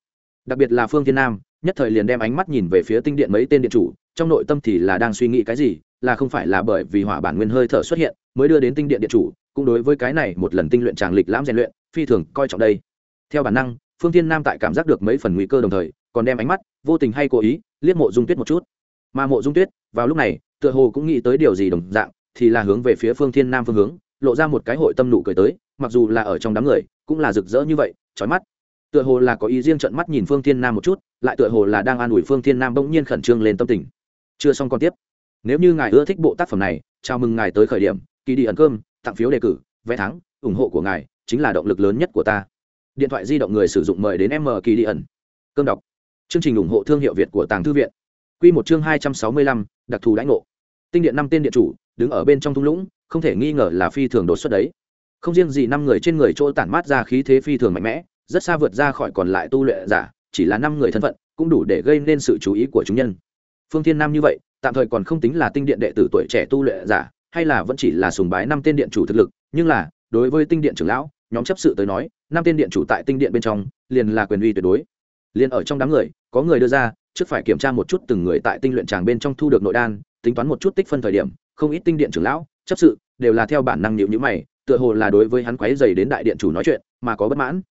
Đặc biệt là phương thiên nam, nhất thời liền đem ánh mắt nhìn về phía tinh điện mấy tên điện chủ, trong nội tâm thì là đang suy nghĩ cái gì, là không phải là bởi vì hỏa bản nguyên hơi thở xuất hiện, mới đưa đến tinh điện điện chủ, cũng đối với cái này một lần tinh luyện tràng lịch lãm rèn luyện, phi thường coi trọng đây theo bản năng, phương thiên nam tại cảm giác được mấy phần nguy cơ đồng thời, còn đem ánh mắt vô tình hay cố ý liếc mộ dung tuyết một chút. Mà mộ dung tuyết, vào lúc này, tựa hồ cũng nghĩ tới điều gì đồng dạng, thì là hướng về phía phương thiên nam phương hướng, lộ ra một cái hội tâm nụ cười tới, mặc dù là ở trong đám người, cũng là rực rỡ như vậy trói mắt. Tựa hồ là có ý riêng trận mắt nhìn phương thiên nam một chút, lại tựa hồ là đang an ủi phương thiên nam bỗng nhiên khẩn trương lên tâm tình. Chưa xong còn tiếp. Nếu như ngài ưa thích bộ tác phẩm này, chào mừng ngài tới khởi điểm, kỳ đi ẩn cơm, tặng phiếu đề cử, vé thắng, ủng hộ của ngài chính là động lực lớn nhất của ta điện thoại di động người sử dụng mời đến m kỳ đi ẩn. Cơm đọc. Chương trình ủng hộ thương hiệu việt của tàng thư viện. Q một chương hai trăm sáu mươi lăm, đặc thù đãi ngộ. Tinh điện năm tên điện chủ, đứng ở bên trong thung lũng, không thể nghi ngờ là phi thường đột xuất đấy. Không riêng gì năm người trên người chỗ tản mát ra khí thế phi thường mạnh mẽ, rất xa vượt ra khỏi còn lại tu luyện giả, chỉ là năm người thân phận, cũng đủ để gây nên sự chú ý của chúng nhân. Phương thiên nam như vậy, tạm thời còn không tính là tinh điện đệ tử tuổi trẻ tu luyện giả, hay là vẫn chỉ là sùng bái năm tên điện chủ thực lực, nhưng là, đối với tinh điện trưởng lão, nhóm chấp sự tới nói năm tên điện chủ tại tinh điện bên trong, liền là quyền uy tuyệt đối. Liền ở trong đám người, có người đưa ra, trước phải kiểm tra một chút từng người tại tinh luyện tràng bên trong thu được nội đan, tính toán một chút tích phân thời điểm, không ít tinh điện trưởng lão, chấp sự, đều là theo bản năng nhịu nhữ mày, tựa hồ là đối với hắn quấy dày đến đại điện chủ nói chuyện, mà có bất mãn.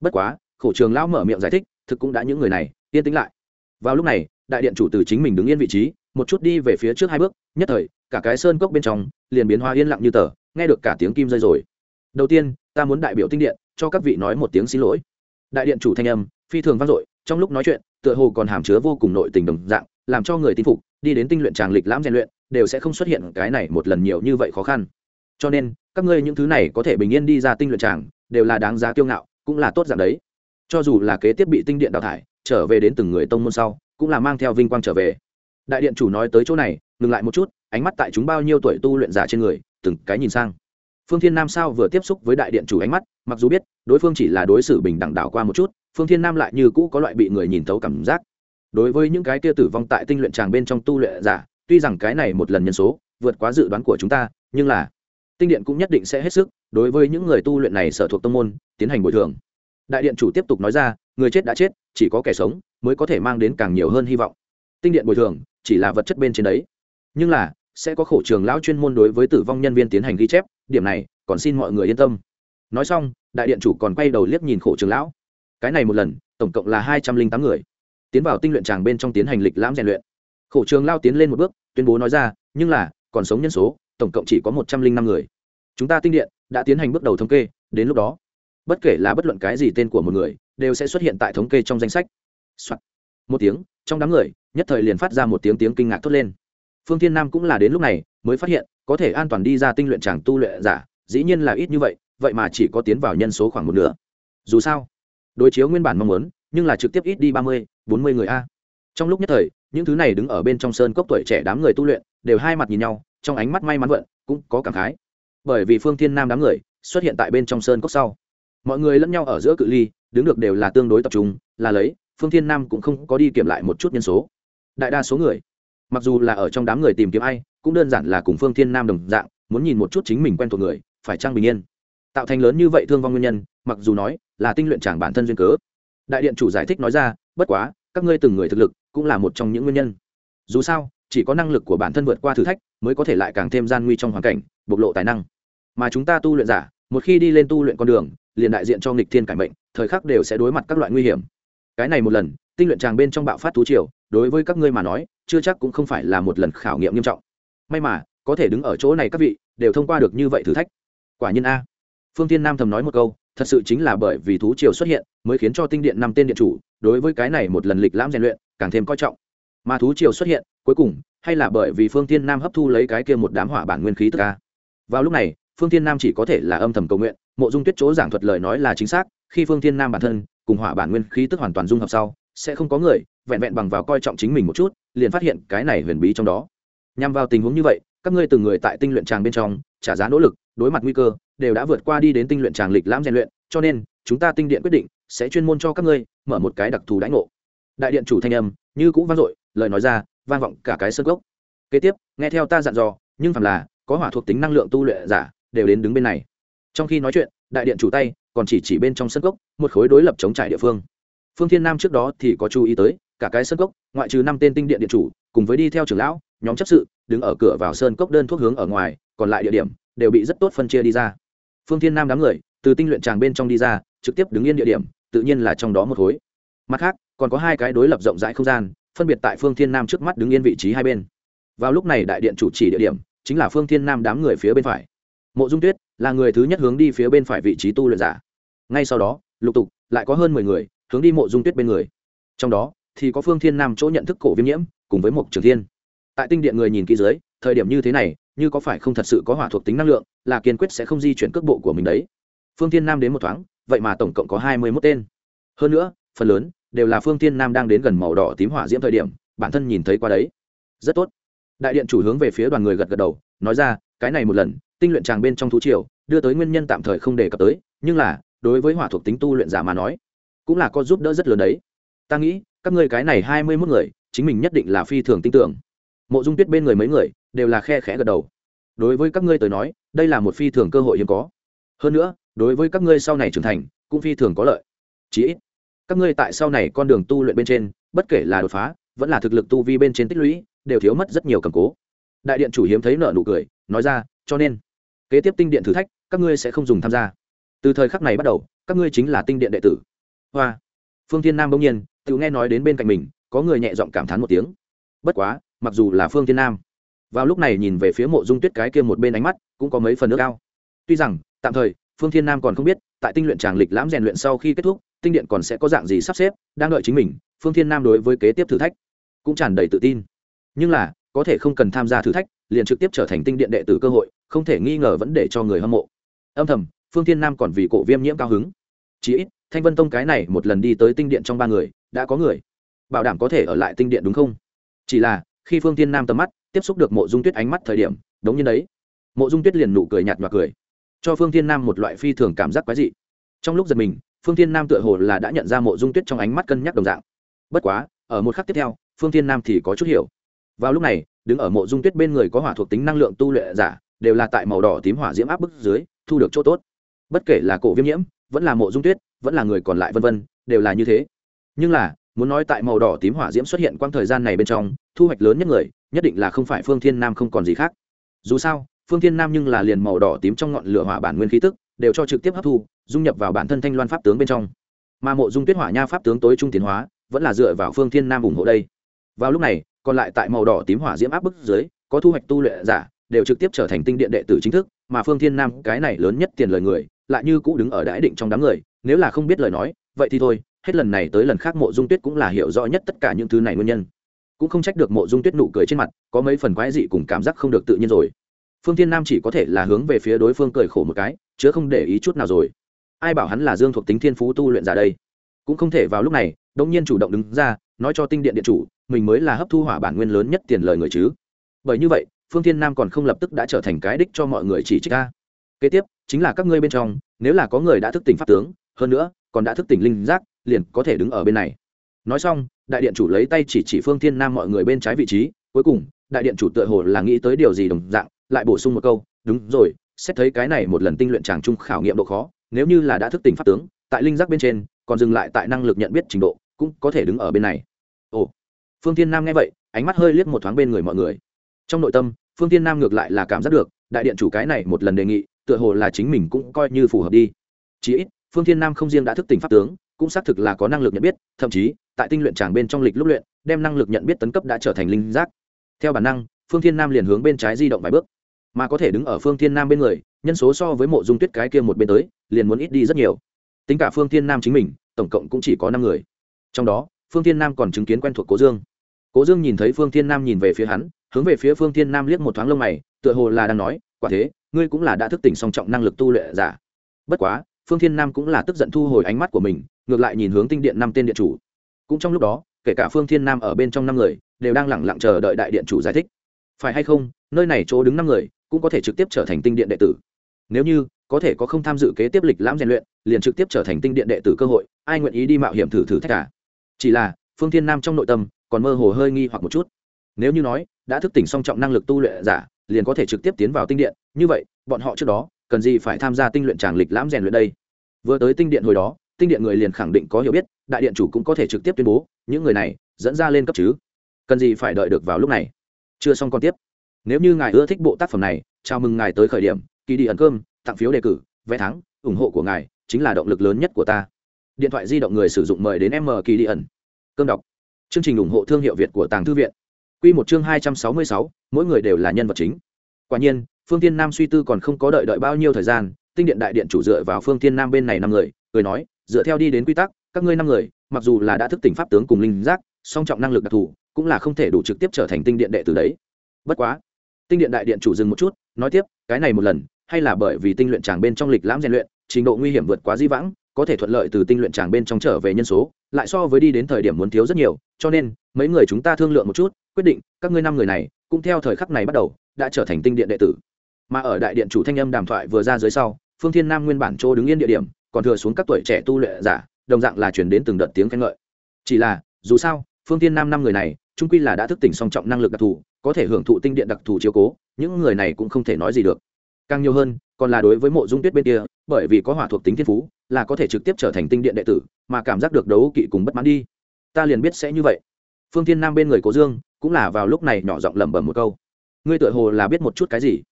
Bất quá, khổ trường lão mở miệng giải thích, thực cũng đã những người này, yên tĩnh lại. Vào lúc này, đại điện chủ từ chính mình đứng yên vị trí, một chút đi về phía trước hai bước, nhất thời, cả cái sơn cốc bên trong, liền biến hoa yên lặng như tờ, nghe được cả tiếng kim rơi rồi. Đầu tiên, ta muốn đại biểu tinh điện cho các vị nói một tiếng xin lỗi. Đại điện chủ thanh âm, phi thường vang dội, trong lúc nói chuyện, tựa hồ còn hàm chứa vô cùng nội tình đồng dạng, làm cho người tin phục, đi đến tinh luyện tràng lịch lãm rèn luyện, đều sẽ không xuất hiện cái này một lần nhiều như vậy khó khăn. Cho nên, các ngươi những thứ này có thể bình yên đi ra tinh luyện tràng đều là đáng giá kiêu ngạo, cũng là tốt dạng đấy. Cho dù là kế tiếp bị tinh điện đào thải, trở về đến từng người tông môn sau, cũng là mang theo vinh quang trở về. Đại điện chủ nói tới chỗ này, ngừng lại một chút, ánh mắt tại chúng bao nhiêu tuổi tu luyện giả trên người, từng cái nhìn sang. Phương thiên nam sao vừa tiếp xúc với đại điện chủ ánh mắt mặc dù biết, đối phương chỉ là đối xử bình đẳng đảo qua một chút, phương thiên nam lại như cũ có loại bị người nhìn thấu cảm giác. Đối với những cái kia tử vong tại tinh luyện tràng bên trong tu luyện giả, tuy rằng cái này một lần nhân số vượt quá dự đoán của chúng ta, nhưng là tinh điện cũng nhất định sẽ hết sức, đối với những người tu luyện này sở thuộc tông môn, tiến hành bồi thường. Đại điện chủ tiếp tục nói ra, người chết đã chết, chỉ có kẻ sống mới có thể mang đến càng nhiều hơn hy vọng. Tinh điện bồi thường, chỉ là vật chất bên trên đấy. Nhưng là, sẽ có khổ trường lão chuyên môn đối với tử vong nhân viên tiến hành ghi chép, điểm này, còn xin mọi người yên tâm. Nói xong đại điện chủ còn quay đầu liếc nhìn khổ trường lão. Cái này một lần, tổng cộng là hai trăm linh tám người. Tiến vào tinh luyện tràng bên trong tiến hành lịch lãm rèn luyện. Khổ trường lao tiến lên một bước, tuyên bố nói ra, nhưng là, còn sống nhân số, tổng cộng chỉ có một trăm linh năm người. Chúng ta tinh điện đã tiến hành bước đầu thống kê, đến lúc đó, bất kể là bất luận cái gì tên của một người, đều sẽ xuất hiện tại thống kê trong danh sách、Soạn. một tiếng, trong đám người, nhất thời liền phát ra một tiếng tiếng kinh ngạc thốt lên. Phương thiên nam cũng là đến lúc này, mới phát hiện, có thể an toàn đi ra tinh luyện tràng tu luyện giả, dĩ nhiên là ít như vậy vậy mà chỉ có tiến vào nhân số khoảng một nửa. Dù sao, đối chiếu nguyên bản mong muốn, nhưng là trực tiếp ít đi ba mươi, bốn mươi người a. Trong lúc nhất thời, những thứ này đứng ở bên trong sơn cốc tuổi trẻ đám người tu luyện, đều hai mặt nhìn nhau, trong ánh mắt may mắn vận, cũng có cảm khái. Bởi vì phương thiên nam đám người xuất hiện tại bên trong sơn cốc sau. Mọi người lẫn nhau ở giữa cự ly, đứng được đều là tương đối tập trung, là lấy, phương thiên nam cũng không có đi kiểm lại một chút nhân số. Đại đa số người, mặc dù là ở trong đám người tìm kiếm ai, cũng đơn giản là cùng phương thiên nam đồng dạng, muốn nhìn một chút chính mình quen thuộc người, phải trang bình yên tạo thành lớn như vậy thương vong nguyên nhân, mặc dù nói là tinh luyện chẳng bản thân duyên cớ. Đại điện chủ giải thích nói ra, bất quá, các ngươi từng người thực lực cũng là một trong những nguyên nhân. Dù sao, chỉ có năng lực của bản thân vượt qua thử thách mới có thể lại càng thêm gian nguy trong hoàn cảnh, bộc lộ tài năng. Mà chúng ta tu luyện giả, một khi đi lên tu luyện con đường, liền đại diện cho nghịch thiên cải mệnh, thời khắc đều sẽ đối mặt các loại nguy hiểm. Cái này một lần, tinh luyện tràng bên trong bạo phát thú triều, đối với các ngươi mà nói, chưa chắc cũng không phải là một lần khảo nghiệm nghiêm trọng. May mà, có thể đứng ở chỗ này các vị, đều thông qua được như vậy thử thách. Quả nhiên a phương tiên nam thầm nói một câu, thật sự chính là bởi vì thú triều xuất hiện, mới khiến cho tinh điện năm tên điện chủ, đối với cái này một lần lịch lãm rèn luyện, càng thêm coi trọng. Mà thú triều xuất hiện, cuối cùng, hay là bởi vì phương tiên nam hấp thu lấy cái kia một đám hỏa bản nguyên khí tức ca vào lúc này, phương tiên nam chỉ có thể là âm thầm cầu nguyện, mộ dung tuyết chỗ giảng thuật lời nói là chính xác, khi phương tiên nam bản thân, cùng hỏa bản nguyên khí tức hoàn toàn dung hợp sau, sẽ không có người, vẹn vẹn bằng vào coi trọng chính mình một chút, liền phát hiện cái này huyền bí trong đó. Nhằm vào tình huống như vậy, các ngươi từng người tại tinh luyện tràng bên trong, trả giá nỗ lực, đối mặt nguy cơ đều đã vượt qua đi đến tinh luyện tràng lịch lãm rèn luyện, cho nên, chúng ta tinh điện quyết định sẽ chuyên môn cho các ngươi mở một cái đặc thù đãi ngộ. Đại điện chủ thanh âm, như cũng vang dội, lời nói ra, vang vọng cả cái sơ gốc. Kế tiếp, nghe theo ta dặn dò, nhưng phàm là có hỏa thuộc tính năng lượng tu luyện giả, đều đến đứng bên này. Trong khi nói chuyện, đại điện chủ tay còn chỉ chỉ bên trong sân gốc, một khối đối lập chống trải địa phương. Phương thiên nam trước đó thì có chú ý tới, cả cái sân gốc, ngoại trừ năm tên tinh điện điện chủ, cùng với đi theo trưởng lão, nhóm chấp sự, đứng ở cửa vào sơn cốc đơn thuốc hướng ở ngoài, còn lại địa điểm đều bị rất tốt phân chia đi ra phương thiên nam đám người, từ tinh luyện tràng bên trong đi ra, trực tiếp đứng yên địa điểm, tự nhiên là trong đó một khối. Mặt khác, còn có hai cái đối lập rộng rãi không gian, phân biệt tại phương thiên nam trước mắt đứng yên vị trí hai bên. Vào lúc này đại điện chủ chỉ địa điểm, chính là phương thiên nam đám người phía bên phải. Mộ dung tuyết là người thứ nhất hướng đi phía bên phải vị trí tu luyện giả. Ngay sau đó, lục tục, lại có hơn mười người hướng đi mộ dung tuyết bên người. Trong đó, thì có phương thiên nam chỗ nhận thức cổ viêm nhiễm, cùng với mộc trường thiên. Tại tinh điện người nhìn kỹ dưới thời điểm như thế này, như có phải không thật sự có hỏa thuộc tính năng lượng, là kiên quyết sẽ không di chuyển cước bộ của mình đấy. Phương thiên nam đến một thoáng, vậy mà tổng cộng có hai mươi mốt tên. Hơn nữa, phần lớn đều là phương thiên nam đang đến gần màu đỏ tím hỏa diễm thời điểm, bản thân nhìn thấy qua đấy. Rất tốt. Đại điện chủ hướng về phía đoàn người gật gật đầu, nói ra, cái này một lần, tinh luyện tràng bên trong thú triều, đưa tới nguyên nhân tạm thời không đề cập tới, nhưng là, đối với hỏa thuộc tính tu luyện giả mà nói, cũng là có giúp đỡ rất lớn đấy. Ta nghĩ, các ngươi cái này hai mươi mốt người, chính mình nhất định là phi thường tin tưởng. Mộ dung tuyết bên người mấy người đều là khe khẽ gật đầu. Đối với các ngươi tới nói, đây là một phi thường cơ hội hiếm có. Hơn nữa, đối với các ngươi sau này trưởng thành, cũng phi thường có lợi. Chí ít, các ngươi tại sau này con đường tu luyện bên trên, bất kể là đột phá, vẫn là thực lực tu vi bên trên tích lũy, đều thiếu mất rất nhiều cầm cố. Đại điện chủ hiếm thấy nợ nụ cười, nói ra, cho nên, kế tiếp tinh điện thử thách, các ngươi sẽ không dùng tham gia. Từ thời khắc này bắt đầu, các ngươi chính là tinh điện đệ tử. Hoa. Phương thiên nam bỗng nhiên, tự nghe nói đến bên cạnh mình, có người nhẹ giọng cảm thán một tiếng. Bất quá, mặc dù là phương thiên nam vào lúc này nhìn về phía mộ dung tuyết cái kia một bên ánh mắt, cũng có mấy phần nước cao tuy rằng, tạm thời, phương thiên nam còn không biết, tại tinh luyện tràng lịch lãm rèn luyện sau khi kết thúc, tinh điện còn sẽ có dạng gì sắp xếp, đang đợi chính mình, phương thiên nam đối với kế tiếp thử thách cũng tràn đầy tự tin. Nhưng là, có thể không cần tham gia thử thách, liền trực tiếp trở thành tinh điện đệ tử cơ hội, không thể nghi ngờ vẫn để cho người hâm mộ. Âm thầm, phương thiên nam còn vì cổ viêm nhiễm cao hứng. Chí ít, thanh vân tông cái này một lần đi tới tinh điện trong ba người, đã có người bảo đảm có thể ở lại tinh điện đúng không? Chỉ là, khi phương thiên nam tầm mắt tiếp xúc được mộ dung tuyết ánh mắt thời điểm, đống như đấy, mộ dung tuyết liền nụ cười nhạt và cười, cho phương thiên nam một loại phi thường cảm giác quái dị. Trong lúc giật mình, phương thiên nam tựa hồ là đã nhận ra mộ dung tuyết trong ánh mắt cân nhắc đồng dạng. Bất quá, ở một khắc tiếp theo, phương thiên nam thì có chút hiểu. Vào lúc này, đứng ở mộ dung tuyết bên người có hỏa thuộc tính năng lượng tu luyện giả, đều là tại màu đỏ tím hỏa diễm áp bức dưới, thu được chỗ tốt. Bất kể là cổ viêm nhiễm, vẫn là mộ dung tuyết, vẫn là người còn lại vân vân, đều là như thế. Nhưng là, muốn nói tại màu đỏ tím hỏa diễm xuất hiện quang thời gian này bên trong, thu hoạch lớn nhất người nhất định là không phải phương thiên nam không còn gì khác. Dù sao, phương thiên nam nhưng là liền màu đỏ tím trong ngọn lửa hỏa bản nguyên khí tức, đều cho trực tiếp hấp thu, dung nhập vào bản thân thanh loan pháp tướng bên trong. Mà mộ dung tuyết hỏa nha pháp tướng tối trung tiến hóa, vẫn là dựa vào phương thiên nam ủng hộ đây. Vào lúc này, còn lại tại màu đỏ tím hỏa diễm áp bức dưới, có thu hoạch tu luyện giả, đều trực tiếp trở thành tinh điện đệ tử chính thức, mà phương thiên nam cái này lớn nhất tiền lời người, lại như cũ đứng ở đãi định trong đám người, nếu là không biết lời nói, vậy thì thôi, hết lần này tới lần khác mộ dung tuyết cũng là hiểu rõ nhất tất cả những thứ này nguyên nhân cũng không trách được mộ dung tuyết nụ cười trên mặt, có mấy phần quái dị cùng cảm giác không được tự nhiên rồi. Phương thiên nam chỉ có thể là hướng về phía đối phương cười khổ một cái chứ không để ý chút nào rồi. Ai bảo hắn là dương thuộc tính thiên phú tu luyện giả đây? Cũng không thể vào lúc này đông nhiên chủ động đứng ra, nói cho tinh điện điện chủ, mình mới là hấp thu hỏa bản nguyên lớn nhất tiền lời người chứ. Bởi như vậy, phương thiên nam còn không lập tức đã trở thành cái đích cho mọi người chỉ trích ca kế tiếp, chính là các ngươi bên trong, nếu là có người đã thức tỉnh pháp tướng, hơn nữa, còn đã thức tỉnh linh giác, liền có thể đứng ở bên này. Nói xong đại điện chủ lấy tay chỉ chỉ phương thiên nam mọi người bên trái vị trí, cuối cùng, đại điện chủ tựa hồ là nghĩ tới điều gì đồng dạng, lại bổ sung một câu, đúng rồi, xét thấy cái này một lần tinh luyện tràng trung khảo nghiệm độ khó, nếu như là đã thức tỉnh pháp tướng, tại linh giác bên trên, còn dừng lại tại năng lực nhận biết trình độ, cũng có thể đứng ở bên này. Ồ. Phương thiên nam nghe vậy, ánh mắt hơi liếc một thoáng bên người mọi người. Trong nội tâm, phương thiên nam ngược lại là cảm giác được, đại điện chủ cái này một lần đề nghị, tựa hồ là chính mình cũng coi như phù hợp đi. Chí ít, phương thiên nam không riêng đã thức tỉnh pháp tướng, cũng xác thực là có năng lực nhận biết, thậm chí tại tinh luyện tràng bên trong lịch lúc luyện, đem năng lực nhận biết tấn cấp đã trở thành linh giác. Theo bản năng, phương thiên nam liền hướng bên trái di động vài bước. Mà có thể đứng ở phương thiên nam bên người, nhân số so với mộ dung tuyết cái kia một bên tới, liền muốn ít đi rất nhiều. Tính cả phương thiên nam chính mình, tổng cộng cũng chỉ có năm người. Trong đó, phương thiên nam còn chứng kiến quen thuộc cố dương. Cố dương nhìn thấy phương thiên nam nhìn về phía hắn, hướng về phía phương thiên nam liếc một thoáng lông mày, tựa hồ là đang nói, quả thế, ngươi cũng là đã thức tỉnh song trọng năng lực tu luyện giả. Bất quá, phương thiên nam cũng là tức giận thu hồi ánh mắt của mình, ngược lại nhìn hướng tinh điện năm tên điện chủ cũng trong lúc đó, kể cả phương thiên nam ở bên trong năm người, đều đang lẳng lặng chờ đợi đại điện chủ giải thích. Phải hay không, nơi này chỗ đứng năm người, cũng có thể trực tiếp trở thành tinh điện đệ tử. Nếu như, có thể có không tham dự kế tiếp lịch lãm rèn luyện, liền trực tiếp trở thành tinh điện đệ tử cơ hội, ai nguyện ý đi mạo hiểm thử thử thách cả? Chỉ là, phương thiên nam trong nội tâm, còn mơ hồ hơi nghi hoặc một chút. Nếu như nói, đã thức tỉnh song trọng năng lực tu luyện giả, liền có thể trực tiếp tiến vào tinh điện, như vậy, bọn họ trước đó, cần gì phải tham gia tinh luyện tràng lịch lãm rèn luyện đây? Vừa tới tinh điện hồi đó, tinh điện người liền khẳng định có hiểu biết đại điện chủ cũng có thể trực tiếp tuyên bố, những người này dẫn ra lên cấp chứ. Cần gì phải đợi được vào lúc này? Chưa xong còn tiếp. Nếu như ngài ưa thích bộ tác phẩm này, chào mừng ngài tới khởi điểm. Kỳ đi ẩn cơm, tặng phiếu đề cử, vé thắng, ủng hộ của ngài chính là động lực lớn nhất của ta. Điện thoại di động người sử dụng mời đến m kỳ đi ẩn. Cơm đọc. Chương trình ủng hộ thương hiệu việt của tàng thư viện. Q một chương hai trăm sáu mươi sáu, mỗi người đều là nhân vật chính. Quả nhiên, phương tiên nam suy tư còn không có đợi đợi bao nhiêu thời gian, tinh điện đại điện chủ dựa vào phương tiên nam bên này năm người, cười nói, dựa theo đi đến quy tắc các ngươi năm người, mặc dù là đã thức tỉnh pháp tướng cùng linh giác, song trọng năng lực đặc thù, cũng là không thể đủ trực tiếp trở thành tinh điện đệ từ đấy. Bất quá, tinh điện đại điện chủ dừng một chút, nói tiếp, cái này một lần, hay là bởi vì tinh luyện tràng bên trong lịch lãm rèn luyện, trình độ nguy hiểm vượt quá di vãng, có thể thuận lợi từ tinh luyện tràng bên trong trở về nhân số, lại so với đi đến thời điểm muốn thiếu rất nhiều, cho nên, mấy người chúng ta thương lượng một chút, quyết định, các ngươi năm người này, cũng theo thời khắc này bắt đầu, đã trở thành tinh điện đệ tử. Mà ở đại điện chủ thanh âm đàm thoại vừa ra dưới sau, phương thiên nam nguyên bản chỗ đứng yên địa điểm, còn thừa xuống các tuổi trẻ tu luyện giả đồng dạng là chuyển đến từng đợt tiếng khen ngợi. Chỉ là, dù sao, phương thiên nam năm người này trung quy là đã thức tỉnh song trọng năng lực đặc thù, có thể hưởng thụ tinh điện đặc thù chiếu cố, những người này cũng không thể nói gì được. Càng nhiều hơn, còn là đối với mộ dung tuyết bên kia, bởi vì có hỏa thuộc tính thiên phú, là có thể trực tiếp trở thành tinh điện đệ tử, mà cảm giác được đấu kỵ cùng bất mãn đi. Ta liền biết sẽ như vậy. Phương thiên nam bên người cố dương, cũng là vào lúc này nhỏ giọng lẩm bẩm một câu. Ngươi tựa hồ là biết một chút cái gì?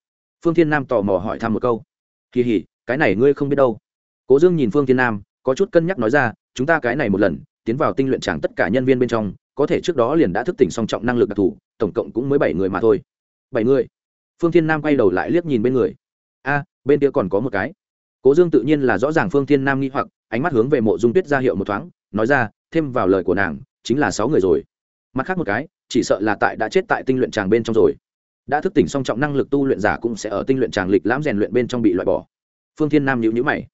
Phương thiên nam tò mò hỏi thăm một câu. Kỳ hỉ, cái này ngươi không biết đâu. Cố dương nhìn phương thiên nam có chút cân nhắc nói ra, chúng ta cái này một lần, tiến vào tinh luyện tràng tất cả nhân viên bên trong, có thể trước đó liền đã thức tỉnh song trọng năng lực đặc thù, tổng cộng cũng mới bảy người mà thôi. Bảy người? Phương thiên nam quay đầu lại liếc nhìn bên người. A, bên kia còn có một cái. Cố dương tự nhiên là rõ ràng phương thiên nam nghi hoặc, ánh mắt hướng về mộ dung tuyết ra hiệu một thoáng, nói ra, thêm vào lời của nàng, chính là sáu người rồi. Mặt khác một cái, chỉ sợ là tại đã chết tại tinh luyện tràng bên trong rồi. Đã thức tỉnh song trọng năng lực tu luyện giả cũng sẽ ở tinh luyện tràng lịch lãm rèn luyện bên trong bị loại bỏ. Phương thiên nam nhíu nhíu mày.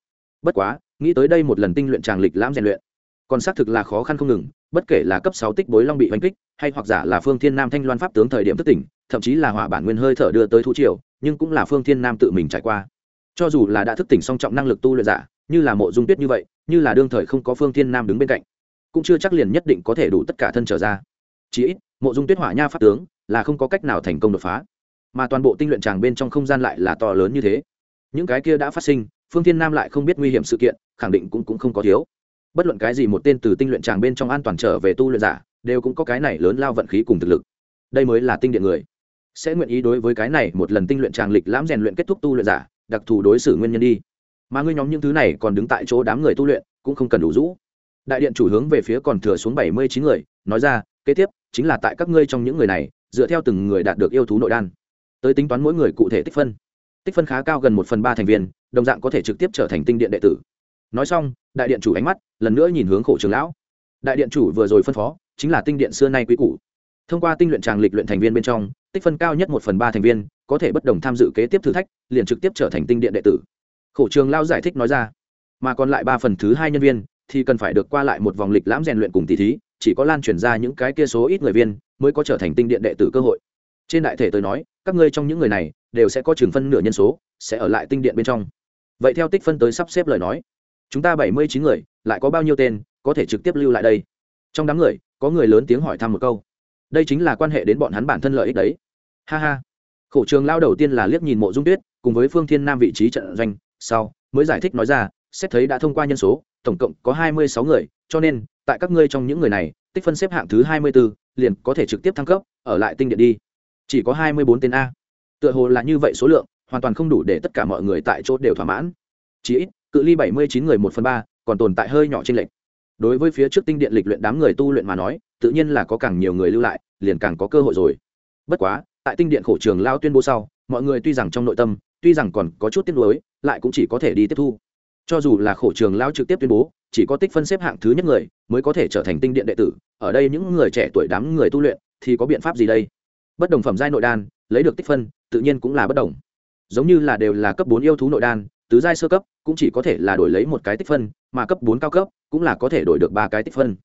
Bất quá nghĩ tới đây một lần tinh luyện tràng lịch lãm rèn luyện, còn xác thực là khó khăn không ngừng, bất kể là cấp sáu tích bối long bị oanh kích, hay hoặc giả là phương thiên nam thanh loan pháp tướng thời điểm thức tỉnh, thậm chí là hỏa bản nguyên hơi thở đưa tới thu triều, nhưng cũng là phương thiên nam tự mình trải qua. Cho dù là đã thức tỉnh song trọng năng lực tu luyện giả, như là mộ dung tuyết như vậy, như là đương thời không có phương thiên nam đứng bên cạnh, cũng chưa chắc liền nhất định có thể đủ tất cả thân trở ra. Chỉ ít, mộ dung tuyết hỏa nha pháp tướng là không có cách nào thành công đột phá, mà toàn bộ tinh luyện tràng bên trong không gian lại là to lớn như thế. Những cái kia đã phát sinh, phương thiên nam lại không biết nguy hiểm sự kiện khẳng định cũng, cũng không có thiếu. Bất luận cái gì một tên từ tinh luyện tràng bên trong an toàn trở về tu luyện giả đều cũng có cái này lớn lao vận khí cùng thực lực. Đây mới là tinh điện người. Sẽ nguyện ý đối với cái này một lần tinh luyện tràng lịch lãm rèn luyện kết thúc tu luyện giả đặc thù đối xử nguyên nhân đi. Mà ngươi nhóm những thứ này còn đứng tại chỗ đám người tu luyện cũng không cần đủ rũ. Đại điện chủ hướng về phía còn thừa xuống bảy mươi chín người nói ra kế tiếp chính là tại các ngươi trong những người này dựa theo từng người đạt được yêu thú nội đan. Tới tính toán mỗi người cụ thể tích phân. Tích phân khá cao gần một phần ba thành viên đồng dạng có thể trực tiếp trở thành tinh điện đệ tử nói xong, đại điện chủ ánh mắt lần nữa nhìn hướng khổ trường lão. Đại điện chủ vừa rồi phân phó, chính là tinh điện xưa nay quý cũ thông qua tinh luyện tràng lịch luyện thành viên bên trong, tích phân cao nhất một phần ba thành viên, có thể bất đồng tham dự kế tiếp thử thách, liền trực tiếp trở thành tinh điện đệ tử. Khổ trường lao giải thích nói ra. Mà còn lại ba phần thứ hai nhân viên, thì cần phải được qua lại một vòng lịch lãm rèn luyện cùng tỷ thí, chỉ có lan truyền ra những cái kia số ít người viên, mới có trở thành tinh điện đệ tử cơ hội. Trên đại thể tôi nói, các ngươi trong những người này, đều sẽ có trường phân nửa nhân số, sẽ ở lại tinh điện bên trong. Vậy theo tích phân tới sắp xếp lời nói chúng ta bảy mươi chín người, lại có bao nhiêu tên, có thể trực tiếp lưu lại đây? Trong đám người, có người lớn tiếng hỏi thăm một câu. Đây chính là quan hệ đến bọn hắn bản thân lợi ích đấy. Ha ha. Khổ trường lao đầu tiên là liếc nhìn mộ dung tuyết, cùng với phương thiên nam vị trí trận doanh, sau, mới giải thích nói ra, xét thấy đã thông qua nhân số, tổng cộng có hai mươi sáu người, cho nên, tại các ngươi trong những người này, tích phân xếp hạng thứ hai mươi b ố liền có thể trực tiếp thăng cấp, ở lại tinh điện đi. Chỉ có hai mươi bốn tên a. Tựa hồ là như vậy số lượng, hoàn toàn không đủ để tất cả mọi người tại chỗ đều thỏa mãn. Chỉ ít cự ly bảy mươi chín người một phần ba, còn tồn tại hơi nhỏ trên lệch. Đối với phía trước tinh điện lịch luyện đám người tu luyện mà nói, tự nhiên là có càng nhiều người lưu lại, liền càng có cơ hội rồi. Bất quá, tại tinh điện khổ trường lao tuyên bố sau, mọi người tuy rằng trong nội tâm, tuy rằng còn có chút tiếc nuối, lại cũng chỉ có thể đi tiếp thu. Cho dù là khổ trường lao trực tiếp tuyên bố, chỉ có tích phân xếp hạng thứ nhất người mới có thể trở thành tinh điện đệ tử, ở đây những người trẻ tuổi đám người tu luyện thì có biện pháp gì đây? Bất đồng phẩm giai nội đan, lấy được tích phân, tự nhiên cũng là bất đồng. Giống như là đều là cấp bốn yêu thú nội đan, tứ giai sơ cấp cũng chỉ có thể là đổi lấy một cái tích phân, mà cấp bốn cao cấp cũng là có thể đổi được ba cái tích phân.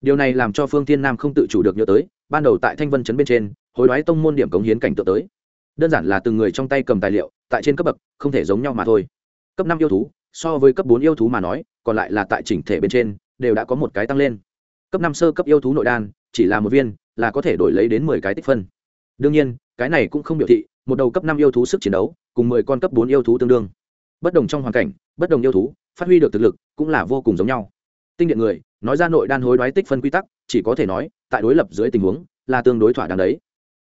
Điều này làm cho phương thiên nam không tự chủ được nhớ tới, ban đầu tại thanh vân chấn bên trên, hối đoái tông môn điểm cống hiến cảnh tượng tới. Đơn giản là từng người trong tay cầm tài liệu, tại trên cấp bậc, không thể giống nhau mà thôi. Cấp năm yêu thú, so với cấp bốn yêu thú mà nói, còn lại là tại chỉnh thể bên trên, đều đã có một cái tăng lên. Cấp năm sơ cấp yêu thú nội đan, chỉ là một viên, là có thể đổi lấy đến mười cái tích phân. Đương nhiên, cái này cũng không biểu thị, một đầu cấp năm yêu thú sức chiến đấu, cùng mười con cấp bốn yêu thú tương đương bất đồng trong hoàn cảnh, bất đồng yêu thú, phát huy được thực lực cũng là vô cùng giống nhau. Tinh điện người, nói ra nội đan hối đoái tích phân quy tắc, chỉ có thể nói, tại đối lập dưới tình huống, là tương đối thỏa đáng đấy.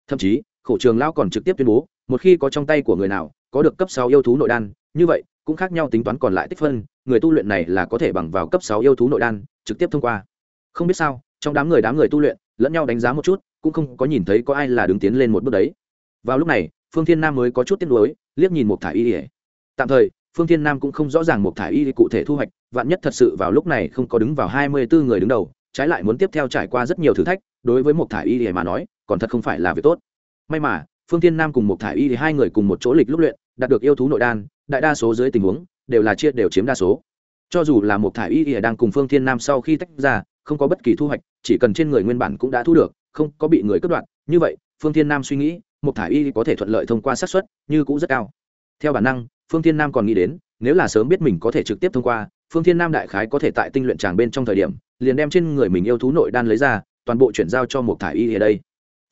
Thậm chí, khổ trường lão còn trực tiếp tuyên bố, một khi có trong tay của người nào, có được cấp sáu yêu thú nội đan, như vậy, cũng khác nhau tính toán còn lại tích phân, người tu luyện này là có thể bằng vào cấp sáu yêu thú nội đan, trực tiếp thông qua. Không biết sao, trong đám người đám người tu luyện, lẫn nhau đánh giá một chút, cũng không có nhìn thấy có ai là đứng tiến lên một bước đấy. Vào lúc này, phương thiên nam mới có chút tiếc nuối, liếc nhìn một thả y ỉa tạm thời phương thiên nam cũng không rõ ràng một thả y cụ thể thu hoạch, vạn nhất thật sự vào lúc này không có đứng vào hai mươi bốn người đứng đầu, trái lại muốn tiếp theo trải qua rất nhiều thử thách, đối với một thả y thì mà nói, còn thật không phải là việc tốt. May mà, phương thiên nam cùng một thả y thì hai người cùng một chỗ lịch lúc luyện, đạt được yêu thú nội đan, đại đa số dưới tình huống, đều là chia đều chiếm đa số. Cho dù là một thả y thì đang cùng phương thiên nam sau khi tách ra, không có bất kỳ thu hoạch, chỉ cần trên người nguyên bản cũng đã thu được, không có bị người cướp đoạt, như vậy, phương thiên nam suy nghĩ một thả y có thể thuận lợi thông qua xác suất, như cũng rất cao. Theo bản năng phương thiên nam còn nghĩ đến, nếu là sớm biết mình có thể trực tiếp thông qua, phương thiên nam đại khái có thể tại tinh luyện tràng bên trong thời điểm, liền đem trên người mình yêu thú nội đan lấy ra, toàn bộ chuyển giao cho một thả y ở đây.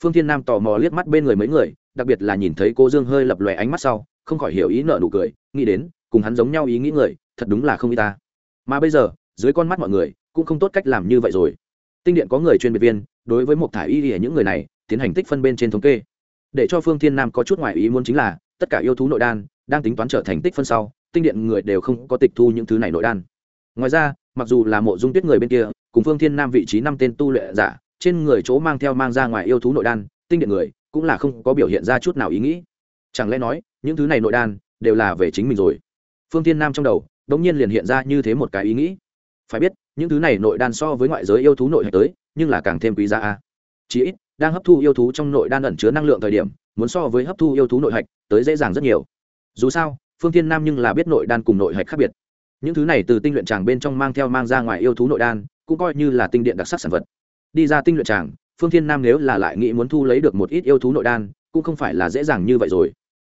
Phương thiên nam tò mò liếc mắt bên người mấy người, đặc biệt là nhìn thấy cô dương hơi lập lòe ánh mắt sau, không khỏi hiểu ý nợ nụ cười, nghĩ đến, cùng hắn giống nhau ý nghĩ người, thật đúng là không y ta. Mà bây giờ, dưới con mắt mọi người, cũng không tốt cách làm như vậy rồi. Tinh điện có người chuyên biệt viên, đối với một thả y ở những người này, tiến hành tích phân bên trên thống kê. Để cho phương thiên nam có chút ngoại ý muốn chính là, tất cả yêu thú nội đan đang tính toán trở thành tích phân sau, tinh điện người đều không có tịch thu những thứ này nội đan. Ngoài ra, mặc dù là mộ dung tuyết người bên kia, cùng phương thiên nam vị trí năm tên tu luyện giả, trên người chỗ mang theo mang ra ngoài yêu thú nội đan, tinh điện người cũng là không có biểu hiện ra chút nào ý nghĩ. Chẳng lẽ nói, những thứ này nội đan đều là về chính mình rồi? Phương thiên nam trong đầu đ ỗ n g nhiên liền hiện ra như thế một cái ý nghĩ. Phải biết, những thứ này nội đan so với ngoại giới yêu thú nội hạch tới, nhưng là càng thêm quý giá a. Chỉ ít, đang hấp thu yêu thú trong nội đan ẩn chứa năng lượng thời điểm, muốn so với hấp thu yêu thú nội hạch, tới dễ dàng rất nhiều dù sao, phương thiên nam nhưng là biết nội đan cùng nội hạch khác biệt. Những thứ này từ tinh luyện tràng bên trong mang theo mang ra ngoài yêu thú nội đan, cũng coi như là tinh điện đặc sắc sản vật. Đi ra tinh luyện tràng, phương thiên nam nếu là lại nghĩ muốn thu lấy được một ít yêu thú nội đan, cũng không phải là dễ dàng như vậy rồi.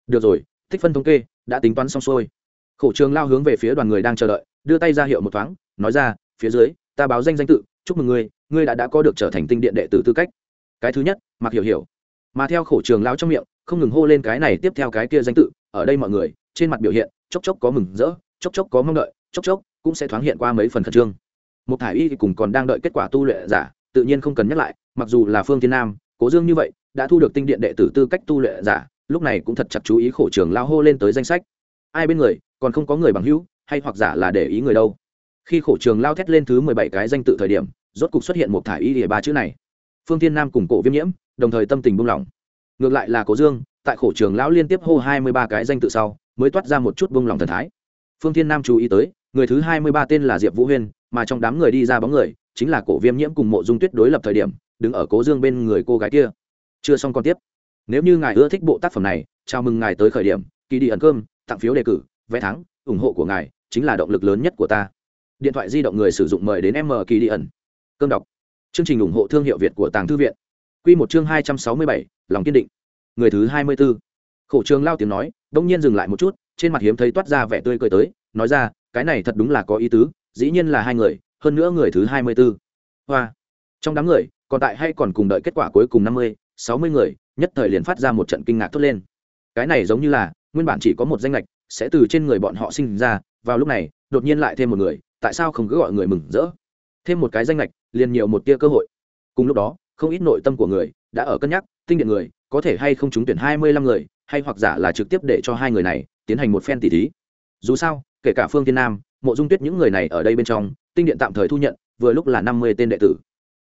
Được rồi, thích phân thống kê, đã tính toán xong xuôi. Khổ trường lao hướng về phía đoàn người đang chờ đợi, đưa tay ra hiệu một thoáng, nói ra, phía dưới, ta báo danh danh tự, chúc mừng ngươi ngươi đã đã có được trở thành tinh điện đệ tử tư cách. Cái thứ nhất mặc hiểu hiểu. Mà theo khổ trường lao trong miệng, không ngừng hô lên cái này tiếp theo cái kia danh tự ở đây mọi người, trên mặt biểu hiện, chốc chốc có mừng rỡ, chốc chốc có mong đợi, chốc chốc cũng sẽ thoáng hiện qua mấy phần khẩn trương. Một thải y thì cùng còn đang đợi kết quả tu luyện giả, tự nhiên không cần nhắc lại, mặc dù là phương thiên nam, cố dương như vậy, đã thu được tinh điện đệ tử tư cách tu luyện giả, lúc này cũng thật chặt chú ý khổ trường lao hô lên tới danh sách. Ai bên người, còn không có người bằng hữu, hay hoặc giả là để ý người đâu. Khi khổ trường lao thét lên thứ mười bảy cái danh tự thời điểm, rốt cục xuất hiện một thải y địa ba chữ này. Phương thiên nam cùng cổ viêm nhiễm, đồng thời tâm tình buông lỏng. Ngược lại là cố dương tại khổ trường lão liên tiếp hô hai mươi ba cái danh tự sau, mới toát ra một chút buông lòng thần thái. Phương thiên nam chú ý tới, người thứ hai mươi ba tên là diệp vũ huyên, mà trong đám người đi ra bóng người, chính là cổ viêm nhiễm cùng mộ dung tuyết đối lập thời điểm, đứng ở cố dương bên người cô gái kia. Chưa xong còn tiếp. Nếu như ngài ưa thích bộ tác phẩm này, chào mừng ngài tới khởi điểm kỳ đi ẩn cơm, tặng phiếu đề cử, vé thắng, ủng hộ của ngài chính là động lực lớn nhất của ta. Điện thoại di động người sử dụng mời đến m kỳ đi ẩn. Cơm đọc. Chương trình ủng hộ thương hiệu việt của tàng thư viện. Q một chương hai trăm sáu mươi bảy, lòng kiên định người thứ hai mươi b ố khổ trường lao tiếng nói, đông nhiên dừng lại một chút, trên mặt hiếm thấy toát ra vẻ tươi cười tới, nói ra, cái này thật đúng là có ý tứ, dĩ nhiên là hai người, hơn nữa người thứ hai mươi b ố hoa. Trong đám người, còn tại hay còn cùng đợi kết quả cuối cùng năm mươi, sáu mươi người, nhất thời liền phát ra một trận kinh ngạc thốt lên. Cái này giống như là, nguyên bản chỉ có một danh lệch sẽ từ trên người bọn họ sinh ra, vào lúc này, đột nhiên lại thêm một người, tại sao không cứ gọi người mừng rỡ? Thêm một cái danh lệch liền nhiều một tia cơ hội. Cùng lúc đó, không ít nội tâm của người, đã ở cân nhắc, tinh điện người có thể hay không trúng tuyển hai mươi lăm người, hay hoặc giả là trực tiếp để cho hai người này tiến hành một phen tỷ thí. Dù sao, kể cả phương tiên nam, mộ dung tuyết những người này ở đây bên trong, tinh điện tạm thời thu nhận, vừa lúc là năm mươi tên đệ tử.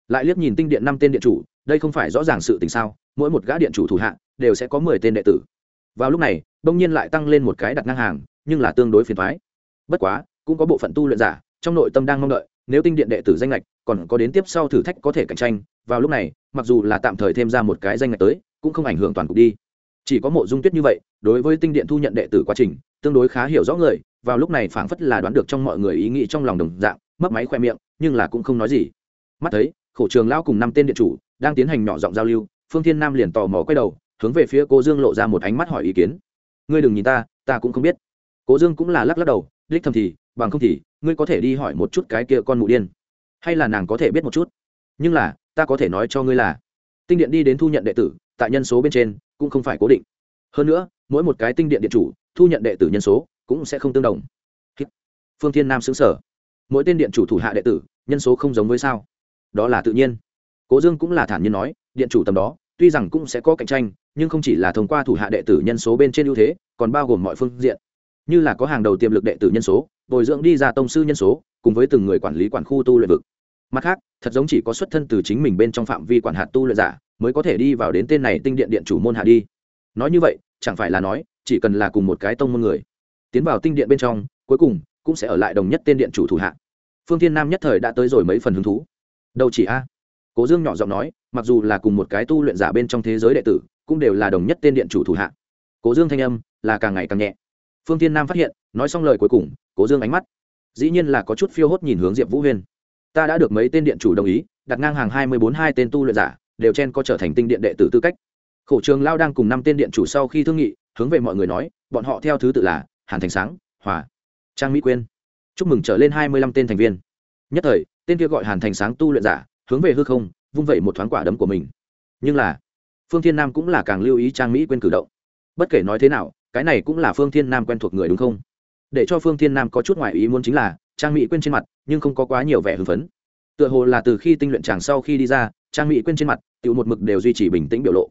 Lại liếc nhìn tinh điện năm tên điện chủ, đây không phải rõ ràng sự tình sao, mỗi một gã điện chủ thủ hạ đều sẽ có mười tên đệ tử. Vào lúc này, đông nhiên lại tăng lên một cái đặt ngang hàng, nhưng là tương đối phiền thoái bất quá, cũng có bộ phận tu luyện giả, trong nội tâm đang mong đợi, nếu tinh điện đệ tử danh lệch còn có đến tiếp sau thử thách có thể cạnh tranh, vào lúc này, mặc dù là tạm thời thêm ra một cái danh lệch tới cũng không ảnh hưởng toàn cục đi. Chỉ có mộ dung tuyết như vậy, đối với tinh điện thu nhận đệ tử quá trình, tương đối khá hiểu rõ người, vào lúc này phảng phất là đoán được trong mọi người ý nghĩ trong lòng đồng dạng, mấp máy khoe miệng, nhưng là cũng không nói gì. Mắt thấy, khổ trường lão cùng năm tên điện chủ, đang tiến hành nhỏ giọng giao lưu, phương thiên nam liền tò mò quay đầu, hướng về phía cô dương lộ ra một ánh mắt hỏi ý kiến. Ngươi đừng nhìn ta ta cũng không biết. Cố dương cũng là lắc lắc đầu, đích thầm thì, bằng không thì, ngươi có thể đi hỏi một chút cái kia con mụ điên. Hay là nàng có thể biết một chút? Nhưng là, ta có thể nói cho ngươi là, tinh điện đi đến thu nhận đệ tử tại nhân số bên trên cũng không phải cố định. Hơn nữa, mỗi một cái tinh điện điện chủ, thu nhận đệ tử nhân số cũng sẽ không tương đồng. Phương thiên nam xứng sở mỗi tên điện chủ thủ hạ đệ tử, nhân số không giống với sao? Đó là tự nhiên. Cố dương cũng là thản nhiên nói, điện chủ tầm đó, tuy rằng cũng sẽ có cạnh tranh, nhưng không chỉ là thông qua thủ hạ đệ tử nhân số bên trên ưu thế, còn bao gồm mọi phương diện. Như là có hàng đầu tiềm lực đệ tử nhân số, bồi dưỡng đi ra tông sư nhân số, cùng với từng người quản lý quản khu tu luyện vực mặt khác, thật giống chỉ có xuất thân từ chính mình bên trong phạm vi quản hạt tu luyện giả mới có thể đi vào đến tên này tinh điện điện chủ môn hạ đi. Nói như vậy, chẳng phải là nói, chỉ cần là cùng một cái tông môn người, tiến vào tinh điện bên trong, cuối cùng cũng sẽ ở lại đồng nhất tên điện chủ thủ hạ. Phương thiên nam nhất thời đã tới rồi mấy phần hứng thú. Đâu chỉ a? Cố dương nhỏ giọng nói, mặc dù là cùng một cái tu luyện giả bên trong thế giới đệ tử, cũng đều là đồng nhất tên điện chủ thủ hạ. Cố dương thanh âm là càng ngày càng nhẹ. Phương tiên nam phát hiện, nói xong lời cuối cùng, cố dương ánh mắt dĩ nhiên là có chút phiêu hốt nhìn hướng diệp vũ huyên ta đã được mấy tên điện chủ đồng ý, đặt ngang hàng hai mươi bốn, hai tên tu luyện giả, đều chen có trở thành tinh điện đệ tử tư cách. Khổ trường lao đang cùng năm tên điện chủ sau khi thương nghị, hướng về mọi người nói, bọn họ theo thứ tự là hàn thành sáng, hòa, trang mỹ quyên. Chúc mừng trở lên hai mươi lăm tên thành viên. Nhất thời, tên kia gọi hàn thành sáng tu luyện giả, hướng về hư không, vung vẩy một thoáng quả đấm của mình. Nhưng là, phương thiên nam cũng là càng lưu ý trang mỹ quyên cử động. Bất kể nói thế nào, cái này cũng là phương thiên nam quen thuộc người đúng không? Để cho phương thiên nam có chút ngoại ý muốn chính là trang mỹ quên trên mặt, nhưng không có quá nhiều vẻ hưng phấn. Tựa hồ là từ khi tinh luyện chàng sau khi đi ra, trang mỹ quên trên mặt tự một mực đều duy trì bình tĩnh biểu lộ.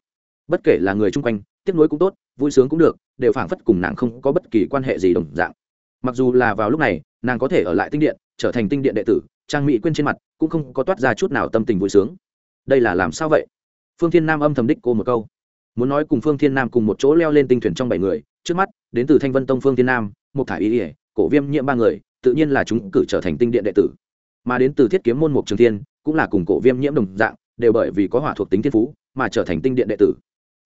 Bất kể là người chung quanh tiếc nuối cũng tốt, vui sướng cũng được, đều phảng phất cùng nàng không có bất kỳ quan hệ gì đồng dạng. Mặc dù là vào lúc này, nàng có thể ở lại tinh điện, trở thành tinh điện đệ tử, trang mỹ quên trên mặt cũng không có toát ra chút nào tâm tình vui sướng. Đây là làm sao vậy? Phương thiên nam âm thầm đích cô một câu. Muốn nói cùng phương thiên nam cùng một chỗ leo lên tinh thuyền trong bảy người, trước mắt, đến từ thanh vân tông phương thiên nam một thả ý ỉa cổ viêm nhiễm ba người tự nhiên là chúng cử trở thành tinh điện đệ tử. Mà đến từ thiết kiếm môn mục trường thiên, cũng là cùng cổ viêm nhiễm đồng dạng, đều bởi vì có hỏa thuộc tính thiên phú, mà trở thành tinh điện đệ tử.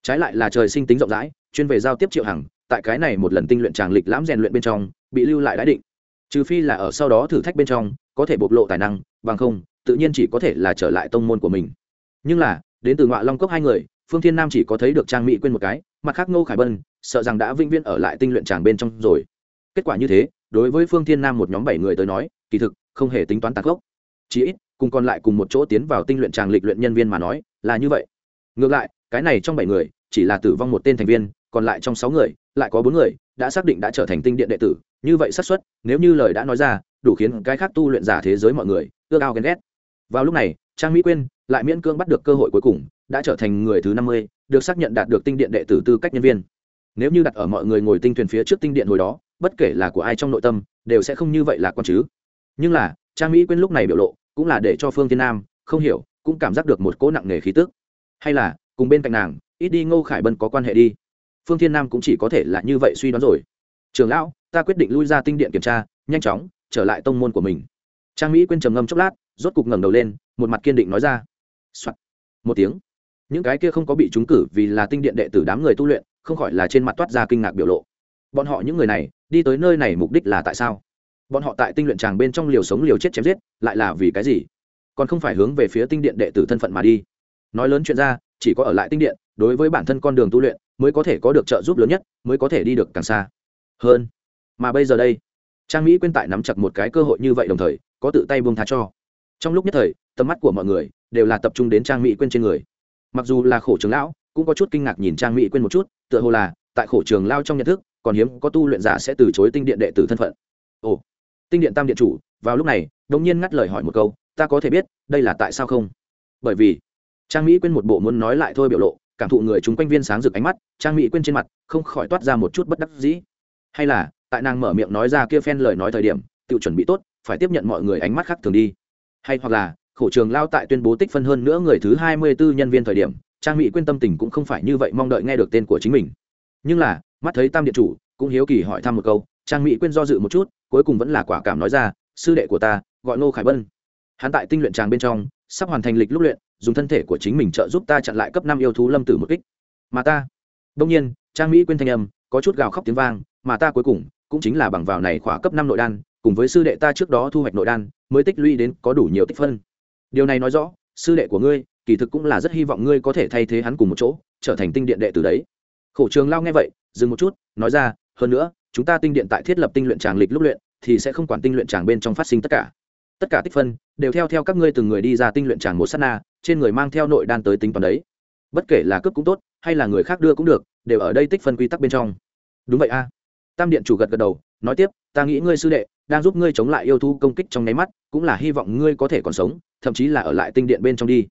Trái lại là trời sinh tính rộng rãi, chuyên về giao tiếp triệu hằng, tại cái này một lần tinh luyện tràng lịch lãm rèn luyện bên trong, bị lưu lại đã định. Trừ phi là ở sau đó thử thách bên trong, có thể bộc lộ tài năng, bằng không, tự nhiên chỉ có thể là trở lại tông môn của mình. Nhưng là, đến từ ngoại long cốc hai người, phương thiên nam chỉ có thấy được trang mỹ quên một cái, mặt khác ngô khải bân, sợ rằng đã vĩnh viễn ở lại tinh luyện tràng bên trong rồi. Kết quả như thế đối với phương thiên nam một nhóm bảy người tới nói, kỳ thực, không hề tính toán tạc gốc chỉ ít, cùng còn lại cùng một chỗ tiến vào tinh luyện tràng lịch luyện nhân viên mà nói, là như vậy. Ngược lại, cái này trong bảy người, chỉ là tử vong một tên thành viên, còn lại trong sáu người, lại có bốn người, đã xác định đã trở thành tinh điện đệ tử. Như vậy xác suất, nếu như lời đã nói ra, đủ khiến cái khác tu luyện giả thế giới mọi người ước ao ghen ghét. Vào lúc này, trang mỹ quyên lại miễn cương bắt được cơ hội cuối cùng, đã trở thành người thứ năm mươi, được xác nhận đạt được tinh điện đệ tử tư cách nhân viên. Nếu như đặt ở mọi người ngồi tinh thuyền phía trước tinh điện hồi đó bất kể là của ai trong nội tâm, đều sẽ không như vậy là con chứ. Nhưng là, trang mỹ quyên lúc này biểu lộ cũng là để cho phương tiên nam không hiểu, cũng cảm giác được một cỗ nặng nề khí tức. Hay là, cùng bên cạnh nàng, ít đi ngô khải bân có quan hệ đi. Phương thiên nam cũng chỉ có thể là như vậy suy đoán rồi. Trường lão, ta quyết định lui ra tinh điện kiểm tra, nhanh chóng, trở lại tông môn của mình. Trang mỹ quên trầm ngâm chốc lát, rốt cục ngẩng đầu lên, một mặt kiên định nói ra、Soạn. một tiếng. Những cái kia không có bị trúng cử vì là tinh điện đệ tử đám người tu luyện, không khỏi là trên mặt toát ra kinh ngạc biểu lộ bọn họ những người này đi tới nơi này mục đích là tại sao? Bọn họ tại tinh luyện tràng bên trong liều sống liều chết chém giết, lại là vì cái gì? Còn không phải hướng về phía tinh điện đệ tử thân phận mà đi. Nói lớn chuyện ra, chỉ có ở lại tinh điện, đối với bản thân con đường tu luyện, mới có thể có được trợ giúp lớn nhất, mới có thể đi được càng xa. Hơn, mà bây giờ đây, trang mỹ quên tại nắm chặt một cái cơ hội như vậy đồng thời, có tự tay buông tha cho. Trong lúc nhất thời, tầm mắt của mọi người đều là tập trung đến trang mỹ quên trên người. Mặc dù là khổ trường lão, cũng có chút kinh ngạc nhìn trang mỹ quên một chút, tựa hồ là tại khổ trường lao trong nhận thức còn hiếm có tu luyện giả sẽ từ chối tinh điện đệ tử thân phận. Ồ, tinh điện tam điện chủ, vào lúc này, đống nhiên ngắt lời hỏi một câu, ta có thể biết, đây là tại sao không? Bởi vì, trang mỹ quên một bộ muốn nói lại thôi biểu lộ, cảm thụ người chúng quanh viên sáng rực ánh mắt, trang mỹ quên trên mặt không khỏi toát ra một chút bất đắc dĩ. Hay là, tại nàng mở miệng nói ra kia phen lời nói thời điểm, tự chuẩn bị tốt, phải tiếp nhận mọi người ánh mắt khác thường đi. Hay hoặc là, khổ trường lao tại tuyên bố tích phân hơn nữa người thứ hai mươi 24 nhân viên thời điểm, trang mỹ quên tâm tình cũng không phải như vậy mong đợi nghe được tên của chính mình. Nhưng là mắt thấy tam điện chủ cũng hiếu kỳ hỏi thăm một câu, trang mỹ quên do dự một chút, cuối cùng vẫn là quả cảm nói ra, sư đệ của ta, gọi ngô khải bân. Hắn tại tinh luyện tràng bên trong, sắp hoàn thành lịch lúc luyện, dùng thân thể của chính mình trợ giúp ta chặn lại cấp năm yêu thú lâm tử một kích. Mà ta đông nhiên, trang mỹ quên thanh âm, có chút gào khóc tiếng vang, mà ta cuối cùng, cũng chính là bằng vào này khóa cấp năm nội đan, cùng với sư đệ ta trước đó thu hoạch nội đan, mới tích lũy đến có đủ nhiều tích phân. Điều này nói rõ, sư đệ của ngươi, kỳ thực cũng là rất hy vọng ngươi có thể thay thế hắn cùng một chỗ, trở thành tinh điện đệ từ đấy. Khổ trường lao nghe vậy dừng một chút, nói ra, hơn nữa, chúng ta tinh điện tại thiết lập tinh luyện tràng lịch lúc luyện, thì sẽ không quản tinh luyện tràng bên trong phát sinh tất cả. Tất cả tích phân đều theo theo các ngươi từng người đi ra tinh luyện tràng một s á t na, trên người mang theo nội đan tới tính toán đấy. Bất kể là cướp cũng tốt, hay là người khác đưa cũng được, đều ở đây tích phân quy tắc bên trong. Đúng vậy a. Tam điện chủ gật gật đầu, nói tiếp, ta nghĩ ngươi sư đệ đang giúp ngươi chống lại yêu thu công kích trong nháy mắt, cũng là hy vọng ngươi có thể còn sống, thậm chí là ở lại tinh điện bên trong đi.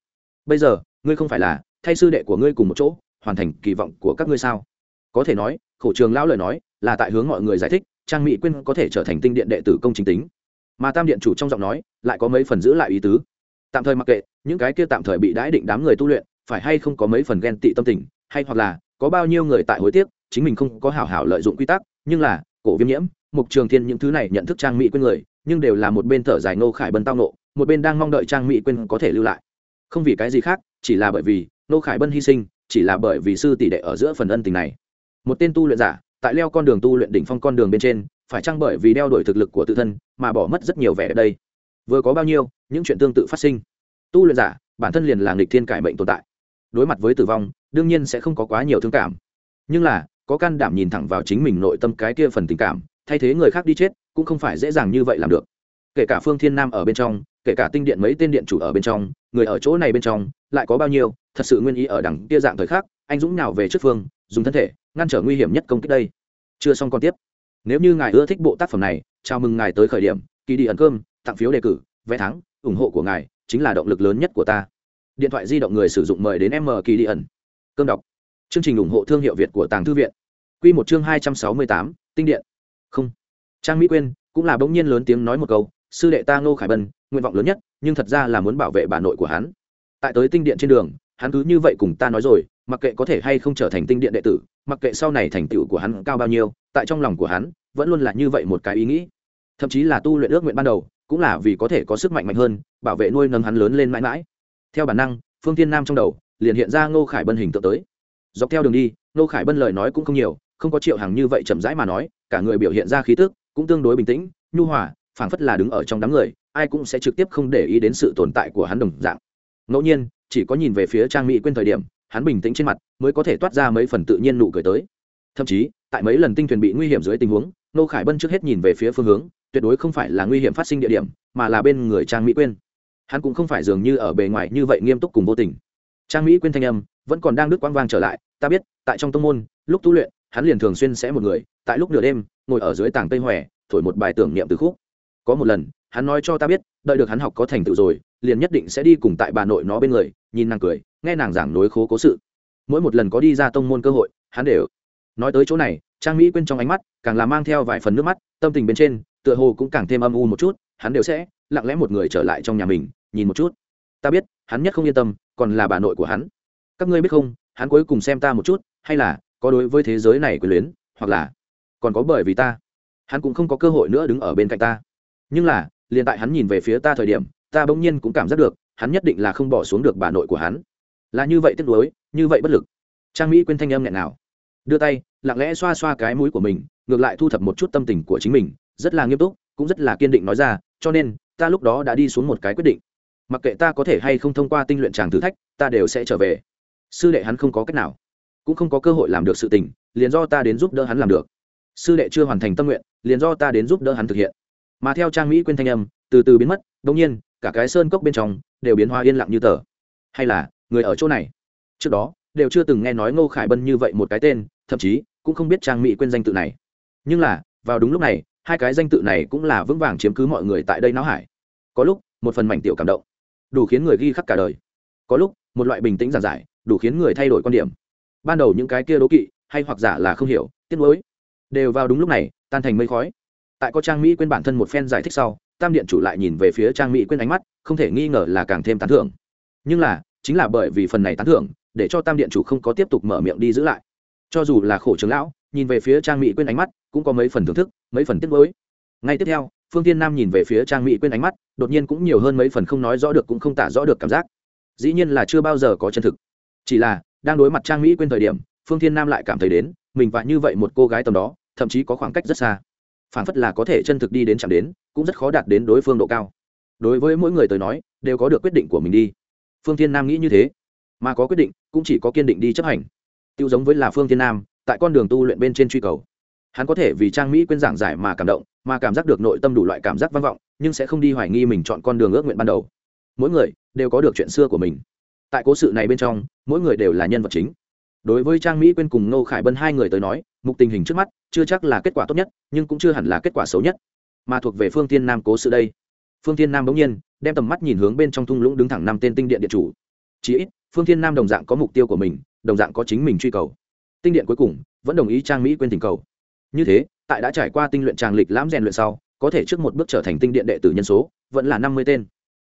Bây giờ, ngươi không phải là, thay sư đệ của ngươi cùng một chỗ, hoàn thành kỳ vọng của các ngươi sao? Có thể nói, khổ trường lão lời nói là tại hướng mọi người giải thích, trang mỹ quyên có thể trở thành tinh điện đệ tử công chính tính. Mà tam điện chủ trong giọng nói lại có mấy phần giữ lại ý tứ. Tạm thời mặc kệ, những cái kia tạm thời bị đãi định đám người tu luyện, phải hay không có mấy phần ghen tị tâm tình, hay hoặc là có bao nhiêu người tại hối tiếc, chính mình không có hảo hảo lợi dụng quy tắc, nhưng là, cổ viêm nhiễm, mục trường thiên những thứ này nhận thức trang mỹ quyên người, nhưng đều là một bên thở dài ngô khải bân tao nộ một bên đang mong đợi trang mỹ quyên có thể lưu lại. Không vì cái gì khác, chỉ là bởi vì ngô khải bân hy sinh, chỉ là bởi vì sư tỷ đệ ở giữa phần ân tình này một tên tu luyện giả, tại leo con đường tu luyện đỉnh phong con đường bên trên, phải chăng bởi vì đeo đuổi thực lực của tự thân mà bỏ mất rất nhiều vẻ ở đây? Vừa có bao nhiêu, những chuyện tương tự phát sinh. Tu luyện giả, bản thân liền là nghịch thiên cải mệnh tồn tại. Đối mặt với tử vong, đương nhiên sẽ không có quá nhiều thương cảm. Nhưng là, có can đảm nhìn thẳng vào chính mình nội tâm cái kia phần tình cảm, thay thế người khác đi chết, cũng không phải dễ dàng như vậy làm được. Kể cả phương thiên nam ở bên trong, kể cả tinh điện mấy tên điện chủ ở bên trong, người ở chỗ này bên trong, lại có bao nhiêu, thật sự nguyên ý ở đằng kia dạng thời khắc, anh dũng nào về trước phương dùng thân thể, ngăn trở nguy hiểm nhất công kích đây. Chưa xong còn tiếp. Nếu như ngài ưa thích bộ tác phẩm này, chào mừng ngài tới khởi điểm. Kỳ đi ẩn cơm, tặng phiếu đề cử, vé thắng, ủng hộ của ngài chính là động lực lớn nhất của ta. Điện thoại di động người sử dụng mời đến m kỳ đi ẩn. Cơm đọc. Chương trình ủng hộ thương hiệu việt của tàng thư viện. Q một chương hai trăm sáu mươi tám, tinh điện. Không. Trang mỹ quyên cũng là bỗng nhiên lớn tiếng nói một câu, sư đệ ta ngô khải bân, nguyện vọng lớn nhất, nhưng thật ra là muốn bảo vệ bà nội của hắn. Tại tới tinh điện trên đường, hắn cứ như vậy cùng ta nói rồi mặc kệ có thể hay không trở thành tinh điện đệ tử, mặc kệ sau này thành tựu của hắn cao bao nhiêu, tại trong lòng của hắn, vẫn luôn là như vậy một cái ý nghĩ. Thậm chí là tu luyện ước nguyện ban đầu, cũng là vì có thể có sức mạnh mạnh hơn, bảo vệ nuôi nâng hắn lớn lên mãi mãi. Theo bản năng, phương tiên nam trong đầu, liền hiện ra ngô khải bân hình tượng tới. Dọc theo đường đi, ngô khải bân lời nói cũng không nhiều, không có triệu hàng như vậy chậm rãi mà nói, cả người biểu hiện ra khí tức, cũng tương đối bình tĩnh, nhu hòa, phảng phất là đứng ở trong đám người, ai cũng sẽ trực tiếp không để ý đến sự tồn tại của hắn đồng dạng. Ngẫu nhiên, chỉ có nhìn về phía trang mỹ quên thời điểm hắn bình tĩnh trên mặt mới có thể toát ra mấy phần tự nhiên nụ cười tới. Thậm chí, tại mấy lần tinh thuyền bị nguy hiểm dưới tình huống nô khải bân trước hết nhìn về phía phương hướng, tuyệt đối không phải là nguy hiểm phát sinh địa điểm, mà là bên người trang mỹ quyên. Hắn cũng không phải dường như ở bề ngoài như vậy nghiêm túc cùng vô tình. Trang mỹ quyên thanh âm vẫn còn đang đứt quang vang trở lại, ta biết, tại trong tông môn, lúc tu luyện, hắn liền thường xuyên sẽ một người, tại lúc nửa đêm, ngồi ở dưới tảng tây hòe, thổi một bài tưởng niệm từ khúc. Có một lần, hắn nói cho ta biết, đợi được hắn học có thành tựu rồi, liền nhất định sẽ đi cùng tại bà nội nó bên người, nhìn nàng cười nghe nàng giảng nối khố cố sự. Mỗi một lần có đi ra tông môn cơ hội, hắn đều nói tới chỗ này, trang mỹ quên trong ánh mắt, càng là mang theo vài phần nước mắt, tâm tình bên trên, tựa hồ cũng càng thêm âm u một chút, hắn đều sẽ lặng lẽ một người trở lại trong nhà mình, nhìn một chút. Ta biết, hắn nhất không yên tâm, còn là bà nội của hắn. Các ngươi biết không, hắn cuối cùng xem ta một chút, hay là có đối với thế giới này quyền luyến, hoặc là còn có bởi vì ta. Hắn cũng không có cơ hội nữa đứng ở bên cạnh ta. Nhưng là, liền tại hắn nhìn về phía ta thời điểm, ta bỗng nhiên cũng cảm giác được, hắn nhất định là không bỏ xuống được bà nội của hắn là như vậy tiếc nuối, như vậy bất lực. Trang mỹ quên thanh âm nghẹn nào. Đưa tay, lặng lẽ xoa xoa cái mũi của mình, ngược lại thu thập một chút tâm tình của chính mình, rất là nghiêm túc, cũng rất là kiên định nói ra, cho nên, ta lúc đó đã đi xuống một cái quyết định. Mặc kệ ta có thể hay không thông qua tinh luyện tràng thử thách, ta đều sẽ trở về. Sư đệ hắn không có cách nào, cũng không có cơ hội làm được sự tình, liền do ta đến giúp đỡ hắn làm được. Sư đệ chưa hoàn thành tâm nguyện, liền do ta đến giúp đỡ hắn thực hiện. Mà theo trang mỹ quên thanh âm, từ từ biến mất đ ỗ n g nhiên, cả cái sơn cốc bên trong đều biến hoa yên lặng như tờ. Hay là người ở chỗ này. Trước đó, đều chưa từng nghe nói ngô khải bân như vậy một cái tên, thậm chí cũng không biết trang mỹ quên danh tự này. Nhưng là, vào đúng lúc này, hai cái danh tự này cũng là vững vàng chiếm cứ mọi người tại đây não hải. Có lúc, một phần mảnh tiểu cảm động, đủ khiến người ghi khắc cả đời. Có lúc, một loại bình tĩnh giản giải, đủ khiến người thay đổi quan điểm. Ban đầu những cái kia đố kỵ, hay hoặc giả là không hiểu, tiếc nuối, đều vào đúng lúc này, tan thành mây khói. Tại có trang mỹ quên bản thân một phen giải thích sau, tam điện chủ lại nhìn về phía trang mỹ quên ánh mắt, không thể nghi ngờ là càng thêm tán thưởng. Nhưng là chính là bởi vì phần này tán thưởng, để cho tam điện chủ không có tiếp tục mở miệng đi giữ lại. Cho dù là khổ trưởng lão, nhìn về phía trang mỹ quên ánh mắt, cũng có mấy phần thưởng thức, mấy phần tiếc mới ngay tiếp theo, phương tiên nam nhìn về phía trang mỹ quên ánh mắt, đột nhiên cũng nhiều hơn mấy phần không nói rõ được cũng không tả rõ được cảm giác. Dĩ nhiên là chưa bao giờ có chân thực. Chỉ là, đang đối mặt trang mỹ quên thời điểm, phương thiên nam lại cảm thấy đến, mình và như vậy một cô gái tầm đó, thậm chí có khoảng cách rất xa. Phản phất là có thể chân thực đi đến chạm đến, cũng rất khó đạt đến đối phương độ cao. Đối với mỗi người tới nói, đều có được quyết định của mình đi phương thiên nam nghĩ như thế. Mà có quyết định, cũng chỉ có kiên định đi chấp hành. Tiêu giống với là phương thiên nam, tại con đường tu luyện bên trên truy cầu. Hắn có thể vì trang mỹ quên giảng giải mà cảm động, mà cảm giác được nội tâm đủ loại cảm giác vang vọng, nhưng sẽ không đi hoài nghi mình chọn con đường ước nguyện ban đầu. Mỗi người đều có được chuyện xưa của mình. Tại cố sự này bên trong, mỗi người đều là nhân vật chính. Đối với trang mỹ quên cùng nô khải bân hai người tới nói, mục tình hình trước mắt chưa chắc là kết quả tốt nhất, nhưng cũng chưa hẳn là kết quả xấu nhất. Mà thuộc về phương tiên nam cố sự đây phương Thiên nam bỗng nhiên đem tầm mắt nhìn hướng bên trong thung lũng đứng thẳng năm tên tinh điện điện chủ. Chí ít, phương Thiên nam đồng dạng có mục tiêu của mình, đồng dạng có chính mình truy cầu. Tinh điện cuối cùng vẫn đồng ý trang mỹ quên tình cầu. Như thế, tại đã trải qua tinh luyện tràng lịch lãm rèn luyện sau, có thể trước một bước trở thành tinh điện đệ tử nhân số, vẫn là năm mươi tên.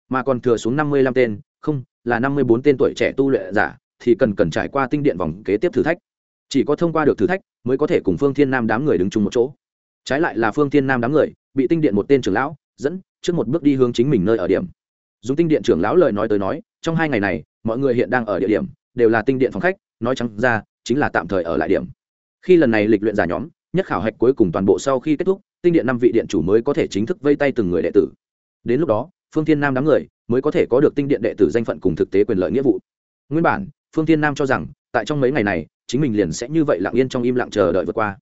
Mà còn thừa xuống năm mươi lăm tên, không, là năm mươi bốn tên tuổi trẻ tu luyện giả, thì cần cần trải qua tinh điện vòng kế tiếp thử thách. Chỉ có thông qua được thử thách, mới có thể cùng phương thiên nam đám người đứng chung một chỗ. Trái lại là phương thiên nam đám người bị tinh điện một tên trưởng lão dẫn trước một bước đi hướng chính mình nơi ở điểm. Dùng tinh điện trưởng lão lời nói tới nói, trong hai ngày này, mọi người hiện đang ở địa điểm, đều là tinh điện phòng khách, nói trắng ra, chính là tạm thời ở lại điểm. Khi lần này lịch luyện giả nhóm, nhất khảo hạch cuối cùng toàn bộ sau khi kết thúc, tinh điện năm vị điện chủ mới có thể chính thức vây tay từng người đệ tử. Đến lúc đó, phương thiên nam đám người mới có thể có được tinh điện đệ tử danh phận cùng thực tế quyền lợi nghĩa vụ. Nguyên bản, phương thiên nam cho rằng, tại trong mấy ngày này, chính mình liền sẽ như vậy lặng yên trong im lặng chờ đợi vượt qua.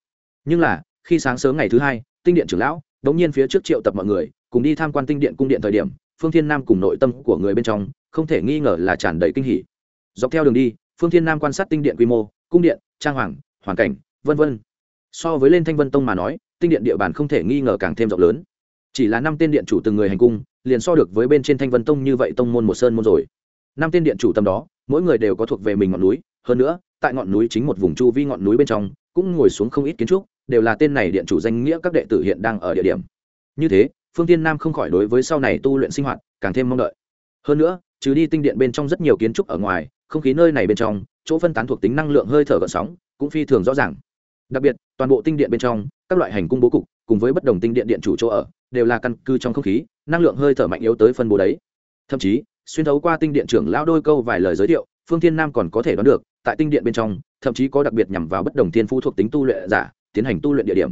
Nhưng là, khi sáng sớm ngày thứ hai, tinh điện trưởng lão đống nhiên phía trước triệu tập mọi người cùng đi tham quan tinh điện cung điện thời điểm, phương thiên nam cùng nội tâm của người bên trong không thể nghi ngờ là tràn đầy kinh hỉ. Dọc theo đường đi, phương thiên nam quan sát tinh điện quy mô, cung điện, trang hoàng, hoàn cảnh, vân vân. So với lên thanh vân tông mà nói, tinh điện địa bàn không thể nghi ngờ càng thêm rộng lớn. Chỉ là năm tên điện chủ từng người hành cung, liền so được với bên trên thanh vân tông như vậy tông môn một sơn môn rồi. Năm tên điện chủ tâm đó, mỗi người đều có thuộc về mình ngọn núi, hơn nữa, tại ngọn núi chính một vùng chu vi ngọn núi bên trong, cũng ngồi xuống không ít kiến trúc, đều là tên này điện chủ danh nghĩa các đệ tử hiện đang ở địa điểm. Như thế phương tiên nam không khỏi đối với sau này tu luyện sinh hoạt càng thêm mong đợi. Hơn nữa, trừ đi tinh điện bên trong rất nhiều kiến trúc ở ngoài, không khí nơi này bên trong, chỗ phân tán thuộc tính năng lượng hơi thở gợn sóng cũng phi thường rõ ràng. Đặc biệt, toàn bộ tinh điện bên trong, các loại hành cung bố cục cùng với bất đồng tinh điện điện chủ chỗ ở đều là căn cứ trong không khí, năng lượng hơi thở mạnh yếu tới phân bố đấy. Thậm chí, xuyên thấu qua tinh điện trưởng lão đôi câu vài lời giới thiệu, phương thiên nam còn có thể đoán được, tại tinh điện bên trong, thậm chí có đặc biệt nhằm vào bất đồng thiên phú thuộc tính tu luyện giả, tiến hành tu luyện địa điểm.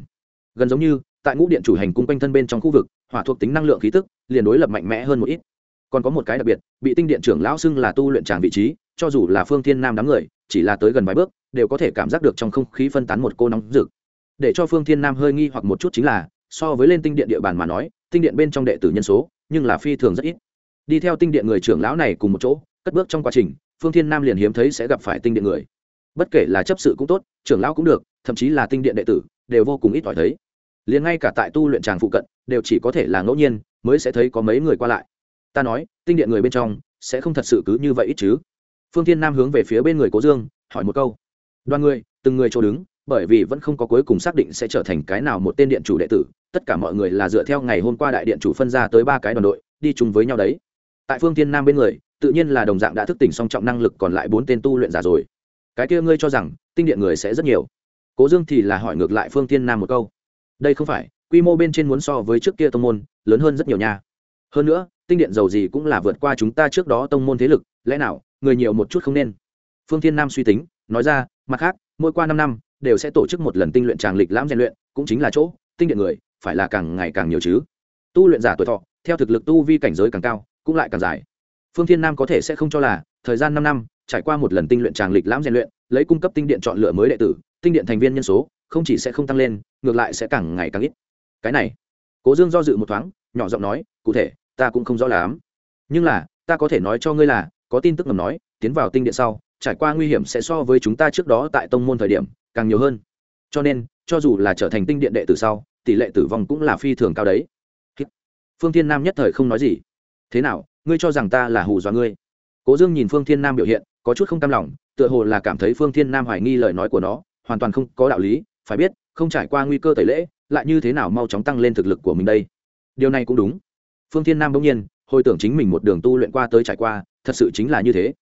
Gần giống như tại ngũ điện chủ hành cung quanh thân bên trong khu vực, hỏa thuộc tính năng lượng khí tức liền đối lập mạnh mẽ hơn một ít. Còn có một cái đặc biệt, bị tinh điện trưởng lão xưng là tu luyện tràng vị trí, cho dù là phương thiên nam đám người, chỉ là tới gần vài bước, đều có thể cảm giác được trong không khí phân tán một cô nóng rực. Để cho phương thiên nam hơi nghi hoặc một chút chính là, so với lên tinh điện địa bàn mà nói, tinh điện bên trong đệ tử nhân số, nhưng là phi thường rất ít. Đi theo tinh điện người trưởng lão này cùng một chỗ, cất bước trong quá trình, phương thiên nam liền hiếm thấy sẽ gặp phải tinh điện người. Bất kể là chấp sự cũng tốt, trưởng lão cũng được, thậm chí là tinh điện đệ tử, đều vô cùng ít ỏi thấy liền ngay cả tại tu luyện tràng phụ cận, đều chỉ có thể là ngẫu nhiên, mới sẽ thấy có mấy người qua lại. Ta nói, tinh điện người bên trong, sẽ không thật sự cứ như vậy ít chứ? Phương thiên nam hướng về phía bên người cố dương, hỏi một câu. Đoàn người, từng người chỗ đứng, bởi vì vẫn không có cuối cùng xác định sẽ trở thành cái nào một tên điện chủ đệ tử, tất cả mọi người là dựa theo ngày hôm qua đại điện chủ phân ra tới ba cái đoàn đội, đi chung với nhau đấy. Tại phương thiên nam bên người, tự nhiên là đồng dạng đã thức tỉnh song trọng năng lực còn lại bốn tên tu luyện giả rồi. Cái kia ngươi cho rằng, tinh điện người sẽ rất nhiều. Cố dương thì là hỏi ngược lại phương thiên nam một câu đây không phải, quy mô bên trên muốn so với trước kia tông môn, lớn hơn rất nhiều nha. Hơn nữa, tinh điện giàu gì cũng là vượt qua chúng ta trước đó tông môn thế lực, lẽ nào, người nhiều một chút không nên? Phương thiên nam suy tính, nói ra, mặt khác, mỗi qua năm năm, đều sẽ tổ chức một lần tinh luyện tràng lịch lãm rèn luyện, cũng chính là chỗ, tinh điện người, phải là càng ngày càng nhiều chứ. Tu luyện giả tuổi thọ, theo thực lực tu vi cảnh giới càng cao, cũng lại càng dài. Phương thiên nam có thể sẽ không cho là, thời gian năm năm, trải qua một lần tinh luyện tràng lịch lãm rèn luyện, lấy cung cấp tinh điện chọn lựa mới đệ tử, tinh điện thành viên nhân số không chỉ sẽ không tăng lên, ngược lại sẽ càng ngày càng ít. Cái này, cố dương do dự một thoáng, nhỏ giọng nói, cụ thể, ta cũng không rõ lắm. Nhưng là, ta có thể nói cho ngươi là, có tin tức ngầm nói, tiến vào tinh điện sau, trải qua nguy hiểm sẽ so với chúng ta trước đó tại tông môn thời điểm, càng nhiều hơn. Cho nên, cho dù là trở thành tinh điện đệ tử sau, tỷ lệ tử vong cũng là phi thường cao đấy. Phương thiên nam nhất thời không nói gì. Thế nào, ngươi cho rằng ta là hù dọa ngươi? Cố dương nhìn phương thiên nam biểu hiện, có chút không cam lòng, tựa hồ là cảm thấy phương thiên nam hoài nghi lời nói của nó, hoàn toàn không có đạo lý phải biết, không trải qua nguy cơ tẩy lễ, lại như thế nào mau chóng tăng lên thực lực của mình đây? Điều này cũng đúng. Phương thiên nam bỗng nhiên, hồi tưởng chính mình một đường tu luyện qua tới trải qua, thật sự chính là như thế.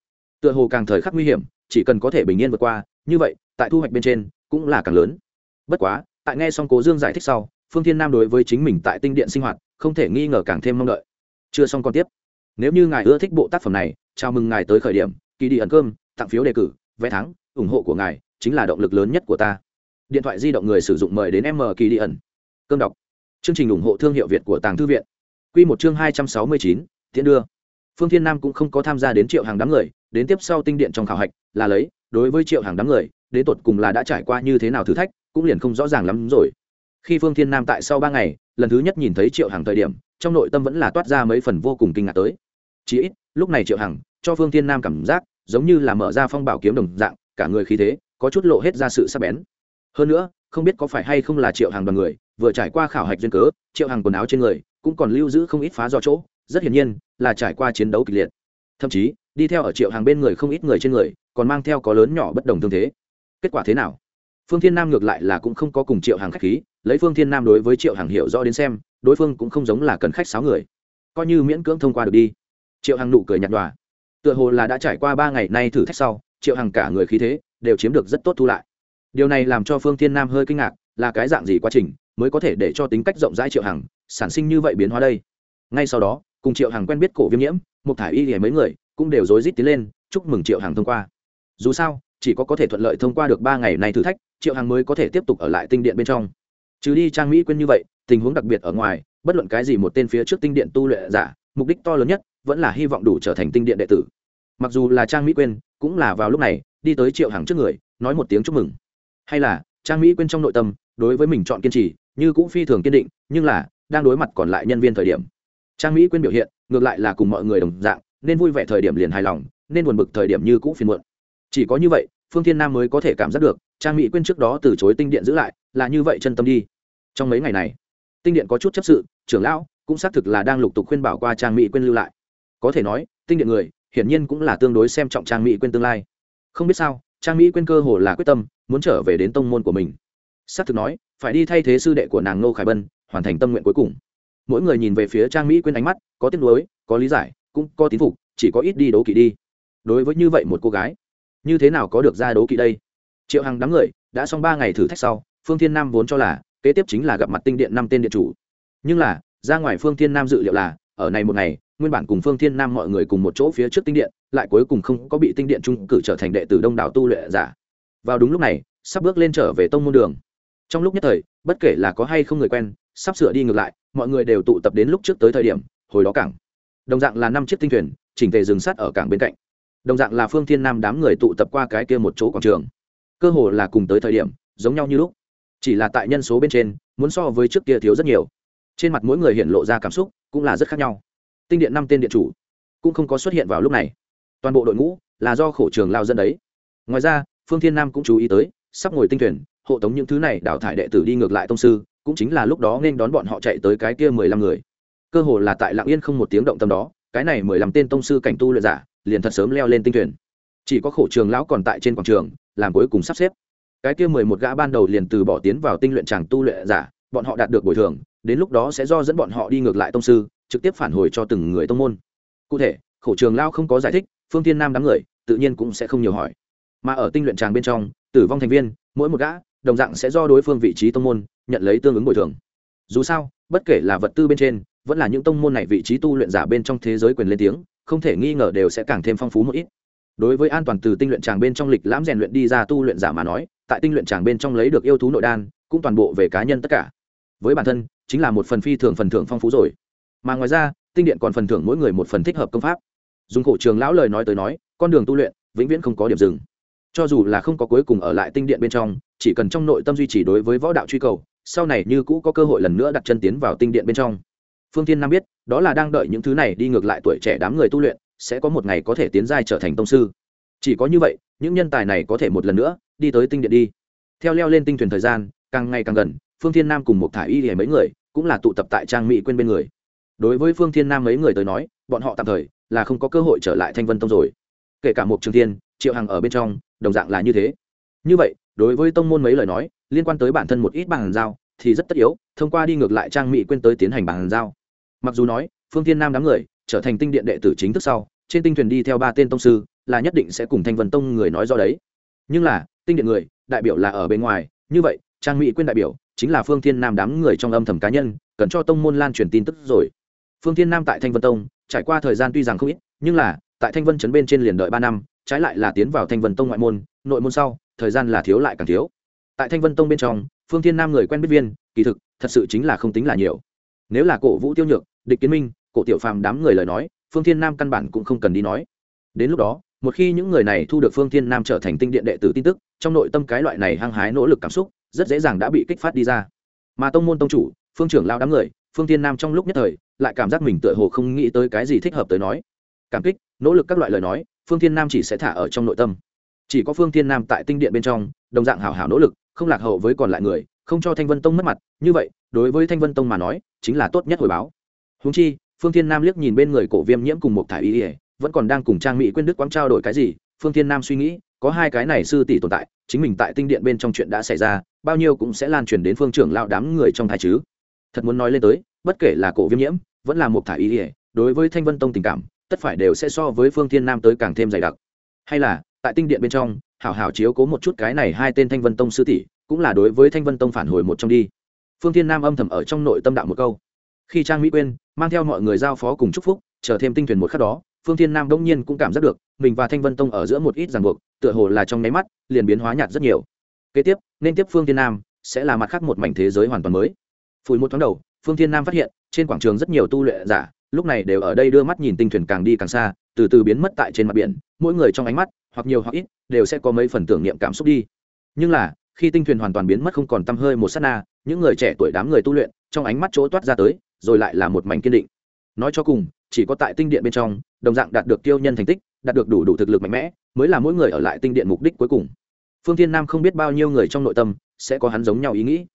Tựa hồ càng thời khắc nguy hiểm, chỉ cần có thể bình yên vượt qua, như vậy, tại thu hoạch bên trên, cũng là càng lớn. Bất quá, tại nghe xong cố dương giải thích sau, phương thiên nam đối với chính mình tại tinh điện sinh hoạt, không thể nghi ngờ càng thêm mong đợi. Chưa xong còn tiếp. Nếu như ngài ưa thích bộ tác phẩm này, chào mừng ngài tới khởi điểm, kỳ đi ẩn cơm, tặng phiếu đề cử, vé thắng, ủng hộ của ngài, chính là động lực lớn nhất của ta điện thoại di động người sử dụng mời đến m kỳ đi ẩn. Cơm đọc. Chương trình ủng hộ thương hiệu việt của tàng thư viện. Q một chương hai trăm sáu mươi chín, tiễn đưa. Phương thiên nam cũng không có tham gia đến triệu hàng đám người, đến tiếp sau tinh điện trong khảo hạch, là lấy, đối với triệu hàng đám người, đến tột cùng là đã trải qua như thế nào thử thách, cũng liền không rõ ràng lắm rồi. Khi phương thiên nam tại sau ba ngày, lần thứ nhất nhìn thấy triệu hàng thời điểm, trong nội tâm vẫn là toát ra mấy phần vô cùng kinh ngạc tới. Chí ít, lúc này triệu hằng, cho phương thiên nam cảm giác, giống như là mở ra phong bảo kiếm đồng dạng, cả người khí thế, có chút lộ hết ra sự sắc bén hơn nữa, không biết có phải hay không là triệu hàng đoàn người, vừa trải qua khảo hạch duyên cớ, triệu hàng quần áo trên người cũng còn lưu giữ không ít phá do chỗ, rất hiển nhiên là trải qua chiến đấu kịch liệt. Thậm chí, đi theo ở triệu hàng bên người không ít người trên người còn mang theo có lớn nhỏ bất đồng thương thế. Kết quả thế nào? Phương thiên nam ngược lại là cũng không có cùng triệu hàng khách khí, lấy phương thiên nam đối với triệu hàng hiểu rõ đến xem, đối phương cũng không giống là cần khách sáu người. Coi như miễn cưỡng thông qua được đi. Triệu hàng nụ cười nhạt nhòa. Tựa hồ là đã trải qua ba ngày nay thử thách sau, triệu hàng cả người khí thế đều chiếm được rất tốt thu lại điều này làm cho phương thiên nam hơi kinh ngạc, là cái dạng gì quá trình mới có thể để cho tính cách rộng rãi triệu hằng sản sinh như vậy biến hóa đây? Ngay sau đó, cùng triệu hằng quen biết cổ viêm nhiễm một thải y hề mấy người cũng đều rối rít tiến lên, chúc mừng triệu hằng thông qua. Dù sao, chỉ có có thể thuận lợi thông qua được ba ngày này thử thách, triệu hằng mới có thể tiếp tục ở lại tinh điện bên trong. Trừ đi trang mỹ quên như vậy, tình huống đặc biệt ở ngoài, bất luận cái gì một tên phía trước tinh điện tu luyện giả, mục đích to lớn nhất vẫn là hy vọng đủ trở thành tinh điện đệ tử. Mặc dù là trang mỹ quên cũng là vào lúc này, đi tới triệu hằng trước người, nói một tiếng chúc mừng hay là, trang mỹ quên trong nội tâm, đối với mình chọn kiên trì, như cũng phi thường kiên định, nhưng là, đang đối mặt còn lại nhân viên thời điểm. Trang mỹ quên biểu hiện, ngược lại là cùng mọi người đồng dạng, nên vui vẻ thời điểm liền hài lòng, nên buồn bực thời điểm như cũ phiền muộn. Chỉ có như vậy, phương thiên nam mới có thể cảm giác được, trang mỹ quên trước đó từ chối tinh điện giữ lại, là như vậy chân tâm đi. Trong mấy ngày này, tinh điện có chút chấp sự, trưởng lão cũng xác thực là đang lục tục khuyên bảo qua trang mỹ quên lưu lại. Có thể nói, tinh điện người, hiển nhiên cũng là tương đối xem trọng trang mỹ quên tương lai. Không biết sao, trang mỹ quên cơ hồ là quyết tâm muốn trở về đến tông môn của mình. Xác thực nói, phải đi thay thế sư đệ của nàng nô khải bân, hoàn thành tâm nguyện cuối cùng. Mỗi người nhìn về phía trang mỹ quên ánh mắt, có tiếc nuối, có lý giải, cũng có tín phục, chỉ có ít đi đố kỵ đi. Đối với như vậy một cô gái, như thế nào có được ra đố kỵ đây? Triệu hằng đám người, đã xong ba ngày thử thách sau, phương thiên nam vốn cho là, kế tiếp chính là gặp mặt tinh điện năm tên điện chủ. Nhưng là, ra ngoài phương thiên nam dự liệu là, ở này một ngày, nguyên bản cùng phương thiên nam mọi người cùng một chỗ phía trước tinh điện, lại cuối cùng không có bị tinh điện trung cử trở thành đệ tử đông đảo tu luyện giả vào đúng lúc này, sắp bước lên trở về tông môn đường. Trong lúc nhất thời, bất kể là có hay không người quen, sắp sửa đi ngược lại, mọi người đều tụ tập đến lúc trước tới thời điểm, hồi đó cảng. Đồng dạng là năm chiếc tinh thuyền, chỉnh tề dừng sát ở cảng bên cạnh. Đồng dạng là phương thiên nam đám người tụ tập qua cái kia một chỗ quảng trường. Cơ hồ là cùng tới thời điểm, giống nhau như lúc. Chỉ là tại nhân số bên trên, muốn so với trước kia thiếu rất nhiều. Trên mặt mỗi người hiện lộ ra cảm xúc, cũng là rất khác nhau. Tinh điện năm tên điện chủ, cũng không có xuất hiện vào lúc này. Toàn bộ đội ngũ là do khổ trường lao dân đấy. Ngoài ra phương thiên nam cũng chú ý tới sắp ngồi tinh tuyển, hộ tống những thứ này đào thải đệ tử đi ngược lại tông sư cũng chính là lúc đó nên đón bọn họ chạy tới cái kia mười lăm người. Cơ hồ là tại lạng yên không một tiếng động tâm đó cái này mười lăm tên tông sư cảnh tu luyện giả liền thật sớm leo lên tinh tuyển. chỉ có khổ trường lão còn tại trên quảng trường làm cuối cùng sắp xếp. Cái kia mười một gã ban đầu liền từ bỏ tiến vào tinh luyện chàng tu luyện giả bọn họ đạt được bồi thường đến lúc đó sẽ do dẫn bọn họ đi ngược lại tông sư trực tiếp phản hồi cho từng người tông môn. Cụ thể khổ trường lao không có giải thích phương tiên nam đám người tự nhiên cũng sẽ không nhiều hỏi mà ở tinh luyện tràng bên trong, tử vong thành viên, mỗi một gã, đồng dạng sẽ do đối phương vị trí tông môn nhận lấy tương ứng bồi thường. Dù sao, bất kể là vật tư bên trên, vẫn là những tông môn này vị trí tu luyện giả bên trong thế giới quyền lên tiếng, không thể nghi ngờ đều sẽ càng thêm phong phú một ít. Đối với an toàn từ tinh luyện tràng bên trong lịch lãm rèn luyện đi ra tu luyện giả mà nói, tại tinh luyện tràng bên trong lấy được yêu thú nội đan, cũng toàn bộ về cá nhân tất cả. Với bản thân, chính là một phần phi thường phần thưởng phong phú rồi. Mà ngoài ra, tinh điện còn phần thưởng mỗi người một phần thích hợp công pháp. Dùng khổ trường lão lời nói tới nói, con đường tu luyện vĩnh viễn không có điểm dừng cho dù là không có cuối cùng ở lại tinh điện bên trong, chỉ cần trong nội tâm duy trì đối với võ đạo truy cầu, sau này như cũ có cơ hội lần nữa đặt chân tiến vào tinh điện bên trong. Phương tiên nam biết, đó là đang đợi những thứ này đi ngược lại tuổi trẻ đám người tu luyện, sẽ có một ngày có thể tiến giai trở thành tông sư. Chỉ có như vậy, những nhân tài này có thể một lần nữa đi tới tinh điện đi. Theo leo lên tinh thuyền thời gian, càng ngày càng gần, phương thiên nam cùng một thả y hề mấy người cũng là tụ tập tại trang mỹ quên bên người. Đối với phương thiên nam mấy người tới nói, bọn họ tạm thời là không có cơ hội trở lại thanh vân tông rồi. Kể cả một trường thiên, triệu hằng ở bên trong đồng dạng là như thế. Như vậy, đối với tông môn mấy lời nói, liên quan tới bản thân một ít bàn giao thì rất tất yếu, thông qua đi ngược lại trang mỹ quên tới tiến hành bàn giao. Mặc dù nói, phương thiên nam đám người trở thành tinh điện đệ tử chính thức sau, trên tinh thuyền đi theo ba tên tông sư là nhất định sẽ cùng thanh vân tông người nói do đấy. Nhưng là, tinh điện người, đại biểu là ở bên ngoài, như vậy, trang mỹ quyên đại biểu chính là phương thiên nam đám người trong âm thầm cá nhân, cần cho tông môn lan truyền tin tức rồi. Phương thiên nam tại thanh vân tông, trải qua thời gian tuy rằng không ít, nhưng là, tại thanh vân Trấn bên trên liền đợi ba năm trái lại là tiến vào thanh vân tông ngoại môn, nội môn sau, thời gian là thiếu lại càng thiếu. Tại thanh vân tông bên trong, phương thiên nam người quen biết viên, kỳ thực, thật sự chính là không tính là nhiều. Nếu là cổ vũ tiêu nhược, địch kiến minh, cổ tiểu phàm đám người lời nói, phương thiên nam căn bản cũng không cần đi nói. Đến lúc đó, một khi những người này thu được phương thiên nam trở thành tinh điện đệ tử tin tức, trong nội tâm cái loại này hăng hái nỗ lực cảm xúc, rất dễ dàng đã bị kích phát đi ra. Mà tông môn tông chủ, phương trưởng lao đám người, phương thiên nam trong lúc nhất thời, lại cảm giác mình tựa hồ không nghĩ tới cái gì thích hợp tới nói. Cảm kích, nỗ lực các loại lời nói phương thiên nam chỉ sẽ thả ở trong nội tâm. Chỉ có phương thiên nam tại tinh điện bên trong, đồng dạng hảo hảo nỗ lực, không lạc hậu với còn lại người, không cho thanh vân tông mất mặt. Như vậy, đối với thanh vân tông mà nói, chính là tốt nhất hồi báo. Húng chi, phương thiên nam liếc nhìn bên người cổ viêm nhiễm cùng một thải y ỉa vẫn còn đang cùng trang mỹ quyên đức quang trao đổi cái gì, phương thiên nam suy nghĩ, có hai cái này sư tỷ tồn tại, chính mình tại tinh điện bên trong chuyện đã xảy ra, bao nhiêu cũng sẽ lan truyền đến phương trưởng lao đám người trong thái chứ. Thật muốn nói lên tới, bất kể là cổ viêm nhiễm, vẫn là một thải y ỉa đối với thanh vân tông tình cảm tất phải đều sẽ so với phương thiên nam tới càng thêm dày đặc. Hay là, tại tinh điện bên trong, hảo hảo chiếu cố một chút cái này hai tên thanh vân tông sư tỷ, cũng là đối với thanh vân tông phản hồi một trong đi. Phương thiên nam âm thầm ở trong nội tâm đạo một câu. Khi trang mỹ quên, mang theo mọi người giao phó cùng chúc phúc, chờ thêm tinh thuyền một khắc đó, phương thiên nam đông nhiên cũng cảm giác được, mình và thanh vân tông ở giữa một ít ràng buộc, tựa hồ là trong nháy mắt, liền biến hóa nhạt rất nhiều. Kế tiếp, nên tiếp phương thiên nam, sẽ là mặt khác một mảnh thế giới hoàn toàn mới. Phủi một tháng đầu, phương thiên nam phát hiện, trên quảng trường rất nhiều tu luyện giả lúc này đều ở đây đưa mắt nhìn tinh thuyền càng đi càng xa, từ từ biến mất tại trên mặt biển, mỗi người trong ánh mắt, hoặc nhiều hoặc ít, đều sẽ có mấy phần tưởng niệm cảm xúc đi. Nhưng là, khi tinh thuyền hoàn toàn biến mất không còn tăm hơi một s á t na, những người trẻ tuổi đám người tu luyện, trong ánh mắt chỗ toát ra tới, rồi lại là một mảnh kiên định. Nói cho cùng, chỉ có tại tinh điện bên trong, đồng dạng đạt được tiêu nhân thành tích, đạt được đủ đủ thực lực mạnh mẽ, mới là mỗi người ở lại tinh điện mục đích cuối cùng. Phương thiên nam không biết bao nhiêu người trong nội tâm sẽ có hắn giống nhau ý nghĩ.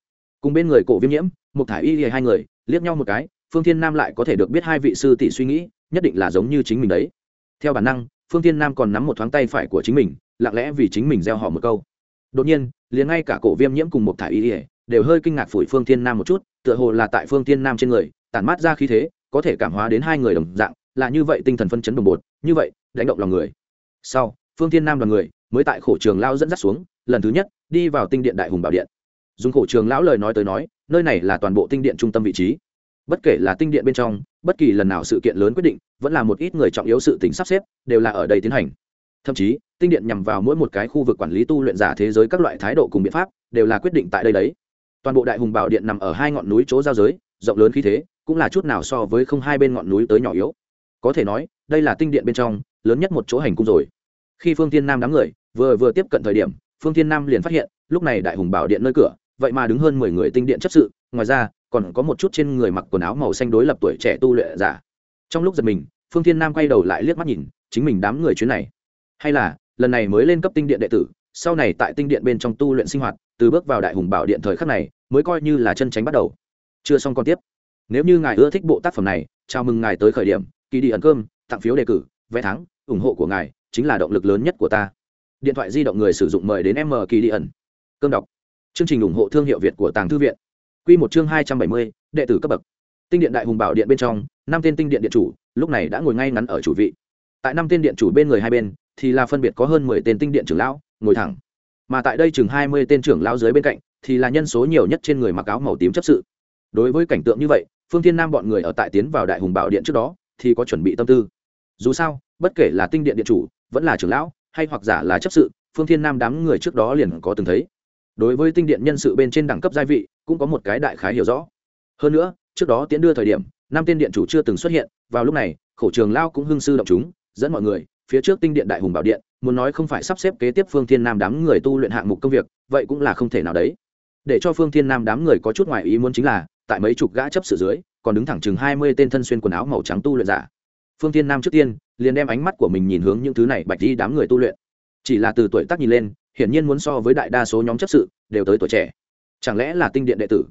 Cùng bên người cổ viêm nhiễm một thải y hai người, liếc nhau một cái phương thiên nam lại có thể được biết hai vị sư tỷ suy nghĩ, nhất định là giống như chính mình đấy. Theo bản năng, phương thiên nam còn nắm một thoáng tay phải của chính mình, lặng lẽ vì chính mình gieo họ một câu. Đột nhiên, liền ngay cả cổ viêm nhiễm cùng một thải y ỉa đều hơi kinh ngạc phủi phương thiên nam một chút, tựa hồ là tại phương thiên nam trên người, tản mát ra khí thế, có thể cảm hóa đến hai người đồng dạng, là như vậy tinh thần phân chấn đồng bột, như vậy, đánh động lòng người. Sau, phương thiên nam đoàn người mới tại khổ trường lao dẫn dắt xuống, lần thứ nhất, đi vào tinh điện đại hùng bảo điện. Dùng khổ trường lão lời nói tới nói, nơi này là toàn bộ tinh điện trung tâm vị trí bất kể là tinh điện bên trong, bất kỳ lần nào sự kiện lớn quyết định, vẫn là một ít người trọng yếu sự tính sắp xếp, đều là ở đây tiến hành. Thậm chí, tinh điện nhằm vào mỗi một cái khu vực quản lý tu luyện giả thế giới các loại thái độ cùng biện pháp, đều là quyết định tại đây đấy. Toàn bộ đại hùng bảo điện nằm ở hai ngọn núi chỗ giao giới, rộng lớn khí thế, cũng là chút nào so với không hai bên ngọn núi tới nhỏ yếu. Có thể nói, đây là tinh điện bên trong, lớn nhất một chỗ hành cung rồi. Khi phương tiên nam đám người vừa vừa tiếp cận thời điểm, phương tiên nam liền phát hiện, lúc này đại hùng bảo điện nơi cửa, vậy mà đứng hơn mười người tinh điện chấp sự ngoài ra, còn có một chút trên người mặc quần áo màu xanh đối lập tuổi trẻ tu luyện giả. Trong lúc giật mình, phương thiên nam quay đầu lại liếc mắt nhìn, chính mình đám người chuyến này. Hay là, lần này mới lên cấp tinh điện đệ tử, sau này tại tinh điện bên trong tu luyện sinh hoạt, từ bước vào đại hùng bảo điện thời khắc này, mới coi như là chân tránh bắt đầu. Chưa xong còn tiếp. Nếu như ngài ưa thích bộ tác phẩm này, chào mừng ngài tới khởi điểm kỳ đi ẩn cơm, tặng phiếu đề cử, vé thắng, ủng hộ của ngài chính là động lực lớn nhất của ta. Điện thoại di động người sử dụng mời đến m kỳ đi ẩn. Cơm đọc. Chương trình ủng hộ thương hiệu việt của tàng thư viện. Quy một chương hai trăm bảy mươi đệ tử cấp bậc. Tinh điện đại hùng bảo điện bên trong, năm tên tinh điện điện chủ, lúc này đã ngồi ngay ngắn ở chủ vị. Tại năm tên điện chủ bên người hai bên, thì là phân biệt có hơn mười tên tinh điện trưởng lão, ngồi thẳng. Mà tại đây chừng hai mươi tên trưởng lão dưới bên cạnh, thì là nhân số nhiều nhất trên người mặc áo màu tím chấp sự. Đối với cảnh tượng như vậy, Phương Thiên Nam bọn người ở tại tiến vào đại hùng bảo điện trước đó, thì có chuẩn bị tâm tư. Dù sao, bất kể là tinh điện điện chủ, vẫn là trưởng lão hay hoặc giả là chấp sự phương thiên nam đám người trước đó liền có từng thấy đối với tinh điện nhân sự bên trên đẳng cấp gia vị, cũng có một cái đại khái hiểu rõ. Hơn nữa, trước đó tiến đưa thời điểm, năm tên điện chủ chưa từng xuất hiện, vào lúc này, khổ trường lao cũng hưng sư động chúng, dẫn mọi người, phía trước tinh điện đại hùng bảo điện, muốn nói không phải sắp xếp kế tiếp phương thiên nam đám người tu luyện hạng mục công việc, vậy cũng là không thể nào đấy. Để cho phương thiên nam đám người có chút ngoài ý muốn chính là, tại mấy chục gã chấp sự dưới, còn đứng thẳng chừng hai mươi tên thân xuyên quần áo màu trắng tu luyện giả. Phương thiên nam trước tiên, liền đem ánh mắt của mình nhìn hướng những thứ này bạch đi đám người tu luyện. Chỉ là từ tuổi tác nhìn lên hiển nhiên muốn so với đại đa số nhóm chấp sự, đều tới tuổi trẻ. Chẳng lẽ là tinh điện đệ tử?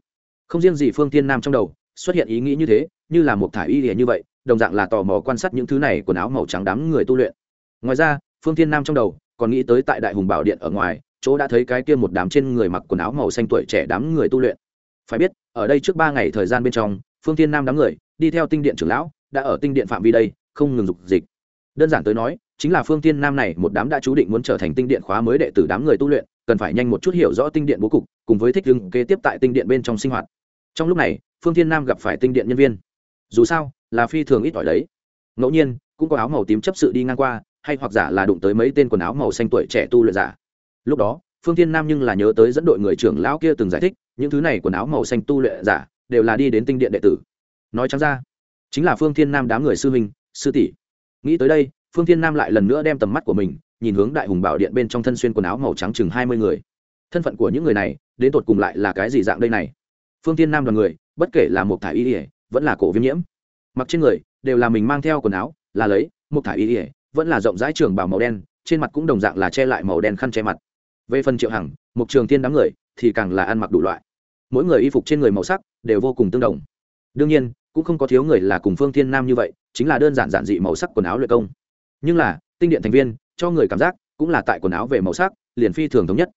Không riêng gì phương thiên nam trong đầu xuất hiện ý nghĩ như thế, như là một thả y lìa như vậy, đồng dạng là tò mò quan sát những thứ này quần áo màu trắng đám người tu luyện. Ngoài ra, phương thiên nam trong đầu còn nghĩ tới tại đại hùng bảo điện ở ngoài, chỗ đã thấy cái kia một đám trên người mặc quần áo màu xanh tuổi trẻ đám người tu luyện. Phải biết, ở đây trước ba ngày thời gian bên trong, phương thiên nam đám người, đi theo tinh điện trưởng lão, đã ở tinh điện phạm vi đây, không ngừng dục dịch. Đơn giản tới nói chính là phương thiên nam này một đám đã chú định muốn trở thành tinh điện khóa mới đệ tử đám người tu luyện, cần phải nhanh một chút hiểu rõ tinh điện bố cục, cùng với thích ứng kế tiếp tại tinh điện bên trong sinh hoạt. Trong lúc này, phương thiên nam gặp phải tinh điện nhân viên. Dù sao, là phi thường ít ỏi đấy. Ngẫu nhiên, cũng có áo màu tím chấp sự đi ngang qua, hay hoặc giả là đụng tới mấy tên quần áo màu xanh tuổi trẻ tu luyện giả. Lúc đó, phương thiên nam nhưng là nhớ tới dẫn đội người trưởng lão kia từng giải thích, những thứ này quần áo màu xanh tu luyện giả, đều là đi đến tinh điện đệ tử. Nói chẳng ra, chính là phương thiên nam đám người sư huynh, sư tỷ. Nghĩ tới đây phương thiên nam lại lần nữa đem tầm mắt của mình nhìn hướng đại hùng bảo điện bên trong thân xuyên quần áo màu trắng chừng hai mươi người. Thân phận của những người này, đến tột cùng lại là cái gì dạng đây này? Phương thiên nam đoàn người, bất kể là một thải y ỉa vẫn là cổ viêm nhiễm. Mặc trên người, đều là mình mang theo quần áo, là lấy một thải y ỉa vẫn là rộng rãi trường bảo màu đen, trên mặt cũng đồng dạng là che lại màu đen khăn che mặt. Về phần triệu hằng một trường tiên đám người, thì càng là ăn mặc đủ loại. Mỗi người y phục trên người màu sắc đều vô cùng tương đồng. Đương nhiên, cũng không có thiếu người là cùng phương thiên nam như vậy, chính là đơn giản giản dị màu sắc quần áo luyện công nhưng là, tinh điện thành viên, cho người cảm giác, cũng là tại quần áo về màu sắc, liền phi thường thống nhất.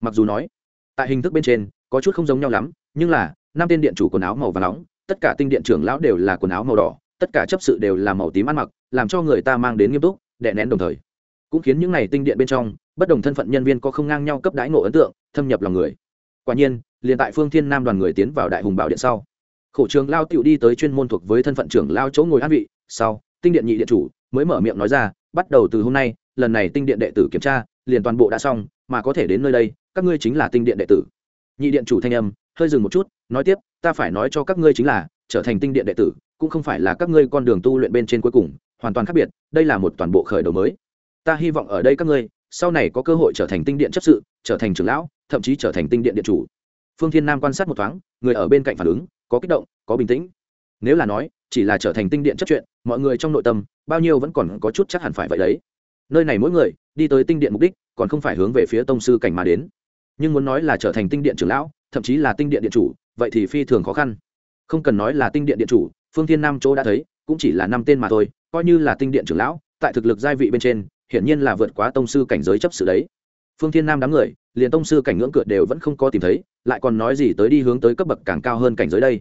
Mặc dù nói, tại hình thức bên trên, có chút không giống nhau lắm, nhưng là, năm tên điện chủ quần áo màu và nóng, tất cả tinh điện trưởng lão đều là quần áo màu đỏ, tất cả chấp sự đều là màu tím ăn mặc, làm cho người ta mang đến nghiêm túc, đè nén đồng thời. Cũng khiến những n à y tinh điện bên trong, bất đồng thân phận nhân viên có không ngang nhau cấp đái ngộ ấn tượng, thâm nhập lòng người. Quả nhiên, liền tại phương thiên nam đoàn người tiến vào đại hùng bảo điện sau, khổ trường lao tựu đi tới chuyên môn thuộc với thân phận trưởng lao chỗ ngồi an vị, sau, tinh điện nhị điện chủ mới mở miệng nói ra, bắt đầu từ hôm nay, lần này tinh điện đệ tử kiểm tra, liền toàn bộ đã xong, mà có thể đến nơi đây, các ngươi chính là tinh điện đệ tử. Nhị điện chủ thanh âm, hơi dừng một chút, nói tiếp, ta phải nói cho các ngươi chính là, trở thành tinh điện đệ tử, cũng không phải là các ngươi con đường tu luyện bên trên cuối cùng, hoàn toàn khác biệt, đây là một toàn bộ khởi đầu mới. Ta hy vọng ở đây các ngươi, sau này có cơ hội trở thành tinh điện chấp sự, trở thành trưởng lão, thậm chí trở thành tinh điện điện chủ. Phương thiên nam quan sát một thoáng, người ở bên cạnh phản ứng, có kích động, có bình tĩnh. Nếu là nói, chỉ là trở thành tinh điện chấp chuyện, mọi người trong nội tâm bao nhiêu vẫn còn có chút chắc hẳn phải vậy đấy. Nơi này mỗi người, đi tới tinh điện mục đích, còn không phải hướng về phía tông sư cảnh mà đến. Nhưng muốn nói là trở thành tinh điện trưởng lão, thậm chí là tinh điện điện chủ, vậy thì phi thường khó khăn. Không cần nói là tinh điện điện chủ, phương thiên nam chỗ đã thấy, cũng chỉ là năm tên mà thôi, coi như là tinh điện trưởng lão, tại thực lực giai vị bên trên, hiển nhiên là vượt quá tông sư cảnh giới chấp sự đấy. Phương thiên nam đám người, liền tông sư cảnh ngưỡng cửa đều vẫn không có tìm thấy, lại còn nói gì tới đi hướng tới cấp bậc càng cao hơn cảnh giới đây.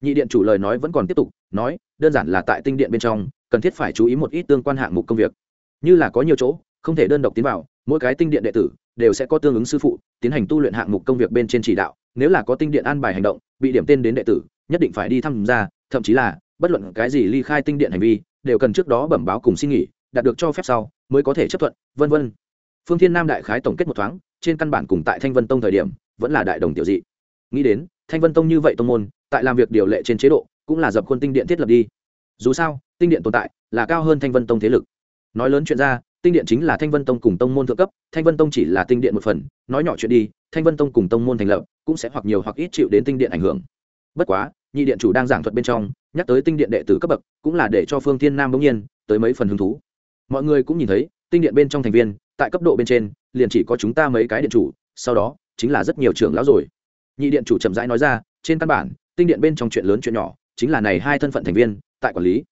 Nhị điện chủ lời nói vẫn còn tiếp tục, nói, đơn giản là tại tinh điện bên trong cần thiết phải chú ý một ít tương quan hạng mục công việc. Như là có nhiều chỗ, không thể đơn độc tiến vào, mỗi cái tinh điện đệ tử đều sẽ có tương ứng sư phụ, tiến hành tu luyện hạng mục công việc bên trên chỉ đạo. Nếu là có tinh điện an bài hành động, bị điểm tên đến đệ tử, nhất định phải đi tham gia thậm chí là, bất luận cái gì ly khai tinh điện hành vi, đều cần trước đó bẩm báo cùng xin nghỉ, đạt được cho phép sau, mới có thể chấp thuận, vân vân. Phương thiên nam đại khái tổng kết một thoáng, trên căn bản cùng tại thanh vân tông thời điểm, vẫn là đại đồng tiểu dị. Nghĩ đến, thanh vân tông như vậy tông môn, tại làm việc điều lệ trên chế độ, cũng là dập khuôn tinh điện thiết lập đi. Dù sao tinh điện tồn tại là cao hơn thanh vân tông thế lực. Nói lớn chuyện ra, tinh điện chính là thanh vân tông cùng tông môn thượng cấp, thanh vân tông chỉ là tinh điện một phần. Nói nhỏ chuyện đi, thanh vân tông cùng tông môn thành lập cũng sẽ hoặc nhiều hoặc ít chịu đến tinh điện ảnh hưởng. Bất quá, nhị điện chủ đang giảng thuật bên trong, nhắc tới tinh điện đệ tử cấp bậc, cũng là để cho phương thiên nam bỗng nhiên tới mấy phần hứng thú. Mọi người cũng nhìn thấy, tinh điện bên trong thành viên, tại cấp độ bên trên, liền chỉ có chúng ta mấy cái điện chủ, sau đó chính là rất nhiều trưởng lão rồi. Nhị điện chủ chậm rãi nói ra, trên căn bản, tinh điện bên trong chuyện lớn chuyện nhỏ, chính là này hai thân phận thành viên, tại quản lý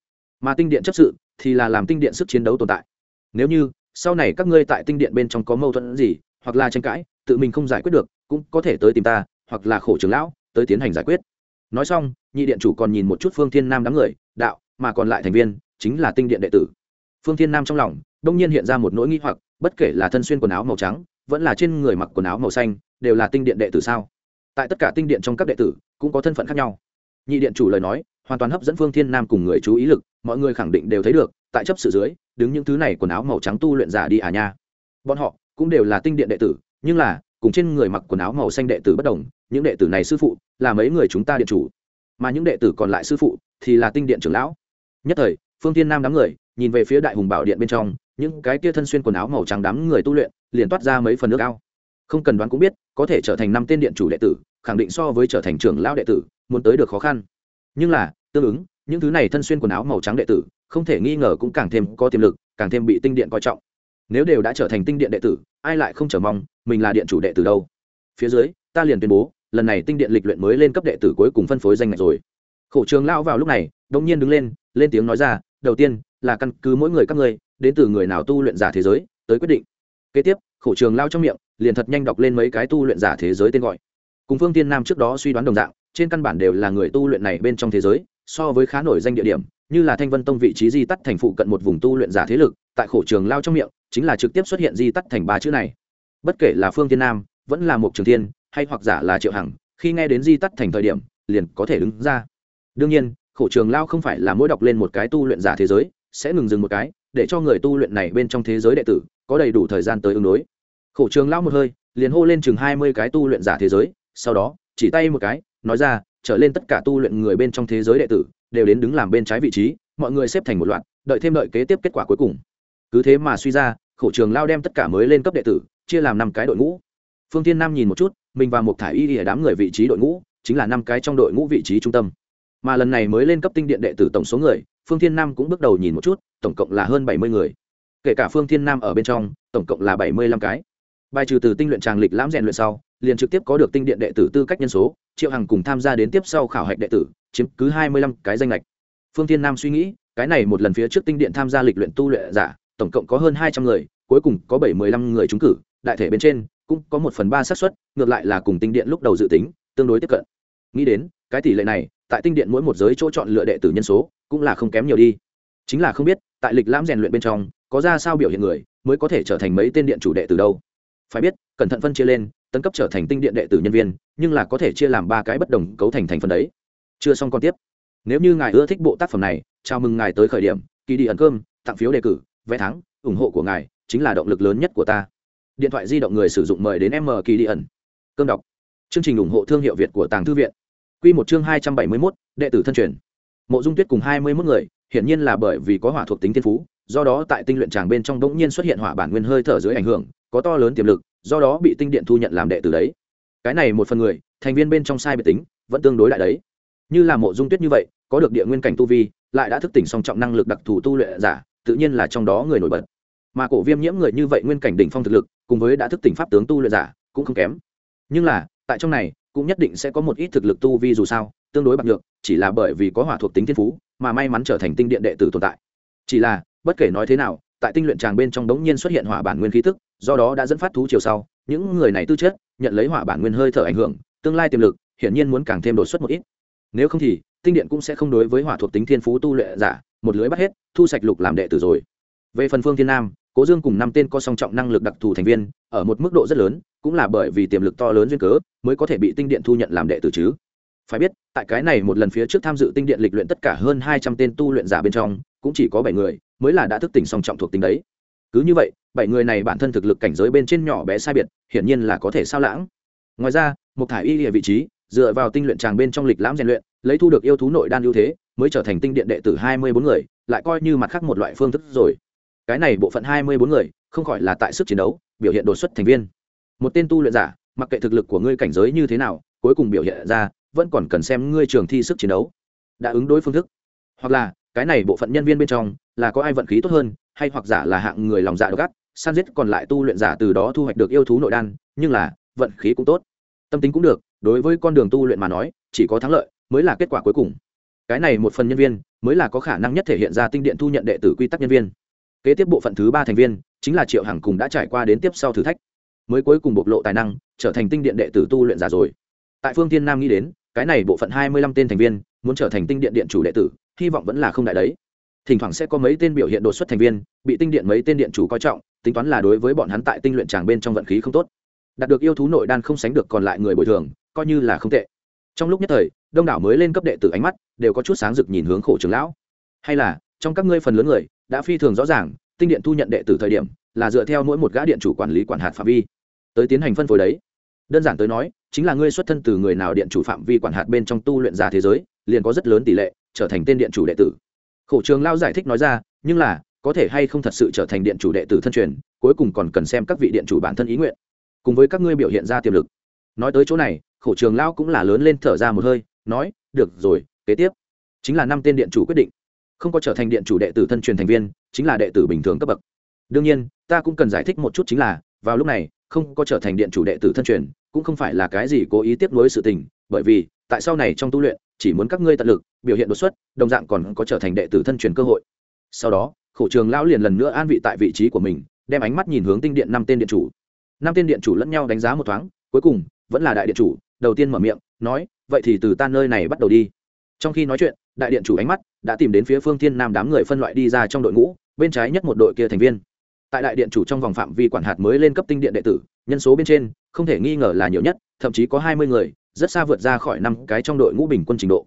mà tinh điện chấp sự thì là làm tinh điện sức chiến đấu tồn tại. Nếu như, sau này các ngươi tại tinh điện bên trong có mâu thuẫn gì, hoặc là tranh cãi, tự mình không giải quyết được, cũng có thể tới tìm ta, hoặc là khổ trưởng lão, tới tiến hành giải quyết. Nói xong, nhị điện chủ còn nhìn một chút phương thiên nam đám người, đạo, mà còn lại thành viên, chính là tinh điện đệ tử. Phương thiên nam trong lòng, đông nhiên hiện ra một nỗi nghi hoặc, bất kể là thân xuyên quần áo màu trắng, vẫn là trên người mặc quần áo màu xanh, đều là tinh điện đệ tử sao? Tại tất cả tinh điện trong các đệ tử, cũng có thân phận khác nhau. Nhị điện chủ lời nói hoàn toàn hấp dẫn phương thiên nam cùng người chú ý lực, mọi người khẳng định đều thấy được, tại chấp sự dưới, đứng những thứ này quần áo màu trắng tu luyện giả đi à nha. Bọn họ cũng đều là tinh điện đệ tử, nhưng là, cùng trên người mặc quần áo màu xanh đệ tử bất đồng, những đệ tử này sư phụ là mấy người chúng ta điện chủ. Mà những đệ tử còn lại sư phụ thì là tinh điện trưởng lão. Nhất thời, phương tiên nam đám người, nhìn về phía đại hùng bảo điện bên trong, những cái kia thân xuyên quần áo màu trắng đám người tu luyện, liền toát ra mấy phần nước ao. Không cần đoán cũng biết, có thể trở thành năm tên điện chủ đệ tử, khẳng định so với trở thành trưởng lão đệ tử, muốn tới được khó khăn nhưng là, tương ứng, những thứ này thân xuyên quần áo màu trắng đệ tử, không thể nghi ngờ cũng càng thêm có tiềm lực, càng thêm bị tinh điện coi trọng. Nếu đều đã trở thành tinh điện đệ tử, ai lại không chờ mong, mình là điện chủ đệ tử đâu? Phía dưới, ta liền tuyên bố, lần này tinh điện lịch luyện mới lên cấp đệ tử cuối cùng phân phối danh ngạch rồi. Khổ trường lão vào lúc này đông nhiên đứng lên lên tiếng nói ra, đầu tiên, là căn cứ mỗi người các ngươi, đến từ người nào tu luyện giả thế giới, tới quyết định. Kế tiếp, khổ trường lao trong miệng, liền thật nhanh đọc lên mấy cái tu luyện giả thế giới tên gọi. Cùng phương tiên nam trước đó suy đoán đồng dạng trên căn bản đều là người tu luyện này bên trong thế giới, so với khá nổi danh địa điểm, như là thanh vân tông vị trí di tắt thành phụ cận một vùng tu luyện giả thế lực, tại khổ trường lao trong miệng, chính là trực tiếp xuất hiện di tắt thành ba chữ này. Bất kể là phương tiên nam, vẫn là một trường tiên hay hoặc giả là triệu hằng, khi nghe đến di tắt thành thời điểm, liền có thể đứng ra. Đương nhiên, khổ trường lao không phải là mỗi đọc lên một cái tu luyện giả thế giới, sẽ ngừng dừng một cái, để cho người tu luyện này bên trong thế giới đệ tử, có đầy đủ thời gian tới ứng đối. Khổ trường lao một hơi, liền hô lên chừng hai mươi cái tu luyện giả thế giới, sau đó, chỉ tay một cái nói ra, trở lên tất cả tu luyện người bên trong thế giới đệ tử đều đến đứng làm bên trái vị trí, mọi người xếp thành một loạt, đợi thêm đợi kế tiếp kết quả cuối cùng. Cứ thế mà suy ra, khổ trường lao đem tất cả mới lên cấp đệ tử, chia làm năm cái đội ngũ. Phương tiên nam nhìn một chút, mình và một thả y ở đám người vị trí đội ngũ, chính là năm cái trong đội ngũ vị trí trung tâm. Mà lần này mới lên cấp tinh điện đệ tử tổng số người, phương thiên nam cũng bước đầu nhìn một chút, tổng cộng là hơn bảy mươi người. Kể cả phương thiên nam ở bên trong, tổng cộng là bảy mươi lăm cái. Bài trừ từ tinh luyện tràng lịch lãm rèn luyện sau, liền trực tiếp có được tinh điện đệ tử tư cách nhân số triệu hằng cùng tham gia đến tiếp sau khảo hạch đệ tử, chiếm cứ hai mươi lăm cái danh lệch phương thiên nam suy nghĩ, cái này một lần phía trước tinh điện tham gia lịch luyện tu luyện giả, tổng cộng có hơn hai trăm người, cuối cùng có bảy mươi lăm người trúng cử, đại thể bên trên, cũng có một phần ba xác suất, ngược lại là cùng tinh điện lúc đầu dự tính, tương đối tiếp cận. Nghĩ đến, cái tỷ lệ này, tại tinh điện mỗi một giới chỗ chọn lựa đệ tử nhân số, cũng là không kém nhiều đi. Chính là không biết, tại lịch lãm rèn luyện bên trong, có ra sao biểu hiện người, mới có thể trở thành mấy tên điện chủ đệ từ đâu. Phải biết, cẩn thận phân chia lên tấn cấp trở thành tinh điện đệ tử nhân viên, nhưng là có thể chia làm ba cái bất đồng cấu thành thành phần đấy. Chưa xong còn tiếp. Nếu như ngài ưa thích bộ tác phẩm này, chào mừng ngài tới khởi điểm kỳ đi ẩn cơm, tặng phiếu đề cử, vé thắng, ủng hộ của ngài chính là động lực lớn nhất của ta. Điện thoại di động người sử dụng mời đến m kỳ đi ẩn. Cơm đọc. Chương trình ủng hộ thương hiệu việt của tàng thư viện. Q một chương hai trăm bảy mươi mốt, đệ tử thân truyền. Mộ dung tuyết cùng hai mươi mốt người, hiển nhiên là bởi vì có hỏa thuộc tính thiên phú, do đó tại tinh luyện tràng bên trong bỗng nhiên xuất hiện hỏa bản nguyên hơi thở dưới ảnh hưởng, có to lớn tiềm lực do đó bị tinh điện thu nhận làm đệ tử đấy. Cái này một phần người, thành viên bên trong sai biệt tính, vẫn tương đối lại đấy. Như là mộ dung tuyết như vậy, có được địa nguyên cảnh tu vi, lại đã thức tỉnh song trọng năng lực đặc thù tu luyện giả, tự nhiên là trong đó người nổi bật. Mà cổ viêm nhiễm người như vậy nguyên cảnh đỉnh phong thực lực, cùng với đã thức tỉnh pháp tướng tu luyện giả, cũng không kém. Nhưng là, tại trong này, cũng nhất định sẽ có một ít thực lực tu vi dù sao, tương đối bạc nhược, chỉ là bởi vì có hỏa thuộc tính thiên phú, mà may mắn trở thành tinh điện đệ tử tồn tại. Chỉ là, bất kể nói thế nào tại tinh luyện tràng bên trong đống nhiên xuất hiện hỏa bản nguyên khí tức, do đó đã dẫn phát thú chiều sau, những người này tư chất, nhận lấy hỏa bản nguyên hơi thở ảnh hưởng, tương lai tiềm lực, hiển nhiên muốn càng thêm đột xuất một ít. Nếu không thì, tinh điện cũng sẽ không đối với hỏa thuộc tính thiên phú tu luyện giả, một lưới bắt hết, thu sạch lục làm đệ tử rồi. Về phần phương thiên nam, cố dương cùng năm tên có song trọng năng lực đặc thù thành viên, ở một mức độ rất lớn, cũng là bởi vì tiềm lực to lớn duyên cớ, mới có thể bị tinh điện thu nhận làm đệ tử chứ. Phải biết, tại cái này một lần phía trước tham dự tinh điện lịch luyện tất cả hơn hai trăm tên tu luyện giả bên trong cũng chỉ có bảy người, mới là đã thức tỉnh song trọng thuộc tính đấy. Cứ như vậy, bảy người này bản thân thực lực cảnh giới bên trên nhỏ bé sai biệt, hiển nhiên là có thể sao lãng. Ngoài ra một thải y địa vị trí, dựa vào tinh luyện tràng bên trong lịch lãm rèn luyện, lấy thu được yêu thú nội đan ưu thế, mới trở thành tinh điện đệ tử hai mươi bốn người, lại coi như mặt khác một loại phương thức rồi. Cái này bộ phận hai mươi bốn người, không khỏi là tại sức chiến đấu, biểu hiện đột xuất thành viên. Một tên tu luyện giả, mặc kệ thực lực của ngươi cảnh giới như thế nào, cuối cùng biểu hiện ra, vẫn còn cần xem ngươi trường thi sức chiến đấu. Đã ứng đối phương thức. Hoặc là cái này bộ phận nhân viên bên trong là có ai vận khí tốt hơn, hay hoặc giả là hạng người lòng dạ gắt san giết còn lại tu luyện giả từ đó thu hoạch được yêu thú nội đan, nhưng là, vận khí cũng tốt. Tâm tính cũng được, đối với con đường tu luyện mà nói, chỉ có thắng lợi mới là kết quả cuối cùng. Cái này một phần nhân viên mới là có khả năng nhất thể hiện ra tinh điện thu nhận đệ tử quy tắc nhân viên. Kế tiếp bộ phận thứ ba thành viên chính là triệu hằng cùng đã trải qua đến tiếp sau thử thách, mới cuối cùng bộc lộ tài năng, trở thành tinh điện đệ tử tu luyện giả rồi. Tại phương tiên nam nghĩ đến, cái này bộ phận hai mươi lăm tên thành viên muốn trở thành tinh điện điện chủ đệ tử hy vọng vẫn là không đại đấy. Thỉnh thoảng sẽ có mấy tên biểu hiện đột xuất thành viên, bị tinh điện mấy tên điện chủ coi trọng, tính toán là đối với bọn hắn tại tinh luyện tràng bên trong vận khí không tốt. Đạt được yêu thú nội đan không sánh được còn lại người bồi thường, coi như là không tệ. Trong lúc nhất thời, đông đảo mới lên cấp đệ tử ánh mắt đều có chút sáng rực nhìn hướng khổ trưởng lão. Hay là, trong các ngươi phần lớn người đã phi thường rõ ràng, tinh điện thu nhận đệ tử thời điểm là dựa theo mỗi một gã điện chủ quản lý quản hạt phạm vi. Tới tiến hành phân phối đấy. Đơn giản tới nói, chính là ngươi xuất thân từ người nào điện chủ phạm vi quản hạt bên trong tu luyện giả thế giới, liền có rất lớn tỷ lệ trở thành tên điện chủ đệ tử. Khổ trường lao giải thích nói ra, nhưng là, có thể hay không thật sự trở thành điện chủ đệ tử thân truyền, cuối cùng còn cần xem các vị điện chủ bản thân ý nguyện. Cùng với các ngươi biểu hiện ra tiềm lực. Nói tới chỗ này, khổ trường lao cũng là lớn lên thở ra một hơi, nói, được rồi, kế tiếp. Chính là năm tên điện chủ quyết định. Không có trở thành điện chủ đệ tử thân truyền thành viên, chính là đệ tử bình thường cấp bậc. Đương nhiên, ta cũng cần giải thích một chút chính là, vào lúc này, không có trở thành điện chủ đệ tử thân truyền, cũng không phải là cái gì cố ý tiếp nối sự tình, bởi vì, tại sau này trong tu luyện chỉ muốn các ngươi tận lực, biểu hiện đột xuất, đồng dạng còn có trở thành đệ tử thân truyền cơ hội. Sau đó, khổ trường lão liền lần nữa an vị tại vị trí của mình, đem ánh mắt nhìn hướng tinh điện năm tên điện chủ. Năm tên điện chủ lẫn nhau đánh giá một thoáng, cuối cùng, vẫn là đại điện chủ, đầu tiên mở miệng, nói, vậy thì từ ta nơi này bắt đầu đi. Trong khi nói chuyện, đại điện chủ ánh mắt đã tìm đến phía phương thiên nam đám người phân loại đi ra trong đội ngũ, bên trái nhất một đội kia thành viên. Tại đại điện chủ trong vòng phạm vi quản hạt mới lên cấp tinh điện đệ tử, nhân số bên trên, không thể nghi ngờ là nhiều nhất, thậm chí có hai mươi người rất xa vượt ra khỏi năm cái trong đội ngũ bình quân trình độ.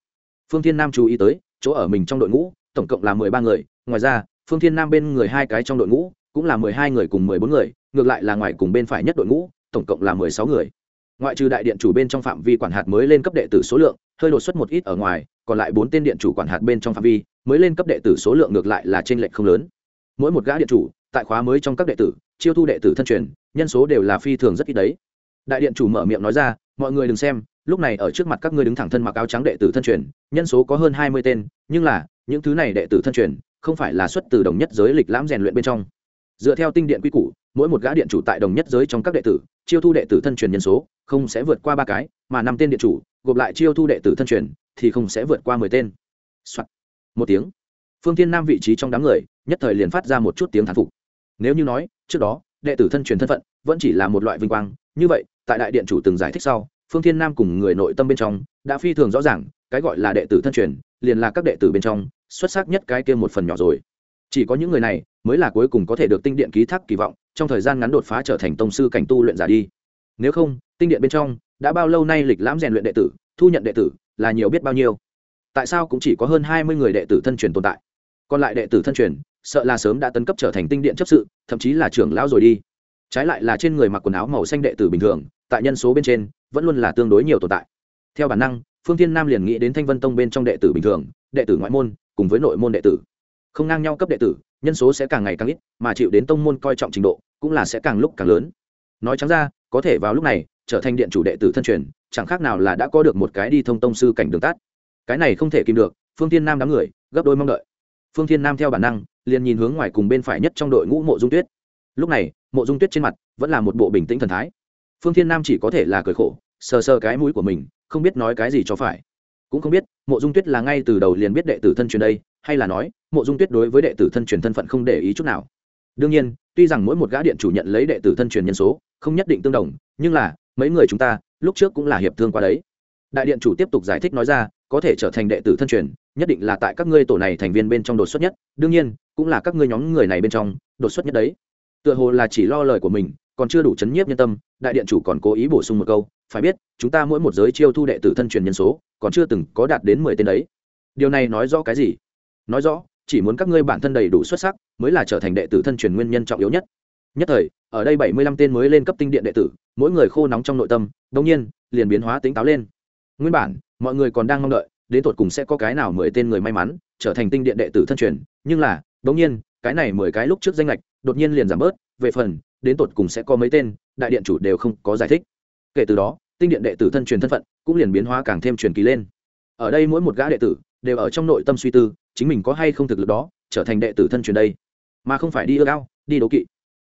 Phương thiên nam chú ý tới, chỗ ở mình trong đội ngũ, tổng cộng là mười ba người, ngoài ra, phương thiên nam bên người hai cái trong đội ngũ, cũng là mười hai người cùng mười bốn người, ngược lại là ngoài cùng bên phải nhất đội ngũ, tổng cộng là mười sáu người. Ngoại trừ đại điện chủ bên trong phạm vi quản hạt mới lên cấp đệ tử số lượng, hơi đột xuất một ít ở ngoài, còn lại bốn tên điện chủ quản hạt bên trong phạm vi, mới lên cấp đệ tử số lượng ngược lại là trên lệch không lớn. Mỗi một gã điện chủ, tại khóa mới trong các đệ tử, chiêu thu đệ tử thân truyền, nhân số đều là phi thường rất ít đấy. Đại điện chủ mở miệng nói ra, mọi người đừng xem lúc này ở trước mặt các ngươi đứng thẳng thân mặc áo trắng đệ tử thân truyền, nhân số có hơn hai mươi tên, nhưng là, những thứ này đệ tử thân truyền, không phải là xuất từ đồng nhất giới lịch lãm rèn luyện bên trong. Dựa theo tinh điện quy củ, mỗi một gã điện chủ tại đồng nhất giới trong các đệ tử, chiêu thu đệ tử thân truyền nhân số, không sẽ vượt qua ba cái, mà năm tên điện chủ, gộp lại chiêu thu đệ tử thân truyền, thì không sẽ vượt qua mười tên、Soạn. một tiếng. Phương tiên nam vị trí trong đám người, nhất thời liền phát ra một chút tiếng thán phục. Nếu như nói, trước đó, đệ tử thân truyền thân phận, vẫn chỉ là một loại vinh quang, như vậy, tại đại điện chủ từng giải thích sau phương thiên nam cùng người nội tâm bên trong đã phi thường rõ ràng, cái gọi là đệ tử thân truyền, liền là các đệ tử bên trong, xuất sắc nhất cái kia một phần nhỏ rồi. Chỉ có những người này mới là cuối cùng có thể được tinh điện ký thác kỳ vọng, trong thời gian ngắn đột phá trở thành tông sư cảnh tu luyện giả đi. Nếu không, tinh điện bên trong đã bao lâu nay lịch lãm rèn luyện đệ tử, thu nhận đệ tử là nhiều biết bao nhiêu. Tại sao cũng chỉ có hơn hai mươi người đệ tử thân truyền tồn tại? Còn lại đệ tử thân truyền, sợ là sớm đã tấn cấp trở thành tinh điện chấp sự, thậm chí là trưởng lão rồi đi. Trái lại là trên người mặc quần áo màu xanh đệ tử bình thường tại nhân số bên trên, vẫn luôn là tương đối nhiều tồn tại. Theo bản năng, phương thiên nam liền nghĩ đến thanh vân tông bên trong đệ tử bình thường, đệ tử ngoại môn, cùng với nội môn đệ tử. Không ngang nhau cấp đệ tử, nhân số sẽ càng ngày càng ít, mà chịu đến tông môn coi trọng trình độ, cũng là sẽ càng lúc càng lớn. Nói trắng ra, có thể vào lúc này, trở thành điện chủ đệ tử thân truyền, chẳng khác nào là đã có được một cái đi thông tông sư cảnh đường tắt. Cái này không thể kìm được, phương thiên nam đám người, gấp đôi mong đợi. Phương thiên nam theo bản năng, liền nhìn hướng ngoài cùng bên phải nhất trong đội ngũ mộ dung tuyết. Lúc này, mộ dung tuyết trên mặt, vẫn là một bộ bình tĩnh thần thái phương thiên nam chỉ có thể là cười khổ, sờ sờ cái mũi của mình, không biết nói cái gì cho phải. Cũng không biết, mộ dung tuyết là ngay từ đầu liền biết đệ tử thân truyền đây, hay là nói, mộ dung tuyết đối với đệ tử thân truyền thân phận không để ý chút nào. Đương nhiên, tuy rằng mỗi một gã điện chủ nhận lấy đệ tử thân truyền nhân số, không nhất định tương đồng, nhưng là, mấy người chúng ta, lúc trước cũng là hiệp thương qua đấy. Đại điện chủ tiếp tục giải thích nói ra, có thể trở thành đệ tử thân truyền, nhất định là tại các ngươi tổ này thành viên bên trong đột xuất nhất. Đương nhiên, cũng là các ngươi nhóm người này bên trong đột xuất nhất đấy tựa hồ là chỉ lo lời của mình, còn chưa đủ chấn nhiếp nhân tâm, đại điện chủ còn cố ý bổ sung một câu, phải biết, chúng ta mỗi một giới chiêu thu đệ tử thân truyền nhân số, còn chưa từng có đạt đến mười tên đấy. Điều này nói rõ cái gì? Nói rõ, chỉ muốn các ngươi bản thân đầy đủ xuất sắc, mới là trở thành đệ tử thân truyền nguyên nhân trọng yếu nhất. Nhất thời, ở đây bảy mươi lăm tên mới lên cấp tinh điện đệ tử, mỗi người khô nóng trong nội tâm đông nhiên, liền biến hóa tính táo lên. Nguyên bản, mọi người còn đang mong đợi, đến tột cùng sẽ có cái nào mười tên người may mắn, trở thành tinh điện đệ tử thân truyền, nhưng là đông nhiên cái này mười cái lúc trước danh lệch, đột nhiên liền giảm bớt, về phần, đến tột cùng sẽ có mấy tên, đại điện chủ đều không có giải thích. Kể từ đó, tinh điện đệ tử thân truyền thân phận cũng liền biến hóa càng thêm truyền kỳ lên. Ở đây mỗi một gã đệ tử đều ở trong nội tâm suy tư, chính mình có hay không thực lực đó, trở thành đệ tử thân truyền đây. Mà không phải đi ưa cao đi đấu kỵ.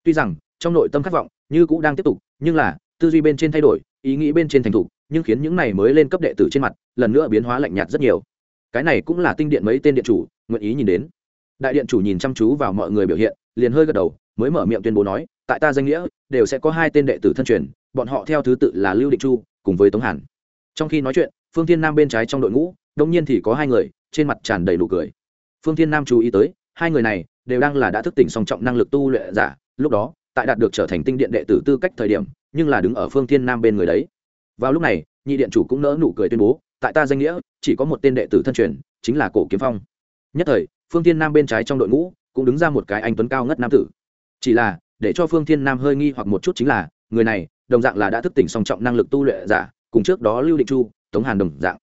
Tuy rằng, trong nội tâm khát vọng như cũng đang tiếp tục, nhưng là, tư duy bên trên thay đổi, ý nghĩ bên trên thành thục, nhưng khiến những này mới lên cấp đệ tử trên mặt, lần nữa biến hóa lạnh nhạt rất nhiều. Cái này cũng là tinh điện mấy tên điện chủ nguyện ý nhìn đến đại điện chủ nhìn chăm chú vào mọi người biểu hiện, liền hơi gật đầu, mới mở miệng tuyên bố nói, tại ta danh nghĩa, đều sẽ có hai tên đệ tử thân truyền, bọn họ theo thứ tự là lưu định chu, cùng với tống hàn. Trong khi nói chuyện, phương thiên nam bên trái trong đội ngũ, đông nhiên thì có hai người, trên mặt tràn đầy nụ cười. Phương thiên nam chú ý tới, hai người này đều đang là đã thức tỉnh song trọng năng lực tu luyện giả, lúc đó, tại đạt được trở thành tinh điện đệ tử tư cách thời điểm, nhưng là đứng ở phương thiên nam bên người đấy. Vào lúc này, nhị điện chủ cũng nỡ nụ cười tuyên bố, tại ta danh nghĩa, chỉ có một tên đệ tử thân truyền, chính là cổ kiếm phong. Nhất thời phương thiên nam bên trái trong đội ngũ cũng đứng ra một cái anh tuấn cao ngất nam tử. Chỉ là, để cho phương thiên nam hơi nghi hoặc một chút chính là, người này, đồng dạng là đã thức tỉnh song trọng năng lực tu luyện giả, cùng trước đó lưu định chu, tống hàn đồng dạng.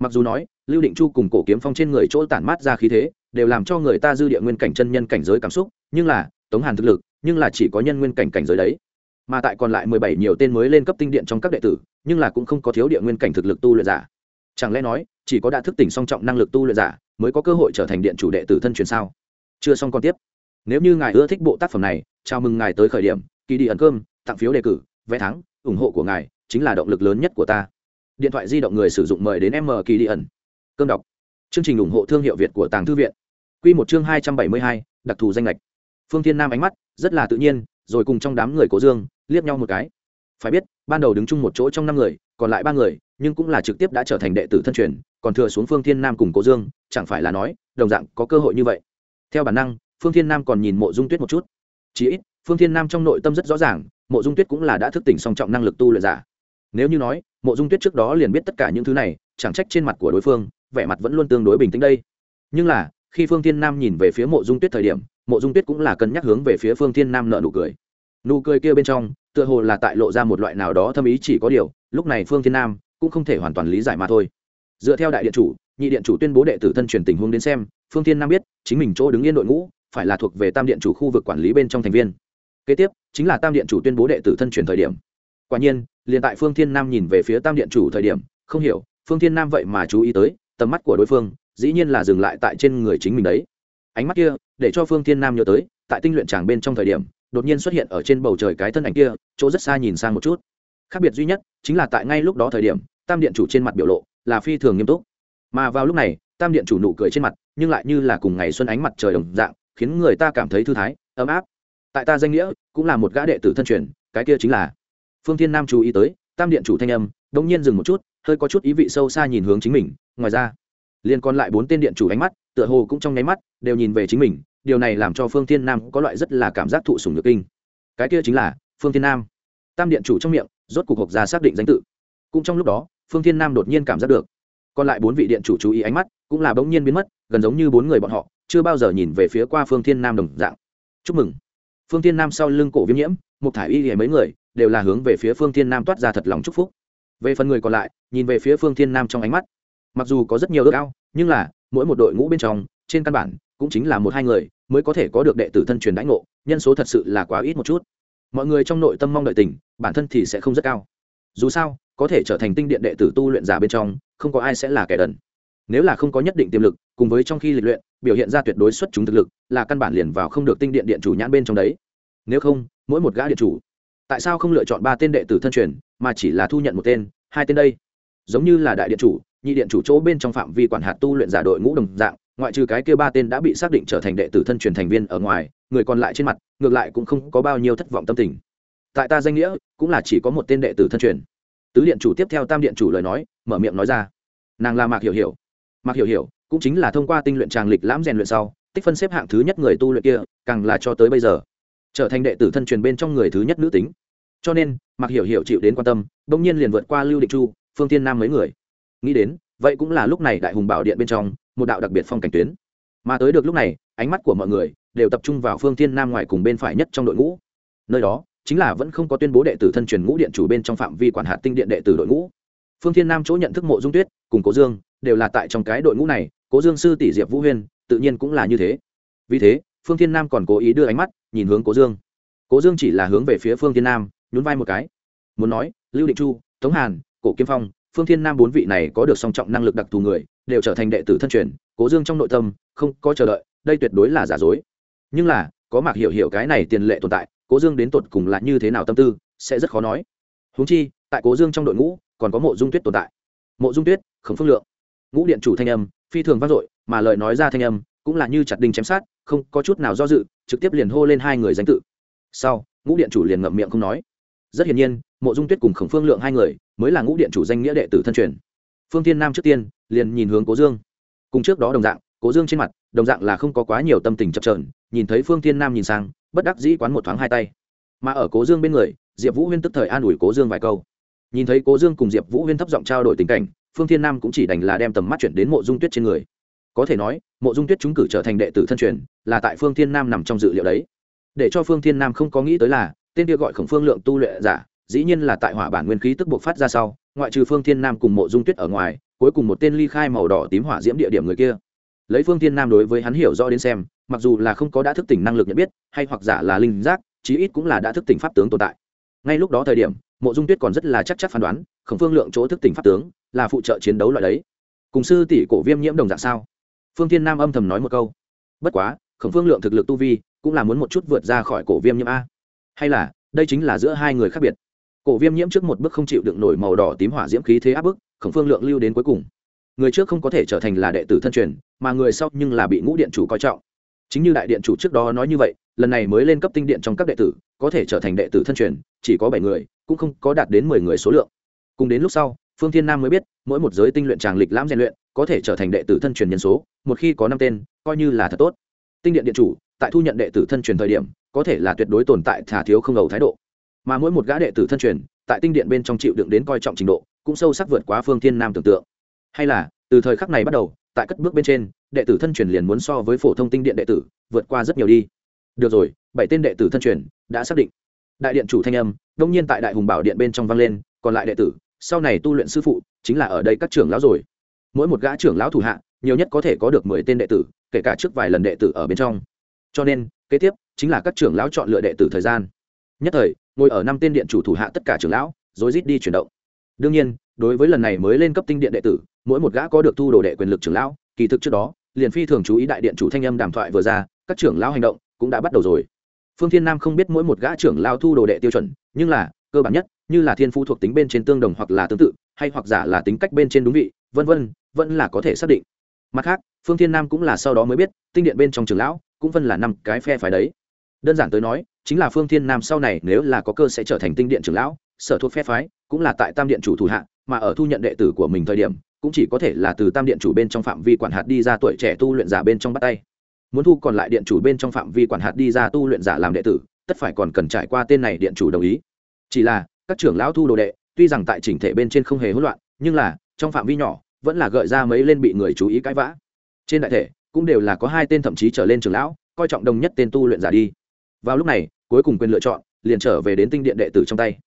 Mặc dù nói, lưu định chu cùng cổ kiếm phong trên người chỗ tản mát ra khí thế, đều làm cho người ta dư địa nguyên cảnh chân nhân cảnh giới cảm xúc, nhưng là, tống hàn thực lực, nhưng là chỉ có nhân nguyên cảnh cảnh giới đấy. Mà tại còn lại mười bảy nhiều tên mới lên cấp tinh điện trong các đệ tử, nhưng là cũng không có thiếu địa nguyên cảnh thực lực tu luyện giả. Chẳng lẽ nói chỉ có đã thức tỉnh song trọng năng lực tu luyện giả mới có cơ hội trở thành điện chủ đệ tử thân truyền sao? Chưa xong còn tiếp. Nếu như ngài ưa thích bộ tác phẩm này, chào mừng ngài tới khởi điểm kỳ đi ẩn cơm, tặng phiếu đề cử, vé thắng, ủng hộ của ngài chính là động lực lớn nhất của ta. Điện thoại di động người sử dụng mời đến m kỳ đi ẩn. Cơm đọc. Chương trình ủng hộ thương hiệu việt của tàng thư viện. Q một chương hai trăm bảy mươi hai, đặc thù danh lệch phương thiên nam ánh mắt rất là tự nhiên, rồi cùng trong đám người cố dương liếc nhau một cái. Phải biết, ban đầu đứng chung một chỗ trong năm người, còn lại ba người, nhưng cũng là trực tiếp đã trở thành đệ tử thân truyền còn thừa xuống phương thiên nam cùng cố dương, chẳng phải là nói, đồng dạng có cơ hội như vậy. Theo bản năng, phương thiên nam còn nhìn mộ dung tuyết một chút. Chí ít, phương thiên nam trong nội tâm rất rõ ràng, mộ dung tuyết cũng là đã thức tỉnh song trọng năng lực tu luyện giả. Nếu như nói, mộ dung tuyết trước đó liền biết tất cả những thứ này, chẳng trách trên mặt của đối phương, vẻ mặt vẫn luôn tương đối bình tĩnh đây. Nhưng là, khi phương thiên nam nhìn về phía mộ dung tuyết thời điểm, mộ dung tuyết cũng là cân nhắc hướng về phía phương thiên nam nợ nụ cười. Nụ cười kia bên trong, tựa hồ là tại lộ ra một loại nào đó thâm ý chỉ có điều, lúc này phương thiên nam cũng không thể hoàn toàn lý giải mà thôi dựa theo đại điện chủ, nhị điện chủ tuyên bố đệ tử thân truyền tình huống đến xem, phương thiên nam biết, chính mình chỗ đứng yên đội ngũ, phải là thuộc về tam điện chủ khu vực quản lý bên trong thành viên. Kế tiếp, chính là tam điện chủ tuyên bố đệ tử thân truyền thời điểm. Quả nhiên, liền tại phương thiên nam nhìn về phía tam điện chủ thời điểm, không hiểu, phương thiên nam vậy mà chú ý tới, tầm mắt của đối phương, dĩ nhiên là dừng lại tại trên người chính mình đấy. Ánh mắt kia, để cho phương thiên nam nhớ tới, tại tinh luyện tràng bên trong thời điểm, đột nhiên xuất hiện ở trên bầu trời cái thân ảnh kia, chỗ rất xa nhìn sang một chút. Khác biệt duy nhất, chính là tại ngay lúc đó thời điểm, tam điện chủ trên mặt biểu lộ là phi thường nghiêm túc. Mà vào lúc này, tam điện chủ nụ cười trên mặt, nhưng lại như là cùng ngày xuân ánh mặt trời đồng dạng, khiến người ta cảm thấy thư thái, ấm áp. Tại ta danh nghĩa, cũng là một gã đệ tử thân truyền, cái kia chính là phương thiên nam chú ý tới, tam điện chủ thanh âm đông nhiên dừng một chút, hơi có chút ý vị sâu xa nhìn hướng chính mình, ngoài ra liên còn lại bốn tên điện chủ ánh mắt, tựa hồ cũng trong nháy mắt, đều nhìn về chính mình, điều này làm cho phương thiên nam có loại rất là cảm giác thụ sùng nhược kinh. Cái kia chính là phương thiên nam. Tam điện chủ trong miệng, rốt cuộc hộp ra xác định danh tự. Cũng trong lúc đó phương thiên nam đột nhiên cảm giác được. Còn lại bốn vị điện chủ chú ý ánh mắt cũng là bỗng nhiên biến mất, gần giống như bốn người bọn họ, chưa bao giờ nhìn về phía qua phương thiên nam đồng dạng. Chúc mừng. Phương thiên nam sau lưng cổ viêm nhiễm, một thải y hề mấy người, đều là hướng về phía phương thiên nam toát ra thật lòng chúc phúc. Về phần người còn lại, nhìn về phía phương thiên nam trong ánh mắt, mặc dù có rất nhiều ước ao, nhưng là, mỗi một đội ngũ bên trong, trên căn bản cũng chính là một hai người mới có thể có được đệ tử thân truyền đãi ngộ, nhân số thật sự là quá ít một chút. Mọi người trong nội tâm mong đợi tình, bản thân thì sẽ không rất cao dù sao, có thể trở thành tinh điện đệ tử tu luyện giả bên trong, không có ai sẽ là kẻ đần. Nếu là không có nhất định tiềm lực, cùng với trong khi lịch luyện, biểu hiện ra tuyệt đối xuất chúng thực lực, là căn bản liền vào không được tinh điện điện chủ nhãn bên trong đấy. Nếu không, mỗi một gã điện chủ, tại sao không lựa chọn ba tên đệ tử thân truyền, mà chỉ là thu nhận một tên, hai tên đây? Giống như là đại điện chủ, nhị điện chủ chỗ bên trong phạm vi quản hạt tu luyện giả đội ngũ đồng dạng, ngoại trừ cái kia ba tên đã bị xác định trở thành đệ tử thân truyền thành viên ở ngoài, người còn lại trên mặt, ngược lại cũng không có bao nhiêu thất vọng tâm tình tại ta danh nghĩa, cũng là chỉ có một tên đệ tử thân truyền. Tứ điện chủ tiếp theo tam điện chủ lời nói, mở miệng nói ra. Nàng là mạc hiểu hiểu. Mạc hiểu hiểu cũng chính là thông qua tinh luyện tràng lịch lãm rèn luyện sau, tích phân xếp hạng thứ nhất người tu luyện kia, càng là cho tới bây giờ, trở thành đệ tử thân truyền bên trong người thứ nhất nữ tính. Cho nên, mạc hiểu hiểu chịu đến quan tâm, bỗng nhiên liền vượt qua lưu định chu, phương tiên nam mấy người. Nghĩ đến, vậy cũng là lúc này đại hùng bảo điện bên trong, một đạo đặc biệt phong cảnh tuyến. Mà tới được lúc này, ánh mắt của mọi người đều tập trung vào phương tiên nam ngoài cùng bên phải nhất trong đội ngũ. Nơi đó chính là vẫn không có tuyên bố đệ tử thân truyền ngũ điện chủ bên trong phạm vi quản hạt tinh điện đệ tử đội ngũ. Phương thiên nam chỗ nhận thức mộ dung tuyết, cùng cố dương, đều là tại trong cái đội ngũ này, cố dương sư tỷ diệp vũ huyên, tự nhiên cũng là như thế. Vì thế, phương thiên nam còn cố ý đưa ánh mắt nhìn hướng cố dương. Cố dương chỉ là hướng về phía phương thiên nam, nhún vai một cái. Muốn nói, lưu định chu, tống hàn, cổ kiếm phong, phương thiên nam bốn vị này có được song trọng năng lực đặc thù người, đều trở thành đệ tử thân truyền, cố dương trong nội tâm, không có chờ đợi, đây tuyệt đối là giả dối. Nhưng là, có mạc hiểu hiểu cái này tiền lệ tồn tại cố dương đến tột cùng là như thế nào tâm tư, sẽ rất khó nói. Húng chi, tại cố dương trong đội ngũ, còn có mộ dung tuyết tồn tại. Mộ dung tuyết, khổng phương lượng. Ngũ điện chủ thanh âm, phi thường vang dội, mà lời nói ra thanh âm, cũng là như chặt đinh chém sát, không có chút nào do dự, trực tiếp liền hô lên hai người danh tự. Sau, ngũ điện chủ liền ngậm miệng không nói. Rất hiển nhiên, mộ dung tuyết cùng khổng phương lượng hai người, mới là ngũ điện chủ danh nghĩa đệ tử thân truyền. Phương tiên nam trước tiên, liền nhìn hướng cố dương. Cùng trước đó đồng dạng, cố dương trên mặt, đồng dạng là không có quá nhiều tâm tình chập trờn nhìn thấy phương tiên nam nhìn sang bất đắc dĩ quán một thoáng hai tay. Mà ở cố dương bên người, diệp vũ huyên tức thời an ủi cố dương vài câu. Nhìn thấy cố dương cùng diệp vũ huyên thấp giọng trao đổi tình cảnh, phương thiên nam cũng chỉ đành là đem tầm mắt chuyển đến mộ dung tuyết trên người. Có thể nói, mộ dung tuyết trúng cử trở thành đệ tử thân truyền, là tại phương thiên nam nằm trong dự liệu đấy. Để cho phương thiên nam không có nghĩ tới là, tên kia gọi khổng phương lượng tu luyện giả, dĩ nhiên là tại hỏa bản nguyên khí tức buộc phát ra sau, ngoại trừ phương thiên nam cùng mộ dung tuyết ở ngoài, cuối cùng một tên ly khai màu đỏ tím hỏa diễm địa điểm người kia. Lấy phương thiên nam đối với hắn hiểu rõ đến xem mặc dù là không có đã thức tỉnh năng lực nhận biết, hay hoặc giả là linh giác, chí ít cũng là đã thức tỉnh pháp tướng tồn tại. Ngay lúc đó thời điểm, mộ dung tuyết còn rất là chắc chắc phán đoán, khổng phương lượng chỗ thức tỉnh pháp tướng là phụ trợ chiến đấu loại đấy. Cùng sư tỷ cổ viêm nhiễm đồng dạng sao? Phương thiên nam âm thầm nói một câu. Bất quá, khổng phương lượng thực lực tu vi cũng là muốn một chút vượt ra khỏi cổ viêm nhiễm a. Hay là, đây chính là giữa hai người khác biệt. Cổ viêm nhiễm trước một bước không chịu đựng nổi màu đỏ tím hỏa diễm khí thế áp bức, khổng phương lượng lưu đến cuối cùng. Người trước không có thể trở thành là đệ tử thân truyền, mà người sau nhưng là bị ngũ điện chủ coi trọng chính như đại điện chủ trước đó nói như vậy, lần này mới lên cấp tinh điện trong các đệ tử, có thể trở thành đệ tử thân truyền, chỉ có bảy người, cũng không có đạt đến mười người số lượng. Cùng đến lúc sau, phương thiên nam mới biết, mỗi một giới tinh luyện tràng lịch lãm rèn luyện, có thể trở thành đệ tử thân truyền nhân số, một khi có năm tên, coi như là thật tốt. Tinh điện điện chủ, tại thu nhận đệ tử thân truyền thời điểm, có thể là tuyệt đối tồn tại thả thiếu không ngầu thái độ. Mà mỗi một gã đệ tử thân truyền, tại tinh điện bên trong chịu đựng đến coi trọng trình độ, cũng sâu sắc vượt quá phương thiên nam tưởng tượng. Hay là, từ thời khắc này bắt đầu tại cất bước bên trên, đệ tử thân truyền liền muốn so với phổ thông tinh điện đệ tử, vượt qua rất nhiều đi. Được rồi, bảy tên đệ tử thân truyền đã xác định. Đại điện chủ thanh âm, đông nhiên tại đại hùng bảo điện bên trong vang lên, còn lại đệ tử, sau này tu luyện sư phụ, chính là ở đây các trưởng lão rồi. Mỗi một gã trưởng lão thủ hạ, nhiều nhất có thể có được mười tên đệ tử, kể cả trước vài lần đệ tử ở bên trong. Cho nên, kế tiếp, chính là các trưởng lão chọn lựa đệ tử thời gian. Nhất thời, ngồi ở năm tên điện chủ thủ hạ tất cả trưởng lão rồi rít đi chuyển động. Đương nhiên, đối với lần này mới lên cấp tinh điện đệ tử mỗi một gã có được thu đồ đệ quyền lực trưởng lão, kỳ thực trước đó, liền phi thường chú ý đại điện chủ thanh âm đàm thoại vừa ra, các trưởng lão hành động cũng đã bắt đầu rồi. Phương thiên nam không biết mỗi một gã trưởng lão thu đồ đệ tiêu chuẩn, nhưng là, cơ bản nhất, như là thiên phú thuộc tính bên trên tương đồng hoặc là tương tự, hay hoặc giả là tính cách bên trên đúng vị, vân vân, vẫn là có thể xác định. Mặt khác, phương thiên nam cũng là sau đó mới biết, tinh điện bên trong trưởng lão cũng phân là năm cái phe phái đấy. Đơn giản tới nói, chính là phương thiên nam sau này nếu là có cơ sẽ trở thành tinh điện trưởng lão, sở thuộc phe phái, cũng là tại tam điện chủ thủ hạ, mà ở thu nhận đệ tử của mình thời điểm cũng chỉ có thể là từ tam điện chủ bên trong phạm vi quản hạt đi ra tuổi trẻ tu luyện giả bên trong bắt tay. Muốn thu còn lại điện chủ bên trong phạm vi quản hạt đi ra tu luyện giả làm đệ tử, tất phải còn cần trải qua tên này điện chủ đồng ý. Chỉ là, các trưởng lão thu đồ đệ, tuy rằng tại chỉnh thể bên trên không hề hỗn loạn, nhưng là, trong phạm vi nhỏ, vẫn là gợi ra mấy lên bị người chú ý cãi vã. Trên đại thể, cũng đều là có hai tên thậm chí trở lên trưởng lão, coi trọng đồng nhất tên tu luyện giả đi. Vào lúc này, cuối cùng quyền lựa chọn, liền trở về đến tinh điện đệ tử trong tay.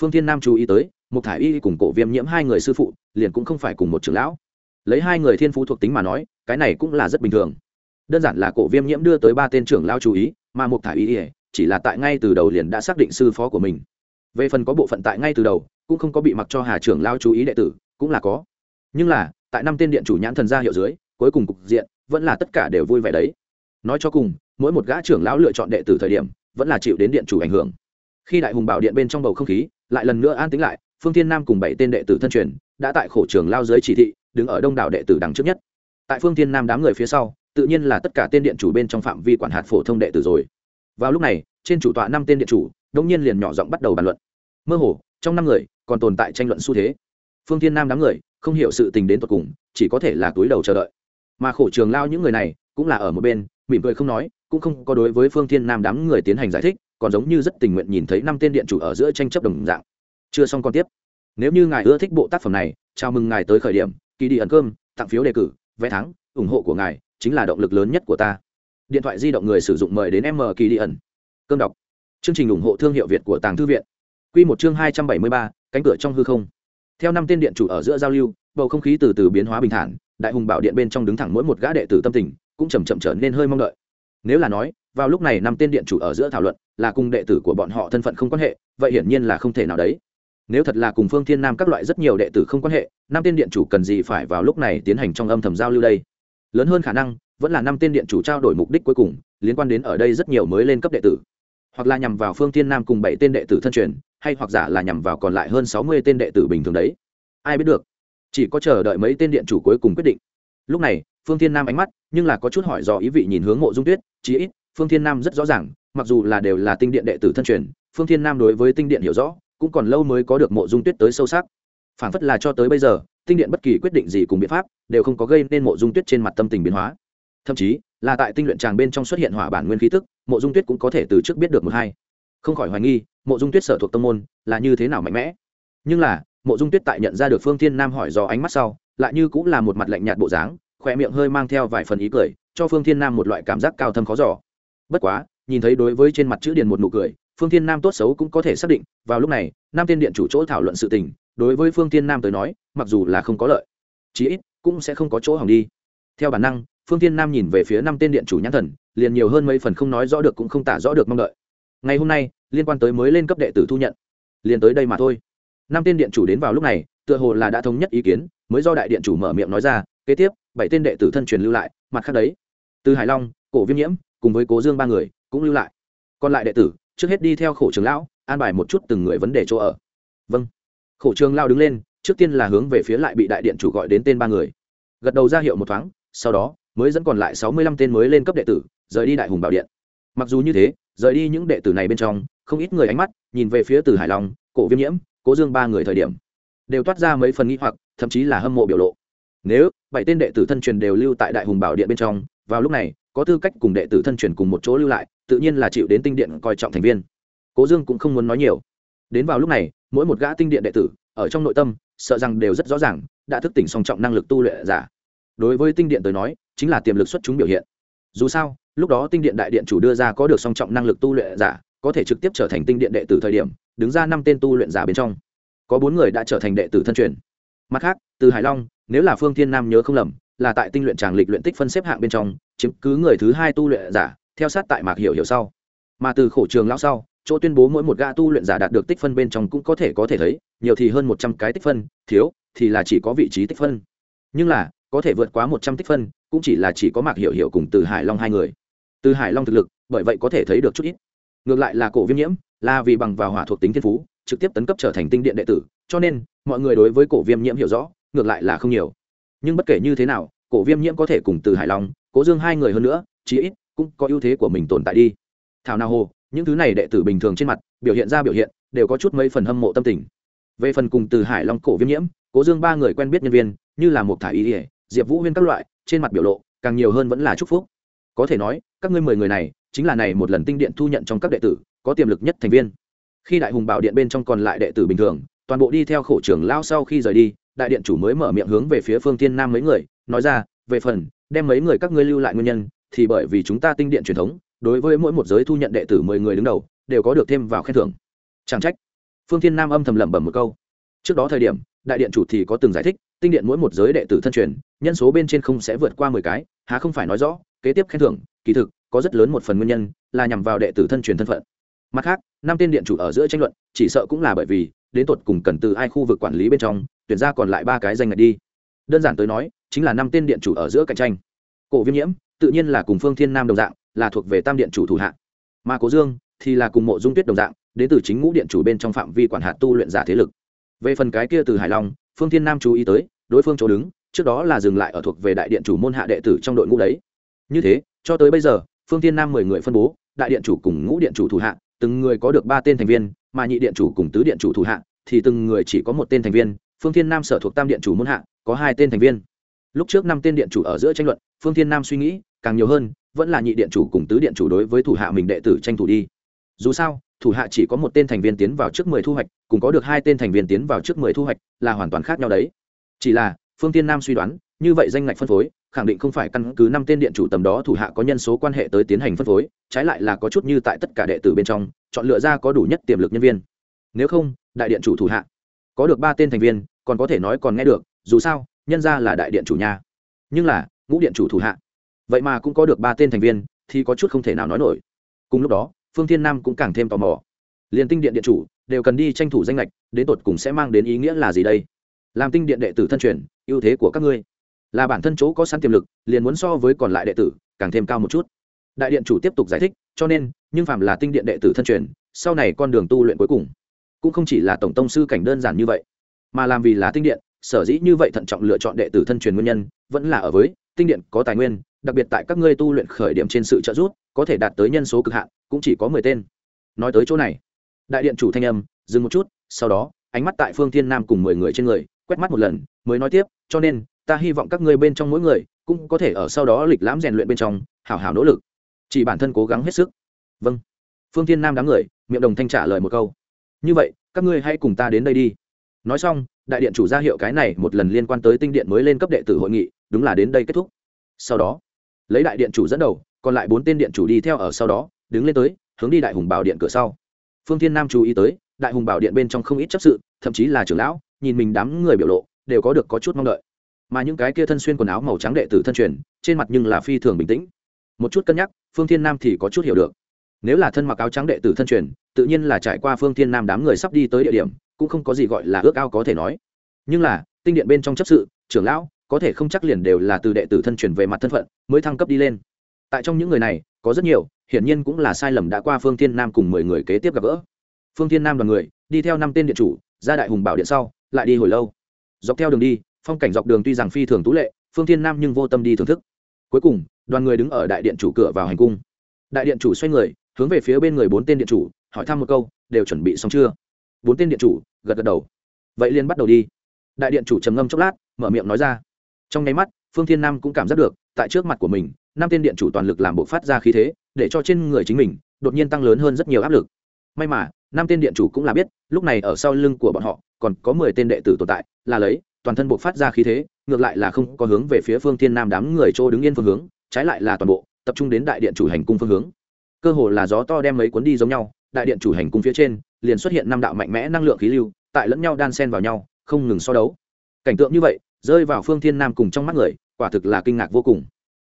Phương thiên nam chú ý tới một thải y cùng cổ viêm nhiễm hai người sư phụ liền cũng không phải cùng một trưởng lão. Lấy hai người thiên phú thuộc tính mà nói, cái này cũng là rất bình thường. Đơn giản là cổ viêm nhiễm đưa tới ba tên trưởng lao chú ý, mà một ý ỉa chỉ là tại ngay từ đầu liền đã xác định sư phó của mình. Về phần có bộ phận tại ngay từ đầu, cũng không có bị mặc cho hà trưởng lao chú ý đệ tử, cũng là có. Nhưng là, tại năm tên điện chủ nhãn thần gia hiệu dưới, cuối cùng cục diện vẫn là tất cả đều vui vẻ đấy. Nói cho cùng, mỗi một gã trưởng lão lựa chọn đệ tử thời điểm, vẫn là chịu đến điện chủ ảnh hưởng. Khi đại hùng bảo điện bên trong bầu không khí, lại lần nữa an tính lại, phương thiên nam cùng bảy tên đệ tử thân truyền đã tại khổ trường lao dưới chỉ thị, đứng ở đông đảo đệ tử đằng trước nhất. Tại phương thiên nam đám người phía sau, tự nhiên là tất cả tên điện chủ bên trong phạm vi quản hạt phổ thông đệ tử rồi. Vào lúc này, trên chủ tọa năm tên điện chủ đông nhiên liền nhỏ giọng bắt đầu bàn luận. Mơ hồ, trong năm người, còn tồn tại tranh luận xu thế. Phương thiên nam đám người, không hiểu sự tình đến tột cùng, chỉ có thể là túi đầu chờ đợi. Mà khổ trường lao những người này, cũng là ở một bên, mỉm cười không nói, cũng không có đối với phương thiên nam đám người tiến hành giải thích, còn giống như rất tình nguyện nhìn thấy năm tên điện chủ ở giữa tranh chấp đồng dạng. Chưa xong còn tiếp nếu như ngài ưa thích bộ tác phẩm này, chào mừng ngài tới khởi điểm kỳ đi ẩn cơm, tặng phiếu đề cử, vé thắng, ủng hộ của ngài chính là động lực lớn nhất của ta. Điện thoại di động người sử dụng mời đến m kỳ đi ẩn. Cơm đọc. Chương trình ủng hộ thương hiệu việt của tàng thư viện. Q một chương hai trăm bảy mươi ba, cánh cửa trong hư không. Theo năm tên điện chủ ở giữa giao lưu, bầu không khí từ từ biến hóa bình thản, đại hùng bảo điện bên trong đứng thẳng mỗi một gã đệ tử tâm tình cũng chầm chậm trở nên hơi mong đợi. Nếu là nói, vào lúc này năm tên điện chủ ở giữa thảo luận là cùng đệ tử của bọn họ thân phận không quan hệ, vậy hiển nhiên là không thể nào đấy nếu thật là cùng phương thiên nam các loại rất nhiều đệ tử không quan hệ, năm tên điện chủ cần gì phải vào lúc này tiến hành trong âm thầm giao lưu đây? Lớn hơn khả năng, vẫn là năm tên điện chủ trao đổi mục đích cuối cùng, liên quan đến ở đây rất nhiều mới lên cấp đệ tử. Hoặc là nhằm vào phương thiên nam cùng bảy tên đệ tử thân truyền, hay hoặc giả là nhằm vào còn lại hơn sáu mươi tên đệ tử bình thường đấy. Ai biết được? Chỉ có chờ đợi mấy tên điện chủ cuối cùng quyết định. Lúc này, phương thiên nam ánh mắt, nhưng là có chút hỏi do ý vị nhìn hướng mộ dung tuyết, chí ít, phương thiên nam rất rõ ràng, mặc dù là đều là tinh điện đệ tử thân truyền, phương thiên nam đối với tinh điện hiểu rõ cũng còn lâu mới có được mộ dung tuyết tới sâu sắc. Phản phất là cho tới bây giờ, tinh điện bất kỳ quyết định gì cùng biện pháp đều không có gây nên mộ dung tuyết trên mặt tâm tình biến hóa. Thậm chí, là tại tinh luyện tràng bên trong xuất hiện hỏa bản nguyên khí tức, mộ dung tuyết cũng có thể từ trước biết được một hai. Không khỏi hoài nghi, mộ dung tuyết sở thuộc tâm môn là như thế nào mạnh mẽ. Nhưng là, mộ dung tuyết tại nhận ra được phương thiên nam hỏi do ánh mắt sau, lại như cũng là một mặt lạnh nhạt bộ dáng khoe miệng hơi mang theo vài phần ý cười, cho phương thiên nam một loại cảm giác cao thâm khó giỏ bất quá, nhìn thấy đối với trên mặt chữ điền một nụ cười phương thiên nam tốt xấu cũng có thể xác định, vào lúc này, nam tiên điện chủ chỗ thảo luận sự tình, đối với phương thiên nam tới nói, mặc dù là không có lợi, chí ít cũng sẽ không có chỗ hỏng đi. Theo bản năng, phương thiên nam nhìn về phía năm tên điện chủ nhãn thần, liền nhiều hơn mấy phần không nói rõ được cũng không tả rõ được mong đợi. Ngày hôm nay, liên quan tới mới lên cấp đệ tử thu nhận, liền tới đây mà thôi. Năm tên điện chủ đến vào lúc này, tựa hồ là đã thống nhất ý kiến, mới do đại điện chủ mở miệng nói ra, kế tiếp, bảy tên đệ tử thân truyền lưu lại, mặt khác đấy. Từ hải long, cổ viêm nhiễm, cùng với cố dương ba người, cũng lưu lại. Còn lại đệ tử trước hết đi theo khổ trường lão, an bài một chút từng người vấn đề chỗ ở. Vâng. Khổ trường lao đứng lên, trước tiên là hướng về phía lại bị đại điện chủ gọi đến tên ba người. Gật đầu ra hiệu một thoáng, sau đó, mới dẫn còn lại sáu mươi lăm tên mới lên cấp đệ tử, rời đi đại hùng bảo điện. Mặc dù như thế, rời đi những đệ tử này bên trong, không ít người ánh mắt nhìn về phía từ hải long, cổ viêm nhiễm, cố dương ba người thời điểm, đều toát ra mấy phần nghĩ hoặc, thậm chí là hâm mộ biểu lộ. Nếu bảy tên đệ tử thân truyền đều lưu tại đại hùng bảo điện bên trong, vào lúc này có tư cách cùng đệ tử thân truyền cùng một chỗ lưu lại, tự nhiên là chịu đến tinh điện coi trọng thành viên. Cố dương cũng không muốn nói nhiều. Đến vào lúc này, mỗi một gã tinh điện đệ tử, ở trong nội tâm, sợ rằng đều rất rõ ràng, đã thức tỉnh song trọng năng lực tu luyện giả. Đối với tinh điện tới nói, chính là tiềm lực xuất chúng biểu hiện. Dù sao, lúc đó tinh điện đại điện chủ đưa ra có được song trọng năng lực tu luyện giả, có thể trực tiếp trở thành tinh điện đệ tử thời điểm, đứng ra năm tên tu luyện giả bên trong, có bốn người đã trở thành đệ tử thân truyền. Mặt khác, từ hải long, nếu là phương thiên nam nhớ không lầm, là tại tinh luyện tràng lịch luyện tích phân xếp hạng bên trong chiếm cứ người thứ hai tu luyện giả, theo sát tại mạc hiểu hiểu sau. Mà từ khổ trường lão sau, chỗ tuyên bố mỗi một gã tu luyện giả đạt được tích phân bên trong cũng có thể có thể thấy, nhiều thì hơn một trăm cái tích phân, thiếu thì là chỉ có vị trí tích phân. Nhưng là, có thể vượt quá một trăm tích phân, cũng chỉ là chỉ có mạc hiểu hiểu cùng từ hải long hai người. Từ hải long thực lực, bởi vậy có thể thấy được chút ít. Ngược lại là cổ viêm nhiễm, là vì bằng vào hỏa thuộc tính thiên phú, trực tiếp tấn cấp trở thành tinh điện đệ tử, cho nên, mọi người đối với cổ viêm nhiễm hiểu rõ, ngược lại là không nhiều. Nhưng bất kể như thế nào, cổ viêm nhiễm có thể cùng từ hải long cố dương hai người hơn nữa, chí ít cũng có ưu thế của mình tồn tại đi. Thảo nào hồ, những thứ này đệ tử bình thường trên mặt, biểu hiện ra biểu hiện, đều có chút mấy phần hâm mộ tâm tình. Về phần cùng từ hải long cổ viêm nhiễm, cố dương ba người quen biết nhân viên, như là một thả ý ỉa diệp vũ huyên các loại, trên mặt biểu lộ càng nhiều hơn vẫn là chúc phúc. Có thể nói, các ngươi mười người này, chính là này một lần tinh điện thu nhận trong các đệ tử, có tiềm lực nhất thành viên. Khi đại hùng bảo điện bên trong còn lại đệ tử bình thường, toàn bộ đi theo khổ trưởng lao sau khi rời đi, đại điện chủ mới mở miệng hướng về phía phương tiên nam mấy người, nói ra, về phần đem mấy người các ngươi lưu lại nguyên nhân, thì bởi vì chúng ta tinh điện truyền thống, đối với mỗi một giới thu nhận đệ tử mười người đứng đầu, đều có được thêm vào khen thưởng. Chẳng trách. Phương thiên nam âm thầm lẩm bẩm một câu. Trước đó thời điểm, đại điện chủ thì có từng giải thích, tinh điện mỗi một giới đệ tử thân truyền, nhân số bên trên không sẽ vượt qua mười cái, há không phải nói rõ, kế tiếp khen thưởng, kỳ thực, có rất lớn một phần nguyên nhân là nhằm vào đệ tử thân truyền thân phận. Mặt khác, năm tên điện chủ ở giữa tranh luận, chỉ sợ cũng là bởi vì, đến tột cùng cần từ ai khu vực quản lý bên trong, tuyển ra còn lại ba cái danh ngạch đi đơn giản tới nói, chính là năm tên điện chủ ở giữa cạnh tranh. Cổ viêm nhiễm, tự nhiên là cùng phương thiên nam đồng dạng, là thuộc về tam điện chủ thủ hạ. Mà cố dương thì là cùng mộ dung tuyết đồng dạng, đến từ chính ngũ điện chủ bên trong phạm vi quản hạt tu luyện giả thế lực. Về phần cái kia từ hải long, phương thiên nam chú ý tới, đối phương chỗ đứng, trước đó là dừng lại ở thuộc về đại điện chủ môn hạ đệ tử trong đội ngũ đấy. Như thế, cho tới bây giờ, phương thiên nam mười người phân bố, đại điện chủ cùng ngũ điện chủ thủ hạ, từng người có được ba tên thành viên, mà nhị điện chủ cùng tứ điện chủ thủ hạ, thì từng người chỉ có một tên thành viên phương thiên nam sở thuộc tam điện chủ môn hạ, có hai tên thành viên. Lúc trước năm tên điện chủ ở giữa tranh luận, phương thiên nam suy nghĩ, càng nhiều hơn, vẫn là nhị điện chủ cùng tứ điện chủ đối với thủ hạ mình đệ tử tranh thủ đi. Dù sao, thủ hạ chỉ có một tên thành viên tiến vào trước mười thu hoạch, cùng có được hai tên thành viên tiến vào trước mười thu hoạch là hoàn toàn khác nhau đấy. Chỉ là, phương tiên nam suy đoán, như vậy danh ngạch phân phối, khẳng định không phải căn cứ năm tên điện chủ tầm đó thủ hạ có nhân số quan hệ tới tiến hành phân phối, trái lại là có chút như tại tất cả đệ tử bên trong, chọn lựa ra có đủ nhất tiềm lực nhân viên. Nếu không, đại điện chủ thủ hạ có được ba tên thành viên, còn có thể nói còn nghe được, dù sao, nhân ra là đại điện chủ nhà. Nhưng là, ngũ điện chủ thủ hạ. Vậy mà cũng có được ba tên thành viên, thì có chút không thể nào nói nổi. Cùng lúc đó, phương thiên nam cũng càng thêm tò mò. Liền tinh điện điện chủ, đều cần đi tranh thủ danh lệch đến tột cùng sẽ mang đến ý nghĩa là gì đây? Làm tinh điện đệ tử thân truyền, ưu thế của các ngươi. Là bản thân chỗ có sẵn tiềm lực, liền muốn so với còn lại đệ tử, càng thêm cao một chút. Đại điện chủ tiếp tục giải thích, cho nên, nhưng phạm là tinh điện đệ tử thân truyền, sau này con đường tu luyện cuối cùng cũng không chỉ là tổng tông sư cảnh đơn giản như vậy, mà làm vì là tinh điện, sở dĩ như vậy thận trọng lựa chọn đệ tử thân truyền nguyên nhân, vẫn là ở với tinh điện có tài nguyên, đặc biệt tại các ngươi tu luyện khởi điểm trên sự trợ giúp, có thể đạt tới nhân số cực hạn, cũng chỉ có mười tên. Nói tới chỗ này, đại điện chủ thanh âm, dừng một chút, sau đó, ánh mắt tại phương thiên nam cùng mười người trên người, quét mắt một lần, mới nói tiếp, cho nên, ta hy vọng các ngươi bên trong mỗi người, cũng có thể ở sau đó lịch lãm rèn luyện bên trong, hảo hảo nỗ lực. Chỉ bản thân cố gắng hết sức. Vâng. Phương thiên nam đám người, miệng đồng thanh trả lời một câu như vậy, các ngươi hãy cùng ta đến đây đi. Nói xong, đại điện chủ ra hiệu cái này một lần liên quan tới tinh điện mới lên cấp đệ tử hội nghị, đúng là đến đây kết thúc. Sau đó, lấy đại điện chủ dẫn đầu, còn lại bốn tên điện chủ đi theo ở sau đó, đứng lên tới, hướng đi đại hùng bảo điện cửa sau. Phương thiên nam chú ý tới, đại hùng bảo điện bên trong không ít chấp sự, thậm chí là trưởng lão, nhìn mình đám người biểu lộ, đều có được có chút mong đợi. Mà những cái kia thân xuyên quần áo màu trắng đệ tử thân truyền, trên mặt nhưng là phi thường bình tĩnh. Một chút cân nhắc, phương thiên nam thì có chút hiểu được nếu là thân mặc áo trắng đệ tử thân truyền, tự nhiên là trải qua phương thiên nam đám người sắp đi tới địa điểm, cũng không có gì gọi là ước ao có thể nói. Nhưng là, tinh điện bên trong chấp sự, trưởng lão, có thể không chắc liền đều là từ đệ tử thân truyền về mặt thân phận, mới thăng cấp đi lên. Tại trong những người này, có rất nhiều, hiển nhiên cũng là sai lầm đã qua phương thiên nam cùng mười người kế tiếp gặp gỡ. Phương thiên nam đoàn người, đi theo năm tên điện chủ, ra đại hùng bảo điện sau, lại đi hồi lâu. Dọc theo đường đi, phong cảnh dọc đường tuy rằng phi thường tú lệ, phương thiên nam nhưng vô tâm đi thưởng thức. Cuối cùng, đoàn người đứng ở đại điện chủ cửa vào hành cung. Đại điện chủ xoay người hướng về phía bên người bốn tên điện chủ, hỏi thăm một câu, đều chuẩn bị xong chưa? Bốn tên điện chủ gật gật đầu. Vậy liền bắt đầu đi. Đại điện chủ trầm ngâm chốc lát, mở miệng nói ra. Trong nháy mắt, phương thiên nam cũng cảm giác được, tại trước mặt của mình, năm tên điện chủ toàn lực làm bộ phát ra khí thế, để cho trên người chính mình đột nhiên tăng lớn hơn rất nhiều áp lực. May mà, năm tên điện chủ cũng là biết, lúc này ở sau lưng của bọn họ, còn có mười tên đệ tử tồn tại, là lấy, toàn thân bộ phát ra khí thế, ngược lại là không có hướng về phía phương thiên nam đám người chỗ đứng yên phương hướng, trái lại là toàn bộ, tập trung đến đại điện chủ hành cung phương hướng cơ hồ là gió to đem mấy cuốn đi giống nhau, đại điện chủ hành cung phía trên, liền xuất hiện năm đạo mạnh mẽ năng lượng khí lưu, tại lẫn nhau đan xen vào nhau, không ngừng so đấu. Cảnh tượng như vậy, rơi vào phương thiên nam cùng trong mắt người, quả thực là kinh ngạc vô cùng.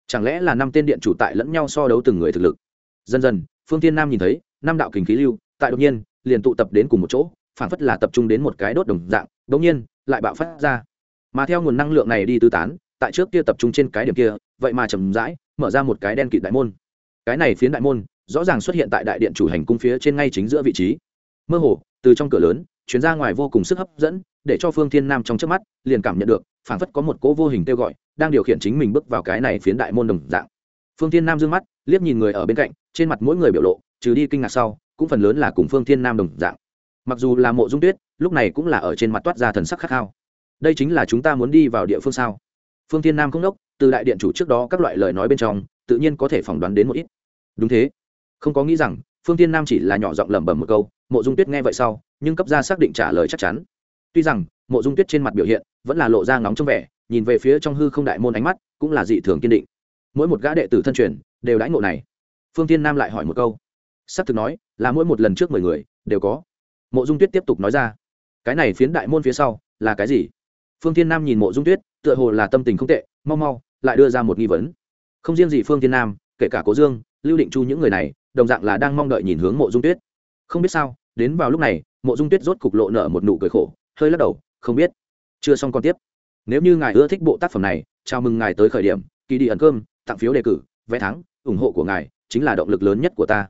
Chẳng lẽ là năm tên điện chủ tại lẫn nhau so đấu từng người thực lực? Dần dần, phương thiên nam nhìn thấy, năm đạo kình khí lưu, tại đột nhiên, liền tụ tập đến cùng một chỗ phản phất là tập trung đến một cái đốt đồng dạng, đột nhiên, lại bạo phát ra. Mà theo nguồn năng lượng này đi tư tán, tại trước kia tập trung trên cái điểm kia, vậy mà chậm rãi, mở ra một cái đen kịt đại môn. Cái này phiến đại môn rõ ràng xuất hiện tại đại điện chủ hành cung phía trên ngay chính giữa vị trí. Mơ hồ, từ trong cửa lớn chuyến ra ngoài vô cùng sức hấp dẫn, để cho phương thiên nam trong trước mắt, liền cảm nhận được, phảng phất có một cỗ vô hình kêu gọi, đang điều khiển chính mình bước vào cái này phiến đại môn đồng dạng. Phương thiên nam d mắt, liếc nhìn người ở bên cạnh, trên mặt mỗi người biểu lộ, trừ đi kinh ngạc sau, cũng phần lớn là cùng phương thiên nam đồng dạng. Mặc dù là mộ dung tuyết, lúc này cũng là ở trên mặt toát ra thần sắc khát khao. Đây chính là chúng ta muốn đi vào địa phương sao? Phương thiên nam không đốc, từ đại điện chủ trước đó các loại lời nói bên trong, tự nhiên có thể phỏng đoán đến một ít. Đúng thế không có nghĩ rằng, phương thiên nam chỉ là nhỏ giọng lẩm bẩm một câu, mộ dung tuyết nghe vậy sau, nhưng cấp ra xác định trả lời chắc chắn. Tuy rằng, mộ dung tuyết trên mặt biểu hiện vẫn là lộ ra ngóng trong vẻ, nhìn về phía trong hư không đại môn ánh mắt cũng là dị thường kiên định. Mỗi một gã đệ tử thân truyền đều đãi ngộ này. Phương thiên nam lại hỏi một câu. S ắ c thực nói, là mỗi một lần trước mười người, đều có. Mộ dung tuyết tiếp tục nói ra. Cái này phiến đại môn phía sau, là cái gì? Phương thiên nam nhìn mộ dung tuyết, tựa hồ là tâm tình không tệ, mau mau, lại đưa ra một nghi vấn. Không riêng gì phương thiên nam, kể cả cố dương, lưu định chu những người này đồng dạng là đang mong đợi nhìn hướng mộ dung tuyết. Không biết sao, đến vào lúc này, mộ dung tuyết rốt cục lộ nở một nụ cười khổ, hơi lắc đầu, không biết. Chưa xong còn tiếp. Nếu như ngài ưa thích bộ tác phẩm này, chào mừng ngài tới khởi điểm kỳ đi ẩn cơm, tặng phiếu đề cử, vé thắng, ủng hộ của ngài chính là động lực lớn nhất của ta.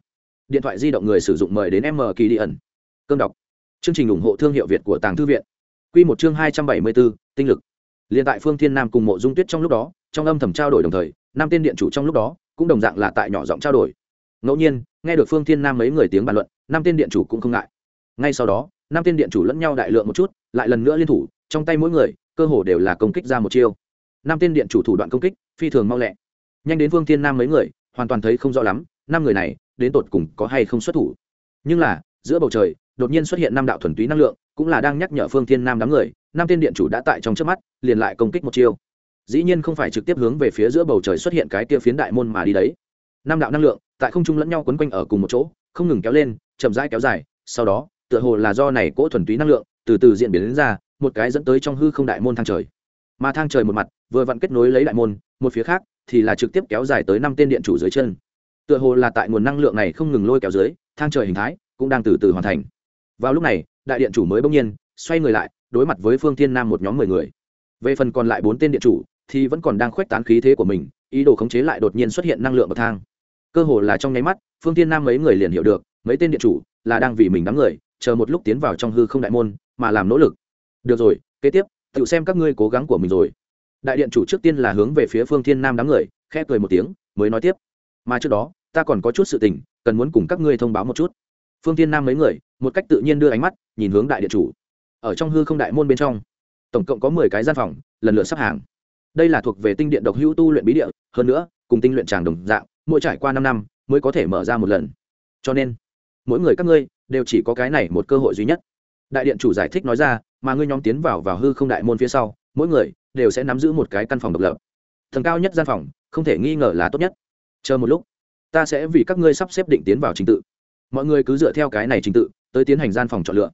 Điện thoại di động người sử dụng mời đến m kỳ đi ẩn. Cơm đọc. Chương trình ủng hộ thương hiệu việt của tàng thư viện. Q một chương hai trăm bảy mươi bốn tinh lực. Liền tại phương thiên nam cùng mộ dung tuyết trong lúc đó, trong âm thầm trao đổi đồng thời, năm tên điện chủ trong lúc đó cũng đồng dạng là tại nhỏ giọng trao đổi ngẫu nhiên, nghe được phương thiên nam mấy người tiếng bàn luận, năm tên điện chủ cũng không ngại. Ngay sau đó, năm tên điện chủ lẫn nhau đại lượng một chút, lại lần nữa liên thủ, trong tay mỗi người, cơ hồ đều là công kích ra một chiêu. Năm tên điện chủ thủ đoạn công kích, phi thường mau lẹ. Nhanh đến phương thiên nam mấy người, hoàn toàn thấy không rõ lắm, năm người này, đến tột cùng có hay không xuất thủ. Nhưng là, giữa bầu trời, đột nhiên xuất hiện năm đạo thuần túy năng lượng, cũng là đang nhắc nhở phương thiên nam đám người, năm tên điện chủ đã tại trong trước mắt, liền lại công kích một chiêu. Dĩ nhiên không phải trực tiếp hướng về phía giữa bầu trời xuất hiện cái kia phiến đại môn mà đi đấy năm đạo năng lượng tại không trung lẫn nhau quấn quanh ở cùng một chỗ, không ngừng kéo lên, chậm rãi kéo dài, sau đó, tựa hồ là do này cỗ thuần túy năng lượng từ từ diễn biến đến ra, một cái dẫn tới trong hư không đại môn thang trời. Mà thang trời một mặt, vừa vặn kết nối lấy đại môn, một phía khác thì là trực tiếp kéo dài tới năm tên điện chủ dưới chân. Tựa hồ là tại nguồn năng lượng này không ngừng lôi kéo dưới, thang trời hình thái cũng đang từ từ hoàn thành. Vào lúc này, đại điện chủ mới bỗng nhiên xoay người lại, đối mặt với phương thiên nam một nhóm mười người. Về phần còn lại bốn tên điện chủ thì vẫn còn đang khuếch tán khí thế của mình, ý đồ khống chế lại đột nhiên xuất hiện năng lượng bậc thang cơ hồ là trong nháy mắt, phương thiên nam mấy người liền hiểu được, mấy tên điện chủ là đang vì mình đám người, chờ một lúc tiến vào trong hư không đại môn, mà làm nỗ lực. Được rồi, kế tiếp, tự xem các ngươi cố gắng của mình rồi. Đại điện chủ trước tiên là hướng về phía phương thiên nam đám người, khẽ cười một tiếng, mới nói tiếp. Mà trước đó, ta còn có chút sự tình, cần muốn cùng các ngươi thông báo một chút. Phương thiên nam mấy người, một cách tự nhiên đưa ánh mắt, nhìn hướng đại điện chủ. Ở trong hư không đại môn bên trong, tổng cộng có mười cái gian phòng, lần lượt sắp hàng. Đây là thuộc về tinh điện độc hữu tu luyện bí địa, hơn nữa, cùng tinh luyện tràng đồng dạng mỗi trải qua năm năm mới có thể mở ra một lần. Cho nên, mỗi người các ngươi đều chỉ có cái này một cơ hội duy nhất. Đại điện chủ giải thích nói ra, mà ngươi nhóm tiến vào vào hư không đại môn phía sau, mỗi người đều sẽ nắm giữ một cái căn phòng độc lập. Thần cao nhất gian phòng, không thể nghi ngờ là tốt nhất. Chờ một lúc, ta sẽ vì các ngươi sắp xếp định tiến vào trình tự. Mọi người cứ dựa theo cái này trình tự, tới tiến hành gian phòng chọn lựa.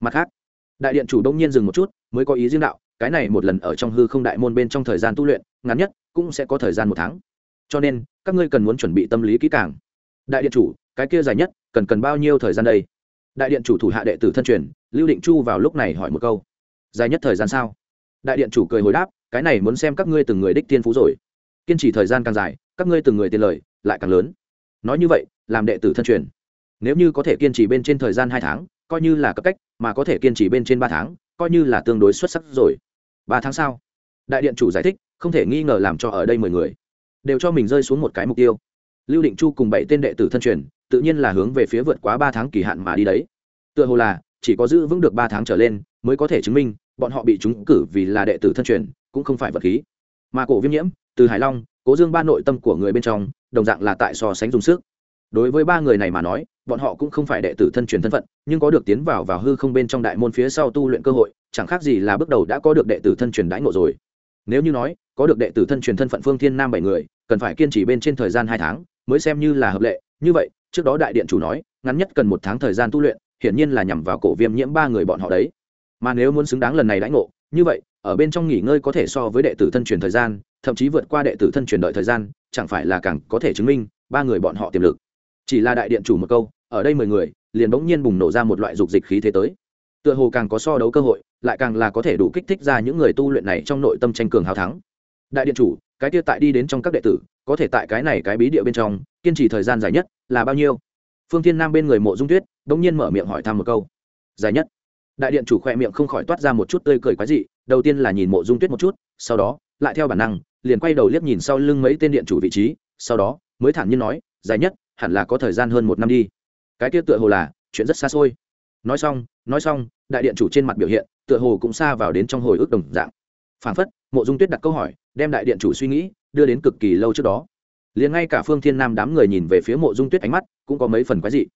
Mặt khác, đại điện chủ đông nhiên dừng một chút, mới có ý riêng đạo, cái này một lần ở trong hư không đại môn bên trong thời gian tu luyện, ngắn nhất cũng sẽ có thời gian một tháng cho nên, các ngươi cần muốn chuẩn bị tâm lý kỹ càng. Đại điện chủ, cái kia dài nhất, cần cần bao nhiêu thời gian đây? Đại điện chủ thủ hạ đệ tử thân truyền, lưu định chu vào lúc này hỏi một câu. Dài nhất thời gian sao? Đại điện chủ cười hồi đáp, cái này muốn xem các ngươi từng người đích tiên phú rồi. Kiên trì thời gian càng dài, các ngươi từng người tiền lời, lại càng lớn. Nói như vậy, làm đệ tử thân truyền. Nếu như có thể kiên trì bên trên thời gian hai tháng, coi như là cấp cách, mà có thể kiên trì bên trên ba tháng, coi như là tương đối xuất sắc rồi. Ba tháng sau đại điện chủ giải thích, không thể nghi ngờ làm cho ở đây mười người đều cho mình rơi xuống một cái mục tiêu. Lưu định chu cùng bảy tên đệ tử thân truyền, tự nhiên là hướng về phía vượt quá ba tháng kỳ hạn mà đi đấy. Tựa hồ là, chỉ có giữ vững được ba tháng trở lên, mới có thể chứng minh, bọn họ bị trúng cử vì là đệ tử thân truyền, cũng không phải vật khí. Mà cổ viêm nhiễm, từ hải long, cố dương ba nội tâm của người bên trong, đồng dạng là tại so sánh dùng sức. Đối với ba người này mà nói, bọn họ cũng không phải đệ tử thân truyền thân phận, nhưng có được tiến vào vào hư không bên trong đại môn phía sau tu luyện cơ hội, chẳng khác gì là bước đầu đã có được đệ tử thân truyền đãi ngộ rồi nếu như nói, có được đệ tử thân truyền thân phận phương thiên nam bảy người, cần phải kiên trì bên trên thời gian hai tháng mới xem như là hợp lệ. Như vậy, trước đó đại điện chủ nói, ngắn nhất cần một tháng thời gian tu luyện, hiển nhiên là nhằm vào cổ viêm nhiễm ba người bọn họ đấy. Mà nếu muốn xứng đáng lần này đãi ngộ, như vậy, ở bên trong nghỉ ngơi có thể so với đệ tử thân truyền thời gian, thậm chí vượt qua đệ tử thân truyền đợi thời gian, chẳng phải là càng có thể chứng minh ba người bọn họ tiềm lực. Chỉ là đại điện chủ một câu, ở đây mười người, liền bỗng nhiên bùng nổ ra một loại dục dịch khí thế tới tựa hồ càng có so đấu cơ hội, lại càng là có thể đủ kích thích ra những người tu luyện này trong nội tâm tranh cường hào thắng. Đại điện chủ, cái kia tại đi đến trong các đệ tử, có thể tại cái này cái bí địa bên trong, kiên trì thời gian dài nhất là bao nhiêu? Phương thiên nam bên người mộ dung tuyết đ ỗ n g nhiên mở miệng hỏi thăm một câu. Dài nhất. Đại điện chủ khoe miệng không khỏi toát ra một chút tươi cười quái dị, đầu tiên là nhìn mộ dung tuyết một chút, sau đó, lại theo bản năng, liền quay đầu liếc nhìn sau lưng mấy tên điện chủ vị trí, sau đó, mới thản nhiên nói, dài nhất, hẳn là có thời gian hơn một năm đi. Cái kia tựa hồ là chuyện rất xa xôi nói xong nói xong, đại điện chủ trên mặt biểu hiện, tựa hồ cũng xa vào đến trong hồi ức đồng dạng. Phản phất, mộ dung tuyết đặt câu hỏi, đem đại điện chủ suy nghĩ, đưa đến cực kỳ lâu trước đó. Liền ngay cả phương thiên nam đám người nhìn về phía mộ dung tuyết ánh mắt, cũng có mấy phần quái dị.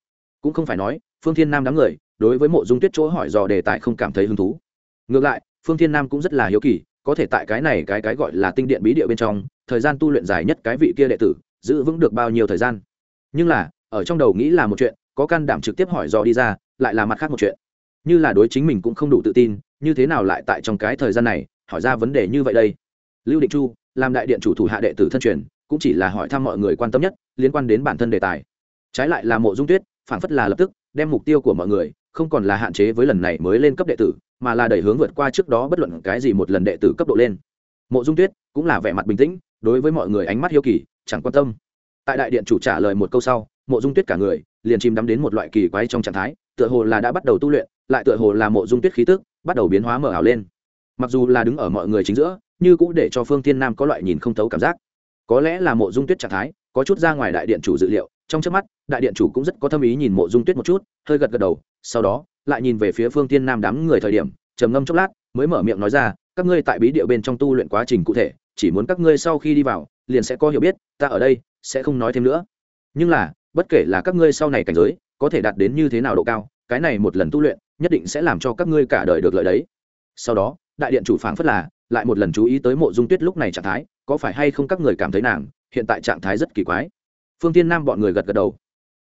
Cũng không phải nói, phương thiên nam đám người, đối với mộ dung tuyết chỗ hỏi dò đề tài không cảm thấy hứng thú. Ngược lại, phương thiên nam cũng rất là hiếu kỳ, có thể tại cái này, cái cái gọi là tinh điện bí địa bên trong, thời gian tu luyện dài nhất cái vị kia đệ tử, giữ vững được bao nhiêu thời gian. Nhưng là, ở trong đầu nghĩ là một chuyện, có can đảm trực tiếp hỏi dò đi ra lại là mặt khác một chuyện. Như là đối chính mình cũng không đủ tự tin, như thế nào lại tại trong cái thời gian này, hỏi ra vấn đề như vậy đây? Lưu định chu, làm đại điện chủ thủ hạ đệ tử thân truyền, cũng chỉ là hỏi thăm mọi người quan tâm nhất, liên quan đến bản thân đề tài. Trái lại là mộ dung tuyết phản phất là lập tức, đem mục tiêu của mọi người, không còn là hạn chế với lần này mới lên cấp đệ tử, mà là đẩy hướng vượt qua trước đó bất luận cái gì một lần đệ tử cấp độ lên. Mộ dung tuyết, cũng là vẻ mặt bình tĩnh, đối với mọi người ánh mắt hiếu kỳ, chẳng quan tâm. Tại đại điện chủ trả lời một câu sau, mộ dung tuyết cả người, liền chìm đắm đến một loại kỳ quái trong trạng thái tựa hồ là đã bắt đầu tu luyện, lại tựa hồ là mộ dung tuyết khí tức, bắt đầu biến hóa mở ảo lên. Mặc dù là đứng ở mọi người chính giữa, như cũng để cho phương thiên nam có loại nhìn không thấu cảm giác. Có lẽ là mộ dung tuyết trạng thái, có chút ra ngoài đại điện chủ dự liệu, trong trước mắt, đại điện chủ cũng rất có tâm ý nhìn mộ dung tuyết một chút, hơi gật gật đầu, sau đó, lại nhìn về phía phương Thiên nam đám người thời điểm, trầm ngâm chốc lát, mới mở miệng nói ra, các ngươi tại bí địa bên trong tu luyện quá trình cụ thể, chỉ muốn các ngươi sau khi đi vào, liền sẽ có hiểu biết, ta ở đây sẽ không nói thêm nữa. Nhưng là, bất kể là các ngươi sau này cảnh giới có thể đạt đến như thế nào độ cao, cái này một lần tu luyện, nhất định sẽ làm cho các ngươi cả đời được lợi đấy. Sau đó, đại điện chủ phảng phất là, lại một lần chú ý tới mộ dung tuyết lúc này trạng thái, có phải hay không các người cảm thấy nàng, hiện tại trạng thái rất kỳ quái. Phương tiên nam bọn người gật gật đầu.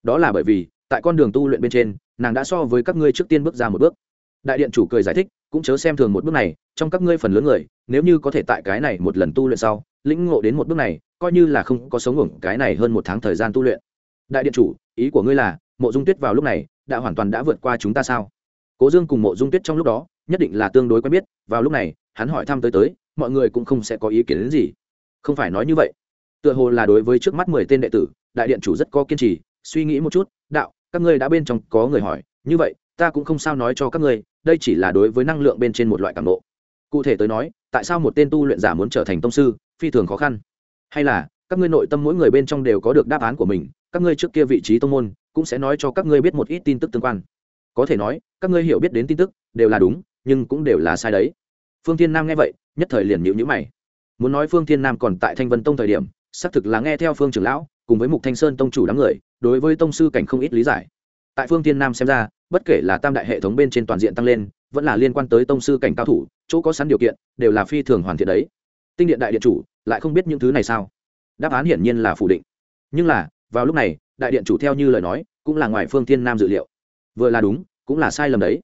Đó là bởi vì, tại con đường tu luyện bên trên, nàng đã so với các ngươi trước tiên bước ra một bước. Đại điện chủ cười giải thích, cũng chớ xem thường một bước này, trong các ngươi phần lớn người, nếu như có thể tại cái này một lần tu luyện sau, lĩnh ngộ đến một bước này, coi như là không có sống ngủng cái này hơn một tháng thời gian tu luyện. Đại điện chủ, ý của ngươi là mộ dung tuyết vào lúc này đã hoàn toàn đã vượt qua chúng ta sao? Cố dương cùng mộ dung tuyết trong lúc đó nhất định là tương đối quen biết, vào lúc này, hắn hỏi thăm tới tới, mọi người cũng không sẽ có ý kiến đến gì. Không phải nói như vậy. Tựa hồ là đối với trước mắt mười tên đệ tử, đại điện chủ rất có kiên trì, suy nghĩ một chút, đạo, các ngươi đã bên trong có người hỏi, như vậy, ta cũng không sao nói cho các ngươi, đây chỉ là đối với năng lượng bên trên một loại cảm nộ cụ thể tới nói, tại sao một tên tu luyện giả muốn trở thành tông sư, phi thường khó khăn? Hay là, các ngươi nội tâm mỗi người bên trong đều có được đáp án của mình, các ngươi trước kia vị trí tông môn cũng sẽ nói cho các ngươi biết một ít tin tức tương quan. Có thể nói, các ngươi hiểu biết đến tin tức, đều là đúng, nhưng cũng đều là sai đấy. Phương thiên nam nghe vậy, nhất thời liền nhịu nhữ mày. Muốn nói phương thiên nam còn tại thanh vân tông thời điểm, xác thực là nghe theo phương trưởng lão, cùng với mục thanh sơn tông chủ đám người, đối với tông sư cảnh không ít lý giải. Tại phương thiên nam xem ra, bất kể là tam đại hệ thống bên trên toàn diện tăng lên, vẫn là liên quan tới tông sư cảnh cao thủ, chỗ có sẵn điều kiện, đều là phi thường hoàn thiện đấy. Tinh điện đại điện chủ, lại không biết những thứ này sao? Đáp án hiển nhiên là phủ định. Nhưng là vào lúc này, đại điện chủ theo như lời nói, cũng là ngoài phương thiên nam dự liệu. Vừa là đúng, cũng là sai lầm đấy.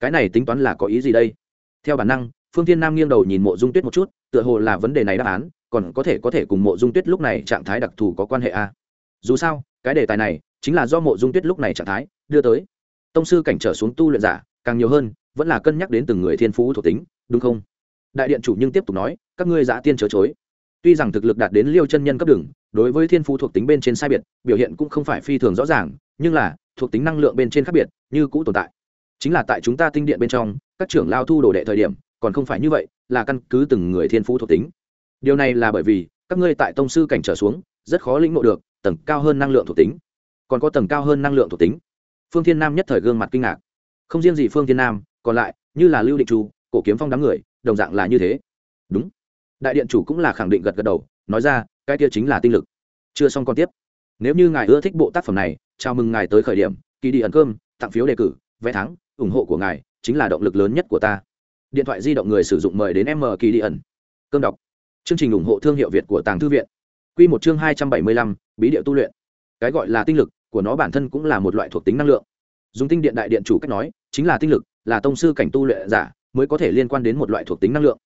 Cái này tính toán là có ý gì đây? Theo bản năng, phương thiên nam nghiêng đầu nhìn mộ dung tuyết một chút, tựa hồ là vấn đề này đáp án, còn có thể có thể cùng mộ dung tuyết lúc này trạng thái đặc thù có quan hệ a à? dù sao, cái đề tài này chính là do mộ dung tuyết lúc này trạng thái đưa tới. Tông sư cảnh trở xuống tu luyện giả, càng nhiều hơn, vẫn là cân nhắc đến từng người thiên phú thuộc tính, đúng không? Đại điện chủ nhưng tiếp tục nói, các ngươi giả tiên chớ chối tuy rằng thực lực đạt đến liêu chân nhân cấp đường, đối với thiên phú thuộc tính bên trên sai biệt, biểu hiện cũng không phải phi thường rõ ràng, nhưng là, thuộc tính năng lượng bên trên khác biệt, như cũ tồn tại. Chính là tại chúng ta tinh điện bên trong, các trưởng lao thu đồ đệ thời điểm, còn không phải như vậy, là căn cứ từng người thiên phú thuộc tính. Điều này là bởi vì, các ngươi tại tông sư cảnh trở xuống, rất khó lĩnh ngộ được, tầng cao hơn năng lượng thuộc tính. Còn có tầng cao hơn năng lượng thuộc tính. Phương thiên nam nhất thời gương mặt kinh ngạc. Không riêng gì phương thiên nam, còn lại, như là lưu định chu, cổ kiếm phong đám người, đồng dạng là như thế. Đúng đại điện chủ cũng là khẳng định gật gật đầu, nói ra, cái kia chính là tinh lực. Chưa xong còn tiếp. Nếu như ngài ưa thích bộ tác phẩm này, chào mừng ngài tới khởi điểm kỳ đi ẩn cơm, tặng phiếu đề cử, vé thắng, ủng hộ của ngài chính là động lực lớn nhất của ta. Điện thoại di động người sử dụng mời đến m kỳ đi ẩn. Cơm đọc. Chương trình ủng hộ thương hiệu việt của tàng thư viện. Q một chương hai trăm bảy mươi lăm, bí điệu tu luyện. Cái gọi là tinh lực của nó bản thân cũng là một loại thuộc tính năng lượng. Dùng tinh điện đại điện chủ cách nói, chính là tinh lực, là tông sư cảnh tu luyện giả mới có thể liên quan đến một loại thuộc tính năng lượng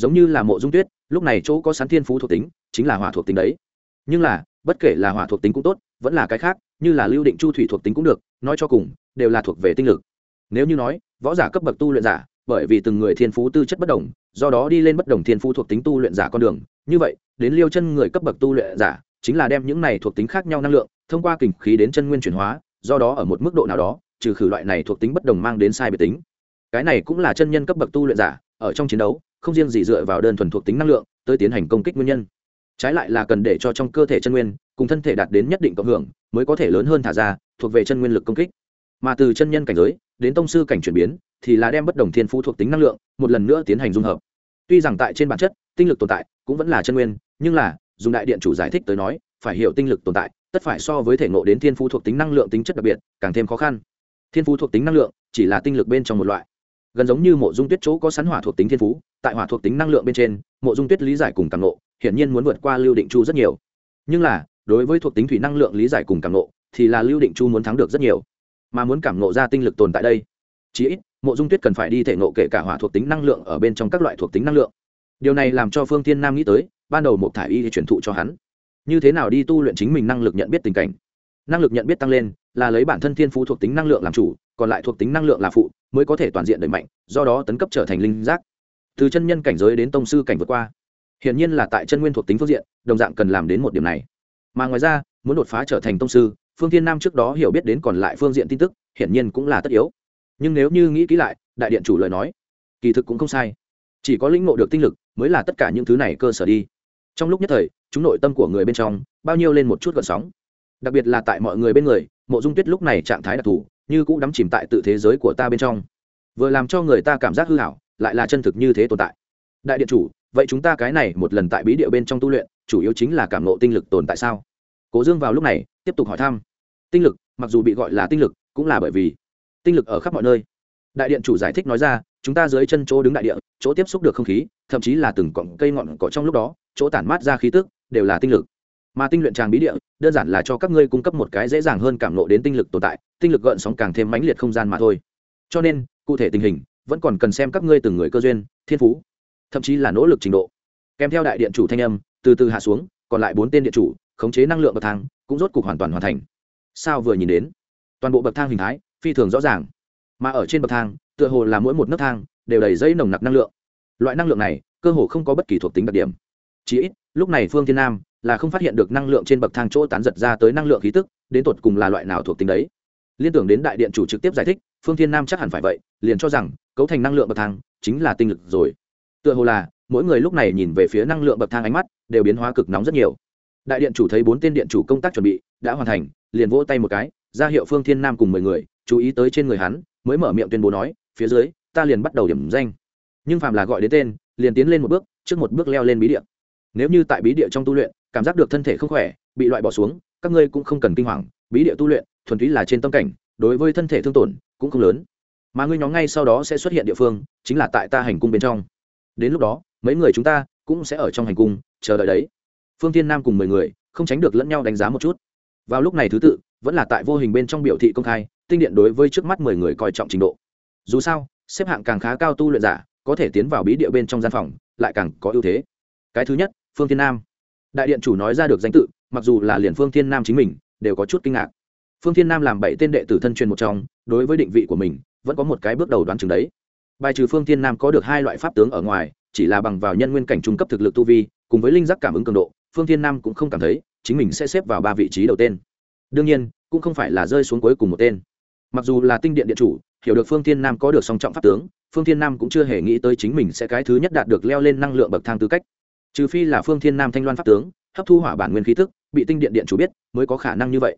giống như là mộ dung tuyết, lúc này chỗ có sán thiên phú thuộc tính, chính là hỏa thuộc tính đấy. Nhưng là, bất kể là hỏa thuộc tính cũng tốt, vẫn là cái khác, như là lưu định chu thủy thuộc tính cũng được, nói cho cùng, đều là thuộc về tinh lực. Nếu như nói, võ giả cấp bậc tu luyện giả, bởi vì từng người thiên phú tư chất bất đồng, do đó đi lên bất đồng thiên phú thuộc tính tu luyện giả con đường, như vậy, đến liêu chân người cấp bậc tu luyện giả, chính là đem những này thuộc tính khác nhau năng lượng, thông qua kình khí đến chân nguyên chuyển hóa, do đó ở một mức độ nào đó, trừ khử loại này thuộc tính bất đồng mang đến sai biệt tính. Cái này cũng là chân nhân cấp bậc tu luyện giả, ở trong chiến đấu không riêng gì dựa vào đơn thuần thuộc tính năng lượng tới tiến hành công kích nguyên nhân. Trái lại là cần để cho trong cơ thể chân nguyên cùng thân thể đạt đến nhất định cộng hưởng mới có thể lớn hơn thả ra, thuộc về chân nguyên lực công kích. Mà từ chân nhân cảnh giới đến tông sư cảnh chuyển biến thì là đem bất đồng thiên phú thuộc tính năng lượng một lần nữa tiến hành dung hợp. Tuy rằng tại trên bản chất, tinh lực tồn tại cũng vẫn là chân nguyên, nhưng là, dùng đại điện chủ giải thích tới nói, phải hiểu tinh lực tồn tại, tất phải so với thể ngộ đến thiên phú thuộc tính năng lượng tính chất đặc biệt, càng thêm khó khăn. Thiên phú thuộc tính năng lượng chỉ là tinh lực bên trong một loại gần giống như mộ dung tuyết chỗ có sắn hỏa thuộc tính thiên phú, tại hỏa thuộc tính năng lượng bên trên, mộ dung tuyết lý giải cùng càng nộ hiển nhiên muốn vượt qua lưu định chu rất nhiều. Nhưng là, đối với thuộc tính thủy năng lượng lý giải cùng càng nộ thì là lưu định chu muốn thắng được rất nhiều. Mà muốn cảm nộ ra tinh lực tồn tại đây, chí ít, mộ dung tuyết cần phải đi thể nộ kể cả hỏa thuộc tính năng lượng ở bên trong các loại thuộc tính năng lượng. Điều này làm cho phương thiên nam nghĩ tới, ban đầu một thải y truyền thụ cho hắn. Như thế nào đi tu luyện chính mình năng lực nhận biết tình cảnh. Năng lực nhận biết tăng lên, là lấy bản thân thiên phú thuộc tính năng lượng làm chủ còn lại thuộc tính năng lượng là phụ, mới có thể toàn diện đẩy mạnh, do đó tấn cấp trở thành linh giác. Từ chân nhân cảnh giới đến tông sư cảnh vượt qua, hiển nhiên là tại chân nguyên thuộc tính phương diện, đồng dạng cần làm đến một điểm này. Mà ngoài ra, muốn đột phá trở thành tông sư, phương thiên nam trước đó hiểu biết đến còn lại phương diện tin tức, hiển nhiên cũng là tất yếu. Nhưng nếu như nghĩ kỹ lại, đại điện chủ lời nói, kỳ thực cũng không sai. Chỉ có lĩnh ngộ được tinh lực mới là tất cả những thứ này cơ sở đi. Trong lúc nhất thời, chúng nội tâm của người bên trong, bao nhiêu lên một chút gợn sóng. Đặc biệt là tại mọi người bên người, mộ dung tuyết lúc này trạng thái đặc thù như cũng đắm chìm tại tự thế giới của ta bên trong. Vừa làm cho người ta cảm giác hư hảo, lại là chân thực như thế tồn tại. Đại điện chủ, vậy chúng ta cái này một lần tại bí địa bên trong tu luyện, chủ yếu chính là cảm nộ tinh lực tồn tại sao? Cố dương vào lúc này, tiếp tục hỏi thăm. Tinh lực, mặc dù bị gọi là tinh lực, cũng là bởi vì tinh lực ở khắp mọi nơi. Đại điện chủ giải thích nói ra, chúng ta dưới chân chỗ đứng đại địa, chỗ tiếp xúc được không khí, thậm chí là từng cọng cây ngọn cỏ trong lúc đó, chỗ tản mát ra khí tức, đều là tinh lực mà tinh luyện tràng bí địa, đơn giản là cho các ngươi cung cấp một cái dễ dàng hơn cảm nộ đến tinh lực tồn tại, tinh lực gợn sóng càng thêm mãnh liệt không gian mà thôi. Cho nên, cụ thể tình hình vẫn còn cần xem các ngươi từng người cơ duyên, thiên phú, thậm chí là nỗ lực trình độ. Kèm theo đại điện chủ thanh âm, từ từ hạ xuống, còn lại bốn tên điện chủ, khống chế năng lượng bậc thang, cũng rốt cục hoàn toàn hoàn thành. Sao vừa nhìn đến, toàn bộ bậc thang hình thái phi thường rõ ràng. Mà ở trên bậc thang, tựa hồ là mỗi một nấc thang đều đầy dây nồng nặc năng lượng. Loại năng lượng này cơ hồ không có bất kỳ thuộc tính đặc điểm. Chỉ ít, lúc này phương thiên nam là không phát hiện được năng lượng trên bậc thang chỗ tán giật ra tới năng lượng khí tức, đến tột cùng là loại nào thuộc tính đấy? Liên tưởng đến đại điện chủ trực tiếp giải thích, phương thiên nam chắc hẳn phải vậy, liền cho rằng, cấu thành năng lượng bậc thang, chính là tinh lực rồi. Tựa hồ là, mỗi người lúc này nhìn về phía năng lượng bậc thang ánh mắt, đều biến hóa cực nóng rất nhiều. Đại điện chủ thấy bốn tên điện chủ công tác chuẩn bị, đã hoàn thành, liền vỗ tay một cái, ra hiệu phương thiên nam cùng mười người, chú ý tới trên người hắn, mới mở miệng tuyên bố nói, phía dưới, ta liền bắt đầu điểm danh. Nhưng phàm là gọi đến tên, liền tiến lên một bước, trước một bước leo lên bí địa nếu như tại bí địa trong tu luyện, cảm giác được thân thể không khỏe, bị loại bỏ xuống, các ngươi cũng không cần kinh hoàng. Bí địa tu luyện, thuần túy là trên tâm cảnh, đối với thân thể thương tổn cũng không lớn. Mà ngươi nhóm ngay sau đó sẽ xuất hiện địa phương, chính là tại ta hành cung bên trong. Đến lúc đó, mấy người chúng ta cũng sẽ ở trong hành cung, chờ đợi đấy. Phương tiên nam cùng mười người, không tránh được lẫn nhau đánh giá một chút. Vào lúc này thứ tự, vẫn là tại vô hình bên trong biểu thị công khai, tinh điện đối với trước mắt mười người coi trọng trình độ. Dù sao, xếp hạng càng khá cao tu luyện giả, có thể tiến vào bí địa bên trong gian phòng, lại càng có ưu thế. Cái thứ nhất phương thiên nam. Đại điện chủ nói ra được danh tự, mặc dù là liền phương thiên nam chính mình, đều có chút kinh ngạc. Phương thiên nam làm bảy tên đệ tử thân truyền một trong, đối với định vị của mình, vẫn có một cái bước đầu đoán chừng đấy. Bài trừ phương thiên nam có được hai loại pháp tướng ở ngoài, chỉ là bằng vào nhân nguyên cảnh trung cấp thực lực tu vi, cùng với linh giác cảm ứng cường độ, phương thiên nam cũng không cảm thấy chính mình sẽ xếp vào ba vị trí đầu tên. Đương nhiên, cũng không phải là rơi xuống cuối cùng một tên. Mặc dù là tinh điện điện chủ, hiểu được phương thiên nam có được song trọng pháp tướng, phương thiên nam cũng chưa hề nghĩ tới chính mình sẽ cái thứ nhất đạt được leo lên năng lượng bậc thang tư cách trừ phi là phương thiên nam thanh loan pháp tướng, hấp thu hỏa bản nguyên khí tức, bị tinh điện điện chủ biết, mới có khả năng như vậy.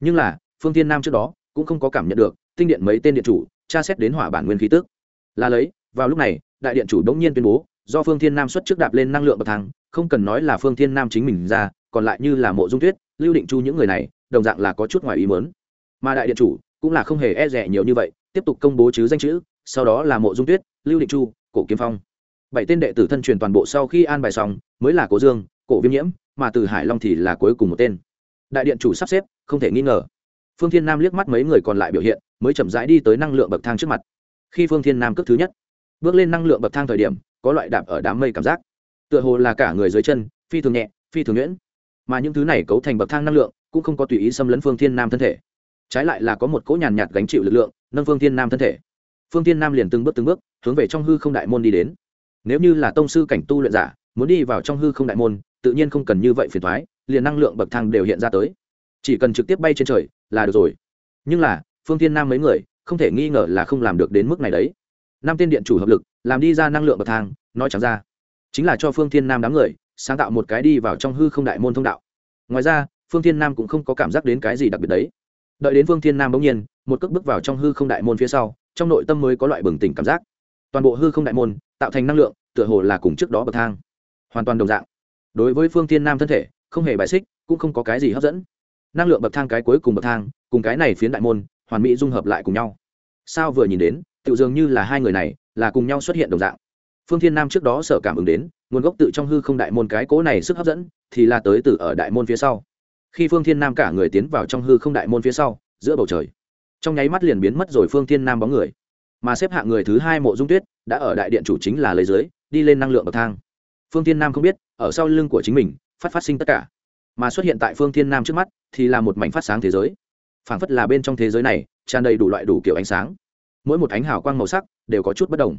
Nhưng là, phương thiên nam trước đó, cũng không có cảm nhận được, tinh điện mấy tên điện chủ, tra xét đến hỏa bản nguyên khí tức. Là lấy, vào lúc này, đại điện chủ đống nhiên tuyên bố, do phương thiên nam xuất trước đạp lên năng lượng bậc thang, không cần nói là phương thiên nam chính mình ra, còn lại như là mộ dung tuyết, lưu định chu những người này, đồng dạng là có chút ngoài ý mớn mà đại điện chủ, cũng là không hề e rẻ nhiều như vậy, tiếp tục công bố chứ danh chữ, sau đó là mộ dung tuyết, lưu định chu, cổ kiếm phong bảy tên đệ tử thân truyền toàn bộ sau khi an bài xong, mới là cố dương, cổ viêm nhiễm, mà từ hải long thì là cuối cùng một tên. Đại điện chủ sắp xếp, không thể nghi ngờ. Phương thiên nam liếc mắt mấy người còn lại biểu hiện, mới chậm rãi đi tới năng lượng bậc thang trước mặt. Khi phương thiên nam cước thứ nhất, bước lên năng lượng bậc thang thời điểm, có loại đạp ở đám mây cảm giác. Tựa hồ là cả người dưới chân, phi thường nhẹ, phi thường nhuyễn. Mà những thứ này cấu thành bậc thang năng lượng, cũng không có tùy ý xâm lấn phương thiên nam thân thể. Trái lại là có một cỗ nhàn nhạt gánh chịu lực lượng, nâng phương thiên nam thân thể. Phương thiên nam liền từng bước từng bước, hướng về trong hư không đại môn đi đến nếu như là tông sư cảnh tu luyện giả, muốn đi vào trong hư không đại môn, tự nhiên không cần như vậy phiền thoái liền năng lượng bậc thang đều hiện ra tới. Chỉ cần trực tiếp bay trên trời là được rồi. Nhưng là, phương thiên nam mấy người, không thể nghi ngờ là không làm được đến mức này đấy. Năm tên điện chủ hợp lực, làm đi ra năng lượng bậc thang, nói chẳng ra. Chính là cho phương thiên nam đám người, sáng tạo một cái đi vào trong hư không đại môn thông đạo. Ngoài ra, phương thiên nam cũng không có cảm giác đến cái gì đặc biệt đấy. Đợi đến phương thiên nam bỗng nhiên, một cước bước vào trong hư không đại môn phía sau, trong nội tâm mới có loại bừng tỉnh cảm giác. Toàn bộ hư không đại môn tạo thành năng lượng, tựa hồ là cùng trước đó bậc thang. Hoàn toàn đồng dạng. Đối với phương thiên nam thân thể, không hề bài xích, cũng không có cái gì hấp dẫn. Năng lượng bậc thang cái cuối cùng bậc thang, cùng cái này phiến đại môn, hoàn mỹ dung hợp lại cùng nhau. Sao vừa nhìn đến, tự dường như là hai người này, là cùng nhau xuất hiện đồng dạng. Phương thiên nam trước đó sở cảm ứng đến, nguồn gốc tự trong hư không đại môn cái cố này sức hấp dẫn, thì là tới từ ở đại môn phía sau. Khi phương thiên nam cả người tiến vào trong hư không đại môn phía sau, giữa bầu trời, trong nháy mắt liền biến mất rồi phương thiên nam bóng người mà xếp hạng người thứ hai mộ dung tuyết đã ở đại điện chủ chính là lấy dưới đi lên năng lượng bậc thang. Phương thiên nam không biết, ở sau lưng của chính mình, phát phát sinh tất cả. Mà xuất hiện tại phương thiên nam trước mắt, thì là một mảnh phát sáng thế giới. Phảng phất là bên trong thế giới này, tràn đầy đủ loại đủ kiểu ánh sáng. Mỗi một ánh hào quang màu sắc đều có chút bất đồng.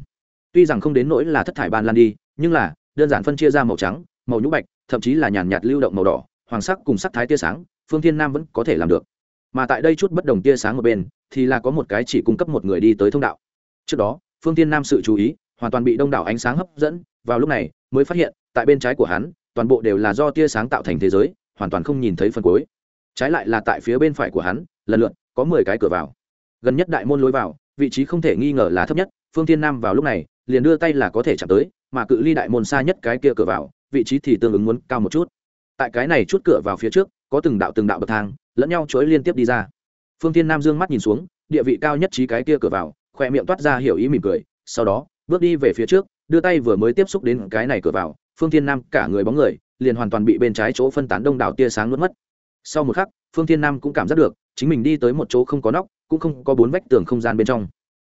Tuy rằng không đến nỗi là thất thải ban lan đi, nhưng là, đơn giản phân chia ra màu trắng, màu nhũ bạch, thậm chí là nhàn nhạt lưu động màu đỏ, hoàng sắc cùng sắc thái tia sáng, phương thiên nam vẫn có thể làm được. Mà tại đây chút bất đồng tia sáng ở bên, thì là có một cái chỉ cung cấp một người đi tới thông đạo trước đó, phương thiên nam sự chú ý hoàn toàn bị đông đảo ánh sáng hấp dẫn, vào lúc này mới phát hiện, tại bên trái của hắn, toàn bộ đều là do tia sáng tạo thành thế giới, hoàn toàn không nhìn thấy phần cuối. Trái lại là tại phía bên phải của hắn, lần lượt, có mười cái cửa vào. Gần nhất đại môn lối vào, vị trí không thể nghi ngờ là thấp nhất, phương thiên nam vào lúc này, liền đưa tay là có thể chạm tới, mà cự ly đại môn xa nhất cái kia cửa vào, vị trí thì tương ứng muốn cao một chút. Tại cái này chút cửa vào phía trước, có từng đạo từng đạo bậc thang, lẫn nhau chối liên tiếp đi ra. Phương thiên nam dương mắt nhìn xuống, địa vị cao nhất trí cái kia cửa vào khoe miệng toát ra hiểu ý mỉm cười, sau đó, bước đi về phía trước, đưa tay vừa mới tiếp xúc đến cái này cửa vào, phương thiên nam cả người bóng người, liền hoàn toàn bị bên trái chỗ phân tán đông đảo tia sáng nuốt mất. Sau một khắc, phương thiên nam cũng cảm giác được, chính mình đi tới một chỗ không có nóc, cũng không có bốn vách tường không gian bên trong.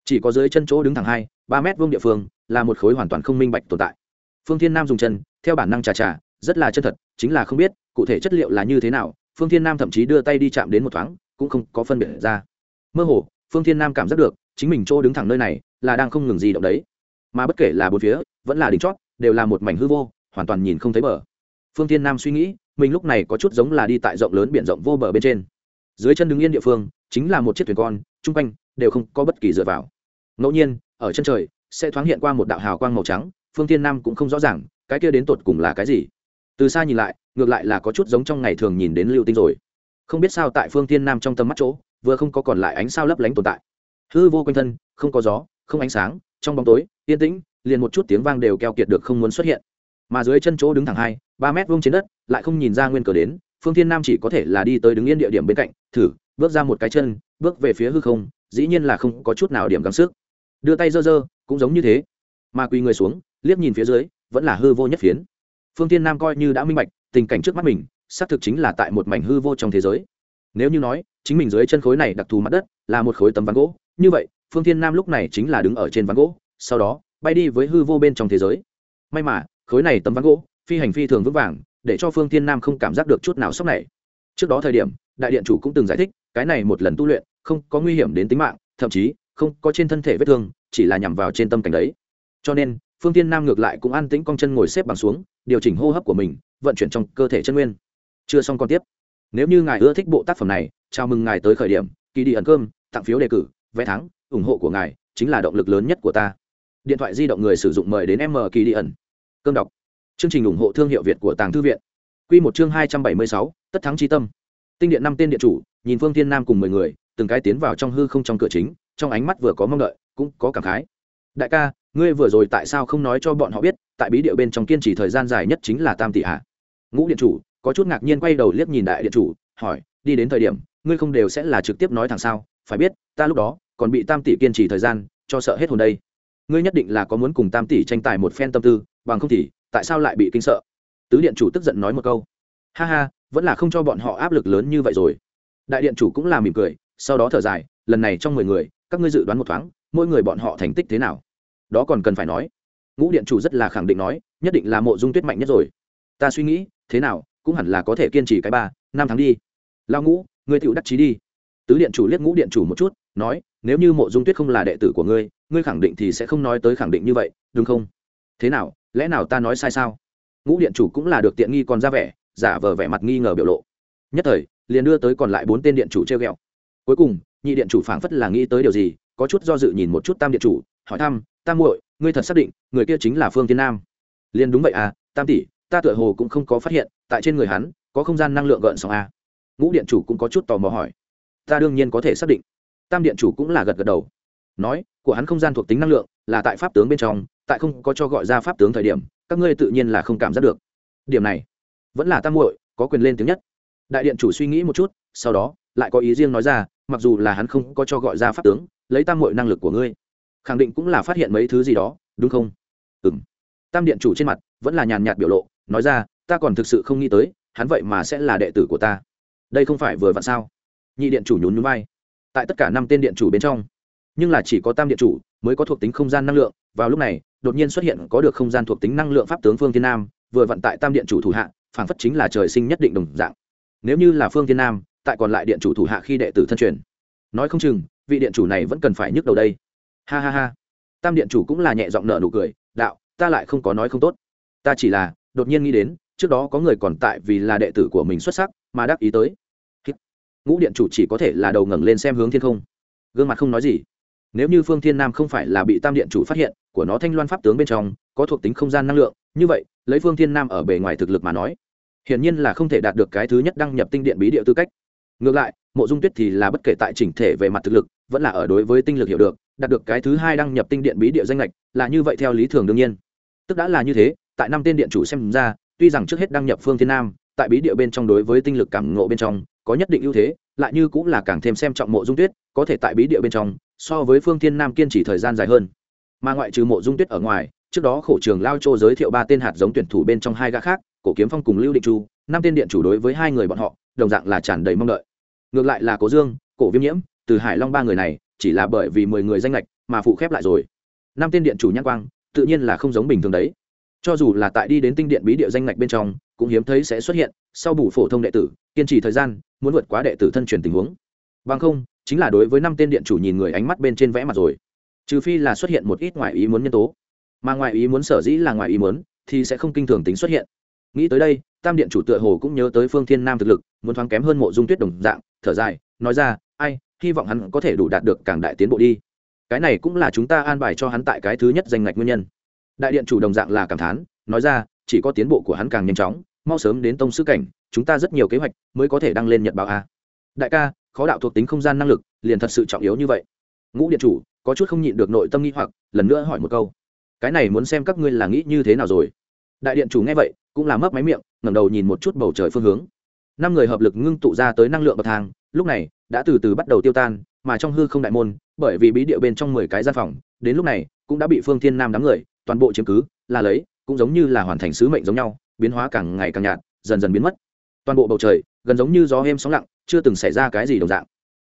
Chỉ có dưới chân chỗ đứng thẳng hai, ba mét vuông địa phương, là một khối hoàn toàn không minh bạch tồn tại. Phương thiên nam dùng chân, theo bản năng trà trà, rất là chân thật, chính là không biết, cụ thể chất liệu là như thế nào, phương thiên nam thậm chí đưa tay đi chạm đến một thoáng, cũng không có phân biệt ra. Mơ hồ, phương thiên nam cảm giác được chính mình chỗ đứng thẳng nơi này là đang không ngừng gì động đấy. Mà bất kể là bốn phía, vẫn là đỉnh chót, đều là một mảnh hư vô, hoàn toàn nhìn không thấy bờ. Phương thiên nam suy nghĩ, mình lúc này có chút giống là đi tại rộng lớn biển rộng vô bờ bên trên. Dưới chân đứng yên địa phương, chính là một chiếc thuyền con, chung quanh đều không có bất kỳ dựa vào. Ngẫu nhiên, ở chân trời, sẽ thoáng hiện qua một đạo hào quang màu trắng, phương thiên nam cũng không rõ ràng, cái kia đến tột cùng là cái gì. Từ xa nhìn lại, ngược lại là có chút giống trong ngày thường nhìn đến lưu tinh rồi. Không biết sao tại phương thiên nam trong tầm mắt chỗ, vừa không có còn lại ánh sao lấp lánh tồn tại hư vô quanh thân, không có gió, không ánh sáng, trong bóng tối, yên tĩnh, liền một chút tiếng vang đều keo kiệt được không muốn xuất hiện. Mà dưới chân chỗ đứng thẳng hai, ba mét vuông trên đất, lại không nhìn ra nguyên cờ đến, phương thiên nam chỉ có thể là đi tới đứng yên địa điểm bên cạnh, thử, bước ra một cái chân, bước về phía hư không, dĩ nhiên là không có chút nào điểm gắng sức. Đưa tay dơ dơ cũng giống như thế. Mà quỳ người xuống, liếc nhìn phía dưới, vẫn là hư vô nhất phiến. Phương thiên nam coi như đã minh bạch, tình cảnh trước mắt mình, xác thực chính là tại một mảnh hư vô trong thế giới. Nếu như nói, chính mình dưới chân khối này đặc thù mặt đất, là một khối tấm ván gỗ như vậy, phương Thiên nam lúc này chính là đứng ở trên ván gỗ, sau đó, bay đi với hư vô bên trong thế giới. May mà, khối này tấm ván gỗ, phi hành phi thường vững vàng, để cho phương Thiên nam không cảm giác được chút nào sốc này. Trước đó thời điểm, đại điện chủ cũng từng giải thích, cái này một lần tu luyện, không có nguy hiểm đến tính mạng, thậm chí, không có trên thân thể vết thương, chỉ là nhằm vào trên tâm cảnh đấy. Cho nên, phương tiên nam ngược lại cũng an tĩnh cong chân ngồi xếp bằng xuống, điều chỉnh hô hấp của mình, vận chuyển trong cơ thể chân nguyên. Chưa xong còn tiếp. Nếu như ngài ưa thích bộ tác phẩm này, chào mừng ngài tới khởi điểm kỳ đi ẩn cơm, tặng phiếu đề cử vé thắng, ủng hộ của ngài chính là động lực lớn nhất của ta. Điện thoại di động người sử dụng mời đến m kỳ đi ẩn. Cơm đọc. Chương trình ủng hộ thương hiệu việt của tàng thư viện. Q một chương hai trăm bảy mươi sáu, tất thắng tri tâm. Tinh điện năm tên điện chủ, nhìn phương thiên nam cùng mười người, từng cái tiến vào trong hư không trong cửa chính, trong ánh mắt vừa có mong đợi, cũng có cảm khái. Đại ca, ngươi vừa rồi tại sao không nói cho bọn họ biết, tại bí địa bên trong kiên trì thời gian dài nhất chính là tam tỷ hạ? Ngũ điện chủ, có chút ngạc nhiên quay đầu liếc nhìn đại điện chủ, hỏi, đi đến thời điểm, ngươi không đều sẽ là trực tiếp nói thẳng sao? Phải biết, ta lúc đó còn bị tam tỷ kiên trì thời gian, cho sợ hết hồn đây. Ngươi nhất định là có muốn cùng tam tỷ tranh tài một phen tâm tư, bằng không thì, tại sao lại bị kinh sợ? Tứ điện chủ tức giận nói một câu. Ha ha, vẫn là không cho bọn họ áp lực lớn như vậy rồi. Đại điện chủ cũng là mỉm cười, sau đó thở dài, lần này trong mười người, các ngươi dự đoán một thoáng, mỗi người bọn họ thành tích thế nào? Đó còn cần phải nói. Ngũ điện chủ rất là khẳng định nói, nhất định là mộ dung tuyết mạnh nhất rồi. Ta suy nghĩ, thế nào, cũng hẳn là có thể kiên trì cái ba, năm tháng đi. Lao ngũ, ngươi tựu đắc chí đi. Tứ điện chủ liếc ngũ điện chủ một chút, nói nếu như mộ dung tuyết không là đệ tử của ngươi ngươi khẳng định thì sẽ không nói tới khẳng định như vậy, đúng không? Thế nào, lẽ nào ta nói sai sao? Ngũ điện chủ cũng là được tiện nghi còn ra vẻ, giả vờ vẻ mặt nghi ngờ biểu lộ. Nhất thời, liền đưa tới còn lại bốn tên điện chủ treo ghẹo cuối cùng, nhị điện chủ phảng phất là nghĩ tới điều gì, có chút do dự nhìn một chút tam điện chủ, hỏi thăm, tam muội, ngươi thật xác định, người kia chính là phương tiên nam? Liền đúng vậy à tam tỷ, ta tựa hồ cũng không có phát hiện, tại trên người hắn, có không gian năng lượng gợn sóng à? ngũ điện chủ cũng có chút tò mò hỏi. Ta đương nhiên có thể xác định tam điện chủ cũng là gật gật đầu. Nói, của hắn không gian thuộc tính năng lượng, là tại pháp tướng bên trong, tại không có cho gọi ra pháp tướng thời điểm, các ngươi tự nhiên là không cảm giác được. Điểm này, vẫn là tam muội, có quyền lên tiếng nhất. Đại điện chủ suy nghĩ một chút, sau đó, lại có ý riêng nói ra, mặc dù là hắn không có cho gọi ra pháp tướng, lấy tam muội năng lực của ngươi, khẳng định cũng là phát hiện mấy thứ gì đó, đúng không? Ừ m tam điện chủ trên mặt, vẫn là nhàn nhạt biểu lộ, nói ra, ta còn thực sự không nghĩ tới, hắn vậy mà sẽ là đệ tử của ta. Đây không phải vừa vặn sao? Nhị điện chủ nhún núi vai tại tất cả năm tên điện chủ bên trong. Nhưng là chỉ có tam điện chủ mới có thuộc tính không gian năng lượng, vào lúc này, đột nhiên xuất hiện có được không gian thuộc tính năng lượng pháp tướng phương thiên nam, vừa vận tại tam điện chủ thủ hạ, phảng phất chính là trời sinh nhất định đồng dạng. Nếu như là phương thiên nam, tại còn lại điện chủ thủ hạ khi đệ tử thân truyền. Nói không chừng, vị điện chủ này vẫn cần phải nhức đầu đây. Ha ha ha. Tam điện chủ cũng là nhẹ giọng nợ nụ cười, đạo, ta lại không có nói không tốt. Ta chỉ là đột nhiên nghĩ đến, trước đó có người còn tại vì là đệ tử của mình xuất sắc mà đáp ý tới ngũ điện chủ chỉ có thể là đầu ngẩng lên xem hướng thiên không. Gương mặt không nói gì. Nếu như phương thiên nam không phải là bị tam điện chủ phát hiện, của nó thanh loan pháp tướng bên trong, có thuộc tính không gian năng lượng, như vậy, lấy phương thiên nam ở bề ngoài thực lực mà nói, hiển nhiên là không thể đạt được cái thứ nhất đăng nhập tinh điện bí địa tư cách. Ngược lại, mộ dung tuyết thì là bất kể tại chỉnh thể về mặt thực lực, vẫn là ở đối với tinh lực hiểu được, đạt được cái thứ hai đăng nhập tinh điện bí địa danh lệch, là như vậy theo lý thường đương nhiên. Tức đã là như thế, tại năm tên điện chủ xem ra, tuy rằng trước hết đăng nhập phương thiên nam tại bí địa bên trong đối với tinh lực cảm ngộ bên trong, có nhất định ưu thế, lại như cũng là càng thêm xem trọng mộ dung tuyết, có thể tại bí địa bên trong, so với phương thiên nam kiên trì thời gian dài hơn. Mà ngoại trừ mộ dung tuyết ở ngoài, trước đó khổ trường lao châu giới thiệu ba tên hạt giống tuyển thủ bên trong hai gã khác, cổ kiếm phong cùng lưu định chu, năm tên điện chủ đối với hai người bọn họ, đồng dạng là tràn đầy mong đợi. Ngược lại là cố dương, cổ viêm nhiễm, từ hải long ba người này, chỉ là bởi vì mười người danh lệch mà phụ khép lại rồi. Năm tên điện chủ nhãn quang, tự nhiên là không giống bình thường đấy. Cho dù là tại đi đến tinh điện bí địa danh ngạch bên trong cũng hiếm thấy sẽ xuất hiện, sau bù phổ thông đệ tử, kiên trì thời gian, muốn vượt quá đệ tử thân truyền tình huống. Bằng không, chính là đối với năm tên điện chủ nhìn người ánh mắt bên trên vẽ mặt rồi. Trừ phi là xuất hiện một ít ngoại ý muốn nhân tố. Mà ngoại ý muốn sở dĩ là ngoại ý muốn, thì sẽ không kinh thường tính xuất hiện. Nghĩ tới đây, tam điện chủ tựa hồ cũng nhớ tới phương thiên nam thực lực, muốn thoáng kém hơn mộ dung tuyết đồng dạng, thở dài, nói ra, ai, hy vọng hắn có thể đủ đạt được càng đại tiến bộ đi. Cái này cũng là chúng ta an bài cho hắn tại cái thứ nhất danh ngạch nguyên nhân. Đại điện chủ đồng dạng là cảm thán, nói ra, chỉ có tiến bộ của hắn càng nhanh chóng mau sớm đến tông sư cảnh, chúng ta rất nhiều kế hoạch mới có thể đăng lên nhật báo a. Đại ca, khó đạo thuộc tính không gian năng lực liền thật sự trọng yếu như vậy. Ngũ điện chủ, có chút không nhịn được nội tâm nghi hoặc, lần nữa hỏi một câu. Cái này muốn xem các ngươi là nghĩ như thế nào rồi. Đại điện chủ nghe vậy, cũng là mấp máy miệng, ngẩng đầu nhìn một chút bầu trời phương hướng. Năm người hợp lực ngưng tụ ra tới năng lượng bậc thang, lúc này đã từ từ bắt đầu tiêu tan, mà trong hư không đại môn, bởi vì bí địa bên trong mười cái gian phòng, đến lúc này cũng đã bị phương thiên nam đám người toàn bộ chiếm cứ, là lấy, cũng giống như là hoàn thành sứ mệnh giống nhau biến hóa càng ngày càng nhạt, dần dần biến mất. Toàn bộ bầu trời, gần giống như gió êm sóng lặng, chưa từng xảy ra cái gì đồng dạng.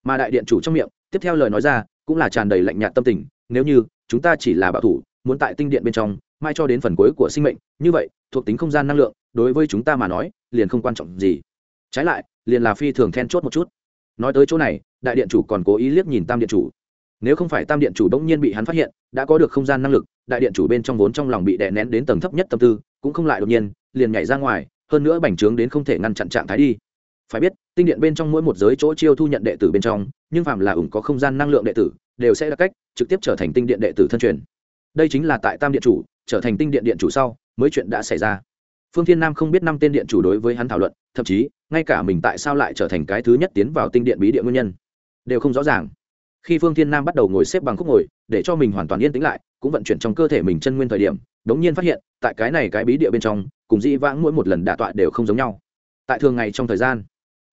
Mà đại điện chủ trong miệng, tiếp theo lời nói ra, cũng là tràn đầy lạnh nhạt tâm tình, nếu như, chúng ta chỉ là bảo thủ, muốn tại tinh điện bên trong, mai cho đến phần cuối của sinh mệnh, như vậy, thuộc tính không gian năng lượng, đối với chúng ta mà nói, liền không quan trọng gì. Trái lại, liền là phi thường then chốt một chút. Nói tới chỗ này, đại điện chủ còn cố ý liếc nhìn tam điện chủ. Nếu không phải tam điện chủ bỗng nhiên bị hắn phát hiện, đã có được không gian năng lực, đại điện chủ bên trong vốn trong lòng bị đè nén đến tầng thấp nhất tâm tư, cũng không lại đột nhiên liền nhảy ra ngoài, hơn nữa bành trướng đến không thể ngăn chặn trạng thái đi. Phải biết, tinh điện bên trong mỗi một giới chỗ chiêu thu nhận đệ tử bên trong, nhưng phạm là ủng có không gian năng lượng đệ tử, đều sẽ là cách trực tiếp trở thành tinh điện đệ tử thân truyền. Đây chính là tại tam điện chủ, trở thành tinh điện điện chủ sau, mới chuyện đã xảy ra. Phương thiên nam không biết năm tên điện chủ đối với hắn thảo luận, thậm chí, ngay cả mình tại sao lại trở thành cái thứ nhất tiến vào tinh điện bí địa nguyên nhân, đều không rõ ràng. Khi phương thiên nam bắt đầu ngồi xếp bằng khúc ngồi, để cho mình hoàn toàn yên tĩnh lại, cũng vận chuyển trong cơ thể mình chân nguyên thời điểm đ ố n g nhiên phát hiện, tại cái này cái bí địa bên trong cùng dĩ vãng mỗi một lần đả tọa đều không giống nhau. Tại thường ngày trong thời gian,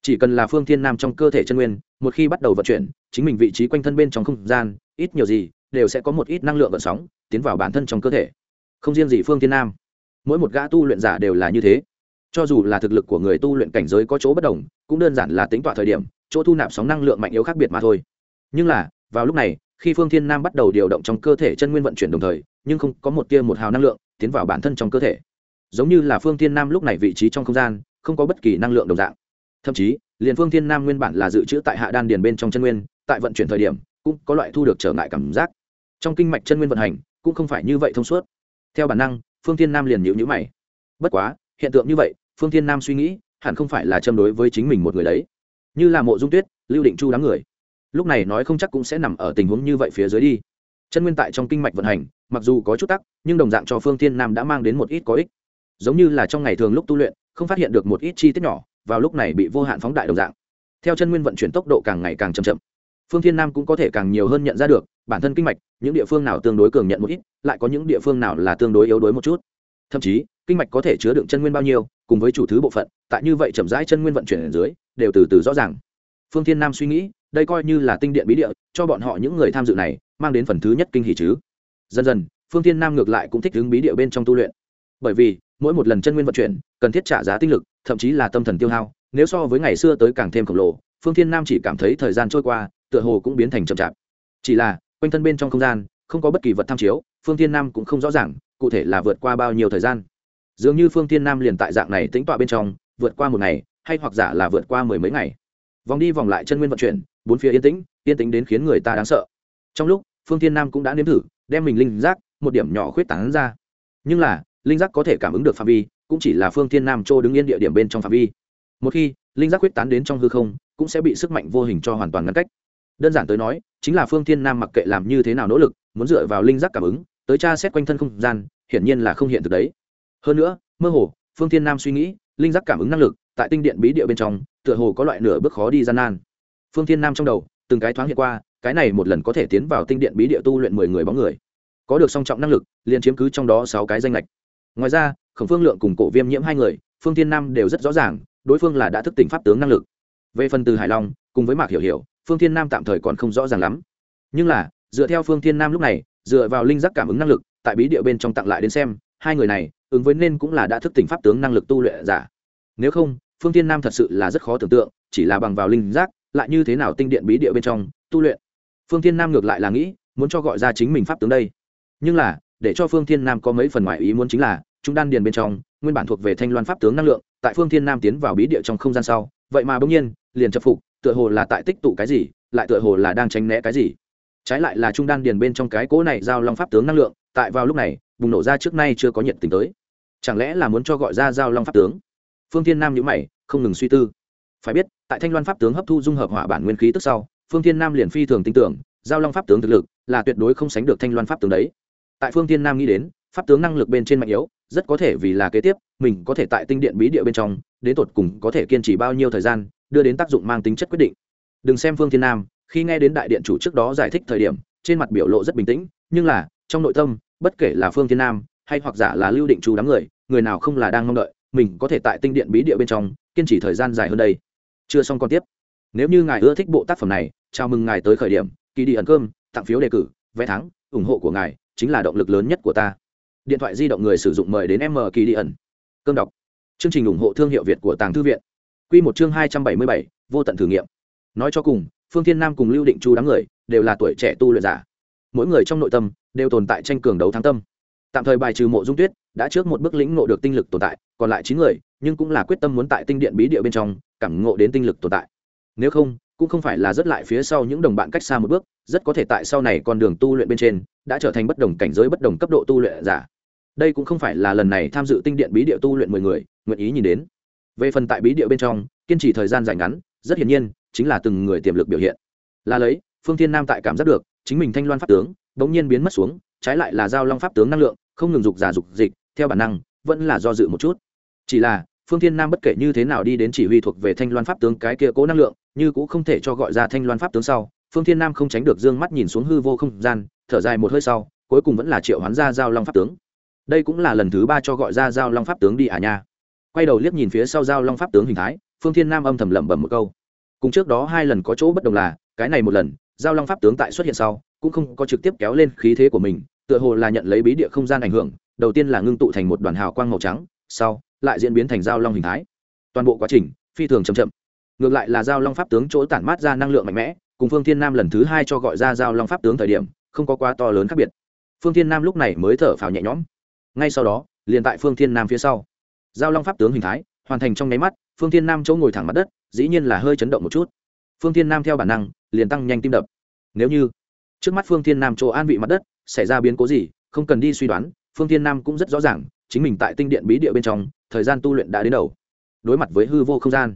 chỉ cần là phương thiên nam trong cơ thể chân nguyên, một khi bắt đầu vận chuyển, chính mình vị trí quanh thân bên trong không gian, ít nhiều gì, đều sẽ có một ít năng lượng vận sóng, tiến vào bản thân trong cơ thể. Không riêng gì phương thiên nam, mỗi một gã tu luyện giả đều là như thế. Cho dù là thực lực của người tu luyện cảnh giới có chỗ bất đồng, cũng đơn giản là tính tọa thời điểm, chỗ thu nạp sóng năng lượng mạnh yếu khác biệt mà thôi. Nhưng là, vào lúc này, khi phương thiên nam bắt đầu điều động trong cơ thể chân nguyên vận chuyển đồng thời, nhưng không có một tia một hào năng lượng, tiến vào bản thân trong cơ thể giống như là phương thiên nam lúc này vị trí trong không gian, không có bất kỳ năng lượng đồng dạng. Thậm chí, liền phương thiên nam nguyên bản là dự trữ tại hạ đan điền bên trong chân nguyên, tại vận chuyển thời điểm, cũng có loại thu được trở ngại cảm giác. Trong kinh mạch chân nguyên vận hành, cũng không phải như vậy thông suốt. Theo bản năng, phương thiên nam liền nhịu nhữ mày. Bất quá, hiện tượng như vậy, phương thiên nam suy nghĩ, hẳn không phải là châm đối với chính mình một người đấy. Như là mộ dung tuyết, lưu định chu đám người. Lúc này nói không chắc cũng sẽ nằm ở tình huống như vậy phía dưới đi. Chân nguyên tại trong kinh mạch vận hành, mặc dù có chút tắc, nhưng đồng dạng cho phương thiên nam đã mang đến một ít có ích giống như là trong ngày thường lúc tu luyện, không phát hiện được một ít chi tiết nhỏ, vào lúc này bị vô hạn phóng đại đồng dạng. Theo chân nguyên vận chuyển tốc độ càng ngày càng chậm chậm, phương thiên nam cũng có thể càng nhiều hơn nhận ra được, bản thân kinh mạch, những địa phương nào tương đối cường nhận một ít, lại có những địa phương nào là tương đối yếu đuối một chút. Thậm chí, kinh mạch có thể chứa đựng chân nguyên bao nhiêu, cùng với chủ thứ bộ phận, tại như vậy chậm rãi chân nguyên vận chuyển ở dưới, đều từ từ rõ ràng. Phương thiên nam suy nghĩ, đây coi như là tinh điện bí địa, cho bọn họ những người tham dự này, mang đến phần thứ nhất kinh hỷ chứ. Dần dần, phương thiên nam ngược lại cũng thích ứng bí địa bên trong tu luyện bởi vì, mỗi một lần chân nguyên vận chuyển, cần thiết trả giá tinh lực, thậm chí là tâm thần tiêu hao. Nếu so với ngày xưa tới càng thêm khổng lồ, phương thiên nam chỉ cảm thấy thời gian trôi qua, tựa hồ cũng biến thành chậm chạp. Chỉ là, quanh thân bên trong không gian, không có bất kỳ vật tham chiếu, phương thiên nam cũng không rõ ràng, cụ thể là vượt qua bao nhiêu thời gian. Dường như phương thiên nam liền tại dạng này tính tọa bên trong, vượt qua một ngày, hay hoặc giả là vượt qua mười mấy ngày. Vòng đi vòng lại chân nguyên vận chuyển, bốn phía yên tĩnh yên tĩnh đến khiến người ta đáng sợ. Trong lúc, phương thiên nam cũng đã nếm thử, đem mình linh giác, một điểm nhỏ khuyết tảng ra. Nhưng là linh giác có thể cảm ứng được phạm vi, cũng chỉ là phương thiên nam châu đứng yên địa điểm bên trong phạm vi. Một khi linh giác quyết tán đến trong hư không, cũng sẽ bị sức mạnh vô hình cho hoàn toàn ngăn cách. Đơn giản tới nói, chính là phương thiên nam mặc kệ làm như thế nào nỗ lực, muốn dựa vào linh giác cảm ứng, tới tra xét quanh thân không gian, hiển nhiên là không hiện thực đấy. Hơn nữa, mơ hồ, phương thiên nam suy nghĩ, linh giác cảm ứng năng lực, tại tinh điện bí địa bên trong, tựa hồ có loại nửa bước khó đi gian nan. Phương thiên nam trong đầu, từng cái thoáng hiện qua, cái này một lần có thể tiến vào tinh điện bí địa tu luyện mười người bóng người. Có được song trọng năng lực, liền chiếm cứ trong đó sáu cái danh lệch ngoài ra, khổng phương lượng cùng cổ viêm nhiễm hai người, phương thiên nam đều rất rõ ràng, đối phương là đã thức tỉnh pháp tướng năng lực. Về phần từ hải long, cùng với mạc hiểu hiểu, phương thiên nam tạm thời còn không rõ ràng lắm. Nhưng là, dựa theo phương thiên nam lúc này, dựa vào linh giác cảm ứng năng lực, tại bí địa bên trong tặng lại đến xem, hai người này, ứng với nên cũng là đã thức tỉnh pháp tướng năng lực tu luyện giả. Nếu không, phương thiên nam thật sự là rất khó tưởng tượng, chỉ là bằng vào linh giác, lại như thế nào tinh điện bí địa bên trong, tu luyện. Phương thiên nam ngược lại là nghĩ, muốn cho gọi ra chính mình pháp tướng đây. Nhưng là để cho phương thiên nam có mấy phần ngoại ý muốn chính là trung đan điền bên trong, nguyên bản thuộc về thanh loan pháp tướng năng lượng, tại phương thiên nam tiến vào bí địa trong không gian sau, vậy mà bỗng nhiên, liền chập phục, tựa hồ là tại tích tụ cái gì, lại tựa hồ là đang tránh né cái gì. Trái lại là trung đan điền bên trong cái cỗ này giao long pháp tướng năng lượng, tại vào lúc này, bùng nổ ra trước nay chưa có nhiệt tình tới. Chẳng lẽ là muốn cho gọi ra giao long pháp tướng? Phương thiên nam nhữ mày, không ngừng suy tư. Phải biết, tại thanh loan pháp tướng hấp thu dung hợp hỏa bản nguyên khí tức sau, phương thiên nam liền phi thường tin tưởng, giao long pháp tướng thực lực là tuyệt đối không sánh được thanh loan pháp tướng đấy tại phương thiên nam nghĩ đến, pháp tướng năng lực bên trên mạnh yếu, rất có thể vì là kế tiếp, mình có thể tại tinh điện bí địa bên trong, đến tột cùng có thể kiên trì bao nhiêu thời gian, đưa đến tác dụng mang tính chất quyết định. Đừng xem phương thiên nam, khi nghe đến đại điện chủ trước đó giải thích thời điểm, trên mặt biểu lộ rất bình tĩnh, nhưng là, trong nội tâm, bất kể là phương thiên nam, hay hoặc giả là lưu định chú đám người người nào không là đang mong đợi, mình có thể tại tinh điện bí địa bên trong, kiên trì thời gian dài hơn đây. Chưa xong còn tiếp. Nếu như ngài ưa thích bộ tác phẩm này, chào mừng ngài tới khởi điểm, kỳ đi ẩn cơm, tặng phiếu đề cử, vé thắng, ủng hộ của ngài chính là động lực lớn nhất của ta. Điện thoại di động người sử dụng mời đến m kỳ đi ẩn. Cơm đọc. Chương trình ủng hộ thương hiệu việt của tàng thư viện. Q một chương hai trăm bảy mươi bảy, vô tận thử nghiệm. Nói cho cùng, phương thiên nam cùng lưu định chu đám người đều là tuổi trẻ tu luyện giả. Mỗi người trong nội tâm đều tồn tại tranh cường đấu thắng tâm. Tạm thời bài trừ mộ dung tuyết, đã trước một bước lĩnh ngộ được tinh lực tồn tại, còn lại chín người, nhưng cũng là quyết tâm muốn tại tinh điện bí địa bên trong, cảm ngộ đến tinh lực tồn tại. Nếu không, cũng không phải là rất lại phía sau những đồng bạn cách xa một bước, rất có thể tại sau này con đường tu luyện bên trên đã trở thành bất đồng cảnh giới bất đồng cấp độ tu luyện giả. Đây cũng không phải là lần này tham dự tinh điện bí địa tu luyện mười người, nguyện ý nhìn đến. Về phần tại bí địa bên trong, kiên trì thời gian dài ngắn, rất hiển nhiên, chính là từng người tiềm lực biểu hiện. Là lấy, phương thiên nam tại cảm giác được, chính mình thanh loan pháp tướng, bỗng nhiên biến mất xuống, trái lại là giao long pháp tướng năng lượng, không ngừng dục giả dục dịch, theo bản năng, vẫn là do dự một chút. Chỉ là, phương thiên nam bất kể như thế nào đi đến chỉ huy thuộc về thanh loan pháp tướng cái kia cố năng lượng, như cũng không thể cho gọi ra thanh loan pháp tướng sau phương thiên nam không tránh được d ư ơ n g mắt nhìn xuống hư vô không gian, thở dài một hơi sau, cuối cùng vẫn là triệu hoán ra giao long pháp tướng. Đây cũng là lần thứ ba cho gọi ra giao long pháp tướng đi à nha. Quay đầu liếc nhìn phía sau giao long pháp tướng hình thái, phương thiên nam âm thầm lẩm bẩm một câu. Cùng trước đó hai lần có chỗ bất đồng là, cái này một lần, giao long pháp tướng tại xuất hiện sau, cũng không có trực tiếp kéo lên khí thế của mình, tựa hồ là nhận lấy bí địa không gian ảnh hưởng, đầu tiên là ngưng tụ thành một đoàn hào quang màu trắng, sau, lại diễn biến thành giao long hình thái. Toàn bộ quá trình, phi thường chậm chậm. Ngược lại là giao long pháp tướng chỗ tản mát ra năng lượng mạnh mẽ cùng phương thiên nam lần thứ hai cho gọi ra giao long pháp tướng thời điểm, không có quá to lớn khác biệt. Phương thiên nam lúc này mới thở phào nhẹ nhõm. Ngay sau đó, liền tại phương thiên nam phía sau. Giao long pháp tướng hình thái, hoàn thành trong nháy mắt, phương thiên nam chỗ ngồi thẳng mặt đất, dĩ nhiên là hơi chấn động một chút. Phương thiên nam theo bản năng, liền tăng nhanh tim đập. Nếu như, trước mắt phương thiên nam chỗ an vị mặt đất, xảy ra biến cố gì, không cần đi suy đoán, phương thiên nam cũng rất rõ ràng, chính mình tại tinh điện bí địa bên trong, thời gian tu luyện đã đến đầu. Đối mặt với hư vô không gian,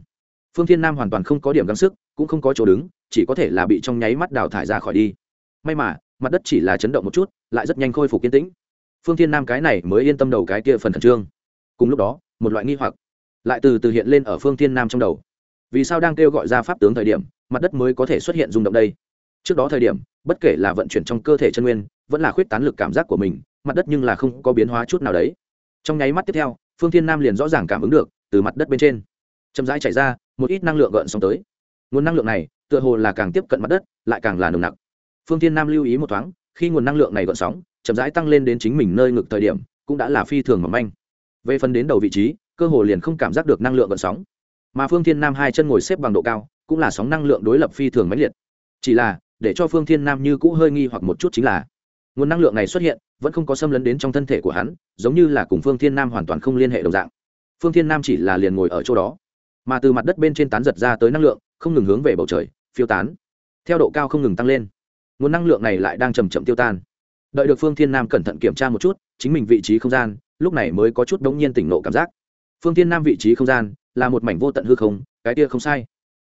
phương thiên nam hoàn toàn không có điểm gắng sức, cũng không có chỗ đứng chỉ có thể là bị trong nháy mắt đào thải ra khỏi đi. May mà, mặt đất chỉ là chấn động một chút, lại rất nhanh khôi phục kiên tĩnh. Phương thiên nam cái này mới yên tâm đầu cái kia phần khẩn trương. Cùng lúc đó, một loại nghi hoặc lại từ từ hiện lên ở phương thiên nam trong đầu. Vì sao đang kêu gọi ra pháp tướng thời điểm, mặt đất mới có thể xuất hiện rung động đây? Trước đó thời điểm, bất kể là vận chuyển trong cơ thể chân nguyên, vẫn là khuyết tán lực cảm giác của mình, mặt đất nhưng là không có biến hóa chút nào đấy. Trong nháy mắt tiếp theo, phương thiên nam liền rõ ràng cảm ứng được, từ mặt đất bên trên, chậm rãi chảy ra, một ít năng lượng gợn sóng tới. Nguồn năng lượng này tựa hồ là càng tiếp cận mặt đất, lại càng là nồng nặc. Phương thiên nam lưu ý một thoáng, khi nguồn năng lượng này gợn sóng, chậm rãi tăng lên đến chính mình nơi ngực thời điểm, cũng đã là phi thường mỏng manh. Về phần đến đầu vị trí, cơ hồ liền không cảm giác được năng lượng gợn sóng. Mà phương thiên nam hai chân ngồi xếp bằng độ cao, cũng là sóng năng lượng đối lập phi thường mãnh liệt. Chỉ là, để cho phương thiên nam như cũ hơi nghi hoặc một chút chính là, nguồn năng lượng này xuất hiện, vẫn không có xâm lấn đến trong thân thể của hắn, giống như là cùng phương thiên nam hoàn toàn không liên hệ đồng dạng. Phương thiên nam chỉ là liền ngồi ở chỗ đó, mà từ mặt đất bên trên tán giật ra tới năng lượng, không ngừng hướng về bầu trời phiêu tán. Theo độ cao không ngừng tăng lên, nguồn năng lượng này lại đang chầm chậm tiêu tan. Đợi được phương thiên nam cẩn thận kiểm tra một chút, chính mình vị trí không gian, lúc này mới có chút đống nhiên tỉnh nộ cảm giác. Phương thiên nam vị trí không gian là một mảnh vô tận hư không, cái kia không sai.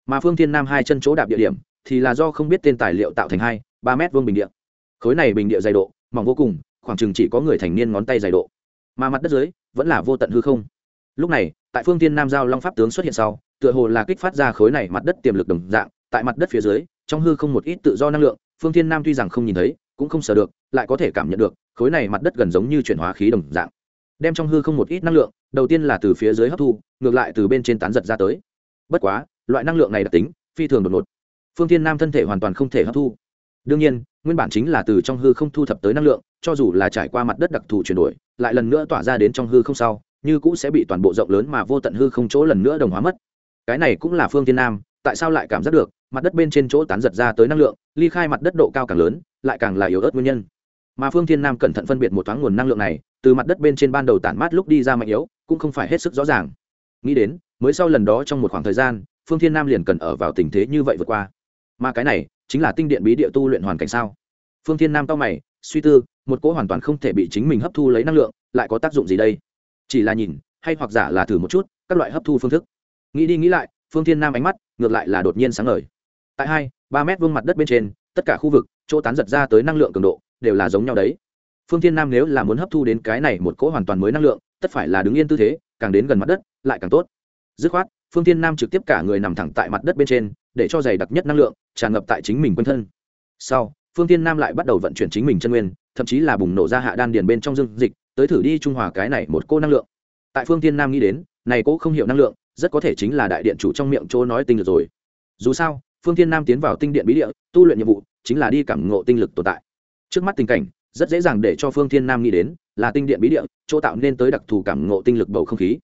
Mà phương thiên nam hai chân chỗ đạp địa điểm thì là do không biết tên tài liệu tạo thành hai, ba mét vuông bình địa. Khối này bình địa dày độ, mỏng vô cùng, khoảng chừng chỉ có người thành niên ngón tay dày độ. Mà mặt đất dưới vẫn là vô tận hư không. Lúc này, tại phương tiên nam giao long pháp tướng xuất hiện sau, tựa hồ là kích phát ra khối này mặt đất tiềm lực đồng dạng tại mặt đất phía dưới, trong hư không một ít tự do năng lượng, phương thiên nam tuy rằng không nhìn thấy, cũng không sờ được, lại có thể cảm nhận được, khối này mặt đất gần giống như chuyển hóa khí đồng dạng. Đem trong hư không một ít năng lượng, đầu tiên là từ phía dưới hấp thu, ngược lại từ bên trên tán giật ra tới. Bất quá, loại năng lượng này đặc tính, phi thường đột ngột. Phương thiên nam thân thể hoàn toàn không thể hấp thu. Đương nhiên, nguyên bản chính là từ trong hư không thu thập tới năng lượng, cho dù là trải qua mặt đất đặc thù chuyển đổi, lại lần nữa tỏa ra đến trong hư không sau, như cũ sẽ bị toàn bộ rộng lớn mà vô tận hư không chỗ lần nữa đồng hóa mất. Cái này cũng là phương thiên nam tại sao lại cảm giác được, mặt đất bên trên chỗ tán giật ra tới năng lượng, ly khai mặt đất độ cao càng lớn, lại càng là yếu ớt nguyên nhân. Mà phương thiên nam cẩn thận phân biệt một thoáng nguồn năng lượng này, từ mặt đất bên trên ban đầu tản mát lúc đi ra mạnh yếu, cũng không phải hết sức rõ ràng. Nghĩ đến, mới sau lần đó trong một khoảng thời gian, phương thiên nam liền cần ở vào tình thế như vậy vượt qua. Mà cái này, chính là tinh điện bí địa tu luyện hoàn cảnh sao? Phương thiên nam cao mày, suy tư, một cỗ hoàn toàn không thể bị chính mình hấp thu lấy năng lượng, lại có tác dụng gì đây? Chỉ là nhìn, hay hoặc giả là thử một chút, các loại hấp thu phương thức. Nghĩ đi nghĩ lại phương thiên nam ánh mắt ngược lại là đột nhiên sáng ngời. Tại hai, ba mét vuông mặt đất bên trên, tất cả khu vực, chỗ tán giật ra tới năng lượng cường độ, đều là giống nhau đấy. Phương thiên nam nếu là muốn hấp thu đến cái này một cỗ hoàn toàn mới năng lượng, tất phải là đứng yên tư thế, càng đến gần mặt đất, lại càng tốt. Dứt khoát, phương thiên nam trực tiếp cả người nằm thẳng tại mặt đất bên trên, để cho dày đặc nhất năng lượng tràn ngập tại chính mình quanh thân. Sau, phương Thiên nam lại bắt đầu vận chuyển chính mình chân nguyên, thậm chí là bùng nổ ra hạ đan điền bên trong dương dịch, tới thử đi trung hòa cái này một cô năng lượng. Tại phương Thiên nam nghĩ đến, này cô không hiểu năng lượng rất có thể chính là đại điện chủ trong miệng chỗ nói tinh lực rồi. Dù sao, phương thiên nam tiến vào tinh điện bí địa, tu luyện nhiệm vụ, chính là đi cảm ngộ tinh lực tồn tại. Trước mắt tình cảnh, rất dễ dàng để cho phương thiên nam nghĩ đến, là tinh điện bí địa, chỗ tạo nên tới đặc thù cảm ngộ tinh lực bầu không khí.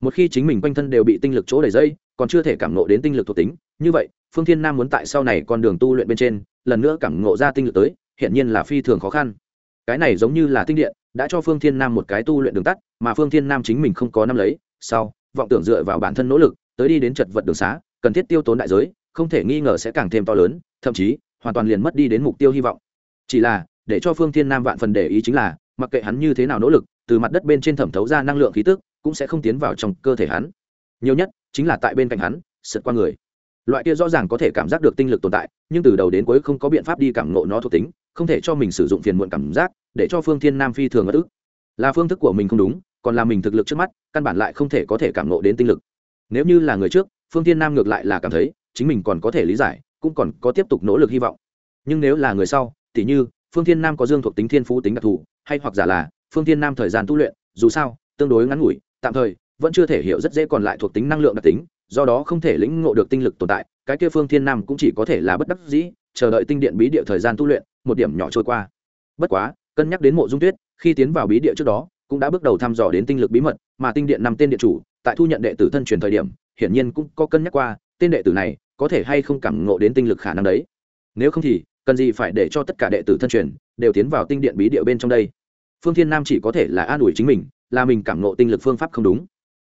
Một khi chính mình quanh thân đều bị tinh lực chỗ đầy dây, còn chưa thể cảm ngộ đến tinh lực thuộc tính, như vậy, phương thiên nam muốn tại sau này con đường tu luyện bên trên, lần nữa cảm ngộ ra tinh lực tới hiện nhiên là phi thường khó khăn. Cái này giống như là tinh điện, đã cho phương thiên nam một cái tu luyện đường tắt, mà phương thiên nam chính mình không có năm lấy, sau vọng tưởng dựa vào bản thân nỗ lực, tới đi đến chật vật đường xá, cần thiết tiêu tốn đại giới, không thể nghi ngờ sẽ càng thêm to lớn, thậm chí, hoàn toàn liền mất đi đến mục tiêu hy vọng. Chỉ là, để cho phương thiên nam vạn phần để ý chính là, mặc kệ hắn như thế nào nỗ lực, từ mặt đất bên trên thẩm thấu ra năng lượng khí tức, cũng sẽ không tiến vào trong cơ thể hắn. Nhiều nhất, chính là tại bên cạnh hắn, sượt qua người. Loại kia rõ ràng có thể cảm giác được tinh lực tồn tại, nhưng từ đầu đến cuối không có biện pháp đi cảm nộ nó thuộc tính, không thể cho mình sử dụng phiền muộn cảm giác, để cho phương thiên nam phi thường ất ức. Là phương thức của mình không đúng còn là mình thực lực trước mắt, căn bản lại không thể có thể cảm nộ đến tinh lực. Nếu như là người trước, phương thiên nam ngược lại là cảm thấy, chính mình còn có thể lý giải, cũng còn có tiếp tục nỗ lực hy vọng. Nhưng nếu là người sau, tỉ như, phương thiên nam có dương thuộc tính thiên phú tính đặc thù, hay hoặc giả là, phương thiên nam thời gian tu luyện, dù sao, tương đối ngắn ngủi, tạm thời, vẫn chưa thể hiểu rất dễ còn lại thuộc tính năng lượng đặc tính, do đó không thể lĩnh ngộ được tinh lực tồn tại, cái kia phương thiên nam cũng chỉ có thể là bất đắc dĩ, chờ đợi tinh điện bí địa thời gian tu luyện, một điểm nhỏ trôi qua. Bất quá, cân nhắc đến mộ dung tuyết, khi tiến vào bí địa trước đó cũng đã bước đầu thăm dò đến tinh lực bí mật, mà tinh điện năm tên điện chủ, tại thu nhận đệ tử thân truyền thời điểm, hiển nhiên cũng có cân nhắc qua, tên đệ tử này có thể hay không cảm ngộ đến tinh lực khả năng đấy. Nếu không thì, cần gì phải để cho tất cả đệ tử thân truyền đều tiến vào tinh điện bí địa bên trong đây? Phương thiên nam chỉ có thể là an ủi chính mình, là mình cảm ngộ tinh lực phương pháp không đúng.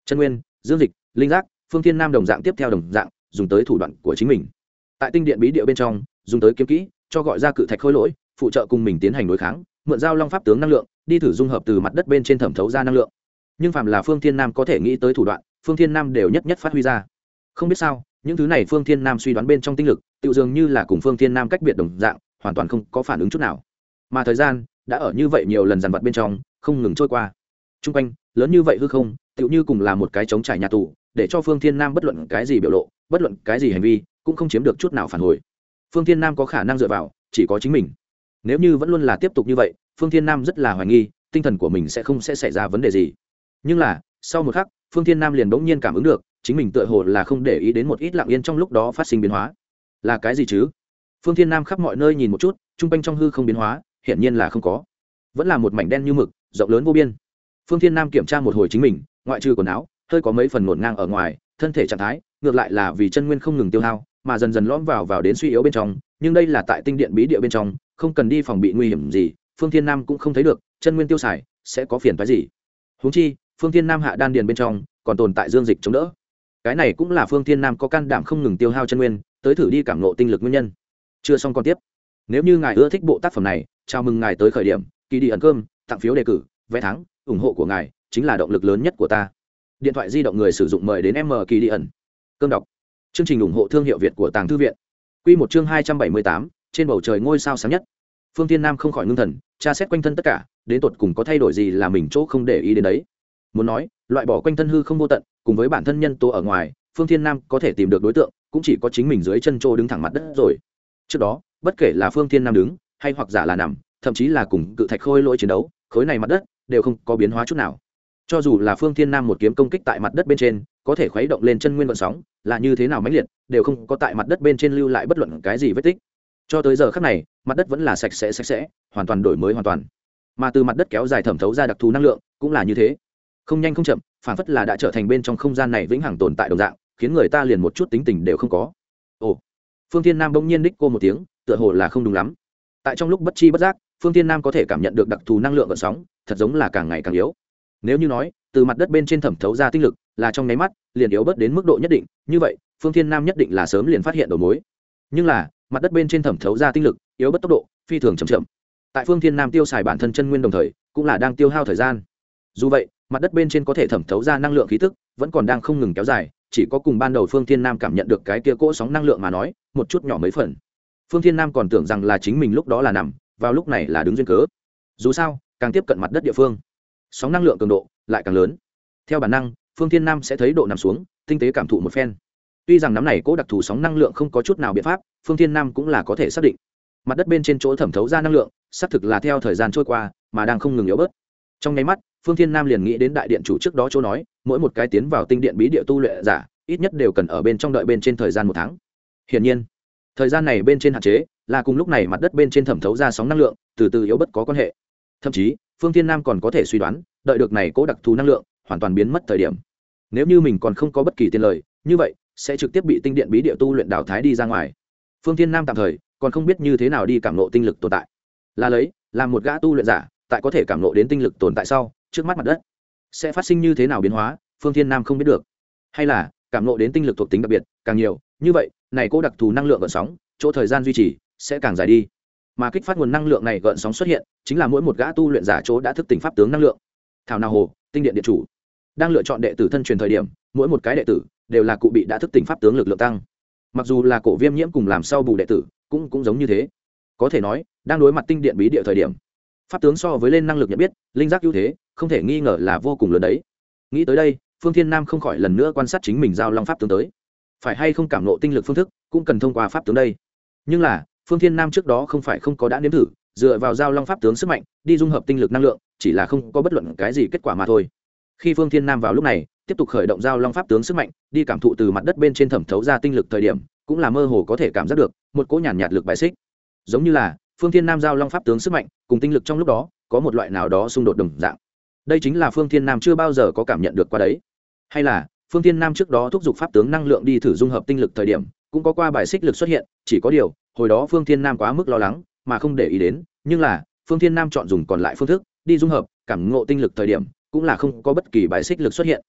Chân nguyên, dương dịch, linh giác, phương thiên nam đồng dạng tiếp theo đồng dạng, dùng tới thủ đoạn của chính mình. Tại tinh điện bí địa bên trong, dùng tới kiếm kỹ, cho gọi ra cự thạch khôi lỗi, phụ trợ cùng mình tiến hành đối kháng, mượn giao long pháp tướng năng lượng đi thử dung hợp từ mặt đất bên trên thẩm thấu ra năng lượng. Nhưng phạm là phương thiên nam có thể nghĩ tới thủ đoạn, phương thiên nam đều nhất nhất phát huy ra. Không biết sao, những thứ này phương thiên nam suy đoán bên trong tinh lực tự dường như là cùng phương thiên nam cách biệt đồng dạng, hoàn toàn không có phản ứng chút nào. Mà thời gian đã ở như vậy nhiều lần dàn vặt bên trong, không ngừng trôi qua. T r u n g quanh, lớn như vậy hư không tự như cùng là một cái chống trải nhà tù, để cho phương thiên nam bất luận cái gì biểu lộ, bất luận cái gì hành vi, cũng không chiếm được chút nào phản hồi. Phương thiên nam có khả năng dựa vào, chỉ có chính mình nếu như vẫn luôn là tiếp tục như vậy, phương thiên nam rất là hoài nghi, tinh thần của mình sẽ không sẽ xảy ra vấn đề gì. Nhưng là, sau một khắc, phương thiên nam liền bỗng nhiên cảm ứng được, chính mình tựa hồ là không để ý đến một ít lặng yên trong lúc đó phát sinh biến hóa. Là cái gì chứ? Phương thiên nam khắp mọi nơi nhìn một chút t r u n g quanh trong hư không biến hóa, hiển nhiên là không có. Vẫn là một mảnh đen như mực, rộng lớn vô biên. Phương thiên nam kiểm tra một hồi chính mình, ngoại trừ quần áo, hơi có mấy phần ngổn ngang ở ngoài, thân thể trạng thái, ngược lại là vì chân nguyên không ngừng tiêu hao, mà dần dần lõm vào vào đến suy yếu bên trong, nhưng đây là tại tinh điện bí địa bên trong không cần đi phòng bị nguy hiểm gì, phương thiên nam cũng không thấy được, chân nguyên tiêu xài, sẽ có phiền phái gì. Húng chi, phương thiên nam hạ đan điền bên trong, còn tồn tại dương dịch chống đỡ. Cái này cũng là phương thiên nam có can đảm không ngừng tiêu hao chân nguyên, tới thử đi cảm nộ tinh lực nguyên nhân. Chưa xong còn tiếp. Nếu như ngài ưa thích bộ tác phẩm này, chào mừng ngài tới khởi điểm kỳ đi ẩn cơm, tặng phiếu đề cử, vé thắng, ủng hộ của ngài chính là động lực lớn nhất của ta. Điện thoại di động người sử dụng mời đến m kỳ đi ẩn. Cơm đọc. Chương trình ủng hộ thương hiệu việt của tàng thư viện. Q một chương hai trăm bảy mươi tám trên bầu trời ngôi sao sáng nhất. Phương tiên nam không khỏi ngưng thần, tra xét quanh thân tất cả, đến tột cùng có thay đổi gì là mình chỗ không để ý đến đấy. Muốn nói, loại bỏ quanh thân hư không vô tận, cùng với bản thân nhân tố ở ngoài, phương thiên nam có thể tìm được đối tượng, cũng chỉ có chính mình dưới chân chỗ đứng thẳng mặt đất rồi. Trước đó, bất kể là phương thiên nam đứng, hay hoặc giả là nằm, thậm chí là cùng cự thạch khôi lỗi chiến đấu, khối này mặt đất đều không có biến hóa chút nào. Cho dù là phương thiên nam một kiếm công kích tại mặt đất bên trên, có thể khuấy động lên chân nguyên vận sóng, là như thế nào mãnh liệt, đều không có tại mặt đất bên trên lưu lại bất luận cái gì vết tích cho tới giờ khác này, mặt đất vẫn là sạch sẽ sạch sẽ, hoàn toàn đổi mới hoàn toàn. Mà từ mặt đất kéo dài thẩm thấu ra đặc thù năng lượng, cũng là như thế. Không nhanh không chậm, phản phất là đã trở thành bên trong không gian này vĩnh hằng tồn tại đồng dạng, khiến người ta liền một chút tính tình đều không có. Ồ, phương thiên nam bỗng nhiên đích cô một tiếng, tựa hồ là không đúng lắm. Tại trong lúc bất chi bất giác, phương thiên nam có thể cảm nhận được đặc thù năng lượng gợn sóng, thật giống là càng ngày càng yếu. Nếu như nói, từ mặt đất bên trên thẩm thấu ra tinh lực, là trong nháy mắt, liền yếu bớt đến mức độ nhất định, như vậy, phương thiên nam nhất định là sớm liền phát hiện đầu mối. Nhưng là mặt đất bên trên thẩm thấu ra tinh lực, yếu bất tốc độ, phi thường chậm chậm. Tại phương thiên nam tiêu xài bản thân chân nguyên đồng thời, cũng là đang tiêu hao thời gian. Dù vậy, mặt đất bên trên có thể thẩm thấu ra năng lượng khí tức, vẫn còn đang không ngừng kéo dài, chỉ có cùng ban đầu phương thiên nam cảm nhận được cái kia cỗ sóng năng lượng mà nói, một chút nhỏ mấy phần. Phương thiên nam còn tưởng rằng là chính mình lúc đó là nằm, vào lúc này là đứng duyên cớ. Dù sao, càng tiếp cận mặt đất địa phương, sóng năng lượng cường độ lại càng lớn. Theo bản năng, phương thiên nam sẽ thấy độ nằm xuống, tinh tế cảm thụ một phen. Tuy rằng nắm này cố đặc thù sóng năng lượng không có chút nào biện pháp phương thiên nam cũng là có thể xác định. Mặt đất bên trên chỗ thẩm thấu ra năng lượng, xác thực là theo thời gian trôi qua, mà đang không ngừng yếu bớt. Trong nháy mắt, phương thiên nam liền nghĩ đến đại điện chủ trước đó chỗ nói, mỗi một cái tiến vào tinh điện bí địa tu luyện giả, ít nhất đều cần ở bên trong đợi bên trên thời gian một tháng. Hiển nhiên, thời gian này bên trên hạn chế, là cùng lúc này mặt đất bên trên thẩm thấu ra sóng năng lượng, từ từ yếu bất có quan hệ. Thậm chí, phương thiên nam còn có thể suy đoán, đợi được này cố đặc thù năng lượng, hoàn toàn biến mất thời điểm. Nếu như mình còn không có bất kỳ tiền lời, như vậy, sẽ trực tiếp bị tinh điện bí địa tu luyện đào thái đi ra ngoài phương thiên nam tạm thời còn không biết như thế nào đi cảm nộ tinh lực tồn tại. Là lấy làm một gã tu luyện giả, tại có thể cảm nộ đến tinh lực tồn tại sau, trước mắt mặt đất sẽ phát sinh như thế nào biến hóa, phương thiên nam không biết được. Hay là, cảm nộ đến tinh lực thuộc tính đặc biệt, càng nhiều, như vậy, này cô đặc thù năng lượng gợn sóng, chỗ thời gian duy trì sẽ càng dài đi. Mà kích phát nguồn năng lượng này gợn sóng xuất hiện, chính là mỗi một gã tu luyện giả chỗ đã thức tỉnh pháp tướng năng lượng. Thảo nào hồ, tinh điện điện chủ. Đang lựa chọn đệ tử thân truyền thời điểm, mỗi một cái đệ tử đều là cụ bị đã thức tỉnh pháp tướng lực lượng tăng mặc dù là cổ viêm nhiễm cùng làm sau bù đệ tử, cũng cũng giống như thế. Có thể nói, đang đối mặt tinh điện bí địa thời điểm, pháp tướng so với lên năng lực nhận biết, linh giác ưu thế, không thể nghi ngờ là vô cùng lớn đấy. Nghĩ tới đây, phương thiên nam không khỏi lần nữa quan sát chính mình giao long pháp tướng tới. Phải hay không cảm nộ tinh lực phương thức, cũng cần thông qua pháp tướng đây. Nhưng là, phương thiên nam trước đó không phải không có đã nếm thử, dựa vào giao long pháp tướng sức mạnh, đi dung hợp tinh lực năng lượng, chỉ là không có bất luận cái gì kết quả mà thôi. Khi phương thiên nam vào lúc này tiếp tục khởi động giao long pháp tướng sức mạnh đi cảm thụ từ mặt đất bên trên thẩm thấu ra tinh lực thời điểm cũng là mơ hồ có thể cảm giác được một cỗ nhàn nhạt, nhạt lực bài xích. Giống như là phương thiên nam giao long pháp tướng sức mạnh cùng tinh lực trong lúc đó có một loại nào đó xung đột đồng dạng. Đây chính là phương thiên nam chưa bao giờ có cảm nhận được qua đấy. Hay là phương thiên nam trước đó thúc giục pháp tướng năng lượng đi thử dung hợp tinh lực thời điểm cũng có qua bài xích lực xuất hiện chỉ có điều hồi đó phương thiên nam quá mức lo lắng mà không để ý đến nhưng là phương thiên nam chọn dùng còn lại phương thức đi dung hợp cảm ngộ tinh lực thời điểm cũng là không có bất kỳ bài xích lực xuất hiện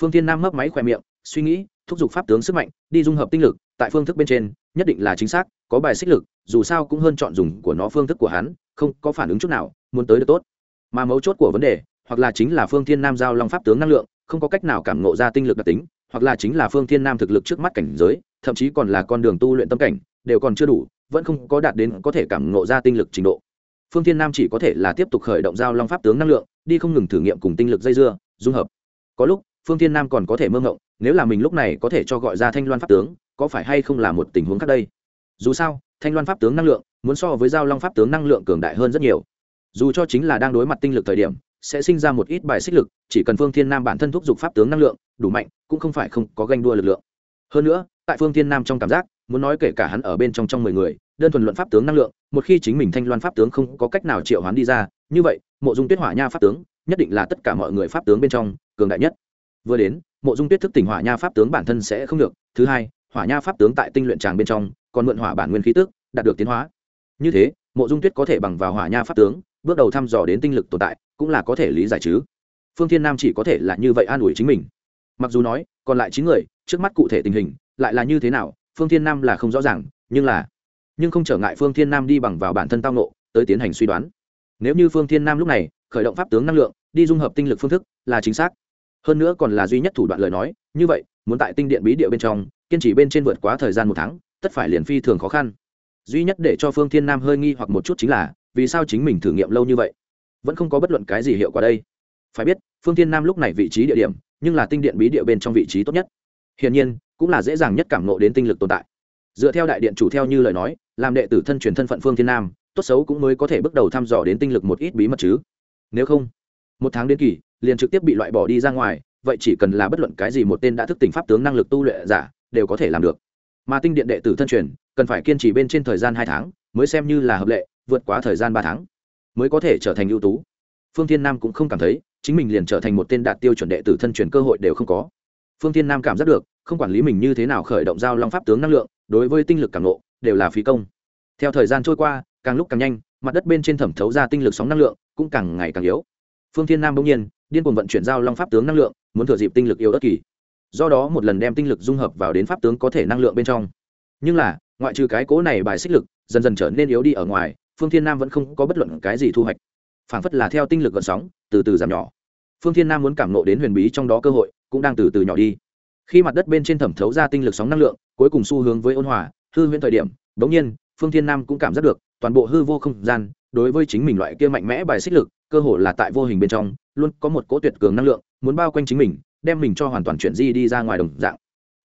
phương thiên nam mấp máy khỏe miệng, suy nghĩ, thúc giục pháp tướng sức mạnh, đi dung hợp tinh lực, tại phương thức bên trên, nhất định là chính xác, có bài xích lực, dù sao cũng hơn chọn dùng của nó phương thức của hắn, không có phản ứng chút nào, muốn tới được tốt. Mà mấu chốt của vấn đề, hoặc là chính là phương thiên nam giao long pháp tướng năng lượng, không có cách nào cảm ngộ ra tinh lực đặc tính, hoặc là chính là phương thiên nam thực lực trước mắt cảnh giới, thậm chí còn là con đường tu luyện tâm cảnh, đều còn chưa đủ, vẫn không có đạt đến có thể cảm ngộ ra tinh lực trình độ. Phương thiên nam chỉ có thể là tiếp tục khởi động giao long pháp tướng năng lượng, đi không ngừng thử nghiệm cùng tinh lực dây dưa, dung hợp. Có lúc phương thiên nam còn có thể mơ ngộng, nếu là mình lúc này có thể cho gọi ra thanh loan pháp tướng, có phải hay không là một tình huống khác đây? Dù sao, thanh loan pháp tướng năng lượng, muốn so với giao long pháp tướng năng lượng cường đại hơn rất nhiều. Dù cho chính là đang đối mặt tinh lực thời điểm, sẽ sinh ra một ít bài xích lực, chỉ cần phương thiên nam bản thân thúc giục pháp tướng năng lượng, đủ mạnh, cũng không phải không có ganh đua lực lượng. Hơn nữa, tại phương thiên nam trong cảm giác, muốn nói kể cả hắn ở bên trong trong mười người, đơn thuần luận pháp tướng năng lượng, một khi chính mình thanh loan pháp tướng không có cách nào triệu hoán đi ra, như vậy, mộ dung tuyết hỏa nha pháp tướng, nhất định là tất cả mọi người pháp tướng bên trong cường đại nhất vừa đến, mộ dung tuyết thức tỉnh hỏa nha pháp tướng bản thân sẽ không được. Thứ hai, hỏa nha pháp tướng tại tinh luyện tràng bên trong, còn mượn hỏa bản nguyên khí tức, đạt được tiến hóa. Như thế, mộ dung tuyết có thể bằng vào hỏa nha pháp tướng, bước đầu thăm dò đến tinh lực tồn tại, cũng là có thể lý giải chứ. Phương thiên nam chỉ có thể là như vậy an ủi chính mình. Mặc dù nói, còn lại chín người, trước mắt cụ thể tình hình, lại là như thế nào, phương thiên nam là không rõ ràng, nhưng là, nhưng không trở ngại phương thiên nam đi bằng vào bản thân tao nộ tới tiến hành suy đoán. Nếu như phương thiên nam lúc này, khởi động pháp tướng năng lượng, đi dung hợp tinh lực phương thức, là chính xác hơn nữa còn là duy nhất thủ đoạn lời nói, như vậy, muốn tại tinh điện bí địa bên trong, kiên trì bên trên vượt quá thời gian một tháng, tất phải liền phi thường khó khăn. Duy nhất để cho phương thiên nam hơi nghi hoặc một chút chính là, vì sao chính mình thử nghiệm lâu như vậy? Vẫn không có bất luận cái gì hiệu quả đây. Phải biết, phương thiên nam lúc này vị trí địa điểm, nhưng là tinh điện bí địa bên trong vị trí tốt nhất. Hiển nhiên, cũng là dễ dàng nhất cảm nộ đến tinh lực tồn tại. Dựa theo đại điện chủ theo như lời nói, làm đệ tử thân truyền thân phận phương thiên nam, tốt xấu cũng mới có thể bước đầu thăm dò đến tinh lực một ít bí mật chứ. Nếu không, một tháng đến kỳ liền trực tiếp bị loại bỏ đi ra ngoài, vậy chỉ cần là bất luận cái gì một tên đã thức tỉnh pháp tướng năng lực tu luyện giả, đều có thể làm được. Mà tinh điện đệ tử thân truyền, cần phải kiên trì bên trên thời gian hai tháng, mới xem như là hợp lệ, vượt quá thời gian ba tháng, mới có thể trở thành ưu tú. Phương thiên nam cũng không cảm thấy, chính mình liền trở thành một tên đạt tiêu chuẩn đệ tử thân truyền cơ hội đều không có. Phương thiên nam cảm giác được, không quản lý mình như thế nào khởi động giao long pháp tướng năng lượng, đối với tinh lực cảm nộ đều là phí công. Theo thời gian trôi qua, càng lúc càng nhanh, mặt đất bên trên thẩm thấu ra tinh lực sóng năng lượng, cũng càng ngày càng yếu. Phương thiên nam bỗng nhiên điên cuồng vận chuyển giao long pháp tướng năng lượng, muốn thừa dịp tinh lực yếu ớt kỳ. Do đó một lần đem tinh lực dung hợp vào đến pháp tướng có thể năng lượng bên trong. Nhưng là, ngoại trừ cái cố này bài xích lực, dần dần trở nên yếu đi ở ngoài, phương thiên nam vẫn không có bất luận cái gì thu hoạch. Phảng phất là theo tinh lực gợn sóng, từ từ giảm nhỏ. Phương thiên nam muốn cảm nộ đến huyền bí trong đó cơ hội, cũng đang từ từ nhỏ đi. Khi mặt đất bên trên thẩm thấu ra tinh lực sóng năng lượng, cuối cùng xu hướng với ôn hòa, hư huyễn thời điểm bỗng nhiên, phương thiên nam cũng cảm giác được toàn bộ hư vô không gian, đối với chính mình loại kia mạnh mẽ bài xích lực cơ hồ là tại vô hình bên trong, luôn có một cỗ tuyệt cường năng lượng, muốn bao quanh chính mình, đem mình cho hoàn toàn chuyển di đi ra ngoài đồng dạng.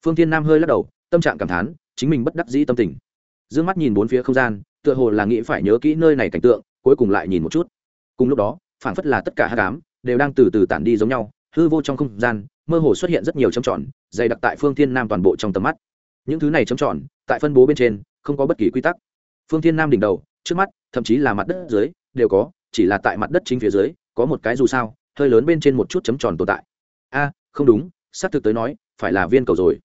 Phương thiên nam hơi lắc đầu, tâm trạng cảm thán, chính mình bất đắc dĩ tâm tình. D mắt nhìn bốn phía không gian, tựa hồ là nghĩ phải nhớ kỹ nơi này cảnh tượng, cuối cùng lại nhìn một chút. Cùng lúc đó, phảng phất là tất cả hát cám đều đang từ từ tản đi giống nhau, hư vô trong không gian, mơ hồ xuất hiện rất nhiều chấm tròn, dày đặc tại phương thiên nam toàn bộ trong tầm mắt. Những thứ này chấm tròn, tại phân bố bên trên, không có bất kỳ quy tắc. Phương thiên nam đỉnh đầu, trước mắt, thậm chí là mặt đất dưới, đều có chỉ là tại mặt đất chính phía dưới, có một cái dù sao, hơi lớn bên trên một chút chấm tròn tồn tại. A, không đúng, xác thực tới nói, phải là viên cầu rồi.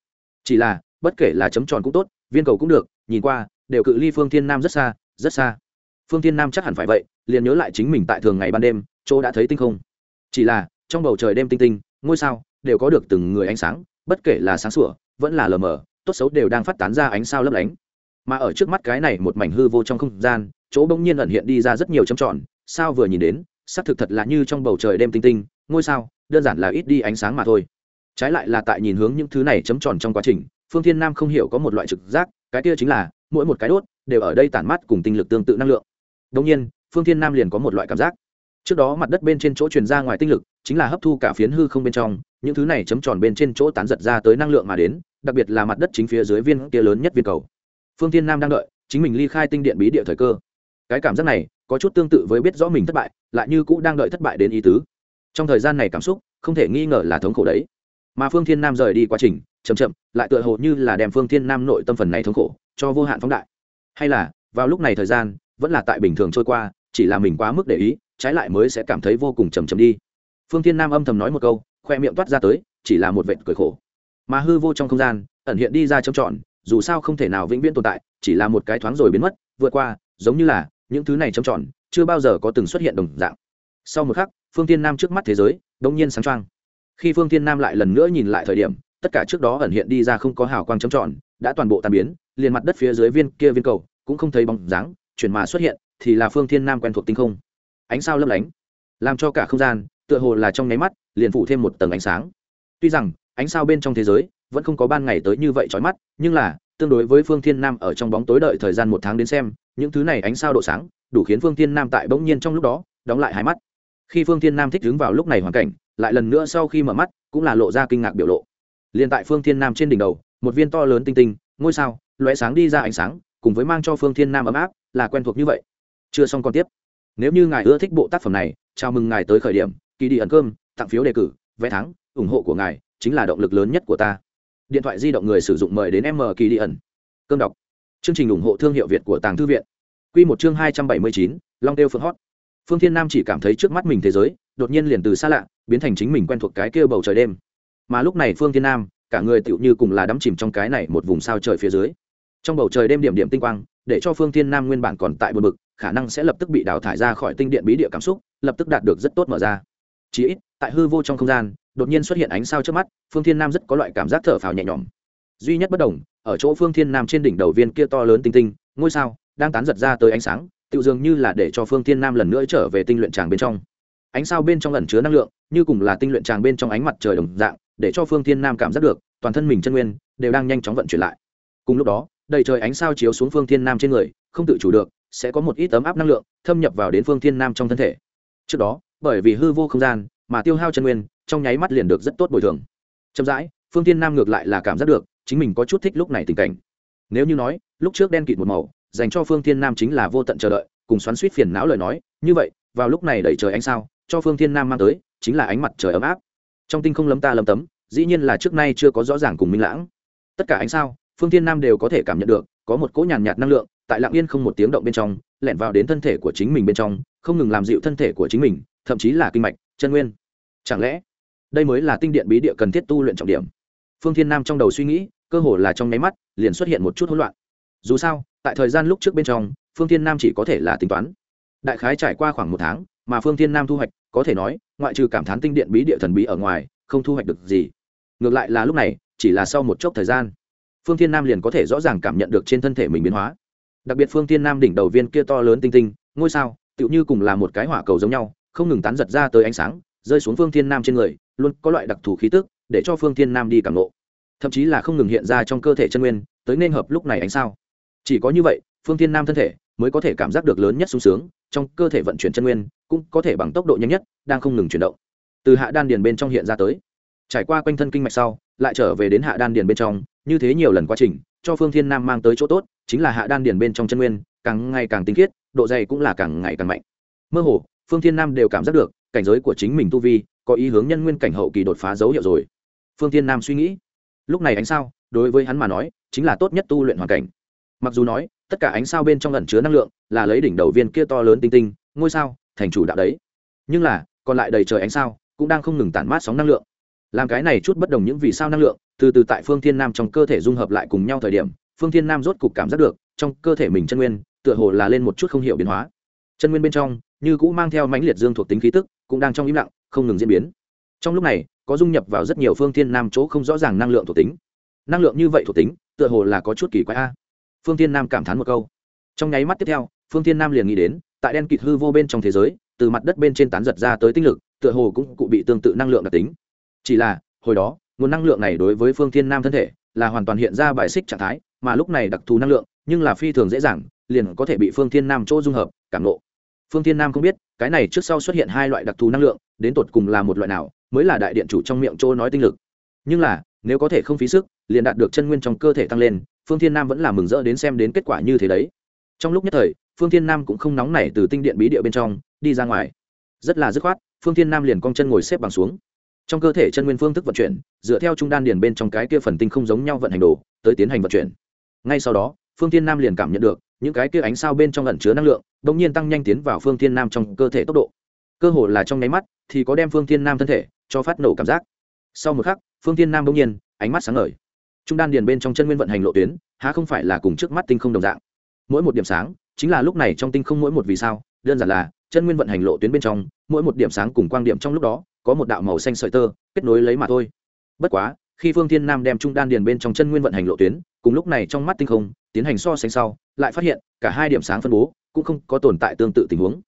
Chỉ là, bất kể là chấm tròn cũng tốt, viên cầu cũng được, nhìn qua, đều cự ly phương thiên nam rất xa rất xa. Phương thiên nam chắc hẳn phải vậy, liền nhớ lại chính mình tại thường ngày ban đêm, chỗ đã thấy tinh không. Chỉ là, trong bầu trời đêm tinh tinh, ngôi sao, đều có được từng người ánh sáng, bất kể là sáng sủa, vẫn là lờ mờ, tốt xấu đều đang phát tán ra ánh sao lấp lánh. Mà ở trước mắt cái này một mảnh hư vô trong không gian, chỗ bỗng nhiên ẩn hiện đi ra rất nhiều chấm tròn sao vừa nhìn đến, xác thực thật là như trong bầu trời đêm tinh tinh, ngôi sao, đơn giản là ít đi ánh sáng mà thôi. Trái lại là tại nhìn hướng những thứ này chấm tròn trong quá trình, phương thiên nam không hiểu có một loại trực giác, cái kia chính là, mỗi một cái đốt, đều ở đây tản mát cùng tinh lực tương tự năng lượng. Đông nhiên, phương thiên nam liền có một loại cảm giác. Trước đó mặt đất bên trên chỗ truyền ra ngoài tinh lực, chính là hấp thu cả phiến hư không bên trong, những thứ này chấm tròn bên trên chỗ tán giật ra tới năng lượng mà đến, đặc biệt là mặt đất chính phía dưới viên kia lớn nhất viên cầu. Phương thiên nam đang đợi, chính mình ly khai tinh điện bí địa thời cơ. Cái cảm giác này có chút tương tự với biết rõ mình thất bại, lại như cũ đang đợi thất bại đến ý tứ. Trong thời gian này cảm xúc, không thể nghi ngờ là thống khổ đấy. Mà phương thiên nam rời đi quá trình, chậm chậm, lại tựa hồ như là đem phương thiên nam nội tâm phần này thống khổ cho vô hạn phóng đại. Hay là, vào lúc này thời gian, vẫn là tại bình thường trôi qua, chỉ là mình quá mức để ý, trái lại mới sẽ cảm thấy vô cùng chầm chầm đi. Phương thiên nam âm thầm nói một câu, khoe miệng toát ra tới, chỉ là một vệt cười khổ. Mà hư vô trong không gian, ẩn hiện đi ra trầm trọn dù sao không thể nào vĩnh viễn tồn tại, chỉ là một cái thoáng rồi biến mất, vượt qua, giống như là những thứ này trầm tròn, chưa bao giờ có từng xuất hiện đồng dạng. Sau một khắc, phương thiên nam trước mắt thế giới đông nhiên sáng trăng khi phương thiên nam lại lần nữa nhìn lại thời điểm, tất cả trước đó ẩn hiện đi ra không có hào quang trầm tròn, đã toàn bộ tan biến, liền mặt đất phía dưới viên kia viên cầu cũng không thấy bóng dáng, chuyển mà xuất hiện thì là phương thiên nam quen thuộc tinh không. Ánh sao lấp lánh, làm cho cả không gian tựa hồ là trong nháy mắt, liền phủ thêm một tầng ánh sáng. Tuy rằng, ánh sao bên trong thế giới vẫn không có ban ngày tới như vậy trói mắt, nhưng là tương đối với phương thiên nam ở trong bóng tối đợi thời gian một tháng đến xem, những thứ này ánh sao độ sáng, đủ khiến phương thiên nam tại bỗng nhiên trong lúc đó, đóng lại hai mắt. Khi phương thiên nam thích đứng vào lúc này hoàn cảnh, lại lần nữa sau khi mở mắt, cũng là lộ ra kinh ngạc biểu lộ. Liền tại phương thiên nam trên đỉnh đầu, một viên to lớn tinh tinh, ngôi sao, lóe sáng đi ra ánh sáng, cùng với mang cho phương thiên nam ấm áp, là quen thuộc như vậy. Chưa xong còn tiếp. Nếu như ngài ưa thích bộ tác phẩm này, chào mừng ngài tới khởi điểm, kỳ đi ẩn cơm, tặng phiếu đề cử, vé thắng, ủng hộ của ngài, chính là động lực lớn nhất của ta điện thoại di động người sử dụng mời đến m kỳ đi ẩn. Cơm đọc. Chương trình ủng hộ thương hiệu việt của tàng thư viện. Q một chương hai trăm bảy mươi chín, long têu phượng hót. Phương thiên nam chỉ cảm thấy trước mắt mình thế giới, đột nhiên liền từ xa lạ, biến thành chính mình quen thuộc cái kia bầu trời đêm. Mà lúc này phương thiên nam, cả người tựu như cùng là đắm chìm trong cái này một vùng sao trời phía dưới. Trong bầu trời đêm điểm điểm tinh quang, để cho phương thiên nam nguyên bản còn tại bờ bực, khả năng sẽ lập tức bị đào thải ra khỏi tinh điện bí địa cảm xúc, lập tức đạt được rất tốt mở ra. Chí ít, tại hư vô trong không gian đột nhiên xuất hiện ánh sao trước mắt, phương thiên nam rất có loại cảm giác thở phào nhẹ nhõm. Duy nhất bất đồng, ở chỗ phương thiên nam trên đỉnh đầu viên kia to lớn tinh tinh, ngôi sao đang tán giật ra tới ánh sáng tự dường như là để cho phương thiên nam lần nữa trở về tinh luyện tràng bên trong. Ánh sao bên trong ẩn chứa năng lượng, như cùng là tinh luyện tràng bên trong ánh mặt trời đồng dạng, để cho phương thiên nam cảm giác được, toàn thân mình chân nguyên đều đang nhanh chóng vận chuyển lại. Cùng lúc đó, đầy trời ánh sao chiếu xuống phương thiên nam trên người, không tự chủ được, sẽ có một ít ấm áp năng lượng thâm nhập vào đến phương thiên nam trong thân thể. Trước đó, bởi vì hư vô không gian mà tiêu hao chân nguyên, trong nháy mắt liền được rất tốt bồi thường. Chậm rãi, phương thiên nam ngược lại là cảm giác được, chính mình có chút thích lúc này tình cảnh. Nếu như nói, lúc trước đen kịt một màu, dành cho phương thiên nam chính là vô tận chờ đợi, cùng xoắn suýt phiền não lời nói, như vậy, vào lúc này đẩy trời ánh sao, cho phương thiên nam mang tới, chính là ánh mặt trời ấm áp. Trong tinh không lấm ta lấm tấm, dĩ nhiên là trước nay chưa có rõ ràng cùng minh lãng. Tất cả ánh sao, phương thiên nam đều có thể cảm nhận được, có một cỗ nhàn nhạt năng lượng, tại lặng yên không một tiếng động bên trong, lẻn vào đến thân thể của chính mình bên trong, không ngừng làm dịu thân thể của chính mình thậm chí là kinh mạch, chân nguyên. Chẳng lẽ, đây mới là tinh điện bí địa cần thiết tu luyện trọng điểm? Phương thiên nam trong đầu suy nghĩ, cơ hồ là trong nháy mắt, liền xuất hiện một chút hỗn loạn. Dù sao, tại thời gian lúc trước bên trong, phương thiên nam chỉ có thể là tính toán. Đại khái trải qua khoảng một tháng, mà phương thiên nam thu hoạch, có thể nói, ngoại trừ cảm thán tinh điện bí địa thần bí ở ngoài, không thu hoạch được gì. Ngược lại là lúc này, chỉ là sau một chốc thời gian, phương thiên nam liền có thể rõ ràng cảm nhận được trên thân thể mình biến hóa. Đặc biệt phương thiên nam đỉnh đầu viên kia to lớn tinh tinh, ngôi sao, tựu như cùng là một cái hỏa cầu giống nhau không ngừng tán giật ra tới ánh sáng, rơi xuống phương thiên nam trên người, luôn có loại đặc thù khí tức, để cho phương thiên nam đi cảm lộ thậm chí là không ngừng hiện ra trong cơ thể chân nguyên, tới nên hợp lúc này ánh sao. Chỉ có như vậy, phương thiên nam thân thể mới có thể cảm giác được lớn nhất sung sướng, trong cơ thể vận chuyển chân nguyên cũng có thể bằng tốc độ nhanh nhất, đang không ngừng chuyển động. Từ hạ đan điền bên trong hiện ra tới. Trải qua quanh thân kinh mạch sau, lại trở về đến hạ đan điền bên trong, như thế nhiều lần quá trình, cho phương thiên nam mang tới chỗ tốt, chính là hạ đan điền bên trong chân nguyên, càng ngày càng tinh khiết, độ dày cũng là càng ngày càng mạnh. Mơ hồ phương thiên nam đều cảm giác được, cảnh giới của chính mình tu vi, có ý hướng nhân nguyên cảnh hậu kỳ đột phá dấu hiệu rồi. Phương thiên nam suy nghĩ, lúc này ánh sao, đối với hắn mà nói, chính là tốt nhất tu luyện hoàn cảnh. Mặc dù nói, tất cả ánh sao bên trong ẩn chứa năng lượng, là lấy đỉnh đầu viên kia to lớn tinh tinh, ngôi sao, thành chủ đạo đấy. Nhưng là, còn lại đầy trời ánh sao, cũng đang không ngừng tản mát sóng năng lượng. Làm cái này chút bất đồng những vì sao năng lượng, từ từ tại phương thiên nam trong cơ thể dung hợp lại cùng nhau thời điểm, phương thiên nam rốt cục cảm giác được, trong cơ thể mình chân nguyên, tựa hồ là lên một chút không hiểu biến hóa. Chân nguyên bên trong như cũng mang theo mãnh liệt dương thuộc tính khí tức, cũng đang trong im lặng, không ngừng diễn biến. Trong lúc này, có dung nhập vào rất nhiều phương thiên nam chỗ không rõ ràng năng lượng thuộc tính. Năng lượng như vậy thuộc tính, tựa hồ là có chút kỳ quái a. Phương thiên nam cảm thán một câu. Trong nháy mắt tiếp theo, phương thiên nam liền nghĩ đến, tại đen kịt hư vô bên trong thế giới, từ mặt đất bên trên tán giật ra tới tinh lực, tựa hồ cũng cụ bị tương tự năng lượng đặc tính. Chỉ là, hồi đó, nguồn năng lượng này đối với phương thiên nam thân thể, là hoàn toàn hiện ra bài xích trạng thái, mà lúc này đặc thù năng lượng, nhưng là phi thường dễ dàng, liền có thể bị phương thiên nam chỗ dung hợp, cảm nộ phương thiên nam không biết, cái này trước sau xuất hiện hai loại đặc thù năng lượng, đến tột cùng là một loại nào, mới là đại điện chủ trong miệng chỗ nói tinh lực. Nhưng là, nếu có thể không phí sức, liền đạt được chân nguyên trong cơ thể tăng lên, phương thiên nam vẫn là mừng rỡ đến xem đến kết quả như thế đấy. Trong lúc nhất thời, phương thiên nam cũng không nóng nảy từ tinh điện bí địa bên trong, đi ra ngoài. Rất là dứt khoát, phương thiên nam liền cong chân ngồi xếp bằng xuống. Trong cơ thể chân nguyên phương thức vận chuyển, dựa theo trung đan điền bên trong cái kia phần tinh không giống nhau vận hành đồ, tới tiến hành vận chuyển. Ngay sau đó, phương thiên nam liền cảm nhận được những cái kia ánh sao bên trong ẩn chứa năng lượng đ ỗ n g nhiên tăng nhanh tiến vào phương thiên nam trong cơ thể tốc độ. Cơ hồ là trong nháy mắt, thì có đem phương thiên nam thân thể cho phát nổ cảm giác. Sau một khắc, phương thiên nam bỗng nhiên, ánh mắt sáng ngời. Trung đan điền bên trong chân nguyên vận hành lộ tuyến, há không phải là cùng trước mắt tinh không đồng dạng. Mỗi một điểm sáng, chính là lúc này trong tinh không mỗi một vì sao, đơn giản là, chân nguyên vận hành lộ tuyến bên trong, mỗi một điểm sáng cùng quang điểm trong lúc đó, có một đạo màu xanh sợi tơ, kết nối lấy mà thôi. Bất quá, khi phương thiên nam đem trung đan điền bên trong chân nguyên vận hành lộ tuyến, cùng lúc này trong mắt tinh không, tiến hành so sánh sau lại phát hiện, cả hai điểm sáng phân bố cũng không có tồn tại tương tự tình huống.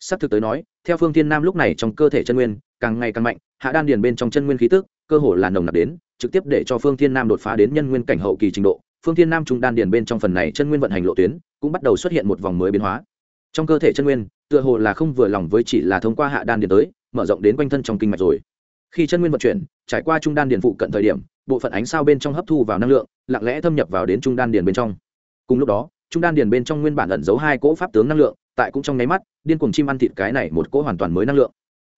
Sắp thực tới nói, theo phương thiên nam lúc này trong cơ thể chân nguyên càng ngày càng mạnh, hạ đan điền bên trong chân nguyên khí tức, cơ hồ là nồng nặc đến, trực tiếp để cho phương thiên nam đột phá đến nhân nguyên cảnh hậu kỳ trình độ. Phương thiên nam trung đan điền bên trong phần này chân nguyên vận hành lộ tuyến cũng bắt đầu xuất hiện một vòng mới biến hóa. Trong cơ thể chân nguyên, tựa hồ là không vừa lòng với chỉ là thông qua hạ đan điền tới, mở rộng đến quanh thân trong kinh mạch rồi. Khi chân nguyên vận chuyển, trải qua trung đan điền phụ cận thời điểm, bộ phận ánh sao bên trong hấp thu vào năng lượng, lặng lẽ thâm nhập vào đến trung đan điền bên trong. Cùng lúc đó trung đan điền bên trong nguyên bản ẩn giấu hai cỗ pháp tướng năng lượng, tại cũng trong nháy mắt, điên cuồng chim ăn thịt cái này một cỗ hoàn toàn mới năng lượng.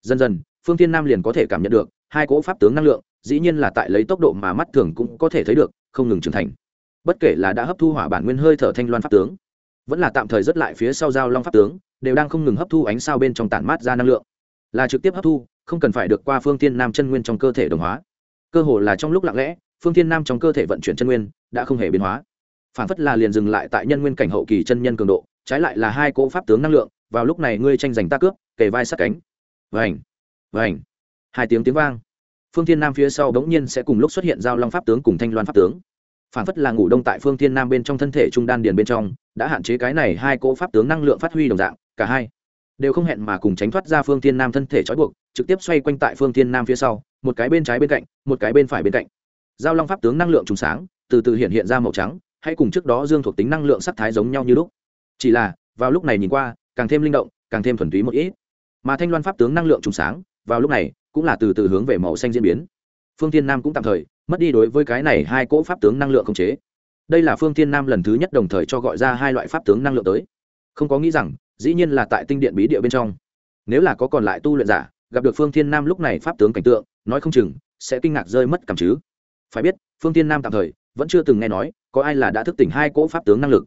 Dần dần, phương thiên nam liền có thể cảm nhận được, hai cỗ pháp tướng năng lượng, dĩ nhiên là tại lấy tốc độ mà mắt thường cũng có thể thấy được, không ngừng trưởng thành. Bất kể là đã hấp thu hỏa bản nguyên hơi thở thanh loan pháp tướng, vẫn là tạm thời rất lại phía sau giao long pháp tướng, đều đang không ngừng hấp thu ánh sao bên trong tản mát ra năng lượng. Là trực tiếp hấp thu, không cần phải được qua phương thiên nam chân nguyên trong cơ thể đồng hóa. Cơ hồ là trong lúc lặng lẽ, phương thiên nam trong cơ thể vận chuyển chân nguyên, đã không hề biến hóa phản phất là liền dừng lại tại nhân nguyên cảnh hậu kỳ chân nhân cường độ, trái lại là hai cỗ pháp tướng năng lượng, vào lúc này ngươi tranh giành ta cướp, kề vai sát cánh. Vành vành. Hai tiếng tiếng vang. Phương thiên nam phía sau bỗng nhiên sẽ cùng lúc xuất hiện giao long pháp tướng cùng thanh loan pháp tướng. Phản phất là ngủ đông tại phương thiên nam bên trong thân thể trung đan điền bên trong, đã hạn chế cái này hai cỗ pháp tướng năng lượng phát huy đồng dạng, cả hai đều không hẹn mà cùng tránh thoát ra phương thiên nam thân thể trói buộc, trực tiếp xoay quanh tại phương thiên nam phía sau, một cái bên trái bên cạnh, một cái bên phải bên cạnh. Giao long pháp tướng năng lượng trùng sáng, từ từ hiện hiện ra màu trắng hay cùng trước đó dương thuộc tính năng lượng sắc thái giống nhau như lúc. Chỉ là, vào lúc này nhìn qua, càng thêm linh động, càng thêm thuần túy một ít. Mà thanh loan pháp tướng năng lượng trùng sáng, vào lúc này, cũng là từ từ hướng về màu xanh diễn biến. Phương thiên nam cũng tạm thời, mất đi đối với cái này hai cỗ pháp tướng năng lượng khống chế. Đây là phương thiên nam lần thứ nhất đồng thời cho gọi ra hai loại pháp tướng năng lượng tới. Không có nghĩ rằng, dĩ nhiên là tại tinh điện bí địa bên trong. Nếu là có còn lại tu luyện giả, gặp được phương thiên nam lúc này pháp tướng cảnh tượng, nói không chừng, sẽ kinh ngạc rơi mất cảm chứ. Phải biết, phương thiên nam tạm thời, vẫn chưa từng nghe nói có ai là đã thức tỉnh hai cỗ pháp tướng năng lực?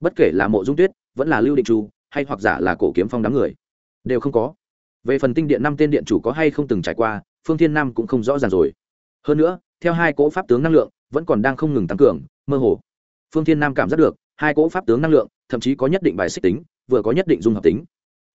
Bất kể là mộ dung tuyết, vẫn là lưu định chu, hay hoặc giả là cổ kiếm phong đám người, đều không có. Về phần tinh điện năm tên điện chủ có hay không từng trải qua, phương thiên nam cũng không rõ ràng rồi. Hơn nữa, theo hai cỗ pháp tướng năng lượng, vẫn còn đang không ngừng tăng cường, mơ hồ. Phương thiên nam cảm giác được, hai cỗ pháp tướng năng lượng, thậm chí có nhất định bài xích tính, vừa có nhất định dung hợp tính.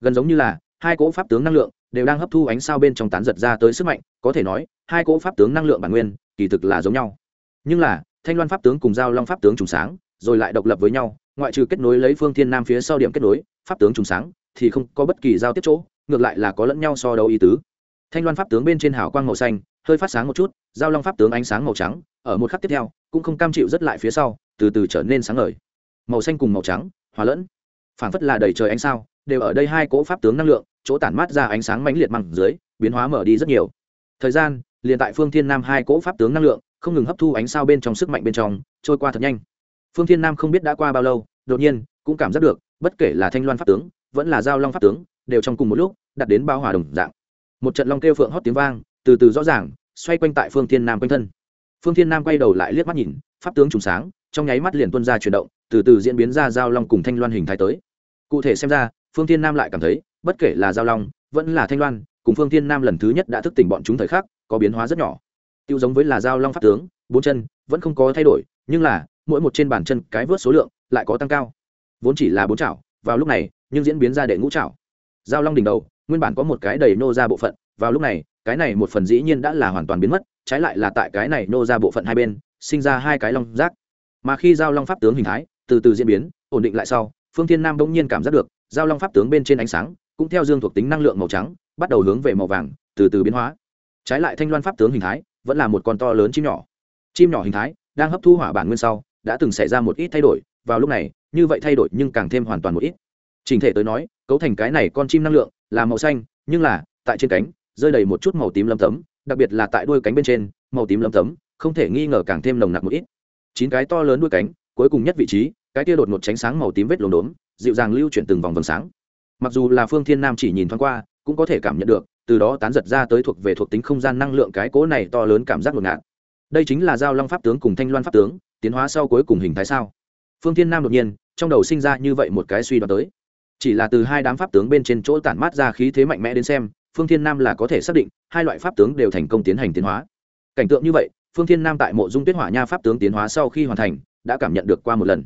Gần giống như là, hai cỗ pháp tướng năng lượng đều đang hấp thu ánh sao bên trong tán giật ra tới sức mạnh, có thể nói, hai cỗ pháp tướng năng lượng bản nguyên, kỳ thực là giống nhau. Nhưng là thanh loan pháp tướng cùng giao long pháp tướng trùng sáng, rồi lại độc lập với nhau, ngoại trừ kết nối lấy phương thiên nam phía sau điểm kết nối, pháp tướng trùng sáng thì không có bất kỳ giao tiếp chỗ, ngược lại là có lẫn nhau so đấu ý tứ. Thanh loan pháp tướng bên trên hào quang màu xanh, hơi phát sáng một chút, giao long pháp tướng ánh sáng màu trắng, ở một khắc tiếp theo, cũng không cam chịu rất lại phía sau, từ từ trở nên sáng ngời. Màu xanh cùng màu trắng, hòa lẫn. Phảng phất là đầy trời ánh sao, đều ở đây hai cỗ pháp tướng năng lượng, chỗ tản mát ra ánh sáng mãnh liệt măng dưới, biến hóa mở đi rất nhiều. Thời gian, liền tại phương thiên nam hai cỗ pháp tướng năng lượng không ngừng hấp thu ánh sao bên trong sức mạnh bên trong, trôi qua thật nhanh. Phương thiên nam không biết đã qua bao lâu, đột nhiên, cũng cảm giác được, bất kể là thanh loan pháp tướng, vẫn là giao long pháp tướng, đều trong cùng một lúc đặt đến bao hòa đồng dạng. Một trận long kêu phượng hót tiếng vang, từ từ rõ ràng, xoay quanh tại phương thiên nam quanh thân. Phương thiên nam quay đầu lại liếc mắt nhìn, pháp tướng trùng sáng, trong nháy mắt liền tuân ra chuyển động, từ từ diễn biến ra giao long cùng thanh loan hình thái tới. Cụ thể xem ra, phương thiên nam lại cảm thấy, bất kể là giao long, vẫn là thanh loan, cùng phương thiên nam lần thứ nhất đã thức tỉnh bọn chúng thời khắc, có biến hóa rất nhỏ tiêu giống với là dao long pháp tướng, bốn chân, vẫn không có thay đổi, nhưng là, mỗi một trên bàn chân cái vớt số lượng lại có tăng cao. Vốn chỉ là bốn chảo, vào lúc này, nhưng diễn biến ra đệ ngũ chảo. Giao long đỉnh đầu, nguyên bản có một cái đầy nô ra bộ phận, vào lúc này, cái này một phần dĩ nhiên đã là hoàn toàn biến mất, trái lại là tại cái này nô ra bộ phận hai bên, sinh ra hai cái long rác. Mà khi giao long pháp tướng hình thái, từ từ diễn biến, ổn định lại sau, phương thiên nam đông nhiên cảm giác được, giao long pháp tướng bên trên ánh sáng, cũng theo dương thuộc tính năng lượng màu trắng, bắt đầu hướng về màu vàng, từ từ biến hóa. Trái lại thanh loan pháp tướng hình thái vẫn là một con to lớn chim nhỏ. Chim nhỏ hình thái, đang hấp thu hỏa bản nguyên sau, đã từng xảy ra một ít thay đổi. Vào lúc này, như vậy thay đổi nhưng càng thêm hoàn toàn một ít. Trình thể tới nói, cấu thành cái này con chim năng lượng là màu xanh, nhưng là, tại trên cánh, rơi đầy một chút màu tím lâm tấm, đặc biệt là tại đuôi cánh bên trên, màu tím lâm tấm, không thể nghi ngờ càng thêm nồng nặc một ít. Chín cái to lớn đuôi cánh, cuối cùng nhất vị trí, cái kia đột một tránh sáng màu tím vết lốm đốm, dịu dàng lưu chuyển từng vòng vầng sáng. Mặc dù là phương thiên nam chỉ nhìn thoáng qua, cũng có thể cảm nhận được từ đó tán giật ra tới thuộc về thuộc tính không gian năng lượng cái cố này to lớn cảm giác ngột ngạt. Đây chính là giao long pháp tướng cùng thanh loan pháp tướng, tiến hóa sau cuối cùng hình thái sao? Phương thiên nam đột nhiên, trong đầu sinh ra như vậy một cái suy đoán tới. Chỉ là từ hai đám pháp tướng bên trên chỗ tản mát ra khí thế mạnh mẽ đến xem, phương thiên nam là có thể xác định hai loại pháp tướng đều thành công tiến hành tiến hóa. Cảnh tượng như vậy, phương thiên nam tại mộ dung tuyết hỏa nha pháp tướng tiến hóa sau khi hoàn thành, đã cảm nhận được qua một lần.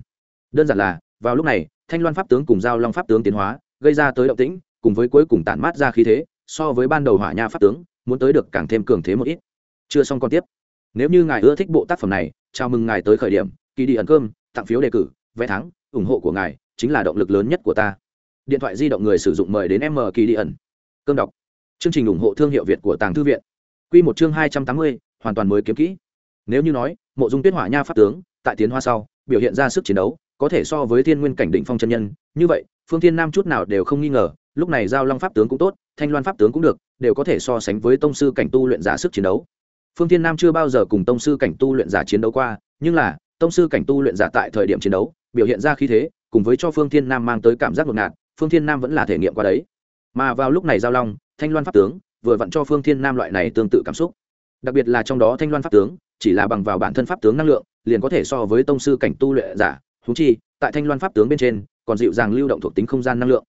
Đơn giản là, vào lúc này, thanh loan pháp tướng cùng giao long pháp tướng tiến hóa, gây ra tới động tĩnh, cùng với cuối cùng tản mát ra khí thế so với ban đầu hỏa nha pháp tướng, muốn tới được càng thêm cường thế một ít. Chưa xong còn tiếp. Nếu như ngài ưa thích bộ tác phẩm này, chào mừng ngài tới khởi điểm, kỳ đi ẩn cơm, tặng phiếu đề cử, vé thắng, ủng hộ của ngài chính là động lực lớn nhất của ta. Điện thoại di động người sử dụng mời đến m kỳ đi ẩn. Cơm đọc. Chương trình ủng hộ thương hiệu việt của tàng thư viện. Q một chương hai trăm tám mươi, hoàn toàn mới kiếm kỹ. Nếu như nói, mộ dung tuyết hỏa nha pháp tướng, tại tiến hoa sau, biểu hiện ra sức chiến đấu, có thể so với thiên nguyên cảnh định phong chân nhân, như vậy, phương thiên nam chút nào đều không nghi ngờ lúc này giao long pháp tướng cũng tốt, thanh loan pháp tướng cũng được, đều có thể so sánh với tông sư cảnh tu luyện giả sức chiến đấu. Phương thiên nam chưa bao giờ cùng tông sư cảnh tu luyện giả chiến đấu qua, nhưng là, tông sư cảnh tu luyện giả tại thời điểm chiến đấu, biểu hiện ra khí thế, cùng với cho phương thiên nam mang tới cảm giác ngột ngạt, phương thiên nam vẫn là thể nghiệm qua đấy. Mà vào lúc này giao long, thanh loan pháp tướng, vừa vặn cho phương thiên nam loại này tương tự cảm xúc. Đặc biệt là trong đó thanh loan pháp tướng, chỉ là bằng vào bản thân pháp tướng năng lượng, liền có thể so với tông sư cảnh tu luyện giả thú chi, tại thanh loan pháp tướng bên trên, còn dịu dàng lưu động thuộc tính không gian năng lượng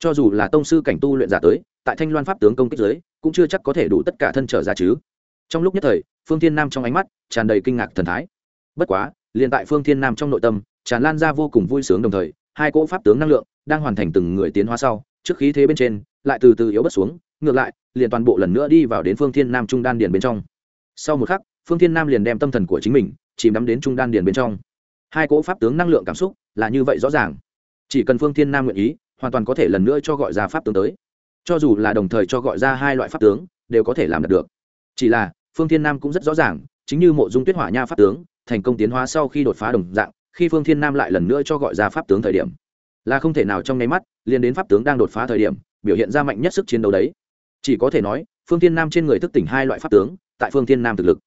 cho dù là tông sư cảnh tu luyện giả tới, tại thanh loan pháp tướng công kích giới, cũng chưa chắc có thể đủ tất cả thân trở ra chứ. Trong lúc nhất thời, phương thiên nam trong ánh mắt tràn đầy kinh ngạc thần thái. Bất quá, liền tại phương thiên nam trong nội tâm, tràn lan ra vô cùng vui sướng đồng thời, hai cỗ pháp tướng năng lượng đang hoàn thành từng người tiến hóa sau, trước khí thế bên trên, lại từ từ yếu bất xuống, ngược lại, liền toàn bộ lần nữa đi vào đến phương thiên nam trung đan điền bên trong. Sau một khắc, phương thiên nam liền đem tâm thần của chính mình chìm đắm đến trung đan điền bên trong. Hai cỗ pháp tướng năng lượng cảm xúc là như vậy rõ ràng. Chỉ cần phương thiên nam nguyện ý hoàn toàn có thể lần nữa cho gọi ra pháp tướng tới. Cho dù là đồng thời cho gọi ra hai loại pháp tướng, đều có thể làm được. Chỉ là, phương thiên nam cũng rất rõ ràng, chính như mộ dung tuyết hỏa nha pháp tướng, thành công tiến hóa sau khi đột phá đồng dạng, khi phương thiên nam lại lần nữa cho gọi ra pháp tướng thời điểm, là không thể nào trong nháy mắt, liền đến pháp tướng đang đột phá thời điểm, biểu hiện ra mạnh nhất sức chiến đấu đấy. Chỉ có thể nói, phương thiên nam trên người thức tỉnh hai loại pháp tướng, tại phương thiên nam thực lực,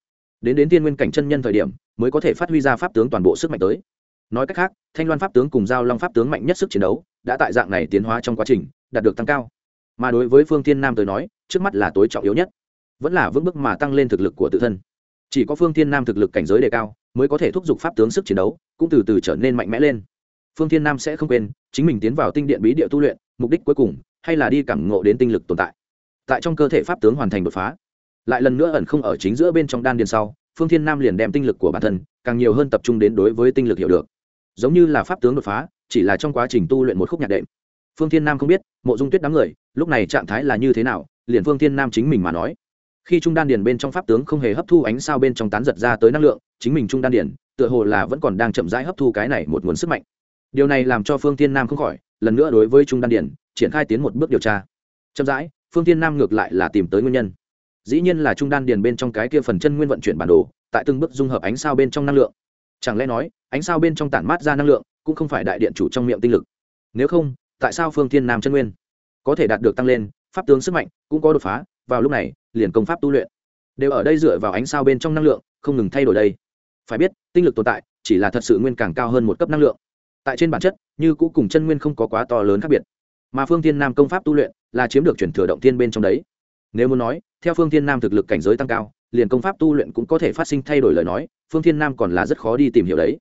đến đến tiên nguyên cảnh chân nhân thời điểm, mới có thể phát huy ra pháp tướng toàn bộ sức mạnh tới. Nói cách khác, thanh loan pháp tướng cùng giao long pháp tướng mạnh nhất sức chiến đấu đã tại dạng này tiến hóa trong quá trình, đạt được tăng cao. Mà đối với phương thiên nam tới nói, trước mắt là tối trọng yếu nhất. Vẫn là vững bước mà tăng lên thực lực của tự thân. Chỉ có phương thiên nam thực lực cảnh giới đề cao, mới có thể thúc giục pháp tướng sức chiến đấu, cũng từ từ trở nên mạnh mẽ lên. Phương thiên nam sẽ không quên, chính mình tiến vào tinh điện bí địa tu luyện, mục đích cuối cùng, hay là đi cảm ngộ đến tinh lực tồn tại. Tại trong cơ thể pháp tướng hoàn thành đột phá, lại lần nữa ẩn không ở chính giữa bên trong đan điền sau, phương thiên nam liền đem tinh lực của bản thân, càng nhiều hơn tập trung đến đối với tinh lực hiểu được. Giống như là pháp tướng đột phá chỉ là trong quá trình tu luyện một khúc nhạc đệm. Phương thiên nam không biết, mộ dung tuyết đám người, lúc này trạng thái là như thế nào, liền phương thiên nam chính mình mà nói. Khi trung đan điền bên trong pháp tướng không hề hấp thu ánh sao bên trong tán giật ra tới năng lượng, chính mình trung đan điền, tựa hồ là vẫn còn đang chậm rãi hấp thu cái này một nguồn sức mạnh. Điều này làm cho phương thiên nam không khỏi, lần nữa đối với trung đan điền, triển khai tiến một bước điều tra. Chậm rãi, phương thiên nam ngược lại là tìm tới nguyên nhân. Dĩ nhiên là trung đan điền bên trong cái kia phần chân nguyên vận chuyển bản đồ, tại từng bước dung hợp ánh sao bên trong năng lượng. Chẳng lẽ nói, ánh sao bên trong tản mát ra năng lượng cũng không phải đại điện chủ trong miệng tinh lực. Nếu không, tại sao phương thiên nam chân nguyên có thể đạt được tăng lên, pháp tướng sức mạnh cũng có đột phá, vào lúc này, liền công pháp tu luyện đều ở đây dựa vào ánh sao bên trong năng lượng, không ngừng thay đổi đây. Phải biết, tinh lực tồn tại chỉ là thật sự nguyên càng cao hơn một cấp năng lượng. Tại trên bản chất, như cũ cùng chân nguyên không có quá to lớn khác biệt. Mà phương thiên nam công pháp tu luyện là chiếm được chuyển thừa động thiên bên trong đấy. Nếu muốn nói, theo phương thiên nam thực lực cảnh giới tăng cao, liền công pháp tu luyện cũng có thể phát sinh thay đổi lời nói, phương thiên nam còn là rất khó đi tìm hiểu đấy.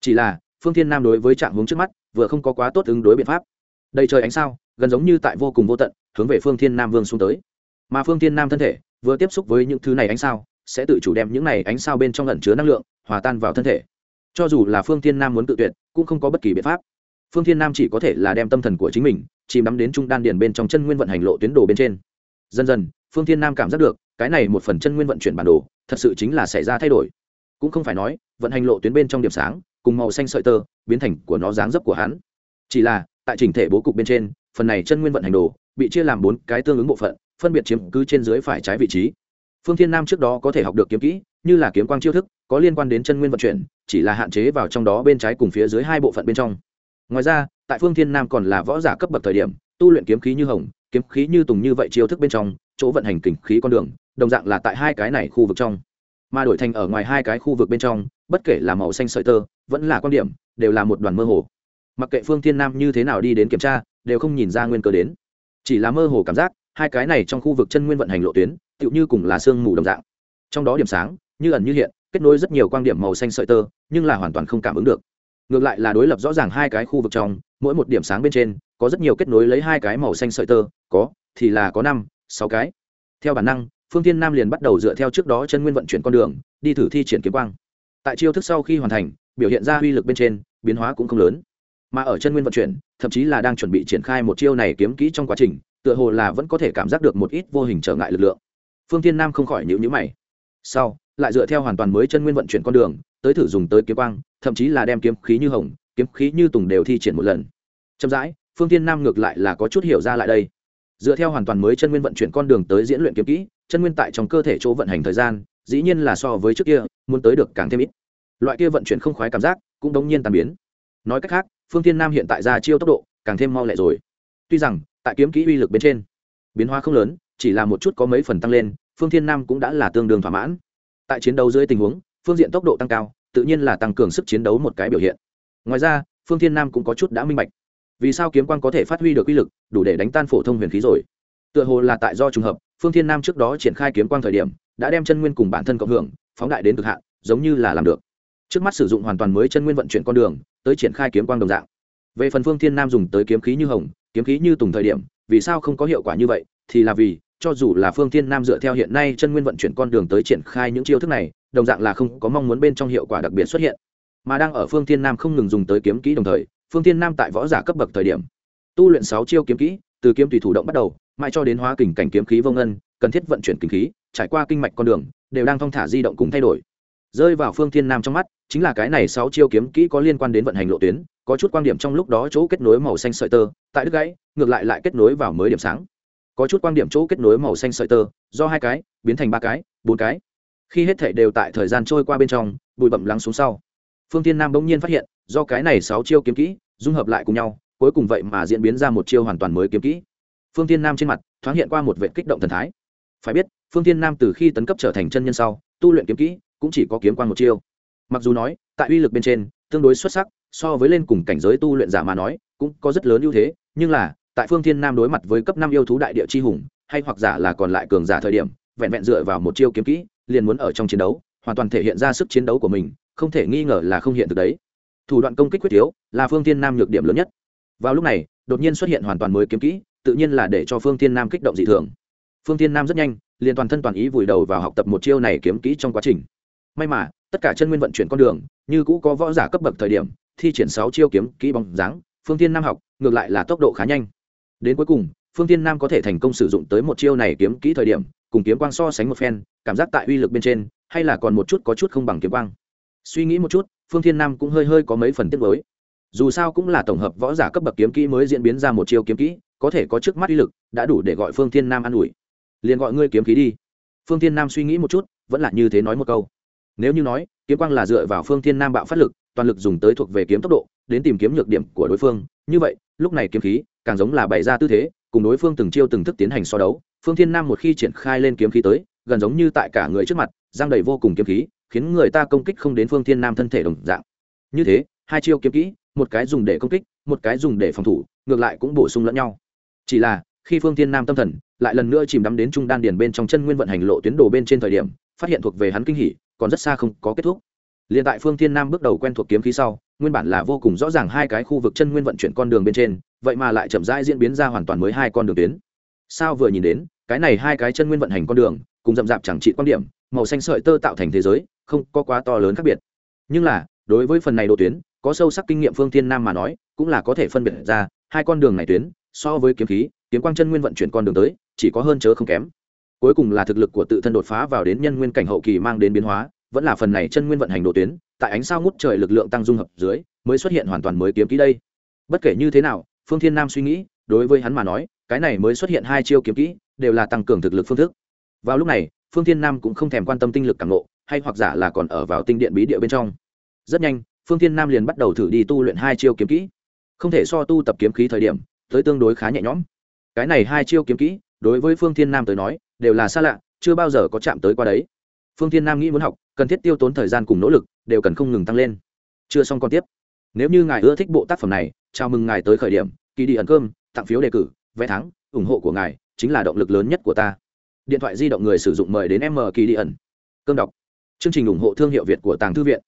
Chỉ là phương thiên nam đối với trạng hướng trước mắt, vừa không có quá tốt ứng đối biện pháp. Đầy trời ánh sao, gần giống như tại vô cùng vô tận, hướng về phương thiên nam vương xuống tới. Mà phương thiên nam thân thể, vừa tiếp xúc với những thứ này ánh sao, sẽ tự chủ đem những này ánh sao bên trong lẩn chứa năng lượng, hòa tan vào thân thể. Cho dù là phương thiên nam muốn tự tuyệt, cũng không có bất kỳ biện pháp. Phương thiên nam chỉ có thể là đem tâm thần của chính mình, chìm đắm đến trung đan điền bên trong chân nguyên vận hành lộ tuyến đồ bên trên. Dần dần, phương thiên nam cảm giác được, cái này một phần chân nguyên vận chuyển bản đồ, thật sự chính là xảy ra thay đổi. Cũng không phải nói, vận hành lộ tuyến bên trong điểm sáng cùng màu xanh sợi tơ, biến thành của nó dáng dấp của hắn. Chỉ là, tại chỉnh thể bố cục bên trên, phần này chân nguyên vận hành đồ bị chia làm bốn cái tương ứng bộ phận, phân biệt chiếm cứ trên dưới phải trái vị trí. Phương thiên nam trước đó có thể học được kiếm kỹ, như là kiếm quang chiêu thức, có liên quan đến chân nguyên vận chuyển, chỉ là hạn chế vào trong đó bên trái cùng phía dưới hai bộ phận bên trong. Ngoài ra, tại phương thiên nam còn là võ giả cấp bậc thời điểm, tu luyện kiếm khí như hồng, kiếm khí như tùng như vậy chiêu thức bên trong, chỗ vận hành kình khí con đường, đồng dạng là tại hai cái này khu vực trong. Mà đổi thành ở ngoài hai cái khu vực bên trong, bất kể là màu xanh sợi tơ vẫn là quan điểm, đều là một đoàn mơ hồ. Mặc kệ phương thiên nam như thế nào đi đến kiểm tra, đều không nhìn ra nguyên cơ đến. Chỉ là mơ hồ cảm giác, hai cái này trong khu vực chân nguyên vận hành lộ tuyến, tựu như cùng là sương mù đồng dạng. Trong đó điểm sáng, như ẩn như hiện, kết nối rất nhiều quan điểm màu xanh sợi tơ, nhưng là hoàn toàn không cảm ứng được. Ngược lại là đối lập rõ ràng hai cái khu vực trong, mỗi một điểm sáng bên trên, có rất nhiều kết nối lấy hai cái màu xanh sợi tơ, có, thì là có năm, sáu cái. Theo bản năng, phương tiên nam liền bắt đầu dựa theo trước đó chân nguyên vận chuyển con đường, đi thử thi triển kiếm quang. Tại chiêu thức sau khi hoàn thành biểu hiện ra uy lực bên trên, biến hóa cũng không lớn. Mà ở chân nguyên vận chuyển, thậm chí là đang chuẩn bị triển khai một chiêu này kiếm kỹ trong quá trình, tựa hồ là vẫn có thể cảm giác được một ít vô hình trở ngại lực lượng. Phương tiên nam không khỏi nhịu nhữ mày. Sau, lại dựa theo hoàn toàn mới chân nguyên vận chuyển con đường, tới thử dùng tới kiếm quang, thậm chí là đem kiếm khí như hồng, kiếm khí như tùng đều thi triển một lần. Chậm rãi, phương tiên nam ngược lại là có chút hiểu ra lại đây. Dựa theo hoàn toàn mới chân nguyên vận chuyển con đường tới diễn luyện kiếm kỹ, chân nguyên tại trong cơ thể chỗ vận hành thời gian, dĩ nhiên là so với trước kia, muốn tới được càng thêm ít loại kia vận chuyển không khoái cảm giác cũng đống nhiên tàn biến. Nói cách khác, phương Thiên nam hiện tại ra chiêu tốc độ càng thêm mau lẹ rồi. Tuy rằng, tại kiếm kỹ uy lực bên trên, biến hóa không lớn, chỉ là một chút có mấy phần tăng lên, phương thiên nam cũng đã là tương đương thỏa mãn. Tại chiến đấu dưới tình huống, phương diện tốc độ tăng cao, tự nhiên là tăng cường sức chiến đấu một cái biểu hiện. Ngoài ra, phương thiên nam cũng có chút đã minh bạch. Vì sao kiếm quan có thể phát huy được uy lực, đủ để đánh tan phổ thông huyền khí rồi? Tựa hồ là tại do trùng hợp, phương thiên nam trước đó triển khai kiếm quan thời điểm, đã đem chân nguyên cùng bản thân cộng hưởng, phóng đại đến cực hạn, giống như là làm được trước mắt sử dụng hoàn toàn mới chân nguyên vận chuyển con đường, tới triển khai kiếm quang đồng dạng. Về phần phương thiên nam dùng tới kiếm khí như hồng, kiếm khí như tùng thời điểm, vì sao không có hiệu quả như vậy? Thì là vì, cho dù là phương thiên nam dựa theo hiện nay chân nguyên vận chuyển con đường tới triển khai những chiêu thức này, đồng dạng là không có mong muốn bên trong hiệu quả đặc biệt xuất hiện. Mà đang ở phương thiên nam không ngừng dùng tới kiếm kỹ đồng thời, phương thiên nam tại võ giả cấp bậc thời điểm, tu luyện sáu chiêu kiếm kỹ, từ kiếm tùy thủ động bắt đầu, mãi cho đến hóa kình cảnh kiếm khí vô ngân, cần thiết vận chuyển kinh khí, trải qua kinh mạch con đường, đều đang thong thả di động cùng thay đổi. Rơi vào phương thiên nam trong mắt chính là cái này sáu chiêu kiếm kỹ có liên quan đến vận hành lộ tuyến, có chút quan điểm trong lúc đó chỗ kết nối màu xanh sợi tơ, tại đứt gãy, ngược lại lại kết nối vào mới điểm sáng. Có chút quan điểm chỗ kết nối màu xanh sợi tơ, do hai cái, biến thành ba cái, bốn cái. Khi hết thể đều tại thời gian trôi qua bên trong, bụi bậm lắng xuống sau. Phương tiên nam bỗng nhiên phát hiện, do cái này sáu chiêu kiếm kỹ, dung hợp lại cùng nhau, cuối cùng vậy mà diễn biến ra một chiêu hoàn toàn mới kiếm kỹ. Phương tiên nam trên mặt, thoáng hiện qua một vệ kích động thần thái. Phải biết, phương tiên nam từ khi tấn cấp trở thành chân nhân sau, tu luyện kiếm kỹ, cũng chỉ có kiếm quan một chiêu mặc dù nói, tại uy lực bên trên, tương đối xuất sắc, so với lên cùng cảnh giới tu luyện giả mà nói, cũng có rất lớn ưu thế, nhưng là, tại phương thiên nam đối mặt với cấp năm yêu thú đại địa chi hùng, hay hoặc giả là còn lại cường giả thời điểm, vẹn vẹn dựa vào một chiêu kiếm kỹ, liền muốn ở trong chiến đấu, hoàn toàn thể hiện ra sức chiến đấu của mình, không thể nghi ngờ là không hiện thực đấy. Thủ đoạn công kích quyết yếu, là phương thiên nam nhược điểm lớn nhất. Vào lúc này, đột nhiên xuất hiện hoàn toàn mới kiếm kỹ, tự nhiên là để cho phương thiên nam kích động dị thường. Phương thiên nam rất nhanh, liền toàn thân toàn ý vùi đầu vào học tập một chiêu này kiếm kỹ trong quá trình. May mà tất cả chân nguyên vận chuyển con đường, như cũ có võ giả cấp bậc thời điểm, thi triển sáu chiêu kiếm, kỹ bóng dáng, phương thiên nam học, ngược lại là tốc độ khá nhanh. Đến cuối cùng, phương thiên nam có thể thành công sử dụng tới một chiêu này kiếm kỹ thời điểm, cùng kiếm quang so sánh một phen, cảm giác tại uy lực bên trên, hay là còn một chút có chút không bằng kiếm quang. Suy nghĩ một chút, phương thiên nam cũng hơi hơi có mấy phần tiết mới dù sao cũng là tổng hợp võ giả cấp bậc kiếm kỹ mới diễn biến ra một chiêu kiếm kỹ, có thể có trước mắt uy lực, đã đủ để gọi phương thiên nam an ủi. Liền gọi ngươi kiếm khí đi. Phương thiên nam suy nghĩ một chút, vẫn là như thế nói một câu nếu như nói, kiếm quang là dựa vào phương thiên nam bạo phát lực, toàn lực dùng tới thuộc về kiếm tốc độ, đến tìm kiếm nhược điểm của đối phương. Như vậy, lúc này kiếm khí càng giống là bày ra tư thế, cùng đối phương từng chiêu từng thức tiến hành so đấu. Phương thiên nam một khi triển khai lên kiếm khí tới, gần giống như tại cả người trước mặt, giang đầy vô cùng kiếm khí, khiến người ta công kích không đến phương thiên nam thân thể đồng dạng. Như thế, hai chiêu kiếm kỹ, một cái dùng để công kích, một cái dùng để phòng thủ, ngược lại cũng bổ sung lẫn nhau. Chỉ là, khi phương thiên nam tâm thần lại lần nữa chìm đắm đến trung đan điền bên trong chân nguyên vận hành lộ tuyến đồ bên trên thời điểm, phát hiện thuộc về hắn kinh hỉ còn rất xa không có kết thúc. Liền tại phương thiên nam bước đầu quen thuộc kiếm khí sau, nguyên bản là vô cùng rõ ràng hai cái khu vực chân nguyên vận chuyển con đường bên trên, vậy mà lại chậm rãi diễn biến ra hoàn toàn mới hai con đường tuyến. Sao vừa nhìn đến, cái này hai cái chân nguyên vận hành con đường, cùng rậm rạp chẳng trị quan điểm, màu xanh sợi tơ tạo thành thế giới, không có quá to lớn khác biệt. Nhưng là, đối với phần này độ tuyến, có sâu sắc kinh nghiệm phương thiên nam mà nói, cũng là có thể phân biệt ra, hai con đường này tuyến, so với kiếm khí, kiếm quang chân nguyên vận chuyển con đường tới, chỉ có hơn chớ không kém cuối cùng là thực lực của tự thân đột phá vào đến nhân nguyên cảnh hậu kỳ mang đến biến hóa, vẫn là phần này chân nguyên vận hành đồ tuyến, tại ánh sao ngút trời lực lượng tăng dung hợp dưới, mới xuất hiện hoàn toàn mới kiếm kỹ đây. Bất kể như thế nào, phương thiên nam suy nghĩ, đối với hắn mà nói, cái này mới xuất hiện hai chiêu kiếm kỹ, đều là tăng cường thực lực phương thức. Vào lúc này, phương thiên nam cũng không thèm quan tâm tinh lực càng lộ hay hoặc giả là còn ở vào tinh điện bí địa bên trong. Rất nhanh, phương thiên nam liền bắt đầu thử đi tu luyện hai chiêu kiếm kỹ. Không thể so tu tập kiếm khí thời điểm, tới tương đối khá nhẹ nhõm. Cái này hai chiêu kiếm kỹ, đối với phương thiên nam tới nói đều là xa lạ, chưa bao giờ có chạm tới qua đấy. Phương thiên nam nghĩ muốn học, cần thiết tiêu tốn thời gian cùng nỗ lực, đều cần không ngừng tăng lên. Chưa xong còn tiếp. Nếu như ngài ưa thích bộ tác phẩm này, chào mừng ngài tới khởi điểm kỳ đi ẩn cơm, tặng phiếu đề cử, vé thắng, ủng hộ của ngài chính là động lực lớn nhất của ta. Điện thoại di động người sử dụng mời đến m kỳ đi ẩn. Cơm đọc. Chương trình ủng hộ thương hiệu việt của tàng thư viện.